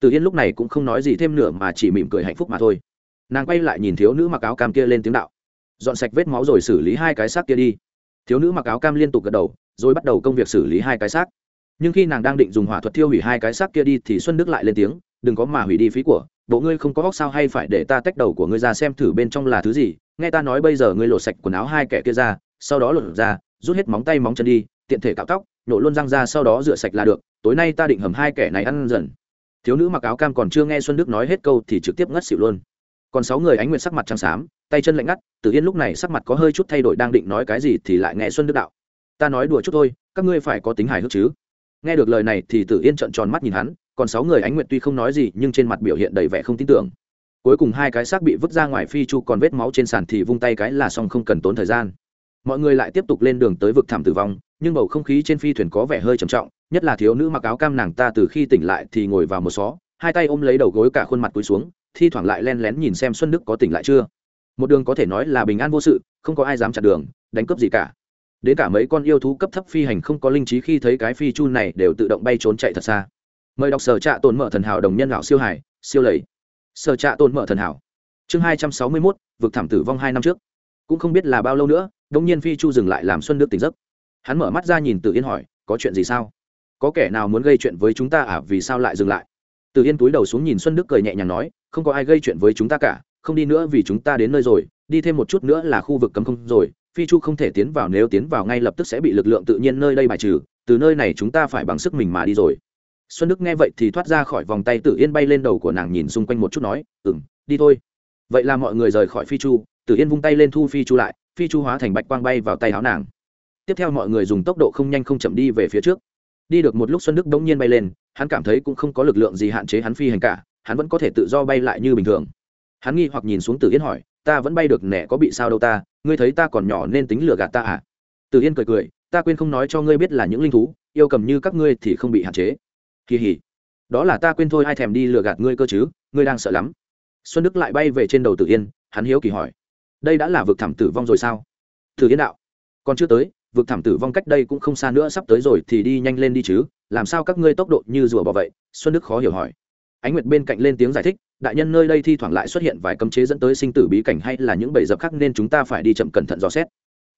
Từ yên lúc này cũng không nói gì thêm nữa mà chỉ mỉm cười hạnh phúc mà thôi. Nàng quay lại nhìn thiếu nữ mặc áo cam kia lên tiếng đạo. Dọn sạch vết máu rồi xử lý hai cái xác kia đi. Thiếu nữ mặc áo cam liên tục gật đầu, rồi bắt đầu công việc xử lý hai cái xác. Nhưng khi nàng đang định dùng hỏa thuật thiêu hủy hai cái xác kia đi thì xuân đức lại lên tiếng, đừng có mà hủy đi phí của, bộ ngươi không có góc sao hay phải để ta tách đầu của ngươi ra xem thử bên trong là thứ gì? Nghe ta nói bây giờ ngươi lột sạch quần áo hai kẻ kia ra, sau đó lột ra, rút hết móng tay móng chân đi, tiện thể cạo tóc nhổ luôn răng ra sau đó rửa sạch là được, tối nay ta định hầm hai kẻ này ăn dần. Thiếu nữ mặc áo cam còn chưa nghe xuân đức nói hết câu thì trực tiếp ngất xỉu luôn. Còn sáu người ánh nguyệt sắc mặt trắng xám, tay chân lạnh ngắt, tử yên lúc này sắc mặt có hơi chút thay đổi đang định nói cái gì thì lại nghe xuân đức đạo. Ta nói đùa chút thôi, các ngươi phải có tính hài hước chứ. Nghe được lời này thì tử yên trợn tròn mắt nhìn hắn, còn sáu người ánh nguyệt tuy không nói gì nhưng trên mặt biểu hiện đầy vẻ không tin tưởng. Cuối cùng hai cái xác bị vứt ra ngoài phi chu còn vết máu trên sàn thì vung tay cái là xong không cần tốn thời gian. Mọi người lại tiếp tục lên đường tới vực thảm tử vong nhưng bầu không khí trên phi thuyền có vẻ hơi trầm trọng, nhất là thiếu nữ mặc áo cam nàng ta từ khi tỉnh lại thì ngồi vào một xó, hai tay ôm lấy đầu gối cả khuôn mặt cúi xuống, thi thoảng lại len lén nhìn xem xuân đức có tỉnh lại chưa. Một đường có thể nói là bình an vô sự, không có ai dám chặn đường, đánh cướp gì cả. Đến cả mấy con yêu thú cấp thấp phi hành không có linh trí khi thấy cái phi chu này đều tự động bay trốn chạy thật xa. Mời đọc sở trạ tồn mở thần hảo đồng nhân lão siêu hải siêu lầy. Sở trạ tồn mở thần hảo. Chương hai trăm sáu mươi mốt, vực thảm tử vong hai năm trước. Cũng không biết là bao lâu nữa đông nhiên phi chu dừng lại làm xuân đức tỉnh giấc hắn mở mắt ra nhìn tự yên hỏi, có chuyện gì sao? Có kẻ nào muốn gây chuyện với chúng ta à? Vì sao lại dừng lại? Tự yên túi đầu xuống nhìn xuân đức cười nhẹ nhàng nói, không có ai gây chuyện với chúng ta cả, không đi nữa vì chúng ta đến nơi rồi, đi thêm một chút nữa là khu vực cấm không rồi, phi chu không thể tiến vào, nếu tiến vào ngay lập tức sẽ bị lực lượng tự nhiên nơi đây bài trừ, từ nơi này chúng ta phải bằng sức mình mà đi rồi. Xuân đức nghe vậy thì thoát ra khỏi vòng tay tử yên bay lên đầu của nàng nhìn xung quanh một chút nói ừ m đi thôi. Vậy là mọi người rời khỏi phi chu, tử yên vung tay lên thu phi chu lại, phi chu hóa thành bạch quang bay vào tay áo nàng tiếp theo mọi người dùng tốc độ không nhanh không chậm đi về phía trước. Đi được một lúc xuân đức đ nhiên bay lên, hắn cảm thấy cũng không có lực lượng gì hạn chế hắn phi hành cả, hắn vẫn có thể tự do bay lại như bình thường. Hắn nghi hoặc nhìn xuống tử yên hỏi, ta vẫn bay được nẻ có bị sao đâu ta? Ngươi thấy ta còn nhỏ nên tính lừa gạt ta à? Tử yên cười cười, ta quên không nói cho ngươi biết là những linh thú, yêu cầm như các ngươi thì không bị hạn chế. Kỳ hỉ, đó là ta quên thôi, ai thèm đi lừa gạt ngươi cơ chứ? Ngươi đang sợ lắm. Xuân đức lại bay về trên đầu tử yên, hắn hiếu kỳ hỏi, đây đã là vực thẳm tử vong rồi sao? Tử yên đạo, còn chưa tới vực thảm tử vong cách đây cũng không xa nữa, sắp tới rồi thì đi nhanh lên đi chứ. Làm sao các ngươi tốc độ như rùa bỏ vậy? Xuân đức khó hiểu hỏi. Ánh nguyệt bên cạnh lên tiếng giải thích, đại nhân nơi đây thi thoảng lại xuất hiện vài cấm chế dẫn tới sinh tử bí cảnh hay là những bẫy dập khác nên chúng ta phải đi chậm cẩn thận dò xét.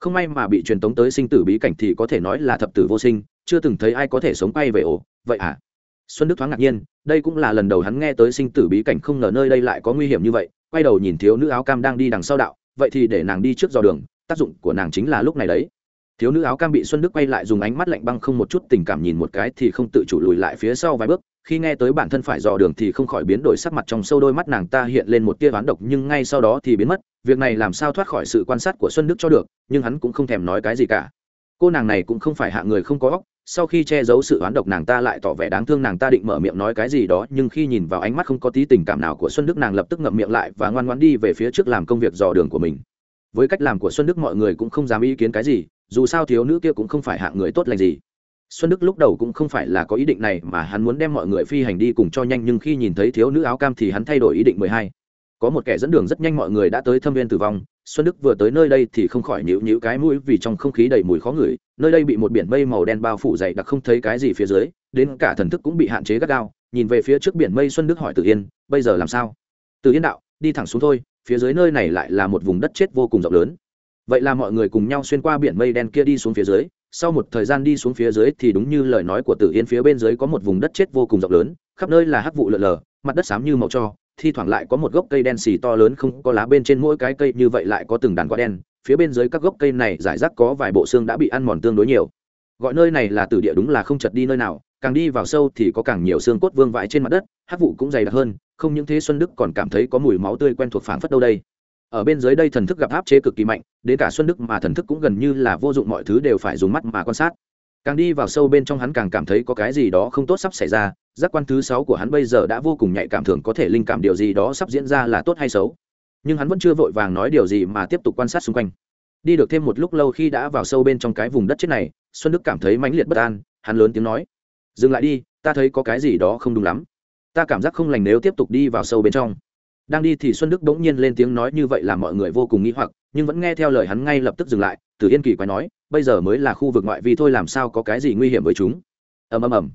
Không may mà bị truyền tống tới sinh tử bí cảnh thì có thể nói là thập tử vô sinh, chưa từng thấy ai có thể sống quay về ổ. Vậy à? Xuân đức thoáng ngạc nhiên, đây cũng là lần đầu hắn nghe tới sinh tử bí cảnh không ngờ nơi đây lại có nguy hiểm như vậy, quay đầu nhìn thiếu nữ áo cam đang đi đằng sau đạo, vậy thì để nàng đi trước dò đường, tác dụng của nàng chính là lúc này đấy thiếu nữ áo cam bị xuân đức quay lại dùng ánh mắt lạnh băng không một chút tình cảm nhìn một cái thì không tự chủ lùi lại phía sau vài bước. Khi nghe tới bản thân phải dò đường thì không khỏi biến đổi sắc mặt trong sâu đôi mắt nàng ta hiện lên một tia ván độc, nhưng ngay sau đó thì biến mất. Việc này làm sao thoát khỏi sự quan sát của xuân đức cho được, nhưng hắn cũng không thèm nói cái gì cả. Cô nàng này cũng không phải hạ người không có óc, sau khi che giấu sự oán độc nàng ta lại tỏ vẻ đáng thương nàng ta định mở miệng nói cái gì đó, nhưng khi nhìn vào ánh mắt không có tí tình cảm nào của xuân đức nàng lập tức ngậm miệng lại và ngoan ngoan đi về phía trước làm công việc dò đường của mình. Với cách làm của xuân đức mọi người cũng không dám ý kiến cái gì dù sao thiếu nữ kia cũng không phải hạng người tốt lành gì. Xuân đức lúc đầu cũng không phải là có ý định này mà hắn muốn đem mọi người phi hành đi cùng cho nhanh nhưng khi nhìn thấy thiếu nữ áo cam thì hắn thay đổi ý định mười hai. Có một kẻ dẫn đường rất nhanh mọi người đã tới thâm viên tử vong, xuân đức vừa tới nơi đây thì không khỏi nhịu nhịu cái mũi vì trong không khí đầy mùi khó ngửi, nơi đây bị một biển mây màu đen bao phủ dày đặc không thấy cái gì phía dưới, đến cả thần thức cũng bị hạn chế gắt gao. Nhìn về phía trước biển mây xuân đức hỏi tử yên, bây giờ làm sao? Tử yên đạo, đi thẳng xuống thôi, phía dưới nơi này lại là một vùng đất chết vô cùng rộng lớn vậy là mọi người cùng nhau xuyên qua biển mây đen kia đi xuống phía dưới, sau một thời gian đi xuống phía dưới thì đúng như lời nói của tử yên, phía bên dưới có một vùng đất chết vô cùng rộng lớn, khắp nơi là hắc vụ lợn lờ mặt đất xám như màu cho, thi thoảng lại có một gốc cây đen xì to lớn không có lá bên trên mỗi cái cây như vậy lại có từng đàn quả đen, phía bên dưới các gốc cây này giải rác có vài bộ xương đã bị ăn mòn tương đối nhiều. Gọi nơi này là tử địa đúng là không chật đi nơi nào, càng đi vào sâu thì có càng nhiều xương cốt vương vãi trên mặt đất, hắc vụ cũng dày đặc hơn, không những thế xuân đức còn cảm thấy có mùi máu tươi quen thuộc phảng phất đâu đây ở bên dưới đây thần thức gặp áp chế cực kỳ mạnh, đến cả xuân đức mà thần thức cũng gần như là vô dụng, mọi thứ đều phải dùng mắt mà quan sát. Càng đi vào sâu bên trong hắn càng cảm thấy có cái gì đó không tốt sắp xảy ra, giác quan thứ sáu của hắn bây giờ đã vô cùng nhạy cảm, thường có thể linh cảm điều gì đó sắp diễn ra là tốt hay xấu. Nhưng hắn vẫn chưa vội vàng nói điều gì mà tiếp tục quan sát xung quanh. Đi được thêm một lúc lâu khi đã vào sâu bên trong cái vùng đất chết này, xuân đức cảm thấy mãnh liệt bất an, hắn lớn tiếng nói, dừng lại đi, ta thấy có cái gì đó không đúng lắm. Ta cảm giác không lành nếu tiếp tục đi vào sâu bên trong đang đi thì xuân đức bỗng nhiên lên tiếng nói như vậy làm mọi người vô cùng nghĩ hoặc, nhưng vẫn nghe theo lời hắn ngay lập tức dừng lại. Từ yên kỳ quái nói, bây giờ mới là khu vực ngoại vi thôi, làm sao có cái gì nguy hiểm với chúng? Ầm ầm ầm.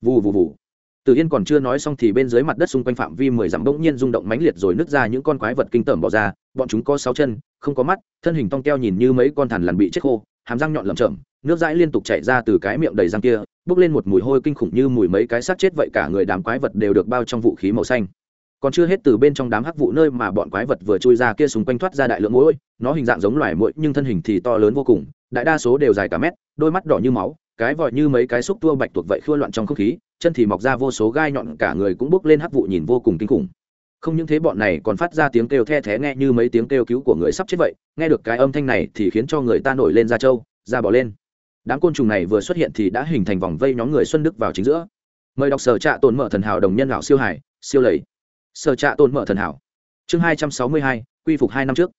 Vù vù vù. Từ yên còn chưa nói xong thì bên dưới mặt đất xung quanh phạm vi mười dặm bỗng nhiên rung động mãnh liệt rồi nứt ra những con quái vật kinh tởm bỏ ra. Bọn chúng có sáu chân, không có mắt, thân hình tong teo nhìn như mấy con thằn lằn bị chết khô, hàm răng nhọn lởm chởm, nước dãi liên tục chảy ra từ cái miệng đầy răng kia, bốc lên một mùi hôi kinh khủng như mùi mấy cái xác chết vậy cả người đám quái vật đều được bao trong vũ khí màu xanh còn chưa hết từ bên trong đám hắc vụ nơi mà bọn quái vật vừa chui ra kia xung quanh thoát ra đại lượng mũi nó hình dạng giống loài mũi nhưng thân hình thì to lớn vô cùng, đại đa số đều dài cả mét, đôi mắt đỏ như máu, cái vòi như mấy cái xúc tua bạch tuộc vậy khua loạn trong không khí, chân thì mọc ra vô số gai nhọn, cả người cũng bốc lên hắc vụ nhìn vô cùng kinh khủng. Không những thế bọn này còn phát ra tiếng kêu the thé nghe như mấy tiếng kêu cứu của người sắp chết vậy, nghe được cái âm thanh này thì khiến cho người ta nổi lên da trâu, da bỏ lên. Đám côn trùng này vừa xuất hiện thì đã hình thành vòng vây nhóm người xuân đức vào chính giữa. Mời đọc sở trạ tồn mở thần hảo đồng nhân lão siêu hải, siêu lầy sở trạ tôn mở thần hảo. Chương hai trăm sáu mươi hai, quy phục hai năm trước.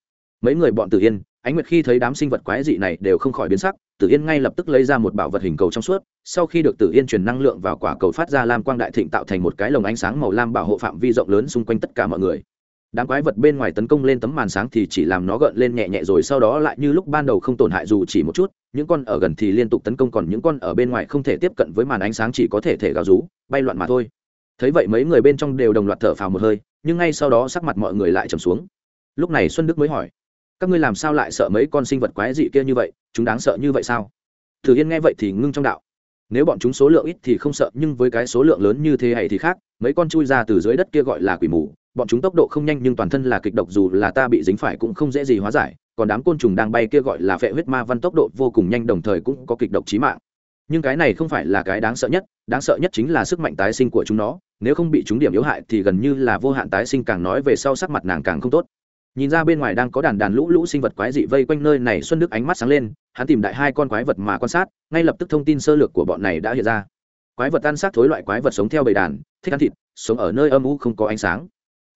Mấy người bọn tử yên, ánh nguyệt khi thấy đám sinh vật quái dị này đều không khỏi biến sắc, tử yên ngay lập tức lấy ra một bảo vật hình cầu trong suốt, sau khi được tử yên truyền năng lượng vào quả cầu phát ra lam quang đại thịnh tạo thành một cái lồng ánh sáng màu lam bảo hộ phạm vi rộng lớn xung quanh tất cả mọi người. Đám quái vật bên ngoài tấn công lên tấm màn sáng thì chỉ làm nó gợn lên nhẹ nhẹ rồi sau đó lại như lúc ban đầu không tổn hại dù chỉ một chút, những con ở gần thì liên tục tấn công còn những con ở bên ngoài không thể tiếp cận với màn ánh sáng chỉ có thể thể gào rú, bay loạn mà thôi thấy vậy mấy người bên trong đều đồng loạt thở phào một hơi, nhưng ngay sau đó sắc mặt mọi người lại trầm xuống. Lúc này xuân đức mới hỏi, các ngươi làm sao lại sợ mấy con sinh vật quái dị kia như vậy? Chúng đáng sợ như vậy sao? Thử yên nghe vậy thì ngưng trong đạo, nếu bọn chúng số lượng ít thì không sợ, nhưng với cái số lượng lớn như thế này thì khác, mấy con chui ra từ dưới đất kia gọi là quỷ mù, bọn chúng tốc độ không nhanh nhưng toàn thân là kịch độc, dù là ta bị dính phải cũng không dễ gì hóa giải, còn đám côn trùng đang bay kia gọi là phệ huyết ma văn tốc độ vô cùng nhanh đồng thời cũng có kịch độc trí mạng. Nhưng cái này không phải là cái đáng sợ nhất, đáng sợ nhất chính là sức mạnh tái sinh của chúng nó nếu không bị chúng điểm yếu hại thì gần như là vô hạn tái sinh, càng nói về sau sắc mặt nàng càng không tốt. Nhìn ra bên ngoài đang có đàn đàn lũ lũ sinh vật quái dị vây quanh nơi này, xuân đức ánh mắt sáng lên, hắn tìm đại hai con quái vật mà quan sát, ngay lập tức thông tin sơ lược của bọn này đã hiện ra. Quái vật ăn sát thối loại quái vật sống theo bầy đàn, thích ăn thịt, sống ở nơi âm u không có ánh sáng.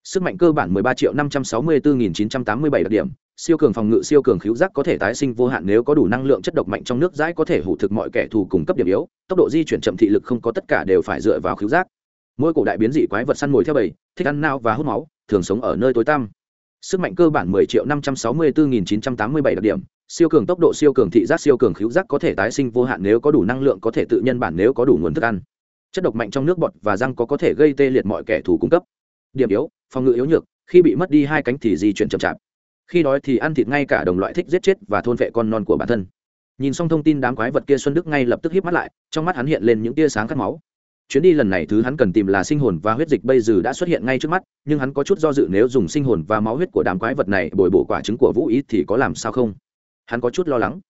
Sức mạnh cơ bản 13 triệu 564.987 đặc điểm, siêu cường phòng ngự, siêu cường khiếu giác có thể tái sinh vô hạn, nếu có đủ năng lượng chất độc mạnh trong nước dãi có thể hủ thực mọi kẻ thù cung cấp điểm yếu, tốc độ di chuyển chậm thị lực không có tất cả đều phải dựa vào khiếu giác mỗi cổ đại biến dị quái vật săn mồi theo bầy, thích ăn nao và hút máu, thường sống ở nơi tối tăm. Sức mạnh cơ bản 10 triệu 564.987 đặc điểm, siêu cường tốc độ, siêu cường thị giác, siêu cường khiếu giác có thể tái sinh vô hạn nếu có đủ năng lượng, có thể tự nhân bản nếu có đủ nguồn thức ăn. Chất độc mạnh trong nước bọt và răng có có thể gây tê liệt mọi kẻ thù cung cấp. Điểm yếu, phòng ngự yếu nhược, khi bị mất đi hai cánh thì di chuyển chậm chạp. Khi đói thì ăn thịt ngay cả đồng loại thích giết chết và thôn vệ con non của bản thân. Nhìn xong thông tin đám quái vật kia, xuân đức ngay lập tức híp mắt lại, trong mắt hắn hiện lên những tia sáng cắt máu chuyến đi lần này thứ hắn cần tìm là sinh hồn và huyết dịch bây giờ đã xuất hiện ngay trước mắt, nhưng hắn có chút do dự nếu dùng sinh hồn và máu huyết của đám quái vật này bồi bổ quả trứng của vũ ý thì có làm sao không? Hắn có chút lo lắng.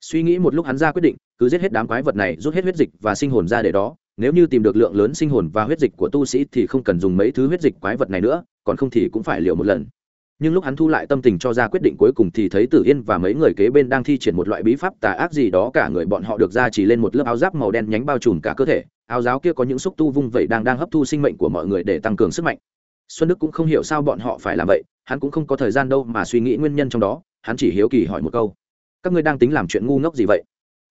Suy nghĩ một lúc hắn ra quyết định, cứ giết hết đám quái vật này, rút hết huyết dịch và sinh hồn ra để đó. Nếu như tìm được lượng lớn sinh hồn và huyết dịch của tu sĩ thì không cần dùng mấy thứ huyết dịch quái vật này nữa, còn không thì cũng phải liều một lần nhưng lúc hắn thu lại tâm tình cho ra quyết định cuối cùng thì thấy tử yên và mấy người kế bên đang thi triển một loại bí pháp tà ác gì đó, cả người bọn họ được ra chỉ lên một lớp áo giáp màu đen nhánh bao trùm cả cơ thể. Áo giáo kia có những xúc tu vung vẩy đang đang hấp thu sinh mệnh của mọi người để tăng cường sức mạnh. Xuân đức cũng không hiểu sao bọn họ phải làm vậy, hắn cũng không có thời gian đâu mà suy nghĩ nguyên nhân trong đó, hắn chỉ hiếu kỳ hỏi một câu. Các ngươi đang tính làm chuyện ngu ngốc gì vậy?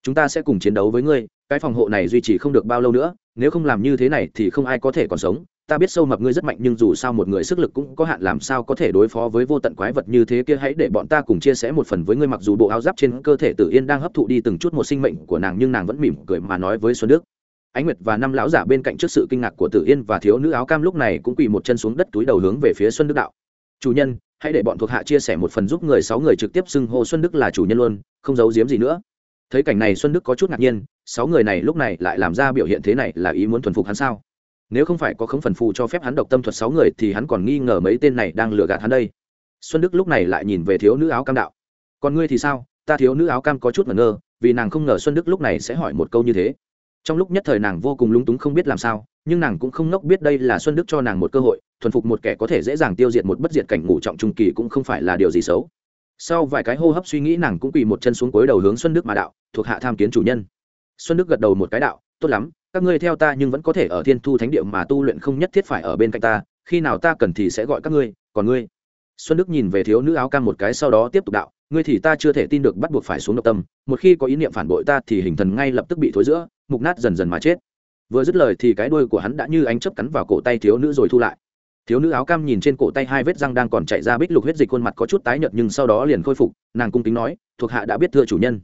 Chúng ta sẽ cùng chiến đấu với ngươi, cái phòng hộ này duy trì không được bao lâu nữa, nếu không làm như thế này thì không ai có thể còn sống ta biết sâu mập ngươi rất mạnh, nhưng dù sao một người sức lực cũng có hạn, làm sao có thể đối phó với vô tận quái vật như thế kia? Hãy để bọn ta cùng chia sẻ một phần với ngươi, mặc dù bộ áo giáp trên cơ thể tử yên đang hấp thụ đi từng chút một sinh mệnh của nàng, nhưng nàng vẫn mỉm cười mà nói với xuân đức. Ánh nguyệt và năm lão giả bên cạnh trước sự kinh ngạc của tử yên và thiếu nữ áo cam lúc này cũng quỳ một chân xuống đất túi đầu hướng về phía xuân đức đạo. Chủ nhân, hãy để bọn thuộc hạ chia sẻ một phần giúp người sáu người trực tiếp xưng hô xuân đức là chủ nhân luôn, không giấu giếm gì nữa. Thấy cảnh này xuân đức có chút ngạc nhiên, sáu người này lúc này lại làm ra biểu hiện thế này là ý muốn thuần phục hắn sao? Nếu không phải có khống phần phù cho phép hắn độc tâm thuật sáu người, thì hắn còn nghi ngờ mấy tên này đang lừa gạt hắn đây. Xuân đức lúc này lại nhìn về thiếu nữ áo cam đạo. Còn ngươi thì sao? Ta thiếu nữ áo cam có chút ngờ ngơ, vì nàng không ngờ xuân đức lúc này sẽ hỏi một câu như thế. Trong lúc nhất thời nàng vô cùng lúng túng không biết làm sao, nhưng nàng cũng không ngốc biết đây là xuân đức cho nàng một cơ hội, thuần phục một kẻ có thể dễ dàng tiêu diệt một bất diệt cảnh ngủ trọng trung kỳ cũng không phải là điều gì xấu. Sau vài cái hô hấp suy nghĩ nàng cũng quỳ một chân xuống cuối đầu hướng xuân đức mà đạo, thuộc hạ tham kiến chủ nhân. Xuân đức gật đầu một cái đạo, tốt lắm các ngươi theo ta nhưng vẫn có thể ở thiên thu thánh địa mà tu luyện không nhất thiết phải ở bên cạnh ta, khi nào ta cần thì sẽ gọi các ngươi, còn ngươi? Xuân đức nhìn về thiếu nữ áo cam một cái sau đó tiếp tục đạo, ngươi thì ta chưa thể tin được bắt buộc phải xuống độc tâm, một khi có ý niệm phản bội ta thì hình thần ngay lập tức bị thối giữa, mục nát dần dần mà chết. Vừa dứt lời thì cái đuôi của hắn đã như ánh chấp cắn vào cổ tay thiếu nữ rồi thu lại. Thiếu nữ áo cam nhìn trên cổ tay hai vết răng đang còn chạy ra bích lục huyết dịch khuôn mặt có chút tái nhợt nhưng sau đó liền khôi phục, nàng cung kính nói, thuộc hạ đã biết thưa chủ nhân.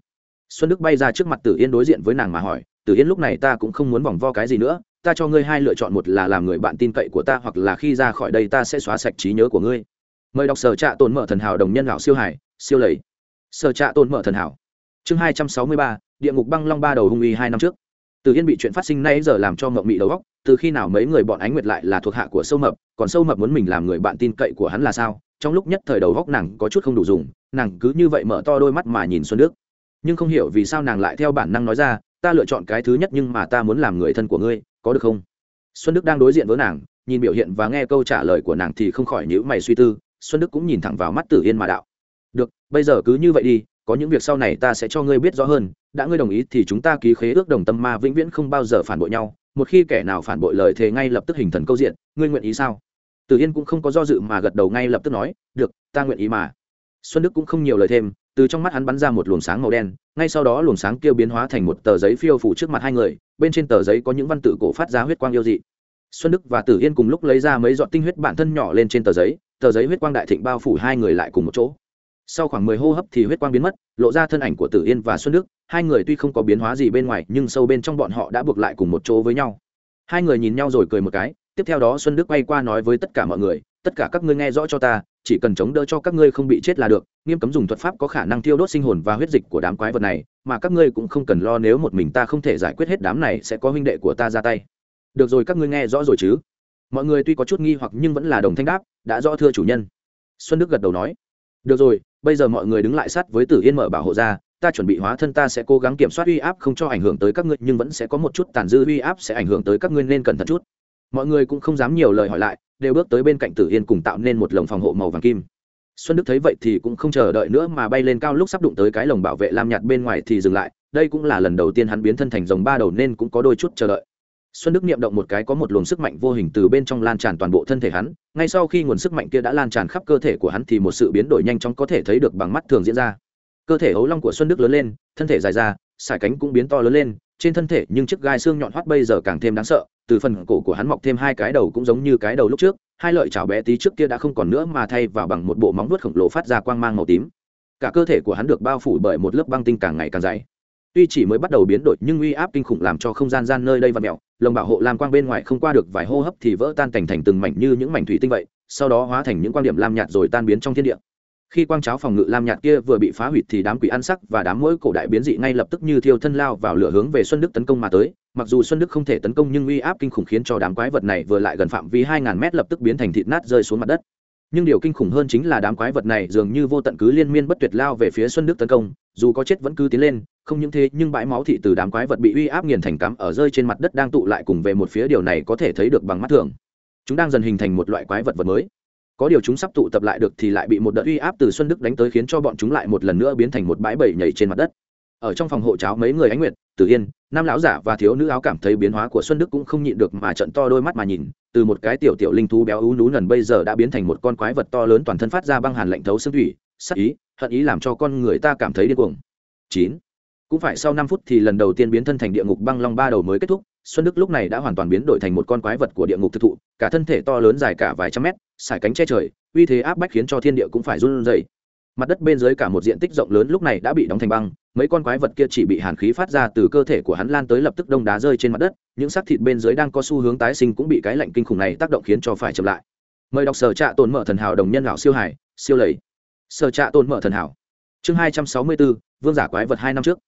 Xuân đức bay ra trước mặt tử yên đối diện với nàng mà hỏi tử yên lúc này ta cũng không muốn vòng vo cái gì nữa ta cho ngươi hai lựa chọn một là làm người bạn tin cậy của ta hoặc là khi ra khỏi đây ta sẽ xóa sạch trí nhớ của ngươi. Mời đọc sở trạ tồn mở thần hảo đồng nhân lão siêu hải siêu lầy. Sở trạ tồn mở thần hảo. Chương hai trăm sáu mươi ba địa ngục băng long ba đầu hung uy hai năm trước. Từ yên bị chuyện phát sinh nay giờ làm cho mộng mị đầu óc, từ khi nào mấy người bọn ánh nguyệt lại là thuộc hạ của sâu mập còn sâu mập muốn mình làm người bạn tin cậy của hắn là sao? Trong lúc nhất thời đầu óc nàng có chút không đủ dùng nàng cứ như vậy mở to đôi mắt mà nhìn xuân đức. Nhưng không hiểu vì sao nàng lại theo bản năng nói ra ta lựa chọn cái thứ nhất nhưng mà ta muốn làm người thân của ngươi, có được không? Xuân đức đang đối diện với nàng, nhìn biểu hiện và nghe câu trả lời của nàng thì không khỏi nhữ mày suy tư, xuân đức cũng nhìn thẳng vào mắt tử yên mà đạo. Được, bây giờ cứ như vậy đi, có những việc sau này ta sẽ cho ngươi biết rõ hơn, đã ngươi đồng ý thì chúng ta ký khế ước đồng tâm ma vĩnh viễn không bao giờ phản bội nhau, một khi kẻ nào phản bội lời thề ngay lập tức hình thần câu diện, ngươi nguyện ý sao? Tử yên cũng không có do dự mà gật đầu ngay lập tức nói, được, ta nguyện ý mà. Xuân đức cũng không nhiều lời thêm từ trong mắt hắn bắn ra một luồng sáng màu đen, ngay sau đó luồng sáng kia biến hóa thành một tờ giấy phiêu phủ trước mặt hai người, bên trên tờ giấy có những văn tự cổ phát ra huyết quang yêu dị. Xuân đức và tử yên cùng lúc lấy ra mấy giọt tinh huyết bản thân nhỏ lên trên tờ giấy tờ giấy huyết quang đại thịnh bao phủ hai người lại cùng một chỗ. Sau khoảng mười hô hấp thì huyết quang biến mất, lộ ra thân ảnh của tử yên và xuân đức, hai người tuy không có biến hóa gì bên ngoài, nhưng sâu bên trong bọn họ đã buộc lại cùng một chỗ với nhau. Hai người nhìn nhau rồi cười một cái, tiếp theo đó xuân đức quay qua nói với tất cả mọi người, tất cả các ngươi nghe rõ cho ta chỉ cần chống đỡ cho các ngươi không bị chết là được, nghiêm cấm dùng thuật pháp có khả năng thiêu đốt sinh hồn và huyết dịch của đám quái vật này, mà các ngươi cũng không cần lo nếu một mình ta không thể giải quyết hết đám này sẽ có huynh đệ của ta ra tay. Được rồi, các ngươi nghe rõ rồi chứ? Mọi người tuy có chút nghi hoặc nhưng vẫn là đồng thanh đáp, đã rõ, thưa chủ nhân. Xuân đức gật đầu nói, được rồi, bây giờ mọi người đứng lại sát với tử yên mở bảo hộ ra, ta chuẩn bị hóa thân ta sẽ cố gắng kiểm soát uy áp không cho ảnh hưởng tới các ngươi, nhưng vẫn sẽ có một chút tàn dư uy áp sẽ ảnh hưởng tới các ngươi nên cẩn thận chút mọi người cũng không dám nhiều lời hỏi lại, đều bước tới bên cạnh tử yên cùng tạo nên một lồng phòng hộ màu vàng kim. Xuân đức thấy vậy thì cũng không chờ đợi nữa mà bay lên cao lúc sắp đụng tới cái lồng bảo vệ lam nhạt bên ngoài thì dừng lại, đây cũng là lần đầu tiên hắn biến thân thành dòng ba đầu nên cũng có đôi chút chờ đợi. Xuân đức niệm động một cái có một luồng sức mạnh vô hình từ bên trong lan tràn toàn bộ thân thể hắn, ngay sau khi nguồn sức mạnh kia đã lan tràn khắp cơ thể của hắn thì một sự biến đổi nhanh chóng có thể thấy được bằng mắt thường diễn ra. Cơ thể ấu long của xuân đức lớn lên, thân thể dài ra, sải cánh cũng biến to lớn lên, trên thân thể nhưng chiếc gai xương nhọn hoắt bây giờ càng thêm đáng sợ từ phần cổ của hắn mọc thêm hai cái đầu cũng giống như cái đầu lúc trước, hai lợi chảo bé tí trước kia đã không còn nữa mà thay vào bằng một bộ móng vuốt khổng lồ phát ra quang mang màu tím. Cả cơ thể của hắn được bao phủ bởi một lớp băng tinh càng ngày càng dày. Tuy chỉ mới bắt đầu biến đổi nhưng uy áp kinh khủng làm cho không gian gian nơi đây và mẹo lồng bảo hộ làm quang bên ngoài không qua được vài hô hấp thì vỡ tan thành thành từng mảnh như những mảnh thủy tinh vậy, sau đó hóa thành những quan điểm lam nhạt rồi tan biến trong thiên địa khi quang cháo phòng ngự lam nhạt kia vừa bị phá hủy thì đám quỷ ăn sắc và đám mũi cổ đại biến dị ngay lập tức như thiêu thân lao vào lửa hướng về xuân đức tấn công mà tới. Mặc dù xuân đức không thể tấn công nhưng uy áp kinh khủng khiến cho đám quái vật này vừa lại gần phạm vi hai ngàn mét lập tức biến thành thịt nát rơi xuống mặt đất. Nhưng điều kinh khủng hơn chính là đám quái vật này dường như vô tận cứ liên miên bất tuyệt lao về phía xuân đức tấn công. Dù có chết vẫn cứ tiến lên, không những thế, nhưng bãi máu thị từ đám quái vật bị uy áp nghiền thành cắm ở rơi trên mặt đất đang tụ lại cùng về một phía điều này có thể thấy được bằng mắt thường. Chúng đang dần hình thành một loại quái vật vật mới có điều chúng sắp tụ tập lại được thì lại bị một đợt uy áp từ xuân đức đánh tới khiến cho bọn chúng lại một lần nữa biến thành một bãi bầy nhảy trên mặt đất. Ở trong phòng hộ cháo mấy người ánh nguyệt, tử yên, nam lão giả và thiếu nữ áo cảm thấy biến hóa của xuân đức cũng không nhịn được mà trận to đôi mắt mà nhìn, từ một cái tiểu tiểu linh thú béo ú nú nần bây giờ đã biến thành một con quái vật to lớn toàn thân phát ra băng hàn lạnh thấu xương thủy, sắc ý, hận ý làm cho con người ta cảm thấy điên cuồng. Chín. Cũng phải sau năm phút thì lần đầu tiên biến thân thành địa ngục băng long ba đầu mới kết thúc xuân đức lúc này đã hoàn toàn biến đổi thành một con quái vật của địa ngục thực thụ, cả thân thể to lớn dài cả vài trăm mét, sải cánh che trời, uy thế áp bách khiến cho thiên địa cũng phải run rẩy. Mặt đất bên dưới cả một diện tích rộng lớn lúc này đã bị đóng thành băng, mấy con quái vật kia chỉ bị hàn khí phát ra từ cơ thể của hắn lan tới lập tức đông đá rơi trên mặt đất, những xác thịt bên dưới đang có xu hướng tái sinh cũng bị cái lạnh kinh khủng này tác động khiến cho phải chậm lại. Mời đọc sở trạ tồn mở thần hảo đồng nhân lão siêu hải, siêu lầy. Sở trạ tồn mở thần hảo. Chương hai trăm sáu mươi bốn, vương giả quái vật hai năm trước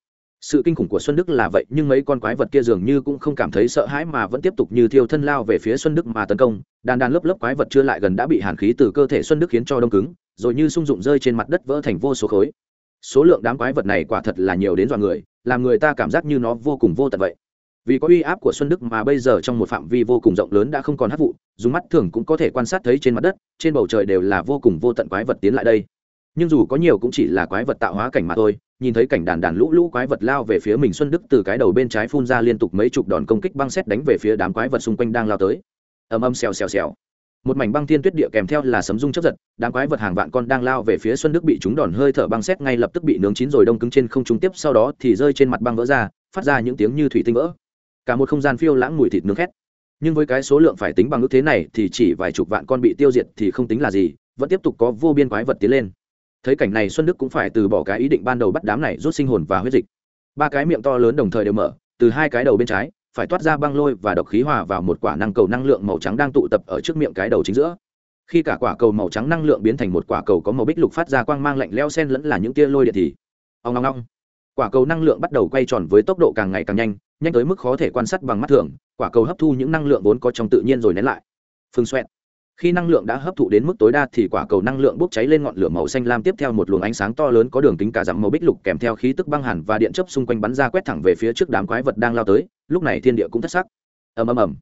sự kinh khủng của xuân đức là vậy, nhưng mấy con quái vật kia dường như cũng không cảm thấy sợ hãi mà vẫn tiếp tục như thiêu thân lao về phía xuân đức mà tấn công. Đàn đàn lớp lớp quái vật chưa lại gần đã bị hàn khí từ cơ thể xuân đức khiến cho đông cứng, rồi như sung dụng rơi trên mặt đất vỡ thành vô số khối. Số lượng đám quái vật này quả thật là nhiều đến dọa người, làm người ta cảm giác như nó vô cùng vô tận vậy. Vì có uy áp của xuân đức mà bây giờ trong một phạm vi vô cùng rộng lớn đã không còn hấp vụ, dùng mắt thường cũng có thể quan sát thấy trên mặt đất, trên bầu trời đều là vô cùng vô tận quái vật tiến lại đây. Nhưng dù có nhiều cũng chỉ là quái vật tạo hóa cảnh mà thôi nhìn thấy cảnh đàn đàn lũ lũ quái vật lao về phía mình xuân đức từ cái đầu bên trái phun ra liên tục mấy chục đòn công kích băng xét đánh về phía đám quái vật xung quanh đang lao tới. Ầm ầm xèo xèo xèo. Một mảnh băng thiên tuyết địa kèm theo là sấm rung chấp giật, đám quái vật hàng vạn con đang lao về phía xuân đức bị chúng đòn hơi thở băng xét ngay lập tức bị nướng chín rồi đông cứng trên không trung tiếp, sau đó thì rơi trên mặt băng vỡ ra, phát ra những tiếng như thủy tinh vỡ. Cả một không gian phiêu lãng mùi thịt nướng khét. Nhưng với cái số lượng phải tính bằng ước thế này thì chỉ vài chục vạn con bị tiêu diệt thì không tính là gì, vẫn tiếp tục có vô biên quái vật tiến lên thấy cảnh này xuân đức cũng phải từ bỏ cái ý định ban đầu bắt đám này rút sinh hồn và huyết dịch. Ba cái miệng to lớn đồng thời đều mở, từ hai cái đầu bên trái, phải toát ra băng lôi và độc khí hòa vào một quả năng cầu năng lượng màu trắng đang tụ tập ở trước miệng cái đầu chính giữa. Khi cả quả cầu màu trắng năng lượng biến thành một quả cầu có màu bích lục phát ra quang mang lạnh leo sen lẫn là những tia lôi điện thì ông long long quả cầu năng lượng bắt đầu quay tròn với tốc độ càng ngày càng nhanh nhanh tới mức khó thể quan sát bằng mắt thường, quả cầu hấp thu những năng lượng vốn có trong tự nhiên rồi nén lại. Phương xoẹt khi năng lượng đã hấp thụ đến mức tối đa thì quả cầu năng lượng bốc cháy lên ngọn lửa màu xanh lam tiếp theo một luồng ánh sáng to lớn có đường kính cả dặm màu bích lục kèm theo khí tức băng hẳn và điện chấp xung quanh bắn ra quét thẳng về phía trước đám quái vật đang lao tới, lúc này thiên địa cũng thất sắc. Ầm ầm ầm.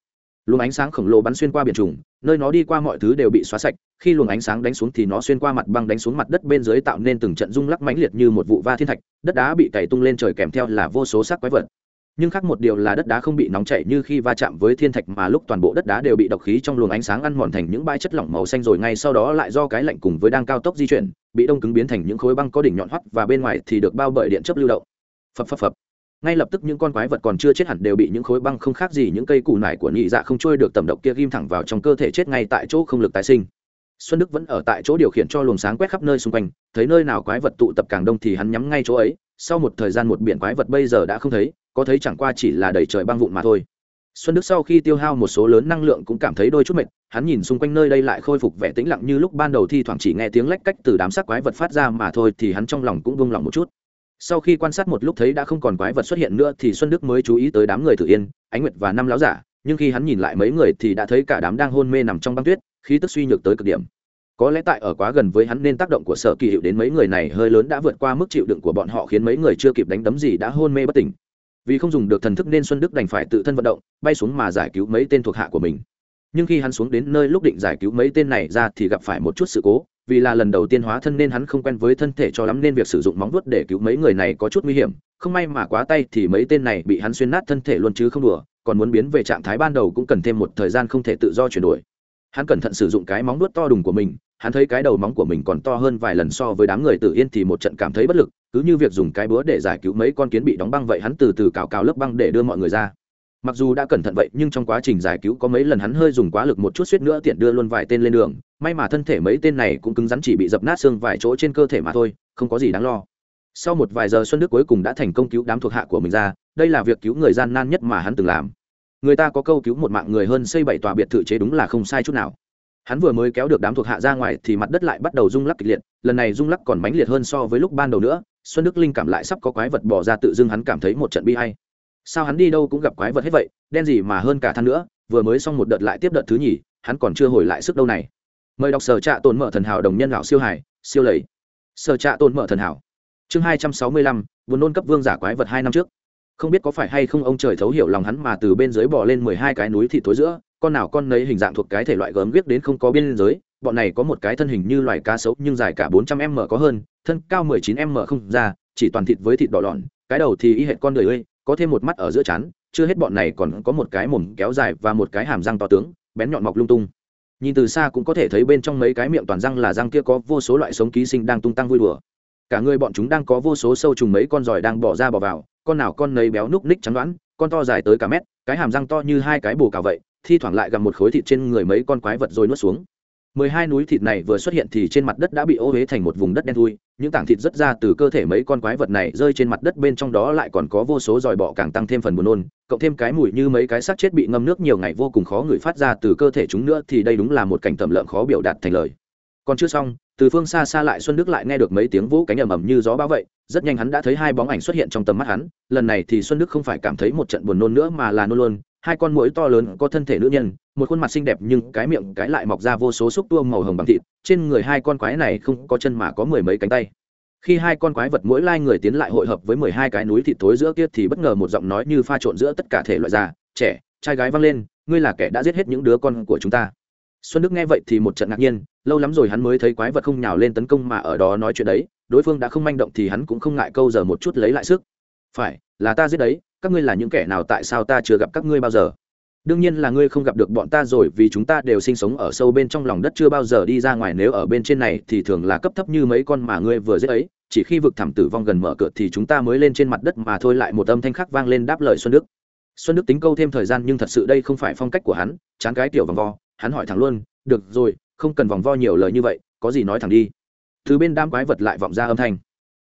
Luồng ánh sáng khổng lồ bắn xuyên qua biển trùng, nơi nó đi qua mọi thứ đều bị xóa sạch, khi luồng ánh sáng đánh xuống thì nó xuyên qua mặt băng đánh xuống mặt đất bên dưới tạo nên từng trận rung lắc mãnh liệt như một vụ va thiên thạch, đất đá bị cày tung lên trời kèm theo là vô số xác quái vật nhưng khác một điều là đất đá không bị nóng chảy như khi va chạm với thiên thạch mà lúc toàn bộ đất đá đều bị độc khí trong luồng ánh sáng ăn mòn thành những bãi chất lỏng màu xanh rồi ngay sau đó lại do cái lạnh cùng với đang cao tốc di chuyển, bị đông cứng biến thành những khối băng có đỉnh nhọn hoắt và bên ngoài thì được bao bởi điện chấp lưu động. Phập phập phập. Ngay lập tức những con quái vật còn chưa chết hẳn đều bị những khối băng không khác gì những cây củ nải của nhị dạ không trôi được tầm độc kia ghim thẳng vào trong cơ thể chết ngay tại chỗ không lực tái sinh. Xuân đức vẫn ở tại chỗ điều khiển cho luồng sáng quét khắp nơi xung quanh, thấy nơi nào quái vật tụ tập càng đông thì hắn nhắm ngay chỗ ấy. Sau một thời gian một biển quái vật bây giờ đã không thấy có thấy chẳng qua chỉ là đầy trời băng vụn mà thôi. Xuân đức sau khi tiêu hao một số lớn năng lượng cũng cảm thấy đôi chút mệt, hắn nhìn xung quanh nơi đây lại khôi phục vẻ tĩnh lặng như lúc ban đầu thi thoảng chỉ nghe tiếng lách cách từ đám sắc quái vật phát ra mà thôi thì hắn trong lòng cũng vung lòng một chút. Sau khi quan sát một lúc thấy đã không còn quái vật xuất hiện nữa thì xuân đức mới chú ý tới đám người tử yên, ánh nguyệt và năm láo giả, nhưng khi hắn nhìn lại mấy người thì đã thấy cả đám đang hôn mê nằm trong băng tuyết, khí tức suy nhược tới cực điểm. Có lẽ tại ở quá gần với hắn nên tác động của sở kỳ hiệu đến mấy người này hơi lớn đã vượt qua mức chịu đựng của bọn họ khiến mấy người chưa kịp đánh đấm gì đã hôn mê bất tỉnh vì không dùng được thần thức nên xuân đức đành phải tự thân vận động, bay xuống mà giải cứu mấy tên thuộc hạ của mình. Nhưng khi hắn xuống đến nơi lúc định giải cứu mấy tên này ra thì gặp phải một chút sự cố, vì là lần đầu tiên hóa thân nên hắn không quen với thân thể cho lắm nên việc sử dụng móng vuốt để cứu mấy người này có chút nguy hiểm. Không may mà quá tay thì mấy tên này bị hắn xuyên nát thân thể luôn chứ không đùa, còn muốn biến về trạng thái ban đầu cũng cần thêm một thời gian không thể tự do chuyển đổi hắn cẩn thận sử dụng cái móng nuốt to đùng của mình, hắn thấy cái đầu móng của mình còn to hơn vài lần so với đám người tự yên thì một trận cảm thấy bất lực, cứ như việc dùng cái búa để giải cứu mấy con kiến bị đóng băng vậy hắn từ từ cào cào lớp băng để đưa mọi người ra. Mặc dù đã cẩn thận vậy, nhưng trong quá trình giải cứu có mấy lần hắn hơi dùng quá lực một chút suýt nữa tiện đưa luôn vài tên lên đường, may mà thân thể mấy tên này cũng cứng rắn chỉ bị dập nát xương vài chỗ trên cơ thể mà thôi, không có gì đáng lo. Sau một vài giờ xuân đức cuối cùng đã thành công cứu đám thuộc hạ của mình ra, đây là việc cứu người gian nan nhất mà hắn từng làm người ta có câu cứu một mạng người hơn xây bảy tòa biệt thự chế đúng là không sai chút nào. Hắn vừa mới kéo được đám thuộc hạ ra ngoài thì mặt đất lại bắt đầu rung lắc kịch liệt, lần này rung lắc còn mãnh liệt hơn so với lúc ban đầu nữa, xuân đức linh cảm lại sắp có quái vật bỏ ra tự dưng hắn cảm thấy một trận bi hay sao hắn đi đâu cũng gặp quái vật hết vậy, đen gì mà hơn cả than nữa, vừa mới xong một đợt lại tiếp đợt thứ nhì, hắn còn chưa hồi lại sức đâu này. Mời đọc sở trạ tồn mở thần hảo đồng nhân lão siêu hải siêu lầy. Sở trạ tồn mở thần hảo. Chương hai trăm sáu mươi lăm, buồn nôn cấp vương giả quái vật hai năm trước không biết có phải hay không ông trời thấu hiểu lòng hắn mà từ bên dưới bỏ lên mười hai cái núi thịt tối giữa, con nào con nấy hình dạng thuộc cái thể loại gớm ghiếc đến không có biên giới, bọn này có một cái thân hình như loài cá sấu nhưng dài cả bốn trăm m có hơn, thân cao mười chín m không ra, chỉ toàn thịt với thịt đỏ lọn, cái đầu thì y hệt con đời ơi, có thêm một mắt ở giữa chán, chưa hết bọn này còn có một cái mồm kéo dài và một cái hàm răng to tướng, bén nhọn mọc lung tung. Nhìn từ xa cũng có thể thấy bên trong mấy cái miệng toàn răng là răng kia có vô số loại sống ký sinh đang tung tăng vui đùa cả người bọn chúng đang có vô số sâu trùng mấy con giỏi đang bỏ ra bỏ vào, con nào con nấy béo núc ních trắng đoán, con to dài tới cả mét, cái hàm răng to như hai cái bồ cào vậy, thi thoảng lại gặm một khối thịt trên người mấy con quái vật rồi nuốt xuống. Mười hai núi thịt này vừa xuất hiện thì trên mặt đất đã bị ô huế thành một vùng đất đen thui, những tảng thịt rất ra từ cơ thể mấy con quái vật này rơi trên mặt đất bên trong đó lại còn có vô số dòi bọ càng tăng thêm phần buồn nôn, cộng thêm cái mùi như mấy cái xác chết bị ngâm nước nhiều ngày vô cùng khó người phát ra từ cơ thể chúng nữa thì đây đúng là một cảnh tầm lợn khó biểu đạt thành lời. Còn chưa xong từ phương xa xa lại xuân đức lại nghe được mấy tiếng vũ cánh ầm ầm như gió bão vậy, rất nhanh hắn đã thấy hai bóng ảnh xuất hiện trong tầm mắt hắn, lần này thì xuân đức không phải cảm thấy một trận buồn nôn nữa mà là nôn luôn, hai con mũi to lớn có thân thể nữ nhân, một khuôn mặt xinh đẹp nhưng cái miệng cái lại mọc ra vô số xúc tua màu hồng bằng thịt, trên người hai con quái này không có chân mà có mười mấy cánh tay. Khi hai con quái vật mỗi lai người tiến lại hội hợp với mười hai cái núi thịt tối giữa kia thì bất ngờ một giọng nói như pha trộn giữa tất cả thể loại già, trẻ, trai gái vang lên, ngươi là kẻ đã giết hết những đứa con của chúng ta. Xuân đức nghe vậy thì một trận ngạc nhiên lâu lắm rồi hắn mới thấy quái vật không nhào lên tấn công mà ở đó nói chuyện đấy, đối phương đã không manh động thì hắn cũng không ngại câu giờ một chút lấy lại sức. Phải, là ta giết đấy, các ngươi là những kẻ nào tại sao ta chưa gặp các ngươi bao giờ? Đương nhiên là ngươi không gặp được bọn ta rồi vì chúng ta đều sinh sống ở sâu bên trong lòng đất chưa bao giờ đi ra ngoài, nếu ở bên trên này thì thường là cấp thấp như mấy con mà ngươi vừa giết ấy, chỉ khi vực thẳm tử vong gần mở cửa thì chúng ta mới lên trên mặt đất mà thôi, lại một âm thanh khắc vang lên đáp lời xuân đức. Xuân đức tính câu thêm thời gian nhưng thật sự đây không phải phong cách của hắn, chán cái tiểu vòng vo, hắn hỏi thẳng luôn, được rồi không cần vòng vo nhiều lời như vậy, có gì nói thẳng đi. Thứ bên đám quái vật lại vọng ra âm thanh.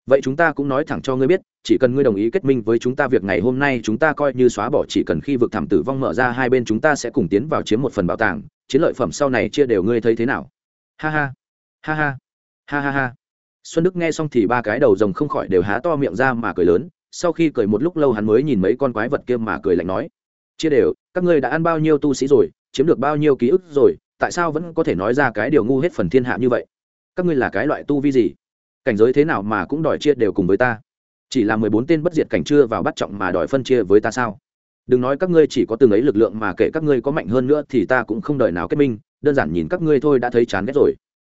Vậy chúng ta cũng nói thẳng cho ngươi biết, chỉ cần ngươi đồng ý kết minh với chúng ta việc ngày hôm nay, chúng ta coi như xóa bỏ chỉ cần khi vực thảm tử vong mở ra hai bên chúng ta sẽ cùng tiến vào chiếm một phần bảo tàng, chiến lợi phẩm sau này chia đều ngươi thấy thế nào? Ha ha. Ha ha. Ha ha ha. Xuân đức nghe xong thì ba cái đầu rồng không khỏi đều há to miệng ra mà cười lớn, sau khi cười một lúc lâu hắn mới nhìn mấy con quái vật kia mà cười lạnh nói. Chia đều, các ngươi đã ăn bao nhiêu tu sĩ rồi, chiếm được bao nhiêu ký ức rồi tại sao vẫn có thể nói ra cái điều ngu hết phần thiên hạ như vậy? Các ngươi là cái loại tu vi gì? Cảnh giới thế nào mà cũng đòi chia đều cùng với ta? Chỉ là mười bốn tên bất diệt cảnh chưa vào bắt trọng mà đòi phân chia với ta sao? Đừng nói các ngươi chỉ có từng ấy lực lượng mà kể các ngươi có mạnh hơn nữa thì ta cũng không đợi nào kết minh, đơn giản nhìn các ngươi thôi đã thấy chán ghét rồi.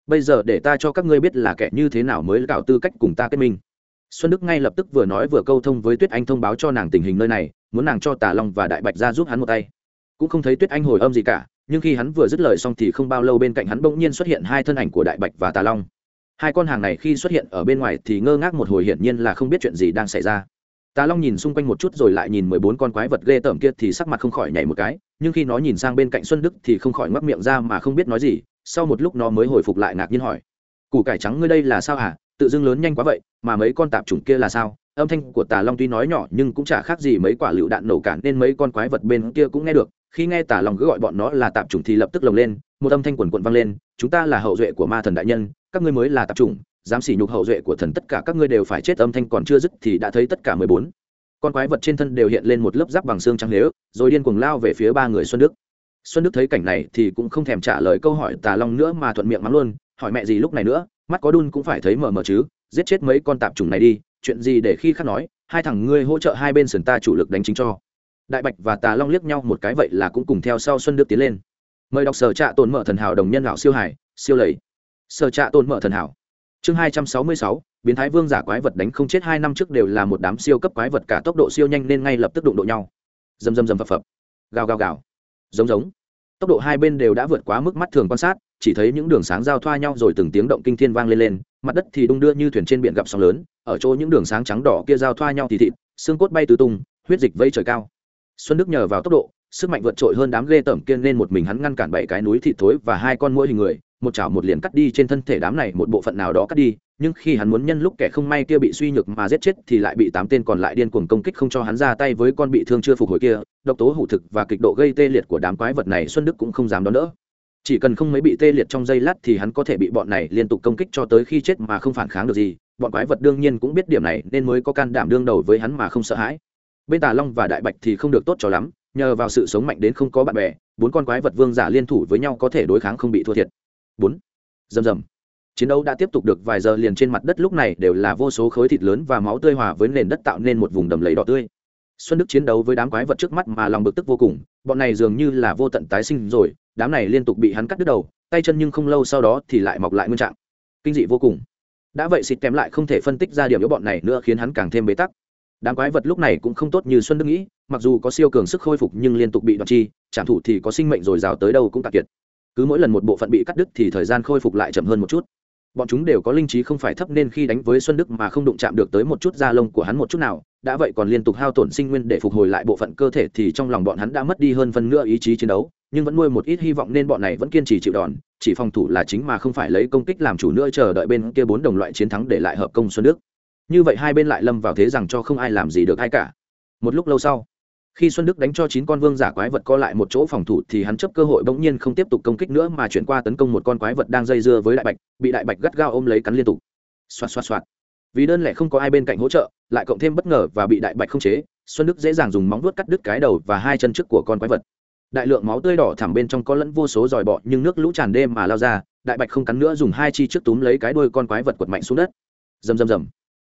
Bây giờ để ta cho các ngươi biết là kẻ như thế nào mới gạo tư cách cùng ta kết minh. Xuân đức ngay lập tức vừa nói vừa câu thông với tuyết anh thông báo cho nàng tình hình nơi này, muốn nàng cho tà long và đại bạch ra giúp hắn một tay. Cũng không thấy tuyết anh hồi âm gì cả nhưng khi hắn vừa dứt lời xong thì không bao lâu bên cạnh hắn bỗng nhiên xuất hiện hai thân ảnh của đại bạch và tà long. Hai con hàng này khi xuất hiện ở bên ngoài thì ngơ ngác một hồi hiển nhiên là không biết chuyện gì đang xảy ra. Tà long nhìn xung quanh một chút rồi lại nhìn mười bốn con quái vật ghê tởm kia thì sắc mặt không khỏi nhảy một cái, nhưng khi nó nhìn sang bên cạnh xuân đức thì không khỏi ngoắc miệng ra mà không biết nói gì, sau một lúc nó mới hồi phục lại ngạc nhiên hỏi, củ cải trắng ngươi đây là sao hả? Tự dưng lớn nhanh quá vậy, mà mấy con tạp chủng kia là sao? Âm thanh của tà long tuy nói nhỏ nhưng cũng chả khác gì mấy quả lựu đạn nổ cản nên mấy con quái vật bên kia cũng nghe được khi nghe Tả long cứ gọi bọn nó là tạp chủng thì lập tức lồng lên, một âm thanh quần quận vang lên, chúng ta là hậu duệ của ma thần đại nhân, các ngươi mới là tạp chủng, dám sỉ nhục hậu duệ của thần tất cả các ngươi đều phải chết. Âm thanh còn chưa dứt thì đã thấy tất cả mười bốn con quái vật trên thân đều hiện lên một lớp giáp bằng xương trắng nếu, rồi điên cuồng lao về phía ba người xuân đức. Xuân đức thấy cảnh này thì cũng không thèm trả lời câu hỏi tà long nữa mà thuận miệng mắng luôn, hỏi mẹ gì lúc này nữa, mắt có đun cũng phải thấy mờ mờ chứ, giết chết mấy con tạp chủng này đi, chuyện gì để khi khác nói, hai thằng ngươi hỗ trợ hai bên sườn ta chủ lực đánh chính cho đại bạch và tà long liếc nhau một cái vậy là cũng cùng theo sau xuân đức tiến lên. Mời đọc sở trạ tồn mở thần hảo đồng nhân lão siêu hải, siêu lầy. Sở trạ tồn mở thần hảo. Chương hai trăm sáu mươi sáu, biến thái vương giả quái vật đánh không chết hai năm trước đều là một đám siêu cấp quái vật cả tốc độ siêu nhanh nên ngay lập tức đụng độ nhau. Dầm dầm dầm phập phập. Gào gào gào. Giống giống. Tốc độ hai bên đều đã vượt quá mức mắt thường quan sát, chỉ thấy những đường sáng giao thoa nhau rồi từng tiếng động kinh thiên vang lên lên, mặt đất thì đung đưa như thuyền trên biển gặp sóng lớn, ở chỗ những đường sáng trắng đỏ kia giao thoa nhau thì thịt, xương cốt bay tứ tung, huyết dịch vây trời cao xuân đức nhờ vào tốc độ, sức mạnh vượt trội hơn đám ghê tởm kiên nên một mình hắn ngăn cản bảy cái núi thịt thối và hai con mũi hình người, một chảo một liền cắt đi trên thân thể đám này, một bộ phận nào đó cắt đi, nhưng khi hắn muốn nhân lúc kẻ không may kia bị suy nhược mà giết chết thì lại bị tám tên còn lại điên cuồng công kích không cho hắn ra tay với con bị thương chưa phục hồi kia, độc tố hủ thực và kịch độ gây tê liệt của đám quái vật này xuân đức cũng không dám đón đỡ. Chỉ cần không mấy bị tê liệt trong giây lát thì hắn có thể bị bọn này liên tục công kích cho tới khi chết mà không phản kháng được gì, bọn quái vật đương nhiên cũng biết điểm này nên mới có can đảm đương đầu với hắn mà không sợ hãi bên tà long và đại bạch thì không được tốt cho lắm, nhờ vào sự sống mạnh đến không có bạn bè, bốn con quái vật vương giả liên thủ với nhau có thể đối kháng không bị thua thiệt. Bốn. Rầm rầm. Chiến đấu đã tiếp tục được vài giờ liền trên mặt đất lúc này đều là vô số khối thịt lớn và máu tươi hòa với nền đất tạo nên một vùng đầm lầy đỏ tươi. Xuân đức chiến đấu với đám quái vật trước mắt mà lòng bực tức vô cùng, bọn này dường như là vô tận tái sinh rồi, đám này liên tục bị hắn cắt đứt đầu, tay chân nhưng không lâu sau đó thì lại mọc lại nguyên trạng. Kinh dị vô cùng. Đã vậy xịt kém lại không thể phân tích ra điểm yếu bọn này nữa khiến hắn càng thêm bế tắc đám quái vật lúc này cũng không tốt như xuân đức nghĩ, mặc dù có siêu cường sức khôi phục nhưng liên tục bị đoạt chi trả thủ thì có sinh mệnh rồi rào tới đâu cũng tạc kiệt. Cứ mỗi lần một bộ phận bị cắt đứt thì thời gian khôi phục lại chậm hơn một chút. Bọn chúng đều có linh trí không phải thấp nên khi đánh với xuân đức mà không đụng chạm được tới một chút da lông của hắn một chút nào, đã vậy còn liên tục hao tổn sinh nguyên để phục hồi lại bộ phận cơ thể thì trong lòng bọn hắn đã mất đi hơn phần nửa ý chí chiến đấu, nhưng vẫn nuôi một ít hy vọng nên bọn này vẫn kiên trì chịu đòn, chỉ phòng thủ là chính mà không phải lấy công kích làm chủ nữa chờ đợi bên kia bốn đồng loại chiến thắng để lại hợp công xuân đức như vậy hai bên lại lâm vào thế rằng cho không ai làm gì được ai cả. Một lúc lâu sau, khi xuân đức đánh cho chín con vương giả quái vật co lại một chỗ phòng thủ thì hắn chấp cơ hội bỗng nhiên không tiếp tục công kích nữa mà chuyển qua tấn công một con quái vật đang dây dưa với đại bạch, bị đại bạch gắt gao ôm lấy cắn liên tục. Xoạt xoạt xoạt. Vì đơn lẻ không có ai bên cạnh hỗ trợ, lại cộng thêm bất ngờ và bị đại bạch không chế, xuân đức dễ dàng dùng móng vuốt cắt đứt cái đầu và hai chân trước của con quái vật. Đại lượng máu tươi đỏ thẳm bên trong có lẫn vô số dòi bọ nhưng nước lũ tràn đêm mà lao ra, đại bạch không cắn nữa dùng hai chi trước túm lấy cái đuôi con quái vật quật mạnh xuống đất. Rầm rầm rầm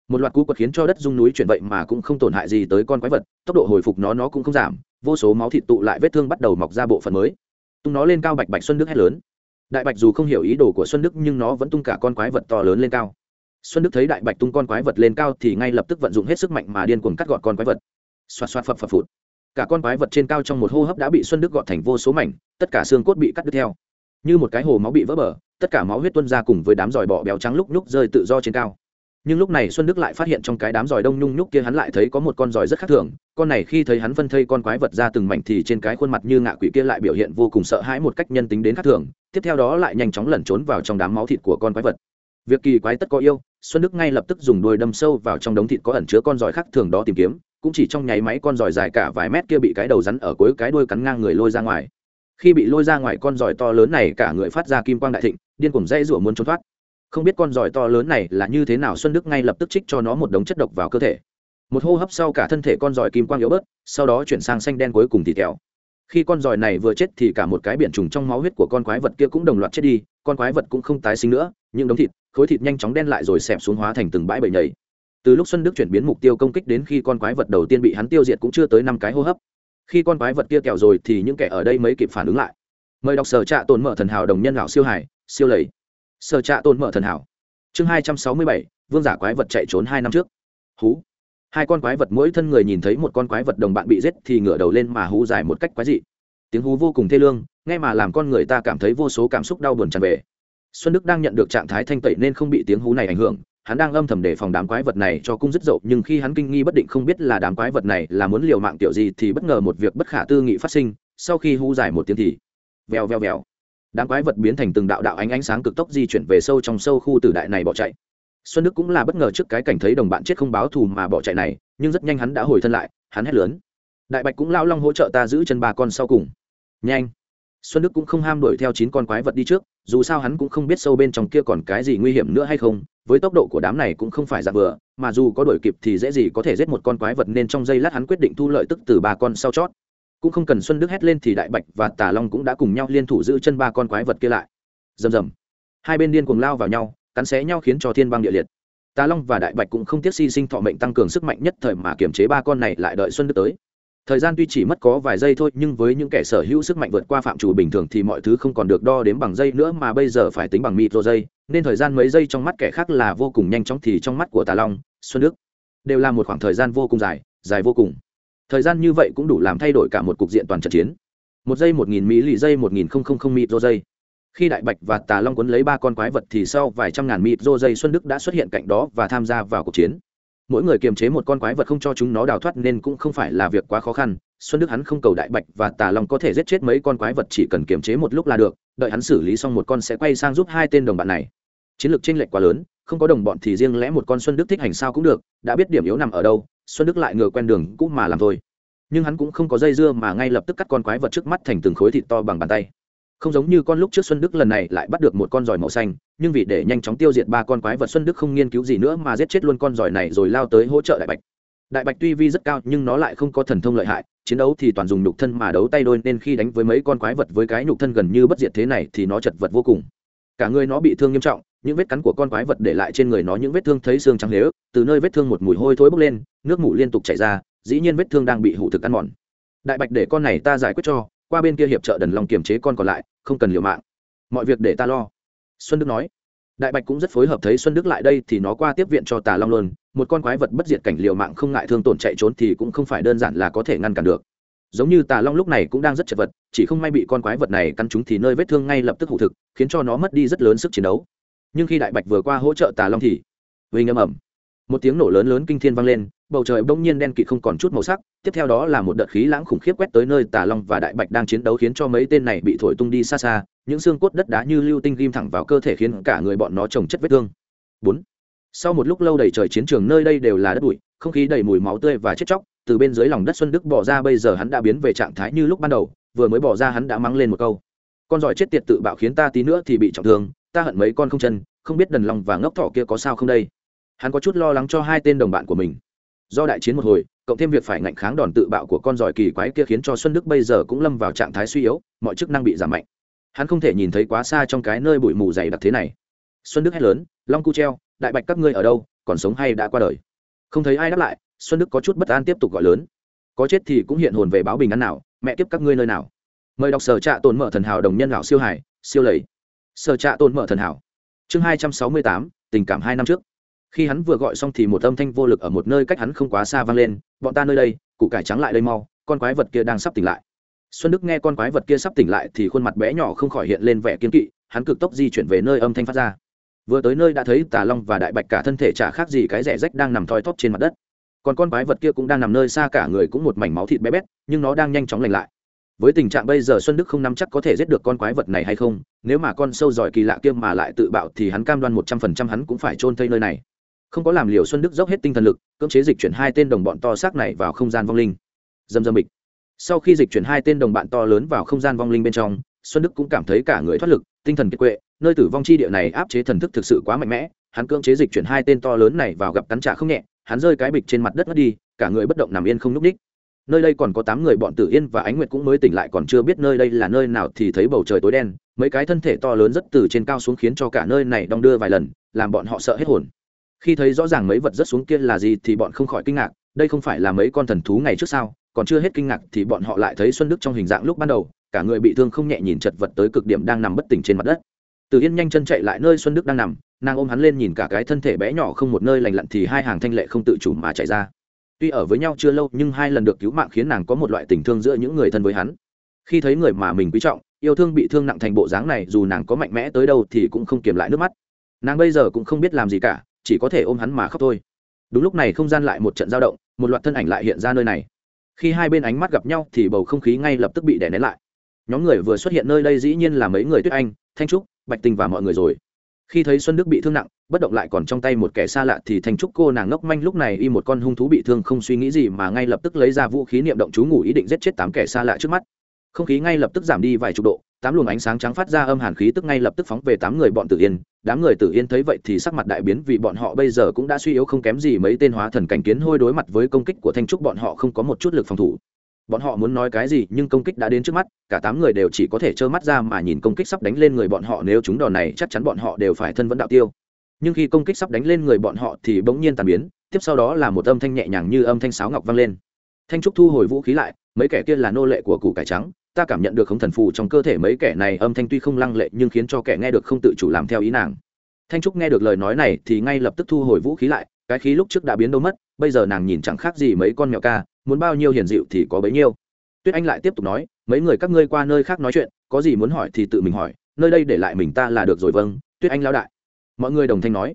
một loạt cú quật khiến cho đất rung núi chuyển vậy mà cũng không tổn hại gì tới con quái vật, tốc độ hồi phục nó nó cũng không giảm, vô số máu thịt tụ lại vết thương bắt đầu mọc ra bộ phận mới. Tung nó lên cao bạch bạch xuân đức hét lớn. Đại bạch dù không hiểu ý đồ của xuân đức nhưng nó vẫn tung cả con quái vật to lớn lên cao. Xuân đức thấy đại bạch tung con quái vật lên cao thì ngay lập tức vận dụng hết sức mạnh mà điên cuồng cắt gọt con quái vật. Xoạt xoạt phập phập phụt. Cả con quái vật trên cao trong một hô hấp đã bị xuân đức gọt thành vô số mảnh, tất cả xương cốt bị cắt đứt theo. Như một cái hồ máu bị vỡ bờ, tất cả máu huyết tuân ra cùng với đám giỏi bọ béo trắng lúc nhúc rơi tự do trên cao nhưng lúc này xuân đức lại phát hiện trong cái đám giỏi đông nhung nhúc kia hắn lại thấy có một con giỏi rất khác thường con này khi thấy hắn phân thây con quái vật ra từng mảnh thì trên cái khuôn mặt như ngạ quỷ kia lại biểu hiện vô cùng sợ hãi một cách nhân tính đến khác thường tiếp theo đó lại nhanh chóng lẩn trốn vào trong đám máu thịt của con quái vật việc kỳ quái tất có yêu xuân đức ngay lập tức dùng đuôi đâm sâu vào trong đống thịt có ẩn chứa con giỏi khác thường đó tìm kiếm cũng chỉ trong nháy máy con giỏi dài cả vài mét kia bị cái đầu rắn ở cuối cái đuôi cắn ngang người lôi ra ngoài khi bị lôi ra ngoài con giỏi to lớn này cả người phát ra kim quang đại thịnh điên cuồng dây rủa muốn trốn thoát không biết con giỏi to lớn này là như thế nào xuân đức ngay lập tức trích cho nó một đống chất độc vào cơ thể. Một hô hấp sau cả thân thể con giỏi kim quang yếu bớt, sau đó chuyển sang xanh đen cuối cùng thì kẹo khi con giỏi này vừa chết thì cả một cái biển trùng trong máu huyết của con quái vật kia cũng đồng loạt chết đi, con quái vật cũng không tái sinh nữa, những đống thịt, khối thịt nhanh chóng đen lại rồi xẹp xuống hóa thành từng bãi bầy nhảy từ lúc xuân đức chuyển biến mục tiêu công kích đến khi con quái vật đầu tiên bị hắn tiêu diệt cũng chưa tới năm cái hô hấp. Khi con quái vật kia kẹo rồi thì những kẻ ở đây mới kịp phản ứng lại. Mời đọc sở trạ tồn mở thần hảo đồng nhân lão siêu hải, siêu lầy sở trạ tồn mở thần hảo. Chương hai trăm sáu mươi bảy, vương giả quái vật chạy trốn hai năm trước. Hú. Hai con quái vật mỗi thân người nhìn thấy một con quái vật đồng bạn bị giết thì ngửa đầu lên mà hú dài một cách quái dị. Tiếng hú vô cùng thê lương, nghe mà làm con người ta cảm thấy vô số cảm xúc đau buồn tràn về. Xuân đức đang nhận được trạng thái thanh tẩy nên không bị tiếng hú này ảnh hưởng, hắn đang âm thầm đề phòng đám quái vật này cho cung dứt dậu, nhưng khi hắn kinh nghi bất định không biết là đám quái vật này là muốn liều mạng tiểu gì thì bất ngờ một việc bất khả tư nghị phát sinh, sau khi hú dài một tiếng thì vèo vèo vèo đám quái vật biến thành từng đạo đạo ánh ánh sáng cực tốc di chuyển về sâu trong sâu khu tử đại này bỏ chạy. Xuân đức cũng là bất ngờ trước cái cảnh thấy đồng bạn chết không báo thù mà bỏ chạy này, nhưng rất nhanh hắn đã hồi thân lại, hắn hét lớn. Đại bạch cũng lao long hỗ trợ ta giữ chân ba con sau cùng. Nhanh. Xuân đức cũng không ham đuổi theo chín con quái vật đi trước, dù sao hắn cũng không biết sâu bên trong kia còn cái gì nguy hiểm nữa hay không, với tốc độ của đám này cũng không phải giả vừa, mà dù có đuổi kịp thì dễ gì có thể giết một con quái vật nên trong giây lát hắn quyết định thu lợi tức từ ba con sau chót cũng không cần xuân đức hét lên thì đại bạch và tà long cũng đã cùng nhau liên thủ giữ chân ba con quái vật kia lại. Rầm rầm. Hai bên điên cuồng lao vào nhau, cắn xé nhau khiến cho thiên băng địa liệt. Tà long và đại bạch cũng không tiếc hy sinh thọ mệnh tăng cường sức mạnh nhất thời mà kiềm chế ba con này lại đợi xuân đức tới. Thời gian tuy chỉ mất có vài giây thôi, nhưng với những kẻ sở hữu sức mạnh vượt qua phạm chủ bình thường thì mọi thứ không còn được đo đếm bằng giây nữa mà bây giờ phải tính bằng micro giây nên thời gian mấy giây trong mắt kẻ khác là vô cùng nhanh chóng thì trong mắt của tà long, xuân đức đều là một khoảng thời gian vô cùng dài dài vô cùng thời gian như vậy cũng đủ làm thay đổi cả một cục diện toàn trận chiến. Một giây một nghìn mỹ lì giây, một nghìn không không không mịt rô giây. Khi đại bạch và tà long quấn lấy ba con quái vật thì sau vài trăm ngàn mịt rô giây, xuân đức đã xuất hiện cạnh đó và tham gia vào cuộc chiến. Mỗi người kiềm chế một con quái vật không cho chúng nó đào thoát nên cũng không phải là việc quá khó khăn. Xuân đức hắn không cầu đại bạch và tà long có thể giết chết mấy con quái vật, chỉ cần kiềm chế một lúc là được. Đợi hắn xử lý xong một con sẽ quay sang giúp hai tên đồng bạn này. Chiến lược tranh lệch quá lớn, không có đồng bọn thì riêng lẽ một con xuân đức thích hành sao cũng được, đã biết điểm yếu nằm ở đâu xuân đức lại ngựa quen đường cũng mà làm thôi. Nhưng hắn cũng không có dây dưa mà ngay lập tức cắt con quái vật trước mắt thành từng khối thịt to bằng bàn tay. Không giống như con lúc trước xuân đức lần này lại bắt được một con giỏi màu xanh, nhưng vì để nhanh chóng tiêu diệt ba con quái vật, xuân đức không nghiên cứu gì nữa mà giết chết luôn con giỏi này rồi lao tới hỗ trợ đại bạch. Đại bạch tuy vi rất cao nhưng nó lại không có thần thông lợi hại, chiến đấu thì toàn dùng nhục thân mà đấu tay đôi nên khi đánh với mấy con quái vật với cái nhục thân gần như bất diệt thế này thì nó chật vật vô cùng. Cả người nó bị thương nghiêm trọng, những vết cắn của con quái vật để lại trên người nó những vết thương thấy xương trắng lếu từ nơi vết thương một mùi hôi thối bốc lên, nước mủ liên tục chảy ra, dĩ nhiên vết thương đang bị hủ thực ăn mòn. Đại bạch để con này ta giải quyết cho, qua bên kia hiệp trợ đần lòng kiềm chế con còn lại, không cần liều mạng. Mọi việc để ta lo. Xuân đức nói. Đại bạch cũng rất phối hợp thấy xuân đức lại đây thì nó qua tiếp viện cho tà long luôn. Một con quái vật bất diệt cảnh liều mạng không ngại thương tổn chạy trốn thì cũng không phải đơn giản là có thể ngăn cản được. Giống như tà long lúc này cũng đang rất chật vật, chỉ không may bị con quái vật này căn trúng thì nơi vết thương ngay lập tức hụ thực, khiến cho nó mất đi rất lớn sức chiến đấu. Nhưng khi đại bạch vừa qua hỗ trợ tà long thì, vinh âm ẩm một tiếng nổ lớn lớn kinh thiên vang lên, bầu trời bỗng nhiên đen kịt không còn chút màu sắc, tiếp theo đó là một đợt khí lãng khủng khiếp quét tới nơi tà long và đại bạch đang chiến đấu khiến cho mấy tên này bị thổi tung đi xa xa, những xương cốt đất đá như lưu tinh ghim thẳng vào cơ thể khiến cả người bọn nó trồng chất vết thương. Bốn. Sau một lúc lâu đầy trời chiến trường nơi đây đều là đất bụi, không khí đầy mùi máu tươi và chết chóc, từ bên dưới lòng đất xuân đức bỏ ra bây giờ hắn đã biến về trạng thái như lúc ban đầu, vừa mới bỏ ra hắn đã mắng lên một câu. Con giỏi chết tiệt tự bạo khiến ta tí nữa thì bị trọng thương, ta hận mấy con không chân, không biết đần lòng và ngốc thỏ kia có sao không đây? Hắn có chút lo lắng cho hai tên đồng bạn của mình. Do đại chiến một hồi, cộng thêm việc phải ngạnh kháng đòn tự bạo của con giỏi kỳ quái kia khiến cho xuân đức bây giờ cũng lâm vào trạng thái suy yếu, mọi chức năng bị giảm mạnh. Hắn không thể nhìn thấy quá xa trong cái nơi bụi mù dày đặc thế này. Xuân đức hét lớn, long cu treo, đại bạch các ngươi ở đâu, còn sống hay đã qua đời? Không thấy ai đáp lại, xuân đức có chút bất an tiếp tục gọi lớn, có chết thì cũng hiện hồn về báo bình ăn nào, mẹ tiếp các ngươi nơi nào? Mời đọc sở trạ tồn mở thần hảo đồng nhân lão siêu hải, siêu lầy. Sở trạ tồn mở thần hảo. Chương hai trăm sáu mươi tám, tình cảm hai năm trước khi hắn vừa gọi xong thì một âm thanh vô lực ở một nơi cách hắn không quá xa vang lên, bọn ta nơi đây, củ cải trắng lại đây mau, con quái vật kia đang sắp tỉnh lại. Xuân đức nghe con quái vật kia sắp tỉnh lại thì khuôn mặt bé nhỏ không khỏi hiện lên vẻ kiên kỵ, hắn cực tốc di chuyển về nơi âm thanh phát ra. Vừa tới nơi đã thấy tà long và đại bạch cả thân thể chả khác gì cái rẻ rách đang nằm thoi thóp trên mặt đất. Còn con quái vật kia cũng đang nằm nơi xa cả người cũng một mảnh máu thịt bé bét, nhưng nó đang nhanh chóng lành lại. Với tình trạng bây giờ xuân đức không nắm chắc có thể giết được con quái vật này hay không, nếu mà con sâu giỏi kỳ lạ kia mà lại tự bạo thì hắn cam đoan một trăm phần trăm hắn cũng phải trôn thây nơi này không có làm liều xuân đức dốc hết tinh thần lực, cưỡng chế dịch chuyển hai tên đồng bọn to xác này vào không gian vong linh. Dầm dầm bịch. Sau khi dịch chuyển hai tên đồng bạn to lớn vào không gian vong linh bên trong, xuân đức cũng cảm thấy cả người thoát lực, tinh thần kiệt quệ, nơi tử vong chi địa này áp chế thần thức thực sự quá mạnh mẽ, hắn cưỡng chế dịch chuyển hai tên to lớn này vào gặp cắn trả không nhẹ, hắn rơi cái bịch trên mặt đất mất đi, cả người bất động nằm yên không nhúc ních nơi đây còn có tám người bọn tử yên và ánh nguyệt cũng mới tỉnh lại còn chưa biết nơi đây là nơi nào thì thấy bầu trời tối đen, mấy cái thân thể to lớn rất từ trên cao xuống khiến cho cả nơi này đong đưa vài lần, làm bọn họ sợ hết hồn khi thấy rõ ràng mấy vật rất xuống kia là gì thì bọn không khỏi kinh ngạc, đây không phải là mấy con thần thú ngày trước sao, còn chưa hết kinh ngạc thì bọn họ lại thấy xuân đức trong hình dạng lúc ban đầu, cả người bị thương không nhẹ nhìn chật vật tới cực điểm đang nằm bất tỉnh trên mặt đất. Từ yên nhanh chân chạy lại nơi xuân đức đang nằm, nàng ôm hắn lên nhìn cả cái thân thể bé nhỏ không một nơi lành lặn thì hai hàng thanh lệ không tự chủ mà chạy ra. Tuy ở với nhau chưa lâu nhưng hai lần được cứu mạng khiến nàng có một loại tình thương giữa những người thân với hắn. Khi thấy người mà mình quý trọng, yêu thương bị thương nặng thành bộ dáng này dù nàng có mạnh mẽ tới đâu thì cũng không kiềm lại nước mắt. Nàng bây giờ cũng không biết làm gì cả chỉ có thể ôm hắn mà khóc thôi. Đúng lúc này không gian lại một trận giao động, một loạt thân ảnh lại hiện ra nơi này. Khi hai bên ánh mắt gặp nhau thì bầu không khí ngay lập tức bị đè nén lại. Nhóm người vừa xuất hiện nơi đây dĩ nhiên là mấy người tuyết anh, thanh trúc, bạch tình và mọi người rồi. Khi thấy xuân đức bị thương nặng, bất động lại còn trong tay một kẻ xa lạ thì thanh trúc cô nàng ngốc manh lúc này y một con hung thú bị thương không suy nghĩ gì mà ngay lập tức lấy ra vũ khí niệm động chú ngủ ý định giết chết tám kẻ xa lạ trước mắt. Không khí ngay lập tức giảm đi vài chục độ tám luồng ánh sáng trắng phát ra âm hàn khí tức ngay lập tức phóng về tám người bọn tử yên. Đám người tử yên thấy vậy thì sắc mặt đại biến vì bọn họ bây giờ cũng đã suy yếu không kém gì mấy tên hóa thần cảnh kiến hôi đối mặt với công kích của thanh trúc bọn họ không có một chút lực phòng thủ. Bọn họ muốn nói cái gì nhưng công kích đã đến trước mắt, cả tám người đều chỉ có thể trơ mắt ra mà nhìn công kích sắp đánh lên người bọn họ nếu chúng đòn này chắc chắn bọn họ đều phải thân vẫn đạo tiêu. Nhưng khi công kích sắp đánh lên người bọn họ thì bỗng nhiên tàn biến, tiếp sau đó là một âm thanh nhẹ nhàng như âm thanh sáo ngọc vang lên. Thanh trúc thu hồi vũ khí lại, mấy kẻ kia là nô lệ của củ cải trắng ta cảm nhận được không thần phù trong cơ thể mấy kẻ này âm thanh tuy không lăng lệ nhưng khiến cho kẻ nghe được không tự chủ làm theo ý nàng. Thanh trúc nghe được lời nói này thì ngay lập tức thu hồi vũ khí lại, cái khí lúc trước đã biến đâu mất, bây giờ nàng nhìn chẳng khác gì mấy con mèo ca, muốn bao nhiêu hiền dịu thì có bấy nhiêu. Tuyết anh lại tiếp tục nói, mấy người các ngươi qua nơi khác nói chuyện, có gì muốn hỏi thì tự mình hỏi, nơi đây để lại mình ta là được rồi vâng tuyết anh lao đại. Mọi người đồng thanh nói.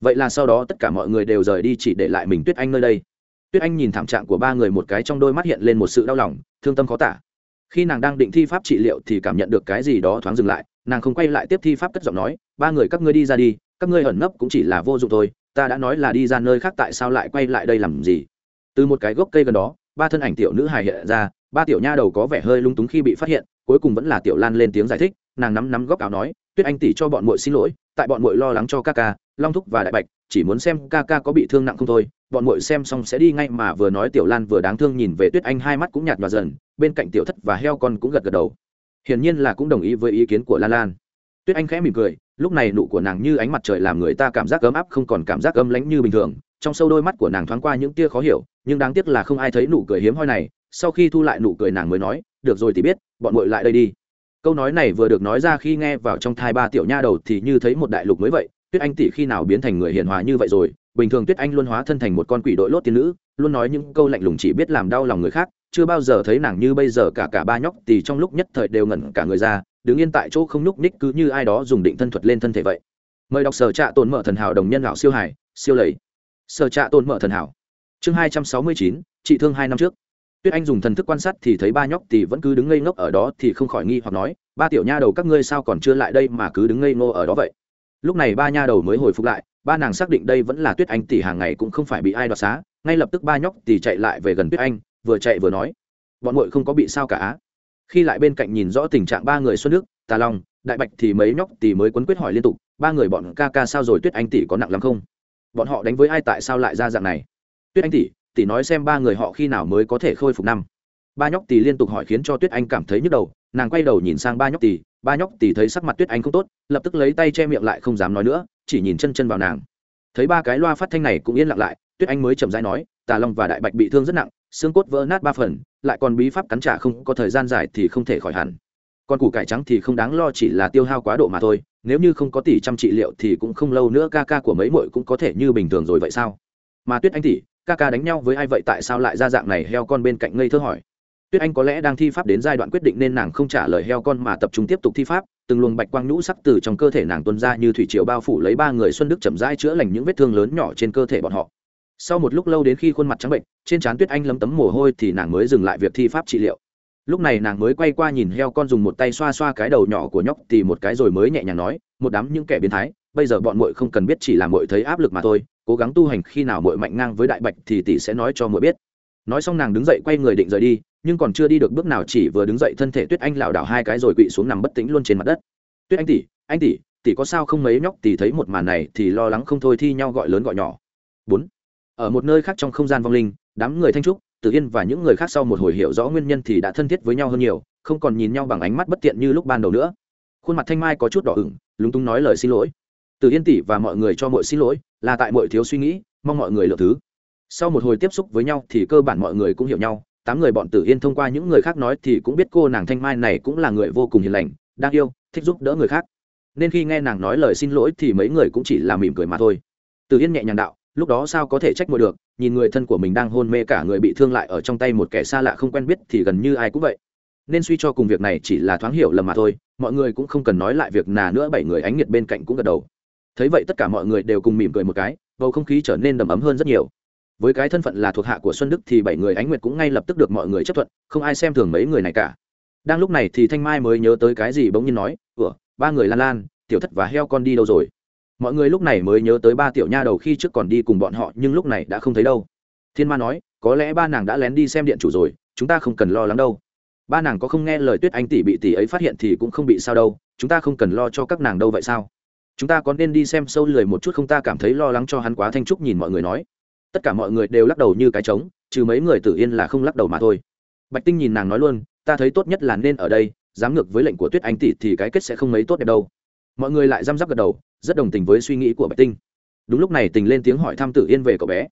Vậy là sau đó tất cả mọi người đều rời đi chỉ để lại mình tuyết anh nơi đây. Tuyết anh nhìn thảm trạng của ba người một cái trong đôi mắt hiện lên một sự đau lòng, thương tâm khó tả khi nàng đang định thi pháp trị liệu thì cảm nhận được cái gì đó thoáng dừng lại, nàng không quay lại tiếp thi pháp cất giọng nói, ba người các ngươi đi ra đi, các ngươi ẩn nấp cũng chỉ là vô dụng thôi, ta đã nói là đi ra nơi khác tại sao lại quay lại đây làm gì? Từ một cái gốc cây gần đó, ba thân ảnh tiểu nữ hài hiện ra, ba tiểu nha đầu có vẻ hơi lung túng khi bị phát hiện, cuối cùng vẫn là tiểu lan lên tiếng giải thích, nàng nắm nắm góc áo nói, tuyết anh tỷ cho bọn muội xin lỗi, tại bọn muội lo lắng cho ca ca, long thúc và đại bạch, chỉ muốn xem ca ca có bị thương nặng không thôi bọn muội xem xong sẽ đi ngay mà vừa nói tiểu lan vừa đáng thương nhìn về tuyết anh, hai mắt cũng nhạt nhòa dần, bên cạnh tiểu thất và heo con cũng gật gật đầu. Hiển nhiên là cũng đồng ý với ý kiến của lan lan. Tuyết anh khẽ mỉm cười, lúc này nụ của nàng như ánh mặt trời làm người ta cảm giác ấm áp không còn cảm giác ấm lánh như bình thường. Trong sâu đôi mắt của nàng thoáng qua những tia khó hiểu, nhưng đáng tiếc là không ai thấy nụ cười hiếm hoi này. Sau khi thu lại nụ cười nàng mới nói, được rồi thì biết, bọn muội lại đây đi. Câu nói này vừa được nói ra khi nghe vào trong thai ba tiểu nha đầu thì như thấy một đại lục mới vậy. Tuyết anh tỷ khi nào biến thành người hiền hòa như vậy rồi? Bình thường tuyết anh luôn hóa thân thành một con quỷ đội lốt tiên nữ, luôn nói những câu lạnh lùng chỉ biết làm đau lòng người khác, chưa bao giờ thấy nàng như bây giờ cả cả ba nhóc thì trong lúc nhất thời đều ngẩn cả người ra, đứng yên tại chỗ không nhúc ních cứ như ai đó dùng định thân thuật lên thân thể vậy. Mời đọc sở trạ tồn mở thần hảo đồng nhân lão siêu hải siêu lầy. Sở trạ tôn mở thần hảo. Chương hai trăm sáu mươi chín chị thương hai năm trước. Tuyết anh dùng thần thức quan sát thì thấy ba nhóc thì vẫn cứ đứng ngây ngốc ở đó thì không khỏi nghi hoặc nói, ba tiểu nha đầu các ngươi sao còn chưa lại đây mà cứ đứng ngây ngô ở đó vậy? Lúc này ba nha đầu mới hồi phục lại ba nàng xác định đây vẫn là tuyết anh tỷ hàng ngày cũng không phải bị ai đoạt xá, ngay lập tức ba nhóc tỷ chạy lại về gần tuyết anh, vừa chạy vừa nói, bọn muội không có bị sao cả khi lại bên cạnh nhìn rõ tình trạng ba người xuân nước tà long, đại bạch thì mấy nhóc tỷ mới quấn quyết hỏi liên tục, ba người bọn ca ca sao rồi? Tuyết anh tỷ có nặng lắm không? Bọn họ đánh với ai? Tại sao lại ra dạng này? Tuyết anh tỷ tỷ nói xem ba người họ khi nào mới có thể khôi phục năm. Ba nhóc tỷ liên tục hỏi khiến cho tuyết anh cảm thấy nhức đầu, nàng quay đầu nhìn sang ba nhóc tỷ ba nhóc tỷ thấy sắc mặt tuyết anh không tốt, lập tức lấy tay che miệng lại không dám nói nữa chỉ nhìn chân chân vào nàng. Thấy ba cái loa phát thanh này cũng yên lặng lại, tuyết anh mới chậm rãi nói, tà long và đại bạch bị thương rất nặng, xương cốt vỡ nát ba phần, lại còn bí pháp cắn trả không có thời gian dài thì không thể khỏi hẳn. Còn củ cải trắng thì không đáng lo chỉ là tiêu hao quá độ mà thôi, nếu như không có tỷ trăm trị liệu thì cũng không lâu nữa ca ca của mấy muội cũng có thể như bình thường rồi vậy sao? Mà tuyết anh tỷ ca ca đánh nhau với ai vậy tại sao lại ra dạng này? Heo con bên cạnh ngây thơ hỏi tuyết anh có lẽ đang thi pháp đến giai đoạn quyết định nên nàng không trả lời heo con mà tập trung tiếp tục thi pháp, từng luồng bạch quang nhũ sắc từ trong cơ thể nàng tuôn ra như thủy triều bao phủ lấy ba người xuân đức chậm rãi chữa lành những vết thương lớn nhỏ trên cơ thể bọn họ. Sau một lúc lâu đến khi khuôn mặt trắng bệnh, trên trán tuyết anh lấm tấm mồ hôi thì nàng mới dừng lại việc thi pháp trị liệu. Lúc này nàng mới quay qua nhìn heo con dùng một tay xoa xoa cái đầu nhỏ của nhóc thì một cái rồi mới nhẹ nhàng nói, một đám những kẻ biến thái, bây giờ bọn muội không cần biết chỉ là muội thấy áp lực mà thôi, cố gắng tu hành khi nào muội mạnh ngang với đại bạch thì tỷ sẽ nói cho muội biết. Nói xong nàng đứng dậy quay người định rời đi nhưng còn chưa đi được bước nào chỉ vừa đứng dậy thân thể tuyết anh lảo đảo hai cái rồi quỵ xuống nằm bất tĩnh luôn trên mặt đất. Tuyết anh tỷ anh tỷ tỷ có sao không mấy nhóc, tỷ thấy một màn này thì lo lắng không thôi thi nhau gọi lớn gọi nhỏ. Bốn, ở một nơi khác trong không gian vong linh, đám người thanh trúc, tử yên và những người khác sau một hồi hiểu rõ nguyên nhân thì đã thân thiết với nhau hơn nhiều, không còn nhìn nhau bằng ánh mắt bất tiện như lúc ban đầu nữa. Khuôn mặt thanh mai có chút đỏ ửng, lúng túng nói lời xin lỗi. Tử yên tỷ và mọi người cho mọi xin lỗi, là tại mọi thiếu suy nghĩ, mong mọi người lượng thứ. Sau một hồi tiếp xúc với nhau thì cơ bản mọi người cũng hiểu nhau tám người bọn tử yên thông qua những người khác nói thì cũng biết cô nàng thanh mai này cũng là người vô cùng hiền lành đang yêu, thích giúp đỡ người khác. Nên khi nghe nàng nói lời xin lỗi thì mấy người cũng chỉ là mỉm cười mà thôi. Tử yên nhẹ nhàng đạo, lúc đó sao có thể trách mồi được, nhìn người thân của mình đang hôn mê cả người bị thương lại ở trong tay một kẻ xa lạ không quen biết thì gần như ai cũng vậy. Nên suy cho cùng việc này chỉ là thoáng hiểu lầm mà thôi, mọi người cũng không cần nói lại việc nà nữa, bảy người ánh nhiệt bên cạnh cũng gật đầu. Thấy vậy tất cả mọi người đều cùng mỉm cười một cái, bầu không khí trở nên đầm ấm hơn rất nhiều với cái thân phận là thuộc hạ của xuân đức thì bảy người ánh nguyệt cũng ngay lập tức được mọi người chấp thuận, không ai xem thường mấy người này cả. Đang lúc này thì thanh mai mới nhớ tới cái gì bỗng nhiên nói, ủa, ba người lan lan, tiểu thất và heo con đi đâu rồi? Mọi người lúc này mới nhớ tới ba tiểu nha đầu khi trước còn đi cùng bọn họ, nhưng lúc này đã không thấy đâu. Thiên ma nói, có lẽ ba nàng đã lén đi xem điện chủ rồi, chúng ta không cần lo lắng đâu. Ba nàng có không nghe lời tuyết anh tỷ bị tỷ ấy phát hiện thì cũng không bị sao đâu, chúng ta không cần lo cho các nàng đâu vậy sao? Chúng ta có nên đi xem sâu lười một chút không? Ta cảm thấy lo lắng cho hắn quá, thanh trúc nhìn mọi người nói tất cả mọi người đều lắc đầu như cái trống, trừ mấy người tử yên là không lắc đầu mà thôi. Bạch tinh nhìn nàng nói luôn, ta thấy tốt nhất là nên ở đây, dám ngược với lệnh của tuyết anh tỷ thì cái kết sẽ không mấy tốt đẹp đâu. Mọi người lại răm rắp gật đầu, rất đồng tình với suy nghĩ của bạch tinh. Đúng lúc này tình lên tiếng hỏi thăm tử yên về cậu bé.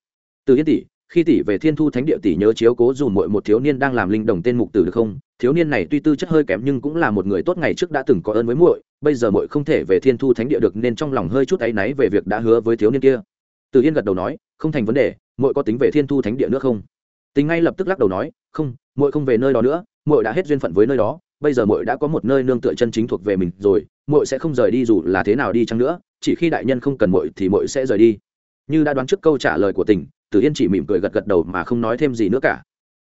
Tử yên tỷ, khi tỷ về thiên thu thánh địa tỷ nhớ chiếu cố dù mọi một thiếu niên đang làm linh đồng tên mục tử được không? Thiếu niên này tuy tư chất hơi kém nhưng cũng là một người tốt ngày trước đã từng có ơn với muội, bây giờ muội không thể về thiên thu thánh địa được nên trong lòng hơi chút áy náy về việc đã hứa với thiếu niên kia tử yên gật đầu nói, không thành vấn đề, muội có tính về thiên thu thánh địa nữa không? Tình ngay lập tức lắc đầu nói, không, muội không về nơi đó nữa, muội đã hết duyên phận với nơi đó, bây giờ muội đã có một nơi nương tựa chân chính thuộc về mình rồi, muội sẽ không rời đi dù là thế nào đi chăng nữa, chỉ khi đại nhân không cần muội thì muội sẽ rời đi. Như đã đoán trước câu trả lời của tình tử yên chỉ mỉm cười gật gật đầu mà không nói thêm gì nữa cả.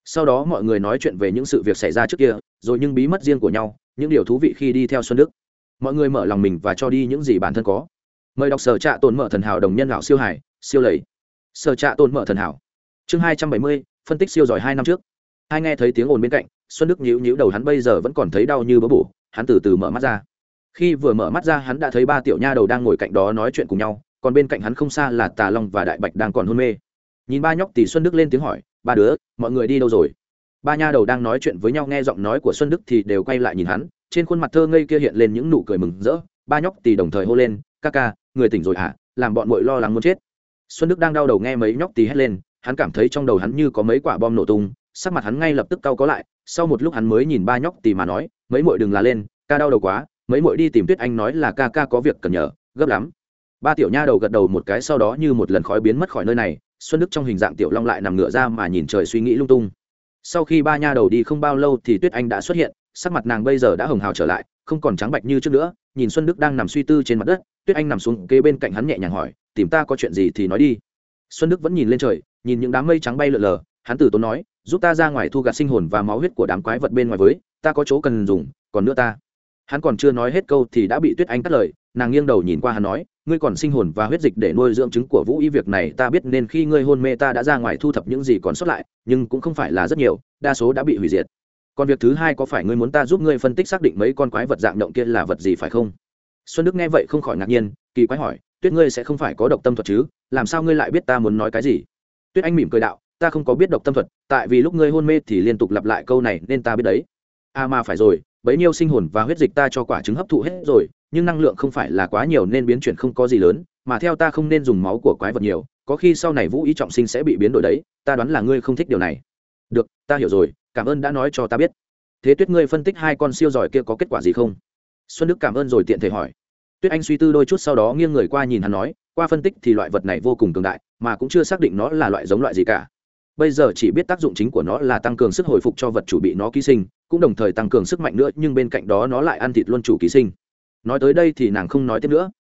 Sau đó mọi người nói chuyện về những sự việc xảy ra trước kia, rồi những bí mật riêng của nhau, những điều thú vị khi đi theo xuân đức. Mọi người mở lòng mình và cho đi những gì bản thân có. Mời đọc sở trạ tồn mở thần hảo đồng nhân lão siêu hải siêu lầy. Sở trạ tồn mở thần hảo. Chương hai trăm bảy mươi, phân tích siêu giỏi hai năm trước. Hai nghe thấy tiếng ồn bên cạnh, xuân đức nhíu nhíu đầu hắn bây giờ vẫn còn thấy đau như bớ bổ, hắn từ từ mở mắt ra. Khi vừa mở mắt ra, hắn đã thấy ba tiểu nha đầu đang ngồi cạnh đó nói chuyện cùng nhau, còn bên cạnh hắn không xa là tà long và đại bạch đang còn hôn mê. Nhìn ba nhóc tỷ xuân đức lên tiếng hỏi, ba đứa, mọi người đi đâu rồi? Ba nha đầu đang nói chuyện với nhau nghe giọng nói của xuân đức thì đều quay lại nhìn hắn, trên khuôn mặt thơ ngây kia hiện lên những nụ cười mừng rỡ. Ba nhóc tỷ đồng thời hô lên, ca ca, người tỉnh rồi hả? À? làm bọn mội lo lắng muốn chết xuân đức đang đau đầu nghe mấy nhóc tỷ hét lên, hắn cảm thấy trong đầu hắn như có mấy quả bom nổ tung, sắc mặt hắn ngay lập tức cau có lại, sau một lúc hắn mới nhìn ba nhóc tì mà nói, mấy mội đừng là lên, ca đau đầu quá, mấy mội đi tìm tuyết anh nói là ca ca có việc cần nhờ, gấp lắm. Ba tiểu nha đầu gật đầu một cái sau đó như một lần khói biến mất khỏi nơi này, xuân đức trong hình dạng tiểu long lại nằm ngửa ra mà nhìn trời suy nghĩ lung tung. Sau khi ba nha đầu đi không bao lâu thì tuyết anh đã xuất hiện, sắc mặt nàng bây giờ đã hồng hào trở lại không còn trắng bạch như trước nữa, nhìn xuân đức đang nằm suy tư trên mặt đất, tuyết anh nằm xuống kế bên cạnh hắn nhẹ nhàng hỏi, tìm ta có chuyện gì thì nói đi. Xuân đức vẫn nhìn lên trời, nhìn những đám mây trắng bay lượn lờ, hắn tử tốn nói, giúp ta ra ngoài thu gặt sinh hồn và máu huyết của đám quái vật bên ngoài với, ta có chỗ cần dùng, còn nữa ta. Hắn còn chưa nói hết câu thì đã bị tuyết anh cắt lời, nàng nghiêng đầu nhìn qua hắn nói, ngươi còn sinh hồn và huyết dịch để nuôi dưỡng trứng của vũ y việc này ta biết nên khi ngươi hôn mê ta đã ra ngoài thu thập những gì còn sót lại, nhưng cũng không phải là rất nhiều, đa số đã bị hủy diệt còn việc thứ hai có phải ngươi muốn ta giúp ngươi phân tích xác định mấy con quái vật dạng động kia là vật gì phải không? Xuân đức nghe vậy không khỏi ngạc nhiên, kỳ quái hỏi, tuyết ngươi sẽ không phải có độc tâm thuật chứ? Làm sao ngươi lại biết ta muốn nói cái gì? Tuyết anh mỉm cười đạo, ta không có biết độc tâm thuật, tại vì lúc ngươi hôn mê thì liên tục lặp lại câu này nên ta biết đấy. À mà phải rồi, bấy nhiêu sinh hồn và huyết dịch ta cho quả trứng hấp thụ hết rồi, nhưng năng lượng không phải là quá nhiều nên biến chuyển không có gì lớn, mà theo ta không nên dùng máu của quái vật nhiều, có khi sau này vũ ý trọng sinh sẽ bị biến đổi đấy, ta đoán là ngươi không thích điều này ta hiểu rồi, cảm ơn đã nói cho ta biết. Thế tuyết ngươi phân tích hai con siêu giỏi kia có kết quả gì không? Xuân đức cảm ơn rồi tiện thể hỏi. Tuyết anh suy tư đôi chút sau đó nghiêng người qua nhìn hắn nói, qua phân tích thì loại vật này vô cùng cường đại, mà cũng chưa xác định nó là loại giống loại gì cả. Bây giờ chỉ biết tác dụng chính của nó là tăng cường sức hồi phục cho vật chủ bị nó ký sinh, cũng đồng thời tăng cường sức mạnh nữa, nhưng bên cạnh đó nó lại ăn thịt luôn chủ ký sinh. Nói tới đây thì nàng không nói tiếp nữa.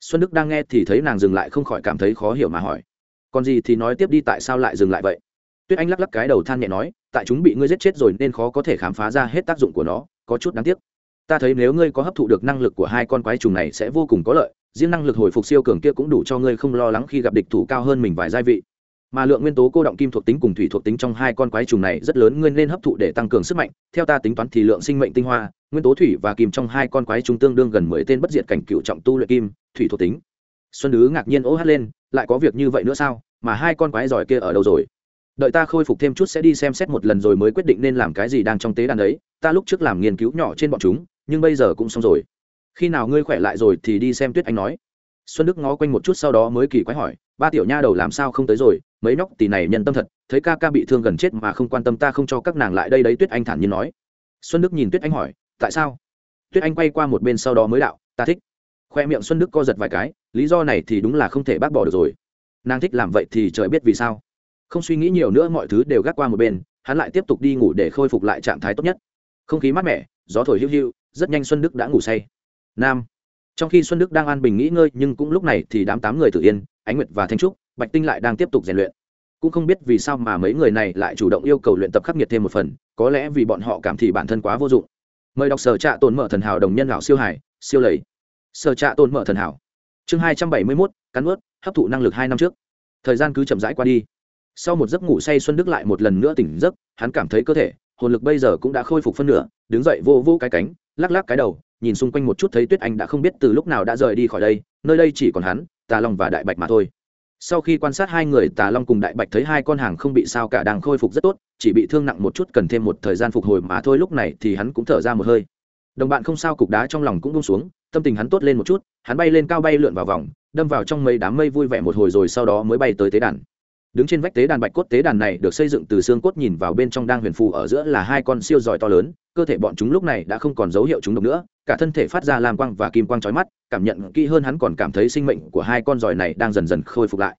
Xuân đức đang nghe thì thấy nàng dừng lại không khỏi cảm thấy khó hiểu mà hỏi. Còn gì thì nói tiếp đi, tại sao lại dừng lại vậy? Tuyết anh lắc lắc cái đầu than nhẹ nói, tại chúng bị ngươi giết chết rồi nên khó có thể khám phá ra hết tác dụng của nó, có chút đáng tiếc. Ta thấy nếu ngươi có hấp thụ được năng lực của hai con quái trùng này sẽ vô cùng có lợi, riêng năng lực hồi phục siêu cường kia cũng đủ cho ngươi không lo lắng khi gặp địch thủ cao hơn mình vài gia vị. Mà lượng nguyên tố cô động kim thuộc tính cùng thủy thuộc tính trong hai con quái trùng này rất lớn, ngươi nên hấp thụ để tăng cường sức mạnh. Theo ta tính toán thì lượng sinh mệnh tinh hoa, nguyên tố thủy và kim trong hai con quái trùng tương đương gần mười tên bất diệt cảnh cựu trọng tu luyện kim, thủy thuộc tính. Xuân đứ ngạc nhiên ố hát lên, lại có việc như vậy nữa sao? Mà hai con quái giỏi kia ở đâu rồi? Đợi ta khôi phục thêm chút sẽ đi xem xét một lần rồi mới quyết định nên làm cái gì đang trong tế đàn đấy ta lúc trước làm nghiên cứu nhỏ trên bọn chúng, nhưng bây giờ cũng xong rồi. Khi nào ngươi khỏe lại rồi thì đi xem tuyết anh nói. Xuân đức ngó quanh một chút sau đó mới kỳ quái hỏi, ba tiểu nha đầu làm sao không tới rồi? Mấy nhóc tỷ này nhân tâm thật, thấy ca ca bị thương gần chết mà không quan tâm ta không cho các nàng lại đây đấy. Tuyết anh thản nhiên nói. Xuân đức nhìn tuyết anh hỏi, tại sao? Tuyết anh quay qua một bên sau đó mới đạo, ta thích. Khoe miệng xuân đức co giật vài cái, lý do này thì đúng là không thể bác bỏ được rồi. Nàng thích làm vậy thì trời biết vì sao không suy nghĩ nhiều nữa mọi thứ đều gác qua một bên, hắn lại tiếp tục đi ngủ để khôi phục lại trạng thái tốt nhất. Không khí mát mẻ, gió thổi hiu hiu, rất nhanh xuân đức đã ngủ say. Nam. Trong khi xuân đức đang an bình nghỉ ngơi, nhưng cũng lúc này thì đám tám người tự yên, ánh nguyệt và thanh trúc, bạch tinh lại đang tiếp tục rèn luyện. Cũng không biết vì sao mà mấy người này lại chủ động yêu cầu luyện tập khắc nghiệt thêm một phần, có lẽ vì bọn họ cảm thì bản thân quá vô dụng. Mời đọc sở trạ tồn mở thần hảo đồng nhân lão siêu hải, siêu lầy. Sở trạ tồn mở thần hảo. Chương hai trăm bảy mươi mốt, cắn ướt hấp thụ năng lực hai năm trước. Thời gian cứ chậm rãi qua đi sau một giấc ngủ say xuân đức lại một lần nữa tỉnh giấc, hắn cảm thấy cơ thể, hồn lực bây giờ cũng đã khôi phục phân nửa, đứng dậy vô vô cái cánh, lắc lắc cái đầu, nhìn xung quanh một chút thấy tuyết anh đã không biết từ lúc nào đã rời đi khỏi đây, nơi đây chỉ còn hắn, tà long và đại bạch mà thôi. Sau khi quan sát hai người, tà long cùng đại bạch thấy hai con hàng không bị sao cả đang khôi phục rất tốt, chỉ bị thương nặng một chút cần thêm một thời gian phục hồi mà thôi, lúc này thì hắn cũng thở ra một hơi. Đồng bạn không sao cục đá trong lòng cũng bung xuống, tâm tình hắn tốt lên một chút, hắn bay lên cao bay lượn vào vòng, đâm vào trong mấy đám mây vui vẻ một hồi rồi sau đó mới bay tới tế đàn đứng trên vách tế đàn bạch cốt tế đàn này được xây dựng từ xương cốt nhìn vào bên trong đang huyền phù ở giữa là hai con siêu giỏi to lớn, cơ thể bọn chúng lúc này đã không còn dấu hiệu chúng độc nữa, cả thân thể phát ra lam quang và kim quang trói mắt, cảm nhận kỹ hơn hắn còn cảm thấy sinh mệnh của hai con giỏi này đang dần dần khôi phục lại.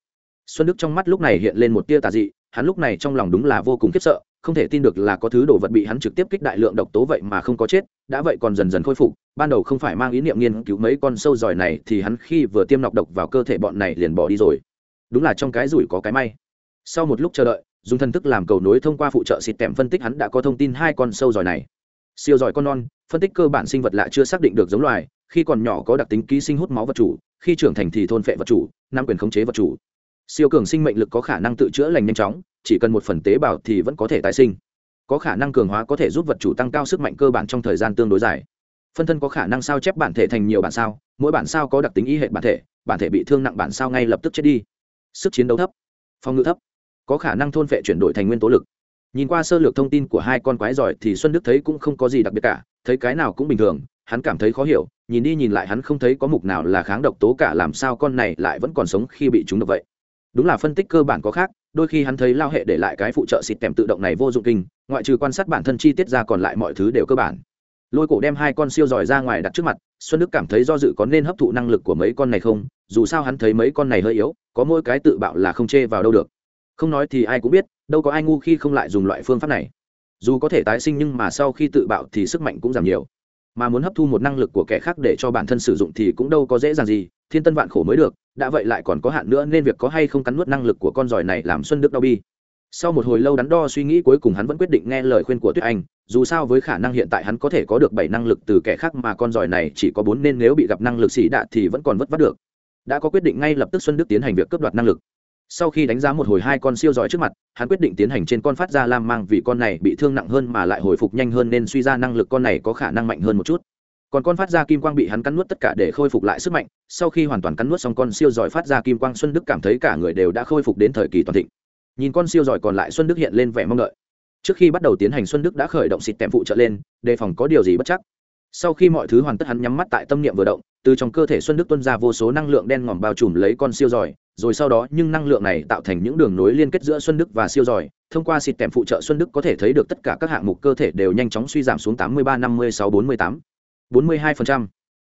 Xuân đức trong mắt lúc này hiện lên một tia tà dị, hắn lúc này trong lòng đúng là vô cùng khiếp sợ, không thể tin được là có thứ đồ vật bị hắn trực tiếp kích đại lượng độc tố vậy mà không có chết, đã vậy còn dần dần khôi phục, ban đầu không phải mang ý niệm nghiên cứu mấy con sâu giỏi này thì hắn khi vừa tiêm nọc độc vào cơ thể bọn này liền bỏ đi rồi. Đúng là trong cái rủi có cái may sau một lúc chờ đợi, dùng thần thức làm cầu nối thông qua phụ trợ xịt kèm phân tích hắn đã có thông tin hai con sâu giỏi này. Siêu giỏi con non, phân tích cơ bản sinh vật lạ chưa xác định được giống loài, khi còn nhỏ có đặc tính ký sinh hút máu vật chủ, khi trưởng thành thì thôn phệ vật chủ, nắm quyền khống chế vật chủ. Siêu cường sinh mệnh lực có khả năng tự chữa lành nhanh chóng, chỉ cần một phần tế bào thì vẫn có thể tái sinh. Có khả năng cường hóa có thể giúp vật chủ tăng cao sức mạnh cơ bản trong thời gian tương đối dài. Phân thân có khả năng sao chép bản thể thành nhiều bản sao, mỗi bản sao có đặc tính y hệ bản thể bản thể bị thương nặng bản sao ngay lập tức chết đi. Sức chiến đấu thấp, phòng ngự thấp có khả năng thôn phệ chuyển đổi thành nguyên tố lực. Nhìn qua sơ lược thông tin của hai con quái giỏi thì xuân đức thấy cũng không có gì đặc biệt cả, thấy cái nào cũng bình thường, hắn cảm thấy khó hiểu, nhìn đi nhìn lại hắn không thấy có mục nào là kháng độc tố cả, làm sao con này lại vẫn còn sống khi bị chúng độc vậy? Đúng là phân tích cơ bản có khác, đôi khi hắn thấy lao hệ để lại cái phụ trợ xịt kèm tự động này vô dụng kinh, ngoại trừ quan sát bản thân chi tiết ra còn lại mọi thứ đều cơ bản. Lôi cổ đem hai con siêu giỏi ra ngoài đặt trước mặt, xuân đức cảm thấy do dự có nên hấp thụ năng lực của mấy con này không, dù sao hắn thấy mấy con này hơi yếu, có mỗi cái tự bạo là không chê vào đâu được không nói thì ai cũng biết, đâu có ai ngu khi không lại dùng loại phương pháp này. Dù có thể tái sinh nhưng mà sau khi tự bạo thì sức mạnh cũng giảm nhiều. Mà muốn hấp thu một năng lực của kẻ khác để cho bản thân sử dụng thì cũng đâu có dễ dàng gì, thiên tân vạn khổ mới được, đã vậy lại còn có hạn nữa nên việc có hay không cắn nuốt năng lực của con giỏi này làm xuân đức đau bi. Sau một hồi lâu đắn đo suy nghĩ cuối cùng hắn vẫn quyết định nghe lời khuyên của tuyết anh, dù sao với khả năng hiện tại hắn có thể có được bảy năng lực từ kẻ khác mà con giỏi này chỉ có bốn nên nếu bị gặp năng lực xỉ đạ thì vẫn còn vất vát được. Đã có quyết định ngay lập tức xuân đức tiến hành việc cướp đoạt năng lực sau khi đánh giá một hồi hai con siêu giỏi trước mặt, hắn quyết định tiến hành trên con phát ra lam mang vì con này bị thương nặng hơn mà lại hồi phục nhanh hơn nên suy ra năng lực con này có khả năng mạnh hơn một chút. Còn con phát ra kim quang bị hắn cắn nuốt tất cả để khôi phục lại sức mạnh, sau khi hoàn toàn cắn nuốt xong con siêu giỏi phát ra kim quang xuân đức cảm thấy cả người đều đã khôi phục đến thời kỳ toàn thịnh. Nhìn con siêu giỏi còn lại xuân đức hiện lên vẻ mong đợi. Trước khi bắt đầu tiến hành xuân đức đã khởi động xịt tèm phụ trợ lên, đề phòng có điều gì bất chắc. Sau khi mọi thứ hoàn tất hắn nhắm mắt tại tâm niệm vừa động, từ trong cơ thể xuân đức tuân ra vô số năng lượng đen ngòm bao trùm lấy con siêu giỏi rồi sau đó nhưng năng lượng này tạo thành những đường nối liên kết giữa xuân đức và siêu giỏi. Thông qua xịt kèm phụ trợ xuân đức có thể thấy được tất cả các hạng mục cơ thể đều nhanh chóng suy giảm xuống tám mươi ba, năm mươi sáu, bốn mươi tám. bốn mươi hai phần trăm.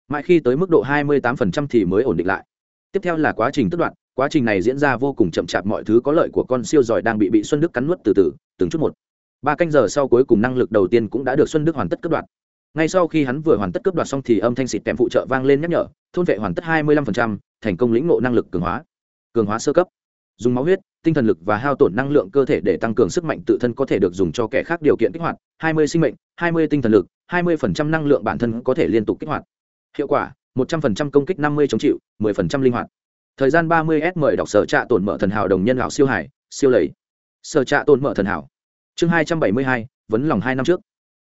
Mãi khi tới mức độ hai mươi tám phần trăm thì mới ổn định lại. Tiếp theo là quá trình tức đoạn quá trình này diễn ra vô cùng chậm chạp, mọi thứ có lợi của con siêu giỏi đang bị bị xuân đức cắn nuốt từ từ, từng chút một. Ba canh giờ sau cuối cùng năng lực đầu tiên cũng đã được xuân đức hoàn tất cấp đoạt. Ngay sau khi hắn vừa hoàn tất cấp đoạt xong thì âm thanh xịt kèm phụ trợ vang lên nhắc nhở. Thôn vệ hoàn tất hai mươi lăm phần trăm, thành công lĩnh ngộ năng lực cường hóa cường hóa sơ cấp. Dùng máu huyết, tinh thần lực và hao tổn năng lượng cơ thể để tăng cường sức mạnh tự thân có thể được dùng cho kẻ khác điều kiện kích hoạt. Hai mươi sinh mệnh, hai mươi tinh thần lực, hai mươi phần trăm năng lượng bản thân có thể liên tục kích hoạt. Hiệu quả, một trăm phần trăm công kích năm mươi chống chịu, mười phần trăm linh hoạt. Thời gian ba mươi s mời đọc sở trạ tổn mở thần hảo đồng nhân lão siêu hải, siêu lầy. Sở trạ tổn mở thần hảo. Chương hai trăm bảy mươi hai, vấn lòng hai năm trước.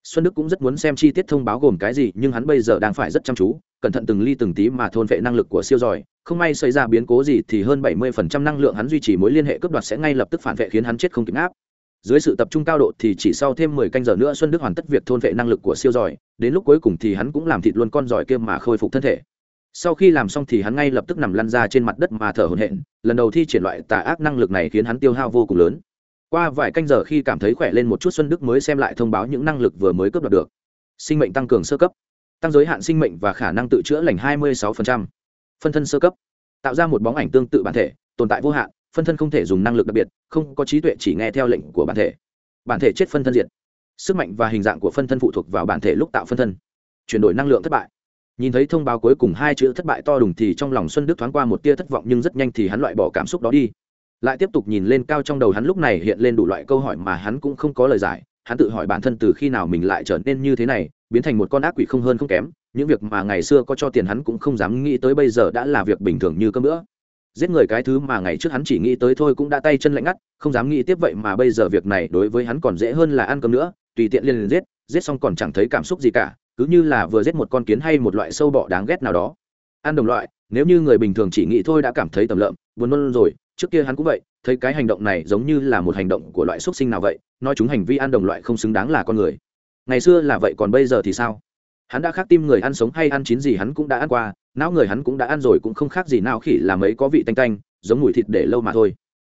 Xuân đức cũng rất muốn xem chi tiết thông báo gồm cái gì, nhưng hắn bây giờ đang phải rất chăm chú, cẩn thận từng ly từng tí mà thôn vệ năng lực của siêu giỏi không may xảy ra biến cố gì thì hơn bảy mươi phần trăm năng lượng hắn duy trì mối liên hệ cướp đoạt sẽ ngay lập tức phản vệ khiến hắn chết không kịp áp dưới sự tập trung cao độ thì chỉ sau thêm mười canh giờ nữa xuân đức hoàn tất việc thôn vệ năng lực của siêu giỏi, đến lúc cuối cùng thì hắn cũng làm thịt luôn con giỏi kia mà khôi phục thân thể. Sau khi làm xong thì hắn ngay lập tức nằm lăn ra trên mặt đất mà thở hổn hển, lần đầu thi triển loại tà ác năng lực này khiến hắn tiêu hao vô cùng lớn. Qua vài canh giờ khi cảm thấy khỏe lên một chút xuân đức mới xem lại thông báo những năng lực vừa mới cướp đoạt được. Sinh mệnh tăng cường sơ cấp. Tăng giới hạn sinh mệnh và khả năng tự chữa lành 26% phân thân sơ cấp. Tạo ra một bóng ảnh tương tự bản thể, tồn tại vô hạn, phân thân không thể dùng năng lực đặc biệt, không có trí tuệ chỉ nghe theo lệnh của bản thể. Bản thể chết phân thân diệt. Sức mạnh và hình dạng của phân thân phụ thuộc vào bản thể lúc tạo phân thân. Chuyển đổi năng lượng thất bại. Nhìn thấy thông báo cuối cùng hai chữ thất bại to đùng thì trong lòng xuân đức thoáng qua một tia thất vọng nhưng rất nhanh thì hắn loại bỏ cảm xúc đó đi. Lại tiếp tục nhìn lên cao trong đầu hắn lúc này hiện lên đủ loại câu hỏi mà hắn cũng không có lời giải. Hắn tự hỏi bản thân từ khi nào mình lại trở nên như thế này, biến thành một con ác quỷ không hơn không kém những việc mà ngày xưa có cho tiền hắn cũng không dám nghĩ tới bây giờ đã là việc bình thường như cơm nữa giết người cái thứ mà ngày trước hắn chỉ nghĩ tới thôi cũng đã tay chân lạnh ngắt, không dám nghĩ tiếp vậy mà bây giờ việc này đối với hắn còn dễ hơn là ăn cơm nữa, tùy tiện liền liền giết giết xong còn chẳng thấy cảm xúc gì cả, cứ như là vừa giết một con kiến hay một loại sâu bọ đáng ghét nào đó. Ăn đồng loại, nếu như người bình thường chỉ nghĩ thôi đã cảm thấy tầm lợm, buồn nôn rồi, trước kia hắn cũng vậy, thấy cái hành động này giống như là một hành động của loại xuất sinh nào vậy, nói chúng hành vi ăn đồng loại không xứng đáng là con người. Ngày xưa là vậy còn bây giờ thì sao? Hắn đã khác tim người ăn sống hay ăn chín gì hắn cũng đã ăn qua, não người hắn cũng đã ăn rồi cũng không khác gì nào khỉ là mấy có vị tanh tanh, giống mùi thịt để lâu mà thôi.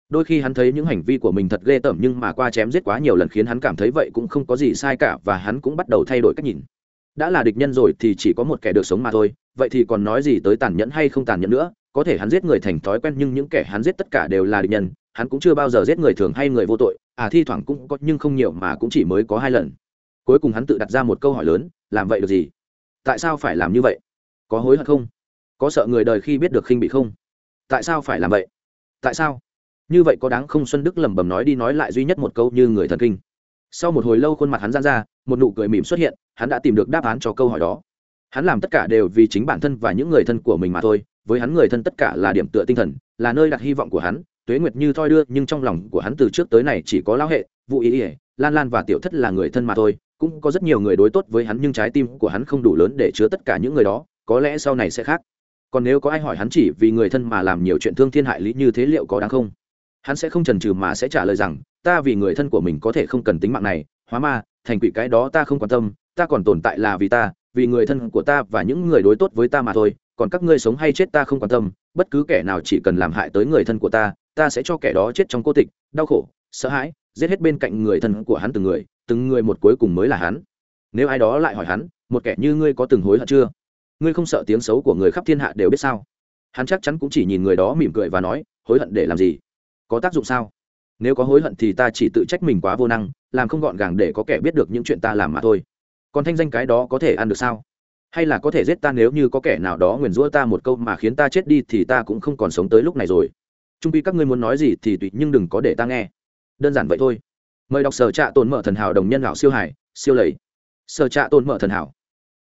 Đôi khi hắn thấy những hành vi của mình thật ghê tởm nhưng mà qua chém giết quá nhiều lần khiến hắn cảm thấy vậy cũng không có gì sai cả và hắn cũng bắt đầu thay đổi cách nhìn. Đã là địch nhân rồi thì chỉ có một kẻ được sống mà thôi, vậy thì còn nói gì tới tàn nhẫn hay không tàn nhẫn nữa? Có thể hắn giết người thành thói quen nhưng những kẻ hắn giết tất cả đều là địch nhân, hắn cũng chưa bao giờ giết người thường hay người vô tội. À thi thoảng cũng có nhưng không nhiều mà cũng chỉ mới có hai lần. Cuối cùng hắn tự đặt ra một câu hỏi lớn làm vậy được gì? Tại sao phải làm như vậy? Có hối hận không? Có sợ người đời khi biết được khinh bị không? Tại sao phải làm vậy? Tại sao? Như vậy có đáng không? Xuân đức lẩm bẩm nói đi nói lại duy nhất một câu như người thần kinh. Sau một hồi lâu khuôn mặt hắn gian ra, một nụ cười mỉm xuất hiện, hắn đã tìm được đáp án cho câu hỏi đó. Hắn làm tất cả đều vì chính bản thân và những người thân của mình mà thôi, với hắn người thân tất cả là điểm tựa tinh thần, là nơi đặt hy vọng của hắn, tuế nguyệt như thoi đưa, nhưng trong lòng của hắn từ trước tới này chỉ có lão hệ vụ ý ỉa lan lan và tiểu thất là người thân mà thôi cũng có rất nhiều người đối tốt với hắn nhưng trái tim của hắn không đủ lớn để chứa tất cả những người đó, có lẽ sau này sẽ khác. Còn nếu có ai hỏi hắn chỉ vì người thân mà làm nhiều chuyện thương thiên hại lý như thế liệu có đáng không? Hắn sẽ không chần chừ mà sẽ trả lời rằng, ta vì người thân của mình có thể không cần tính mạng này, hóa ma, thành quỷ cái đó ta không quan tâm, ta còn tồn tại là vì ta, vì người thân của ta và những người đối tốt với ta mà thôi, còn các ngươi sống hay chết ta không quan tâm, bất cứ kẻ nào chỉ cần làm hại tới người thân của ta ta sẽ cho kẻ đó chết trong cô tịch, đau khổ, sợ hãi, giết hết bên cạnh người thân của hắn từng người từng người một cuối cùng mới là hắn. Nếu ai đó lại hỏi hắn, một kẻ như ngươi có từng hối hận chưa? Ngươi không sợ tiếng xấu của người khắp thiên hạ đều biết sao? Hắn chắc chắn cũng chỉ nhìn người đó mỉm cười và nói, hối hận để làm gì? Có tác dụng sao? Nếu có hối hận thì ta chỉ tự trách mình quá vô năng, làm không gọn gàng để có kẻ biết được những chuyện ta làm mà thôi. Còn thanh danh cái đó có thể ăn được sao? Hay là có thể giết ta nếu như có kẻ nào đó nguyền rủa ta một câu mà khiến ta chết đi thì ta cũng không còn sống tới lúc này rồi. Trung quy các ngươi muốn nói gì thì tùy, nhưng đừng có để ta nghe. Đơn giản vậy thôi mời đọc sở trạ tồn mở thần hảo đồng nhân lão siêu hải, siêu lầy. Sở trạ tồn mở thần hảo.